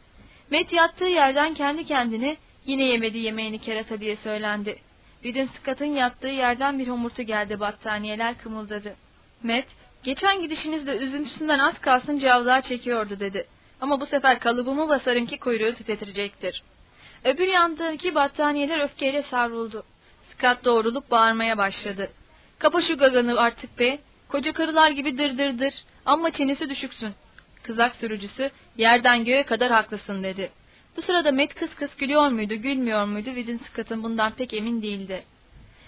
Met yattığı yerden kendi kendine yine yemedi yemeğini kerata diye söylendi. Widin Scott'ın yattığı yerden bir homurtu geldi battaniyeler kımıldadı. Matt, geçen gidişinizde üzüntüsünden az kalsın cavlağa çekiyordu dedi. Ama bu sefer kalıbımı basarım ki kuyruğu titretecektir. Öbür yandaki battaniyeler öfkeyle savruldu. Scott doğrulup bağırmaya başladı. Kapa şu gaganı artık be. Koca karılar gibi dır dır dır. Amma çenesi düşüksün. Kızak sürücüsü yerden göğe kadar haklısın dedi. Bu sırada Matt kıs kıs gülüyor muydu, gülmüyor muydu Widin Scott'ın bundan pek emin değildi.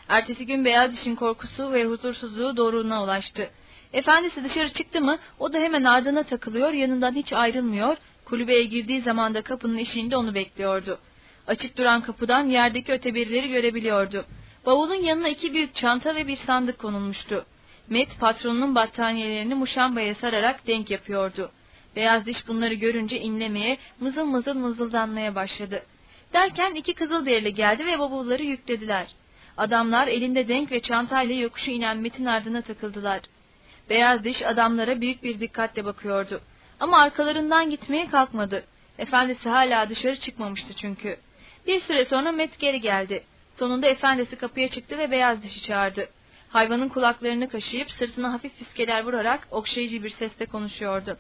Ertesi gün beyaz dişin korkusu ve huzursuzluğu doğruluğuna ulaştı. Efendisi dışarı çıktı mı o da hemen ardına takılıyor, yanından hiç ayrılmıyor, kulübeye girdiği zaman da kapının eşiğinde onu bekliyordu. Açık duran kapıdan yerdeki öteberileri görebiliyordu. Bavulun yanına iki büyük çanta ve bir sandık konulmuştu. Met patronunun battaniyelerini muşambaya sararak denk yapıyordu. Beyaz diş bunları görünce inlemeye, mızıl mızıl mızıldanmaya başladı. Derken iki kızıl derili geldi ve bavulları yüklediler. Adamlar elinde denk ve çantayla yokuşu inen Met'in ardına takıldılar. Beyaz diş adamlara büyük bir dikkatle bakıyordu. Ama arkalarından gitmeye kalkmadı. Efendisi hala dışarı çıkmamıştı çünkü. Bir süre sonra Met geri geldi. Sonunda efendisi kapıya çıktı ve beyaz dişi çağırdı. Hayvanın kulaklarını kaşıyıp sırtına hafif fiskeler vurarak okşayıcı bir sesle konuşuyordu.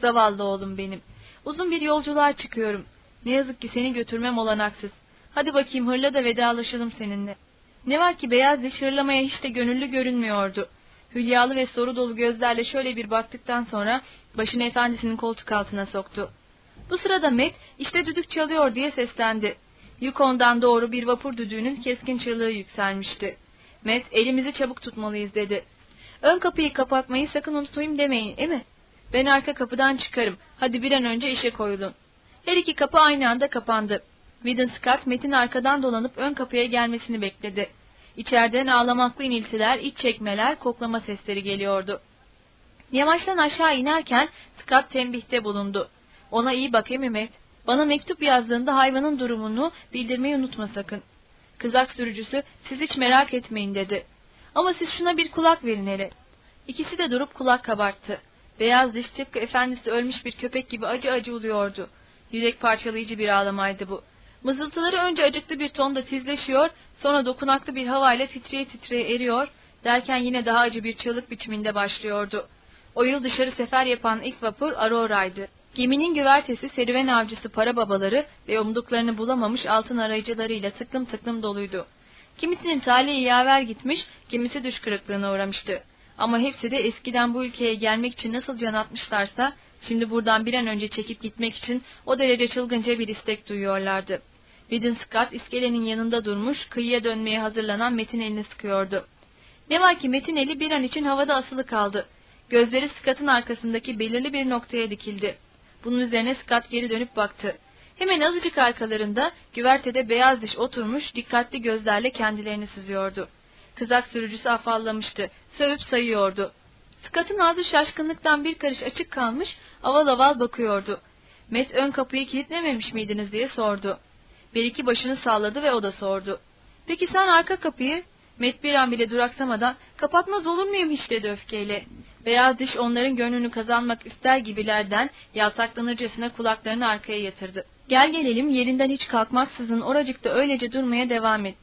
Zavallı oğlum benim. Uzun bir yolculuğa çıkıyorum. Ne yazık ki seni götürmem olanaksız. Hadi bakayım hırla da vedalaşalım seninle. Ne var ki beyaz diş hırlamaya hiç de gönüllü görünmüyordu. Hülyalı ve soru dolu gözlerle şöyle bir baktıktan sonra başını efendisinin koltuk altına soktu. Bu sırada Met işte düdük çalıyor diye seslendi. Yukon'dan doğru bir vapur düdüğünün keskin çığlığı yükselmişti. Met elimizi çabuk tutmalıyız dedi. Ön kapıyı kapatmayı sakın unutmayayım demeyin, e mi? Ben arka kapıdan çıkarım. Hadi bir an önce işe koyulun. Her iki kapı aynı anda kapandı. Widden Scott Met'in arkadan dolanıp ön kapıya gelmesini bekledi. İçeriden ağlamaklı iniltiler, iç çekmeler, koklama sesleri geliyordu. Yamaçtan aşağı inerken Scott tembihte bulundu. Ona iyi bak Emimet. Bana mektup yazdığında hayvanın durumunu bildirmeyi unutma sakın. Kızak sürücüsü siz hiç merak etmeyin dedi. Ama siz şuna bir kulak verin hele. İkisi de durup kulak kabarttı. Beyaz diş tıpkı efendisi ölmüş bir köpek gibi acı acı uluyordu. Yürek parçalayıcı bir ağlamaydı bu. Mızıltıları önce acıklı bir tonda tizleşiyor, sonra dokunaklı bir havayla titreye titreye eriyor, derken yine daha acı bir çığlık biçiminde başlıyordu. O yıl dışarı sefer yapan ilk vapur Aurora'ydı. Geminin güvertesi serüven avcısı para babaları ve umduklarını bulamamış altın arayıcılarıyla tıklım tıklım doluydu. Kimisinin talihi yaver gitmiş, kimisi düş kırıklığına uğramıştı. Ama hepsi de eskiden bu ülkeye gelmek için nasıl can atmışlarsa, şimdi buradan bir an önce çekip gitmek için o derece çılgınca bir istek duyuyorlardı. Widden Scott iskelenin yanında durmuş, kıyıya dönmeye hazırlanan Metin elini sıkıyordu. Ne var ki Metin eli bir an için havada asılı kaldı. Gözleri Scott'ın arkasındaki belirli bir noktaya dikildi. Bunun üzerine Scott geri dönüp baktı. Hemen azıcık arkalarında güvertede beyaz diş oturmuş dikkatli gözlerle kendilerini süzüyordu. Kızak sürücüsü afallamıştı. Sövüp sayıyordu. Scott'ın ağzı şaşkınlıktan bir karış açık kalmış, aval aval bakıyordu. Met ön kapıyı kilitlememiş miydiniz diye sordu. Bir iki başını salladı ve o da sordu. Peki sen arka kapıyı? Met bir an bile duraksamadan kapatmaz olur muyum hiç dedi öfkeyle. Beyaz diş onların gönlünü kazanmak ister gibilerden yaltaklanırcasına kulaklarını arkaya yatırdı. Gel gelelim yerinden hiç kalkmaksızın oracıkta öylece durmaya devam et.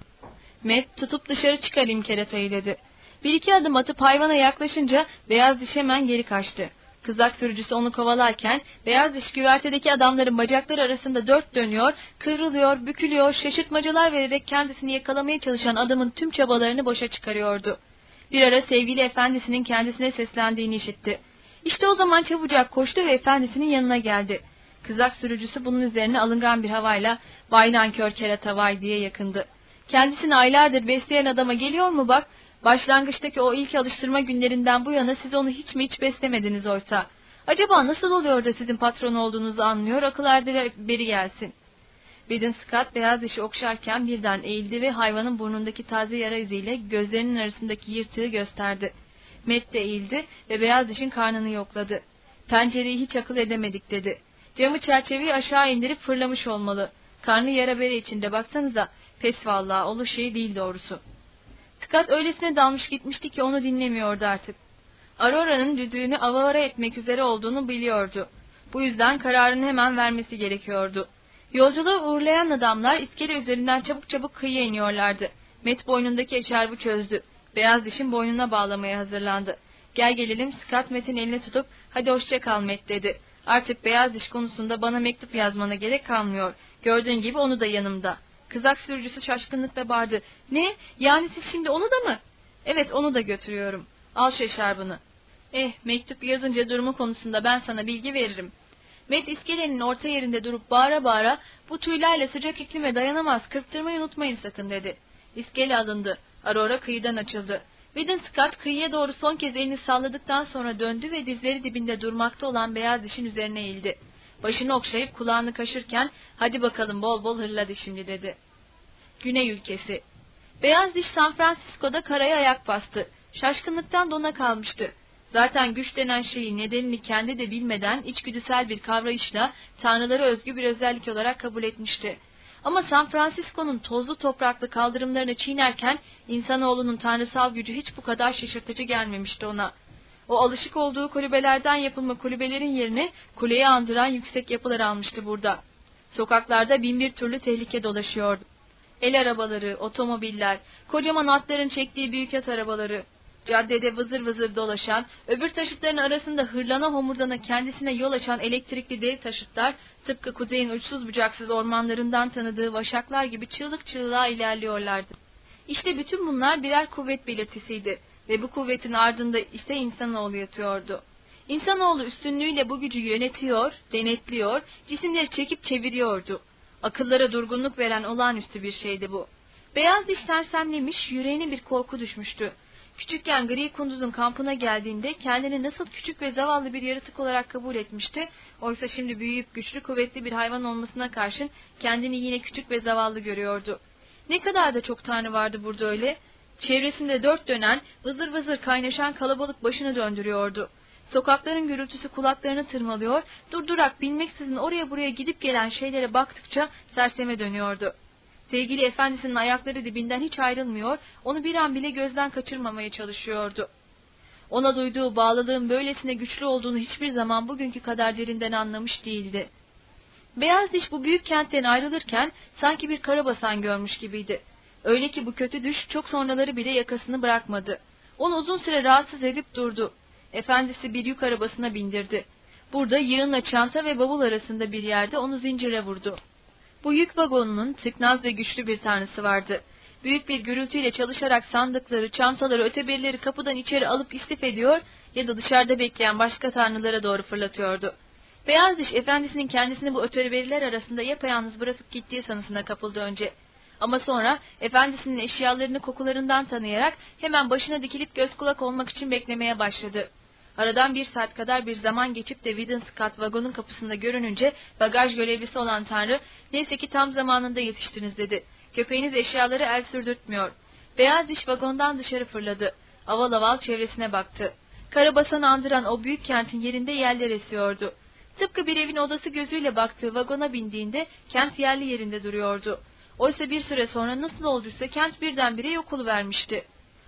Met tutup dışarı çıkarayım keretayı dedi. Bir iki adım atıp hayvana yaklaşınca beyaz diş hemen geri kaçtı. Kızak sürücüsü onu kovalarken beyaz diş güvertedeki adamların bacakları arasında dört dönüyor, kıvrılıyor, bükülüyor, şaşırtmacalar vererek kendisini yakalamaya çalışan adamın tüm çabalarını boşa çıkarıyordu. Bir ara sevgili efendisinin kendisine seslendiğini işitti. İşte o zaman çabucak koştu ve efendisinin yanına geldi. Kızak sürücüsü bunun üzerine alıngan bir havayla ''Vay nankör kerata vay'' diye yakındı. Kendisini aylardır besleyen adama geliyor mu bak, başlangıçtaki o ilk alıştırma günlerinden bu yana siz onu hiç mi hiç beslemediniz oysa. Acaba nasıl oluyor da sizin patron olduğunuzu anlıyor, akıl erdi beri gelsin. Bidin Scott beyaz dişi okşarken birden eğildi ve hayvanın burnundaki taze yara iziyle gözlerinin arasındaki yırtığı gösterdi. Matt de eğildi ve beyaz dişin karnını yokladı. Pencereyi hiç akıl edemedik dedi. Camı çerçeveyi aşağı indirip fırlamış olmalı. Karnı yara bere içinde baksanıza. Pes vallahi olur şey değil doğrusu. Scott öylesine dalmış gitmişti ki onu dinlemiyordu artık. Aurora'nın düdüğünü avara etmek üzere olduğunu biliyordu. Bu yüzden kararını hemen vermesi gerekiyordu. Yolculuğu uğurlayan adamlar iskele üzerinden çabuk çabuk kıyıya iniyorlardı. Met boynundaki eçarbı çözdü. Beyaz dişin boynuna bağlamaya hazırlandı. Gel gelelim Scott Met'in elini tutup hadi hoşça kal Met dedi. Artık beyaz diş konusunda bana mektup yazmana gerek kalmıyor. Gördüğün gibi onu da yanımda. Kızak sürücüsü şaşkınlıkla bağırdı. Ne? Yani siz şimdi onu da mı? Evet onu da götürüyorum. Al şu eşarbını. Eh mektup yazınca durumu konusunda ben sana bilgi veririm. Met iskelenin orta yerinde durup bağıra bağıra bu tüylerle sıcak iklime dayanamaz kırptırmayı unutmayın sakın dedi. İskele alındı. Aurora kıyıdan açıldı. Whedon Scott kıyıya doğru son kez elini salladıktan sonra döndü ve dizleri dibinde durmakta olan beyaz dişin üzerine eğildi. Başını okşayıp kulağını kaşırken hadi bakalım bol bol hırladı şimdi dedi. Güney ülkesi. Beyaz diş San Francisco'da karaya ayak bastı. Şaşkınlıktan dona kalmıştı. Zaten güç denen şeyi nedenini kendi de bilmeden içgüdüsel bir kavrayışla tanrılara özgü bir özellik olarak kabul etmişti. Ama San Francisco'nun tozlu topraklı kaldırımlarını çiğnerken insanoğlunun tanrısal gücü hiç bu kadar şaşırtıcı gelmemişti ona. O alışık olduğu kulübelerden yapılma kulübelerin yerine kuleyi andıran yüksek yapılar almıştı burada. Sokaklarda bin bir türlü tehlike dolaşıyordu. El arabaları, otomobiller, kocaman atların çektiği büyük at arabaları, caddede vızır vızır dolaşan, öbür taşıtların arasında hırlana homurdana kendisine yol açan elektrikli dev taşıtlar, tıpkı kuzeyin uçsuz bucaksız ormanlarından tanıdığı vaşaklar gibi çığlık çığlığa ilerliyorlardı. İşte bütün bunlar birer kuvvet belirtisiydi ve bu kuvvetin ardında ise insanoğlu yatıyordu. İnsanoğlu üstünlüğüyle bu gücü yönetiyor, denetliyor, cisimleri çekip çeviriyordu. Akıllara durgunluk veren olağanüstü bir şeydi bu. Beyaz diş sersemlemiş, yüreğine bir korku düşmüştü. Küçükken Gri Kunduz'un kampına geldiğinde kendini nasıl küçük ve zavallı bir yaratık olarak kabul etmişti. Oysa şimdi büyüyüp güçlü kuvvetli bir hayvan olmasına karşın kendini yine küçük ve zavallı görüyordu. Ne kadar da çok tanrı vardı burada öyle. Çevresinde dört dönen, vızır vızır kaynaşan kalabalık başını döndürüyordu. Sokakların gürültüsü kulaklarını tırmalıyor, durdurak bilmeksizin oraya buraya gidip gelen şeylere baktıkça serseme dönüyordu. Sevgili efendisinin ayakları dibinden hiç ayrılmıyor, onu bir an bile gözden kaçırmamaya çalışıyordu. Ona duyduğu bağlılığın böylesine güçlü olduğunu hiçbir zaman bugünkü kadar derinden anlamış değildi. Beyaz diş bu büyük kentten ayrılırken sanki bir karabasan görmüş gibiydi. Öyle ki bu kötü düş çok sonraları bile yakasını bırakmadı. Onu uzun süre rahatsız edip durdu. Efendisi bir yük arabasına bindirdi. Burada yığınla çanta ve bavul arasında bir yerde onu zincire vurdu. Bu yük vagonunun tıknaz ve güçlü bir tanrısı vardı. Büyük bir gürültüyle çalışarak sandıkları, çantaları, öteberileri kapıdan içeri alıp istif ediyor ya da dışarıda bekleyen başka tanrılara doğru fırlatıyordu. Beyaz diş efendisinin kendisini bu öteberiler arasında yapayalnız bırakıp gittiği sanısına kapıldı önce. Ama sonra efendisinin eşyalarını kokularından tanıyarak hemen başına dikilip göz kulak olmak için beklemeye başladı. Aradan bir saat kadar bir zaman geçip de Whedon Scott vagonun kapısında görününce bagaj görevlisi olan Tanrı neyse ki tam zamanında yetiştiniz dedi. Köpeğiniz eşyaları el sürdürtmüyor. Beyaz diş vagondan dışarı fırladı. Aval aval çevresine baktı. Karabasan'ı andıran o büyük kentin yerinde yerler esiyordu. Tıpkı bir evin odası gözüyle baktığı vagona bindiğinde kent yerli yerinde duruyordu. Oysa bir süre sonra nasıl olduysa kent birdenbire yok oluvermişti.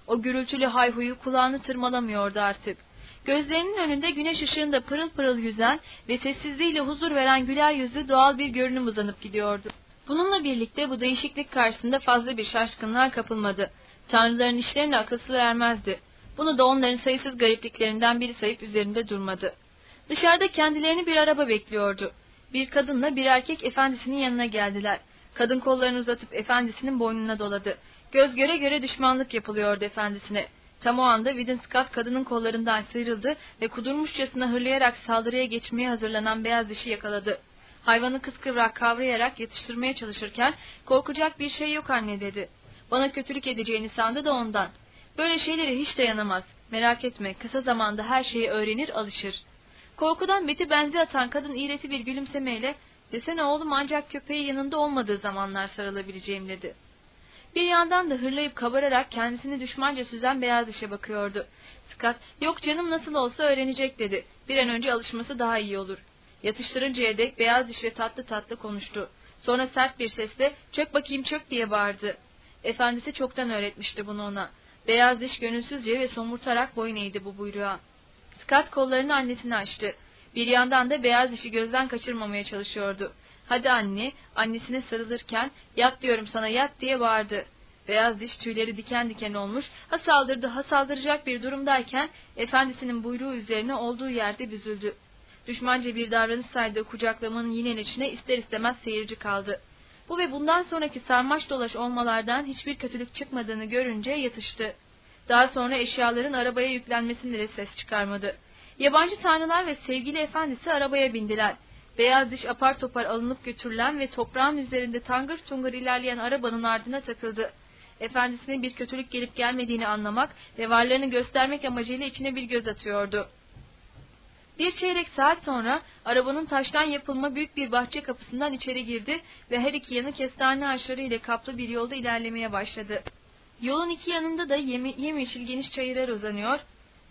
O gürültülü hayhuyu kulağını tırmalamıyordu artık. Gözlerinin önünde güneş ışığında pırıl pırıl yüzen ve sessizliğiyle huzur veren güler yüzlü doğal bir görünüm uzanıp gidiyordu. Bununla birlikte bu değişiklik karşısında fazla bir şaşkınlığa kapılmadı. Tanrıların işlerine akılsız ermezdi. Bunu da onların sayısız garipliklerinden biri sayıp üzerinde durmadı. Dışarıda kendilerini bir araba bekliyordu. Bir kadınla bir erkek efendisinin yanına geldiler. Kadın kollarını uzatıp efendisinin boynuna doladı. Göz göre göre düşmanlık yapılıyordu efendisine. Tam o anda Scott kadının kollarından sıyrıldı ve kudurmuşçasına hırlayarak saldırıya geçmeye hazırlanan beyaz dişi yakaladı. Hayvanı kıskıvrak kavrayarak yatıştırmaya çalışırken korkacak bir şey yok anne dedi. Bana kötülük edeceğini sandı da ondan. Böyle şeylere hiç dayanamaz. Merak etme kısa zamanda her şeyi öğrenir alışır. Korkudan beti benzi atan kadın iğreti bir gülümsemeyle desene oğlum ancak köpeği yanında olmadığı zamanlar sarılabileceğim dedi. Bir yandan da hırlayıp kabararak kendisini düşmanca süzen beyaz dişe bakıyordu. Scott, yok canım nasıl olsa öğrenecek dedi. Bir an önce alışması daha iyi olur. Yatıştırıncaya dek beyaz dişle tatlı tatlı konuştu. Sonra sert bir sesle çök bakayım çök diye bağırdı. Efendisi çoktan öğretmişti bunu ona. Beyaz diş gönülsüzce ve somurtarak boyun eğdi bu buyruğa. Scott kollarını annesine açtı. Bir yandan da beyaz dişi gözden kaçırmamaya çalışıyordu. Hadi anne, annesine sarılırken yat diyorum sana yat diye bağırdı. Beyaz diş tüyleri diken diken olmuş, ha saldırdı ha saldıracak bir durumdayken efendisinin buyruğu üzerine olduğu yerde büzüldü. Düşmanca bir davranış saydığı kucaklamanın yine içine ister istemez seyirci kaldı. Bu ve bundan sonraki sarmaş dolaş olmalardan hiçbir kötülük çıkmadığını görünce yatıştı. Daha sonra eşyaların arabaya yüklenmesinde de ses çıkarmadı. Yabancı tanrılar ve sevgili efendisi arabaya bindiler. Beyaz diş apar topar alınıp götürülen ve toprağın üzerinde tangır tungur ilerleyen arabanın ardına takıldı. Efendisine bir kötülük gelip gelmediğini anlamak ve varlığını göstermek amacıyla içine bir göz atıyordu. Bir çeyrek saat sonra arabanın taştan yapılma büyük bir bahçe kapısından içeri girdi ve her iki yanı kestane ağaçları ile kaplı bir yolda ilerlemeye başladı. Yolun iki yanında da yemyeşil geniş çayırlar uzanıyor,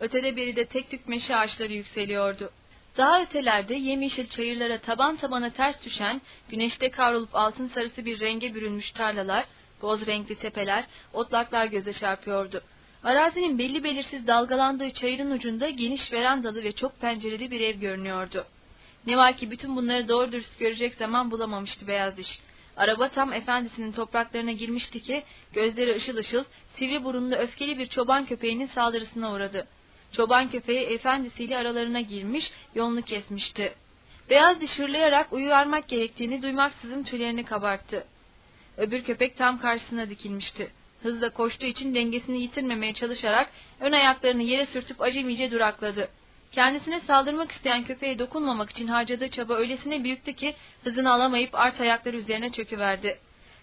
ötede beri de tek tük meşe ağaçları yükseliyordu. Daha ötelerde yemyeşil çayırlara taban tabana ters düşen, güneşte kavrulup altın sarısı bir renge bürünmüş tarlalar, boz renkli tepeler, otlaklar göze çarpıyordu. Arazinin belli belirsiz dalgalandığı çayırın ucunda geniş verandalı ve çok pencereli bir ev görünüyordu. Ne var ki bütün bunları doğru dürüst görecek zaman bulamamıştı Beyaz Diş. Araba tam efendisinin topraklarına girmişti ki gözleri ışıl ışıl, sivri burunlu öfkeli bir çoban köpeğinin saldırısına uğradı. Çoban köpeği efendisiyle aralarına girmiş, yolunu kesmişti. Beyaz diş hırlayarak gerektiğini duymaksızın tüylerini kabarttı. Öbür köpek tam karşısına dikilmişti. Hızla koştuğu için dengesini yitirmemeye çalışarak ön ayaklarını yere sürtüp acemice durakladı. Kendisine saldırmak isteyen köpeğe dokunmamak için harcadığı çaba öylesine büyüktü ki hızını alamayıp art ayakları üzerine çöküverdi.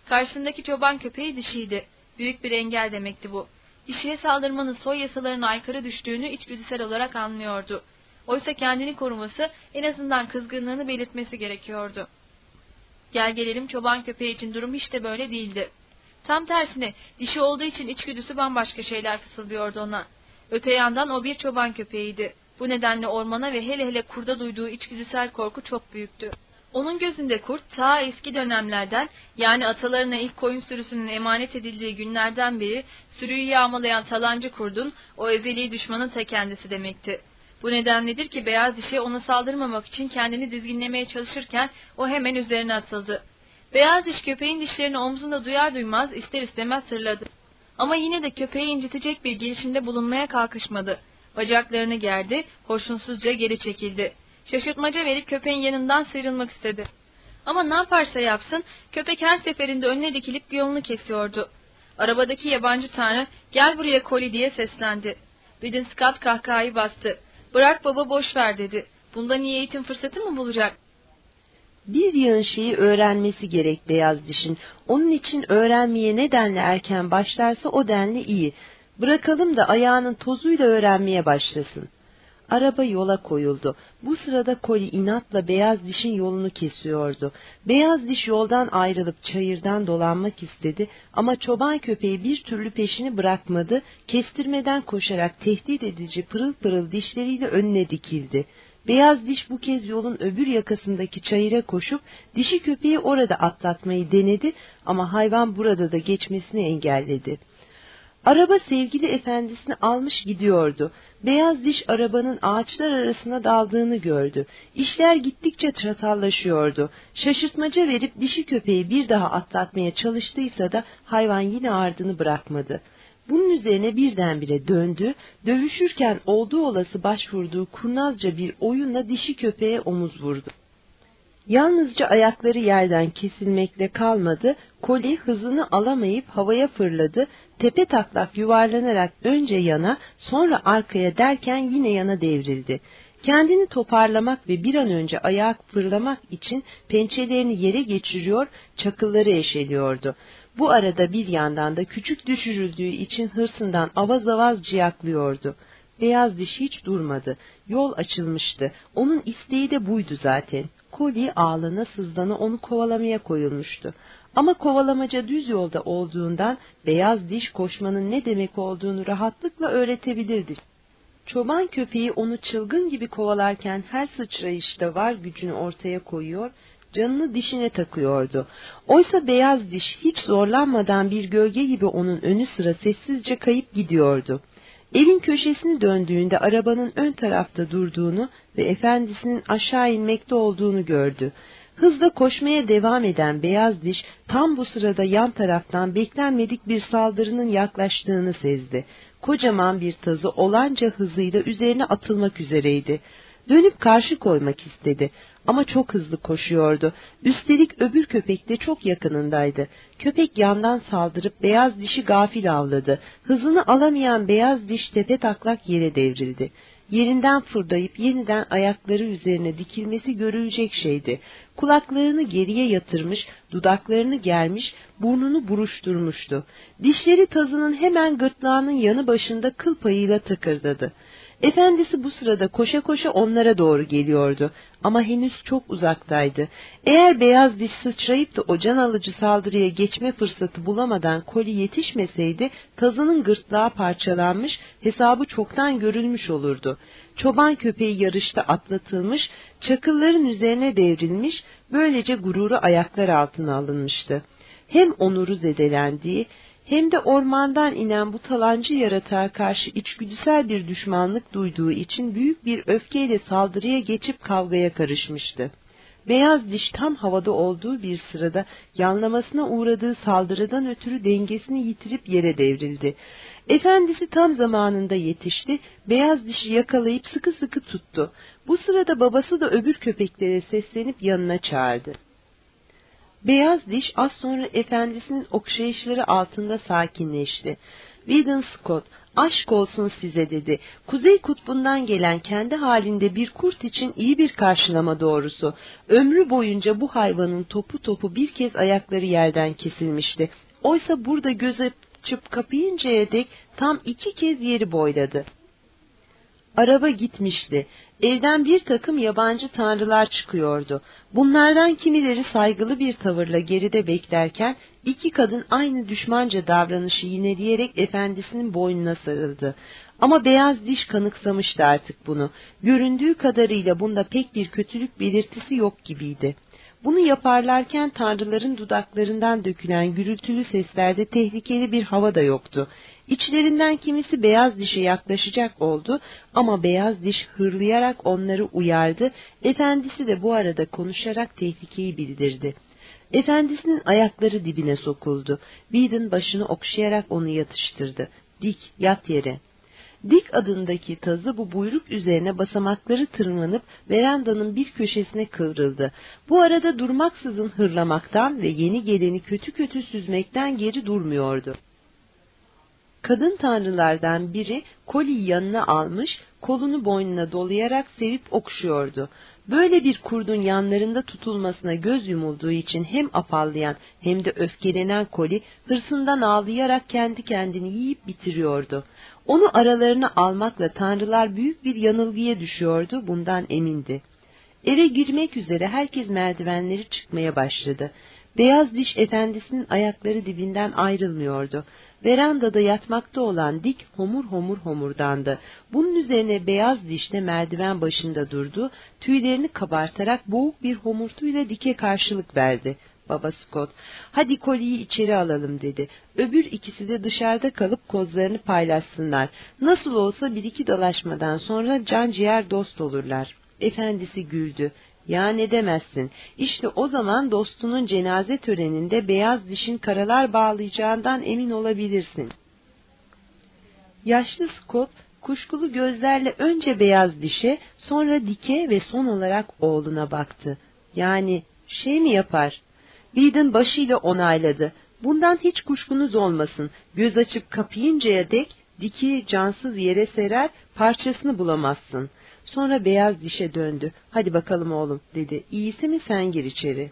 Karşısındaki çoban köpeği dişiydi. Büyük bir engel demekti bu. Dişiye saldırmanın soy yasalarına aykırı düştüğünü içgüdüsel olarak anlıyordu. Oysa kendini koruması, en azından kızgınlığını belirtmesi gerekiyordu. Gel gelelim çoban köpeği için durum hiç de böyle değildi. Tam tersine dişi olduğu için içgüdüsü bambaşka şeyler fısıldıyordu ona. Öte yandan o bir çoban köpeğiydi. Bu nedenle ormana ve hele hele kurda duyduğu içgüdüsel korku çok büyüktü. Onun gözünde kurt ta eski dönemlerden yani atalarına ilk koyun sürüsünün emanet edildiği günlerden beri sürüyü yağmalayan talancı kurdun o ezeli düşmanın ta kendisi demekti. Bu nedenledir ki beyaz dişe ona saldırmamak için kendini dizginlemeye çalışırken o hemen üzerine atıldı. Beyaz diş köpeğin dişlerini omzunda duyar duymaz ister istemez sırladı. Ama yine de köpeği incitecek bir girişimde bulunmaya kalkışmadı. Bacaklarını gerdi, hoşnutsuzca geri çekildi. Şaşırtmaca verip köpeğin yanından sıyrılmak istedi. Ama ne yaparsa yapsın, köpek her seferinde önüne dikilip yolunu kesiyordu. Arabadaki yabancı tanrı, gel buraya koli diye seslendi. Bidin Scott kahkahayı bastı. Bırak baba boş ver dedi. Bundan iyi eğitim fırsatı mı bulacak? Bir yığın şeyi öğrenmesi gerek beyaz dişin. Onun için öğrenmeye ne erken başlarsa o denli iyi. Bırakalım da ayağının tozuyla öğrenmeye başlasın. Araba yola koyuldu. Bu sırada koli inatla beyaz dişin yolunu kesiyordu. Beyaz diş yoldan ayrılıp çayırdan dolanmak istedi ama çoban köpeği bir türlü peşini bırakmadı, kestirmeden koşarak tehdit edici pırıl pırıl dişleriyle önüne dikildi. Beyaz diş bu kez yolun öbür yakasındaki çayıra koşup dişi köpeği orada atlatmayı denedi ama hayvan burada da geçmesini engelledi. Araba sevgili efendisini almış gidiyordu. Beyaz diş arabanın ağaçlar arasına daldığını gördü. İşler gittikçe çatallaşıyordu. Şaşırtmaca verip dişi köpeği bir daha atlatmaya çalıştıysa da hayvan yine ardını bırakmadı. Bunun üzerine birdenbire döndü, dövüşürken olduğu olası başvurduğu kurnazca bir oyunla dişi köpeğe omuz vurdu. Yalnızca ayakları yerden kesilmekle kalmadı, koli hızını alamayıp havaya fırladı, tepe taklak yuvarlanarak önce yana, sonra arkaya derken yine yana devrildi. Kendini toparlamak ve bir an önce ayağa fırlamak için pençelerini yere geçiriyor, çakılları eşeliyordu. Bu arada bir yandan da küçük düşürüldüğü için hırsından avaz avaz ciyaklıyordu. Beyaz diş hiç durmadı. Yol açılmıştı. Onun isteği de buydu zaten. Koli ağlana sızlana onu kovalamaya koyulmuştu. Ama kovalamaca düz yolda olduğundan beyaz diş koşmanın ne demek olduğunu rahatlıkla öğretebilirdi. Çoban köpeği onu çılgın gibi kovalarken her sıçrayışta var gücünü ortaya koyuyor, canını dişine takıyordu. Oysa beyaz diş hiç zorlanmadan bir gölge gibi onun önü sıra sessizce kayıp gidiyordu. Evin köşesini döndüğünde arabanın ön tarafta durduğunu ve efendisinin aşağı inmekte olduğunu gördü. Hızla koşmaya devam eden beyaz diş tam bu sırada yan taraftan beklenmedik bir saldırının yaklaştığını sezdi. Kocaman bir tazı olanca hızıyla üzerine atılmak üzereydi. Dönüp karşı koymak istedi ama çok hızlı koşuyordu. Üstelik öbür köpek de çok yakınındaydı. Köpek yandan saldırıp beyaz dişi gafil avladı. Hızını alamayan beyaz diş tepe taklak yere devrildi. Yerinden fırlayıp yeniden ayakları üzerine dikilmesi görülecek şeydi. Kulaklarını geriye yatırmış, dudaklarını germiş, burnunu buruşturmuştu. Dişleri tazının hemen gırtlağının yanı başında kıl payıyla takırdadı. Efendisi bu sırada koşa koşa onlara doğru geliyordu ama henüz çok uzaktaydı. Eğer beyaz diş sıçrayıp da o can alıcı saldırıya geçme fırsatı bulamadan koli yetişmeseydi tazının gırtlağı parçalanmış, hesabı çoktan görülmüş olurdu. Çoban köpeği yarışta atlatılmış, çakılların üzerine devrilmiş, böylece gururu ayaklar altına alınmıştı. Hem onuru zedelendiği hem de ormandan inen bu talancı yaratığa karşı içgüdüsel bir düşmanlık duyduğu için büyük bir öfkeyle saldırıya geçip kavgaya karışmıştı. Beyaz diş tam havada olduğu bir sırada yanlamasına uğradığı saldırıdan ötürü dengesini yitirip yere devrildi. Efendisi tam zamanında yetişti, beyaz dişi yakalayıp sıkı sıkı tuttu. Bu sırada babası da öbür köpeklere seslenip yanına çağırdı. Beyaz diş az sonra efendisinin okşayışları altında sakinleşti. Whedon Scott, aşk olsun size dedi. Kuzey kutbundan gelen kendi halinde bir kurt için iyi bir karşılama doğrusu. Ömrü boyunca bu hayvanın topu topu bir kez ayakları yerden kesilmişti. Oysa burada göz açıp kapayıncaya dek tam iki kez yeri boyladı. Araba gitmişti. Evden bir takım yabancı tanrılar çıkıyordu. Bunlardan kimileri saygılı bir tavırla geride beklerken iki kadın aynı düşmanca davranışı yineleyerek efendisinin boynuna sarıldı. Ama beyaz diş kanıksamıştı artık bunu. Göründüğü kadarıyla bunda pek bir kötülük belirtisi yok gibiydi. Bunu yaparlarken tanrıların dudaklarından dökülen gürültülü seslerde tehlikeli bir hava da yoktu. İçlerinden kimisi beyaz dişe yaklaşacak oldu ama beyaz diş hırlayarak onları uyardı, efendisi de bu arada konuşarak tehlikeyi bildirdi. Efendisinin ayakları dibine sokuldu. Whedon başını okşayarak onu yatıştırdı. Dik, yat yere. Dik adındaki tazı bu buyruk üzerine basamakları tırmanıp verandanın bir köşesine kıvrıldı. Bu arada durmaksızın hırlamaktan ve yeni geleni kötü kötü süzmekten geri durmuyordu. Kadın tanrılardan biri koliyi yanına almış, kolunu boynuna dolayarak sevip okşuyordu. Böyle bir kurdun yanlarında tutulmasına göz yumulduğu için hem afallayan hem de öfkelenen koli hırsından ağlayarak kendi kendini yiyip bitiriyordu. Onu aralarına almakla tanrılar büyük bir yanılgıya düşüyordu, bundan emindi. Eve girmek üzere herkes merdivenleri çıkmaya başladı. Beyaz diş efendisinin ayakları dibinden ayrılmıyordu. Verandada yatmakta olan dik homur homur homurdandı. Bunun üzerine beyaz dişle merdiven başında durdu, tüylerini kabartarak boğuk bir homurtuyla dike karşılık verdi. Baba Scott, hadi koliyi içeri alalım dedi. Öbür ikisi de dışarıda kalıp kozlarını paylaşsınlar. Nasıl olsa bir iki dalaşmadan sonra can ciğer dost olurlar. Efendisi güldü. Ya ne demezsin. İşte o zaman dostunun cenaze töreninde beyaz dişin karalar bağlayacağından emin olabilirsin. Yaşlı Scott kuşkulu gözlerle önce beyaz dişe, sonra dike ve son olarak oğluna baktı. Yani şey mi yapar? Whedon başıyla onayladı. Bundan hiç kuşkunuz olmasın. Göz açıp kapayıncaya dek diki cansız yere serer, parçasını bulamazsın.'' Sonra beyaz dişe döndü. Hadi bakalım oğlum dedi. İyisi mi sen gir içeri.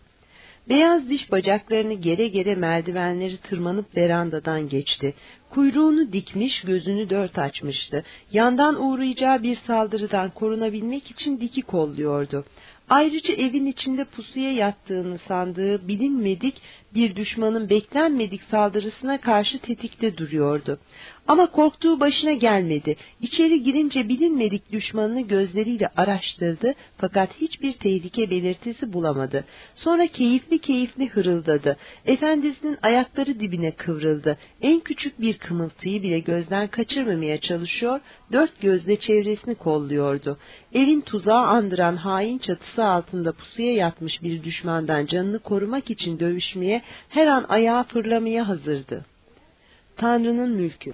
Beyaz diş bacaklarını gere gere merdivenleri tırmanıp verandadan geçti. Kuyruğunu dikmiş, gözünü dört açmıştı. Yandan uğrayacağı bir saldırıdan korunabilmek için diki kolluyordu. Ayrıca evin içinde pusuya yattığını sandığı bilinmedik bir düşmanın beklenmedik saldırısına karşı tetikte duruyordu. Ama korktuğu başına gelmedi. İçeri girince bilinmedik düşmanını gözleriyle araştırdı fakat hiçbir tehlike belirtisi bulamadı. Sonra keyifli keyifli hırıldadı. Efendisinin ayakları dibine kıvrıldı. En küçük bir kımıltıyı bile gözden kaçırmamaya çalışıyor, dört gözle çevresini kolluyordu. Evin tuzağı andıran hain çatısı altında pusuya yatmış bir düşmandan canını korumak için dövüşmeye, her an ayağa fırlamaya hazırdı. Tanrı'nın mülkü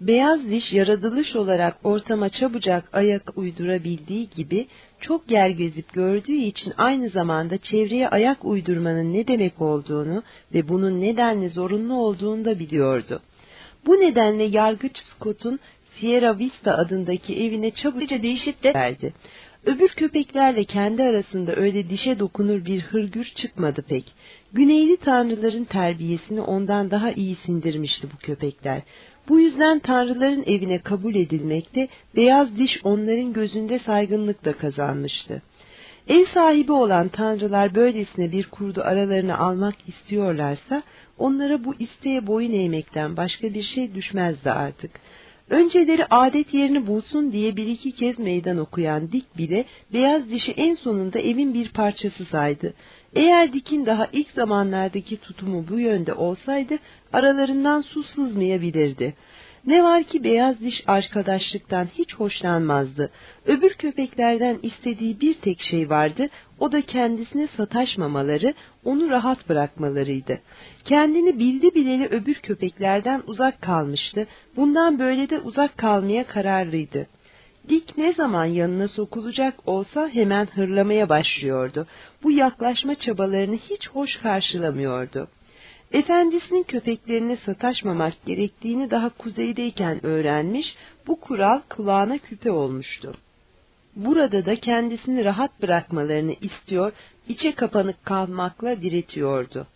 Beyaz diş yaratılış olarak ortama çabucak ayak uydurabildiği gibi çok yer gezip gördüğü için aynı zamanda çevreye ayak uydurmanın ne demek olduğunu ve bunun nedenle zorunlu olduğunu da biliyordu. Bu nedenle yargıç Scott'un Sierra Vista adındaki evine çabucak değişip de verdi. Öbür köpeklerle kendi arasında öyle dişe dokunur bir hırgür çıkmadı pek. Güneyli tanrıların terbiyesini ondan daha iyi sindirmişti bu köpekler. Bu yüzden tanrıların evine kabul edilmekte, beyaz diş onların gözünde saygınlık da kazanmıştı. Ev sahibi olan tanrılar böylesine bir kurdu aralarına almak istiyorlarsa, onlara bu isteğe boyun eğmekten başka bir şey düşmezdi artık. Önceleri adet yerini bulsun diye bir iki kez meydan okuyan Dik bile beyaz dişi en sonunda evin bir parçası saydı. Eğer Dik'in daha ilk zamanlardaki tutumu bu yönde olsaydı aralarından su sızmayabilirdi. Ne var ki beyaz diş arkadaşlıktan hiç hoşlanmazdı. Öbür köpeklerden istediği bir tek şey vardı, o da kendisine sataşmamaları, onu rahat bırakmalarıydı. Kendini bildi bileli öbür köpeklerden uzak kalmıştı, bundan böyle de uzak kalmaya kararlıydı. Dik ne zaman yanına sokulacak olsa hemen hırlamaya başlıyordu. Bu yaklaşma çabalarını hiç hoş karşılamıyordu. Efendisinin köpeklerine sataşmamak gerektiğini daha kuzeydeyken öğrenmiş, bu kural kulağına küpe olmuştu. Burada da kendisini rahat bırakmalarını istiyor, içe kapanık kalmakla diretiyordu.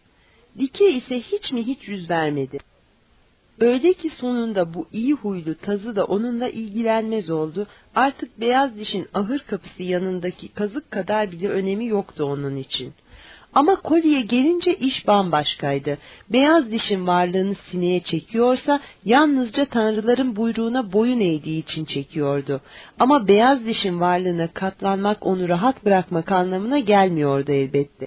Dike ise hiç mi hiç yüz vermedi. Öyle ki sonunda bu iyi huylu tazı da onunla ilgilenmez oldu, artık beyaz dişin ahır kapısı yanındaki kazık kadar bile önemi yoktu onun için.'' Ama kolye gelince iş bambaşkaydı. Beyaz dişin varlığını sineye çekiyorsa yalnızca tanrıların buyruğuna boyun eğdiği için çekiyordu. Ama beyaz dişin varlığına katlanmak onu rahat bırakmak anlamına gelmiyordu elbette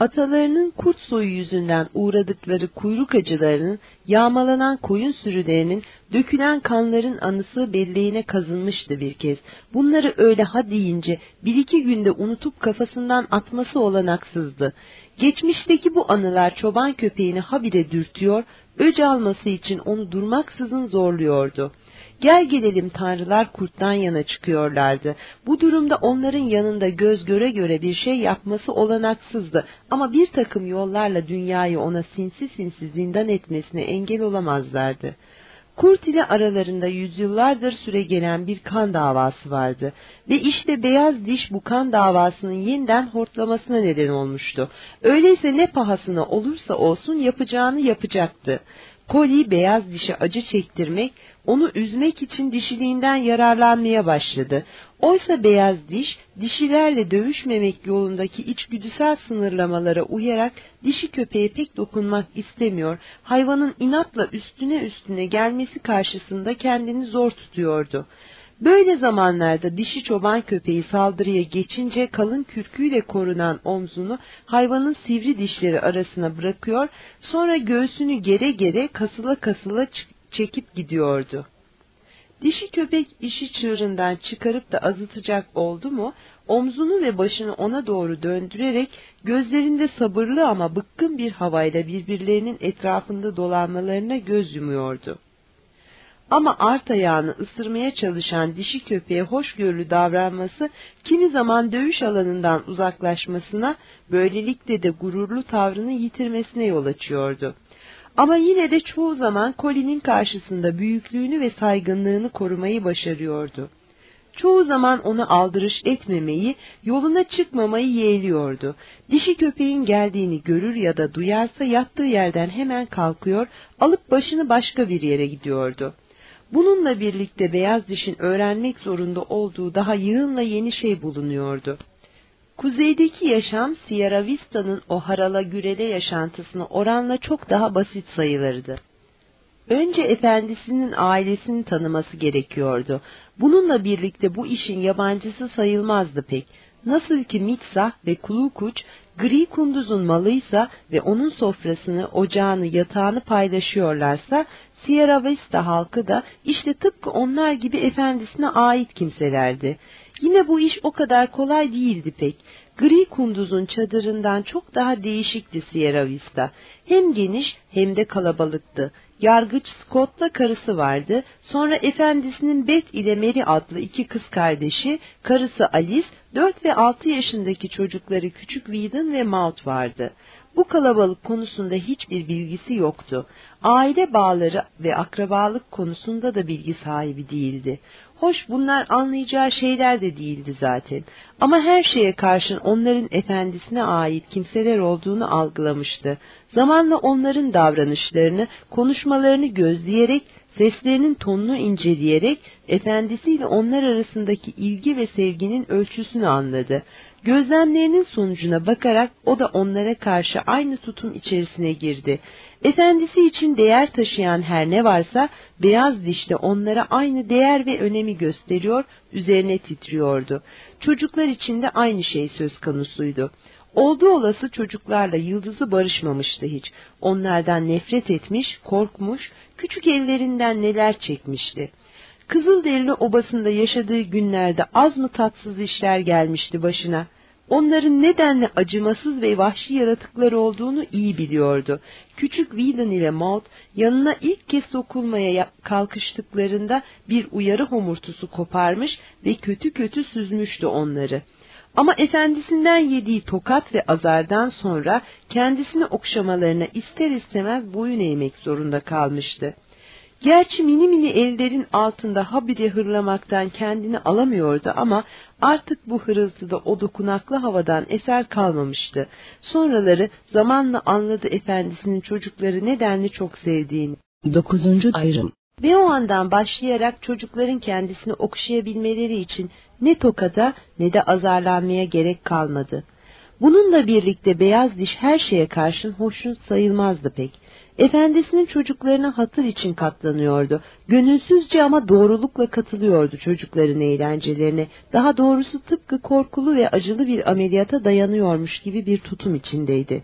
atalarının kurt soyu yüzünden uğradıkları kuyruk acılarının, yağmalanan koyun sürülerinin, dökülen kanların anısı belleğine kazınmıştı bir kez. Bunları öyle ha deyince bir iki günde unutup kafasından atması olanaksızdı. Geçmişteki bu anılar çoban köpeğini habire dürtüyor, öc alması için onu durmaksızın zorluyordu. Gel gelelim tanrılar kurttan yana çıkıyorlardı. Bu durumda onların yanında göz göre göre bir şey yapması olanaksızdı ama bir takım yollarla dünyayı ona sinsi sinsi zindan etmesine engel olamazlardı. Kurt ile aralarında yüzyıllardır süre gelen bir kan davası vardı ve işte beyaz diş bu kan davasının yeniden hortlamasına neden olmuştu. Öyleyse ne pahasına olursa olsun yapacağını yapacaktı. Koli beyaz dişe acı çektirmek, onu üzmek için dişiliğinden yararlanmaya başladı. Oysa beyaz diş, dişilerle dövüşmemek yolundaki içgüdüsel sınırlamalara uyarak dişi köpeğe pek dokunmak istemiyor, hayvanın inatla üstüne üstüne gelmesi karşısında kendini zor tutuyordu. Böyle zamanlarda dişi çoban köpeği saldırıya geçince kalın kürküyle korunan omzunu hayvanın sivri dişleri arasına bırakıyor, sonra göğsünü gere gere kasıla kasıla çekip gidiyordu. Dişi köpek işi çığırından çıkarıp da azıtacak oldu mu, omzunu ve başını ona doğru döndürerek gözlerinde sabırlı ama bıkkın bir havayla birbirlerinin etrafında dolanmalarına göz yumuyordu. Ama art ayağını ısırmaya çalışan dişi köpeğe hoşgörülü davranması, kimi zaman dövüş alanından uzaklaşmasına, böylelikle de gururlu tavrını yitirmesine yol açıyordu. Ama yine de çoğu zaman Colin'in karşısında büyüklüğünü ve saygınlığını korumayı başarıyordu. Çoğu zaman onu aldırış etmemeyi, yoluna çıkmamayı yeğliyordu. Dişi köpeğin geldiğini görür ya da duyarsa yattığı yerden hemen kalkıyor, alıp başını başka bir yere gidiyordu. Bununla birlikte beyaz dişin öğrenmek zorunda olduğu daha yığınla yeni şey bulunuyordu. Kuzeydeki yaşam Sierra Vista'nın o harala gürele yaşantısına oranla çok daha basit sayılırdı. Önce efendisinin ailesini tanıması gerekiyordu. Bununla birlikte bu işin yabancısı sayılmazdı pek. Nasıl ki Mitsa ve Kulukuç, gri kunduzun malıysa ve onun sofrasını, ocağını, yatağını paylaşıyorlarsa, Sierra Vista halkı da işte tıpkı onlar gibi efendisine ait kimselerdi. Yine bu iş o kadar kolay değildi pek. Gri kunduzun çadırından çok daha değişikti Sierra Vista. Hem geniş hem de kalabalıktı. Yargıç Scott'la karısı vardı. Sonra efendisinin Beth ile Mary adlı iki kız kardeşi, karısı Alice, dört ve altı yaşındaki çocukları küçük Whedon ve Maud vardı. Bu kalabalık konusunda hiçbir bilgisi yoktu. Aile bağları ve akrabalık konusunda da bilgi sahibi değildi. Hoş bunlar anlayacağı şeyler de değildi zaten. Ama her şeye karşın onların efendisine ait kimseler olduğunu algılamıştı. Zamanla onların davranışlarını, konuşmalarını gözleyerek, seslerinin tonunu inceleyerek, efendisiyle onlar arasındaki ilgi ve sevginin ölçüsünü anladı. Gözlemlerinin sonucuna bakarak o da onlara karşı aynı tutum içerisine girdi. Efendisi için değer taşıyan her ne varsa beyaz dişle onlara aynı değer ve önemi gösteriyor, üzerine titriyordu. Çocuklar için de aynı şey söz konusuydu. Olduğu olası çocuklarla yıldızı barışmamıştı hiç. Onlardan nefret etmiş, korkmuş, küçük ellerinden neler çekmişti. Kızılderili obasında yaşadığı günlerde az mı tatsız işler gelmişti başına. Onların nedenle acımasız ve vahşi yaratıklar olduğunu iyi biliyordu. Küçük Whedon ile Maud yanına ilk kez sokulmaya kalkıştıklarında bir uyarı homurtusu koparmış ve kötü kötü süzmüştü onları. Ama efendisinden yediği tokat ve azardan sonra kendisini okşamalarına ister istemez boyun eğmek zorunda kalmıştı. Gerçi mini mini ellerin altında habire hırlamaktan kendini alamıyordu ama artık bu hırıltıda o dokunaklı havadan eser kalmamıştı. Sonraları zamanla anladı efendisinin çocukları nedenli çok sevdiğini. Dokuzuncu ayrım Ve o andan başlayarak çocukların kendisini okşayabilmeleri için ne tokada ne de azarlanmaya gerek kalmadı. Bununla birlikte beyaz diş her şeye karşın hoşnut sayılmazdı pek. Efendisinin çocuklarına hatır için katlanıyordu. Gönülsüzce ama doğrulukla katılıyordu çocukların eğlencelerine. Daha doğrusu tıpkı korkulu ve acılı bir ameliyata dayanıyormuş gibi bir tutum içindeydi.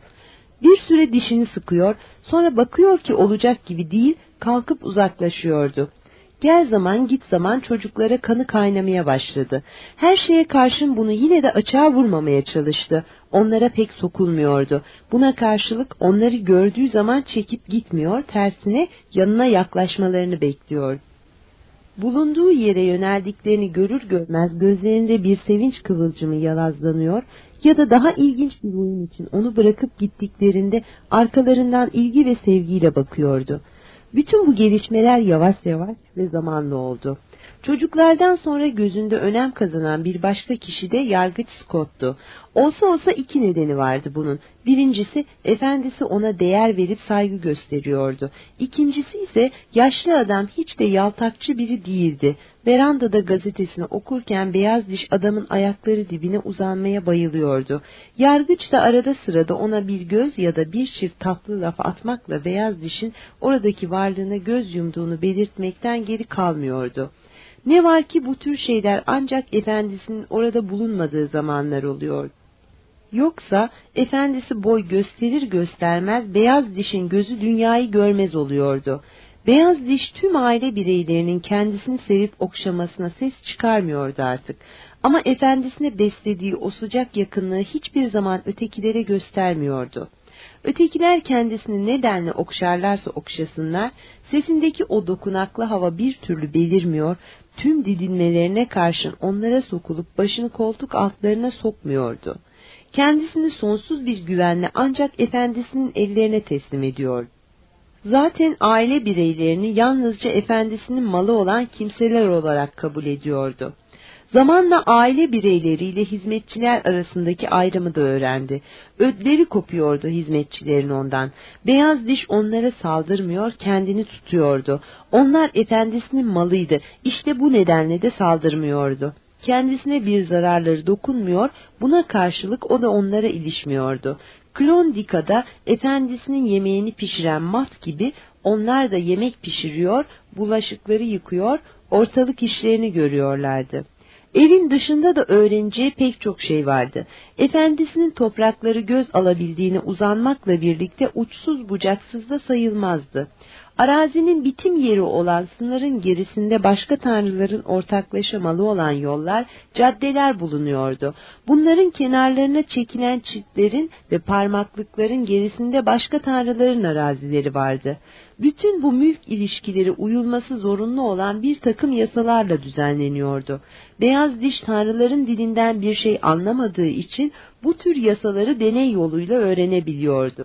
Bir süre dişini sıkıyor, sonra bakıyor ki olacak gibi değil, kalkıp uzaklaşıyordu. Gel zaman git zaman çocuklara kanı kaynamaya başladı. Her şeye karşın bunu yine de açığa vurmamaya çalıştı. Onlara pek sokulmuyordu. Buna karşılık onları gördüğü zaman çekip gitmiyor, tersine yanına yaklaşmalarını bekliyor. Bulunduğu yere yöneldiklerini görür görmez gözlerinde bir sevinç kıvılcımı yalazlanıyor ya da daha ilginç bir oyun için onu bırakıp gittiklerinde arkalarından ilgi ve sevgiyle bakıyordu. Bütün bu gelişmeler yavaş yavaş ve zamanlı oldu. Çocuklardan sonra gözünde önem kazanan bir başka kişi de yargıç Scott'tu. Olsa olsa iki nedeni vardı bunun. Birincisi efendisi ona değer verip saygı gösteriyordu. İkincisi ise yaşlı adam hiç de yaltakçı biri değildi. Verandada gazetesini okurken beyaz diş adamın ayakları dibine uzanmaya bayılıyordu. Yargıç da arada sırada ona bir göz ya da bir çift tatlı laf atmakla beyaz dişin oradaki varlığına göz yumduğunu belirtmekten geri kalmıyordu. Ne var ki bu tür şeyler ancak efendisinin orada bulunmadığı zamanlar oluyor. Yoksa efendisi boy gösterir göstermez beyaz dişin gözü dünyayı görmez oluyordu. Beyaz diş tüm aile bireylerinin kendisini sevip okşamasına ses çıkarmıyordu artık. Ama efendisine beslediği o sıcak yakınlığı hiçbir zaman ötekilere göstermiyordu. Ötekiler kendisini nedenle okşarlarsa okşasınlar, sesindeki o dokunaklı hava bir türlü belirmiyor, tüm didinmelerine karşın onlara sokulup başını koltuk altlarına sokmuyordu. Kendisini sonsuz bir güvenle ancak efendisinin ellerine teslim ediyordu. Zaten aile bireylerini yalnızca efendisinin malı olan kimseler olarak kabul ediyordu. Zamanla aile bireyleriyle hizmetçiler arasındaki ayrımı da öğrendi. Ödleri kopuyordu hizmetçilerin ondan. Beyaz diş onlara saldırmıyor, kendini tutuyordu. Onlar efendisinin malıydı. İşte bu nedenle de saldırmıyordu. Kendisine bir zararları dokunmuyor, buna karşılık o da onlara ilişmiyordu. Klondika'da efendisinin yemeğini pişiren mat gibi onlar da yemek pişiriyor, bulaşıkları yıkıyor, ortalık işlerini görüyorlardı. Evin dışında da öğreneceği pek çok şey vardı. Efendisinin toprakları göz alabildiğine uzanmakla birlikte uçsuz bucaksız da sayılmazdı. Arazinin bitim yeri olan sınırın gerisinde başka tanrıların ortaklaşamalı olan yollar, caddeler bulunuyordu. Bunların kenarlarına çekilen çitlerin ve parmaklıkların gerisinde başka tanrıların arazileri vardı. Bütün bu mülk ilişkileri uyulması zorunlu olan bir takım yasalarla düzenleniyordu. Beyaz diş tanrıların dilinden bir şey anlamadığı için bu tür yasaları deney yoluyla öğrenebiliyordu.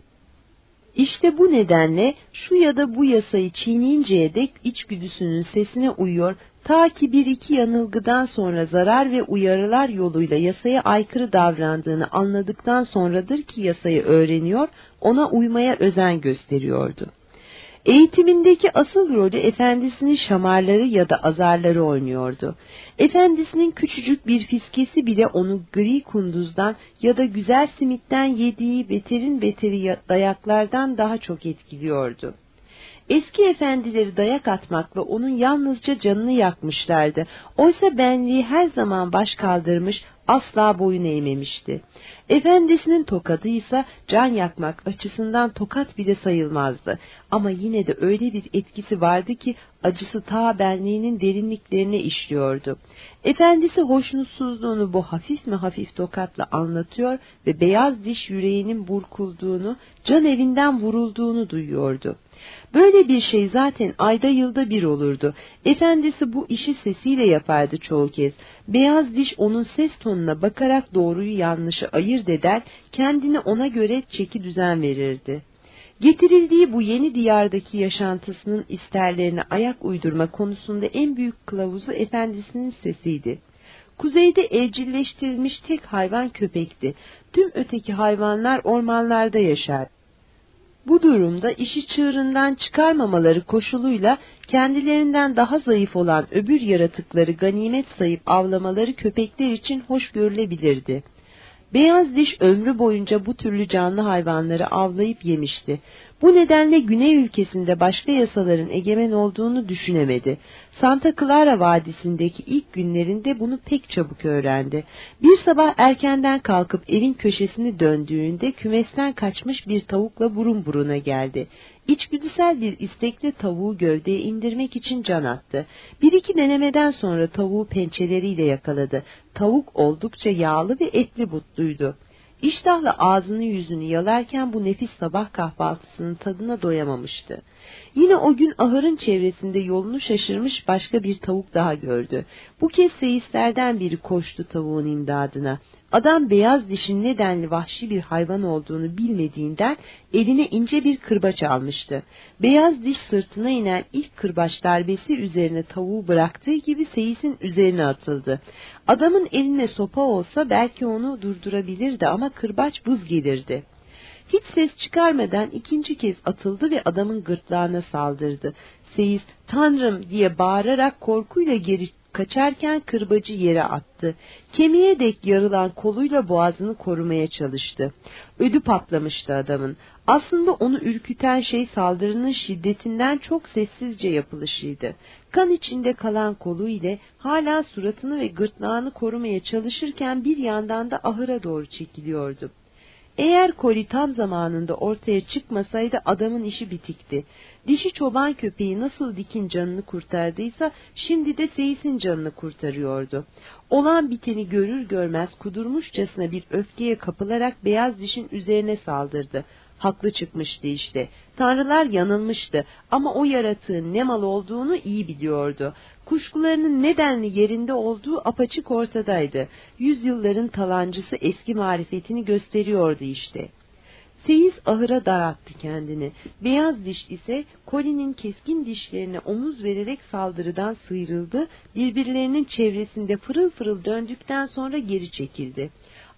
İşte bu nedenle şu ya da bu yasayı çiğneyinceye dek içgüdüsünün sesine uyuyor, ta ki bir iki yanılgıdan sonra zarar ve uyarılar yoluyla yasaya aykırı davrandığını anladıktan sonradır ki yasayı öğreniyor, ona uymaya özen gösteriyordu. Eğitimindeki asıl rolü efendisinin şamarları ya da azarları oynuyordu. Efendisinin küçücük bir fiskesi bile onu gri kunduzdan ya da güzel simitten yediği beterin beteri dayaklardan daha çok etkiliyordu. Eski efendileri dayak atmakla onun yalnızca canını yakmışlardı. Oysa benliği her zaman baş kaldırmış, asla boyun eğmemişti. Efendisinin tokadı ise can yakmak açısından tokat bile sayılmazdı. Ama yine de öyle bir etkisi vardı ki acısı ta benliğinin derinliklerine işliyordu. Efendisi hoşnutsuzluğunu bu hafif mi hafif tokatla anlatıyor ve beyaz diş yüreğinin burkulduğunu, can evinden vurulduğunu duyuyordu. Böyle bir şey zaten ayda yılda bir olurdu. Efendisi bu işi sesiyle yapardı çoğu kez. Beyaz diş onun ses tonuna bakarak doğruyu yanlışı ayırt eder, kendini ona göre çeki düzen verirdi. Getirildiği bu yeni diyardaki yaşantısının isterlerine ayak uydurma konusunda en büyük kılavuzu efendisinin sesiydi. Kuzeyde evcilleştirilmiş tek hayvan köpekti. Tüm öteki hayvanlar ormanlarda yaşar. Bu durumda işi çığırından çıkarmamaları koşuluyla kendilerinden daha zayıf olan öbür yaratıkları ganimet sayıp avlamaları köpekler için hoş görülebilirdi. Beyaz diş ömrü boyunca bu türlü canlı hayvanları avlayıp yemişti. Bu nedenle Güney ülkesinde başka yasaların egemen olduğunu düşünemedi. Santa Clara Vadisi'ndeki ilk günlerinde bunu pek çabuk öğrendi. Bir sabah erkenden kalkıp evin köşesini döndüğünde kümesten kaçmış bir tavukla burun buruna geldi. İçgüdüsel bir istekle tavuğu gövdeye indirmek için can attı. Bir iki denemeden sonra tavuğu pençeleriyle yakaladı. Tavuk oldukça yağlı ve etli butluydu. İştahla ağzını yüzünü yalarken bu nefis sabah kahvaltısının tadına doyamamıştı. Yine o gün ahırın çevresinde yolunu şaşırmış başka bir tavuk daha gördü. Bu kez seyislerden biri koştu tavuğun imdadına. Adam beyaz dişin nedenli vahşi bir hayvan olduğunu bilmediğinden eline ince bir kırbaç almıştı. Beyaz diş sırtına inen ilk kırbaç darbesi üzerine tavuğu bıraktığı gibi seyisin üzerine atıldı. Adamın eline sopa olsa belki onu durdurabilirdi ama kırbaç buz gelirdi. Hiç ses çıkarmadan ikinci kez atıldı ve adamın gırtlağına saldırdı. Seyis, tanrım diye bağırarak korkuyla geri kaçarken kırbacı yere attı. Kemiğe dek yarılan koluyla boğazını korumaya çalıştı. Ödü patlamıştı adamın. Aslında onu ürküten şey saldırının şiddetinden çok sessizce yapılışıydı. Kan içinde kalan kolu ile hala suratını ve gırtlağını korumaya çalışırken bir yandan da ahıra doğru çekiliyordu. Eğer koli tam zamanında ortaya çıkmasaydı adamın işi bitikti. Dişi çoban köpeği nasıl dikin canını kurtardıysa şimdi de Seyis'in canını kurtarıyordu. Olan biteni görür görmez kudurmuşçasına bir öfkeye kapılarak beyaz dişin üzerine saldırdı. Haklı çıkmıştı işte. Tanrılar yanılmıştı ama o yaratığın ne mal olduğunu iyi biliyordu. Kuşkularının nedenli yerinde olduğu apaçık ortadaydı. Yüzyılların talancısı eski marifetini gösteriyordu işte. Seyis ahıra darattı kendini. Beyaz diş ise Colin'in keskin dişlerine omuz vererek saldırıdan sıyrıldı, birbirlerinin çevresinde fırıl fırıl döndükten sonra geri çekildi.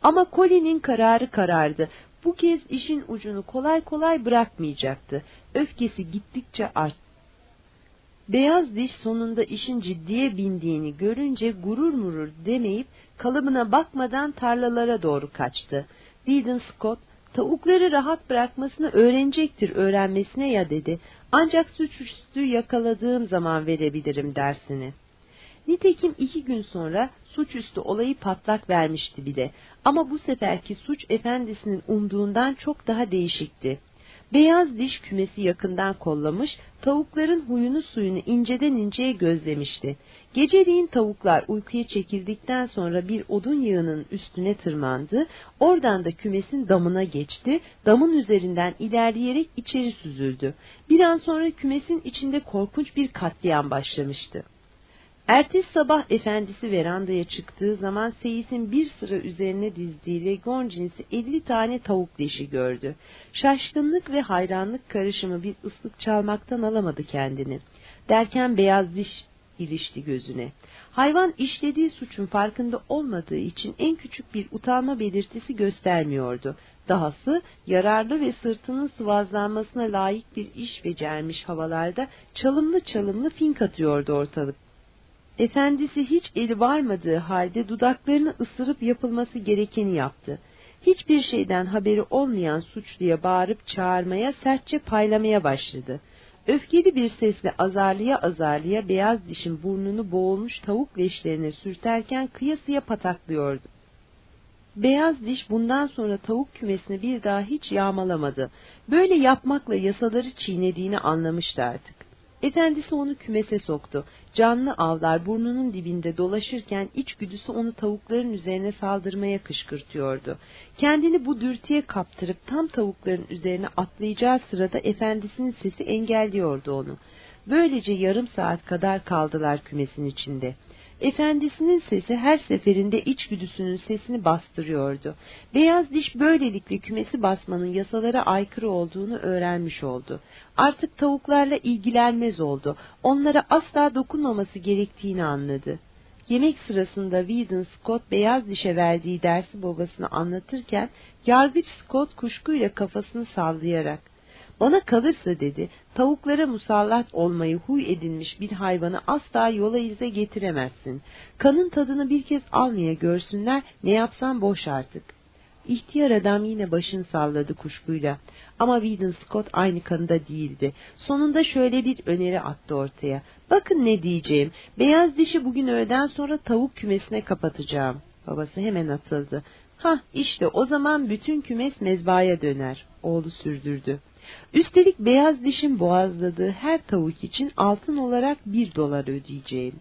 Ama Colin'in kararı karardı. Bu kez işin ucunu kolay kolay bırakmayacaktı. Öfkesi gittikçe arttı. Beyaz diş sonunda işin ciddiye bindiğini görünce gurur murur demeyip kalıbına bakmadan tarlalara doğru kaçtı. Weedon Scott, tavukları rahat bırakmasını öğrenecektir öğrenmesine ya dedi. Ancak suçüstü yakaladığım zaman verebilirim dersini. Nitekim iki gün sonra suçüstü olayı patlak vermişti bile. Ama bu seferki suç efendisinin umduğundan çok daha değişikti. Beyaz diş kümesi yakından kollamış, tavukların huyunu suyunu inceden inceye gözlemişti. Geceliğin tavuklar uykuya çekildikten sonra bir odun yığının üstüne tırmandı, oradan da kümesin damına geçti, damın üzerinden ilerleyerek içeri süzüldü. Bir an sonra kümesin içinde korkunç bir katliam başlamıştı. Ertesi sabah efendisi verandaya çıktığı zaman Seyis'in bir sıra üzerine dizdiği legon cinsi elli tane tavuk leşi gördü. Şaşkınlık ve hayranlık karışımı bir ıslık çalmaktan alamadı kendini. Derken beyaz diş ilişti gözüne. Hayvan işlediği suçun farkında olmadığı için en küçük bir utanma belirtisi göstermiyordu. Dahası yararlı ve sırtının sıvazlanmasına layık bir iş becermiş havalarda çalımlı çalımlı fink atıyordu ortalık. Efendisi hiç eli varmadığı halde dudaklarını ısırıp yapılması gerekeni yaptı. Hiçbir şeyden haberi olmayan suçluya bağırıp çağırmaya, sertçe paylamaya başladı. Öfkeli bir sesle azarlıya azarlıya beyaz dişin burnunu boğulmuş tavuk leşlerine sürterken kıyasıya pataklıyordu. Beyaz diş bundan sonra tavuk kümesini bir daha hiç yağmalamadı. Böyle yapmakla yasaları çiğnediğini anlamıştı artık. Efendisi onu kümese soktu. Canlı avlar burnunun dibinde dolaşırken içgüdüsü onu tavukların üzerine saldırmaya kışkırtıyordu. Kendini bu dürtüye kaptırıp tam tavukların üzerine atlayacağı sırada efendisinin sesi engelliyordu onu. Böylece yarım saat kadar kaldılar kümesin içinde. Efendisinin sesi her seferinde içgüdüsünün sesini bastırıyordu. Beyaz diş böylelikle kümesi basmanın yasalara aykırı olduğunu öğrenmiş oldu. Artık tavuklarla ilgilenmez oldu. Onlara asla dokunmaması gerektiğini anladı. Yemek sırasında Whedon Scott beyaz dişe verdiği dersi babasına anlatırken yargıç Scott kuşkuyla kafasını sallayarak bana kalırsa dedi, tavuklara musallat olmayı huy edinmiş bir hayvanı asla yola ize getiremezsin. Kanın tadını bir kez almaya görsünler, ne yapsan boş artık. İhtiyar adam yine başını salladı kuşkuyla. Ama Whedon Scott aynı kanıda değildi. Sonunda şöyle bir öneri attı ortaya. Bakın ne diyeceğim. Beyaz dişi bugün öğleden sonra tavuk kümesine kapatacağım. Babası hemen atıldı. Hah işte o zaman bütün kümes mezbaya döner. Oğlu sürdürdü. Üstelik beyaz dişin boğazladığı her tavuk için altın olarak bir dolar ödeyeceğim.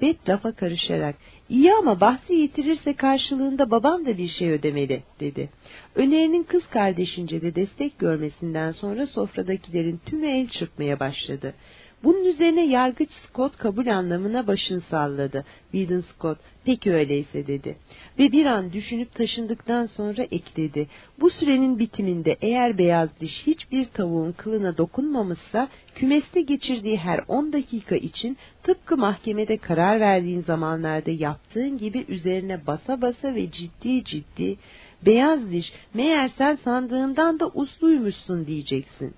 Bet lafa karışarak, iyi ama bahsi yitirirse karşılığında babam da bir şey ödemeli, dedi. Önerinin kız kardeşince de destek görmesinden sonra sofradakilerin tümü el çırpmaya başladı. Bunun üzerine yargıç Scott kabul anlamına başını salladı. Whedon Scott, peki öyleyse dedi. Ve bir an düşünüp taşındıktan sonra ekledi. Bu sürenin bitiminde eğer beyaz diş hiçbir tavuğun kılına dokunmamışsa, kümeste geçirdiği her on dakika için tıpkı mahkemede karar verdiğin zamanlarda yaptığın gibi üzerine basa basa ve ciddi ciddi, beyaz diş meğer sen sandığından da usluymuşsun diyeceksin.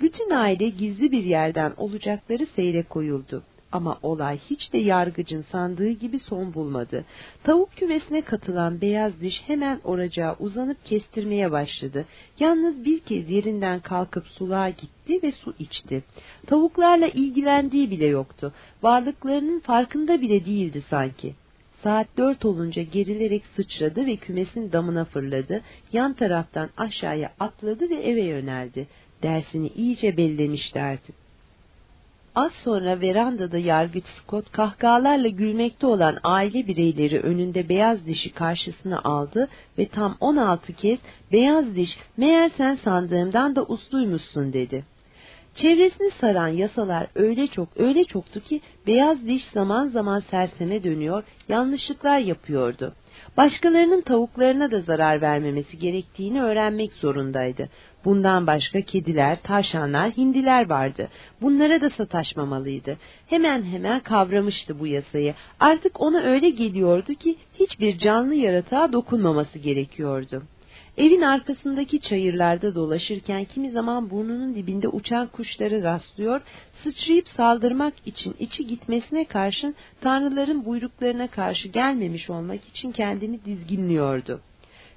Bütün aile gizli bir yerden olacakları seyre koyuldu. Ama olay hiç de yargıcın sandığı gibi son bulmadı. Tavuk kümesine katılan beyaz diş hemen oracağa uzanıp kestirmeye başladı. Yalnız bir kez yerinden kalkıp suluğa gitti ve su içti. Tavuklarla ilgilendiği bile yoktu. Varlıklarının farkında bile değildi sanki. Saat dört olunca gerilerek sıçradı ve kümesin damına fırladı. Yan taraftan aşağıya atladı ve eve yöneldi dersini iyice bellemişti artık. Az sonra verandada yargıç Scott kahkahalarla gülmekte olan aile bireyleri önünde beyaz dişi karşısına aldı ve tam on altı kez beyaz diş meğer sen sandığımdan da usluymuşsun dedi. Çevresini saran yasalar öyle çok öyle çoktu ki beyaz diş zaman zaman serseme dönüyor, yanlışlıklar yapıyordu. Başkalarının tavuklarına da zarar vermemesi gerektiğini öğrenmek zorundaydı. Bundan başka kediler, tavşanlar, hindiler vardı. Bunlara da sataşmamalıydı. Hemen hemen kavramıştı bu yasayı. Artık ona öyle geliyordu ki hiçbir canlı yaratığa dokunmaması gerekiyordu. Evin arkasındaki çayırlarda dolaşırken kimi zaman burnunun dibinde uçan kuşları rastlıyor, sıçrayıp saldırmak için içi gitmesine karşın tanrıların buyruklarına karşı gelmemiş olmak için kendini dizginliyordu.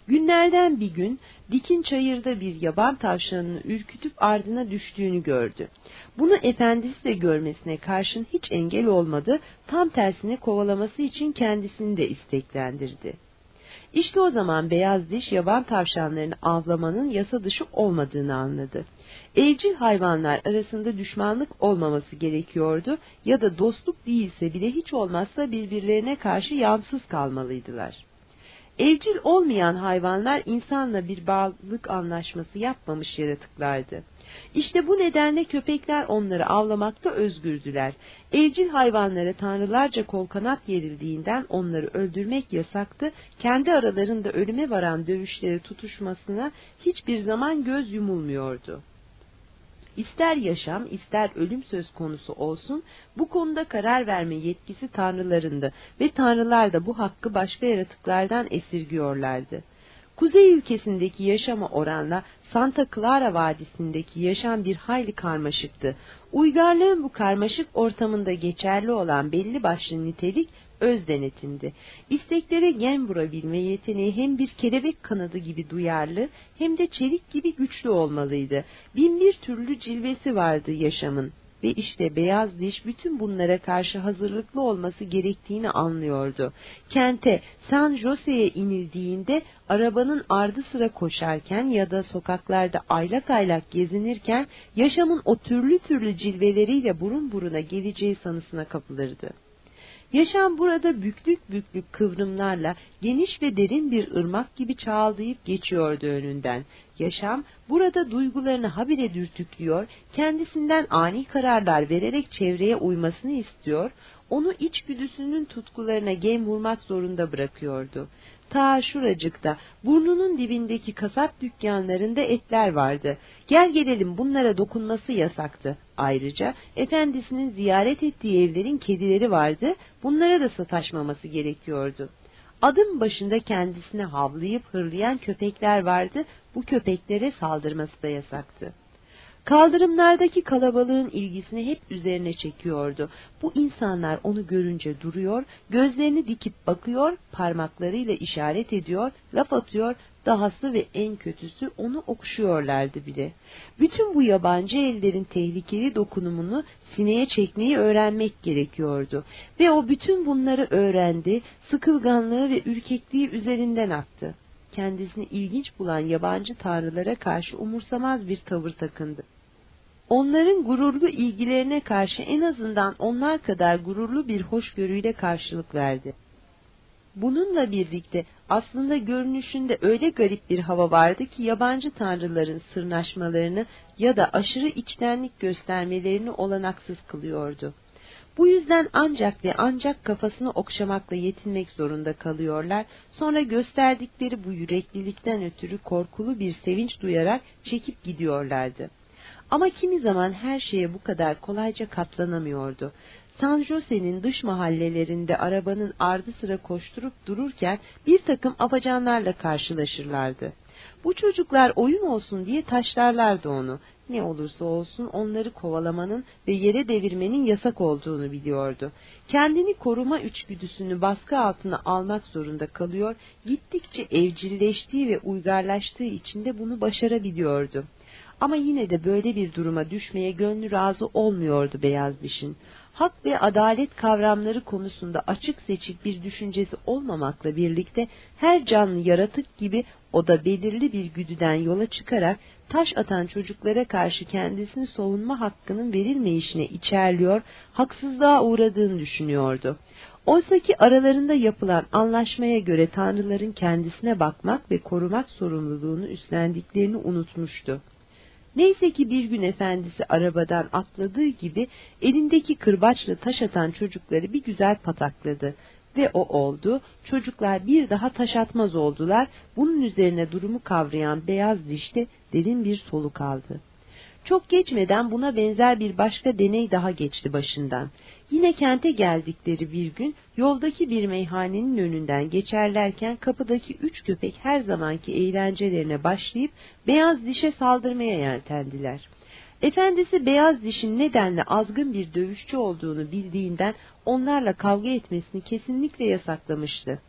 Günlerden bir gün dikin çayırda bir yaban tavşanını ürkütüp ardına düştüğünü gördü. Bunu efendisi de görmesine karşın hiç engel olmadı, tam tersine kovalaması için kendisini de isteklendirdi. İşte o zaman beyaz diş yaban tavşanlarını avlamanın yasa dışı olmadığını anladı. Evcil hayvanlar arasında düşmanlık olmaması gerekiyordu ya da dostluk değilse bile hiç olmazsa birbirlerine karşı yansız kalmalıydılar. Evcil olmayan hayvanlar insanla bir bağlılık anlaşması yapmamış yaratıklardı. İşte bu nedenle köpekler onları avlamakta özgürdüler. Evcil hayvanlara tanrılarca kol kanat yerildiğinden onları öldürmek yasaktı, kendi aralarında ölüme varan dövüşleri tutuşmasına hiçbir zaman göz yumulmuyordu. İster yaşam, ister ölüm söz konusu olsun, bu konuda karar verme yetkisi tanrılarındı ve tanrılar da bu hakkı başka yaratıklardan esirgiyorlardı. Kuzey ülkesindeki yaşama oranla Santa Clara Vadisi'ndeki yaşam bir hayli karmaşıktı. Uygarlığın bu karmaşık ortamında geçerli olan belli başlı nitelik öz denetimdi. İsteklere gen vurabilme yeteneği hem bir kelebek kanadı gibi duyarlı hem de çelik gibi güçlü olmalıydı. Bin bir türlü cilvesi vardı yaşamın ve işte beyaz diş bütün bunlara karşı hazırlıklı olması gerektiğini anlıyordu. Kente San Jose'ye inildiğinde arabanın ardı sıra koşarken ya da sokaklarda aylak aylak gezinirken yaşamın o türlü türlü cilveleriyle burun buruna geleceği sanısına kapılırdı. Yaşam burada büklük büklük kıvrımlarla geniş ve derin bir ırmak gibi çağaldayıp geçiyordu önünden. Yaşam burada duygularını habire dürtüklüyor, kendisinden ani kararlar vererek çevreye uymasını istiyor, onu içgüdüsünün tutkularına gem vurmak zorunda bırakıyordu. Ta şuracıkta, burnunun dibindeki kasap dükkanlarında etler vardı. Gel gelelim bunlara dokunması yasaktı. Ayrıca efendisinin ziyaret ettiği evlerin kedileri vardı, bunlara da sataşmaması gerekiyordu. Adım başında kendisine havlayıp hırlayan köpekler vardı, bu köpeklere saldırması da yasaktı. Kaldırımlardaki kalabalığın ilgisini hep üzerine çekiyordu. Bu insanlar onu görünce duruyor, gözlerini dikip bakıyor, parmaklarıyla işaret ediyor, laf atıyor, dahası ve en kötüsü onu okşuyorlardı bile. Bütün bu yabancı ellerin tehlikeli dokunumunu sineye çekmeyi öğrenmek gerekiyordu. Ve o bütün bunları öğrendi, sıkılganlığı ve ürkekliği üzerinden attı kendisini ilginç bulan yabancı tanrılara karşı umursamaz bir tavır takındı. Onların gururlu ilgilerine karşı en azından onlar kadar gururlu bir hoşgörüyle karşılık verdi. Bununla birlikte aslında görünüşünde öyle garip bir hava vardı ki yabancı tanrıların sırnaşmalarını ya da aşırı içtenlik göstermelerini olanaksız kılıyordu. Bu yüzden ancak ve ancak kafasını okşamakla yetinmek zorunda kalıyorlar, sonra gösterdikleri bu yüreklilikten ötürü korkulu bir sevinç duyarak çekip gidiyorlardı. Ama kimi zaman her şeye bu kadar kolayca katlanamıyordu. San Jose'nin dış mahallelerinde arabanın ardı sıra koşturup dururken bir takım afacanlarla karşılaşırlardı. Bu çocuklar oyun olsun diye taşlarlardı onu. Ne olursa olsun onları kovalamanın ve yere devirmenin yasak olduğunu biliyordu. Kendini koruma içgüdüsünü baskı altına almak zorunda kalıyor, gittikçe evcilleştiği ve uygarlaştığı için de bunu başarabiliyordu. Ama yine de böyle bir duruma düşmeye gönlü razı olmuyordu beyaz dişin. Hak ve adalet kavramları konusunda açık seçik bir düşüncesi olmamakla birlikte her canlı yaratık gibi o da belirli bir güdüden yola çıkarak taş atan çocuklara karşı kendisini savunma hakkının verilmeyişine içerliyor, haksızlığa uğradığını düşünüyordu. Oysa ki aralarında yapılan anlaşmaya göre tanrıların kendisine bakmak ve korumak sorumluluğunu üstlendiklerini unutmuştu. Neyse ki bir gün efendisi arabadan atladığı gibi elindeki kırbaçla taş atan çocukları bir güzel patakladı. Ve o oldu, çocuklar bir daha taş atmaz oldular, bunun üzerine durumu kavrayan beyaz dişte derin bir soluk aldı. Çok geçmeden buna benzer bir başka deney daha geçti başından. Yine kente geldikleri bir gün yoldaki bir meyhanenin önünden geçerlerken kapıdaki üç köpek her zamanki eğlencelerine başlayıp beyaz dişe saldırmaya yeltendiler. Efendisi beyaz dişin nedenle azgın bir dövüşçü olduğunu bildiğinden onlarla kavga etmesini kesinlikle yasaklamıştı.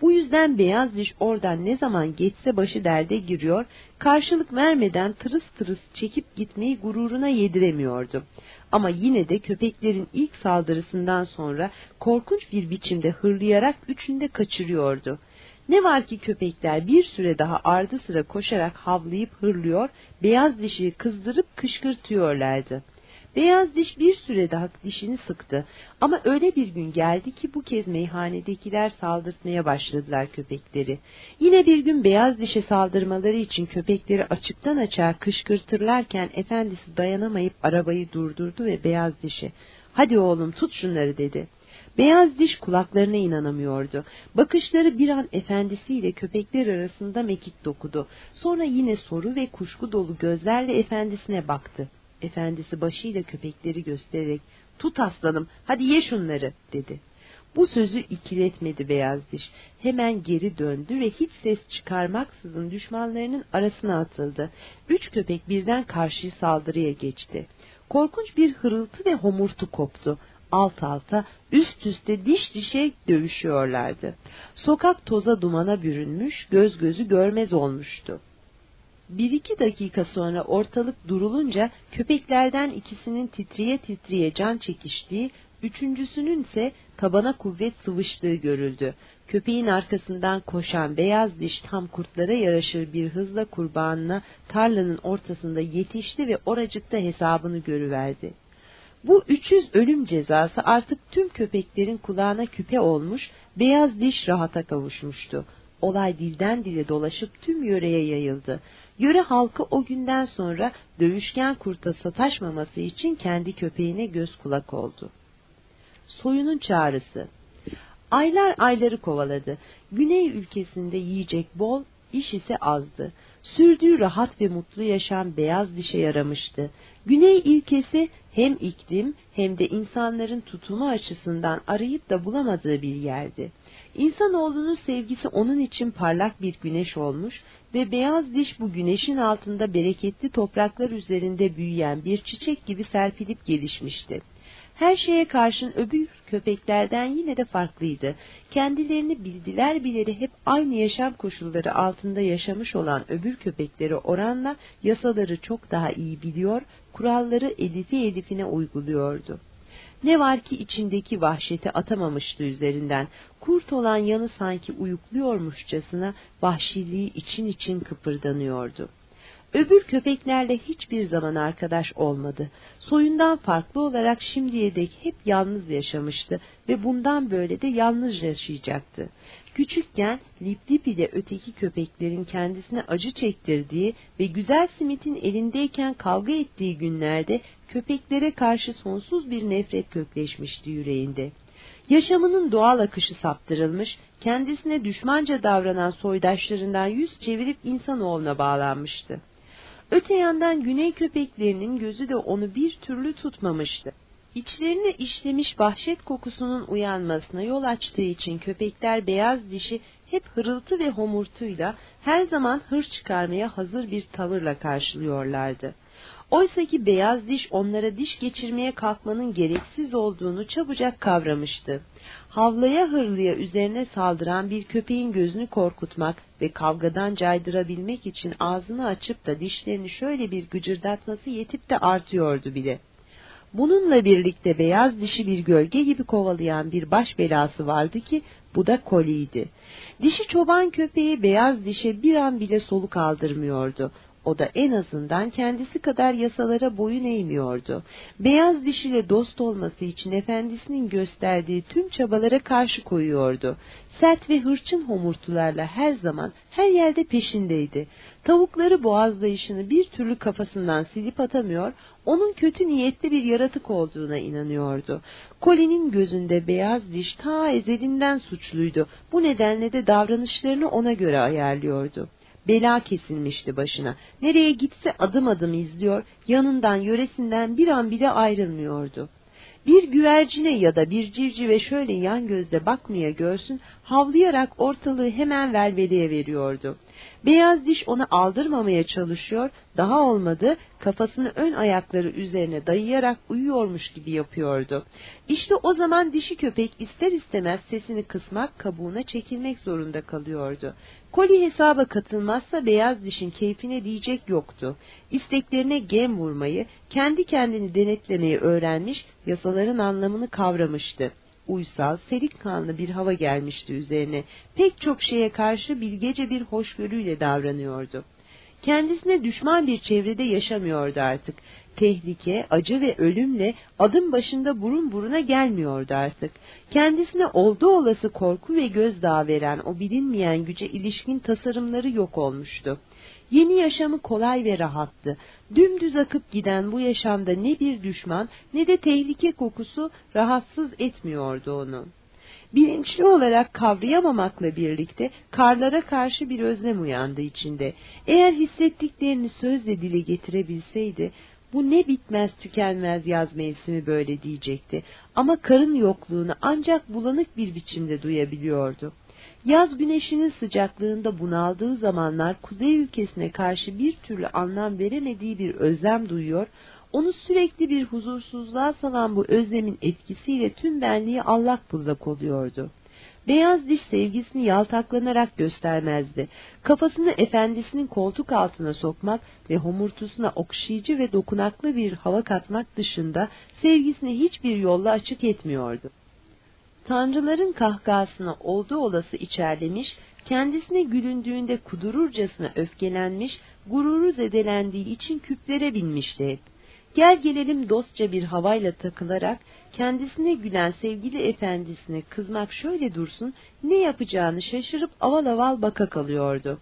Bu yüzden beyaz diş oradan ne zaman geçse başı derde giriyor, karşılık vermeden tırıs tırıs çekip gitmeyi gururuna yediremiyordu. Ama yine de köpeklerin ilk saldırısından sonra korkunç bir biçimde hırlayarak üçünde kaçırıyordu. Ne var ki köpekler bir süre daha ardı sıra koşarak havlayıp hırlıyor, beyaz dişi kızdırıp kışkırtıyorlardı. Beyaz diş bir süre daha dişini sıktı ama öyle bir gün geldi ki bu kez meyhanedekiler saldırtmaya başladılar köpekleri. Yine bir gün beyaz dişe saldırmaları için köpekleri açıktan açığa kışkırtırlarken efendisi dayanamayıp arabayı durdurdu ve beyaz dişe ''Hadi oğlum tut şunları'' dedi. Beyaz diş kulaklarına inanamıyordu. Bakışları bir an efendisiyle köpekler arasında mekik dokudu. Sonra yine soru ve kuşku dolu gözlerle efendisine baktı. Efendisi başıyla köpekleri göstererek tut aslanım hadi ye şunları dedi. Bu sözü ikiletmedi beyaz diş. Hemen geri döndü ve hiç ses çıkarmaksızın düşmanlarının arasına atıldı. Üç köpek birden karşı saldırıya geçti. Korkunç bir hırıltı ve homurtu koptu. Alt alta, üst üste diş dişe dövüşüyorlardı. Sokak toza dumana bürünmüş, göz gözü görmez olmuştu. Bir iki dakika sonra ortalık durulunca köpeklerden ikisinin titriye titriye can çekiştiği, üçüncüsünün ise tabana kuvvet sıvıştığı görüldü. Köpeğin arkasından koşan beyaz diş tam kurtlara yaraşır bir hızla kurbanına tarlanın ortasında yetişti ve oracıkta hesabını görüverdi. Bu 300 ölüm cezası artık tüm köpeklerin kulağına küpe olmuş, beyaz diş rahata kavuşmuştu. Olay dilden dile dolaşıp tüm yöreye yayıldı. Yöre halkı o günden sonra dövüşken kurta sataşmaması için kendi köpeğine göz kulak oldu. Soyunun çağrısı Aylar ayları kovaladı. Güney ülkesinde yiyecek bol, iş ise azdı. Sürdüğü rahat ve mutlu yaşam beyaz dişe yaramıştı. Güney ilkesi hem iklim hem de insanların tutumu açısından arayıp da bulamadığı bir yerdi. İnsanoğlunun sevgisi onun için parlak bir güneş olmuş ve beyaz diş bu güneşin altında bereketli topraklar üzerinde büyüyen bir çiçek gibi serpilip gelişmişti. Her şeye karşın öbür köpeklerden yine de farklıydı. Kendilerini bildiler bileri hep aynı yaşam koşulları altında yaşamış olan öbür köpekleri oranla yasaları çok daha iyi biliyor, kuralları elifi elifine uyguluyordu. Ne var ki içindeki vahşeti atamamıştı üzerinden. Kurt olan yanı sanki uyukluyormuşçasına vahşiliği için için kıpırdanıyordu. Öbür köpeklerle hiçbir zaman arkadaş olmadı. Soyundan farklı olarak şimdiye dek hep yalnız yaşamıştı ve bundan böyle de yalnız yaşayacaktı. Küçükken Lip Lip ile öteki köpeklerin kendisine acı çektirdiği ve güzel simitin elindeyken kavga ettiği günlerde köpeklere karşı sonsuz bir nefret kökleşmişti yüreğinde. Yaşamının doğal akışı saptırılmış, kendisine düşmanca davranan soydaşlarından yüz çevirip insanoğluna bağlanmıştı. Öte yandan güney köpeklerinin gözü de onu bir türlü tutmamıştı. İçlerine işlemiş vahşet kokusunun uyanmasına yol açtığı için köpekler beyaz dişi hep hırıltı ve homurtuyla her zaman hır çıkarmaya hazır bir tavırla karşılıyorlardı. Oysa ki beyaz diş onlara diş geçirmeye kalkmanın gereksiz olduğunu çabucak kavramıştı. Havlaya hırlıya üzerine saldıran bir köpeğin gözünü korkutmak ve kavgadan caydırabilmek için ağzını açıp da dişlerini şöyle bir gıcırdatması yetip de artıyordu bile. Bununla birlikte beyaz dişi bir gölge gibi kovalayan bir baş belası vardı ki bu da koliydi. Dişi çoban köpeği beyaz dişe bir an bile soluk aldırmıyordu. O da en azından kendisi kadar yasalara boyun eğmiyordu. Beyaz dişiyle dost olması için efendisinin gösterdiği tüm çabalara karşı koyuyordu. Sert ve hırçın homurtularla her zaman her yerde peşindeydi. Tavukları boğazlayışını bir türlü kafasından silip atamıyor, onun kötü niyetli bir yaratık olduğuna inanıyordu. Colin'in gözünde beyaz diş ta ezelinden suçluydu. Bu nedenle de davranışlarını ona göre ayarlıyordu. Bela kesilmişti başına. Nereye gitse adım adım izliyor, yanından yöresinden bir an bile ayrılmıyordu. Bir güvercine ya da bir civcive şöyle yan gözle bakmaya görsün, havlayarak ortalığı hemen velveleye veriyordu. Beyaz diş onu aldırmamaya çalışıyor, daha olmadı kafasını ön ayakları üzerine dayayarak uyuyormuş gibi yapıyordu. İşte o zaman dişi köpek ister istemez sesini kısmak, kabuğuna çekilmek zorunda kalıyordu. Koli hesaba katılmazsa beyaz dişin keyfine diyecek yoktu. İsteklerine gem vurmayı, kendi kendini denetlemeyi öğrenmiş, yasaların anlamını kavramıştı. Uysal, serik kanlı bir hava gelmişti üzerine. Pek çok şeye karşı bilgece bir hoşgörüyle davranıyordu. Kendisine düşman bir çevrede yaşamıyordu artık. Tehlike, acı ve ölümle adım başında burun buruna gelmiyordu artık. Kendisine olduğu olası korku ve gözdağı veren o bilinmeyen güce ilişkin tasarımları yok olmuştu. Yeni yaşamı kolay ve rahattı. Dümdüz akıp giden bu yaşamda ne bir düşman ne de tehlike kokusu rahatsız etmiyordu onu. Bilinçli olarak kavrayamamakla birlikte karlara karşı bir özlem uyandı içinde. Eğer hissettiklerini sözle dile getirebilseydi, bu ne bitmez tükenmez yaz mevsimi böyle diyecekti. Ama karın yokluğunu ancak bulanık bir biçimde duyabiliyordu. Yaz güneşinin sıcaklığında bunaldığı zamanlar kuzey ülkesine karşı bir türlü anlam veremediği bir özlem duyuyor, onu sürekli bir huzursuzluğa salan bu özlemin etkisiyle tüm benliği allak bullak oluyordu. Beyaz diş sevgisini yaltaklanarak göstermezdi. Kafasını efendisinin koltuk altına sokmak ve homurtusuna okşayıcı ve dokunaklı bir hava katmak dışında sevgisini hiçbir yolla açık etmiyordu. Tanrıların kahkahasına olduğu olası içerlemiş, kendisine gülündüğünde kudururcasına öfkelenmiş, gururu zedelendiği için küplere binmişti hep. Gel gelelim dostça bir havayla takılarak kendisine gülen sevgili efendisine kızmak şöyle dursun ne yapacağını şaşırıp aval aval baka kalıyordu.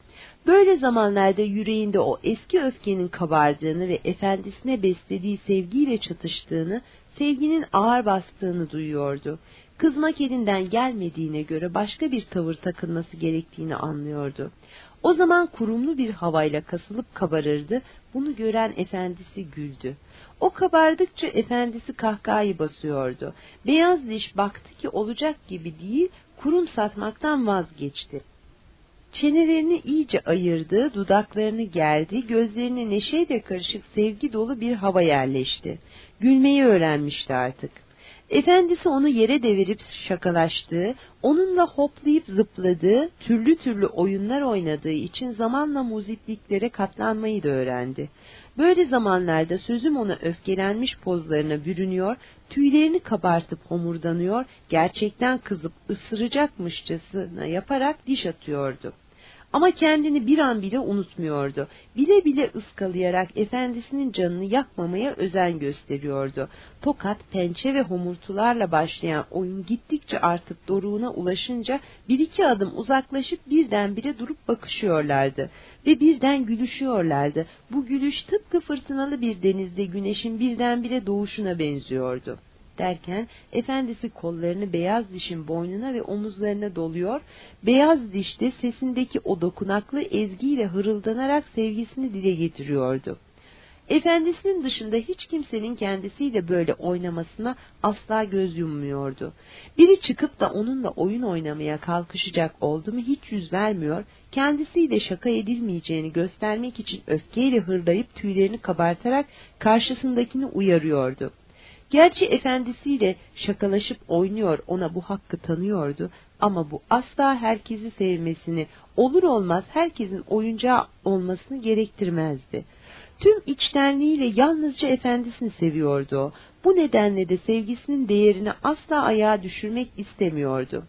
Böyle zamanlarda yüreğinde o eski öfkenin kabardığını ve efendisine beslediği sevgiyle çatıştığını, sevginin ağır bastığını duyuyordu. Kızmak elinden gelmediğine göre başka bir tavır takılması gerektiğini anlıyordu. O zaman kurumlu bir havayla kasılıp kabarırdı, bunu gören efendisi güldü. O kabardıkça efendisi kahkahayı basıyordu. Beyaz diş baktı ki olacak gibi değil, kurum satmaktan vazgeçti. Çenelerini iyice ayırdı, dudaklarını gerdi, gözlerine neşeyle karışık sevgi dolu bir hava yerleşti. Gülmeyi öğrenmişti artık. Efendisi onu yere devirip şakalaştığı, onunla hoplayıp zıpladığı, türlü türlü oyunlar oynadığı için zamanla muzipliklere katlanmayı da öğrendi. Böyle zamanlarda sözüm ona öfkelenmiş pozlarına bürünüyor, tüylerini kabartıp homurdanıyor, gerçekten kızıp ısıracakmışçasına yaparak diş atıyordu. Ama kendini bir an bile unutmuyordu. Bile bile ıskalayarak efendisinin canını yakmamaya özen gösteriyordu. Tokat, pençe ve homurtularla başlayan oyun gittikçe artık doruğuna ulaşınca bir iki adım uzaklaşıp birdenbire durup bakışıyorlardı. Ve birden gülüşüyorlardı. Bu gülüş tıpkı fırtınalı bir denizde güneşin birdenbire doğuşuna benziyordu derken efendisi kollarını beyaz dişin boynuna ve omuzlarına doluyor, beyaz diş de sesindeki o dokunaklı ezgiyle hırıldanarak sevgisini dile getiriyordu. Efendisinin dışında hiç kimsenin kendisiyle böyle oynamasına asla göz yummuyordu. Biri çıkıp da onunla oyun oynamaya kalkışacak oldu mu hiç yüz vermiyor, kendisiyle şaka edilmeyeceğini göstermek için öfkeyle hırlayıp tüylerini kabartarak karşısındakini uyarıyordu. Gerçi efendisiyle şakalaşıp oynuyor ona bu hakkı tanıyordu ama bu asla herkesi sevmesini, olur olmaz herkesin oyuncağı olmasını gerektirmezdi. Tüm içtenliğiyle yalnızca efendisini seviyordu o. Bu nedenle de sevgisinin değerini asla ayağa düşürmek istemiyordu.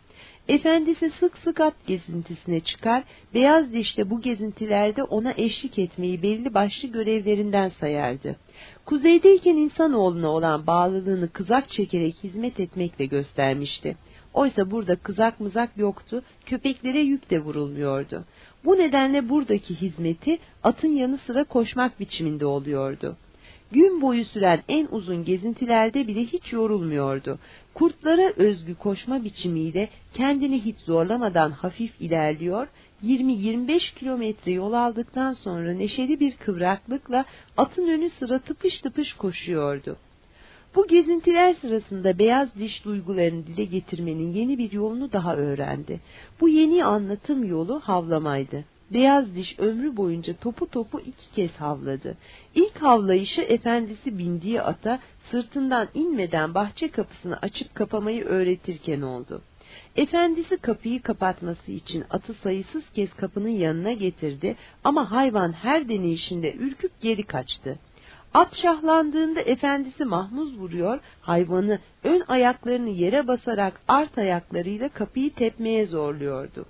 Efendisi sık sık at gezintisine çıkar, beyaz dişle bu gezintilerde ona eşlik etmeyi belli başlı görevlerinden sayardı. Kuzeydeyken insanoğluna olan bağlılığını kızak çekerek hizmet etmekle göstermişti. Oysa burada kızak mızak yoktu, köpeklere yük de vurulmuyordu. Bu nedenle buradaki hizmeti atın yanı sıra koşmak biçiminde oluyordu. Gün boyu süren en uzun gezintilerde bile hiç yorulmuyordu. Kurtlara özgü koşma biçimiyle kendini hiç zorlamadan hafif ilerliyor, 20-25 kilometre yol aldıktan sonra neşeli bir kıvraklıkla atın önü sıra tıpış tıpış koşuyordu. Bu gezintiler sırasında beyaz diş duygularını dile getirmenin yeni bir yolunu daha öğrendi. Bu yeni anlatım yolu havlamaydı. Beyaz diş ömrü boyunca topu topu iki kez havladı. İlk havlayışı efendisi bindiği ata sırtından inmeden bahçe kapısını açıp kapamayı öğretirken oldu. Efendisi kapıyı kapatması için atı sayısız kez kapının yanına getirdi ama hayvan her deneyişinde ürküp geri kaçtı. At şahlandığında efendisi mahmuz vuruyor, hayvanı ön ayaklarını yere basarak art ayaklarıyla kapıyı tepmeye zorluyordu.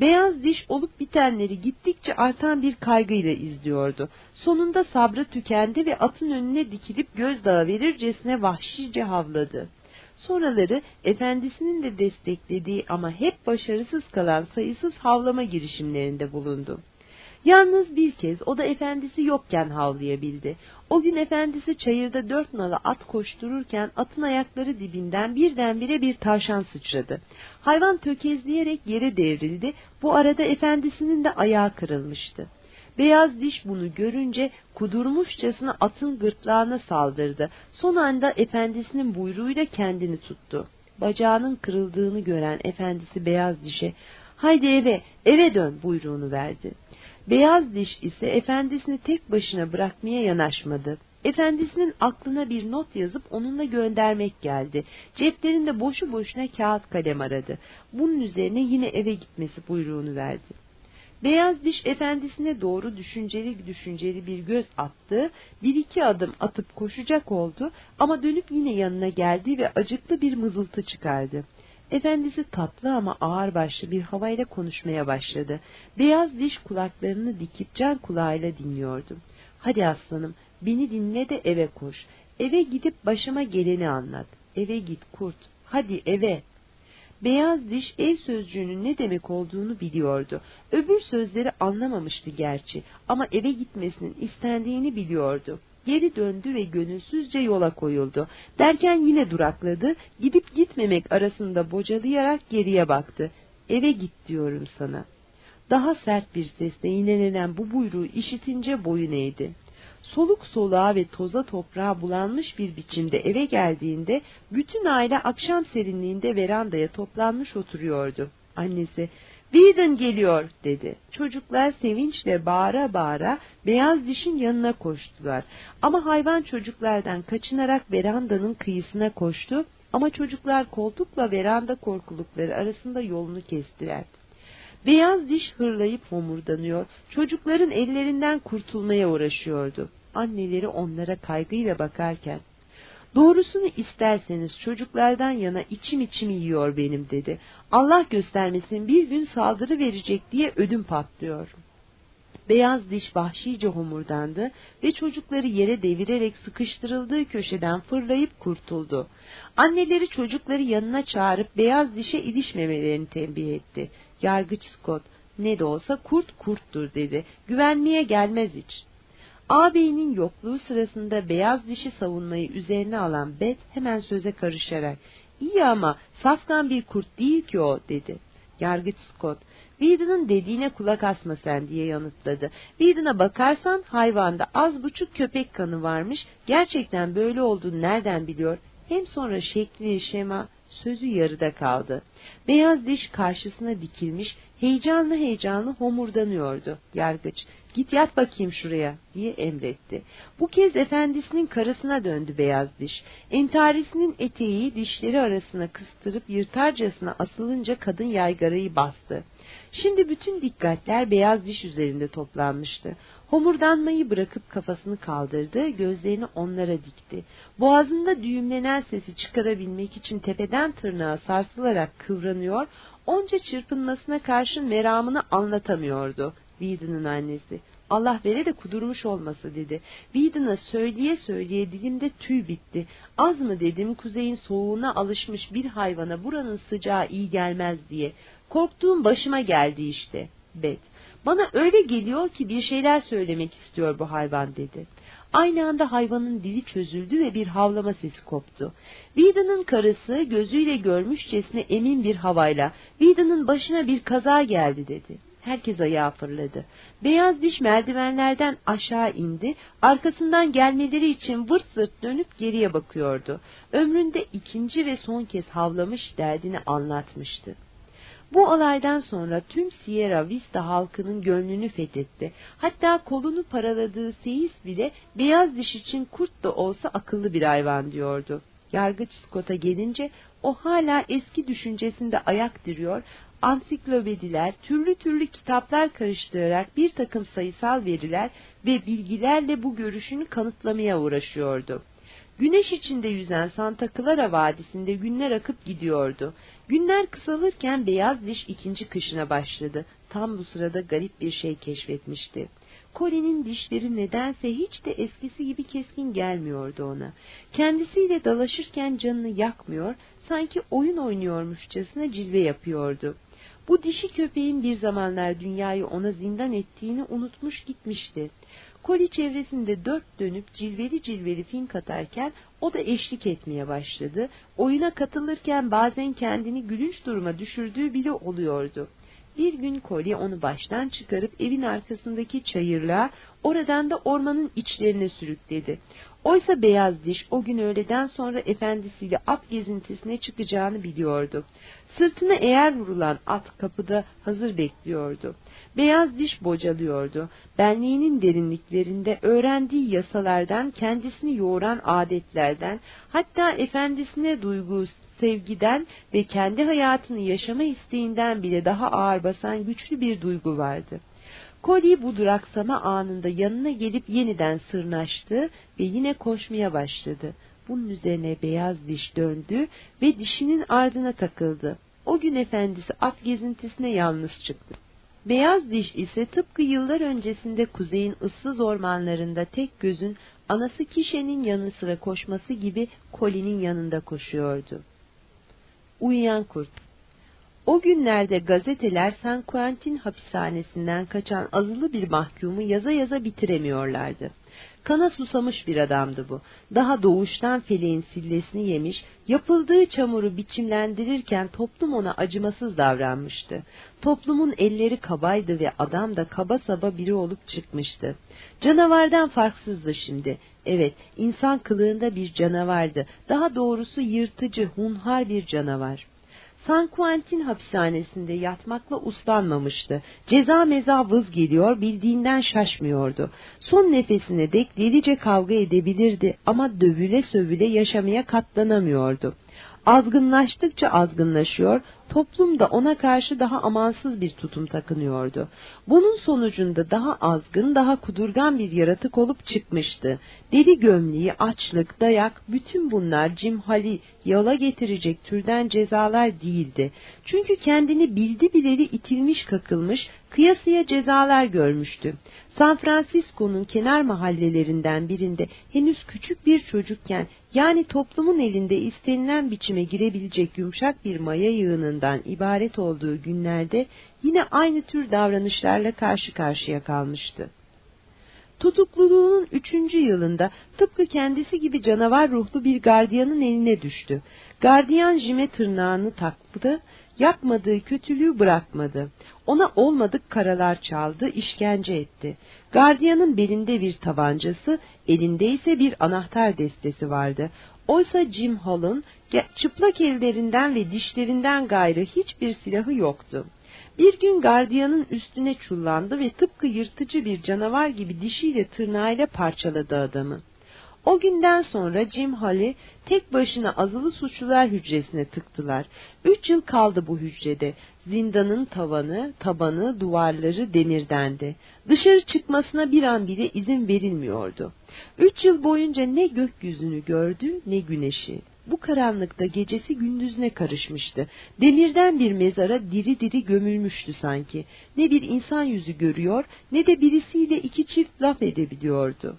Beyaz diş olup bitenleri gittikçe artan bir kaygıyla izliyordu. Sonunda sabrı tükendi ve atın önüne dikilip gözdağı verircesine vahşice havladı. Sonraları efendisinin de desteklediği ama hep başarısız kalan sayısız havlama girişimlerinde bulundu. Yalnız bir kez o da efendisi yokken havlayabildi. O gün efendisi çayırda dört nala at koştururken atın ayakları dibinden birdenbire bir tavşan sıçradı. Hayvan tökezleyerek yere devrildi. Bu arada efendisinin de ayağı kırılmıştı. Beyaz diş bunu görünce kudurmuşçasına atın gırtlağına saldırdı. Son anda efendisinin buyruğuyla kendini tuttu. Bacağının kırıldığını gören efendisi beyaz dişe haydi eve eve dön buyruğunu verdi. Beyaz diş ise efendisini tek başına bırakmaya yanaşmadı. Efendisinin aklına bir not yazıp onunla göndermek geldi. Ceplerinde boşu boşuna kağıt kalem aradı. Bunun üzerine yine eve gitmesi buyruğunu verdi. Beyaz diş efendisine doğru düşünceli düşünceli bir göz attı, bir iki adım atıp koşacak oldu ama dönüp yine yanına geldi ve acıklı bir mızıltı çıkardı. Efendisi tatlı ama ağırbaşlı bir havayla konuşmaya başladı. Beyaz diş kulaklarını dikip can kulağıyla dinliyordu. Hadi aslanım, beni dinle de eve koş. Eve gidip başıma geleni anlat. Eve git kurt. Hadi eve. Beyaz diş ev sözcüğünün ne demek olduğunu biliyordu. Öbür sözleri anlamamıştı gerçi ama eve gitmesinin istendiğini biliyordu. Geri döndü ve gönülsüzce yola koyuldu. Derken yine durakladı, gidip gitmemek arasında bocalayarak geriye baktı. Eve git diyorum sana. Daha sert bir sesle yinelenen bu buyruğu işitince boyun eğdi. Soluk soluğa ve toza toprağa bulanmış bir biçimde eve geldiğinde bütün aile akşam serinliğinde verandaya toplanmış oturuyordu. Annesi, Whedon geliyor dedi. Çocuklar sevinçle bağıra bağıra beyaz dişin yanına koştular. Ama hayvan çocuklardan kaçınarak verandanın kıyısına koştu ama çocuklar koltukla veranda korkulukları arasında yolunu kestiler. Beyaz diş hırlayıp homurdanıyor, çocukların ellerinden kurtulmaya uğraşıyordu. Anneleri onlara kaygıyla bakarken, Doğrusunu isterseniz çocuklardan yana içim içimi yiyor benim dedi. Allah göstermesin bir gün saldırı verecek diye ödüm patlıyor. Beyaz diş vahşice homurdandı ve çocukları yere devirerek sıkıştırıldığı köşeden fırlayıp kurtuldu. Anneleri çocukları yanına çağırıp beyaz dişe ilişmemelerini tembih etti. Yargıç Scott, ne de olsa kurt kurttur dedi. Güvenmeye gelmez hiç. Ağabeyinin yokluğu sırasında beyaz dişi savunmayı üzerine alan Bet hemen söze karışarak iyi ama safkan bir kurt değil ki o dedi. Yargıç Scott, Whedon'ın dediğine kulak asma sen diye yanıtladı. Whedon'a bakarsan hayvanda az buçuk köpek kanı varmış, gerçekten böyle olduğunu nereden biliyor? Hem sonra şekli, şema, sözü yarıda kaldı. Beyaz diş karşısına dikilmiş, heyecanlı heyecanlı homurdanıyordu. Yargıç, git yat bakayım şuraya diye emretti. Bu kez efendisinin karısına döndü beyaz diş. Entarisinin eteği dişleri arasına kıstırıp yırtarcasına asılınca kadın yaygarayı bastı. Şimdi bütün dikkatler beyaz diş üzerinde toplanmıştı. Homurdanmayı bırakıp kafasını kaldırdı, gözlerini onlara dikti. Boğazında düğümlenen sesi çıkarabilmek için tepeden tırnağa sarsılarak kıvranıyor, onca çırpınmasına karşın meramını anlatamıyordu. Whedon'ın annesi. Allah vere de kudurmuş olması dedi. Whedon'a söyleye söyleye dilimde tüy bitti. Az mı dedim kuzeyin soğuğuna alışmış bir hayvana buranın sıcağı iyi gelmez diye. Korktuğum başıma geldi işte. Bet. Bana öyle geliyor ki bir şeyler söylemek istiyor bu hayvan dedi. Aynı anda hayvanın dili çözüldü ve bir havlama sesi koptu. Whedon'ın karısı gözüyle görmüşçesine emin bir havayla Whedon'ın başına bir kaza geldi dedi. Herkes ayağa fırladı. Beyaz diş merdivenlerden aşağı indi, arkasından gelmeleri için vırt zırt dönüp geriye bakıyordu. Ömründe ikinci ve son kez havlamış derdini anlatmıştı. Bu olaydan sonra tüm Sierra Vista halkının gönlünü fethetti. Hatta kolunu paraladığı seyis bile beyaz diş için kurt da olsa akıllı bir hayvan diyordu. Yargıç Scott'a gelince o hala eski düşüncesinde ayak diriyor, ansiklopediler, türlü türlü kitaplar karıştırarak bir takım sayısal veriler ve bilgilerle bu görüşünü kanıtlamaya uğraşıyordu. Güneş içinde yüzen Santa Clara Vadisi'nde günler akıp gidiyordu. Günler kısalırken beyaz diş ikinci kışına başladı. Tam bu sırada garip bir şey keşfetmişti. Colin'in dişleri nedense hiç de eskisi gibi keskin gelmiyordu ona. Kendisiyle dalaşırken canını yakmıyor, sanki oyun oynuyormuşçasına cilve yapıyordu. Bu dişi köpeğin bir zamanlar dünyayı ona zindan ettiğini unutmuş gitmişti. Koli çevresinde dört dönüp cilveli cilveli fink atarken o da eşlik etmeye başladı. Oyuna katılırken bazen kendini gülünç duruma düşürdüğü bile oluyordu. Bir gün Koli onu baştan çıkarıp evin arkasındaki çayırlığa, oradan da ormanın içlerine sürükledi. Oysa beyaz diş o gün öğleden sonra efendisiyle at gezintisine çıkacağını biliyordu. Sırtına eğer vurulan at kapıda hazır bekliyordu. Beyaz diş bocalıyordu. Benliğinin derinliklerinde öğrendiği yasalardan, kendisini yoğuran adetlerden, hatta efendisine duygu sevgiden ve kendi hayatını yaşama isteğinden bile daha ağır basan güçlü bir duygu vardı. Cody bu duraksama anında yanına gelip yeniden sırnaştı ve yine koşmaya başladı. Bunun üzerine beyaz diş döndü ve dişinin ardına takıldı. O gün efendisi at gezintisine yalnız çıktı. Beyaz diş ise tıpkı yıllar öncesinde kuzeyin ıssız ormanlarında tek gözün anası Kişe'nin yanı sıra koşması gibi Colin'in yanında koşuyordu. Uyuyan Kurt O günlerde gazeteler San Quentin hapishanesinden kaçan azılı bir mahkumu yaza yaza bitiremiyorlardı. Kana susamış bir adamdı bu. Daha doğuştan feleğin sillesini yemiş, yapıldığı çamuru biçimlendirirken toplum ona acımasız davranmıştı. Toplumun elleri kabaydı ve adam da kaba saba biri olup çıkmıştı. Canavardan farksızdı şimdi. Evet, insan kılığında bir canavardı. Daha doğrusu yırtıcı, hunhar bir canavar. San Quentin hapishanesinde yatmakla uslanmamıştı. Ceza meza vız geliyor, bildiğinden şaşmıyordu. Son nefesine dek delice kavga edebilirdi ama dövüle sövüle yaşamaya katlanamıyordu. Azgınlaştıkça azgınlaşıyor, toplum da ona karşı daha amansız bir tutum takınıyordu. Bunun sonucunda daha azgın, daha kudurgan bir yaratık olup çıkmıştı. Deli gömleği, açlık, dayak, bütün bunlar cimhali yola getirecek türden cezalar değildi. Çünkü kendini bildi bileli itilmiş kakılmış, kıyasıya cezalar görmüştü. San Francisco'nun kenar mahallelerinden birinde henüz küçük bir çocukken yani toplumun elinde istenilen biçime girebilecek yumuşak bir maya yığınından ibaret olduğu günlerde yine aynı tür davranışlarla karşı karşıya kalmıştı. Tutukluluğunun üçüncü yılında tıpkı kendisi gibi canavar ruhlu bir gardiyanın eline düştü. Gardiyan Jim'e tırnağını taktı, yapmadığı kötülüğü bırakmadı. Ona olmadık karalar çaldı, işkence etti. Gardiyanın belinde bir tabancası, elinde ise bir anahtar destesi vardı. Oysa Jim Hall'ın çıplak ellerinden ve dişlerinden gayrı hiçbir silahı yoktu. Bir gün gardiyanın üstüne çullandı ve tıpkı yırtıcı bir canavar gibi dişiyle tırnağıyla parçaladı adamı. O günden sonra Jim Hall'i tek başına azılı suçlular hücresine tıktılar. Üç yıl kaldı bu hücrede. Zindanın tavanı, tabanı, duvarları demirdendi. Dışarı çıkmasına bir an bile izin verilmiyordu. Üç yıl boyunca ne gökyüzünü gördü ne güneşi. Bu karanlıkta gecesi gündüzüne karışmıştı. Demirden bir mezara diri diri gömülmüştü sanki. Ne bir insan yüzü görüyor ne de birisiyle iki çift laf edebiliyordu.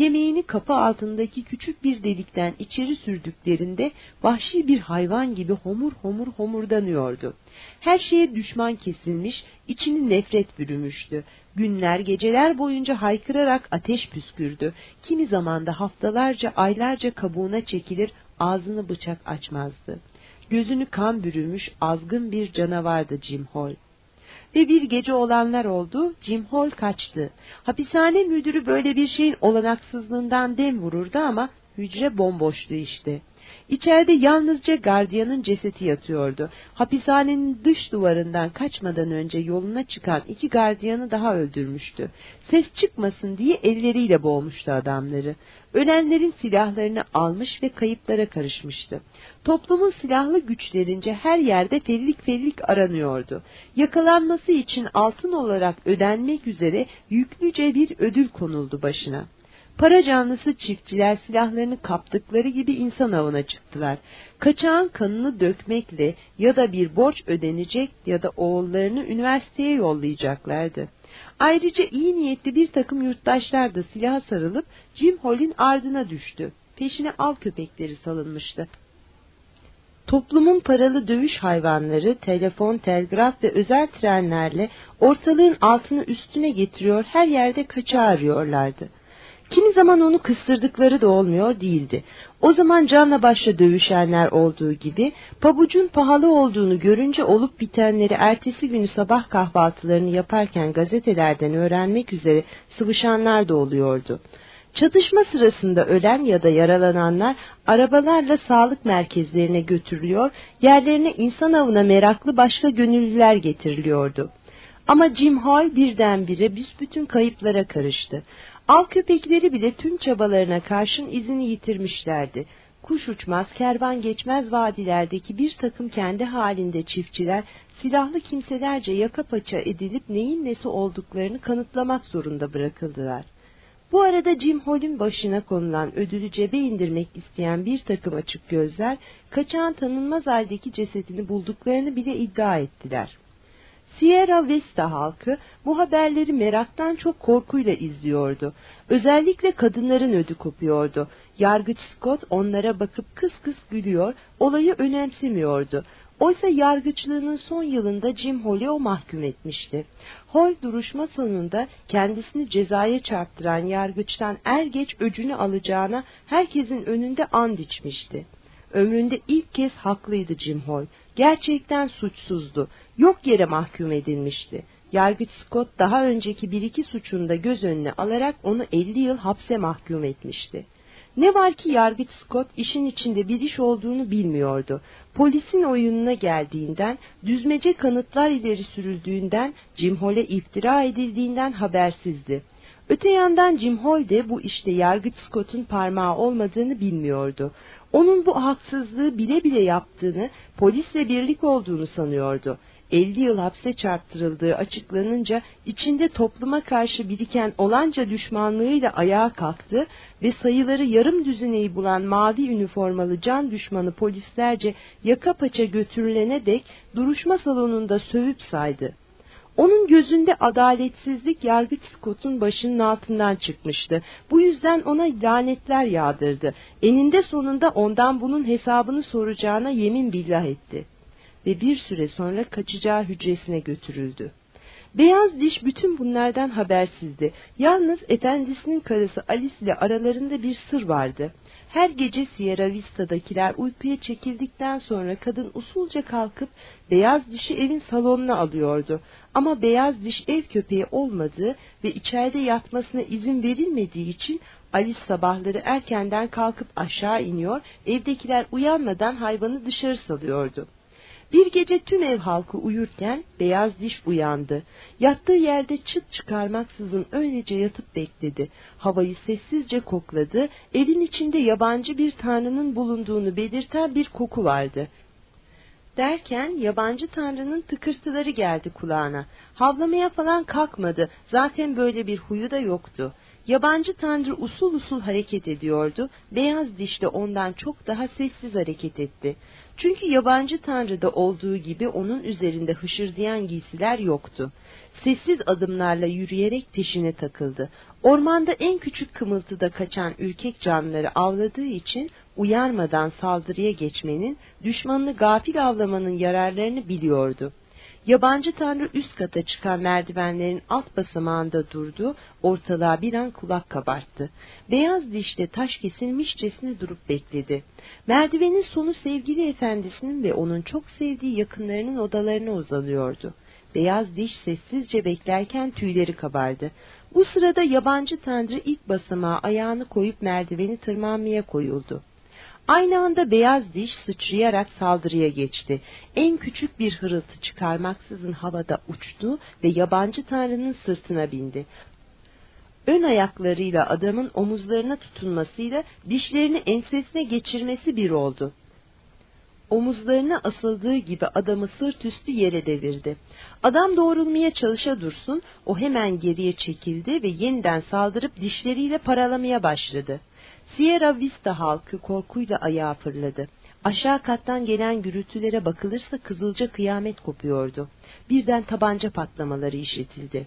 Yemeğini kapı altındaki küçük bir delikten içeri sürdüklerinde vahşi bir hayvan gibi homur homur homurdanıyordu. Her şeye düşman kesilmiş, içini nefret bürümüştü. Günler, geceler boyunca haykırarak ateş püskürdü. Kimi zaman da haftalarca, aylarca kabuğuna çekilir, ağzını bıçak açmazdı. Gözünü kan bürümüş, azgın bir canavardı Jim Hall ve bir gece olanlar oldu, Jim Hall kaçtı. Hapishane müdürü böyle bir şeyin olanaksızlığından dem vururdu ama hücre bomboştu işte. İçeride yalnızca gardiyanın cesedi yatıyordu. Hapishanenin dış duvarından kaçmadan önce yoluna çıkan iki gardiyanı daha öldürmüştü. Ses çıkmasın diye elleriyle boğmuştu adamları. Ölenlerin silahlarını almış ve kayıplara karışmıştı. Toplumun silahlı güçlerince her yerde fellik fellik aranıyordu. Yakalanması için altın olarak ödenmek üzere yüklüce bir ödül konuldu başına. Para canlısı çiftçiler silahlarını kaptıkları gibi insan avına çıktılar. Kaçağın kanını dökmekle ya da bir borç ödenecek ya da oğullarını üniversiteye yollayacaklardı. Ayrıca iyi niyetli bir takım yurttaşlar da silaha sarılıp Jim Hall'in ardına düştü. Peşine av köpekleri salınmıştı. Toplumun paralı dövüş hayvanları, telefon, telgraf ve özel trenlerle ortalığın altını üstüne getiriyor, her yerde kaçağı arıyorlardı. Kimi zaman onu kıstırdıkları da olmuyor değildi. O zaman canla başla dövüşenler olduğu gibi pabucun pahalı olduğunu görünce olup bitenleri ertesi günü sabah kahvaltılarını yaparken gazetelerden öğrenmek üzere sıvışanlar da oluyordu. Çatışma sırasında ölen ya da yaralananlar arabalarla sağlık merkezlerine götürülüyor, yerlerine insan avına meraklı başka gönüllüler getiriliyordu. Ama Jim Hall birdenbire büsbütün kayıplara karıştı. Av köpekleri bile tüm çabalarına karşın izini yitirmişlerdi. Kuş uçmaz, kervan geçmez vadilerdeki bir takım kendi halinde çiftçiler, silahlı kimselerce yaka paça edilip neyin nesi olduklarını kanıtlamak zorunda bırakıldılar. Bu arada Jim Hall'ün başına konulan ödülü cebe indirmek isteyen bir takım açık gözler, kaçağın tanınmaz haldeki cesedini bulduklarını bile iddia ettiler. Sierra Vista halkı bu haberleri meraktan çok korkuyla izliyordu. Özellikle kadınların ödü kopuyordu. Yargıç Scott onlara bakıp kıs kıs gülüyor, olayı önemsemiyordu. Oysa yargıçlığının son yılında Jim Hall'i o mahkum etmişti. Hall duruşma sonunda kendisini cezaya çarptıran yargıçtan er geç öcünü alacağına herkesin önünde and içmişti. Ömründe ilk kez haklıydı Jim Hall. Gerçekten suçsuzdu. Yok yere mahkum edilmişti. Yargıç Scott daha önceki bir iki suçunda göz önüne alarak onu 50 yıl hapse mahkum etmişti. Ne var ki Yargıç Scott işin içinde bir iş olduğunu bilmiyordu. Polisin oyununa geldiğinden, düzmece kanıtlar ileri sürüldüğünden, Jim Hall'e iftira edildiğinden habersizdi. Öte yandan Jim Hall de bu işte Yargıç Scott'un parmağı olmadığını bilmiyordu. Onun bu haksızlığı bile bile yaptığını, polisle birlik olduğunu sanıyordu. 50 yıl hapse çarptırıldığı açıklanınca içinde topluma karşı biriken olanca düşmanlığıyla ayağa kalktı ve sayıları yarım düzineyi bulan mavi üniformalı can düşmanı polislerce yaka paça götürülene dek duruşma salonunda sövüp saydı. Onun gözünde adaletsizlik yargıç Scott'un başının altından çıkmıştı. Bu yüzden ona lanetler yağdırdı. Eninde sonunda ondan bunun hesabını soracağına yemin billah etti. Ve bir süre sonra kaçacağı hücresine götürüldü. Beyaz diş bütün bunlardan habersizdi. Yalnız efendisinin karısı Alice ile aralarında bir sır vardı. Her gece Sierra Vista'dakiler uykuya çekildikten sonra kadın usulca kalkıp beyaz dişi evin salonuna alıyordu. Ama beyaz diş ev köpeği olmadığı ve içeride yatmasına izin verilmediği için Alice sabahları erkenden kalkıp aşağı iniyor, evdekiler uyanmadan hayvanı dışarı salıyordu. Bir gece tüm ev halkı uyurken beyaz diş uyandı. Yattığı yerde çıt çıkarmaksızın öylece yatıp bekledi. Havayı sessizce kokladı. Evin içinde yabancı bir tanrının bulunduğunu belirten bir koku vardı. Derken yabancı tanrının tıkırtıları geldi kulağına. Havlamaya falan kalkmadı. Zaten böyle bir huyu da yoktu. Yabancı tanrı usul usul hareket ediyordu. Beyaz diş de ondan çok daha sessiz hareket etti. Çünkü yabancı tanrıda olduğu gibi onun üzerinde hışırdayan giysiler yoktu. Sessiz adımlarla yürüyerek peşine takıldı. Ormanda en küçük kımıltıda kaçan ürkek canlıları avladığı için uyarmadan saldırıya geçmenin, düşmanını gafil avlamanın yararlarını biliyordu. Yabancı tanrı üst kata çıkan merdivenlerin alt basamağında durdu, ortalığa bir an kulak kabarttı. Beyaz dişle taş kesilmişçesine durup bekledi. Merdivenin sonu sevgili efendisinin ve onun çok sevdiği yakınlarının odalarına uzanıyordu. Beyaz diş sessizce beklerken tüyleri kabardı. Bu sırada yabancı tanrı ilk basamağa ayağını koyup merdiveni tırmanmaya koyuldu. Aynı anda beyaz diş sıçrayarak saldırıya geçti. En küçük bir hırıltı çıkarmaksızın havada uçtu ve yabancı tanrının sırtına bindi. Ön ayaklarıyla adamın omuzlarına tutunmasıyla dişlerini ensesine geçirmesi bir oldu. Omuzlarına asıldığı gibi adamı sırt üstü yere devirdi. Adam doğrulmaya çalışa dursun, o hemen geriye çekildi ve yeniden saldırıp dişleriyle paralamaya başladı. Sierra Vista halkı korkuyla ayağa fırladı. Aşağı kattan gelen gürültülere bakılırsa kızılca kıyamet kopuyordu. Birden tabanca patlamaları işitildi.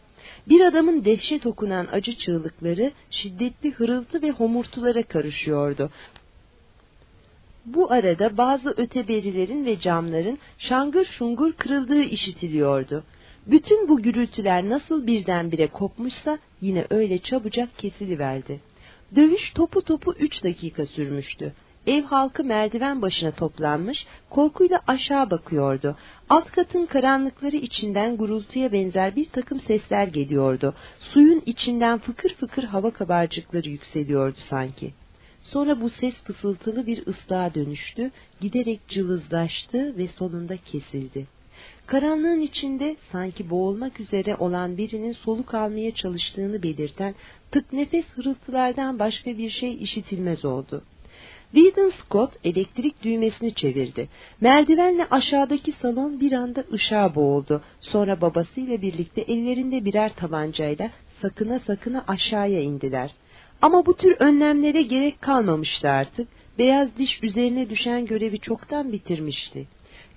Bir adamın dehşet okunan acı çığlıkları şiddetli hırıltı ve homurtulara karışıyordu. Bu arada bazı öteberilerin ve camların şangır şungur kırıldığı işitiliyordu. Bütün bu gürültüler nasıl birdenbire kopmuşsa yine öyle çabucak kesiliverdi. Dövüş topu topu üç dakika sürmüştü. Ev halkı merdiven başına toplanmış, korkuyla aşağı bakıyordu. Alt katın karanlıkları içinden gurultuya benzer bir takım sesler geliyordu. Suyun içinden fıkır fıkır hava kabarcıkları yükseliyordu sanki. Sonra bu ses fısıltılı bir ıslığa dönüştü, giderek cılızlaştı ve sonunda kesildi. Karanlığın içinde sanki boğulmak üzere olan birinin soluk almaya çalıştığını belirten tık nefes hırıltılardan başka bir şey işitilmez oldu. Whedon Scott elektrik düğmesini çevirdi. Merdivenle aşağıdaki salon bir anda ışığa boğuldu. Sonra babasıyla birlikte ellerinde birer tabancayla sakına sakına aşağıya indiler. Ama bu tür önlemlere gerek kalmamıştı artık. Beyaz diş üzerine düşen görevi çoktan bitirmişti.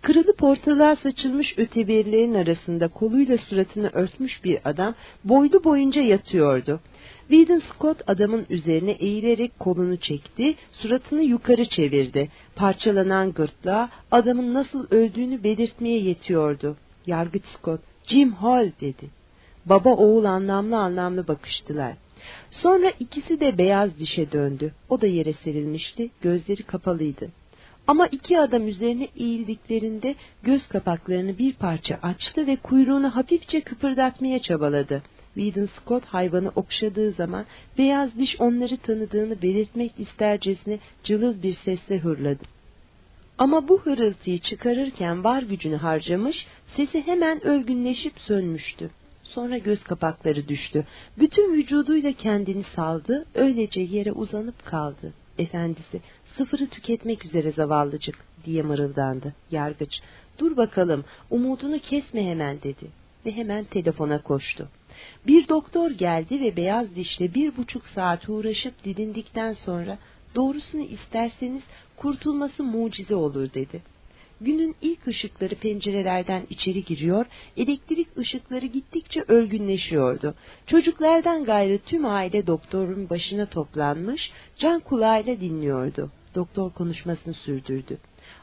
Kırılıp ortalığa saçılmış öteberilerin arasında koluyla suratını örtmüş bir adam boylu boyunca yatıyordu. Whedon Scott adamın üzerine eğilerek kolunu çekti, suratını yukarı çevirdi. Parçalanan gırtlağı adamın nasıl öldüğünü belirtmeye yetiyordu. Yargıç Scott, Jim Hall dedi. Baba oğul anlamlı anlamlı bakıştılar. Sonra ikisi de beyaz dişe döndü. O da yere serilmişti, gözleri kapalıydı. Ama iki adam üzerine eğildiklerinde göz kapaklarını bir parça açtı ve kuyruğunu hafifçe kıpırdatmaya çabaladı. Whedon Scott hayvanı okşadığı zaman beyaz diş onları tanıdığını belirtmek istercesine cılız bir sesle hırladı. Ama bu hırıltıyı çıkarırken var gücünü harcamış, sesi hemen ölgünleşip sönmüştü. Sonra göz kapakları düştü. Bütün vücuduyla kendini saldı, öylece yere uzanıp kaldı. Efendisi, sıfırı tüketmek üzere zavallıcık, diye mırıldandı. Yargıç, dur bakalım, umudunu kesme hemen dedi. Ve hemen telefona koştu. Bir doktor geldi ve beyaz dişle bir buçuk saat uğraşıp didindikten sonra, doğrusunu isterseniz kurtulması mucize olur dedi. Günün ilk ışıkları pencerelerden içeri giriyor, elektrik ışıkları gittikçe ölgünleşiyordu. Çocuklardan gayrı tüm aile doktorun başına toplanmış, can kulağıyla dinliyordu. Doktor konuşmasını sürdürdü.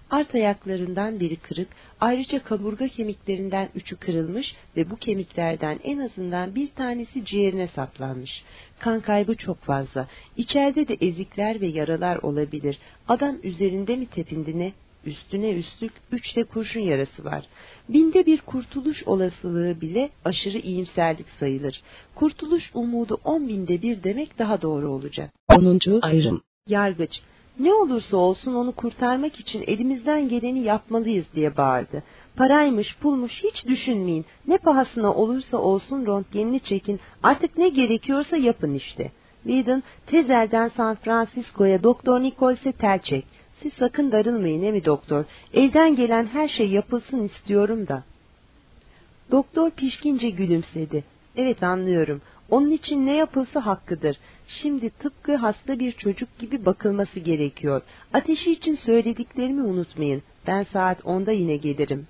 Art ayaklarından biri kırık, ayrıca kaburga kemiklerinden üçü kırılmış ve bu kemiklerden en azından bir tanesi ciğerine saplanmış. Kan kaybı çok fazla. İçeride de ezikler ve yaralar olabilir. Adam üzerinde mi tepindi ne? Üstüne üstlük üç de kurşun yarası var. Binde bir kurtuluş olasılığı bile aşırı iyimserlik sayılır. Kurtuluş umudu on binde bir demek daha doğru olacak. 10. ayrım Yargıç, ne olursa olsun onu kurtarmak için elimizden geleni yapmalıyız diye bağırdı. Paraymış, pulmuş hiç düşünmeyin. Ne pahasına olursa olsun röntgenini çekin. Artık ne gerekiyorsa yapın işte. Whedon, Tezel'den San Francisco'ya Doktor Nichols'e tel çek. Siz sakın darılmayın emi doktor. Elden gelen her şey yapılsın istiyorum da. Doktor pişkince gülümsedi. Evet anlıyorum. Onun için ne yapılsa hakkıdır. Şimdi tıpkı hasta bir çocuk gibi bakılması gerekiyor. Ateşi için söylediklerimi unutmayın. Ben saat onda yine gelirim.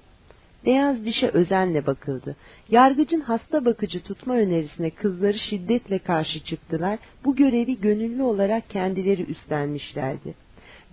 Beyaz dişe özenle bakıldı. Yargıcın hasta bakıcı tutma önerisine kızları şiddetle karşı çıktılar. Bu görevi gönüllü olarak kendileri üstlenmişlerdi.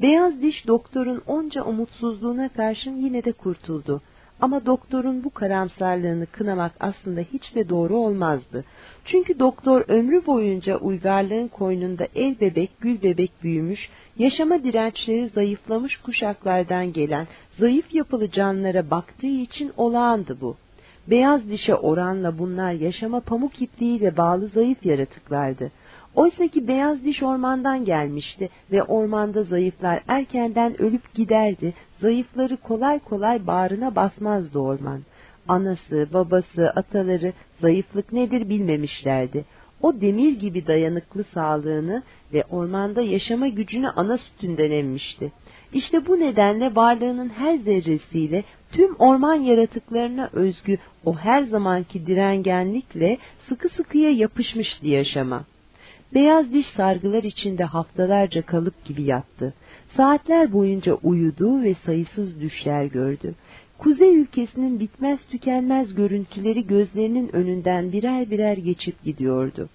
Beyaz diş doktorun onca umutsuzluğuna karşın yine de kurtuldu. Ama doktorun bu karamsarlığını kınamak aslında hiç de doğru olmazdı. Çünkü doktor ömrü boyunca uygarlığın koynunda el bebek gül bebek büyümüş, yaşama dirençleri zayıflamış kuşaklardan gelen zayıf yapılı canlara baktığı için olağandı bu. Beyaz dişe oranla bunlar yaşama pamuk ipliğiyle bağlı zayıf yaratıklardı. Oysa ki beyaz diş ormandan gelmişti ve ormanda zayıflar erkenden ölüp giderdi, zayıfları kolay kolay bağrına basmazdı orman. Anası, babası, ataları zayıflık nedir bilmemişlerdi. O demir gibi dayanıklı sağlığını ve ormanda yaşama gücünü ana sütünden emmişti. İşte bu nedenle varlığının her zerresiyle tüm orman yaratıklarına özgü o her zamanki direngenlikle sıkı sıkıya yapışmıştı yaşama. Beyaz diş sargılar içinde haftalarca kalıp gibi yattı. Saatler boyunca uyudu ve sayısız düşler gördü. Kuzey ülkesinin bitmez tükenmez görüntüleri gözlerinin önünden birer birer geçip gidiyordu.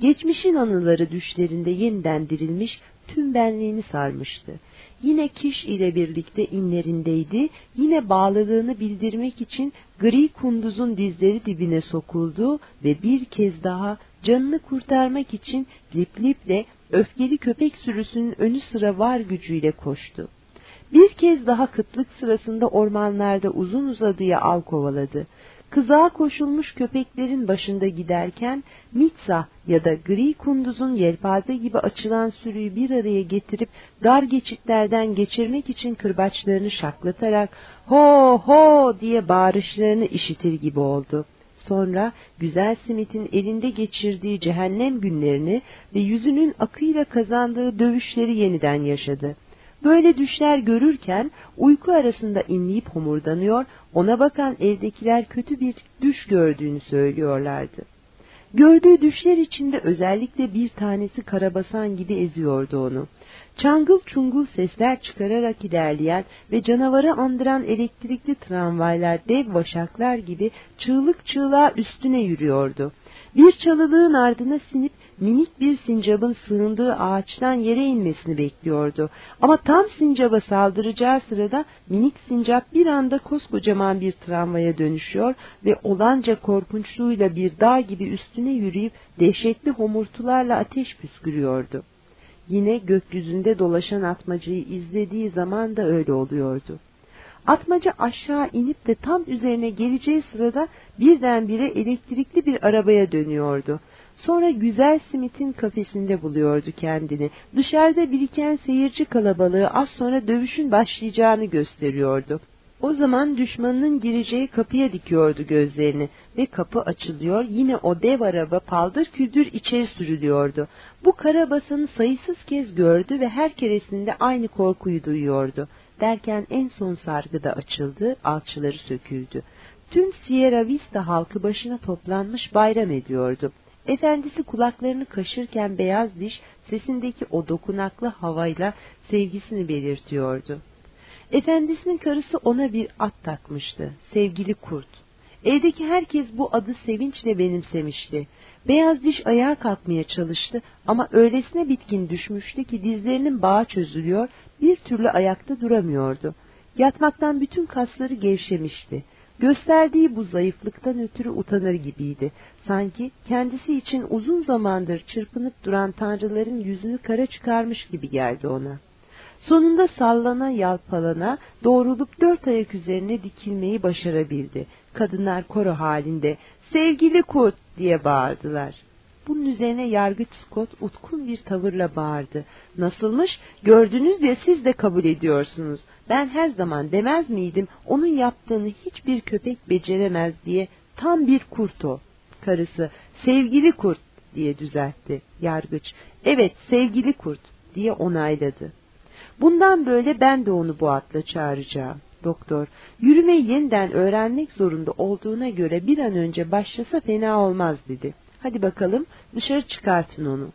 Geçmişin anıları düşlerinde yeniden dirilmiş, tüm benliğini sarmıştı. Yine Kiş ile birlikte inlerindeydi, yine bağlılığını bildirmek için gri kunduzun dizleri dibine sokuldu ve bir kez daha canını kurtarmak için lip liple öfkeli köpek sürüsünün önü sıra var gücüyle koştu. Bir kez daha kıtlık sırasında ormanlarda uzun uzadıya av kovaladı. Kızağa koşulmuş köpeklerin başında giderken Mitsa ya da gri kunduzun yelpaze gibi açılan sürüyü bir araya getirip dar geçitlerden geçirmek için kırbaçlarını şaklatarak ho ho diye bağırışlarını işitir gibi oldu. Sonra güzel Smith'in elinde geçirdiği cehennem günlerini ve yüzünün akıyla kazandığı dövüşleri yeniden yaşadı. Böyle düşler görürken uyku arasında inleyip homurdanıyor, ona bakan evdekiler kötü bir düş gördüğünü söylüyorlardı. Gördüğü düşler içinde özellikle bir tanesi karabasan gibi eziyordu onu. Çangıl çungul sesler çıkararak ilerleyen ve canavara andıran elektrikli tramvaylar dev vaşaklar gibi çığlık çığlığa üstüne yürüyordu. Bir çalılığın ardına sinip minik bir sincabın sığındığı ağaçtan yere inmesini bekliyordu. Ama tam sincaba saldıracağı sırada minik sincap bir anda koskocaman bir tramvaya dönüşüyor ve olanca korkunçluğuyla bir dağ gibi üstüne yürüyüp dehşetli homurtularla ateş püskürüyordu. Yine gökyüzünde dolaşan atmacayı izlediği zaman da öyle oluyordu. Atmaca aşağı inip de tam üzerine geleceği sırada birdenbire elektrikli bir arabaya dönüyordu. Sonra güzel Smith'in kafesinde buluyordu kendini. Dışarıda biriken seyirci kalabalığı az sonra dövüşün başlayacağını gösteriyordu. O zaman düşmanının gireceği kapıya dikiyordu gözlerini ve kapı açılıyor yine o dev araba paldır küldür içeri sürülüyordu. Bu karabasanı sayısız kez gördü ve her keresinde aynı korkuyu duyuyordu. Derken en son sargı da açıldı, alçıları söküldü. Tüm Sierra Vista halkı başına toplanmış bayram ediyordu. Efendisi kulaklarını kaşırken beyaz diş sesindeki o dokunaklı havayla sevgisini belirtiyordu. Efendisinin karısı ona bir at takmıştı, sevgili kurt. Evdeki herkes bu adı sevinçle benimsemişti. Beyaz diş ayağa kalkmaya çalıştı ama öylesine bitkin düşmüştü ki dizlerinin bağı çözülüyor, bir türlü ayakta duramıyordu. Yatmaktan bütün kasları gevşemişti. Gösterdiği bu zayıflıktan ötürü utanır gibiydi. Sanki kendisi için uzun zamandır çırpınıp duran tanrıların yüzünü kara çıkarmış gibi geldi ona. Sonunda sallana yalpalana doğrulup dört ayak üzerine dikilmeyi başarabildi. Kadınlar koro halinde sevgili kurt diye bağırdılar. Bunun üzerine yargıç Scott utkun bir tavırla bağırdı. Nasılmış? Gördünüz ya siz de kabul ediyorsunuz. Ben her zaman demez miydim onun yaptığını hiçbir köpek beceremez diye tam bir kurt o. Karısı sevgili kurt diye düzeltti. Yargıç evet sevgili kurt diye onayladı. Bundan böyle ben de onu bu adla çağıracağım. Doktor, yürümeyi yeniden öğrenmek zorunda olduğuna göre bir an önce başlasa fena olmaz dedi. Hadi bakalım dışarı çıkartın onu.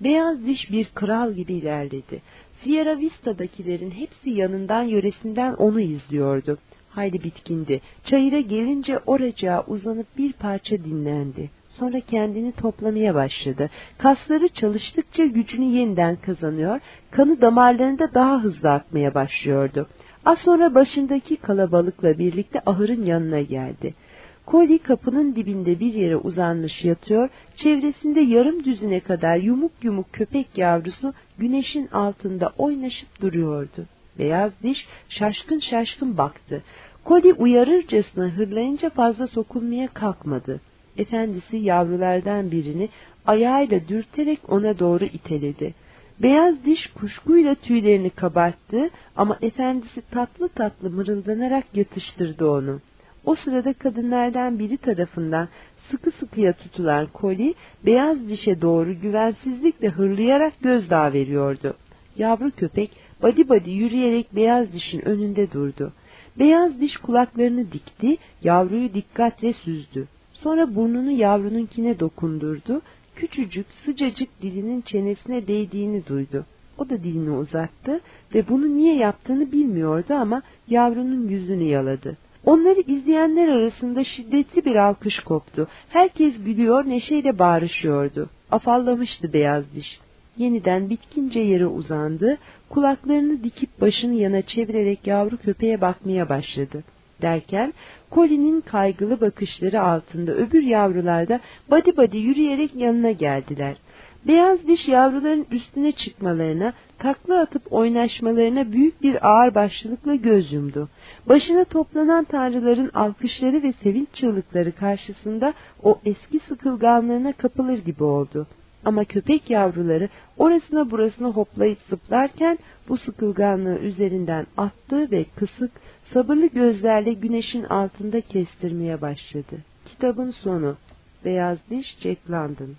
Beyaz diş bir kral gibi ilerledi. Sierra Vista'dakilerin hepsi yanından yöresinden onu izliyordu. Hayli bitkindi. Çayıra gelince oracağa uzanıp bir parça dinlendi. Sonra kendini toplamaya başladı. Kasları çalıştıkça gücünü yeniden kazanıyor, kanı damarlarında daha hızlı akmaya başlıyordu. Az sonra başındaki kalabalıkla birlikte ahırın yanına geldi. Koli kapının dibinde bir yere uzanmış yatıyor, çevresinde yarım düzine kadar yumuk yumuk köpek yavrusu güneşin altında oynaşıp duruyordu. Beyaz diş şaşkın şaşkın baktı. Koli uyarırcasına hırlayınca fazla sokulmaya kalkmadı. efendisi yavrulardan birini ayağıyla dürterek ona doğru iteledi. Beyaz diş kuşkuyla tüylerini kabarttı ama efendisi tatlı tatlı mırıldanarak yatıştırdı onu. O sırada kadınlardan biri tarafından sıkı sıkıya tutulan koli beyaz dişe doğru güvensizlikle hırlayarak gözdağı veriyordu. Yavru köpek badi badi yürüyerek beyaz dişin önünde durdu. Beyaz diş kulaklarını dikti, yavruyu dikkatle süzdü. Sonra burnunu yavrununkine dokundurdu, küçücük sıcacık dilinin çenesine değdiğini duydu. O da dilini uzattı ve bunu niye yaptığını bilmiyordu ama yavrunun yüzünü yaladı. Onları izleyenler arasında şiddetli bir alkış koptu. Herkes gülüyor, neşeyle bağırışıyordu. Afallamıştı beyaz diş. Yeniden bitkince yere uzandı, kulaklarını dikip başını yana çevirerek yavru köpeğe bakmaya başladı. Derken Colin'in kaygılı bakışları altında öbür yavrular da badi badi yürüyerek yanına geldiler. Beyaz diş yavruların üstüne çıkmalarına, takla atıp oynaşmalarına büyük bir ağır başlılıkla göz yumdu. Başına toplanan tanrıların alkışları ve sevinç çığlıkları karşısında o eski sıkılganlığına kapılır gibi oldu. Ama köpek yavruları orasına burasına hoplayıp zıplarken bu sıkılganlığı üzerinden attı ve kısık, sabırlı gözlerle güneşin altında kestirmeye başladı. Kitabın sonu Beyaz Diş Jack London